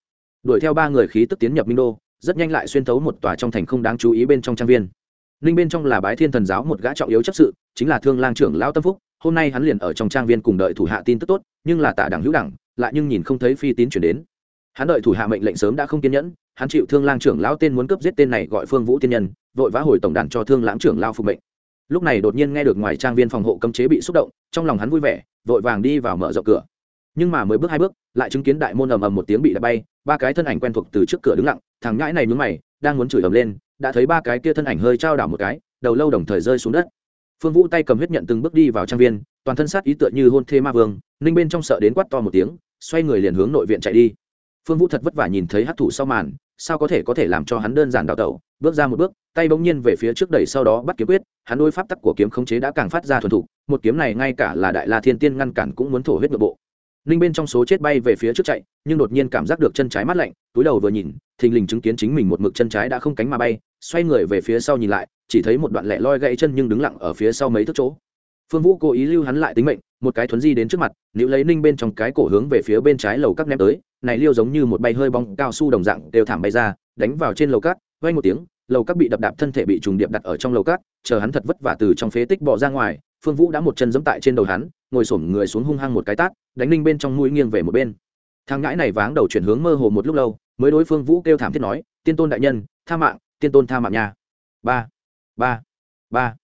Đuổi theo ba người khí tức tiến nhập minh đô, rất nhanh lại xuyên thấu một tòa trong thành không đáng chú ý bên trong trang viên. Ninh bên trong là bái thiên thần giáo một gã trọng yếu chấp sự, chính là thương lang trưởng lão tâm phúc hôm nay hắn liền ở trong trang viên cùng đợi thủ hạ tin tức tốt, nhưng là tạ đẳng hữu đẳng, lại nhưng nhìn không thấy phi tín chuyển đến. Hắn đợi thủ hạ mệnh lệnh sớm đã không kiên nhẫn, hắn chịu thương lang trưởng lão tên muốn cướp giết tên này gọi phương vũ tiên nhân, vội vã hồi tổng đàn cho thương lãng trưởng lao phục mệnh. Lúc này đột nhiên nghe được ngoài trang viên phòng hộ cấm chế bị xúc động, trong lòng hắn vui vẻ, vội vàng đi vào mở rộng cửa. Nhưng mà mới bước hai bước, lại chứng kiến đại môn ầm ầm một tiếng bị đập bay, ba cái thân ảnh quen thuộc từ trước cửa đứng lặng, thằng ngãi này nhướng mày, đang muốn chửi ầm lên, đã thấy ba cái kia thân ảnh hơi trao đảo một cái, đầu lâu đồng thời rơi xuống đất phương vũ tay cầm huyết nhận từng bước đi vào trang viên, toàn thân sát ý tựa như hôn thê ma vương, ninh bên trong sợ đến quát to một tiếng, xoay người liền hướng nội viện chạy đi. Phương vũ thật vất vả nhìn thấy hát thủ sau màn, sao có thể có thể làm cho hắn đơn giản đào tẩu, bước ra một bước, tay bỗng nhiên về phía trước đẩy sau đó bắt kiếm quyết, hắn đôi pháp tắc của kiếm khống chế đã càng phát ra thuần thục, một kiếm này ngay cả là đại la thiên tiên ngăn cản cũng muốn thổ huyết nội bộ ninh bên trong số chết bay về phía trước chạy, nhưng đột nhiên cảm giác được chân trái mát lạnh, túi đầu vừa nhìn, thình lình chứng kiến chính mình một mực chân trái đã không cánh mà bay, xoay người về phía sau nhìn lại, chỉ thấy một đoạn lẹ loi gãy chân nhưng đứng lặng ở phía sau mấy thước chỗ. Phương vũ cố ý lưu hắn lại tính mệnh, một cái thuấn di đến trước mặt nếu lấy ninh bên trong cái cổ hướng về phía bên trái lầu các ném tới, này liêu giống như một bay hơi bóng cao su đồng dạng đều thảm bay ra, đánh vào trên lầu cát vay một tiếng, lầu các bị đập đạp thân thể bị trùng điệp đặt ở trong lầu cát chờ hắn thật vất vả từ trong phế tích bỏ ra ngoài, phương vũ đã một chân giẫm tại trên đầu hắn ngồi xổm người xuống hung hăng một cái tát, đánh ninh bên trong mũi nghiêng về một bên. Thằng ngãi này váng đầu chuyển hướng mơ hồ một lúc lâu, mới đối phương vũ kêu thảm thiết nói, tiên tôn đại nhân, tha mạng, tiên tôn tha mạng nhà ba ba ba.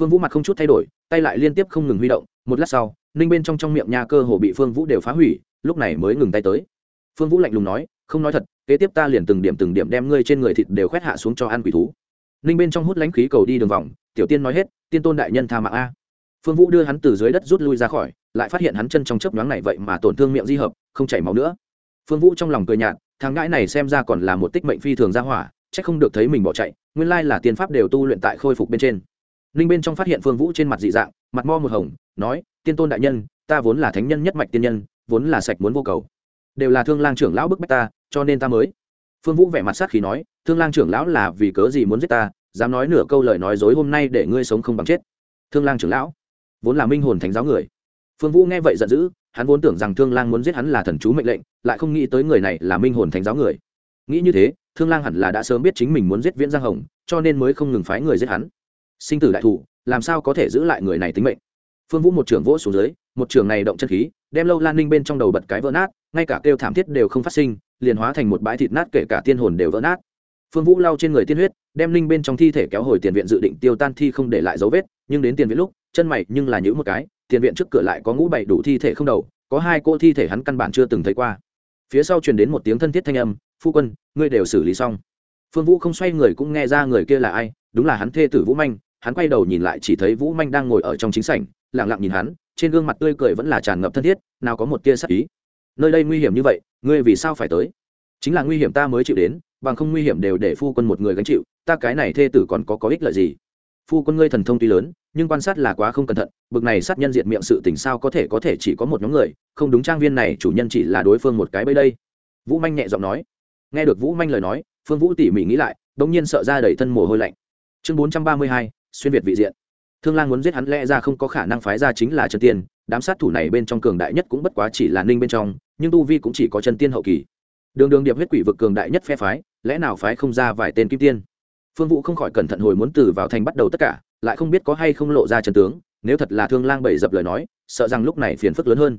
Phương vũ mặt không chút thay đổi, tay lại liên tiếp không ngừng huy động, một lát sau, ninh bên trong trong miệng nha cơ hồ bị phương vũ đều phá hủy, lúc này mới ngừng tay tới. Phương vũ lạnh lùng nói, không nói thật, kế tiếp ta liền từng điểm từng điểm đem ngươi trên người thịt đều khoét hạ xuống cho ăn quỷ thú. Ninh bên trong hút lãnh khí cầu đi đường vòng, tiểu tiên nói hết, tiên tôn đại nhân tha mạng a phương vũ đưa hắn từ dưới đất rút lui ra khỏi, lại phát hiện hắn chân trong chớp nhoáng này vậy mà tổn thương miệng di hợp, không chảy máu nữa. Phương vũ trong lòng cười nhạt, thằng ngãi này xem ra còn là một tích mệnh phi thường ra hỏa, chắc không được thấy mình bỏ chạy, nguyên lai là tiên pháp đều tu luyện tại khôi phục bên trên. Ninh bên trong phát hiện phương vũ trên mặt dị dạng, mặt mo một hồng, nói, tiên tôn đại nhân, ta vốn là thánh nhân nhất mạch tiên nhân, vốn là sạch muốn vô cầu. Đều là thương lang trưởng lão bức bách ta, cho nên ta mới. Phương vũ vẻ mặt sát khí nói, thương lang trưởng lão là vì cớ gì muốn giết ta, dám nói nửa câu lời nói dối hôm nay để ngươi sống không bằng chết. Thương lang trưởng lão vốn là minh hồn thánh giáo người. Phương vũ nghe vậy giận dữ, hắn vốn tưởng rằng thương lang muốn giết hắn là thần chú mệnh lệnh, lại không nghĩ tới người này là minh hồn thánh giáo người. Nghĩ như thế, thương lang hẳn là đã sớm biết chính mình muốn giết viễn giang hồng, cho nên mới không ngừng phái người giết hắn. Sinh tử đại thủ, làm sao có thể giữ lại người này tính mệnh? Phương vũ một trưởng vỗ xuống dưới, một trưởng này động chân khí, đem lâu lan ninh bên trong đầu bật cái vỡ nát, ngay cả kêu thảm thiết đều không phát sinh, liền hóa thành một bãi thịt nát kể cả tiên hồn đều vỡ nát. Phương vũ lau trên người tiên huyết, đem ninh bên trong thi thể kéo hồi tiền viện dự định tiêu tan thi không để lại dấu vết, nhưng đến tiền viện lúc chân mày nhưng là nhữ một cái, tiền viện trước cửa lại có ngũ bảy đủ thi thể không đầu, có hai cô thi thể hắn căn bản chưa từng thấy qua. Phía sau truyền đến một tiếng thân thiết thanh âm, phu quân, ngươi đều xử lý xong. Phương vũ không xoay người cũng nghe ra người kia là ai, đúng là hắn thê tử vũ manh, hắn quay đầu nhìn lại chỉ thấy vũ manh đang ngồi ở trong chính sảnh lẳng lặng nhìn hắn, trên gương mặt tươi cười vẫn là tràn ngập thân thiết, nào có một tia sắc ý. Nơi đây nguy hiểm như vậy, ngươi vì sao phải tới? Chính là nguy hiểm ta mới chịu đến, bằng không nguy hiểm đều để phu quân một người gánh chịu, ta cái này thê tử còn có có ích lợi gì? Phu quân ngươi thần thông tuy lớn, nhưng quan sát là quá không cẩn thận, bực này sát nhân diện miệng sự tình sao có thể có thể chỉ có một nhóm người, không đúng trang viên này chủ nhân chỉ là đối phương một cái bấy đây. Vũ manh nhẹ giọng nói. Nghe được vũ manh lời nói, phương vũ tỉ mỉ nghĩ lại đ ỗ n g nhiên sợ ra đầy thân mồ hôi lạnh. Chương bốn trăm ba mươi hai, xuyên việt vị diện. Thương lang muốn giết hắn lẽ ra không có khả năng phái ra chính là chân tiên, đám sát thủ này bên trong cường đại nhất cũng bất quá chỉ là ninh bên trong, nhưng tu vi cũng chỉ có chân tiên hậu kỳ. Đường đường điệp huyết quỷ vực cường đại nhất phe phái, lẽ nào phái không ra vài tên kim tiên? Phương vũ không khỏi cẩn thận hồi muốn từ vào thành bắt đầu tất cả, lại không biết có hay không lộ ra chân tướng, nếu thật là thương lang bảy dập lời nói, sợ rằng lúc này phiền phức lớn hơn.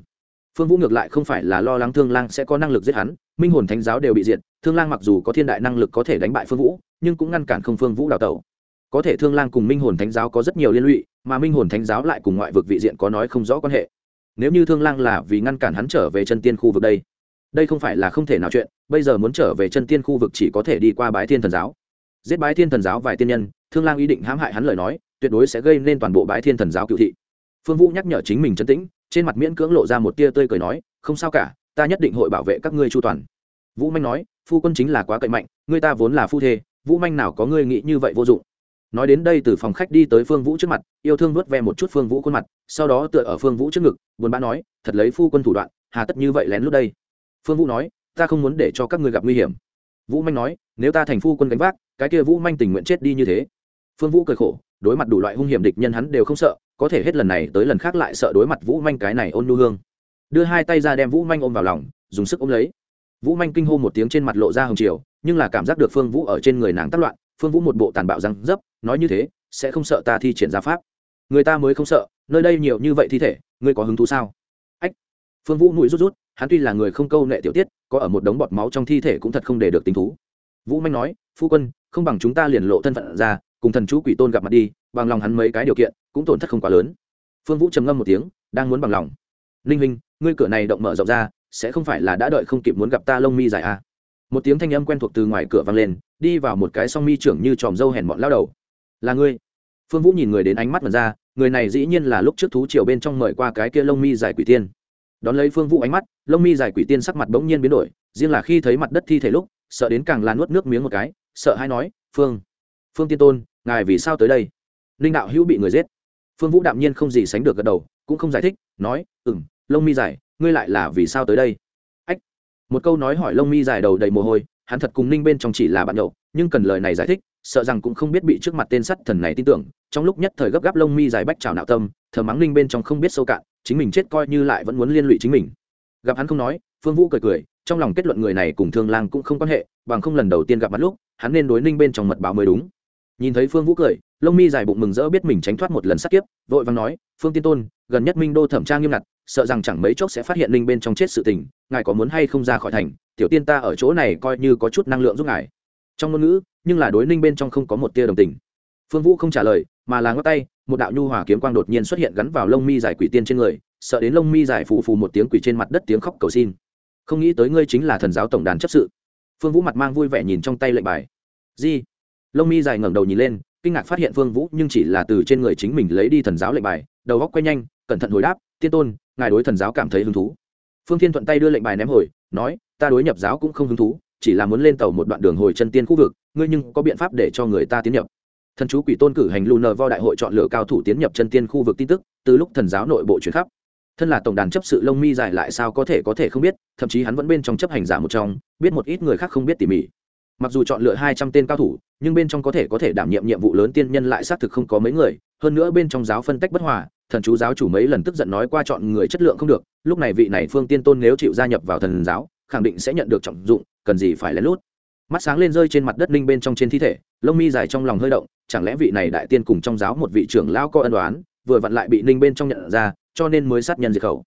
Phương vũ ngược lại không phải là lo lắng thương lang sẽ có năng lực giết hắn, minh hồn thánh giáo đều bị diệt, thương lang mặc dù có thiên đại năng lực có thể đánh bại phương vũ, nhưng cũng ngăn cản không phương vũ đào tẩu. Có thể thương lang cùng minh hồn thánh giáo có rất nhiều liên lụy, mà minh hồn thánh giáo lại cùng ngoại vực vị diện có nói không rõ quan hệ. Nếu như thương lang là vì ngăn cản hắn trở về chân tiên khu vực đây đây không phải là không thể nào chuyện, bây giờ muốn trở về chân tiên khu vực chỉ có thể đi qua bái thiên thần giáo giết bái thiên thần giáo vài tiên nhân, thương lang ý định hãm hại hắn lời nói, tuyệt đối sẽ gây nên toàn bộ bái thiên thần giáo cựu thị. Phương vũ nhắc nhở chính mình chân tĩnh, trên mặt miễn cưỡng lộ ra một tia tươi cười nói, không sao cả, ta nhất định hội bảo vệ các ngươi chu toàn. Vũ manh nói, phu quân chính là quá cậy mạnh, ngươi ta vốn là phu thê, vũ manh nào có ngươi nghĩ như vậy vô dụng. Nói đến đây từ phòng khách đi tới phương vũ trước mặt, yêu thương vớt ve một chút phương vũ khuôn mặt, sau đó tựa ở phương vũ trước ngực, buồn bã nói, thật lấy phu quân thủ đoạn, hà tất như vậy lén lút đây. Phương vũ nói, ta không muốn để cho các ngươi gặp nguy hiểm. Vũ manh nói, nếu ta thành phu quân gánh vác cái kia vũ manh tình nguyện chết đi như thế. Phương vũ cười khổ, đối mặt đủ loại hung hiểm địch nhân hắn đều không sợ, có thể hết lần này tới lần khác lại sợ đối mặt vũ manh cái này ôn nhu hương. Đưa hai tay ra đem vũ manh ôm vào lòng, dùng sức ôm lấy. Vũ manh kinh hô một tiếng trên mặt lộ ra hồng chiều nhưng là cảm giác được phương vũ ở trên người nàng tác loạn, phương vũ một bộ tàn bạo răng dấp, nói như thế, sẽ không sợ ta thi triển ra pháp. Người ta mới không sợ, nơi đây nhiều như vậy thi thể, ngươi có hứng thú sao? Ách. Phương vũ mũi rút rút, hắn tuy là người không câu nệ tiểu tiết, có ở một đống bọt máu trong thi thể cũng thật không để được tính thú vũ manh nói, phu quân, không bằng chúng ta liền lộ thân phận ra, cùng thần chú quỷ tôn gặp mặt đi, bằng lòng hắn mấy cái điều kiện, cũng tổn thất không quá lớn. Phương vũ trầm ngâm một tiếng, đang muốn bằng lòng. Ninh huynh, ngươi cửa này động mở rộng ra, sẽ không phải là đã đợi không kịp muốn gặp ta lông mi dài à. một tiếng thanh âm quen thuộc từ ngoài cửa vang lên, đi vào một cái song mi trưởng như tròm dâu hèn mọn lao đầu. Là ngươi. Phương vũ nhìn người đến ánh mắt mật ra, người này dĩ nhiên là lúc trước thú triều bên trong mời qua cái kia lông mi dài quỷ tiên. Đón lấy phương vũ ánh mắt, lông mi dài quỷ tiên sắc mặt bỗng nhiên biến đổi, riêng là khi thấy mặt đất thi thể lúc sợ đến càng là nuốt nước miếng một cái, sợ hay nói, phương phương tiên tôn, ngài vì sao tới đây? Ninh đạo hữu bị người giết. Phương vũ đạm nhiên không gì sánh được gật đầu, cũng không giải thích, nói ừ m lông mi dài, ngươi lại là vì sao tới đây? Ách, một câu nói hỏi lông mi dài đầu đầy mồ hôi, hắn thật cùng ninh bên trong chỉ là bạn nhậu, nhưng cần lời này giải thích, sợ rằng cũng không biết bị trước mặt tên sắt thần này tin tưởng, trong lúc nhất thời gấp gáp lông mi dài bách trào nạo tâm, thờ mắng ninh bên trong không biết sâu cạn, chính mình chết coi như lại vẫn muốn liên lụy chính mình. Gặp hắn không nói, phương vũ cười cười trong lòng kết luận người này cùng thương lang cũng không quan hệ, bằng không lần đầu tiên gặp mặt lúc, hắn nên đối ninh bên trong mật báo mới đúng. Nhìn thấy phương vũ cười, lông mi dài bụng mừng rỡ biết mình tránh thoát một lần sát kiếp, vội vàng nói, phương tiên tôn, gần nhất minh đô thẩm tra nghiêm ngặt, sợ rằng chẳng mấy chốc sẽ phát hiện ninh bên trong chết sự tình, ngài có muốn hay không ra khỏi thành, tiểu tiên ta ở chỗ này coi như có chút năng lượng giúp ngài. Trong ngôn ngữ, nhưng là đối ninh bên trong không có một tia đồng tình. Phương vũ không trả lời, mà là ngót tay, một đạo nhu hòa kiếm quang đột nhiên xuất hiện gắn vào lông mi dài quỷ tiên trên người, sợ đến lông mi dài phù phù một tiếng quỷ trên mặt đất tiếng khóc cầu xin không nghĩ tới ngươi chính là thần giáo tổng đàn chấp sự. Phương vũ mặt mang vui vẻ nhìn trong tay lệnh bài. Di. Lông mi dài ngẩng đầu nhìn lên, kinh ngạc phát hiện phương vũ nhưng chỉ là từ trên người chính mình lấy đi thần giáo lệnh bài, đầu góc quay nhanh, cẩn thận hồi đáp, tiên tôn, ngài đối thần giáo cảm thấy hứng thú. Phương thiên thuận tay đưa lệnh bài ném hồi, nói, ta đối nhập giáo cũng không hứng thú, chỉ là muốn lên tàu một đoạn đường hồi chân tiên khu vực, ngươi nhưng có biện pháp để cho người ta tiến nhập. Thần chú quỷ tôn cử hành lù nờ vo đại hội chọn lựa cao thủ tiến nhập chân tiên khu vực tin tức, từ lúc thần giáo nội bộ chuyển khắp thân là tổng đàn chấp sự lông mi dài lại sao có thể có thể không biết, thậm chí hắn vẫn bên trong chấp hành giả một trong, biết một ít người khác không biết tỉ mỉ. Mặc dù chọn lựa hai trăm tên cao thủ, nhưng bên trong có thể có thể đảm nhiệm nhiệm vụ lớn tiên nhân lại xác thực không có mấy người, hơn nữa bên trong giáo phân tách bất hòa, thần chú giáo chủ mấy lần tức giận nói qua chọn người chất lượng không được, lúc này vị này phương tiên tôn nếu chịu gia nhập vào thần giáo, khẳng định sẽ nhận được trọng dụng, cần gì phải lén lút. Mắt sáng lên rơi trên mặt đất ninh bên trong trên thi thể, lông mi dài trong lòng hơi động, chẳng lẽ vị này đại tiên cùng trong giáo một vị trưởng lão có ân đoán vừa vặn lại bị ninh bên trong nhận ra cho nên mới sát nhân diệt khẩu.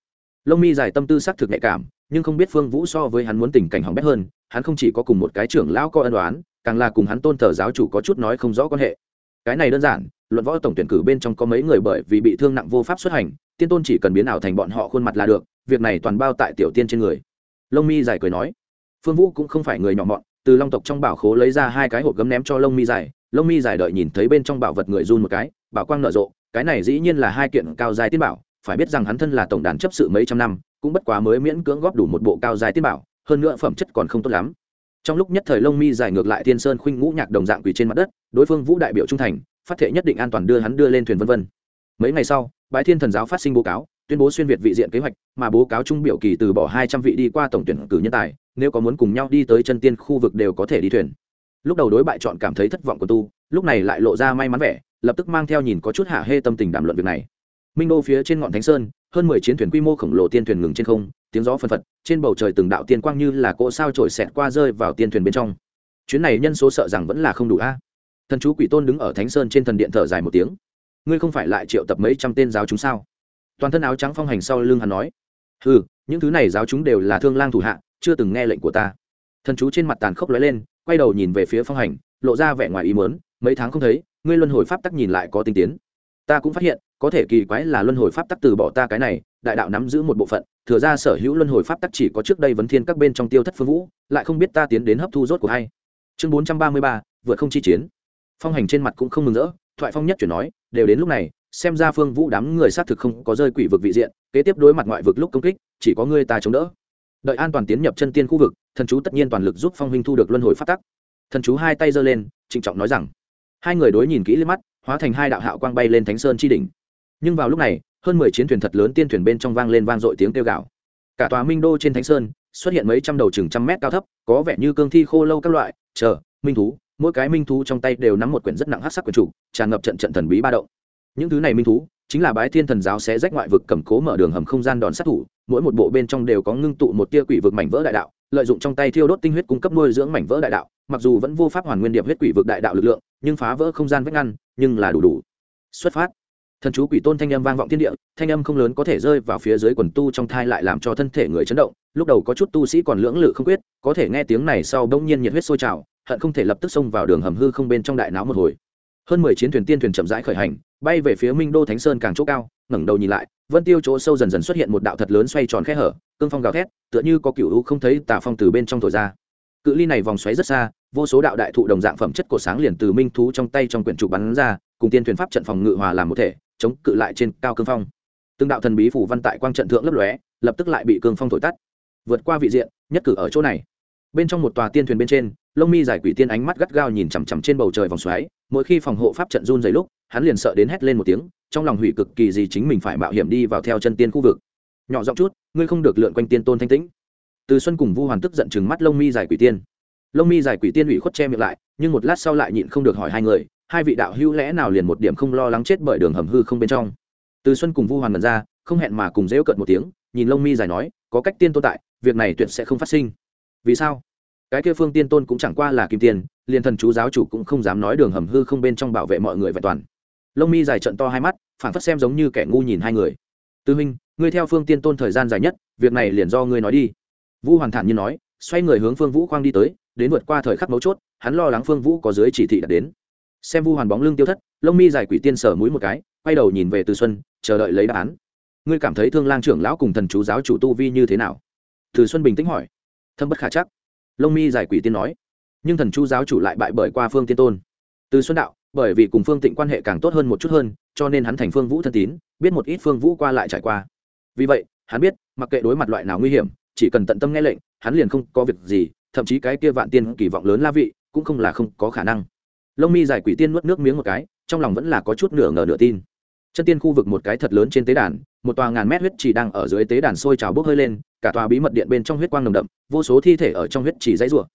Lông mi dài tâm tư xác thực nhạy cảm, nhưng không biết phương vũ so với hắn muốn tình cảnh hỏng bét hơn, hắn không chỉ có cùng một cái trưởng lão có ân đoán càng là cùng hắn tôn thờ giáo chủ có chút nói không rõ quan hệ. Cái này đơn giản, luận võ tổng tuyển cử bên trong có mấy người bởi vì bị thương nặng vô pháp xuất hành, tiên tôn chỉ cần biến ảo thành bọn họ khuôn mặt là được, việc này toàn bao tại tiểu tiên trên người. Lông mi dài cười nói. Phương vũ cũng không phải người nhỏ mọn, từ long tộc trong bảo khố lấy ra hai cái hộp gấm ném cho lông mi dài lông mi dài đợi nhìn thấy bên trong bảo vật người run một cái, bảo quang nở rộ, cái này dĩ nhiên là hai kiện cao dài tiên bảo phải biết rằng hắn thân là tổng đàn chấp sự mấy trăm năm, cũng bất quá mới miễn cưỡng góp đủ một bộ cao dài tiên bảo, hơn nữa phẩm chất còn không tốt lắm. Trong lúc nhất thời lông mi dài ngược lại tiên sơn khuynh ngũ nhạc đồng dạng quỳ trên mặt đất, đối phương vũ đại biểu trung thành, phát thệ nhất định an toàn đưa hắn đưa lên thuyền vân vân. Mấy ngày sau, bái thiên thần giáo phát sinh báo cáo, tuyên bố xuyên việt vị diện kế hoạch, mà báo cáo trung biểu kỳ từ bỏ hai trăm vị đi qua tổng tuyển cử nhân tài, nếu có muốn cùng nhau đi tới chân tiên khu vực đều có thể đi thuyền. Lúc đầu đối bại chọn cảm thấy thất vọng của tu, lúc này lại lộ ra may mắn vẻ, lập tức mang theo nhìn có chút hạ hê tâm tình đàm luận việc này minh đô phía trên ngọn thánh sơn, hơn mười chiến thuyền quy mô khổng lồ tiên thuyền ngừng trên không, tiếng gió phân phật, trên bầu trời từng đạo tiên quang như là cỗ sao trổi xẹt qua rơi vào tiên thuyền bên trong. Chuyến này nhân số sợ rằng vẫn là không đủ a. Thần chú quỷ tôn đứng ở thánh sơn trên thần điện thở dài một tiếng. Ngươi không phải lại triệu tập mấy trăm tên giáo chúng sao? Toàn thân áo trắng phong hành sau lưng hắn nói. Ừ những thứ này giáo chúng đều là thương lang thủ hạ, chưa từng nghe lệnh của ta. Thần chú trên mặt tàn khốc lóe lên, quay đầu nhìn về phía phong hành, lộ ra vẻ ngoài ý mớn mấy tháng không thấy, ngươi luân hồi pháp tắc nhìn lại có tinh tiến. Ta cũng phát hiện có thể kỳ quái là luân hồi pháp tắc từ bỏ ta cái này, đại đạo nắm giữ một bộ phận, thừa ra sở hữu luân hồi pháp tắc chỉ có trước đây vấn thiên các bên trong tiêu thất phương vũ, lại không biết ta tiến đến hấp thu rốt của hay chương bốn trăm ba mươi ba, vượt không chi chiến. Phong hành trên mặt cũng không mừng rỡ, thoại phong nhất chuyển nói, đều đến lúc này, xem ra phương vũ đám người xác thực không có rơi quỷ vực vị diện, kế tiếp đối mặt ngoại vực lúc công kích, chỉ có ngươi ta chống đỡ. Đợi an toàn tiến nhập chân tiên khu vực, thần chú tất nhiên toàn lực giúp phong huynh thu được luân hồi phát tắc. Thần chú hai tay giơ lên, trịnh trọng nói rằng, hai người đối nhìn kỹ lên mắt, hóa thành hai đạo hạo quang bay lên thánh sơn chi đỉnh nhưng vào lúc này, hơn mười chiến thuyền thật lớn tiên thuyền bên trong vang lên vang dội tiếng kêu gạo cả tòa minh đô trên thánh sơn xuất hiện mấy trăm đầu chừng trăm mét cao thấp, có vẻ như cương thi khô lâu các loại. Chờ, minh thú, mỗi cái minh thú trong tay đều nắm một quyển rất nặng hát sắc quyển chủ, tràn ngập trận trận thần bí ba động. Những thứ này minh thú, chính là bái thiên thần giáo sẽ rách ngoại vực cầm cố mở đường hầm không gian đòn sát thủ, mỗi một bộ bên trong đều có ngưng tụ một tia quỷ vực mảnh vỡ đại đạo, lợi dụng trong tay thiêu đốt tinh huyết cung cấp nuôi dưỡng mảnh vỡ đại đạo, mặc dù vẫn vô pháp hoàn nguyên điệp huyết quỷ vực đại đạo lực lượng, nhưng phá vỡ không gian vách ngăn, nhưng là đủ đủ. Xuất phát thần chú quỷ tôn thanh âm vang vọng thiên địa, thanh âm không lớn có thể rơi vào phía dưới quần tu trong thai lại làm cho thân thể người chấn động, lúc đầu có chút tu sĩ còn lưỡng lự không quyết, có thể nghe tiếng này sau đông nhiên nhiệt huyết sôi trào, hận không thể lập tức xông vào đường hầm hư không bên trong đại não một hồi. Hơn mười chiến thuyền tiên thuyền chậm rãi khởi hành, bay về phía minh đô thánh sơn càng chỗ cao, ngẩng đầu nhìn lại, vân tiêu chỗ sâu dần dần xuất hiện một đạo thật lớn xoay tròn khe hở, cương phong gào thét, tựa như có cựu u không thấy tà phong từ bên trong thổi ra cự ly này vòng xoáy rất xa, vô số đạo đại thụ đồng dạng phẩm chất cổ sáng liền từ minh thú trong tay trong quyển trục bắn ra, cùng tiên thuyền pháp trận phòng ngự hòa làm một thể, chống cự lại trên cao cương phong. Từng đạo thần bí phủ văn tại quang trận thượng lấp lóe, lập tức lại bị cương phong thổi tắt. Vượt qua vị diện, nhất cử ở chỗ này. Bên trong một tòa tiên thuyền bên trên, lông mi giải quỷ tiên ánh mắt gắt gao nhìn chằm chằm trên bầu trời vòng xoáy, mỗi khi phòng hộ pháp trận run dày lúc, hắn liền sợ đến hét lên một tiếng, trong lòng hủy cực kỳ gì chính mình phải mạo hiểm đi vào theo chân tiên khu vực. Nhỏ giọng chút, ngươi không được lượn quanh tiên tôn thanh tĩnh từ xuân cùng vu hoàn tức giận chừng mắt lông mi dài quỷ tiên. Lông mi dài quỷ tiên ủy khuất che miệng lại nhưng một lát sau lại nhịn không được hỏi hai người hai vị đạo hữu lẽ nào liền một điểm không lo lắng chết bởi đường hầm hư không bên trong? Từ xuân cùng vu hoàn ngần ra không hẹn mà cùng dễu cận một tiếng nhìn lông mi dài nói có cách tiên tồn tại việc này tuyệt sẽ không phát sinh. Vì sao? Cái kia phương tiên tôn cũng chẳng qua là kim tiền, liền thần chú giáo chủ cũng không dám nói đường hầm hư không bên trong bảo vệ mọi người vẹn toàn. Lông mi dài trận to hai mắt phản phất xem giống như kẻ ngu nhìn hai người. Tư huynh ngươi theo phương tiên tôn thời gian dài nhất việc này liền do ngươi nói đi vũ hoàn thản như nói, xoay người hướng phương vũ khoang đi tới, đến vượt qua thời khắc mấu chốt, hắn lo lắng phương vũ có dưới chỉ thị đã đến. Xem vu hoàn bóng lưng tiêu thất, lông mi dài quỷ tiên sở mũi một cái, quay đầu nhìn về từ xuân, chờ đợi lấy đáp án. Ngươi cảm thấy thương lang trưởng lão cùng thần chú giáo chủ tu vi như thế nào? Từ xuân bình tĩnh hỏi. Thâm bất khả chắc. Lông mi dài quỷ tiên nói. Nhưng thần chú giáo chủ lại bại bởi qua phương tiên tôn. Từ xuân đạo, bởi vì cùng phương tịnh quan hệ càng tốt hơn một chút hơn, cho nên hắn thành phương vũ thân tín, biết một ít phương vũ qua lại trải qua. Vì vậy, hắn biết, mặc kệ đối mặt loại nào nguy hiểm chỉ cần tận tâm nghe lệnh, hắn liền không có việc gì, thậm chí cái kia vạn tiên kỳ vọng lớn la vị, cũng không là không có khả năng. Lông mi giải quỷ tiên nuốt nước miếng một cái, trong lòng vẫn là có chút nửa ngờ nửa tin. Chân tiên khu vực một cái thật lớn trên tế đàn, một tòa ngàn mét huyết chỉ đang ở dưới tế đàn sôi trào bốc hơi lên, cả tòa bí mật điện bên trong huyết quang nồng đậm, vô số thi thể ở trong huyết chỉ dãy rủa.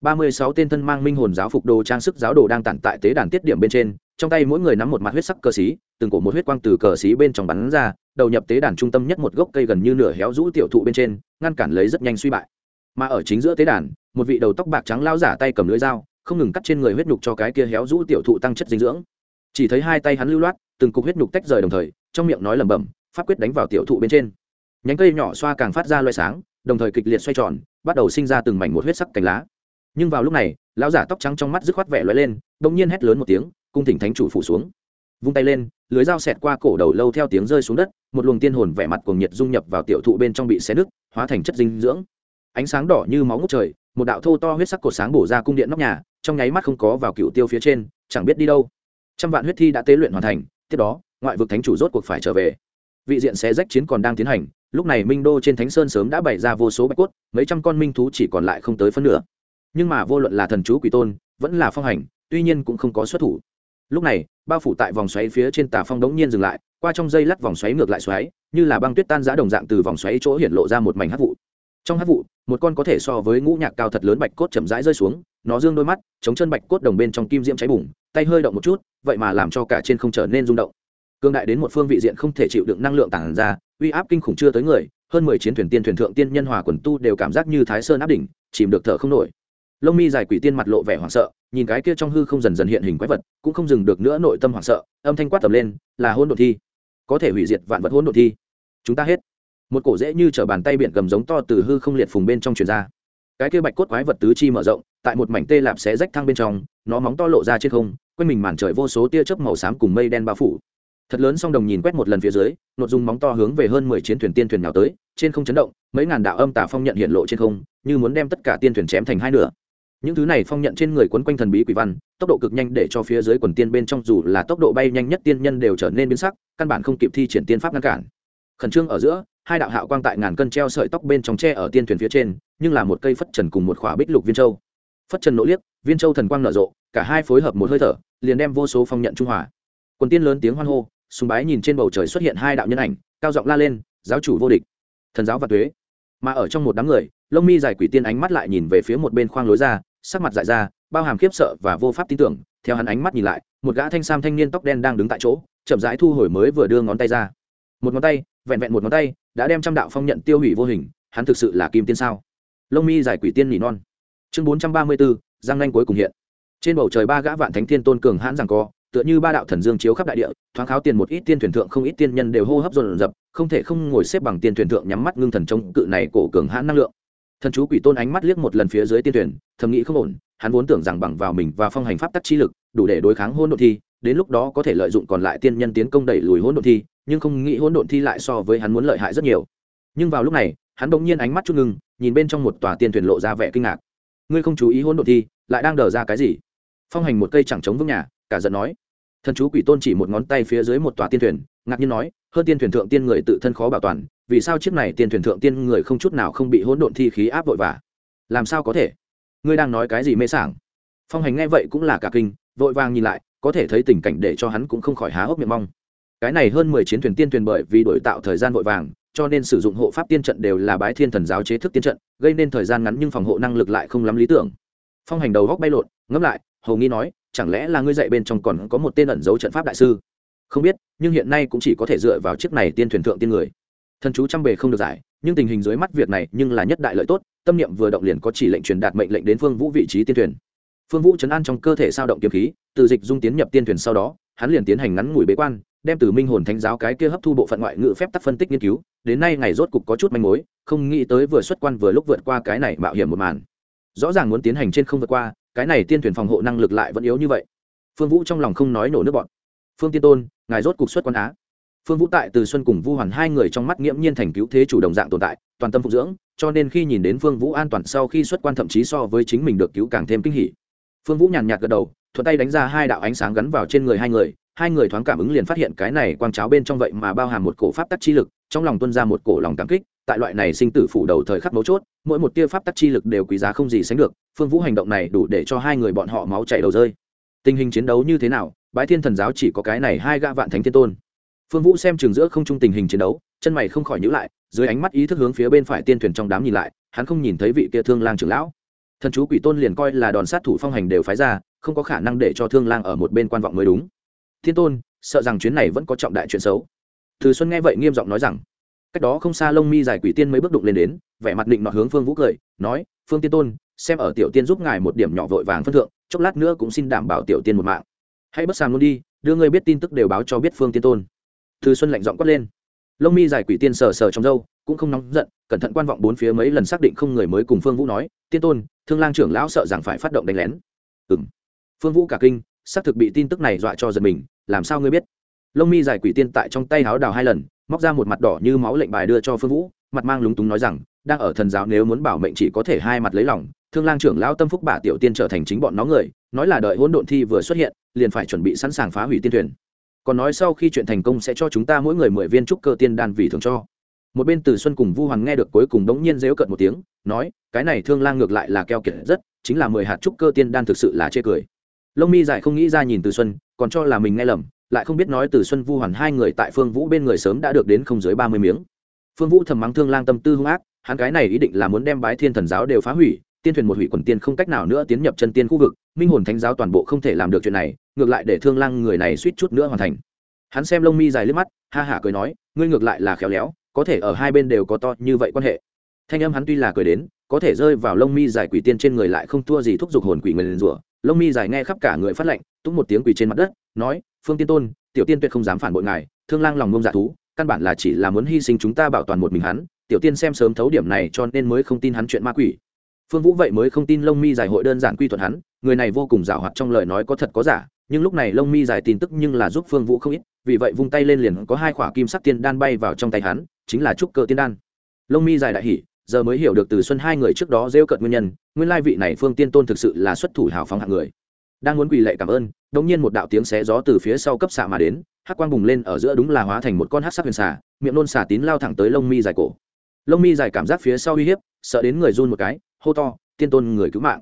Ba mươi sáu tên thân mang minh hồn giáo phục đồ trang sức giáo đồ đang tản tại tế đàn tiết điểm bên trên, trong tay mỗi người nắm một mặt huyết sắc cờ xí, từng cổ một huyết quang từ cờ xí bên trong bắn ra đầu nhập tế đàn trung tâm nhất một gốc cây gần như nửa héo rũ tiểu thụ bên trên, ngăn cản lấy rất nhanh suy bại. Mà ở chính giữa tế đàn, một vị đầu tóc bạc trắng lao giả tay cầm lưỡi dao, không ngừng cắt trên người huyết nhục cho cái kia héo rũ tiểu thụ tăng chất dinh dưỡng. Chỉ thấy hai tay hắn lưu loát, từng cục huyết nhục tách rời đồng thời, trong miệng nói lẩm bẩm, pháp quyết đánh vào tiểu thụ bên trên. Nhánh cây nhỏ xoa càng phát ra loay sáng, đồng thời kịch liệt xoay tròn, bắt đầu sinh ra từng mảnh một huyết sắc cành lá. Nhưng vào lúc này, lão giả tóc trắng trong mắt dứt khoát vẻ lóe lên bỗng nhiên hét lớn một tiếng, cung thỉnh thánh chủ phủ xuống. Vung tay lên lưới dao xẹt qua cổ đầu lâu theo tiếng rơi xuống đất, một luồng tiên hồn vẻ mặt cuồng nhiệt dung nhập vào tiểu thụ bên trong bị xé nứt, hóa thành chất dinh dưỡng. Ánh sáng đỏ như máu ngút trời, một đạo thô to huyết sắc cột sáng bổ ra cung điện nóc nhà, trong nháy mắt không có vào cựu tiêu phía trên, chẳng biết đi đâu. Trăm vạn huyết thi đã tế luyện hoàn thành, tiếp đó, ngoại vực thánh chủ rốt cuộc phải trở về. Vị diện xé rách chiến còn đang tiến hành, lúc này minh đô trên thánh sơn sớm đã bày ra vô số bạch cốt, mấy trăm con minh thú chỉ còn lại không tới phân nửa. Nhưng mà vô luận là thần chú quỷ tôn, vẫn là phong hành, tuy nhiên cũng không có xuất thủ lúc này, bao phủ tại vòng xoáy phía trên tà phong đống nhiên dừng lại, qua trong dây lắc vòng xoáy ngược lại xoáy, như là băng tuyết tan giã đồng dạng từ vòng xoáy chỗ hiện lộ ra một mảnh hát vụ. Trong hát vụ, một con có thể so với ngũ nhạc cao thật lớn bạch cốt chậm rãi rơi xuống, nó dương đôi mắt, chống chân bạch cốt đồng bên trong kim diễm cháy bùng, tay hơi động một chút, vậy mà làm cho cả trên không trở nên rung động. Cương đại đến một phương vị diện không thể chịu đựng năng lượng tản ra, uy áp kinh khủng chưa tới người, hơn mười chiến thuyền tiên thuyền thượng tiên nhân hòa quần tu đều cảm giác như thái sơn áp đỉnh, chìm được thở không nổi lông mi dài quỷ tiên mặt lộ vẻ hoảng sợ, nhìn cái kia trong hư không dần dần hiện hình quái vật, cũng không dừng được nữa nội tâm hoảng sợ, âm thanh quát tầm lên, là hôn đ ộ thi. Có thể hủy diệt vạn vật hôn đ ộ thi. Chúng ta hết. Một cổ dễ như t r ở bàn tay biển cầm giống to từ hư không liệt phùng bên trong truyền ra. Cái kia bạch cốt quái vật tứ chi mở rộng, tại một mảnh tê lạp xé rách thang bên trong, nó móng to lộ ra trên không, quanh mình màn trời vô số tia chớp màu xám cùng mây đen bao phủ. Thật lớn song đồng nhìn quét một lần phía dưới, nội dung móng to hướng về hơn mười chiến thuyền tiên thuyền nào tới, trên không chấn động, mấy ngàn đạo âm tả phong nhận hiện lộ trên không, như muốn đem tất cả tiên thuyền chém thành hai nửa những thứ này phong nhận trên người quấn quanh thần bí quỷ văn, tốc độ cực nhanh để cho phía dưới quần tiên bên trong dù là tốc độ bay nhanh nhất tiên nhân đều trở nên biến sắc, căn bản không kịp thi triển tiên pháp ngăn cản. Khẩn trương ở giữa, hai đạo hạo quang tại ngàn cân treo sợi tóc bên trong tre ở tiên thuyền phía trên, nhưng là một cây phất trần cùng một khỏa bích lục viên châu. Phất trần nỗ liếc, viên châu thần quang nở rộ, cả hai phối hợp một hơi thở, liền đem vô số phong nhận trung hòa. Quần tiên lớn tiếng hoan hô, sùng bái nhìn trên bầu trời xuất hiện hai đạo nhân ảnh, cao giọng la lên, giáo chủ vô địch, thần giáo và tuế mà ở trong một đám người, lông mi dài quỷ tiên ánh mắt lại nhìn về phía một bên khoang lối ra, sắc mặt dại ra, bao hàm khiếp sợ và vô pháp tin tưởng, theo hắn ánh mắt nhìn lại, một gã thanh sam thanh niên tóc đen đang đứng tại chỗ, chậm rãi thu hồi mới vừa đưa ngón tay ra. Một ngón tay, vẹn vẹn một ngón tay, đã đem trăm đạo phong nhận tiêu hủy vô hình, hắn thực sự là kim tiên sao? Lông mi dài quỷ tiên nỉ non. Chương bốn trăm ba mươi bốn, giang nanh cuối cùng hiện. Trên bầu trời ba gã vạn thánh thiên tôn cường hãn rằng co tựa như ba đạo thần dương chiếu khắp đại địa, thoáng kháo tiền một ít tiên thuyền thượng không ít tiên nhân đều hô hấp dồn dập, không thể không ngồi xếp bằng tiên thuyền thượng nhắm mắt ngưng thần chống cự này cổ cường hãn năng lượng. Thần chú quỷ tôn ánh mắt liếc một lần phía dưới tiên thuyền, thầm nghĩ không ổn, hắn vốn tưởng rằng bằng vào mình và phong hành pháp tắc chi lực, đủ để đối kháng hôn đ ộ thi, đến lúc đó có thể lợi dụng còn lại tiên nhân tiến công đẩy lùi hôn đ ộ thi, nhưng không nghĩ hôn đ ộ thi lại so với hắn muốn lợi hại rất nhiều. Nhưng vào lúc này, hắn bỗng nhiên ánh mắt chút ngưng, nhìn bên trong một tòa tiên thuyền lộ ra vẻ kinh ngạc. Ngươi không chú ý hôn đ ộ thi, lại đang đờ ra cái gì? Phong hành một cây chẳng chống vững nhà cả giận nói. Thần chú quỷ tôn chỉ một ngón tay phía dưới một tòa tiên thuyền, ngạc nhiên nói, hơn tiên thuyền thượng tiên người tự thân khó bảo toàn, vì sao chiếc này tiên thuyền thượng tiên người không chút nào không bị hỗn độn thi khí áp vội vã? Làm sao có thể? Ngươi đang nói cái gì mê sảng? Phong hành nghe vậy cũng là cả kinh, vội vàng nhìn lại, có thể thấy tình cảnh để cho hắn cũng không khỏi há hốc miệng mong. Cái này hơn mười chiến thuyền tiên thuyền bởi vì đổi tạo thời gian vội vàng, cho nên sử dụng hộ pháp tiên trận đều là bái thiên thần giáo chế thức tiên trận, gây nên thời gian ngắn nhưng phòng hộ năng lực lại không lắm lý tưởng. Phong hành đầu góc bay lộn, ngẫm lại, hầu nghi nói chẳng lẽ là ngươi dạy bên trong còn có một tên ẩn dấu trận pháp đại sư? Không biết, nhưng hiện nay cũng chỉ có thể dựa vào chiếc này tiên thuyền thượng tiên người. Thần chú trăm bề không được giải, nhưng tình hình dưới mắt việc này nhưng là nhất đại lợi tốt, tâm niệm vừa động liền có chỉ lệnh truyền đạt mệnh lệnh đến phương vũ vị trí tiên thuyền. Phương vũ chấn an trong cơ thể sao động kiếm khí, từ dịch dung tiến nhập tiên thuyền sau đó, hắn liền tiến hành ngắn ngủi bế quan, đem từ minh hồn thánh giáo cái kia hấp thu bộ phận ngoại ngữ phép tắc phân tích nghiên cứu, đến nay ngày rốt cục có chút manh mối, không nghĩ tới vừa xuất quan vừa lúc vượt qua cái này mạo hiểm một màn. Rõ ràng muốn tiến hành trên không vượt qua cái này tiên thuyền phòng hộ năng lực lại vẫn yếu như vậy. Phương vũ trong lòng không nói nổ nước bọn. Phương tiên tôn, ngài rốt cục xuất quan á. Phương vũ tại từ xuân cùng vu hoàn hai người trong mắt nghiễm nhiên thành cứu thế chủ đồng dạng tồn tại, toàn tâm phục dưỡng, cho nên khi nhìn đến phương vũ an toàn sau khi xuất quan thậm chí so với chính mình được cứu càng thêm kinh hỉ. Phương vũ nhàn nhạt gật đầu, thuận tay đánh ra hai đạo ánh sáng gắn vào trên người hai người hai người thoáng cảm ứng liền phát hiện cái này quang cháo bên trong vậy mà bao hàm một cổ pháp tắc chi lực, trong lòng tuân ra một cổ lòng cảm kích tại loại này sinh tử phủ đầu thời khắc mấu chốt, mỗi một tia pháp tắc chi lực đều quý giá không gì sánh được, phương vũ hành động này đủ để cho hai người bọn họ máu chảy đầu rơi. Tình hình chiến đấu như thế nào, bái thiên thần giáo chỉ có cái này hai gã vạn thánh thiên tôn. Phương vũ xem trường giữa không trung tình hình chiến đấu, chân mày không khỏi nhữ lại, dưới ánh mắt ý thức hướng phía bên phải tiên thuyền trong đám nhìn lại, hắn không nhìn thấy vị kia thương lang trưởng lão. Thần chú quỷ tôn liền coi là đòn sát thủ phong hành đều phái ra, không có khả năng để cho thương lang ở một bên quan vọng mới đúng. Thiên tôn, sợ rằng chuyến này vẫn có trọng đại chuyện xấu. Từ xuân nghe vậy nghiêm giọng nói rằng cách đó không xa lông mi dài quỷ tiên mấy bước đụng lên đến, vẻ mặt định nọ hướng phương vũ cười, nói, phương tiên tôn, xem ở tiểu tiên giúp ngài một điểm nhỏ vội vàng phân thượng, chốc lát nữa cũng xin đảm bảo tiểu tiên một mạng. Hãy bất sàng luôn đi, đưa người biết tin tức đều báo cho biết phương tiên tôn. Thư xuân lạnh giọng quát lên. Lông mi dài quỷ tiên sờ sờ trong dâu cũng không nóng giận, cẩn thận quan vọng bốn phía mấy lần xác định không người mới cùng phương vũ nói, tiên tôn, thương lang trưởng lão sợ rằng phải phát động đánh lén. Ừ m phương vũ cả kinh, xác thực bị tin tức này dọa cho giật mình, làm sao ngươi biết? Lông mi dài quỷ tiên tại trong tay háo đào hai lần móc ra một mặt đỏ như máu lệnh bài đưa cho phương vũ, mặt mang lúng túng nói rằng, đang ở thần giáo nếu muốn bảo mệnh chỉ có thể hai mặt lấy lòng, thương lang trưởng lão tâm phúc bả tiểu tiên trở thành chính bọn nó người, nói là đợi hỗn độn thi vừa xuất hiện, liền phải chuẩn bị sẵn sàng phá hủy tiên thuyền. Còn nói sau khi chuyện thành công sẽ cho chúng ta mỗi người mười viên trúc cơ tiên đan vì thường cho. Một bên từ xuân cùng vu hoàng nghe được cuối cùng đống nhiên dếu cợt một tiếng, nói, cái này thương lang ngược lại là keo kiệt rất, chính là mười hạt trúc cơ tiên đan thực sự là chê cười. Lông mi dài không nghĩ ra nhìn từ xuân, còn cho là mình nghe lầm lại không biết nói từ xuân vu hoàn hai người tại phương vũ bên người sớm đã được đến không dưới ba mươi miếng. Phương vũ thầm mắng thương lang tâm tư hung ác, hắn cái này ý định là muốn đem bái thiên thần giáo đều phá hủy, tiên thuyền một hủy quần tiên không cách nào nữa tiến nhập chân tiên khu vực, minh hồn thánh giáo toàn bộ không thể làm được chuyện này, ngược lại để thương lang người này suýt chút nữa hoàn thành. Hắn xem lông mi dài liếc mắt, ha hả cười nói, ngươi ngược lại là khéo léo, có thể ở hai bên đều có to như vậy quan hệ. Thanh âm hắn tuy là cười đến, có thể rơi vào lông mi dài quỷ tiên trên người lại không thua gì thúc giục hồn quỷ người liền rủa. Lông mi dài nghe khắp cả người phát lệnh tung một tiếng quỷ trên mặt đất, nói phương tiên tôn, tiểu tiên tuyệt không dám phản bội ngài, thương lang lòng ngông dạ thú, căn bản là chỉ là muốn hy sinh chúng ta bảo toàn một mình hắn, tiểu tiên xem sớm thấu điểm này cho nên mới không tin hắn chuyện ma quỷ. Phương vũ vậy mới không tin lông mi dài hội đơn giản quy thuận hắn, người này vô cùng giảo hoạt trong lời nói có thật có giả, nhưng lúc này lông mi dài tin tức nhưng là giúp phương vũ không ít, vì vậy vung tay lên liền có hai quả kim sắc tiên đan bay vào trong tay hắn, chính là trúc cơ tiên đan. Lông mi dài đại hỉ, giờ mới hiểu được từ xuân hai người trước đó rêu cợt nguyên nhân, nguyên lai vị này phương tiên tôn thực sự là xuất thủ hào phóng hạng người đang muốn quỳ lệ cảm ơn đống nhiên một đạo tiếng xé gió từ phía sau cấp xạ mà đến, hắc quang bùng lên ở giữa đúng là hóa thành một con hắc sắc huyền xà, miệng nôn xà tín lao thẳng tới lông mi dài cổ. Lông mi dài cảm giác phía sau uy hiếp, sợ đến người run một cái, hô to, tiên tôn người cứu mạng.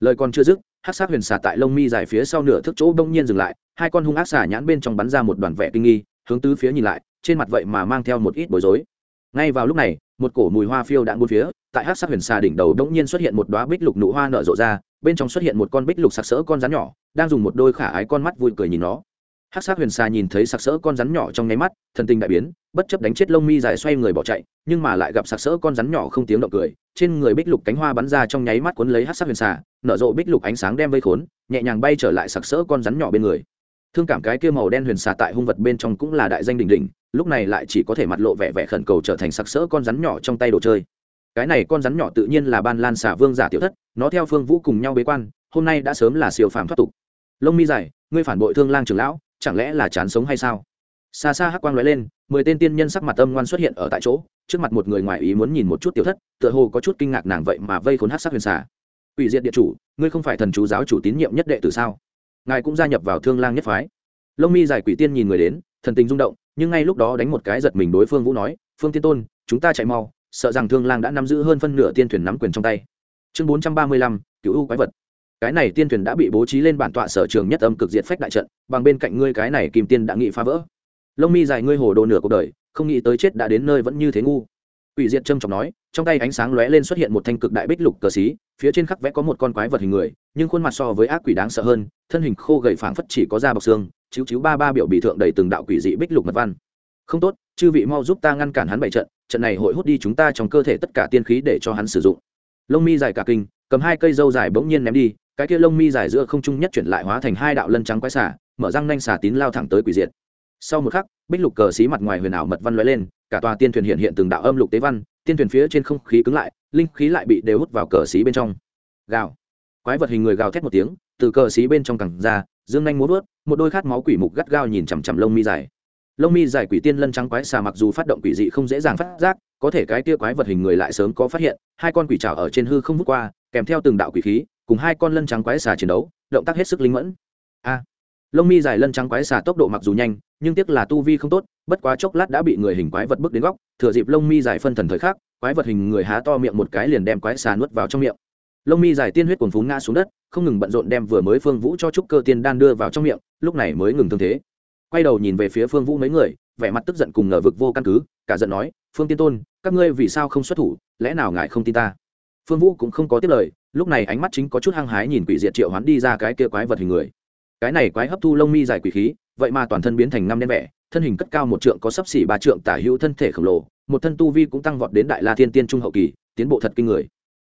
Lời còn chưa dứt, hắc sắc huyền xà tại lông mi dài phía sau nửa thước chỗ đông nhiên dừng lại, hai con hung ác xà nhãn bên trong bắn ra một đoàn vẻ kinh nghi, hướng tứ phía nhìn lại, trên mặt vậy mà mang theo một ít bối rối. Ngay vào lúc này, một cổ mùi hoa phiêu đạn bốn phía, tại hắc sắc huyền xà đỉnh đầu đông nhiên xuất hiện một đóa bích lục nụ hoa nở rộ ra bên trong xuất hiện một con bích lục sặc sỡ con rắn nhỏ, đang dùng một đôi khả ái con mắt vui cười nhìn nó. Hắc sát huyền xà nhìn thấy sặc sỡ con rắn nhỏ trong nháy mắt, thần tình đại biến, bất chấp đánh chết lông mi dài xoay người bỏ chạy, nhưng mà lại gặp sặc sỡ con rắn nhỏ không tiếng động cười, trên người bích lục cánh hoa bắn ra trong nháy mắt cuốn lấy hắc sát huyền xà, nở rộ bích lục ánh sáng đem vây khốn, nhẹ nhàng bay trở lại sặc sỡ con rắn nhỏ bên người. Thương cảm cái kia màu đen huyền xà tại hung vật bên trong cũng là đại danh đỉnh đỉnh, lúc này lại chỉ có thể mặt lộ vẻ vẻ khẩn cầu trở thành sặc sỡ con rắn nhỏ trong tay đồ chơi cái này con rắn nhỏ tự nhiên là ban lan xả vương giả tiểu thất, nó theo phương vũ cùng nhau bế quan, hôm nay đã sớm là siêu phàm thoát tục. Lông mi dài, ngươi phản bội thương lang trưởng lão, chẳng lẽ là chán sống hay sao? Xa xa hắc quang lóe lên, mười tên tiên nhân sắc mặt âm ngoan xuất hiện ở tại chỗ, trước mặt một người ngoài ý muốn nhìn một chút tiểu thất, tựa hồ có chút kinh ngạc nàng vậy mà vây khốn hắc sắc huyền xà. Ủy diện địa chủ, ngươi không phải thần chú giáo chủ tín nhiệm nhất đệ tử sao? Ngài cũng gia nhập vào thương lang nhất phái. Lông mi dài quỷ tiên nhìn người đến, thần tình rung động, nhưng ngay lúc đó đánh một cái giật mình đối phương vũ nói, phương tiên tôn, chúng ta chạy mau sợ rằng thương lang đã nắm giữ hơn phân nửa tiên thuyền nắm quyền trong tay. Chương bốn trăm ba mươi lăm cứu u quái vật. Cái này tiên thuyền đã bị bố trí lên bản tọa sở trường nhất âm cực diệt phách đại trận, bằng bên cạnh ngươi cái này kìm tiên đã nghị phá vỡ. Lông mi dài ngươi hồ đồ nửa cuộc đời, không nghĩ tới chết đã đến nơi vẫn như thế ngu. Ủy diệt trâm trọng nói, trong tay ánh sáng lóe lên xuất hiện một thanh cực đại bích lục cờ xí, phía trên khắc vẽ có một con quái vật hình người, nhưng khuôn mặt so với ác quỷ đáng sợ hơn, thân hình khô gầy phảng phất chỉ có da bọc xương chiếu chiếu ba ba biểu bị thượng đầy từng đạo quỷ dị bích lục mật văn không tốt, chư vị mau giúp ta ngăn cản hắn bảy trận trận này hội hút đi chúng ta trong cơ thể tất cả tiên khí để cho hắn sử dụng. Lông mi dài cả kinh, cầm hai cây dâu dài bỗng nhiên ném đi, cái kia lông mi dài giữa không trung nhất chuyển lại hóa thành hai đạo lân trắng quái xả mở răng nanh xả tín lao thẳng tới quỷ diệt. Sau một khắc, bích lục cờ xí mặt ngoài huyền ảo mật văn lóe lên, cả tòa tiên thuyền hiện hiện từng đạo âm lục tế văn, tiên thuyền phía trên không khí cứng lại, linh khí lại bị đều hút vào cờ xí bên trong. Gào. Quái vật hình người gào thét một tiếng, từ cờ xí bên trong cẳng ra, dương nhanh muốn vớt một đôi khát máu quỷ mục gắt gao nhìn chằm chằm lông mi dài lông mi dài quỷ tiên lân trắng quái xà mặc dù phát động quỷ dị không dễ dàng phát giác, có thể cái tia quái vật hình người lại sớm có phát hiện, hai con quỷ trào ở trên hư không vút qua, kèm theo từng đạo quỷ khí, cùng hai con lân trắng quái xà chiến đấu, động tác hết sức linh mẫn. A! Lông mi dài lân trắng quái xà tốc độ mặc dù nhanh, nhưng tiếc là tu vi không tốt, bất quá chốc lát đã bị người hình quái vật bước đến góc, thừa dịp lông mi dài phân thần thời khắc, quái vật hình người há to miệng một cái liền đem quái xà nuốt vào trong miệng. Lông mi dài tiên huyết cuồn phún ngã xuống đất, không ngừng bận rộn đem vừa mới phương vũ cho trúc cơ tiên đan đưa vào trong miệng, lúc này mới ngừng thương thế quay đầu nhìn về phía phương vũ mấy người, vẻ mặt tức giận cùng ngờ vực vô căn cứ, cả giận nói, phương tiên tôn, các ngươi vì sao không xuất thủ, lẽ nào ngài không tin ta? Phương vũ cũng không có tiếp lời, lúc này ánh mắt chính có chút hăng hái nhìn quỷ diệt triệu hoán đi ra cái kia quái vật hình người. Cái này quái hấp thu lông mi dài quỷ khí, vậy mà toàn thân biến thành năm đen vẻ, thân hình cất cao một trượng có sấp xỉ ba trượng tả hữu thân thể khổng lồ, một thân tu vi cũng tăng vọt đến đại la thiên tiên trung hậu kỳ, tiến bộ thật kinh người.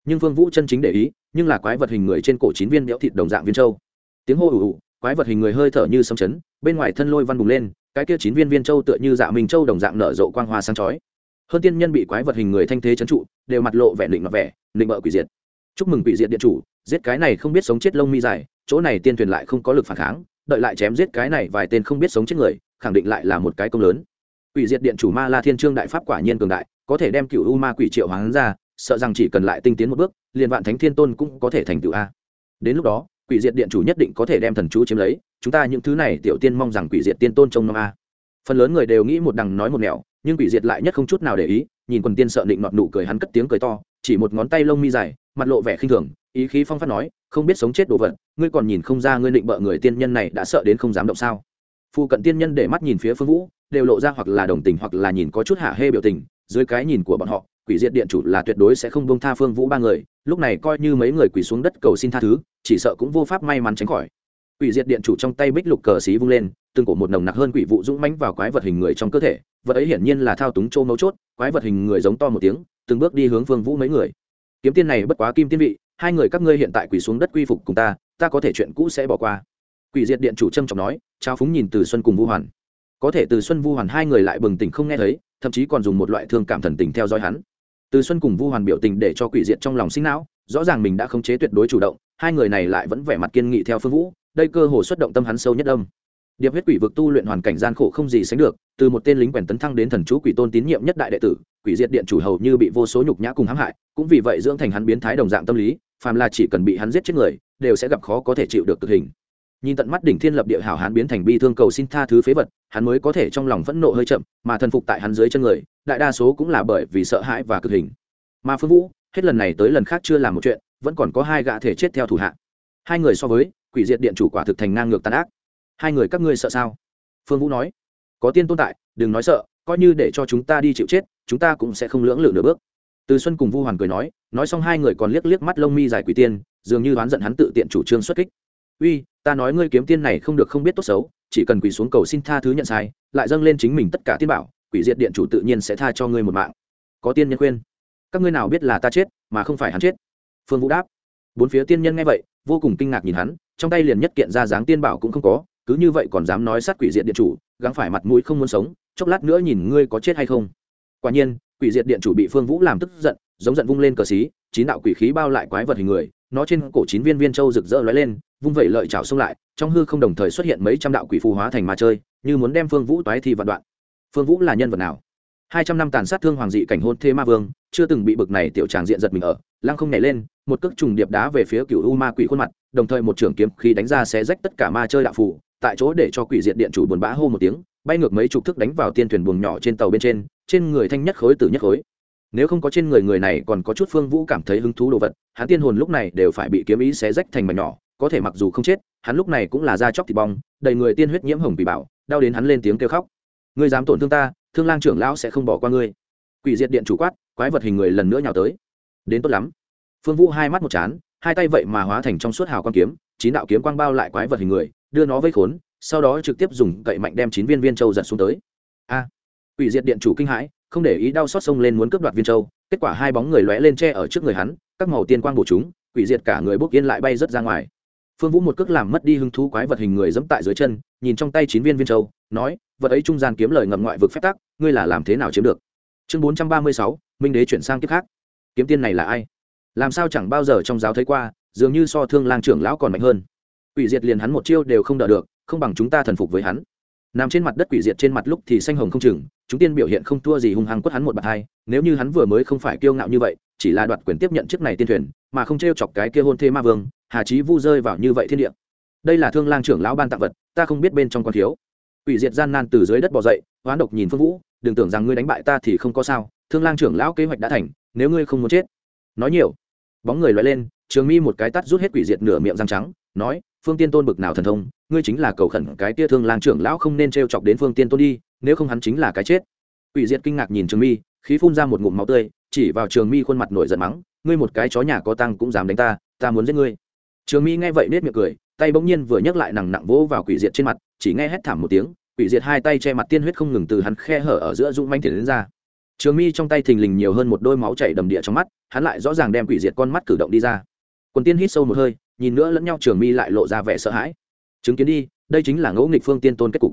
Nhưng phương vũ chân chính để ý, nhưng là quái vật hình người trên cổ chín viên béo thịt đồng dạng viên châu tiếng hô ủ ủ quái vật hình người hơi thở như sấm chấn, bên ngoài thân lôi văn bùng lên, cái kia chín viên viên châu tựa như dạ minh châu đồng dạng nở rộ quang hoa sáng chói. Hơn tiên nhân bị quái vật hình người thanh thế chấn trụ, đều mặt lộ vẻ định mặt vẻ định mợ quỷ diệt. Chúc mừng quỷ diệt điện chủ, giết cái này không biết sống chết lông mi dài, chỗ này tiên thuyền lại không có lực phản kháng, đợi lại chém giết cái này vài tên không biết sống chết người, khẳng định lại là một cái công lớn. Quỷ diệt điện chủ ma la thiên trương đại pháp quả nhiên cường đại, có thể đem cựu u ma quỷ triệu hoán ra, sợ rằng chỉ cần lại tinh tiến một bước, liền vạn thánh thiên tôn cũng có thể thành tựu a. Đến lúc đó quỷ diệt điện chủ nhất định có thể đem thần chú chiếm lấy, chúng ta những thứ này tiểu tiên mong rằng quỷ diệt tiên tôn trông nom a. Phần lớn người đều nghĩ một đằng nói một nẻo, nhưng quỷ diệt lại nhất không chút nào để ý, nhìn quần tiên sợ định nọt nụ cười hắn cất tiếng cười to, chỉ một ngón tay lông mi dài, mặt lộ vẻ khinh thường, ý khí phong phát nói, không biết sống chết đồ vật, ngươi còn nhìn không ra ngươi định bợ người tiên nhân này đã sợ đến không dám động sao? Phụ cận tiên nhân để mắt nhìn phía phương vũ, đều lộ ra hoặc là đồng tình hoặc là nhìn có chút hạ hê biểu tình, dưới cái nhìn của bọn họ, quỷ diệt điện chủ là tuyệt đối sẽ không bông tha phương vũ ba người lúc này coi như mấy người quỳ xuống đất cầu xin tha thứ, chỉ sợ cũng vô pháp may mắn tránh khỏi. Quỷ diệt điện chủ trong tay bích lục cờ xí vung lên, từng cổ một nồng nặc hơn quỷ vụ dũng mãnh vào quái vật hình người trong cơ thể, vật ấy hiển nhiên là thao túng châu mấu chốt, quái vật hình người giống to một tiếng, từng bước đi hướng phương vũ mấy người. Kiếm tiên này bất quá kim tiên vị, hai người các ngươi hiện tại quỳ xuống đất quy phục cùng ta ta có thể chuyện cũ sẽ bỏ qua. Quỷ diệt điện chủ trâm trọng nói, trao phúng nhìn từ xuân cùng vũ hoàn. Có thể từ xuân vu hoàn hai người lại bừng tỉnh không nghe thấy, thậm chí còn dùng một loại thương cảm thần tình theo dõi hắn từ xuân cùng vu hoàn biểu tình để cho quỷ diệt trong lòng sinh não, rõ ràng mình đã khống chế tuyệt đối chủ động, hai người này lại vẫn vẻ mặt kiên nghị theo phương vũ, đây cơ hồ xuất động tâm hắn sâu nhất âm. Điệp huyết quỷ vực tu luyện hoàn cảnh gian khổ không gì sánh được, từ một tên lính quèn tấn thăng đến thần chú quỷ tôn tín nhiệm nhất đại đệ tử, quỷ diệt điện chủ hầu như bị vô số nhục nhã cùng hãm hại, cũng vì vậy dưỡng thành hắn biến thái đồng dạng tâm lý, phàm là chỉ cần bị hắn giết chết người, đều sẽ gặp khó có thể chịu được cực hình nhìn tận mắt đỉnh thiên lập địa hảo hắn biến thành bi thương cầu xin tha thứ phế vật, hắn mới có thể trong lòng phẫn nộ hơi chậm, mà thần phục tại hắn dưới chân người, đại đa số cũng là bởi vì sợ hãi và cực hình. Mà phương vũ, hết lần này tới lần khác chưa làm một chuyện, vẫn còn có hai gã thể chết theo thủ hạ. Hai người so với, quỷ diệt điện chủ quả thực thành ngang ngược tàn ác. Hai người các ngươi sợ sao? Phương vũ nói. Có tiên tồn tại, đừng nói sợ, coi như để cho chúng ta đi chịu chết, chúng ta cũng sẽ không lưỡng lự nửa bước. Từ xuân cùng vu hoàn cười nói nói xong hai người còn liếc liếc mắt lông mi dài quỷ tiên, dường như đoán giận hắn tự tiện chủ trương xuất kích uy, ta nói ngươi kiếm tiên này không được không biết tốt xấu, chỉ cần quỳ xuống cầu xin tha thứ nhận sai, lại dâng lên chính mình tất cả tiên bảo, quỷ diệt điện chủ tự nhiên sẽ tha cho ngươi một mạng. Có tiên nhân khuyên. Các ngươi nào biết là ta chết, mà không phải hắn chết? Phương vũ đáp. Bốn phía tiên nhân nghe vậy, vô cùng kinh ngạc nhìn hắn, trong tay liền nhất kiện ra dáng tiên bảo cũng không có, cứ như vậy còn dám nói sát quỷ diệt điện chủ, gắng phải mặt mũi không muốn sống, chốc lát nữa nhìn ngươi có chết hay không. Quả nhiên, quỷ diệt điện chủ bị phương vũ làm tức giận, giống giận vung lên cờ xí, chín đạo quỷ khí bao lại quái vật hình người, nó trên cổ chín viên viên châu rực rỡ lóe lên vung vẩy lợi chảo xông lại, trong hư không đồng thời xuất hiện mấy trăm đạo quỷ phù hóa thành ma chơi, như muốn đem phương vũ toái thi vạn đoạn. Phương vũ là nhân vật nào? Hai trăm năm tàn sát thương hoàng dị cảnh hôn thê ma vương, chưa từng bị bực này tiểu tràng diện giật mình ở, lăng không nhảy lên, một cước trùng điệp đá về phía cựu u ma quỷ khuôn mặt, đồng thời một trưởng kiếm khí đánh ra xé rách tất cả ma chơi đạo phù, tại chỗ để cho quỷ diệt điện chủ buồn bã hô một tiếng, bay ngược mấy chục thước đánh vào tiên thuyền buồng nhỏ trên tàu bên trên trên người thanh nhất khối tử nhất khối. Nếu không có trên người người này còn có chút phương vũ cảm thấy hứng thú đồ vật, hắn tiên hồn lúc này đều phải bị kiếm ý xé rách thành mảnh nhỏ có thể mặc dù không chết, hắn lúc này cũng là da chóc thịt bong, đầy người tiên huyết nhiễm hồng bị bảo đau đến hắn lên tiếng kêu khóc. Ngươi dám tổn thương ta, thương lang trưởng lão sẽ không bỏ qua ngươi. Quỷ diệt điện chủ quát, quái vật hình người lần nữa nhào tới. Đến tốt lắm. Phương vũ hai mắt một chán, hai tay vậy mà hóa thành trong suốt hào quang kiếm, chín đạo kiếm quang bao lại quái vật hình người, đưa nó vây khốn, sau đó trực tiếp dùng cậy mạnh đem chín viên viên châu giật xuống tới. A! Quỷ diệt điện chủ kinh hãi, không để ý đau xót sông lên muốn cướp đoạt viên châu, kết quả hai bóng người lóe lên tre ở trước người hắn, các màu tiên quang bổ chúng, quỷ diệt cả người bốc yên lại bay rớt ra ngoài phương vũ một cước làm mất đi hứng thú quái vật hình người dẫm tại dưới chân, nhìn trong tay chín viên viên châu, nói, vật ấy trung gian kiếm lời ngầm ngoại vực phép tắc, ngươi là làm thế nào chiếm được? Chương bốn trăm ba mươi sáu, minh đế chuyển sang kiếp khác. Kiếm tiên này là ai? Làm sao chẳng bao giờ trong giáo thấy qua, dường như so thương lang trưởng lão còn mạnh hơn. Quỷ diệt liền hắn một chiêu đều không đỡ được, không bằng chúng ta thần phục với hắn. Nằm trên mặt đất quỷ diệt trên mặt lúc thì xanh hồng không chừng, chúng tiên biểu hiện không thua gì hung hăng quất hắn một bạt hai, nếu như hắn vừa mới không phải kiêu ngạo như vậy, chỉ là đoạt quyền tiếp nhận chiếc này tiên thuyền, mà không t chọc cái kia hôn thê ma vương hà chí vu rơi vào như vậy thiên địa. Đây là thương lang trưởng lão ban tặng vật, ta không biết bên trong còn thiếu. Quỷ diệt gian nan từ dưới đất bỏ dậy, hoán độc nhìn phương vũ, đừng tưởng rằng ngươi đánh bại ta thì không có sao, thương lang trưởng lão kế hoạch đã thành, nếu ngươi không muốn chết. Nói nhiều. Bóng người loại lên, trường mi một cái tắt rút hết quỷ diệt nửa miệng răng trắng, nói, phương tiên tôn bực nào thần thông, ngươi chính là cầu khẩn cái tia thương lang trưởng lão không nên t chọc đến phương tiên tôn đi, nếu không hắn chính là cái chết. Quỷ diệt kinh ngạc nhìn trường mi, khí phun ra một ngụm máu tươi, chỉ vào trường mi khuôn mặt nổi giận mắng, ngươi một cái chó nhà có tăng cũng dám đánh ta ta muốn giết ngươi trường mi nghe vậy nết miệng cười, tay bỗng nhiên vừa nhấc lại nặng nặng vỗ vào quỷ diệt trên mặt, chỉ nghe hét thảm một tiếng, quỷ diệt hai tay che mặt tiên huyết không ngừng từ hắn khe hở ở giữa dũng manh tiền đến ra. Trường mi trong tay thình lình nhiều hơn một đôi máu chảy đầm địa trong mắt, hắn lại rõ ràng đem quỷ diệt con mắt cử động đi ra. Quần tiên hít sâu một hơi, nhìn nữa lẫn nhau trường mi lại lộ ra vẻ sợ hãi. Chứng kiến đi, đây chính là ngẫu nghịch phương tiên tôn kết cục.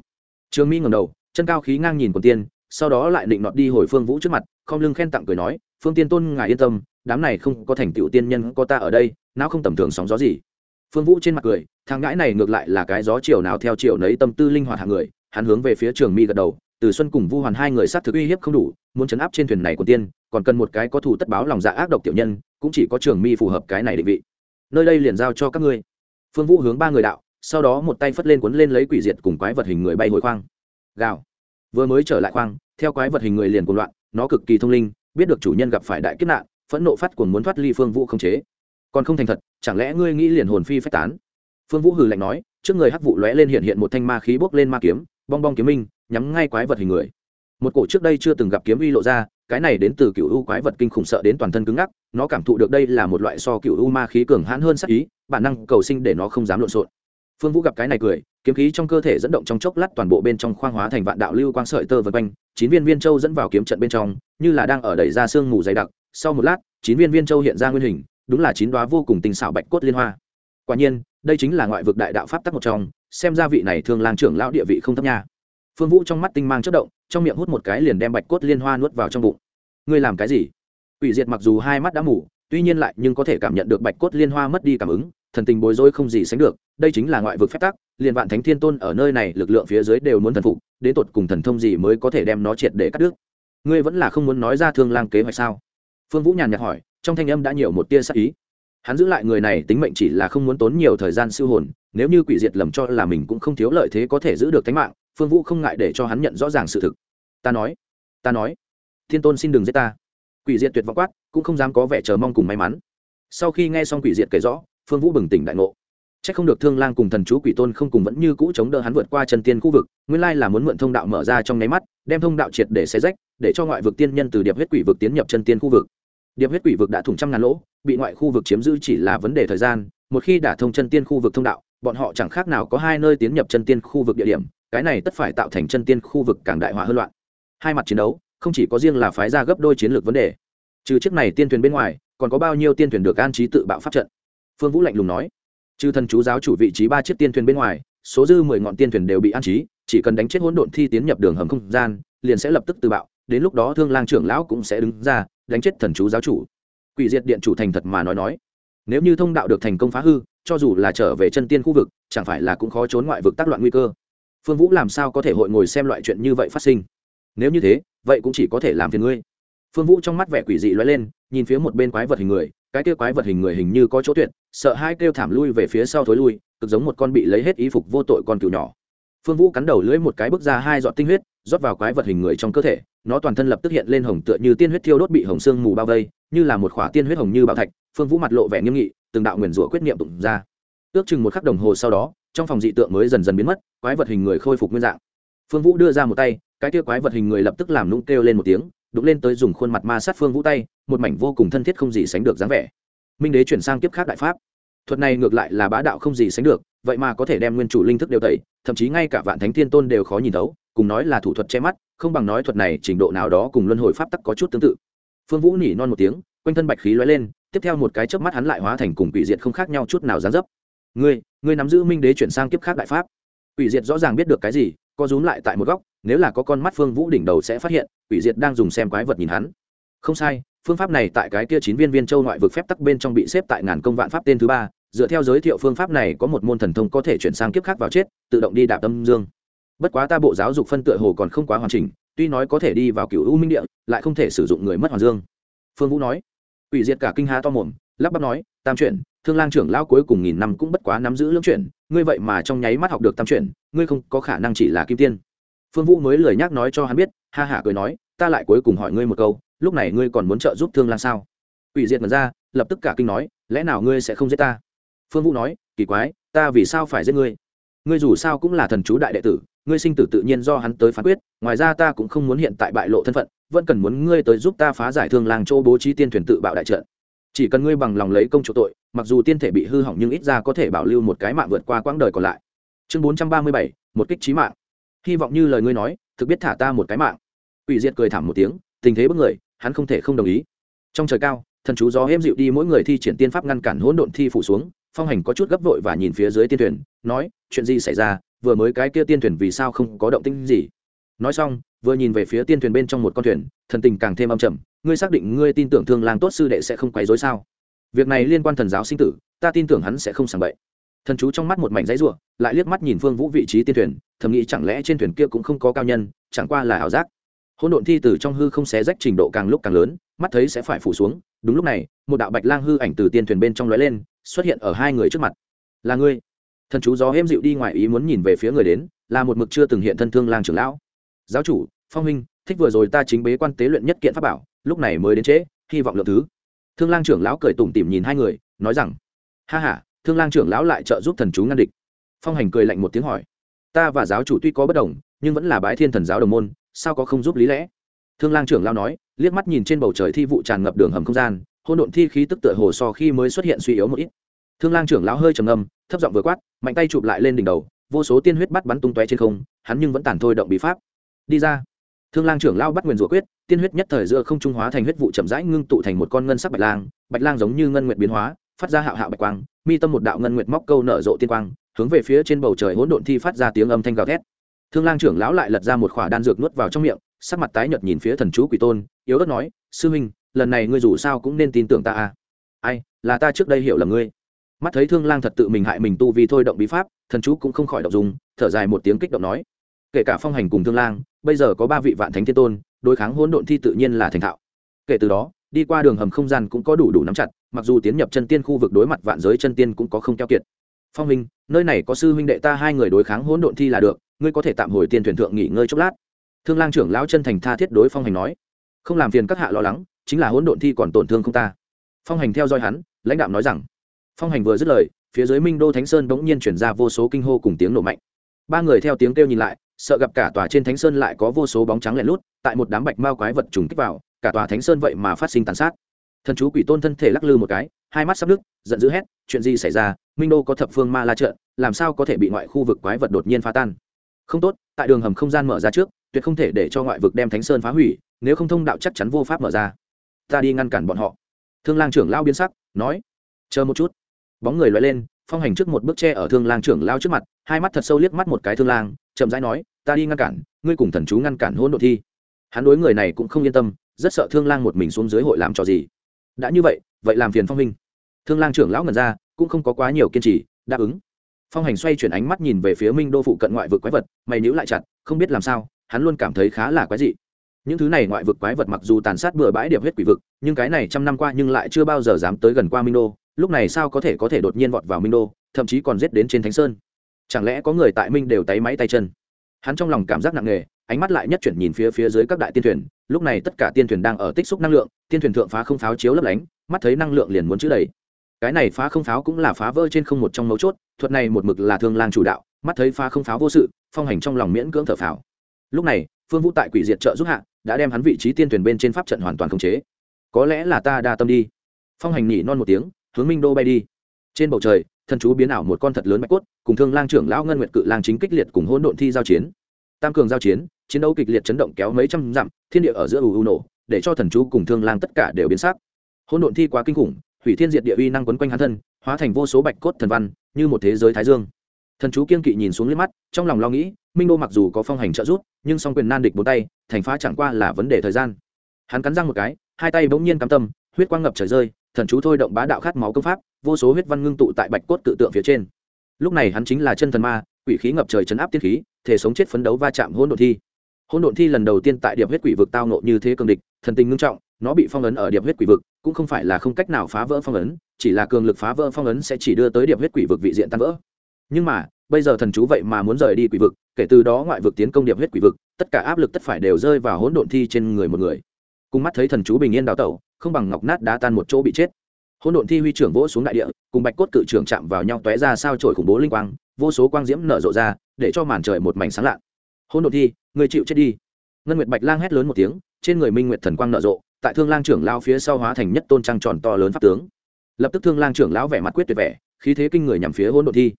Trường mi ngầm đầu, chân cao khí ngang nhìn quần tiên, sau đó lại định nọt đi hồi phương vũ trước mặt không lưng khen tặng cười nói, phương tiên tôn, ngài yên tâm đám này không có thành tựu tiên nhân có ta ở đây não không tầm thường sóng gió gì. Phương vũ trên mặt cười, thằng ngãi này ngược lại là cái gió chiều nào theo chiều nấy tâm tư linh hoạt hàng người, hắn hướng về phía trường mi gật đầu, từ xuân cùng vu hoàn hai người sát thực uy hiếp không đủ, muốn chấn áp trên thuyền này của tiên, còn cần một cái có thủ tất báo lòng dạ ác độc tiểu nhân, cũng chỉ có trường mi phù hợp cái này định vị. Nơi đây liền giao cho các ngươi. Phương vũ hướng ba người đạo, sau đó một tay phất lên cuốn lên lấy quỷ diệt cùng quái vật hình người bay hồi khoang. Gào. Vừa mới trở lại khoang, theo quái vật hình người liền cuồng loạn, nó cực kỳ thông linh, biết được chủ nhân gặp phải đại kiếp nạn phẫn nộ phát cuồng muốn thoát ly phương vũ không chế. Còn không thành thật, chẳng lẽ ngươi nghĩ liền hồn phi phách tán? Phương vũ hừ lạnh nói, trước người hắc vụ lóe lên hiện hiện một thanh ma khí bốc lên ma kiếm, bong bong kiếm minh, nhắm ngay quái vật hình người. Một cổ trước đây chưa từng gặp kiếm uy lộ ra, cái này đến từ cựu u quái vật kinh khủng sợ đến toàn thân cứng ngắc, nó cảm thụ được đây là một loại so cựu u ma khí cường hãn hơn sắc ý, bản năng cầu sinh để nó không dám lộn xộn. Phương vũ gặp cái này cười, kiếm khí trong cơ thể dẫn động trong chốc lát toàn bộ bên trong khoang hóa thành vạn đạo lưu quang sợi tơ vân quanh, chín viên viên châu dẫn vào kiếm trận bên trong, như là đang ở đẩy ra sương mù dày đặc sau một lát, chín viên viên châu hiện ra nguyên hình, đúng là chín đoá vô cùng tình xảo bạch cốt liên hoa. Quả nhiên, đây chính là ngoại vực đại đạo pháp tắc một trong, xem ra vị này thường lang trưởng lão địa vị không thấp nha. Phương vũ trong mắt tinh mang chất động, trong miệng hút một cái liền đem bạch cốt liên hoa nuốt vào trong bụng. Ngươi làm cái gì? Ủy diệt mặc dù hai mắt đã mủ tuy nhiên lại nhưng có thể cảm nhận được bạch cốt liên hoa mất đi cảm ứng, thần tình bối rối không gì sánh được, đây chính là ngoại vực phép tắc, liền vạn thánh thiên tôn ở nơi này lực lượng phía dưới đều muốn thần phục, đến tột cùng thần thông gì mới có thể đem nó triệt để cắt đứt? Ngươi vẫn là không muốn nói ra thương lang kế hoạch sao? Phương vũ nhàn nhạt hỏi, trong thanh âm đã nhiều một tia sắc ý. Hắn giữ lại người này tính mệnh chỉ là không muốn tốn nhiều thời gian siêu hồn, nếu như quỷ diệt lầm cho là mình cũng không thiếu lợi thế có thể giữ được tính mạng, phương vũ không ngại để cho hắn nhận rõ ràng sự thực. Ta nói ta nói, thiên tôn xin đừng giết ta. Quỷ diệt tuyệt vọng quát, cũng không dám có vẻ chờ mong cùng may mắn. Sau khi nghe xong quỷ diệt kể rõ, phương vũ bừng tỉnh đại ngộ. Chắc không được thương lang cùng thần chú quỷ tôn không cùng vẫn như cũ chống đỡ hắn vượt qua chân tiên khu vực, nguyên lai là muốn mượn thông đạo mở ra trong nháy mắt, đem thông đạo triệt để xé rách, để cho ngoại vực tiên nhân từ điệp huyết quỷ vực tiến nhập chân tiên khu vực. Điệp huyết quỷ vực đã thủng trăm ngàn lỗ, bị ngoại khu vực chiếm giữ chỉ là vấn đề thời gian, một khi đả thông chân tiên khu vực thông đạo, bọn họ chẳng khác nào có hai nơi tiến nhập chân tiên khu vực địa điểm, cái này tất phải tạo thành chân tiên khu vực càng đại hóa hơn loạn. Hai mặt chiến đấu, không chỉ có riêng là phái ra gấp đôi chiến lược vấn đề, trừ chiếc này tiên thuyền bên ngoài, còn có bao nhiêu tiên thuyền được an trí tự bạo pháp trận? Phương vũ lạnh lùng nói trừ thần chú giáo chủ vị trí ba chiếc tiên thuyền bên ngoài, số dư mười ngọn tiên thuyền đều bị an trí, chỉ cần đánh chết hỗn độn thi tiến nhập đường hầm không gian, liền sẽ lập tức tự bạo, đến lúc đó thương lang trưởng lão cũng sẽ đứng ra, đánh chết thần chú giáo chủ. Quỷ diệt điện chủ thành thật mà nói nói. Nếu như thông đạo được thành công phá hư, cho dù là trở về chân tiên khu vực, chẳng phải là cũng khó trốn ngoại vực tác loạn nguy cơ. Phương vũ làm sao có thể hội ngồi xem loại chuyện như vậy phát sinh? Nếu như thế, vậy cũng chỉ có thể làm phiền ngươi. Phương vũ trong mắt vẻ quỷ dị loay lên, nhìn phía một bên quái vật hình người cái kia quái vật hình người hình như có chỗ tuyệt, sợ hai kêu thảm lui về phía sau thối lui, cực giống một con bị lấy hết y phục vô tội con cừu nhỏ. Phương vũ cắn đầu lưỡi một cái bước ra hai giọt tinh huyết, rót vào quái vật hình người trong cơ thể, nó toàn thân lập tức hiện lên hồng tựa như tiên huyết thiêu đốt bị hồng xương mù bao vây, như là một khỏa tiên huyết hồng như bạo thạch, phương vũ mặt lộ vẻ nghiêm nghị, từng đạo nguyền rủa quyết niệm tụng ra. Ước chừng một khắc đồng hồ sau đó, trong phòng dị tượng mới dần dần biến mất, quái vật hình người khôi phục nguyên dạng. Phương vũ đưa ra một tay, cái kia quái vật hình người lập tức làm nũng kêu lên một tiếng đụng lên tới dùng khuôn mặt ma sát phương vũ tay, một mảnh vô cùng thân thiết không gì sánh được dáng vẻ. Minh đế chuyển sang kiếp khác đại pháp. Thuật này ngược lại là bá đạo không gì sánh được, vậy mà có thể đem nguyên chủ linh thức đều tẩy, thậm chí ngay cả vạn thánh thiên tôn đều khó nhìn thấu, cùng nói là thủ thuật che mắt, không bằng nói thuật này trình độ nào đó cùng luân hồi pháp tắc có chút tương tự. Phương vũ nỉ non một tiếng, quanh thân bạch khí lóe lên, tiếp theo một cái chớp mắt hắn lại hóa thành cùng quỷ diệt không khác nhau chút nào dán dấp. Ngươi ngươi nắm giữ minh đế chuyển sang kiếp khác đại pháp. Quỷ diệt rõ ràng biết được cái gì, co rúm lại tại một góc nếu là có con mắt phương vũ đỉnh đầu sẽ phát hiện, quỷ diệt đang dùng xem quái vật nhìn hắn. Không sai, phương pháp này tại cái kia chín viên viên châu ngoại vực phép tắc bên trong bị xếp tại ngàn công vạn pháp tên thứ ba, dựa theo giới thiệu phương pháp này có một môn thần thông có thể chuyển sang kiếp khác vào chết, tự động đi đạp tâm dương. Bất quá ta bộ giáo dục phân tựa hồ còn không quá hoàn chỉnh, tuy nói có thể đi vào cựu u minh địa, lại không thể sử dụng người mất hoàn dương. Phương vũ nói. Ủy diệt cả kinh há to mồm, lắp bắp nói, tam chuyển, thương lang trưởng lão cuối cùng nghìn năm cũng bất quá nắm giữ lưỡng chuyển, ngươi vậy mà trong nháy mắt học được tam chuyển, ngươi không có khả năng chỉ là kim tiên phương vũ mới lời nhắc nói cho hắn biết, ha hả cười nói, ta lại cuối cùng hỏi ngươi một câu, lúc này ngươi còn muốn trợ giúp thương lang sao? Ủy diệt mật ra, lập tức cả kinh nói, lẽ nào ngươi sẽ không giết ta? Phương vũ nói, kỳ quái, ta vì sao phải giết ngươi? Ngươi dù sao cũng là thần chú đại đệ tử, ngươi sinh tử tự nhiên do hắn tới phán quyết, ngoài ra ta cũng không muốn hiện tại bại lộ thân phận, vẫn cần muốn ngươi tới giúp ta phá giải thương làng chỗ bố trí tiên thuyền tự bạo đại trận. Chỉ cần ngươi bằng lòng lấy công chỗ tội, mặc dù tiên thể bị hư hỏng nhưng ít ra có thể bảo lưu một cái mạng vượt qua quãng đời còn lại. Chương bốn trăm ba mươi bảy, một kích trí mạng hy vọng như lời ngươi nói, thực biết thả ta một cái mạng. Ủy diệt cười thảm một tiếng, tình thế bất người, hắn không thể không đồng ý. Trong trời cao, thần chú gió hêm dịu đi mỗi người thi triển tiên pháp ngăn cản hỗn độn thi phủ xuống, phong hành có chút gấp vội và nhìn phía dưới tiên thuyền, nói, chuyện gì xảy ra, vừa mới cái kia tiên thuyền vì sao không có động tĩnh gì? Nói xong, vừa nhìn về phía tiên thuyền bên trong một con thuyền, thần tình càng thêm âm trầm, ngươi xác định ngươi tin tưởng thương làng tốt sư đệ sẽ không quấy rối sao? Việc này liên quan thần giáo sinh tử, ta tin tưởng hắn sẽ không sàng bậy. Thần chú trong mắt một mảnh giấy ruộng lại liếc mắt nhìn phương vũ vị trí tiên thuyền thầm nghĩ chẳng lẽ trên thuyền kia cũng không có cao nhân, chẳng qua là ảo giác. Hỗn độn thi từ trong hư không xé rách trình độ càng lúc càng lớn, mắt thấy sẽ phải phủ xuống. Đúng lúc này, một đạo bạch lang hư ảnh từ tiên thuyền bên trong lóe lên, xuất hiện ở hai người trước mặt. Là ngươi. Thần chú gió êm dịu đi ngoài ý muốn nhìn về phía người đến, là một mực chưa từng hiện thân thương lang trưởng lão. Giáo chủ, phong huynh, thích vừa rồi ta chính bế quan tế luyện nhất kiện pháp bảo, lúc này mới đến trễ, hy vọng lượng thứ. Thương lang trưởng lão cười tủm tỉm nhìn hai người, nói rằng, ha h a thương lang trưởng lão lại trợ giúp thần chú ngăn địch. Phong hành cười lạnh một tiếng hỏi ta và giáo chủ tuy có bất đồng, nhưng vẫn là bái thiên thần giáo đồng môn, sao có không giúp lý lẽ? Thương lang trưởng lao nói, liếc mắt nhìn trên bầu trời thi vụ tràn ngập đường hầm không gian hôn độn thi khí tức tựa hồ so khi mới xuất hiện suy yếu một ít. Thương lang trưởng lão hơi trầm ngâm, thấp giọng vừa quát, mạnh tay chụp lại lên đỉnh đầu, vô số tiên huyết bắt bắn tung tóe trên không, hắn nhưng vẫn tàn thôi động bí pháp. Đi ra. Thương lang trưởng lao bắt nguyền rủa quyết, tiên huyết nhất thời giữa không trung hóa thành huyết vụ chậm rãi ngưng tụ thành một con ngân sắc bạch lang bạch lang giống như ngân nguyệt biến hóa, phát ra hạo hạo bạch quang, mi tâm một đạo ngân nguyệt móc câu nở rộ tiên quang hướng về phía trên bầu trời hỗn độn thi phát ra tiếng âm thanh gào thét. Thương lang trưởng lão lại lật ra một khỏa đan dược nuốt vào trong miệng, sắc mặt tái nhợt nhìn phía thần chú quỷ tôn, yếu ớt nói, sư huynh, lần này ngươi dù sao cũng nên tin tưởng ta à. Ai, là ta trước đây hiểu là ngươi. Mắt thấy thương lang thật tự mình hại mình tu vì thôi động bí pháp, thần chú cũng không khỏi động dùng thở dài một tiếng kích động nói, kể cả phong hành cùng thương lang, bây giờ có ba vị vạn thánh thiên tôn, đối kháng hỗn độn thi tự nhiên là thành thạo. Kể từ đó, đi qua đường hầm không gian cũng có đủ đủ nắm chặt, mặc dù tiến nhập chân tiên khu vực đối mặt vạn giới chân tiên cũng có không keo kiệt. Phong huynh nơi này có sư huynh đệ ta hai người đối kháng hỗn độn thi là được, ngươi có thể tạm hồi tiên thuyền thượng nghỉ ngơi chốc lát. Thương lang trưởng lão chân thành tha thiết đối phong hành nói. Không làm phiền các hạ lo lắng, chính là hỗn độn thi còn tổn thương không ta. Phong hành theo dõi hắn, lãnh đạo nói rằng. Phong hành vừa dứt lời, phía dưới minh đô thánh sơn bỗng nhiên chuyển ra vô số kinh hô cùng tiếng nổ mạnh. Ba người theo tiếng kêu nhìn lại, sợ gặp cả tòa trên thánh sơn lại có vô số bóng trắng lẻ lút, tại một đám bạch mao quái vật trùng kích vào, cả tòa thánh sơn vậy mà phát sinh tàn sát. Thần chú quỷ tôn thân thể lắc lư một cái hai mắt sắp đứt, giận dữ hét, chuyện gì xảy ra, minh đô có thập phương ma la trợ làm sao có thể bị ngoại khu vực quái vật đột nhiên phá tan? Không tốt, tại đường hầm không gian mở ra trước, tuyệt không thể để cho ngoại vực đem thánh sơn phá hủy, nếu không thông đạo chắc chắn vô pháp mở ra. Ta đi ngăn cản bọn họ. Thương lang trưởng lao biến sắc, nói, chờ một chút. Bóng người loại lên, phong hành trước một bước tre ở thương lang trưởng lao trước mặt, hai mắt thật sâu liếc mắt một cái thương lang, chậm rãi nói, ta đi ngăn cản, ngươi cùng thần chú ngăn cản hỗn đ thi. Hắn đối người này cũng không yên tâm, rất sợ thương lang một mình xuống dưới hội làm trò gì. Đã như vậy vậy làm phiền phong minh thương lang trưởng lão ngần ra, cũng không có quá nhiều kiên trì, đáp ứng. Phong hành xoay chuyển ánh mắt nhìn về phía minh đô phụ cận ngoại vực quái vật, mày níu lại chặt, không biết làm sao, hắn luôn cảm thấy khá là quái dị. Những thứ này ngoại vực quái vật mặc dù tàn sát bừa bãi điệp huyết quỷ vực, nhưng cái này trăm năm qua nhưng lại chưa bao giờ dám tới gần qua minh đô, lúc này sao có thể có thể đột nhiên vọt vào minh đô, thậm chí còn giết đến trên thánh sơn? Chẳng lẽ có người tại minh đều tay máy tay chân? Hắn trong lòng cảm giác nặng nề, ánh mắt lại nhất chuyển nhìn phía phía dưới các đại tiên thuyền, lúc này tất cả tiên thuyền đang ở tích xúc năng lượng, tiên thuyền thượng phá không pháo chiếu lấp lánh, mắt thấy năng lượng liền muốn chữ đầy cái này phá không pháo cũng là phá vỡ trên không một trong mấu chốt, thuật này một mực là thương lang chủ đạo, mắt thấy phá không pháo vô sự, phong hành trong lòng miễn cưỡng thở pháo lúc này, phương vũ tại quỷ diệt trợ giúp hạ, đã đem hắn vị trí tiên thuyền bên trên pháp trận hoàn toàn khống chế. Có lẽ là ta đa tâm đi. Phong hành nhỉ non một tiếng, hướng minh đô bay đi. Trên bầu trời thần chú biến ảo một con thật lớn bạch cốt, cùng thương lang trưởng lão ngân nguyệt cự lang chính kích liệt cùng hỗn độn thi giao chiến. Tam cường giao chiến chiến đấu kịch liệt chấn động kéo mấy trăm dặm, thiên địa ở giữa ù ù nổ, để cho thần chú cùng thương lang tất cả đều biến sắc. Hỗn độn thi quá kinh khủng hủy thiên diệt địa uy năng quấn quanh hắn thân, hóa thành vô số bạch cốt thần văn, như một thế giới thái dương. Thần chú kiên kỵ nhìn xuống liếc mắt, trong lòng lo nghĩ, minh đô mặc dù có phong hành trợ giúp, nhưng song quyền nan địch bốn tay, thành phá chẳng qua là vấn đề thời gian. Hắn cắn răng một cái, hai tay bỗng nhiên cắm tâm, huyết quang ngập trời rơi, thần chú thôi động bá đạo khát máu công pháp, vô số huyết văn ngưng tụ tại bạch cốt cự tượng phía trên. Lúc này hắn chính là chân thần ma, quỷ khí ngập trời chấn áp tiết khí, thể sống chết phấn đấu va chạm hỗn độn thi. Hỗn độn thi lần đầu tiên tại điệp huyết quỷ vực tao nộ như thế cường địch, thần tình ngưng trọng nó bị phong ấn ở điệp huyết quỷ vực, cũng không phải là không cách nào phá vỡ phong ấn, chỉ là cường lực phá vỡ phong ấn sẽ chỉ đưa tới điệp huyết quỷ vực vị diện tan vỡ. Nhưng mà, bây giờ thần chú vậy mà muốn rời đi quỷ vực, kể từ đó ngoại vực tiến công điệp huyết quỷ vực, tất cả áp lực tất phải đều rơi vào hỗn độn thi trên người một người. Cùng mắt thấy thần chú bình yên đào tẩu, không bằng ngọc nát đá tan một chỗ bị chết. Hỗn độn thi huy trưởng vỗ xuống đại địa, cùng bạch cốt cự trưởng chạm vào nhau tóe ra sao trổi khủng bố linh quang, vô số quang diễm nở rộ ra, để cho màn trời một mảnh sáng lạ. Hỗn độn thi, người chịu chết đi. Ngân nguyệt bạch lang hét lớn một tiếng, trên người minh nguyệt thần quang nở rộ tại thương lang trưởng lão phía sau hóa thành nhất tôn trăng tròn to lớn pháp tướng. Lập tức thương lang trưởng lão vẻ mặt quyết tuyệt vẻ, khí thế kinh người nhằm phía hỗn độn thi.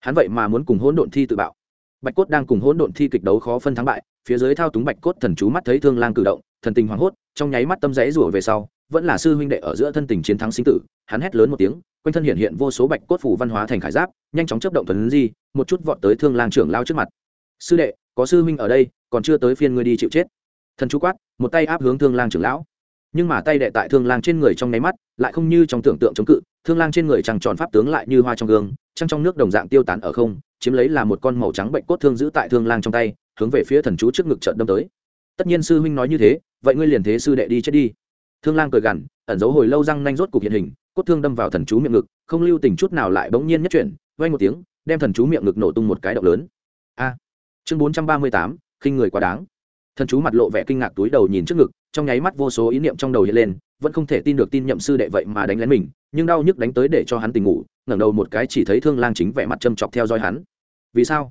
Hắn vậy mà muốn cùng hỗn độn thi tự bạo. Bạch cốt đang cùng hỗn độn thi kịch đấu khó phân thắng bại, phía dưới thao túng bạch cốt thần chú mắt thấy thương lang cử động, thần tình hoảng hốt, trong nháy mắt tâm rẽ rủa về sau, vẫn là sư huynh đệ ở giữa thân tình chiến thắng sinh tử, hắn hét lớn một tiếng, quanh thân hiện hiện vô số bạch cốt phủ văn hóa thành khải giáp, nhanh chóng chấp động thuần di, một chút vọt tới thương lang trưởng lao trước mặt. Sư đệ, có sư huynh ở đây, còn chưa tới phiên ngươi đi chịu chết. Thần chú quát, một tay áp hướng thương lang trưởng lão nhưng mà tay đệ tại thương lang trên người trong nháy mắt, lại không như trong tưởng tượng chống cự, thương lang trên người trăng tròn pháp tướng lại như hoa trong gương, trăng trong nước đồng dạng tiêu tán ở không, chiếm lấy là một con màu trắng bệnh cốt thương giữ tại thương lang trong tay, hướng về phía thần chú trước ngực trận đâm tới. Tất nhiên sư huynh nói như thế, vậy ngươi liền thế sư đệ đi chết đi. Thương lang cười gằn, ẩn giấu hồi lâu răng nanh rốt cục hiện hình, cốt thương đâm vào thần chú miệng ngực, không lưu tình chút nào lại bỗng nhiên nhất chuyển vay một tiếng, đem thần chú miệng ngực nổ tung một cái động lớn. A. Chương bốn trăm ba mươi tám, khinh người quá đáng. Thần chú mặt lộ vẻ kinh ngạc túi đầu nhìn trước ngực trong nháy mắt vô số ý niệm trong đầu hiện lên, vẫn không thể tin được tin nhậm sư đệ vậy mà đánh lén mình, nhưng đau nhức đánh tới để cho hắn tỉnh ngủ, ngẩng đầu một cái chỉ thấy thương lang chính vẻ mặt châm chọc theo dõi hắn. Vì sao?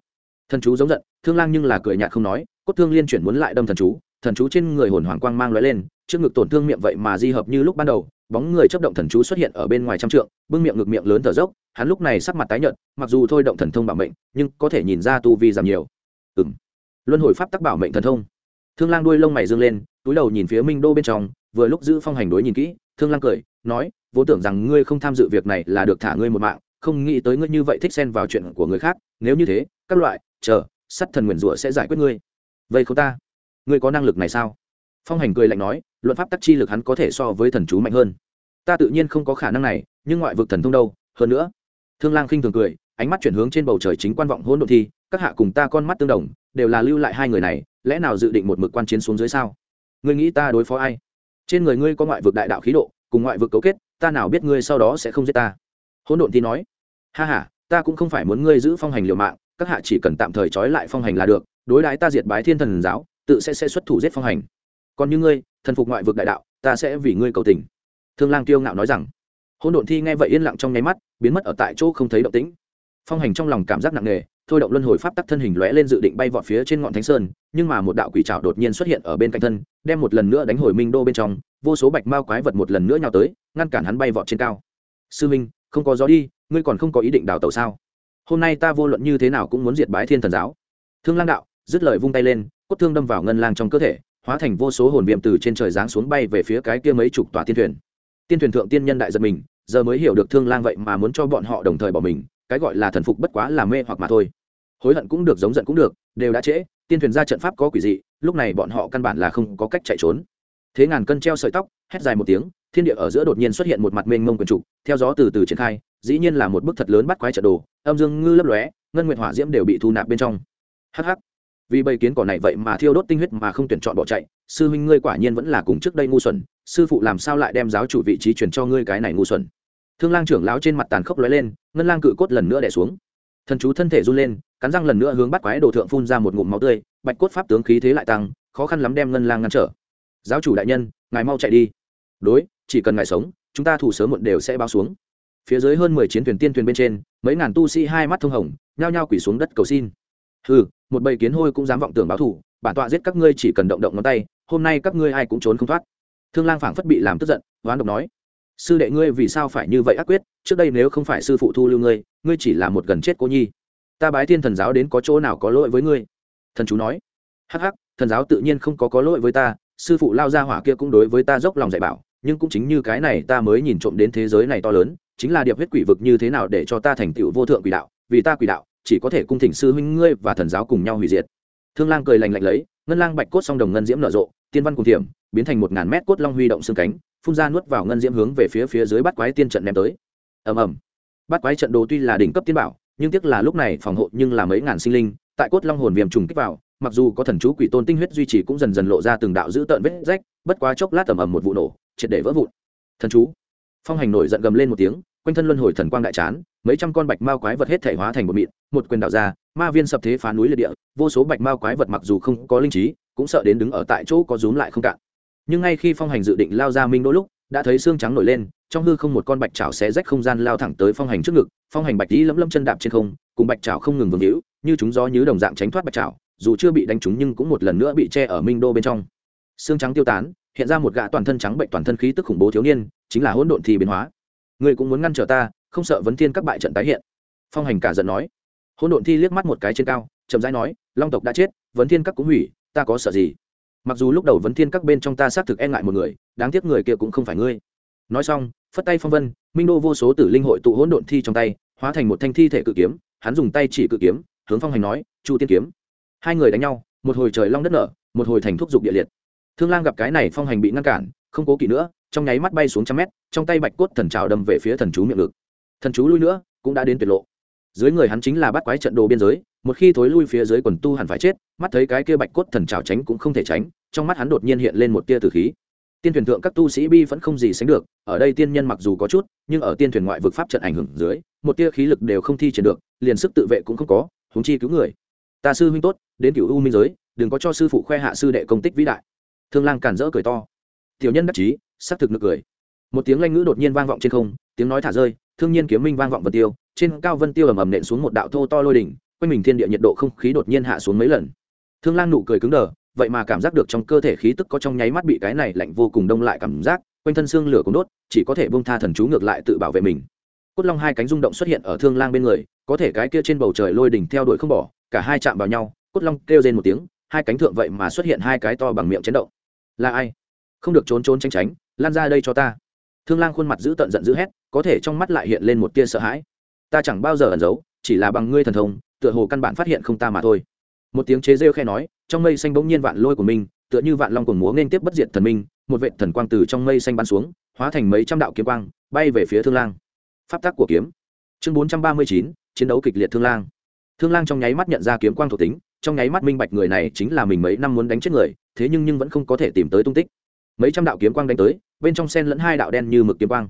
Thần chú giống giận, thương lang nhưng là cười nhạt không nói, cốt thương liên chuyển muốn lại đâm thần chú thần chú trên người hồn hoàng quang mang lóe lên, trước ngực tổn thương miệng vậy mà di hợp như lúc ban đầu, bóng người chấp động thần chú xuất hiện ở bên ngoài trăm trượng, bưng miệng ngực miệng lớn thở dốc, hắn lúc này sắc mặt tái nhợt, mặc dù thôi động thần thông bảo mệnh, nhưng có thể nhìn ra tu vi giảm nhiều. Ừng luân hồi pháp tắc bảo mệnh thần thông thương lang đuôi lông mày dương lên, túi đầu nhìn phía minh đô bên trong, vừa lúc giữ phong hành đối nhìn kỹ, thương lang cười, nói, vốn tưởng rằng ngươi không tham dự việc này là được thả ngươi một mạng, không nghĩ tới ngươi như vậy thích xen vào chuyện của người khác, nếu như thế, các loại, chờ, sắt thần nguyền rủa sẽ giải quyết ngươi. Vậy không ta, ngươi có năng lực này sao? Phong hành cười lạnh nói, luận pháp tắc chi lực hắn có thể so với thần chú mạnh hơn. Ta tự nhiên không có khả năng này, nhưng ngoại vực thần thông đâu, hơn nữa. Thương lang khinh thường cười, ánh mắt chuyển hướng trên bầu trời chính quan vọng hỗn độn thi, các hạ cùng ta con mắt tương đồng, đều là lưu lại hai người này lẽ nào dự định một mực quan chiến xuống dưới sao? Ngươi nghĩ ta đối phó ai? Trên người ngươi có ngoại vực đại đạo khí độ, cùng ngoại vực cấu kết, ta nào biết ngươi sau đó sẽ không giết ta? Hỗn độn thi nói, ha h a ta cũng không phải muốn ngươi giữ phong hành liều mạng, các hạ chỉ cần tạm thời trói lại phong hành là được, đối đãi ta diệt bái thiên thần giáo, tự sẽ sẽ xuất thủ giết phong hành. Còn như ngươi, thần phục ngoại vực đại đạo, ta sẽ vì ngươi cầu tình. Thương lang tiêu ngạo nói rằng. Hôn độn thi nghe vậy yên lặng trong nháy mắt, biến mất ở tại chỗ không thấy động tĩnh. Phong hành trong lòng cảm giác nặng nề thôi động luân hồi pháp tắc thân hình lóe lên dự định bay vọt phía trên ngọn thánh sơn, nhưng mà một đạo quỷ trảo đột nhiên xuất hiện ở bên cạnh thân, đem một lần nữa đánh hồi minh đô bên trong, vô số bạch mao quái vật một lần nữa nhào tới, ngăn cản hắn bay vọt trên cao. Sư minh, không có gió đi, ngươi còn không có ý định đào tàu sao? Hôm nay ta vô luận như thế nào cũng muốn diệt bái thiên thần giáo. Thương lang đạo, dứt lời vung tay lên, cốt thương đâm vào ngân lang trong cơ thể, hóa thành vô số hồn viêm từ trên trời giáng xuống bay về phía cái kia mấy chục tòa tiên thuyền. Tiên thuyền thượng tiên nhân đại giật mình, giờ mới hiểu được thương lang vậy mà muốn cho bọn họ đồng thời bỏ mình, cái gọi là thần phục bất quá là mê hoặc mà thôi hối hận cũng được, giống giận cũng được, đều đã trễ, tiên thuyền ra trận pháp có quỷ dị, lúc này bọn họ căn bản là không có cách chạy trốn. Thế ngàn cân treo sợi tóc, hét dài một tiếng, thiên địa ở giữa đột nhiên xuất hiện một mặt mênh mông quần trục, theo gió từ từ triển khai, dĩ nhiên là một bức thật lớn bắt quái trận đồ, âm dương ngư lấp lóe, ngân nguyệt hỏa diễm đều bị thu nạp bên trong. Hh vì bầy kiến cỏ này vậy mà thiêu đốt tinh huyết mà không tuyển chọn bỏ chạy, sư huynh ngươi quả nhiên vẫn là cùng trước đây ngu xuẩn, sư phụ làm sao lại đem giáo chủ vị trí truyền cho ngươi cái này ngu xuẩn? Thương lang trưởng lão trên mặt tàn khốc lóe lên, ngân lang cự cốt lần nữa đẻ xuống thần chú thân thể run lên, cắn răng lần nữa hướng bắt quái đồ thượng phun ra một ngụm máu tươi, bạch cốt pháp tướng khí thế lại tăng, khó khăn lắm đem ngân lang ngăn trở. Giáo chủ đại nhân, ngài mau chạy đi. Đối, chỉ cần ngài sống, chúng ta thủ sớm muộn đều sẽ báo xuống. Phía dưới hơn mười chiến thuyền tiên thuyền bên trên, mấy ngàn tu sĩ hai mắt thông hồng, nhao nhao quỳ xuống đất cầu xin. Ừ một bầy kiến hôi cũng dám vọng tưởng báo thù, bản tọa giết các ngươi chỉ cần động động ngón tay, hôm nay các ngươi ai cũng trốn không thoát. Thương lang phảng phất bị làm tức giận, hoán độc nói sư đệ ngươi vì sao phải như vậy ác quyết? Trước đây nếu không phải sư phụ thu lưu ngươi ngươi chỉ là một gần chết cô nhi. Ta bái thiên thần giáo đến có chỗ nào có lỗi với ngươi? Thần chú nói. Hắc hắc, thần giáo tự nhiên không có có lỗi với ta, sư phụ lao ra hỏa kia cũng đối với ta dốc lòng dạy bảo, nhưng cũng chính như cái này ta mới nhìn trộm đến thế giới này to lớn, chính là điệp huyết quỷ vực như thế nào để cho ta thành tựu vô thượng quỷ đạo, vì ta quỷ đạo, chỉ có thể cung thỉnh sư huynh ngươi và thần giáo cùng nhau hủy diệt. Thương lang cười lành lạnh lấy, ngân lang bạch cốt song đồng ngân diễm nở rộ, tiên văn cùng thiểm, biến thành một ngàn mét cốt long huy động xương cánh phun ra nuốt vào ngân diễm hướng về phía phía dưới bắt quái tiên trận ném tới. Ầm ầm. Bắt quái trận đồ tuy là đỉnh cấp tiên bảo, nhưng tiếc là lúc này phòng hộ nhưng là mấy ngàn sinh linh, tại cốt long hồn viêm trùng kích vào, mặc dù có thần chú quỷ tôn tinh huyết duy trì cũng dần dần lộ ra từng đạo dữ tợn vết rách, bất quá chốc lát ầm ầm một vụ nổ, triệt để vỡ vụn. Thần chú. Phong hành nổi giận gầm lên một tiếng, quanh thân luân hồi thần quang đại chán, mấy trăm con bạch mao quái vật hết thể hóa thành một mịn, một quyền đạo ra, ma viên sập thế phá núi liệt địa, vô số bạch mao quái vật mặc dù không có linh trí, cũng sợ đến đứng ở tại chỗ có rúm lại không cạn nhưng ngay khi phong hành dự định lao ra minh đỗ lúc, đã thấy xương trắng nổi lên, trong hư không một con bạch chảo xé rách không gian lao thẳng tới phong hành trước ngực, phong hành bạch tí lấm lấm chân đạp trên không, cùng bạch chảo không ngừng vương hữu như chúng gió như đồng dạng tránh thoát bạch chảo, dù chưa bị đánh trúng nhưng cũng một lần nữa bị che ở minh đô bên trong. Xương trắng tiêu tán, hiện ra một gã toàn thân trắng bệnh toàn thân khí tức khủng bố thiếu niên, chính là hỗn độn thi biến hóa. Người cũng muốn ngăn trở ta, không sợ vấn thiên các bại trận tái hiện. Phong hành cả giận nói. Hỗn độn thi liếc mắt một cái trên cao, chậm rãi nói, long tộc đã chết, vấn thiên các cũng hủy, ta có sợ gì? Mặc dù lúc đầu vấn thiên các bên trong ta xác thực e ngại một người, đáng tiếc người kia cũng không phải ngươi. Nói xong, phất tay phong vân, minh đô vô số tử linh hội tụ hỗn độn thi trong tay, hóa thành một thanh thi thể cự kiếm, hắn dùng tay chỉ cự kiếm, hướng phong hành nói, chu tiên kiếm. Hai người đánh nhau, một hồi trời long đất nở, một hồi thành thúc giục địa liệt. Thương lang gặp cái này phong hành bị ngăn cản, không cố kỵ nữa, trong nháy mắt bay xuống trăm mét, trong tay bạch cốt thần trào đâm về phía thần chú miệng ngực. Thần chú lui nữa, cũng đã đến tuyệt lộ. Dưới người hắn chính là bắt quái trận đồ biên giới một khi thối lui phía dưới quần tu hẳn phải chết, mắt thấy cái kia bạch cốt thần trào tránh cũng không thể tránh, trong mắt hắn đột nhiên hiện lên một tia tử khí. Tiên thuyền thượng các tu sĩ bi vẫn không gì sánh được, ở đây tiên nhân mặc dù có chút, nhưng ở tiên thuyền ngoại vực pháp trận ảnh hưởng dưới, một tia khí lực đều không thi triển được, liền sức tự vệ cũng không có húng chi cứu người. Ta sư huynh tốt, đến cựu u minh giới, đừng có cho sư phụ khoe hạ sư đệ công tích vĩ đại. Thương lang cản rỡ cười to. Tiểu nhân đắc chí xác thực nực cười. Một tiếng lanh ngữ đột nhiên vang vọng trên không, tiếng nói thả rơi, thương nhiên kiếm minh vang vọng vân tiêu, trên cao vân tiêu ầm ầm nện xuống một đạo thô to lôi đỉnh quanh mình thiên địa nhiệt độ không khí đột nhiên hạ xuống mấy lần. Thương lang nụ cười cứng đờ, vậy mà cảm giác được trong cơ thể khí tức có trong nháy mắt bị cái này lạnh vô cùng đông lại cảm giác, quanh thân xương lửa cũng đốt, chỉ có thể bông tha thần chú ngược lại tự bảo vệ mình. Cốt long hai cánh rung động xuất hiện ở thương lang bên người, có thể cái kia trên bầu trời lôi đỉnh theo đuổi không bỏ, cả hai chạm vào nhau, cốt long kêu rên một tiếng, hai cánh thượng vậy mà xuất hiện hai cái to bằng miệng chấn động. Là ai? Không được trốn trốn tránh tránh, lan ra đây cho ta. Thương lang khuôn mặt giữ tận giận dữ hét, có thể trong mắt lại hiện lên một tia sợ hãi. Ta chẳng bao giờ ẩn giấu chỉ là bằng ngươi thần thông, tựa hồ căn bản phát hiện không ta mà thôi. Một tiếng chế rêu khe nói, trong mây xanh bỗng nhiên vạn lôi của mình, tựa như vạn long cuồng múa nên tiếp bất diệt thần minh, một vệ thần quang từ trong mây xanh bắn xuống, hóa thành mấy trăm đạo kiếm quang, bay về phía thương lang. Pháp tắc của kiếm. Chương bốn trăm ba mươi chín, chiến đấu kịch liệt thương lang. Thương lang trong nháy mắt nhận ra kiếm quang thuộc tính, trong nháy mắt minh bạch người này chính là mình mấy năm muốn đánh chết người, thế nhưng nhưng vẫn không có thể tìm tới tung tích. Mấy trăm đạo kiếm quang đánh tới, bên trong sen lẫn hai đạo đen như mực kiếm quang.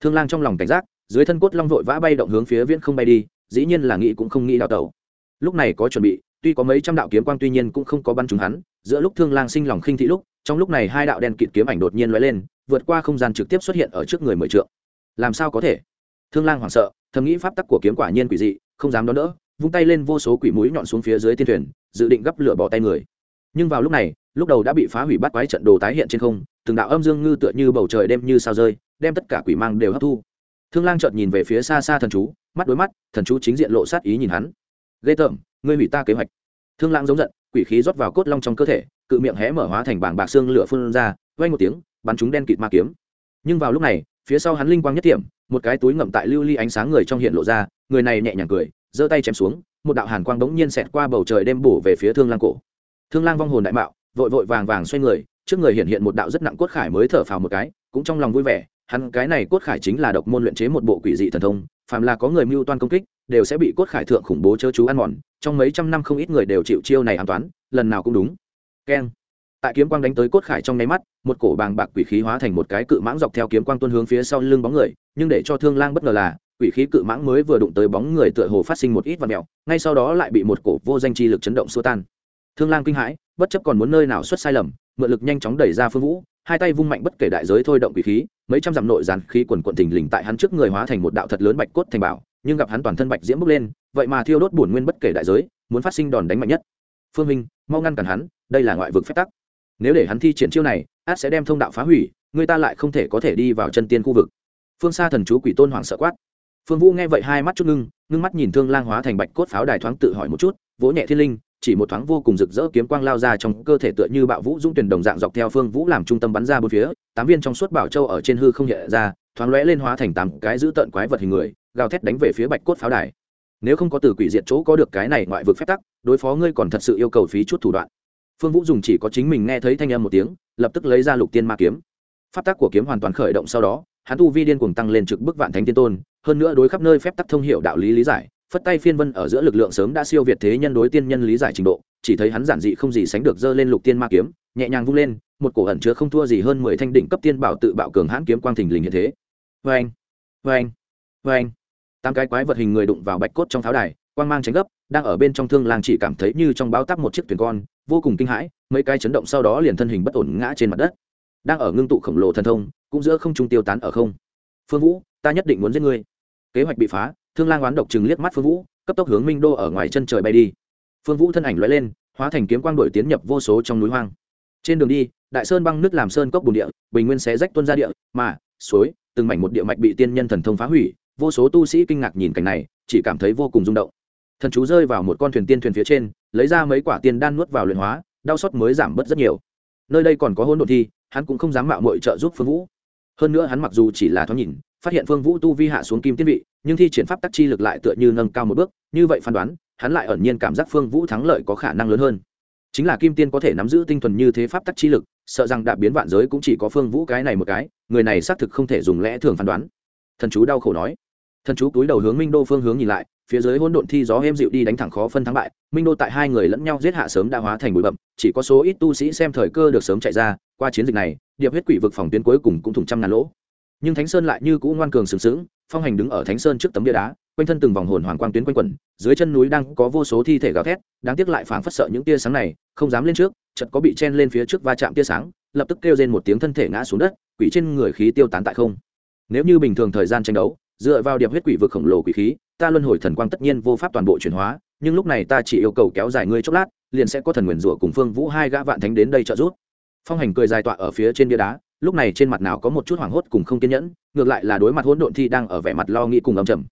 Thương lang trong lòng cảnh giác, dưới thân cốt long vội vã bay động hướng phía viễn không bay đi dĩ nhiên là nghĩ cũng không nghĩ đào tẩu. Lúc này có chuẩn bị, tuy có mấy trăm đạo kiếm quang tuy nhiên cũng không có bắn trúng hắn, giữa lúc thương lang sinh lòng khinh thị lúc, trong lúc này hai đạo đen kịt kiếm ảnh đột nhiên lóe lên, vượt qua không gian trực tiếp xuất hiện ở trước người mười trượng. Làm sao có thể? Thương lang hoảng sợ, thầm nghĩ pháp tắc của kiếm quả nhiên quỷ dị, không dám đón đỡ, vung tay lên vô số quỷ mũi nhọn xuống phía dưới tiên thuyền, dự định gấp lửa bỏ tay người. Nhưng vào lúc này, lúc đầu đã bị phá hủy bắt quái trận đồ tái hiện trên không, từng đạo âm dương ngư tựa như bầu trời đêm như sao rơi, đem tất cả quỷ mang đều hấp thu. Thương lang chợt nhìn về phía xa xa thần chú mắt đối mắt, thần chú chính diện lộ sát ý nhìn hắn. Ghê tởm, ngươi hủy ta kế hoạch. Thương lang giống giận, quỷ khí rót vào cốt long trong cơ thể, cự miệng hé mở hóa thành bảng bạc xương lửa phun ra vay một tiếng, bắn chúng đen kịt ma kiếm. Nhưng vào lúc này, phía sau hắn linh quang nhất điểm một cái túi ngậm tại lưu ly ánh sáng người trong hiện lộ ra, người này nhẹ nhàng cười, giơ tay chém xuống, một đạo hàn quang bỗng nhiên xẹt qua bầu trời đêm bổ về phía thương lang cổ. Thương lang vong hồn đại mạo, vội vội vàng vàng xoay người, trước người hiện hiện một đạo rất nặng cốt khải mới thở phào một cái, cũng trong lòng vui vẻ hắn cái này cốt khải chính là độc môn luyện chế một bộ quỷ dị thần thông, phàm là có người mưu toan công kích, đều sẽ bị cốt khải thượng khủng bố chớ chú ăn mòn, trong mấy trăm năm không ít người đều chịu chiêu này an toán lần nào cũng đúng. Keng. Tại kiếm quang đánh tới cốt khải trong nháy mắt, một cổ bàng bạc quỷ khí hóa thành một cái cự mãng dọc theo kiếm quang tuôn hướng phía sau lưng bóng người, nhưng để cho thương lang bất ngờ là, quỷ khí cự mãng mới vừa đụng tới bóng người tựa hồ phát sinh một ít và mèo, ngay sau đó lại bị một cổ vô danh chi lực chấn động xua tan. Thương lang kinh hãi, bất chấp còn muốn nơi nào xuất sai lầm, mượn lực nhanh chóng đẩy ra phương vũ, hai tay vung mạnh bất kể đại giới thôi động quỷ khí mấy trăm dặm nội gián khí quần quận thình lình tại hắn trước người hóa thành một đạo thật lớn bạch cốt thành bảo, nhưng gặp hắn toàn thân bạch diễm bốc lên, vậy mà thiêu đốt bổn nguyên bất kể đại giới, muốn phát sinh đòn đánh mạnh nhất. Phương minh, mau ngăn cản hắn, đây là ngoại vực phép tắc. Nếu để hắn thi triển chiêu này, át sẽ đem thông đạo phá hủy, người ta lại không thể có thể đi vào chân tiên khu vực. Phương xa thần chú quỷ tôn hoàng sợ quát. Phương vũ nghe vậy hai mắt chút ngưng ngưng mắt nhìn thương lang hóa thành bạch cốt pháo đài thoáng tự hỏi một chút, vỗ nhẹ thiên linh chỉ một thoáng vô cùng rực rỡ kiếm quang lao ra trong cơ thể tựa như bạo vũ dũng tuyển đồng dạng dọc theo phương vũ làm trung tâm bắn ra bốn phía, tám viên trong suốt bảo châu ở trên hư không hiện ra, thoáng lóe lên hóa thành tám cái giữ tợn quái vật hình người, gào thét đánh về phía bạch cốt pháo đài. Nếu không có từ quỷ diệt chỗ có được cái này ngoại vực phép tắc, đối phó ngươi còn thật sự yêu cầu phí chút thủ đoạn. Phương vũ dùng chỉ có chính mình nghe thấy thanh âm một tiếng, lập tức lấy ra lục tiên ma kiếm. Pháp tắc của kiếm hoàn toàn khởi động sau đó, hắn tu vi điên cuồng tăng lên trực bức vạn thánh tiên tôn, hơn nữa đối khắp nơi phép tắc thông hiệu đạo lý lý giải phất tay phiên vân ở giữa lực lượng sớm đã siêu việt thế nhân đối tiên nhân lý giải trình độ, chỉ thấy hắn giản dị không gì sánh được dơ lên lục tiên ma kiếm, nhẹ nhàng vung lên, một cổ ẩn chứa không thua gì hơn mười thanh đỉnh cấp tiên bảo tự bạo cường hãn kiếm quang thình lình như thế. Vê anh vê anh vê anh tám cái quái vật hình người đụng vào bạch cốt trong tháo đài, quang mang tránh gấp, đang ở bên trong thương làng chỉ cảm thấy như trong báo tắp một chiếc thuyền con, vô cùng kinh hãi, mấy cái chấn động sau đó liền thân hình bất ổn ngã trên mặt đất. Đang ở ngưng tụ khổng lồ thần thông, cũng giữa không trung tiêu tán ở không. Phương vũ, ta nhất định muốn giết ngươi kế hoạch bị phá, thương lang oán độc chừng liếc mắt phương vũ, cấp tốc hướng minh đô ở ngoài chân trời bay đi. Phương vũ thân ảnh lóe lên, hóa thành kiếm quang đổi tiến nhập vô số trong núi hoang. Trên đường đi, đại sơn băng nước làm sơn cốc bùn địa, bình nguyên xé rách tuân ra địa, mà, suối, từng mảnh một địa mạch bị tiên nhân thần thông phá hủy, vô số tu sĩ kinh ngạc nhìn cảnh này, chỉ cảm thấy vô cùng rung động. Thần chú rơi vào một con thuyền tiên thuyền phía trên, lấy ra mấy quả tiên đan nuốt vào luyện hóa, đau xót mới giảm bớt rất nhiều. Nơi đây còn có hôn đ ộ thi, hắn cũng không dám mạo mội trợ giúp phương vũ. Hơn nữa hắn mặc dù chỉ là thoáng nhìn phát hiện phương vũ tu vi hạ xuống kim tiên vị, nhưng thi triển pháp tắc chi lực lại tựa như nâng cao một bước, như vậy phán đoán, hắn lại ẩn nhiên cảm giác phương vũ thắng lợi có khả năng lớn hơn. Chính là kim tiên có thể nắm giữ tinh thuần như thế pháp tắc chi lực, sợ rằng đạp biến vạn giới cũng chỉ có phương vũ cái này một cái, người này xác thực không thể dùng lẽ thường phán đoán. Thần chú đau khổ nói. Thần chú túi đầu hướng minh đô phương hướng nhìn lại, phía dưới hỗn độn thi gió êm dịu đi đánh thẳng khó phân thắng bại, minh đô tại hai người lẫn nhau giết hạ sớm đã hóa thành bụi bậm chỉ có số ít tu sĩ xem thời cơ được sớm chạy ra, qua chiến dịch này, điệp huyết quỷ vực phòng tuyến cuối cùng cũng thủng trăm ngàn lỗ nhưng thánh sơn lại như cũ ngoan cường sừng sững, phong hành đứng ở thánh sơn trước tấm bia đá, quanh thân từng vòng hồn hoàng quang tuyến quanh quẩn, dưới chân núi đang có vô số thi thể gào thét, đáng tiếc lại phảng phất sợ những tia sáng này, không dám lên trước, chợt có bị chen lên phía trước va chạm tia sáng, lập tức kêu lên một tiếng thân thể ngã xuống đất, quỷ trên người khí tiêu tán tại không. Nếu như bình thường thời gian tranh đấu, dựa vào điệp huyết quỷ vực khổng lồ quỷ khí, ta luân hồi thần quang tất nhiên vô pháp toàn bộ chuyển hóa, nhưng lúc này ta chỉ yêu cầu kéo dài ngươi chốc lát, liền sẽ có thần nguyền rủa cùng phương vũ hai gã vạn thánh đến đây trợ giúp. Phong hành cười dài tọa ở phía trên bia đá lúc này trên mặt nào có một chút hoảng hốt cùng không kiên nhẫn ngược lại là đối mặt hỗn độn thi đang ở vẻ mặt lo nghĩ cùng âm trầm.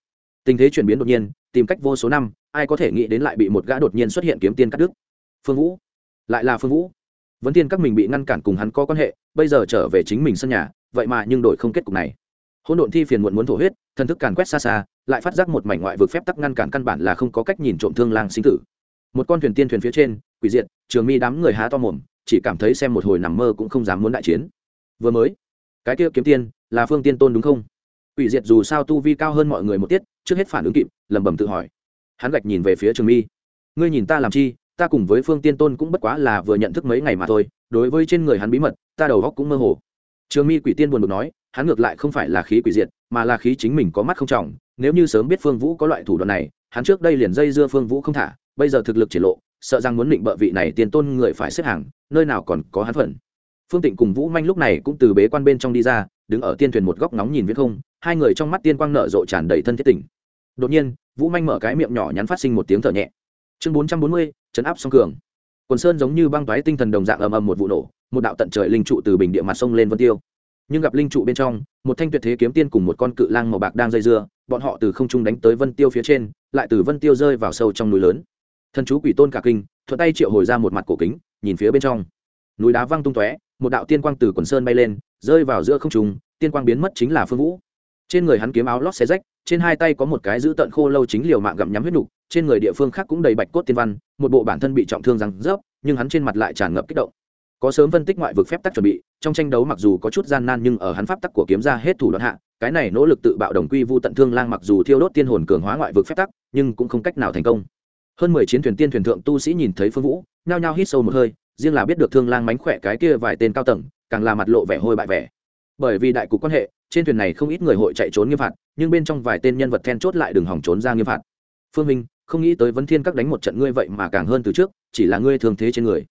Tình thế chuyển biến đột nhiên tìm cách vô số năm ai có thể nghĩ đến lại bị một gã đột nhiên xuất hiện kiếm tiên cắt đứt. Phương vũ lại là phương vũ. Vấn tiên các mình bị ngăn cản cùng hắn có quan hệ bây giờ trở về chính mình sân nhà vậy mà nhưng đổi không kết cục này. Hỗn độn thi phiền muộn muốn thổ huyết thần thức càn quét xa xa lại phát giác một mảnh ngoại vực phép tắc ngăn cản căn bản là không có cách nhìn trộm thương lang sinh tử. Một con thuyền tiên thuyền phía trên quỷ diện, trường mi đám người há to mồm chỉ cảm thấy xem một hồi nằm mơ cũng không dám muốn đại chiến vừa mới, cái kia kiếm tiên là phương tiên tôn đúng không? Quỷ diệt dù sao tu vi cao hơn mọi người một tiết, trước hết phản ứng kịp, lẩm bẩm tự hỏi. Hắn gạch nhìn về phía trường mi. Ngươi nhìn ta làm chi, ta cùng với phương tiên tôn cũng bất quá là vừa nhận thức mấy ngày mà thôi, đối với trên người hắn bí mật, ta đầu góc cũng mơ hồ. Trường mi quỷ tiên buồn bực nói, hắn ngược lại không phải là khí quỷ diệt, mà là khí chính mình có mắt không trọng, nếu như sớm biết phương vũ có loại thủ đoạn này, hắn trước đây liền dây dưa phương vũ không thả, bây giờ thực lực triển lộ, sợ rằng muốn định bợ vị này tiền tôn người phải xếp hàng, nơi nào còn có hắn phận phương tịnh cùng vũ manh lúc này cũng từ bế quan bên trong đi ra, đứng ở tiên thuyền một góc nóng nhìn viễn không, hai người trong mắt tiên quang nở rộ tràn đầy thân thiết tỉnh đột nhiên, vũ manh mở cái miệng nhỏ nhắn phát sinh một tiếng thở nhẹ. Chương bốn trăm bốn mươi, chấn áp song cường. Quần sơn giống như băng toái tinh thần đồng dạng ầm ầm một vụ nổ, một đạo tận trời linh trụ từ bình địa mặt sông lên vân tiêu. Nhưng gặp linh trụ bên trong, một thanh tuyệt thế kiếm tiên cùng một con cự lang màu bạc đang dây dưa, bọn họ từ không trung đánh tới vân tiêu phía trên, lại từ vân tiêu rơi vào sâu trong núi lớn. Thần chú quỷ tôn cả kinh, thuận tay triệu hồi ra một mặt cổ kính, nhìn phía bên trong. Núi đá văng tung tóe một đạo tiên quang từ quần sơn bay lên, rơi vào giữa không trung, tiên quang biến mất chính là phương vũ. Trên người hắn kiếm áo lót xé rách, trên hai tay có một cái giữ tận khô lâu chính liều mạng gặm nhắm huyết nục, trên người địa phương khác cũng đầy bạch cốt tiên văn, một bộ bản thân bị trọng thương răng rớp, nhưng hắn trên mặt lại tràn ngập kích động. Có sớm phân tích ngoại vực phép tắc chuẩn bị, trong tranh đấu mặc dù có chút gian nan nhưng ở hắn pháp tắc của kiếm ra hết thủ đoạn hạ, cái này nỗ lực tự bạo đồng quy vu tận thương lang mặc dù thiêu đốt tiên hồn cường hóa ngoại vực phép tắc, nhưng cũng không cách nào thành công. Hơn mười chiến thuyền tiên thuyền thượng tu sĩ nhìn thấy phương vũ, nhao nhao hít sâu một hơi riêng là biết được thương lang mánh khỏe cái kia vài tên cao tầng, càng là mặt lộ vẻ hôi bại vẻ. Bởi vì đại cục quan hệ, trên thuyền này không ít người hội chạy trốn nghiêm phạt, nhưng bên trong vài tên nhân vật then chốt lại đừng hỏng trốn ra nghiêm phạt. Phương minh, không nghĩ tới vấn thiên các đánh một trận ngươi vậy mà càng hơn từ trước, chỉ là ngươi thường thế trên người.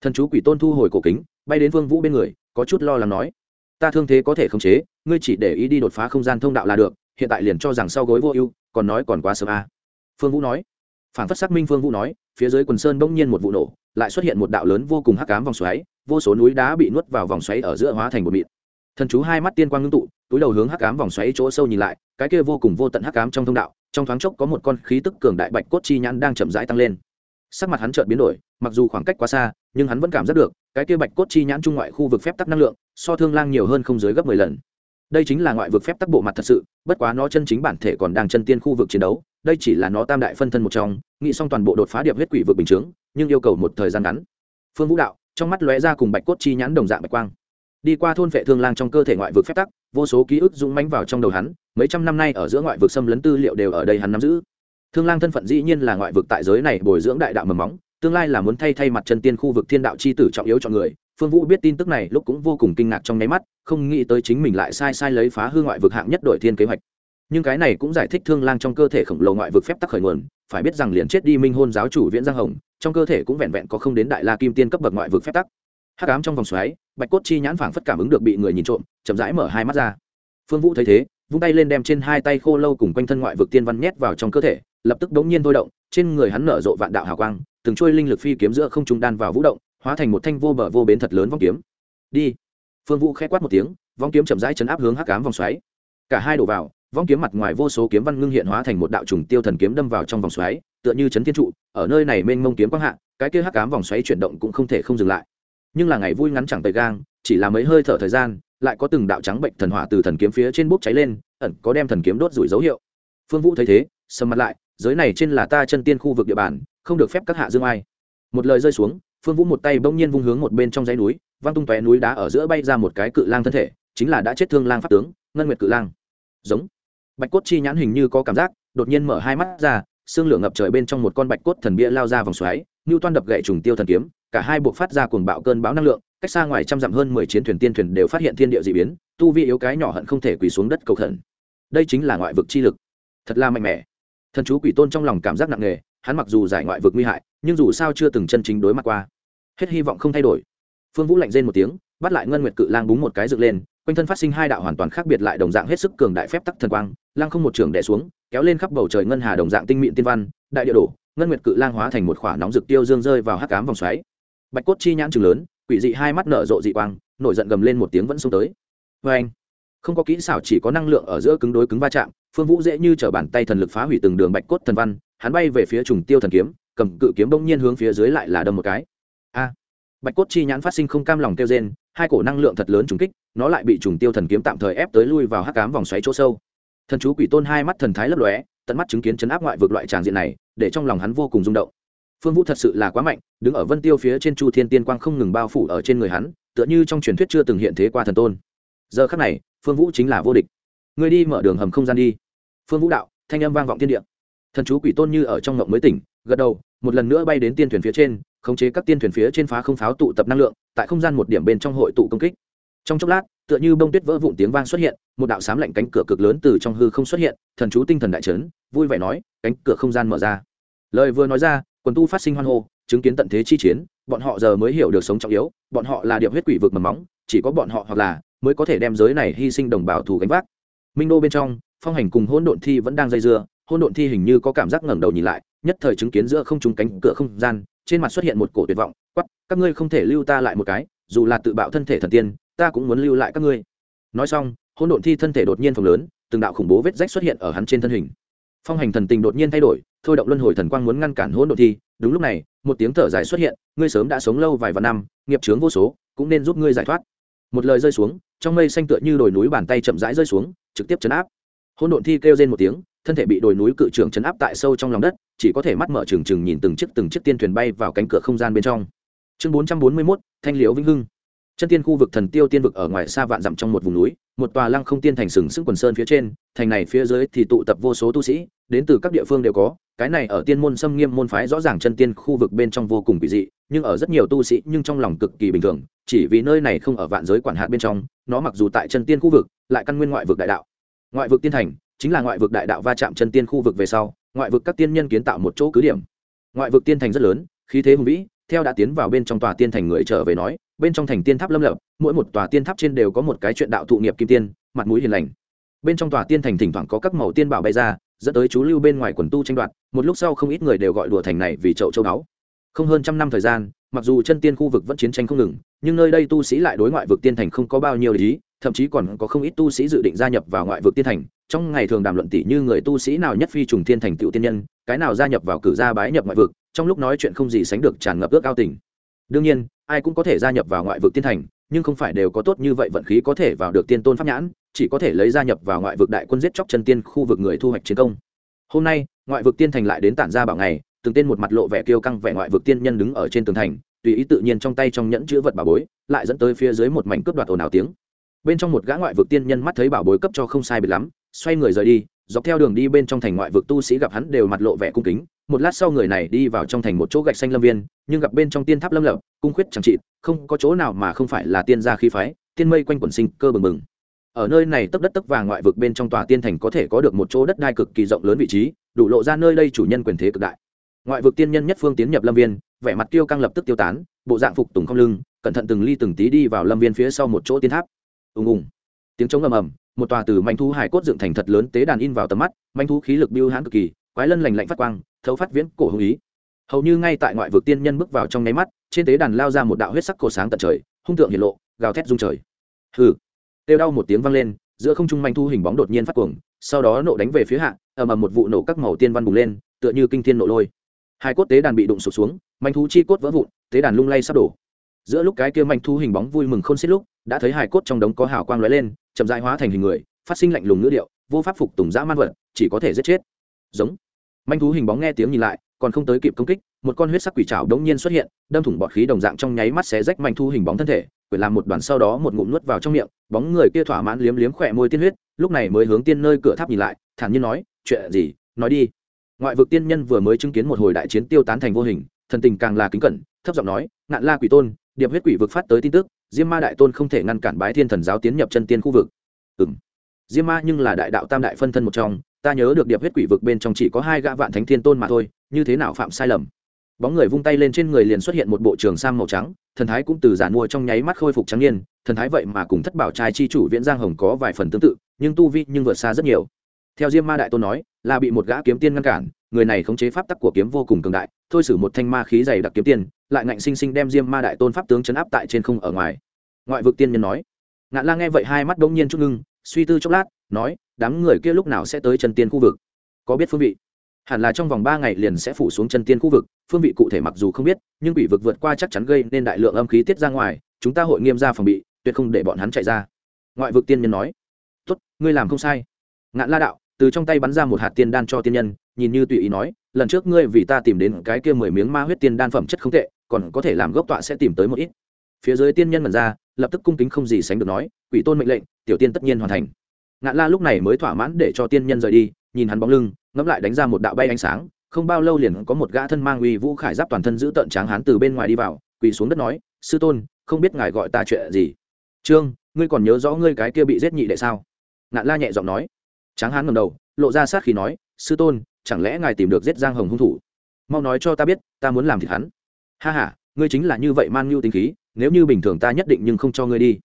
Thần chú quỷ tôn thu hồi cổ kính, bay đến vương vũ bên người, có chút lo lắng nói, ta thương thế có thể khống chế, ngươi chỉ để ý đi đột phá không gian thông đạo là được, hiện tại liền cho rằng sau gối vô ưu, còn nói còn quá sớm à. phương vũ nói. Phản phất xác minh phương vũ nói, phía dưới quần sơn bỗng nhiên một vụ nổ lại xuất hiện một đạo lớn vô cùng hắc ám vòng xoáy, vô số núi đá bị nuốt vào vòng xoáy ở giữa hóa thành một mịn. Thần chú hai mắt tiên quang ngưng tụ, túi đầu hướng hắc ám vòng xoáy chỗ sâu nhìn lại, cái kia vô cùng vô tận hắc ám trong thông đạo, trong thoáng chốc có một con khí tức cường đại bạch cốt chi nhãn đang chậm rãi tăng lên. Sắc mặt hắn chợt biến đổi, mặc dù khoảng cách quá xa, nhưng hắn vẫn cảm giác được, cái kia bạch cốt chi nhãn trung ngoại khu vực phép tắc năng lượng, so thương lang nhiều hơn không dưới gấp mười lần. Đây chính là ngoại vực phép tắc bộ mặt thật sự, bất quá nó chân chính bản thể còn đang chân tiên khu vực chiến đấu đây chỉ là nó tam đại phân thân một trong, nghĩ xong toàn bộ đột phá điệp huyết quỷ vực bình chướng, nhưng yêu cầu một thời gian ngắn. Phương vũ đạo, trong mắt lóe ra cùng bạch cốt chi nhãn đồng dạng bạch quang. Đi qua thôn vệ thương lang trong cơ thể ngoại vực phép tắc, vô số ký ức rung mánh vào trong đầu hắn, mấy trăm năm nay ở giữa ngoại vực xâm lấn tư liệu đều ở đây hắn nắm giữ. Thương lang thân phận dĩ nhiên là ngoại vực tại giới này bồi dưỡng đại đạo mầm móng, tương lai là muốn thay thay mặt chân tiên khu vực thiên đạo c h i tử trọng yếu cho người. Phương vũ biết tin tức này lúc cũng vô cùng kinh ngạc trong nháy mắt, không nghĩ tới chính mình lại sai sai lấy phá hư ngoại vực hạng nhất đội thiên kế hoạch nhưng cái này cũng giải thích thương lang trong cơ thể khổng lồ ngoại vực phép tắc khởi nguồn, phải biết rằng liền chết đi minh hôn giáo chủ viễn giang hồng, trong cơ thể cũng vẹn vẹn có không đến đại la kim tiên cấp bậc ngoại vực phép tắc. Hắc ám trong vòng xoáy, bạch cốt chi nhãn phảng phất cảm ứng được bị người nhìn trộm, chậm rãi mở hai mắt ra. Phương vũ thấy thế, vung tay lên đem trên hai tay khô lâu cùng quanh thân ngoại vực tiên văn nhét vào trong cơ thể, lập tức đống nhiên thôi động, trên người hắn nở rộ vạn đạo hào quang, từng trôi linh lực phi kiếm giữa không trung đan vào vũ động, hóa thành một thanh vô bờ vô bến thật lớn vong kiếm. Đi. Phương vũ khẽ quát một tiếng, vong kiếm chậm rãi chấn áp hướng hắc ám vòng xoáy. Cả hai đổ vào vong kiếm mặt ngoài vô số kiếm văn ngưng hiện hóa thành một đạo trùng tiêu thần kiếm đâm vào trong vòng xoáy, tựa như chấn thiên trụ, ở nơi này mênh mông kiếm quang hạ, cái kia hắc ám vòng xoáy chuyển động cũng không thể không dừng lại. Nhưng là ngày vui ngắn chẳng tầy gang, chỉ là mấy hơi thở thời gian, lại có từng đạo trắng bệnh thần hỏa từ thần kiếm phía trên bốc cháy lên, ẩn có đem thần kiếm đốt rủi dấu hiệu. Phương vũ thấy thế, sầm mặt lại, giới này trên là ta chân tiên khu vực địa bàn, không được phép các hạ dương ai. Một lời rơi xuống, phương vũ một tay bỗng nhiên vung hướng một bên trong dãy núi, văng tung tóe núi đá ở giữa bay ra một cái cự lang thân thể, chính là đã chết thương lang pháp tướng, ngân nguyệt cự lang. Giống bạch cốt chi nhãn hình như có cảm giác đột nhiên mở hai mắt ra xương lửa ngập trời bên trong một con bạch cốt thần bia lao ra vòng xoáy như toan đập gậy trùng tiêu thần kiếm cả hai buộc phát ra cuồng bạo cơn bão năng lượng cách xa ngoài trăm dặm hơn mười chiến thuyền tiên thuyền đều phát hiện thiên địa d ị biến tu vi yếu cái nhỏ hận không thể quỳ xuống đất cầu thần, đây chính là ngoại vực chi lực. Thật là mạnh mẽ. Thần chú quỷ tôn trong lòng cảm giác nặng nề hắn mặc dù giải ngoại vực nguy hại nhưng dù sao chưa từng chân chính đối mặt qua. Hết hy vọng không thay đổi. Phương vũ lạnh rên một tiếng bắt lại ngân nguyệt cự lang búng một cái dựng lên quanh thân phát sinh hai đạo hoàn toàn khác biệt lại đồng dạng hết sức cường đại phép tắc thần quang lang không một trường đẻ xuống, kéo lên khắp bầu trời ngân hà đồng dạng tinh mịn tiên văn, đại địa đổ, ngân nguyệt cự lang hóa thành một khỏa nóng rực tiêu dương rơi vào hắc cám vòng xoáy. Bạch cốt chi nhãn trừng lớn, quỷ dị hai mắt nở rộ dị quang, nổi giận gầm lên một tiếng vẫn xông tới. Vê anh, không có kỹ xảo chỉ có năng lượng ở giữa cứng đối cứng va chạm, phương vũ dễ như t r ở bàn tay thần lực phá hủy từng đường bạch cốt thần văn, hắn bay về phía trùng tiêu thần kiếm, cầm cự kiếm bỗng nhiên hướng phía dưới lại là đâm một cái. A, bạch cốt chi nhãn phát sinh không cam lòng kêu trên hai cổ năng lượng thật lớn trùng kích, nó lại bị trùng tiêu thần kiếm tạm thời ép tới lui vào hắc cám vòng xoáy chỗ sâu. Thần chú quỷ tôn hai mắt thần thái lấp lóe, tận mắt chứng kiến chấn áp ngoại vực loại tràng diện này, để trong lòng hắn vô cùng rung động. Phương vũ thật sự là quá mạnh, đứng ở vân tiêu phía trên chu thiên tiên quang không ngừng bao phủ ở trên người hắn, tựa như trong truyền thuyết chưa từng hiện thế qua thần tôn. Giờ khắc này, phương vũ chính là vô địch. Người đi mở đường hầm không gian đi. Phương vũ đạo, thanh âm vang vọng thiên địa. Thần chú quỷ tôn như ở trong ngộng mới tỉnh, gật đầu, một lần nữa bay đến tiên thuyền phía trên khống chế các tiên thuyền phía trên phá không pháo tụ tập năng lượng, tại không gian một điểm bên trong hội tụ công kích. Trong chốc lát, tựa như bông tuyết vỡ vụn tiếng vang xuất hiện, một đạo sám lạnh cánh cửa cực lớn từ trong hư không xuất hiện, thần chú tinh thần đại trấn vui vẻ nói, cánh cửa không gian mở ra. Lời vừa nói ra, quần tu phát sinh hoan hô, chứng kiến tận thế chi chiến, bọn họ giờ mới hiểu được sống trọng yếu, bọn họ là điệp huyết quỷ vực mầm móng, chỉ có bọn họ hoặc là mới có thể đem giới này hy sinh đồng bào thù gánh vác. Minh đô bên trong, phong hành cùng hôn độn thi vẫn đang dây dưa hôn độn thi hình như có cảm giác ngẩng đầu nhìn lại, nhất thời chứng kiến giữa không trúng cánh cửa không gian trên mặt xuất hiện một cổ tuyệt vọng quắp các ngươi không thể lưu ta lại một cái, dù là tự bạo thân thể thần tiên, ta cũng muốn lưu lại các ngươi. Nói xong hôn độn thi thân thể đột nhiên phồng lớn, từng đạo khủng bố vết rách xuất hiện ở hắn trên thân hình. Phong hành thần tình đột nhiên thay đổi, thôi động luân hồi thần quang muốn ngăn cản hôn độn thi, đúng lúc này, một tiếng thở dài xuất hiện, ngươi sớm đã sống lâu vài vạn năm, nghiệp chướng vô số, cũng nên giúp ngươi giải thoát. Một lời rơi xuống, trong mây xanh tựa như đồi núi bàn tay chậm rãi rơi xuống, trực tiếp chấn áp. Hôn độn thi kêu lên một tiếng thân thể bị đồi núi cự trường chấn áp tại sâu trong lòng đất, chỉ có thể mắt mở trừng trừng nhìn từng chiếc từng chiếc tiên thuyền bay vào cánh cửa không gian bên trong. Chương bốn trăm bốn mươi mốt, thanh liễu vĩnh hưng. Chân tiên khu vực thần tiêu tiên vực ở ngoài xa vạn dặm trong một vùng núi, một tòa lăng không tiên thành sừng sững quần sơn phía trên, thành này phía dưới thì tụ tập vô số tu sĩ, đến từ các địa phương đều có, cái này ở tiên môn xâm nghiêm môn phái rõ ràng chân tiên khu vực bên trong vô cùng kỳ dị, nhưng ở rất nhiều tu sĩ nhưng trong lòng cực kỳ bình thường, chỉ vì nơi này không ở vạn giới quản hạt bên trong, nó mặc dù tại chân tiên khu vực, lại căn nguyên ngoại vực đại đạo. Ngoại vực tiên thành chính là ngoại vực đại đạo va chạm chân tiên khu vực về sau, ngoại vực các tiên nhân kiến tạo một chỗ cứ điểm. Ngoại vực tiên thành rất lớn, khí thế hùng vĩ, theo đã tiến vào bên trong tòa tiên thành người trở về nói, bên trong thành tiên tháp lâm lập, mỗi một tòa tiên tháp trên đều có một cái chuyện đạo thụ nghiệp kim tiên, mặt mũi hiền lành. Bên trong tòa tiên thành thỉnh thoảng có các màu tiên bảo bay ra, dẫn tới chú lưu bên ngoài quần tu tranh đoạt, một lúc sau không ít người đều gọi đùa thành này vì chậu châu báu. Không hơn trăm năm thời gian, mặc dù chân tiên khu vực vẫn chiến tranh không ngừng, nhưng nơi đây tu sĩ lại đối ngoại vực tiên thành không có bao nhiêu lý thậm chí còn có không ít tu sĩ dự định gia nhập vào ngoại vực tiên thành. Trong ngày thường đàm luận tỷ như người tu sĩ nào nhất phi trùng tiên thành tựu tiên nhân, cái nào gia nhập vào cử gia bái nhập ngoại vực, trong lúc nói chuyện không gì sánh được tràn ngập ước ao tình. Đương nhiên, ai cũng có thể gia nhập vào ngoại vực tiên thành, nhưng không phải đều có tốt như vậy vận khí có thể vào được tiên tôn pháp nhãn, chỉ có thể lấy gia nhập vào ngoại vực đại quân giết chóc chân tiên khu vực người thu hoạch chiến công. Hôm nay, ngoại vực tiên thành lại đến tản ra bảo ngày, từng tên một mặt lộ vẻ kiêu căng vẻ ngoại vực tiên nhân đứng ở trên tường thành, tùy ý tự nhiên trong tay trong nhẫn chữ vật bà bối, lại dẫn tới phía dưới một mảnh cướp đoạt ồn ào tiếng bên trong một gã ngoại vực tiên nhân mắt thấy bảo bối cấp cho không sai biệt lắm, xoay người rời đi, dọc theo đường đi bên trong thành ngoại vực tu sĩ gặp hắn đều mặt lộ vẻ cung kính. Một lát sau người này đi vào trong thành một chỗ gạch xanh lâm viên, nhưng gặp bên trong tiên tháp lâm lập cung khuyết chẳng trị, không có chỗ nào mà không phải là tiên gia khí phái, tiên mây quanh quần sinh cơ bừng bừng. Ở nơi này tấp đất tấp vàng ngoại vực bên trong tòa tiên thành có thể có được một chỗ đất đai cực kỳ rộng lớn vị trí, đủ lộ ra nơi đây chủ nhân quyền thế cực đại. Ngoại vực tiên nhân nhất phương tiến nhập lâm viên, vẻ mặt tiêu căng lập tức tiêu tán, bộ dạng phục tùng không lưng, cẩn thận từng ly từng tí đi vào lâm viên phía sau một chỗ tiên tháp ùng ùng. Tiếng trống ầm ầm, một tòa từ manh thú hải cốt dựng thành thật lớn tế đàn in vào tầm mắt, manh thú khí lực biêu hãn cực kỳ, quái lân lành lạnh phát quang, thấu phát viễn cổ hữu ý. Hầu như ngay tại ngoại vực tiên nhân bước vào trong nháy mắt, trên tế đàn lao ra một đạo huyết sắc cổ sáng tận trời, hung tượng hiện lộ, gào thét rung trời. Hừ. Kêu đau một tiếng vang lên, giữa không trung manh thu hình bóng đột nhiên phát cuồng, sau đó nộ đánh về phía hạ, ầm ầm một vụ nổ các màu tiên văn bùng lên, tựa như kinh thiên nổ lôi. Hai cốt tế đàn bị đụng sụp xuống, manh thú chi cốt vỡ vụn, tế đàn lung lay sắp đổ. Giữa lúc cái kia manh thú hình bóng vui mừng không xiết lúc đã thấy hài cốt trong đống có hào quang lóe lên, chậm rãi hóa thành hình người, phát sinh lạnh lùng ngữ điệu, vô pháp phục tùng dã man vật, chỉ có thể giết chết. Giống. Manh thú hình bóng nghe tiếng nhìn lại, còn không tới kịp công kích, một con huyết sắc quỷ trảo đống nhiên xuất hiện, đâm thủng bọt khí đồng dạng trong nháy mắt xé rách manh thú hình bóng thân thể quyển làm một đoàn sau đó một ngụm nuốt vào trong miệng, bóng người kia thỏa mãn liếm liếm khỏe môi tiên huyết, lúc này mới hướng tiên nơi cửa tháp nhìn lại, thản nhiên nói, chuyện gì? Nói đi. Ngoại vực tiên nhân vừa mới chứng kiến một hồi đại chiến tiêu tán thành vô hình, thần tình càng là kính cẩn, thấp giọng nói, ngạn la quỷ tôn, điệp huyết quỷ vực phát tới tin tức diêm ma đại tôn không thể ngăn cản bái thiên thần giáo tiến nhập chân tiên khu vực. Ừ m diêm ma nhưng là đại đạo tam đại phân thân một trong, ta nhớ được điệp huyết quỷ vực bên trong chỉ có hai gã vạn thánh thiên tôn mà thôi, như thế nào phạm sai lầm? Bóng người vung tay lên trên người liền xuất hiện một bộ trường sam màu trắng, thần thái cũng từ giản mua trong nháy mắt khôi phục trắng niên, thần thái vậy mà cùng thất bảo trai chi chủ viễn giang hồng có vài phần tương tự, nhưng tu vi nhưng vượt xa rất nhiều. Theo diêm ma đại tôn nói, là bị một gã kiếm tiên ngăn cản, người này khống chế pháp tắc của kiếm vô cùng cường đại, thôi xử một thanh ma khí dày đặc kiếm tiên lại ngạnh sinh sinh đem diêm ma đại tôn pháp tướng chấn áp tại trên không ở ngoài. Ngoại vực tiên nhân nói. Ngạn la nghe vậy hai mắt đống nhiên chút ngưng, suy tư chốc lát, nói, đám người kia lúc nào sẽ tới chân tiên khu vực? Có biết phương vị? Hẳn là trong vòng ba ngày liền sẽ phủ xuống chân tiên khu vực, phương vị cụ thể mặc dù không biết, nhưng quỷ vực vượt qua chắc chắn gây nên đại lượng âm khí tiết ra ngoài, chúng ta hội nghiêm ra phòng bị, tuyệt không để bọn hắn chạy ra. Ngoại vực tiên nhân nói. Tốt, ngươi làm không sai. Ngạn la đạo, từ trong tay bắn ra một hạt tiên đan cho tiên nhân, nhìn như tùy ý nói, lần trước ngươi vì ta tìm đến cái kia mười miếng ma huyết tiên đan phẩm chất không tệ còn có thể làm gốc tọa sẽ tìm tới một ít. Phía dưới tiên nhân mần ra, lập tức cung kính không gì sánh được nói, quỷ tôn mệnh lệnh, tiểu tiên tất nhiên hoàn thành. Ngạn la lúc này mới thỏa mãn để cho tiên nhân rời đi, nhìn hắn bóng lưng, ngẫm lại đánh ra một đạo bay ánh sáng, không bao lâu liền có một gã thân mang uy vũ khải giáp toàn thân giữ tợn tráng hán từ bên ngoài đi vào, quỳ xuống đất nói, sư tôn, không biết ngài gọi ta chuyện gì? Trương, ngươi còn nhớ rõ ngươi cái kia bị giết nhị đệ sao? Ngạn la nhẹ giọng nói. Tráng hán ngầm đầu, lộ ra sát khi nói, sư tôn, chẳng lẽ ngài tìm được giết giang hồng hung thủ? Mau nói cho ta biết, ta muốn làm thịt hắn ha h a ngươi chính là như vậy man nhu tính khí, nếu như bình thường ta nhất định nhưng không cho ngươi đi.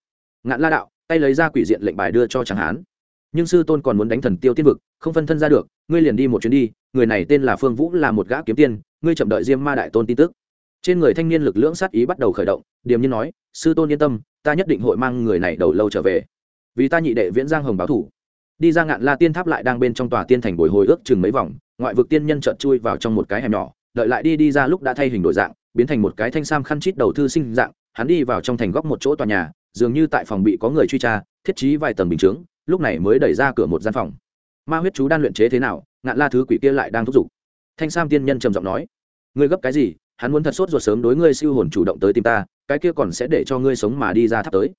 Ngạn la đạo, tay lấy ra quỷ diện lệnh bài đưa cho tráng hán. Nhưng sư tôn còn muốn đánh thần tiêu tiên vực, không phân thân ra được, ngươi liền đi một chuyến đi, người này tên là phương vũ, là một gã kiếm tiên, ngươi chậm đợi diêm ma đại tôn tin tức. Trên người thanh niên lực lưỡng sát ý bắt đầu khởi động, điềm nhiên nói, sư tôn yên tâm, ta nhất định hội mang người này đầu lâu trở về. Vì ta nhị đệ viễn giang hồng báo thủ. Đi ra ngạn la tiên tháp lại đang bên trong tòa tiên thành bồi hồi ước chừng mấy vòng, ngoại vực tiên nhân trợn chui vào trong một cái hẻm nhỏ, đợi lại đi đi ra lúc đã thay hình đổi dạng biến thành một cái thanh sam khăn chít đầu thư sinh dạng, hắn đi vào trong thành góc một chỗ tòa nhà, dường như tại phòng bị có người truy tra, thiết trí vài tầng bình chướng, lúc này mới đẩy ra cửa một gian phòng. Ma huyết chú đan luyện chế thế nào, ngạn la thứ quỷ kia lại đang thúc giục. Thanh sam tiên nhân trầm giọng nói, ngươi gấp cái gì, hắn muốn thật sốt ruột sớm đối ngươi siêu hồn chủ động tới tìm ta, cái kia còn sẽ để cho ngươi sống mà đi ra tháp tới.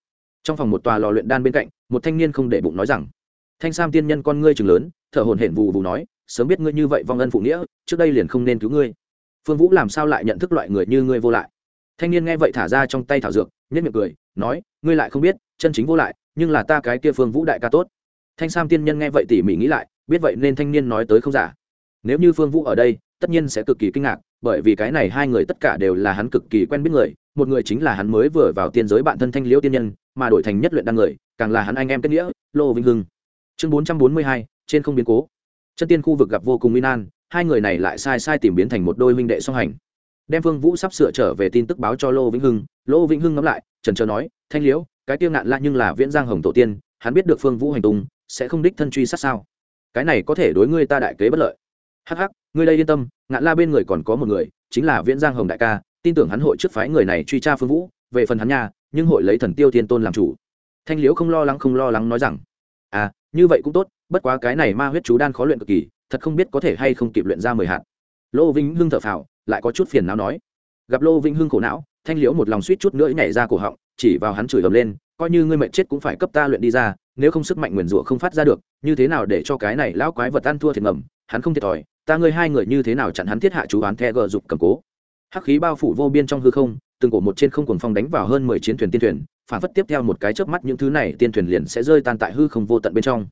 Trong phòng một tòa lò luyện đan bên cạnh, một thanh niên không để bụng nói rằng, thanh sam tiên nhân con ngươi chừng lớn, thở hồn hển vù vù nói, sớm biết ngươi như vậy vong ân phụ nghĩa, trước đây liền không nên cứu ngươi phương vũ làm sao lại nhận thức loại người như ngươi vô lại? Thanh niên nghe vậy thả ra trong tay thảo dược nhất miệng cười, nói, ngươi lại không biết, chân chính vô lại, nhưng là ta cái kia phương vũ đại ca tốt. Thanh sam tiên nhân nghe vậy tỉ mỉ nghĩ lại, biết vậy nên thanh niên nói tới không giả. Nếu như phương vũ ở đây, tất nhiên sẽ cực kỳ kinh ngạc, bởi vì cái này hai người tất cả đều là hắn cực kỳ quen biết người, một người chính là hắn mới vừa vào tiên giới bạn thân thanh liễu tiên nhân, mà đổi thành nhất luyện đăng người, càng là hắn anh em kết nghĩa, lô vinh hưng. Chương bốn trăm bốn mươi hai, trên không biến cố. Chân tiên khu vực gặp vô cùng nguy nan hai người này lại sai sai tìm biến thành một đôi huynh đệ song hành. Đem phương vũ sắp sửa trở về tin tức báo cho lô vĩnh hưng, lô vĩnh hưng ngẫm lại, trần trờ nói, thanh liễu, cái tiêu ngạn lạ nhưng là viễn giang hồng tổ tiên, hắn biết được phương vũ hành tung, sẽ không đích thân truy sát sao? Cái này có thể đối ngươi ta đại kế bất lợi. Hắc hắc, ngươi đây yên tâm, ngạn la bên người còn có một người, chính là viễn giang hồng đại ca, tin tưởng hắn hội trước phái người này truy tra phương vũ, về phần hắn nha, nhưng hội lấy thần tiêu thiên tôn làm chủ. Thanh liễu không lo lắng không lo lắng nói rằng à như vậy cũng tốt, bất quá cái này ma huyết chú đan khó luyện cực kỳ thật không biết có thể hay không kịp luyện ra mười hạt. Lô vĩnh hưng thở phào, lại có chút phiền não nói. Gặp lô vĩnh hưng khổ não, thanh liễu một lòng suýt chút nữa nhảy ra cổ họng, chỉ vào hắn chửi ầm lên, coi như ngươi mệnh chết cũng phải cấp ta luyện đi ra, nếu không sức mạnh nguyền rủa không phát ra được, như thế nào để cho cái này lão quái vật ăn thua thiệt ngầm, hắn không thiệt thòi, ta ngươi hai người như thế nào chặn hắn thiết hạ chú oán the gờ dục cầm cố. Hắc khí bao phủ vô biên trong hư không, từng cổ một trên không cuồng phong đánh vào hơn mười chiến thuyền tiên thuyền, phản phất tiếp theo một cái chớp mắt những thứ này tiên thuyền liền sẽ rơi tan tại hư không vô tận bên trong.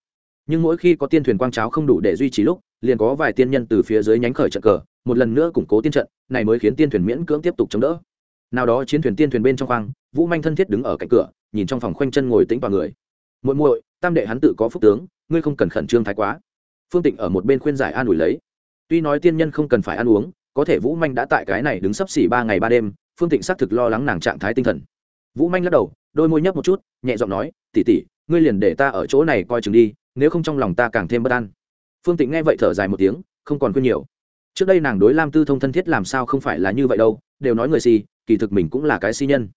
Nhưng mỗi khi có tiên thuyền quang cháo không đủ để duy trì lúc liền có vài tiên nhân từ phía dưới nhánh khởi trận cờ, một lần nữa củng cố tiên trận, này mới khiến tiên thuyền miễn cưỡng tiếp tục chống đỡ. Nào đó chiến thuyền tiên thuyền bên trong khoang, vũ manh thân thiết đứng ở cạnh cửa, nhìn trong phòng khoanh chân ngồi tĩnh vào người. Muội muội, tam đệ hắn tự có phúc tướng, ngươi không cần khẩn trương thái quá. Phương tịnh ở một bên khuyên giải an ủi lấy. Tuy nói tiên nhân không cần phải ăn uống, có thể vũ manh đã tại cái này đứng sấp xỉ ba ngày ba đêm, phương tịnh xác thực lo lắng nàng trạng thái tinh thần. Vũ manh lắc đầu, đôi môi nhấp một chút, nhẹ giọng nói tỉ tỉ ngươi liền để ta ở chỗ này coi chừng đi, nếu không trong lòng ta càng thêm bất an phương tịnh nghe vậy thở dài một tiếng, không còn quên nhiều. Trước đây nàng đối lam tư thông thân thiết làm sao không phải là như vậy đâu, đều nói người si, kỳ thực mình cũng là cái si nhân.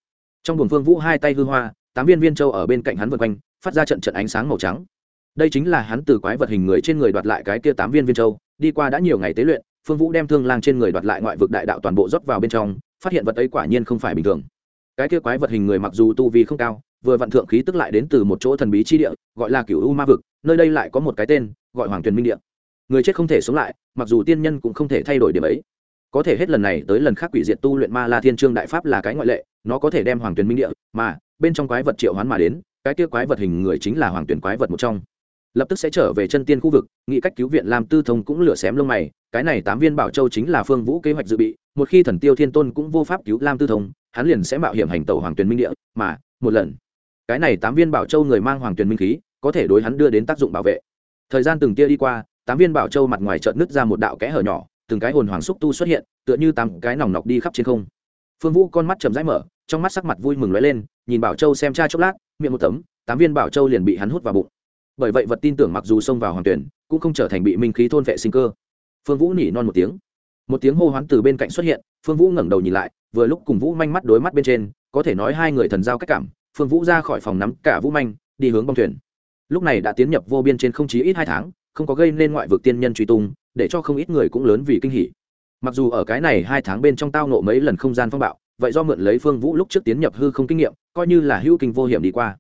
Trong buồng phương vũ hai tay hư hoa, tám viên viên châu ở bên cạnh hắn vượt quanh, phát ra trận trận ánh sáng màu trắng. Đây chính là hắn từ quái vật hình người trên người đoạt lại cái kia tám viên viên châu, đi qua đã nhiều ngày tế luyện, phương vũ đem thương lang trên người đoạt lại ngoại vực đại đạo toàn bộ rót vào bên trong, phát hiện vật ấy quả nhiên không phải bình thường. Cái kia quái vật hình người mặc dù tu vi không cao, vừa vạn thượng khí tức lại đến từ một chỗ thần bí chi địa, gọi là cửu u ma vực, nơi đây lại có một cái tên gọi hoàng tuyền minh địa người chết không thể sống lại, mặc dù tiên nhân cũng không thể thay đổi điểm ấy. Có thể hết lần này tới lần khác quỷ diệt tu luyện ma la thiên trương đại pháp là cái ngoại lệ, nó có thể đem hoàng tuyền minh địa, mà, bên trong quái vật triệu hoán mà đến, cái kia quái vật hình người chính là hoàng tuyền quái vật một trong. Lập tức sẽ trở về chân tiên khu vực, nghĩ cách cứu viện làm tư thông cũng lửa xém lông mày, cái này tám viên bảo châu chính là phương vũ kế hoạch dự bị, một khi thần tiêu thiên tôn cũng vô pháp cứu lam tư thông, hắn liền sẽ mạo hiểm hành tàu hoàng tuyền minh địa, mà, một lần. Cái này tám viên bảo châu người mang hoàng tuyền minh khí, có thể đối hắn đưa đến tác dụng bảo vệ thời gian từng tia đi qua, tám viên bảo châu mặt ngoài trợn nứt ra một đạo kẽ hở nhỏ, từng cái hồn hoàng xúc tu xuất hiện, tựa như tám cái nòng nọc đi khắp trên không. Phương vũ con mắt chầm rãi mở, trong mắt sắc mặt vui mừng lóe lên, nhìn bảo châu xem cha chốc lát, miệng một tấm, tám viên bảo châu liền bị hắn hút vào bụng. Bởi vậy vật tin tưởng mặc dù xông vào hoàng tuyển, cũng không trở thành bị minh khí thôn vệ sinh cơ. Phương vũ nỉ non một tiếng. Một tiếng hô hoán từ bên cạnh xuất hiện, phương vũ ngẩng đầu nhìn lại, vừa lúc cùng vũ manh mắt đối mắt bên trên, có thể nói hai người thần giao cách cảm, phương vũ ra khỏi phòng nắm cả vũ manh, đi hướng bong thuyền lúc này đã tiến nhập vô biên trên không chí ít hai tháng, không có gây nên ngoại vực tiên nhân truy tung, để cho không ít người cũng lớn vì kinh hỉ. Mặc dù ở cái này hai tháng bên trong tao nộ mấy lần không gian phong bạo, vậy do mượn lấy phương vũ lúc trước tiến nhập hư không kinh nghiệm, coi như là hữu kinh vô hiểm đi qua.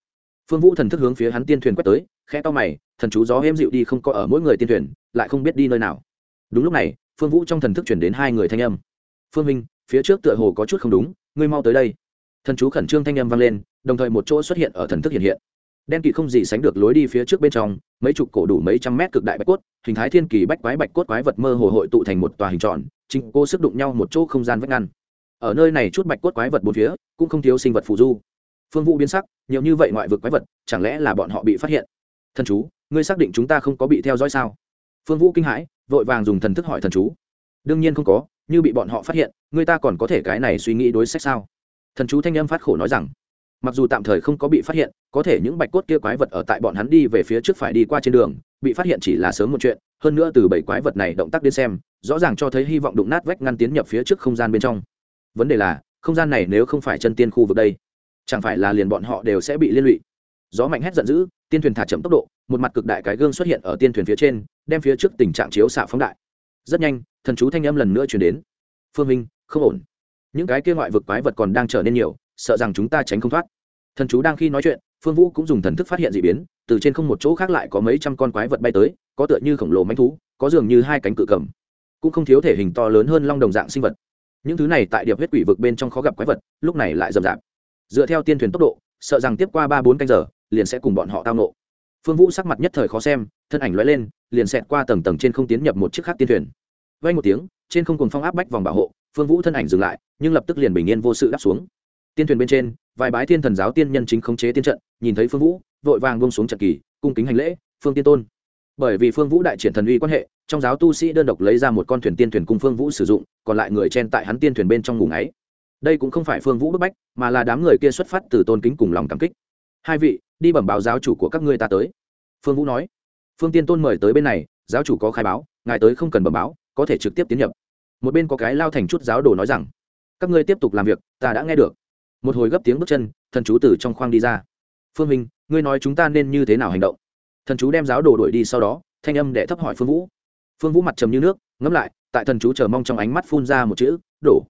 Phương vũ thần thức hướng phía hắn tiên thuyền quét tới, khẽ to mày, thần chú gió êm dịu đi không có ở mỗi người tiên thuyền, lại không biết đi nơi nào. Đúng lúc này, phương vũ trong thần thức chuyển đến hai người thanh âm. Phương minh, phía trước tựa hồ có chút không đúng, ngươi mau tới đây. Thần chú khẩn trương thanh âm vang lên, đồng thời một chỗ xuất hiện ở thần thức hiện hiện đen kỵ không gì sánh được lối đi phía trước bên trong, mấy chục cổ đủ mấy trăm mét cực đại bạch cốt, hình thái thiên kỳ bách quái bạch cốt quái vật mơ hồ hội tụ thành một tòa hình tròn, chính cô sức đụng nhau một chỗ không gian vách ngăn. Ở nơi này chút bạch cốt quái vật bốn phía, cũng không thiếu sinh vật phù du. Phương vũ biến sắc, nhiều như vậy ngoại vực quái vật, chẳng lẽ là bọn họ bị phát hiện? Thần chú, ngươi xác định chúng ta không có bị theo dõi sao? Phương vũ kinh hãi, vội vàng dùng thần thức hỏi thần chú. Đương nhiên không có, như bị bọn họ phát hiện, người ta còn có thể cái này suy nghĩ đối sách sao? Thần chú thanh âm phát khổ nói rằng mặc dù tạm thời không có bị phát hiện, có thể những bạch cốt kia quái vật ở tại bọn hắn đi về phía trước phải đi qua trên đường, bị phát hiện chỉ là sớm một chuyện, hơn nữa từ bảy quái vật này động tác đến xem, rõ ràng cho thấy hy vọng đụng nát vách ngăn tiến nhập phía trước không gian bên trong. Vấn đề là, không gian này nếu không phải chân tiên khu vực đây, chẳng phải là liền bọn họ đều sẽ bị liên lụy. Gió mạnh hét giận dữ, tiên thuyền thả chậm tốc độ, một mặt cực đại cái gương xuất hiện ở tiên thuyền phía trên, đem phía trước tình trạng chiếu xạ phóng đại. Rất nhanh, thần chú thanh âm lần nữa chuyển đến. Phương minh, không ổn. Những cái kia ngoại vực quái vật còn đang trở nên nhiều sợ rằng chúng ta tránh không thoát. Thần chú đang khi nói chuyện, phương vũ cũng dùng thần thức phát hiện d ị biến, từ trên không một chỗ khác lại có mấy trăm con quái vật bay tới, có tựa như khổng lồ manh thú, có dường như hai cánh cự cầm, cũng không thiếu thể hình to lớn hơn long đồng dạng sinh vật. Những thứ này tại điệp huyết quỷ vực bên trong khó gặp quái vật, lúc này lại rầm rạp. Dựa theo tiên thuyền tốc độ, sợ rằng tiếp qua ba bốn canh giờ, liền sẽ cùng bọn họ tao nộ. Phương vũ sắc mặt nhất thời khó xem, thân ảnh l lên, liền xẹt qua tầng tầng trên không tiến nhập một chiếc khác tiên thuyền. Vay một tiếng, trên không cùng phong áp bách vòng bảo hộ, phương vũ thân ảnh dừng lại, nhưng lập tức liền bình yên vô sự đáp xuống tiên thuyền bên trên, vài bái thiên thần giáo tiên nhân chính khống chế tiên trận, nhìn thấy phương vũ, vội vàng bông xuống trận kỳ, cung kính hành lễ, phương tiên tôn. Bởi vì phương vũ đại triển thần uy quan hệ, trong giáo tu sĩ đơn độc lấy ra một con thuyền tiên thuyền cung phương vũ sử dụng, còn lại người chen tại hắn tiên thuyền bên trong ngủ ngáy. Đây cũng không phải phương vũ bức bách, mà là đám người kia xuất phát từ tôn kính cùng lòng cảm kích. Hai vị, đi bẩm báo giáo chủ của các ngươi ta tới. Phương vũ nói. Phương tiên tôn mời tới bên này, giáo chủ có khai báo, ngài tới không cần bẩm báo, có thể trực tiếp tiến nhập. Một bên có cái lao thành chút giáo đồ nói rằng, các ngươi tiếp tục làm việc, ta đã nghe được một hồi gấp tiếng bước chân, thần chú từ trong khoang đi ra. Phương minh ngươi nói chúng ta nên như thế nào hành động? Thần chú đem giáo đồ đuổi đi sau đó, thanh âm đệ thấp hỏi phương vũ. Phương vũ mặt trầm như nước, ngẫm lại, tại thần chú chờ mong trong ánh mắt phun ra một chữ, đổ.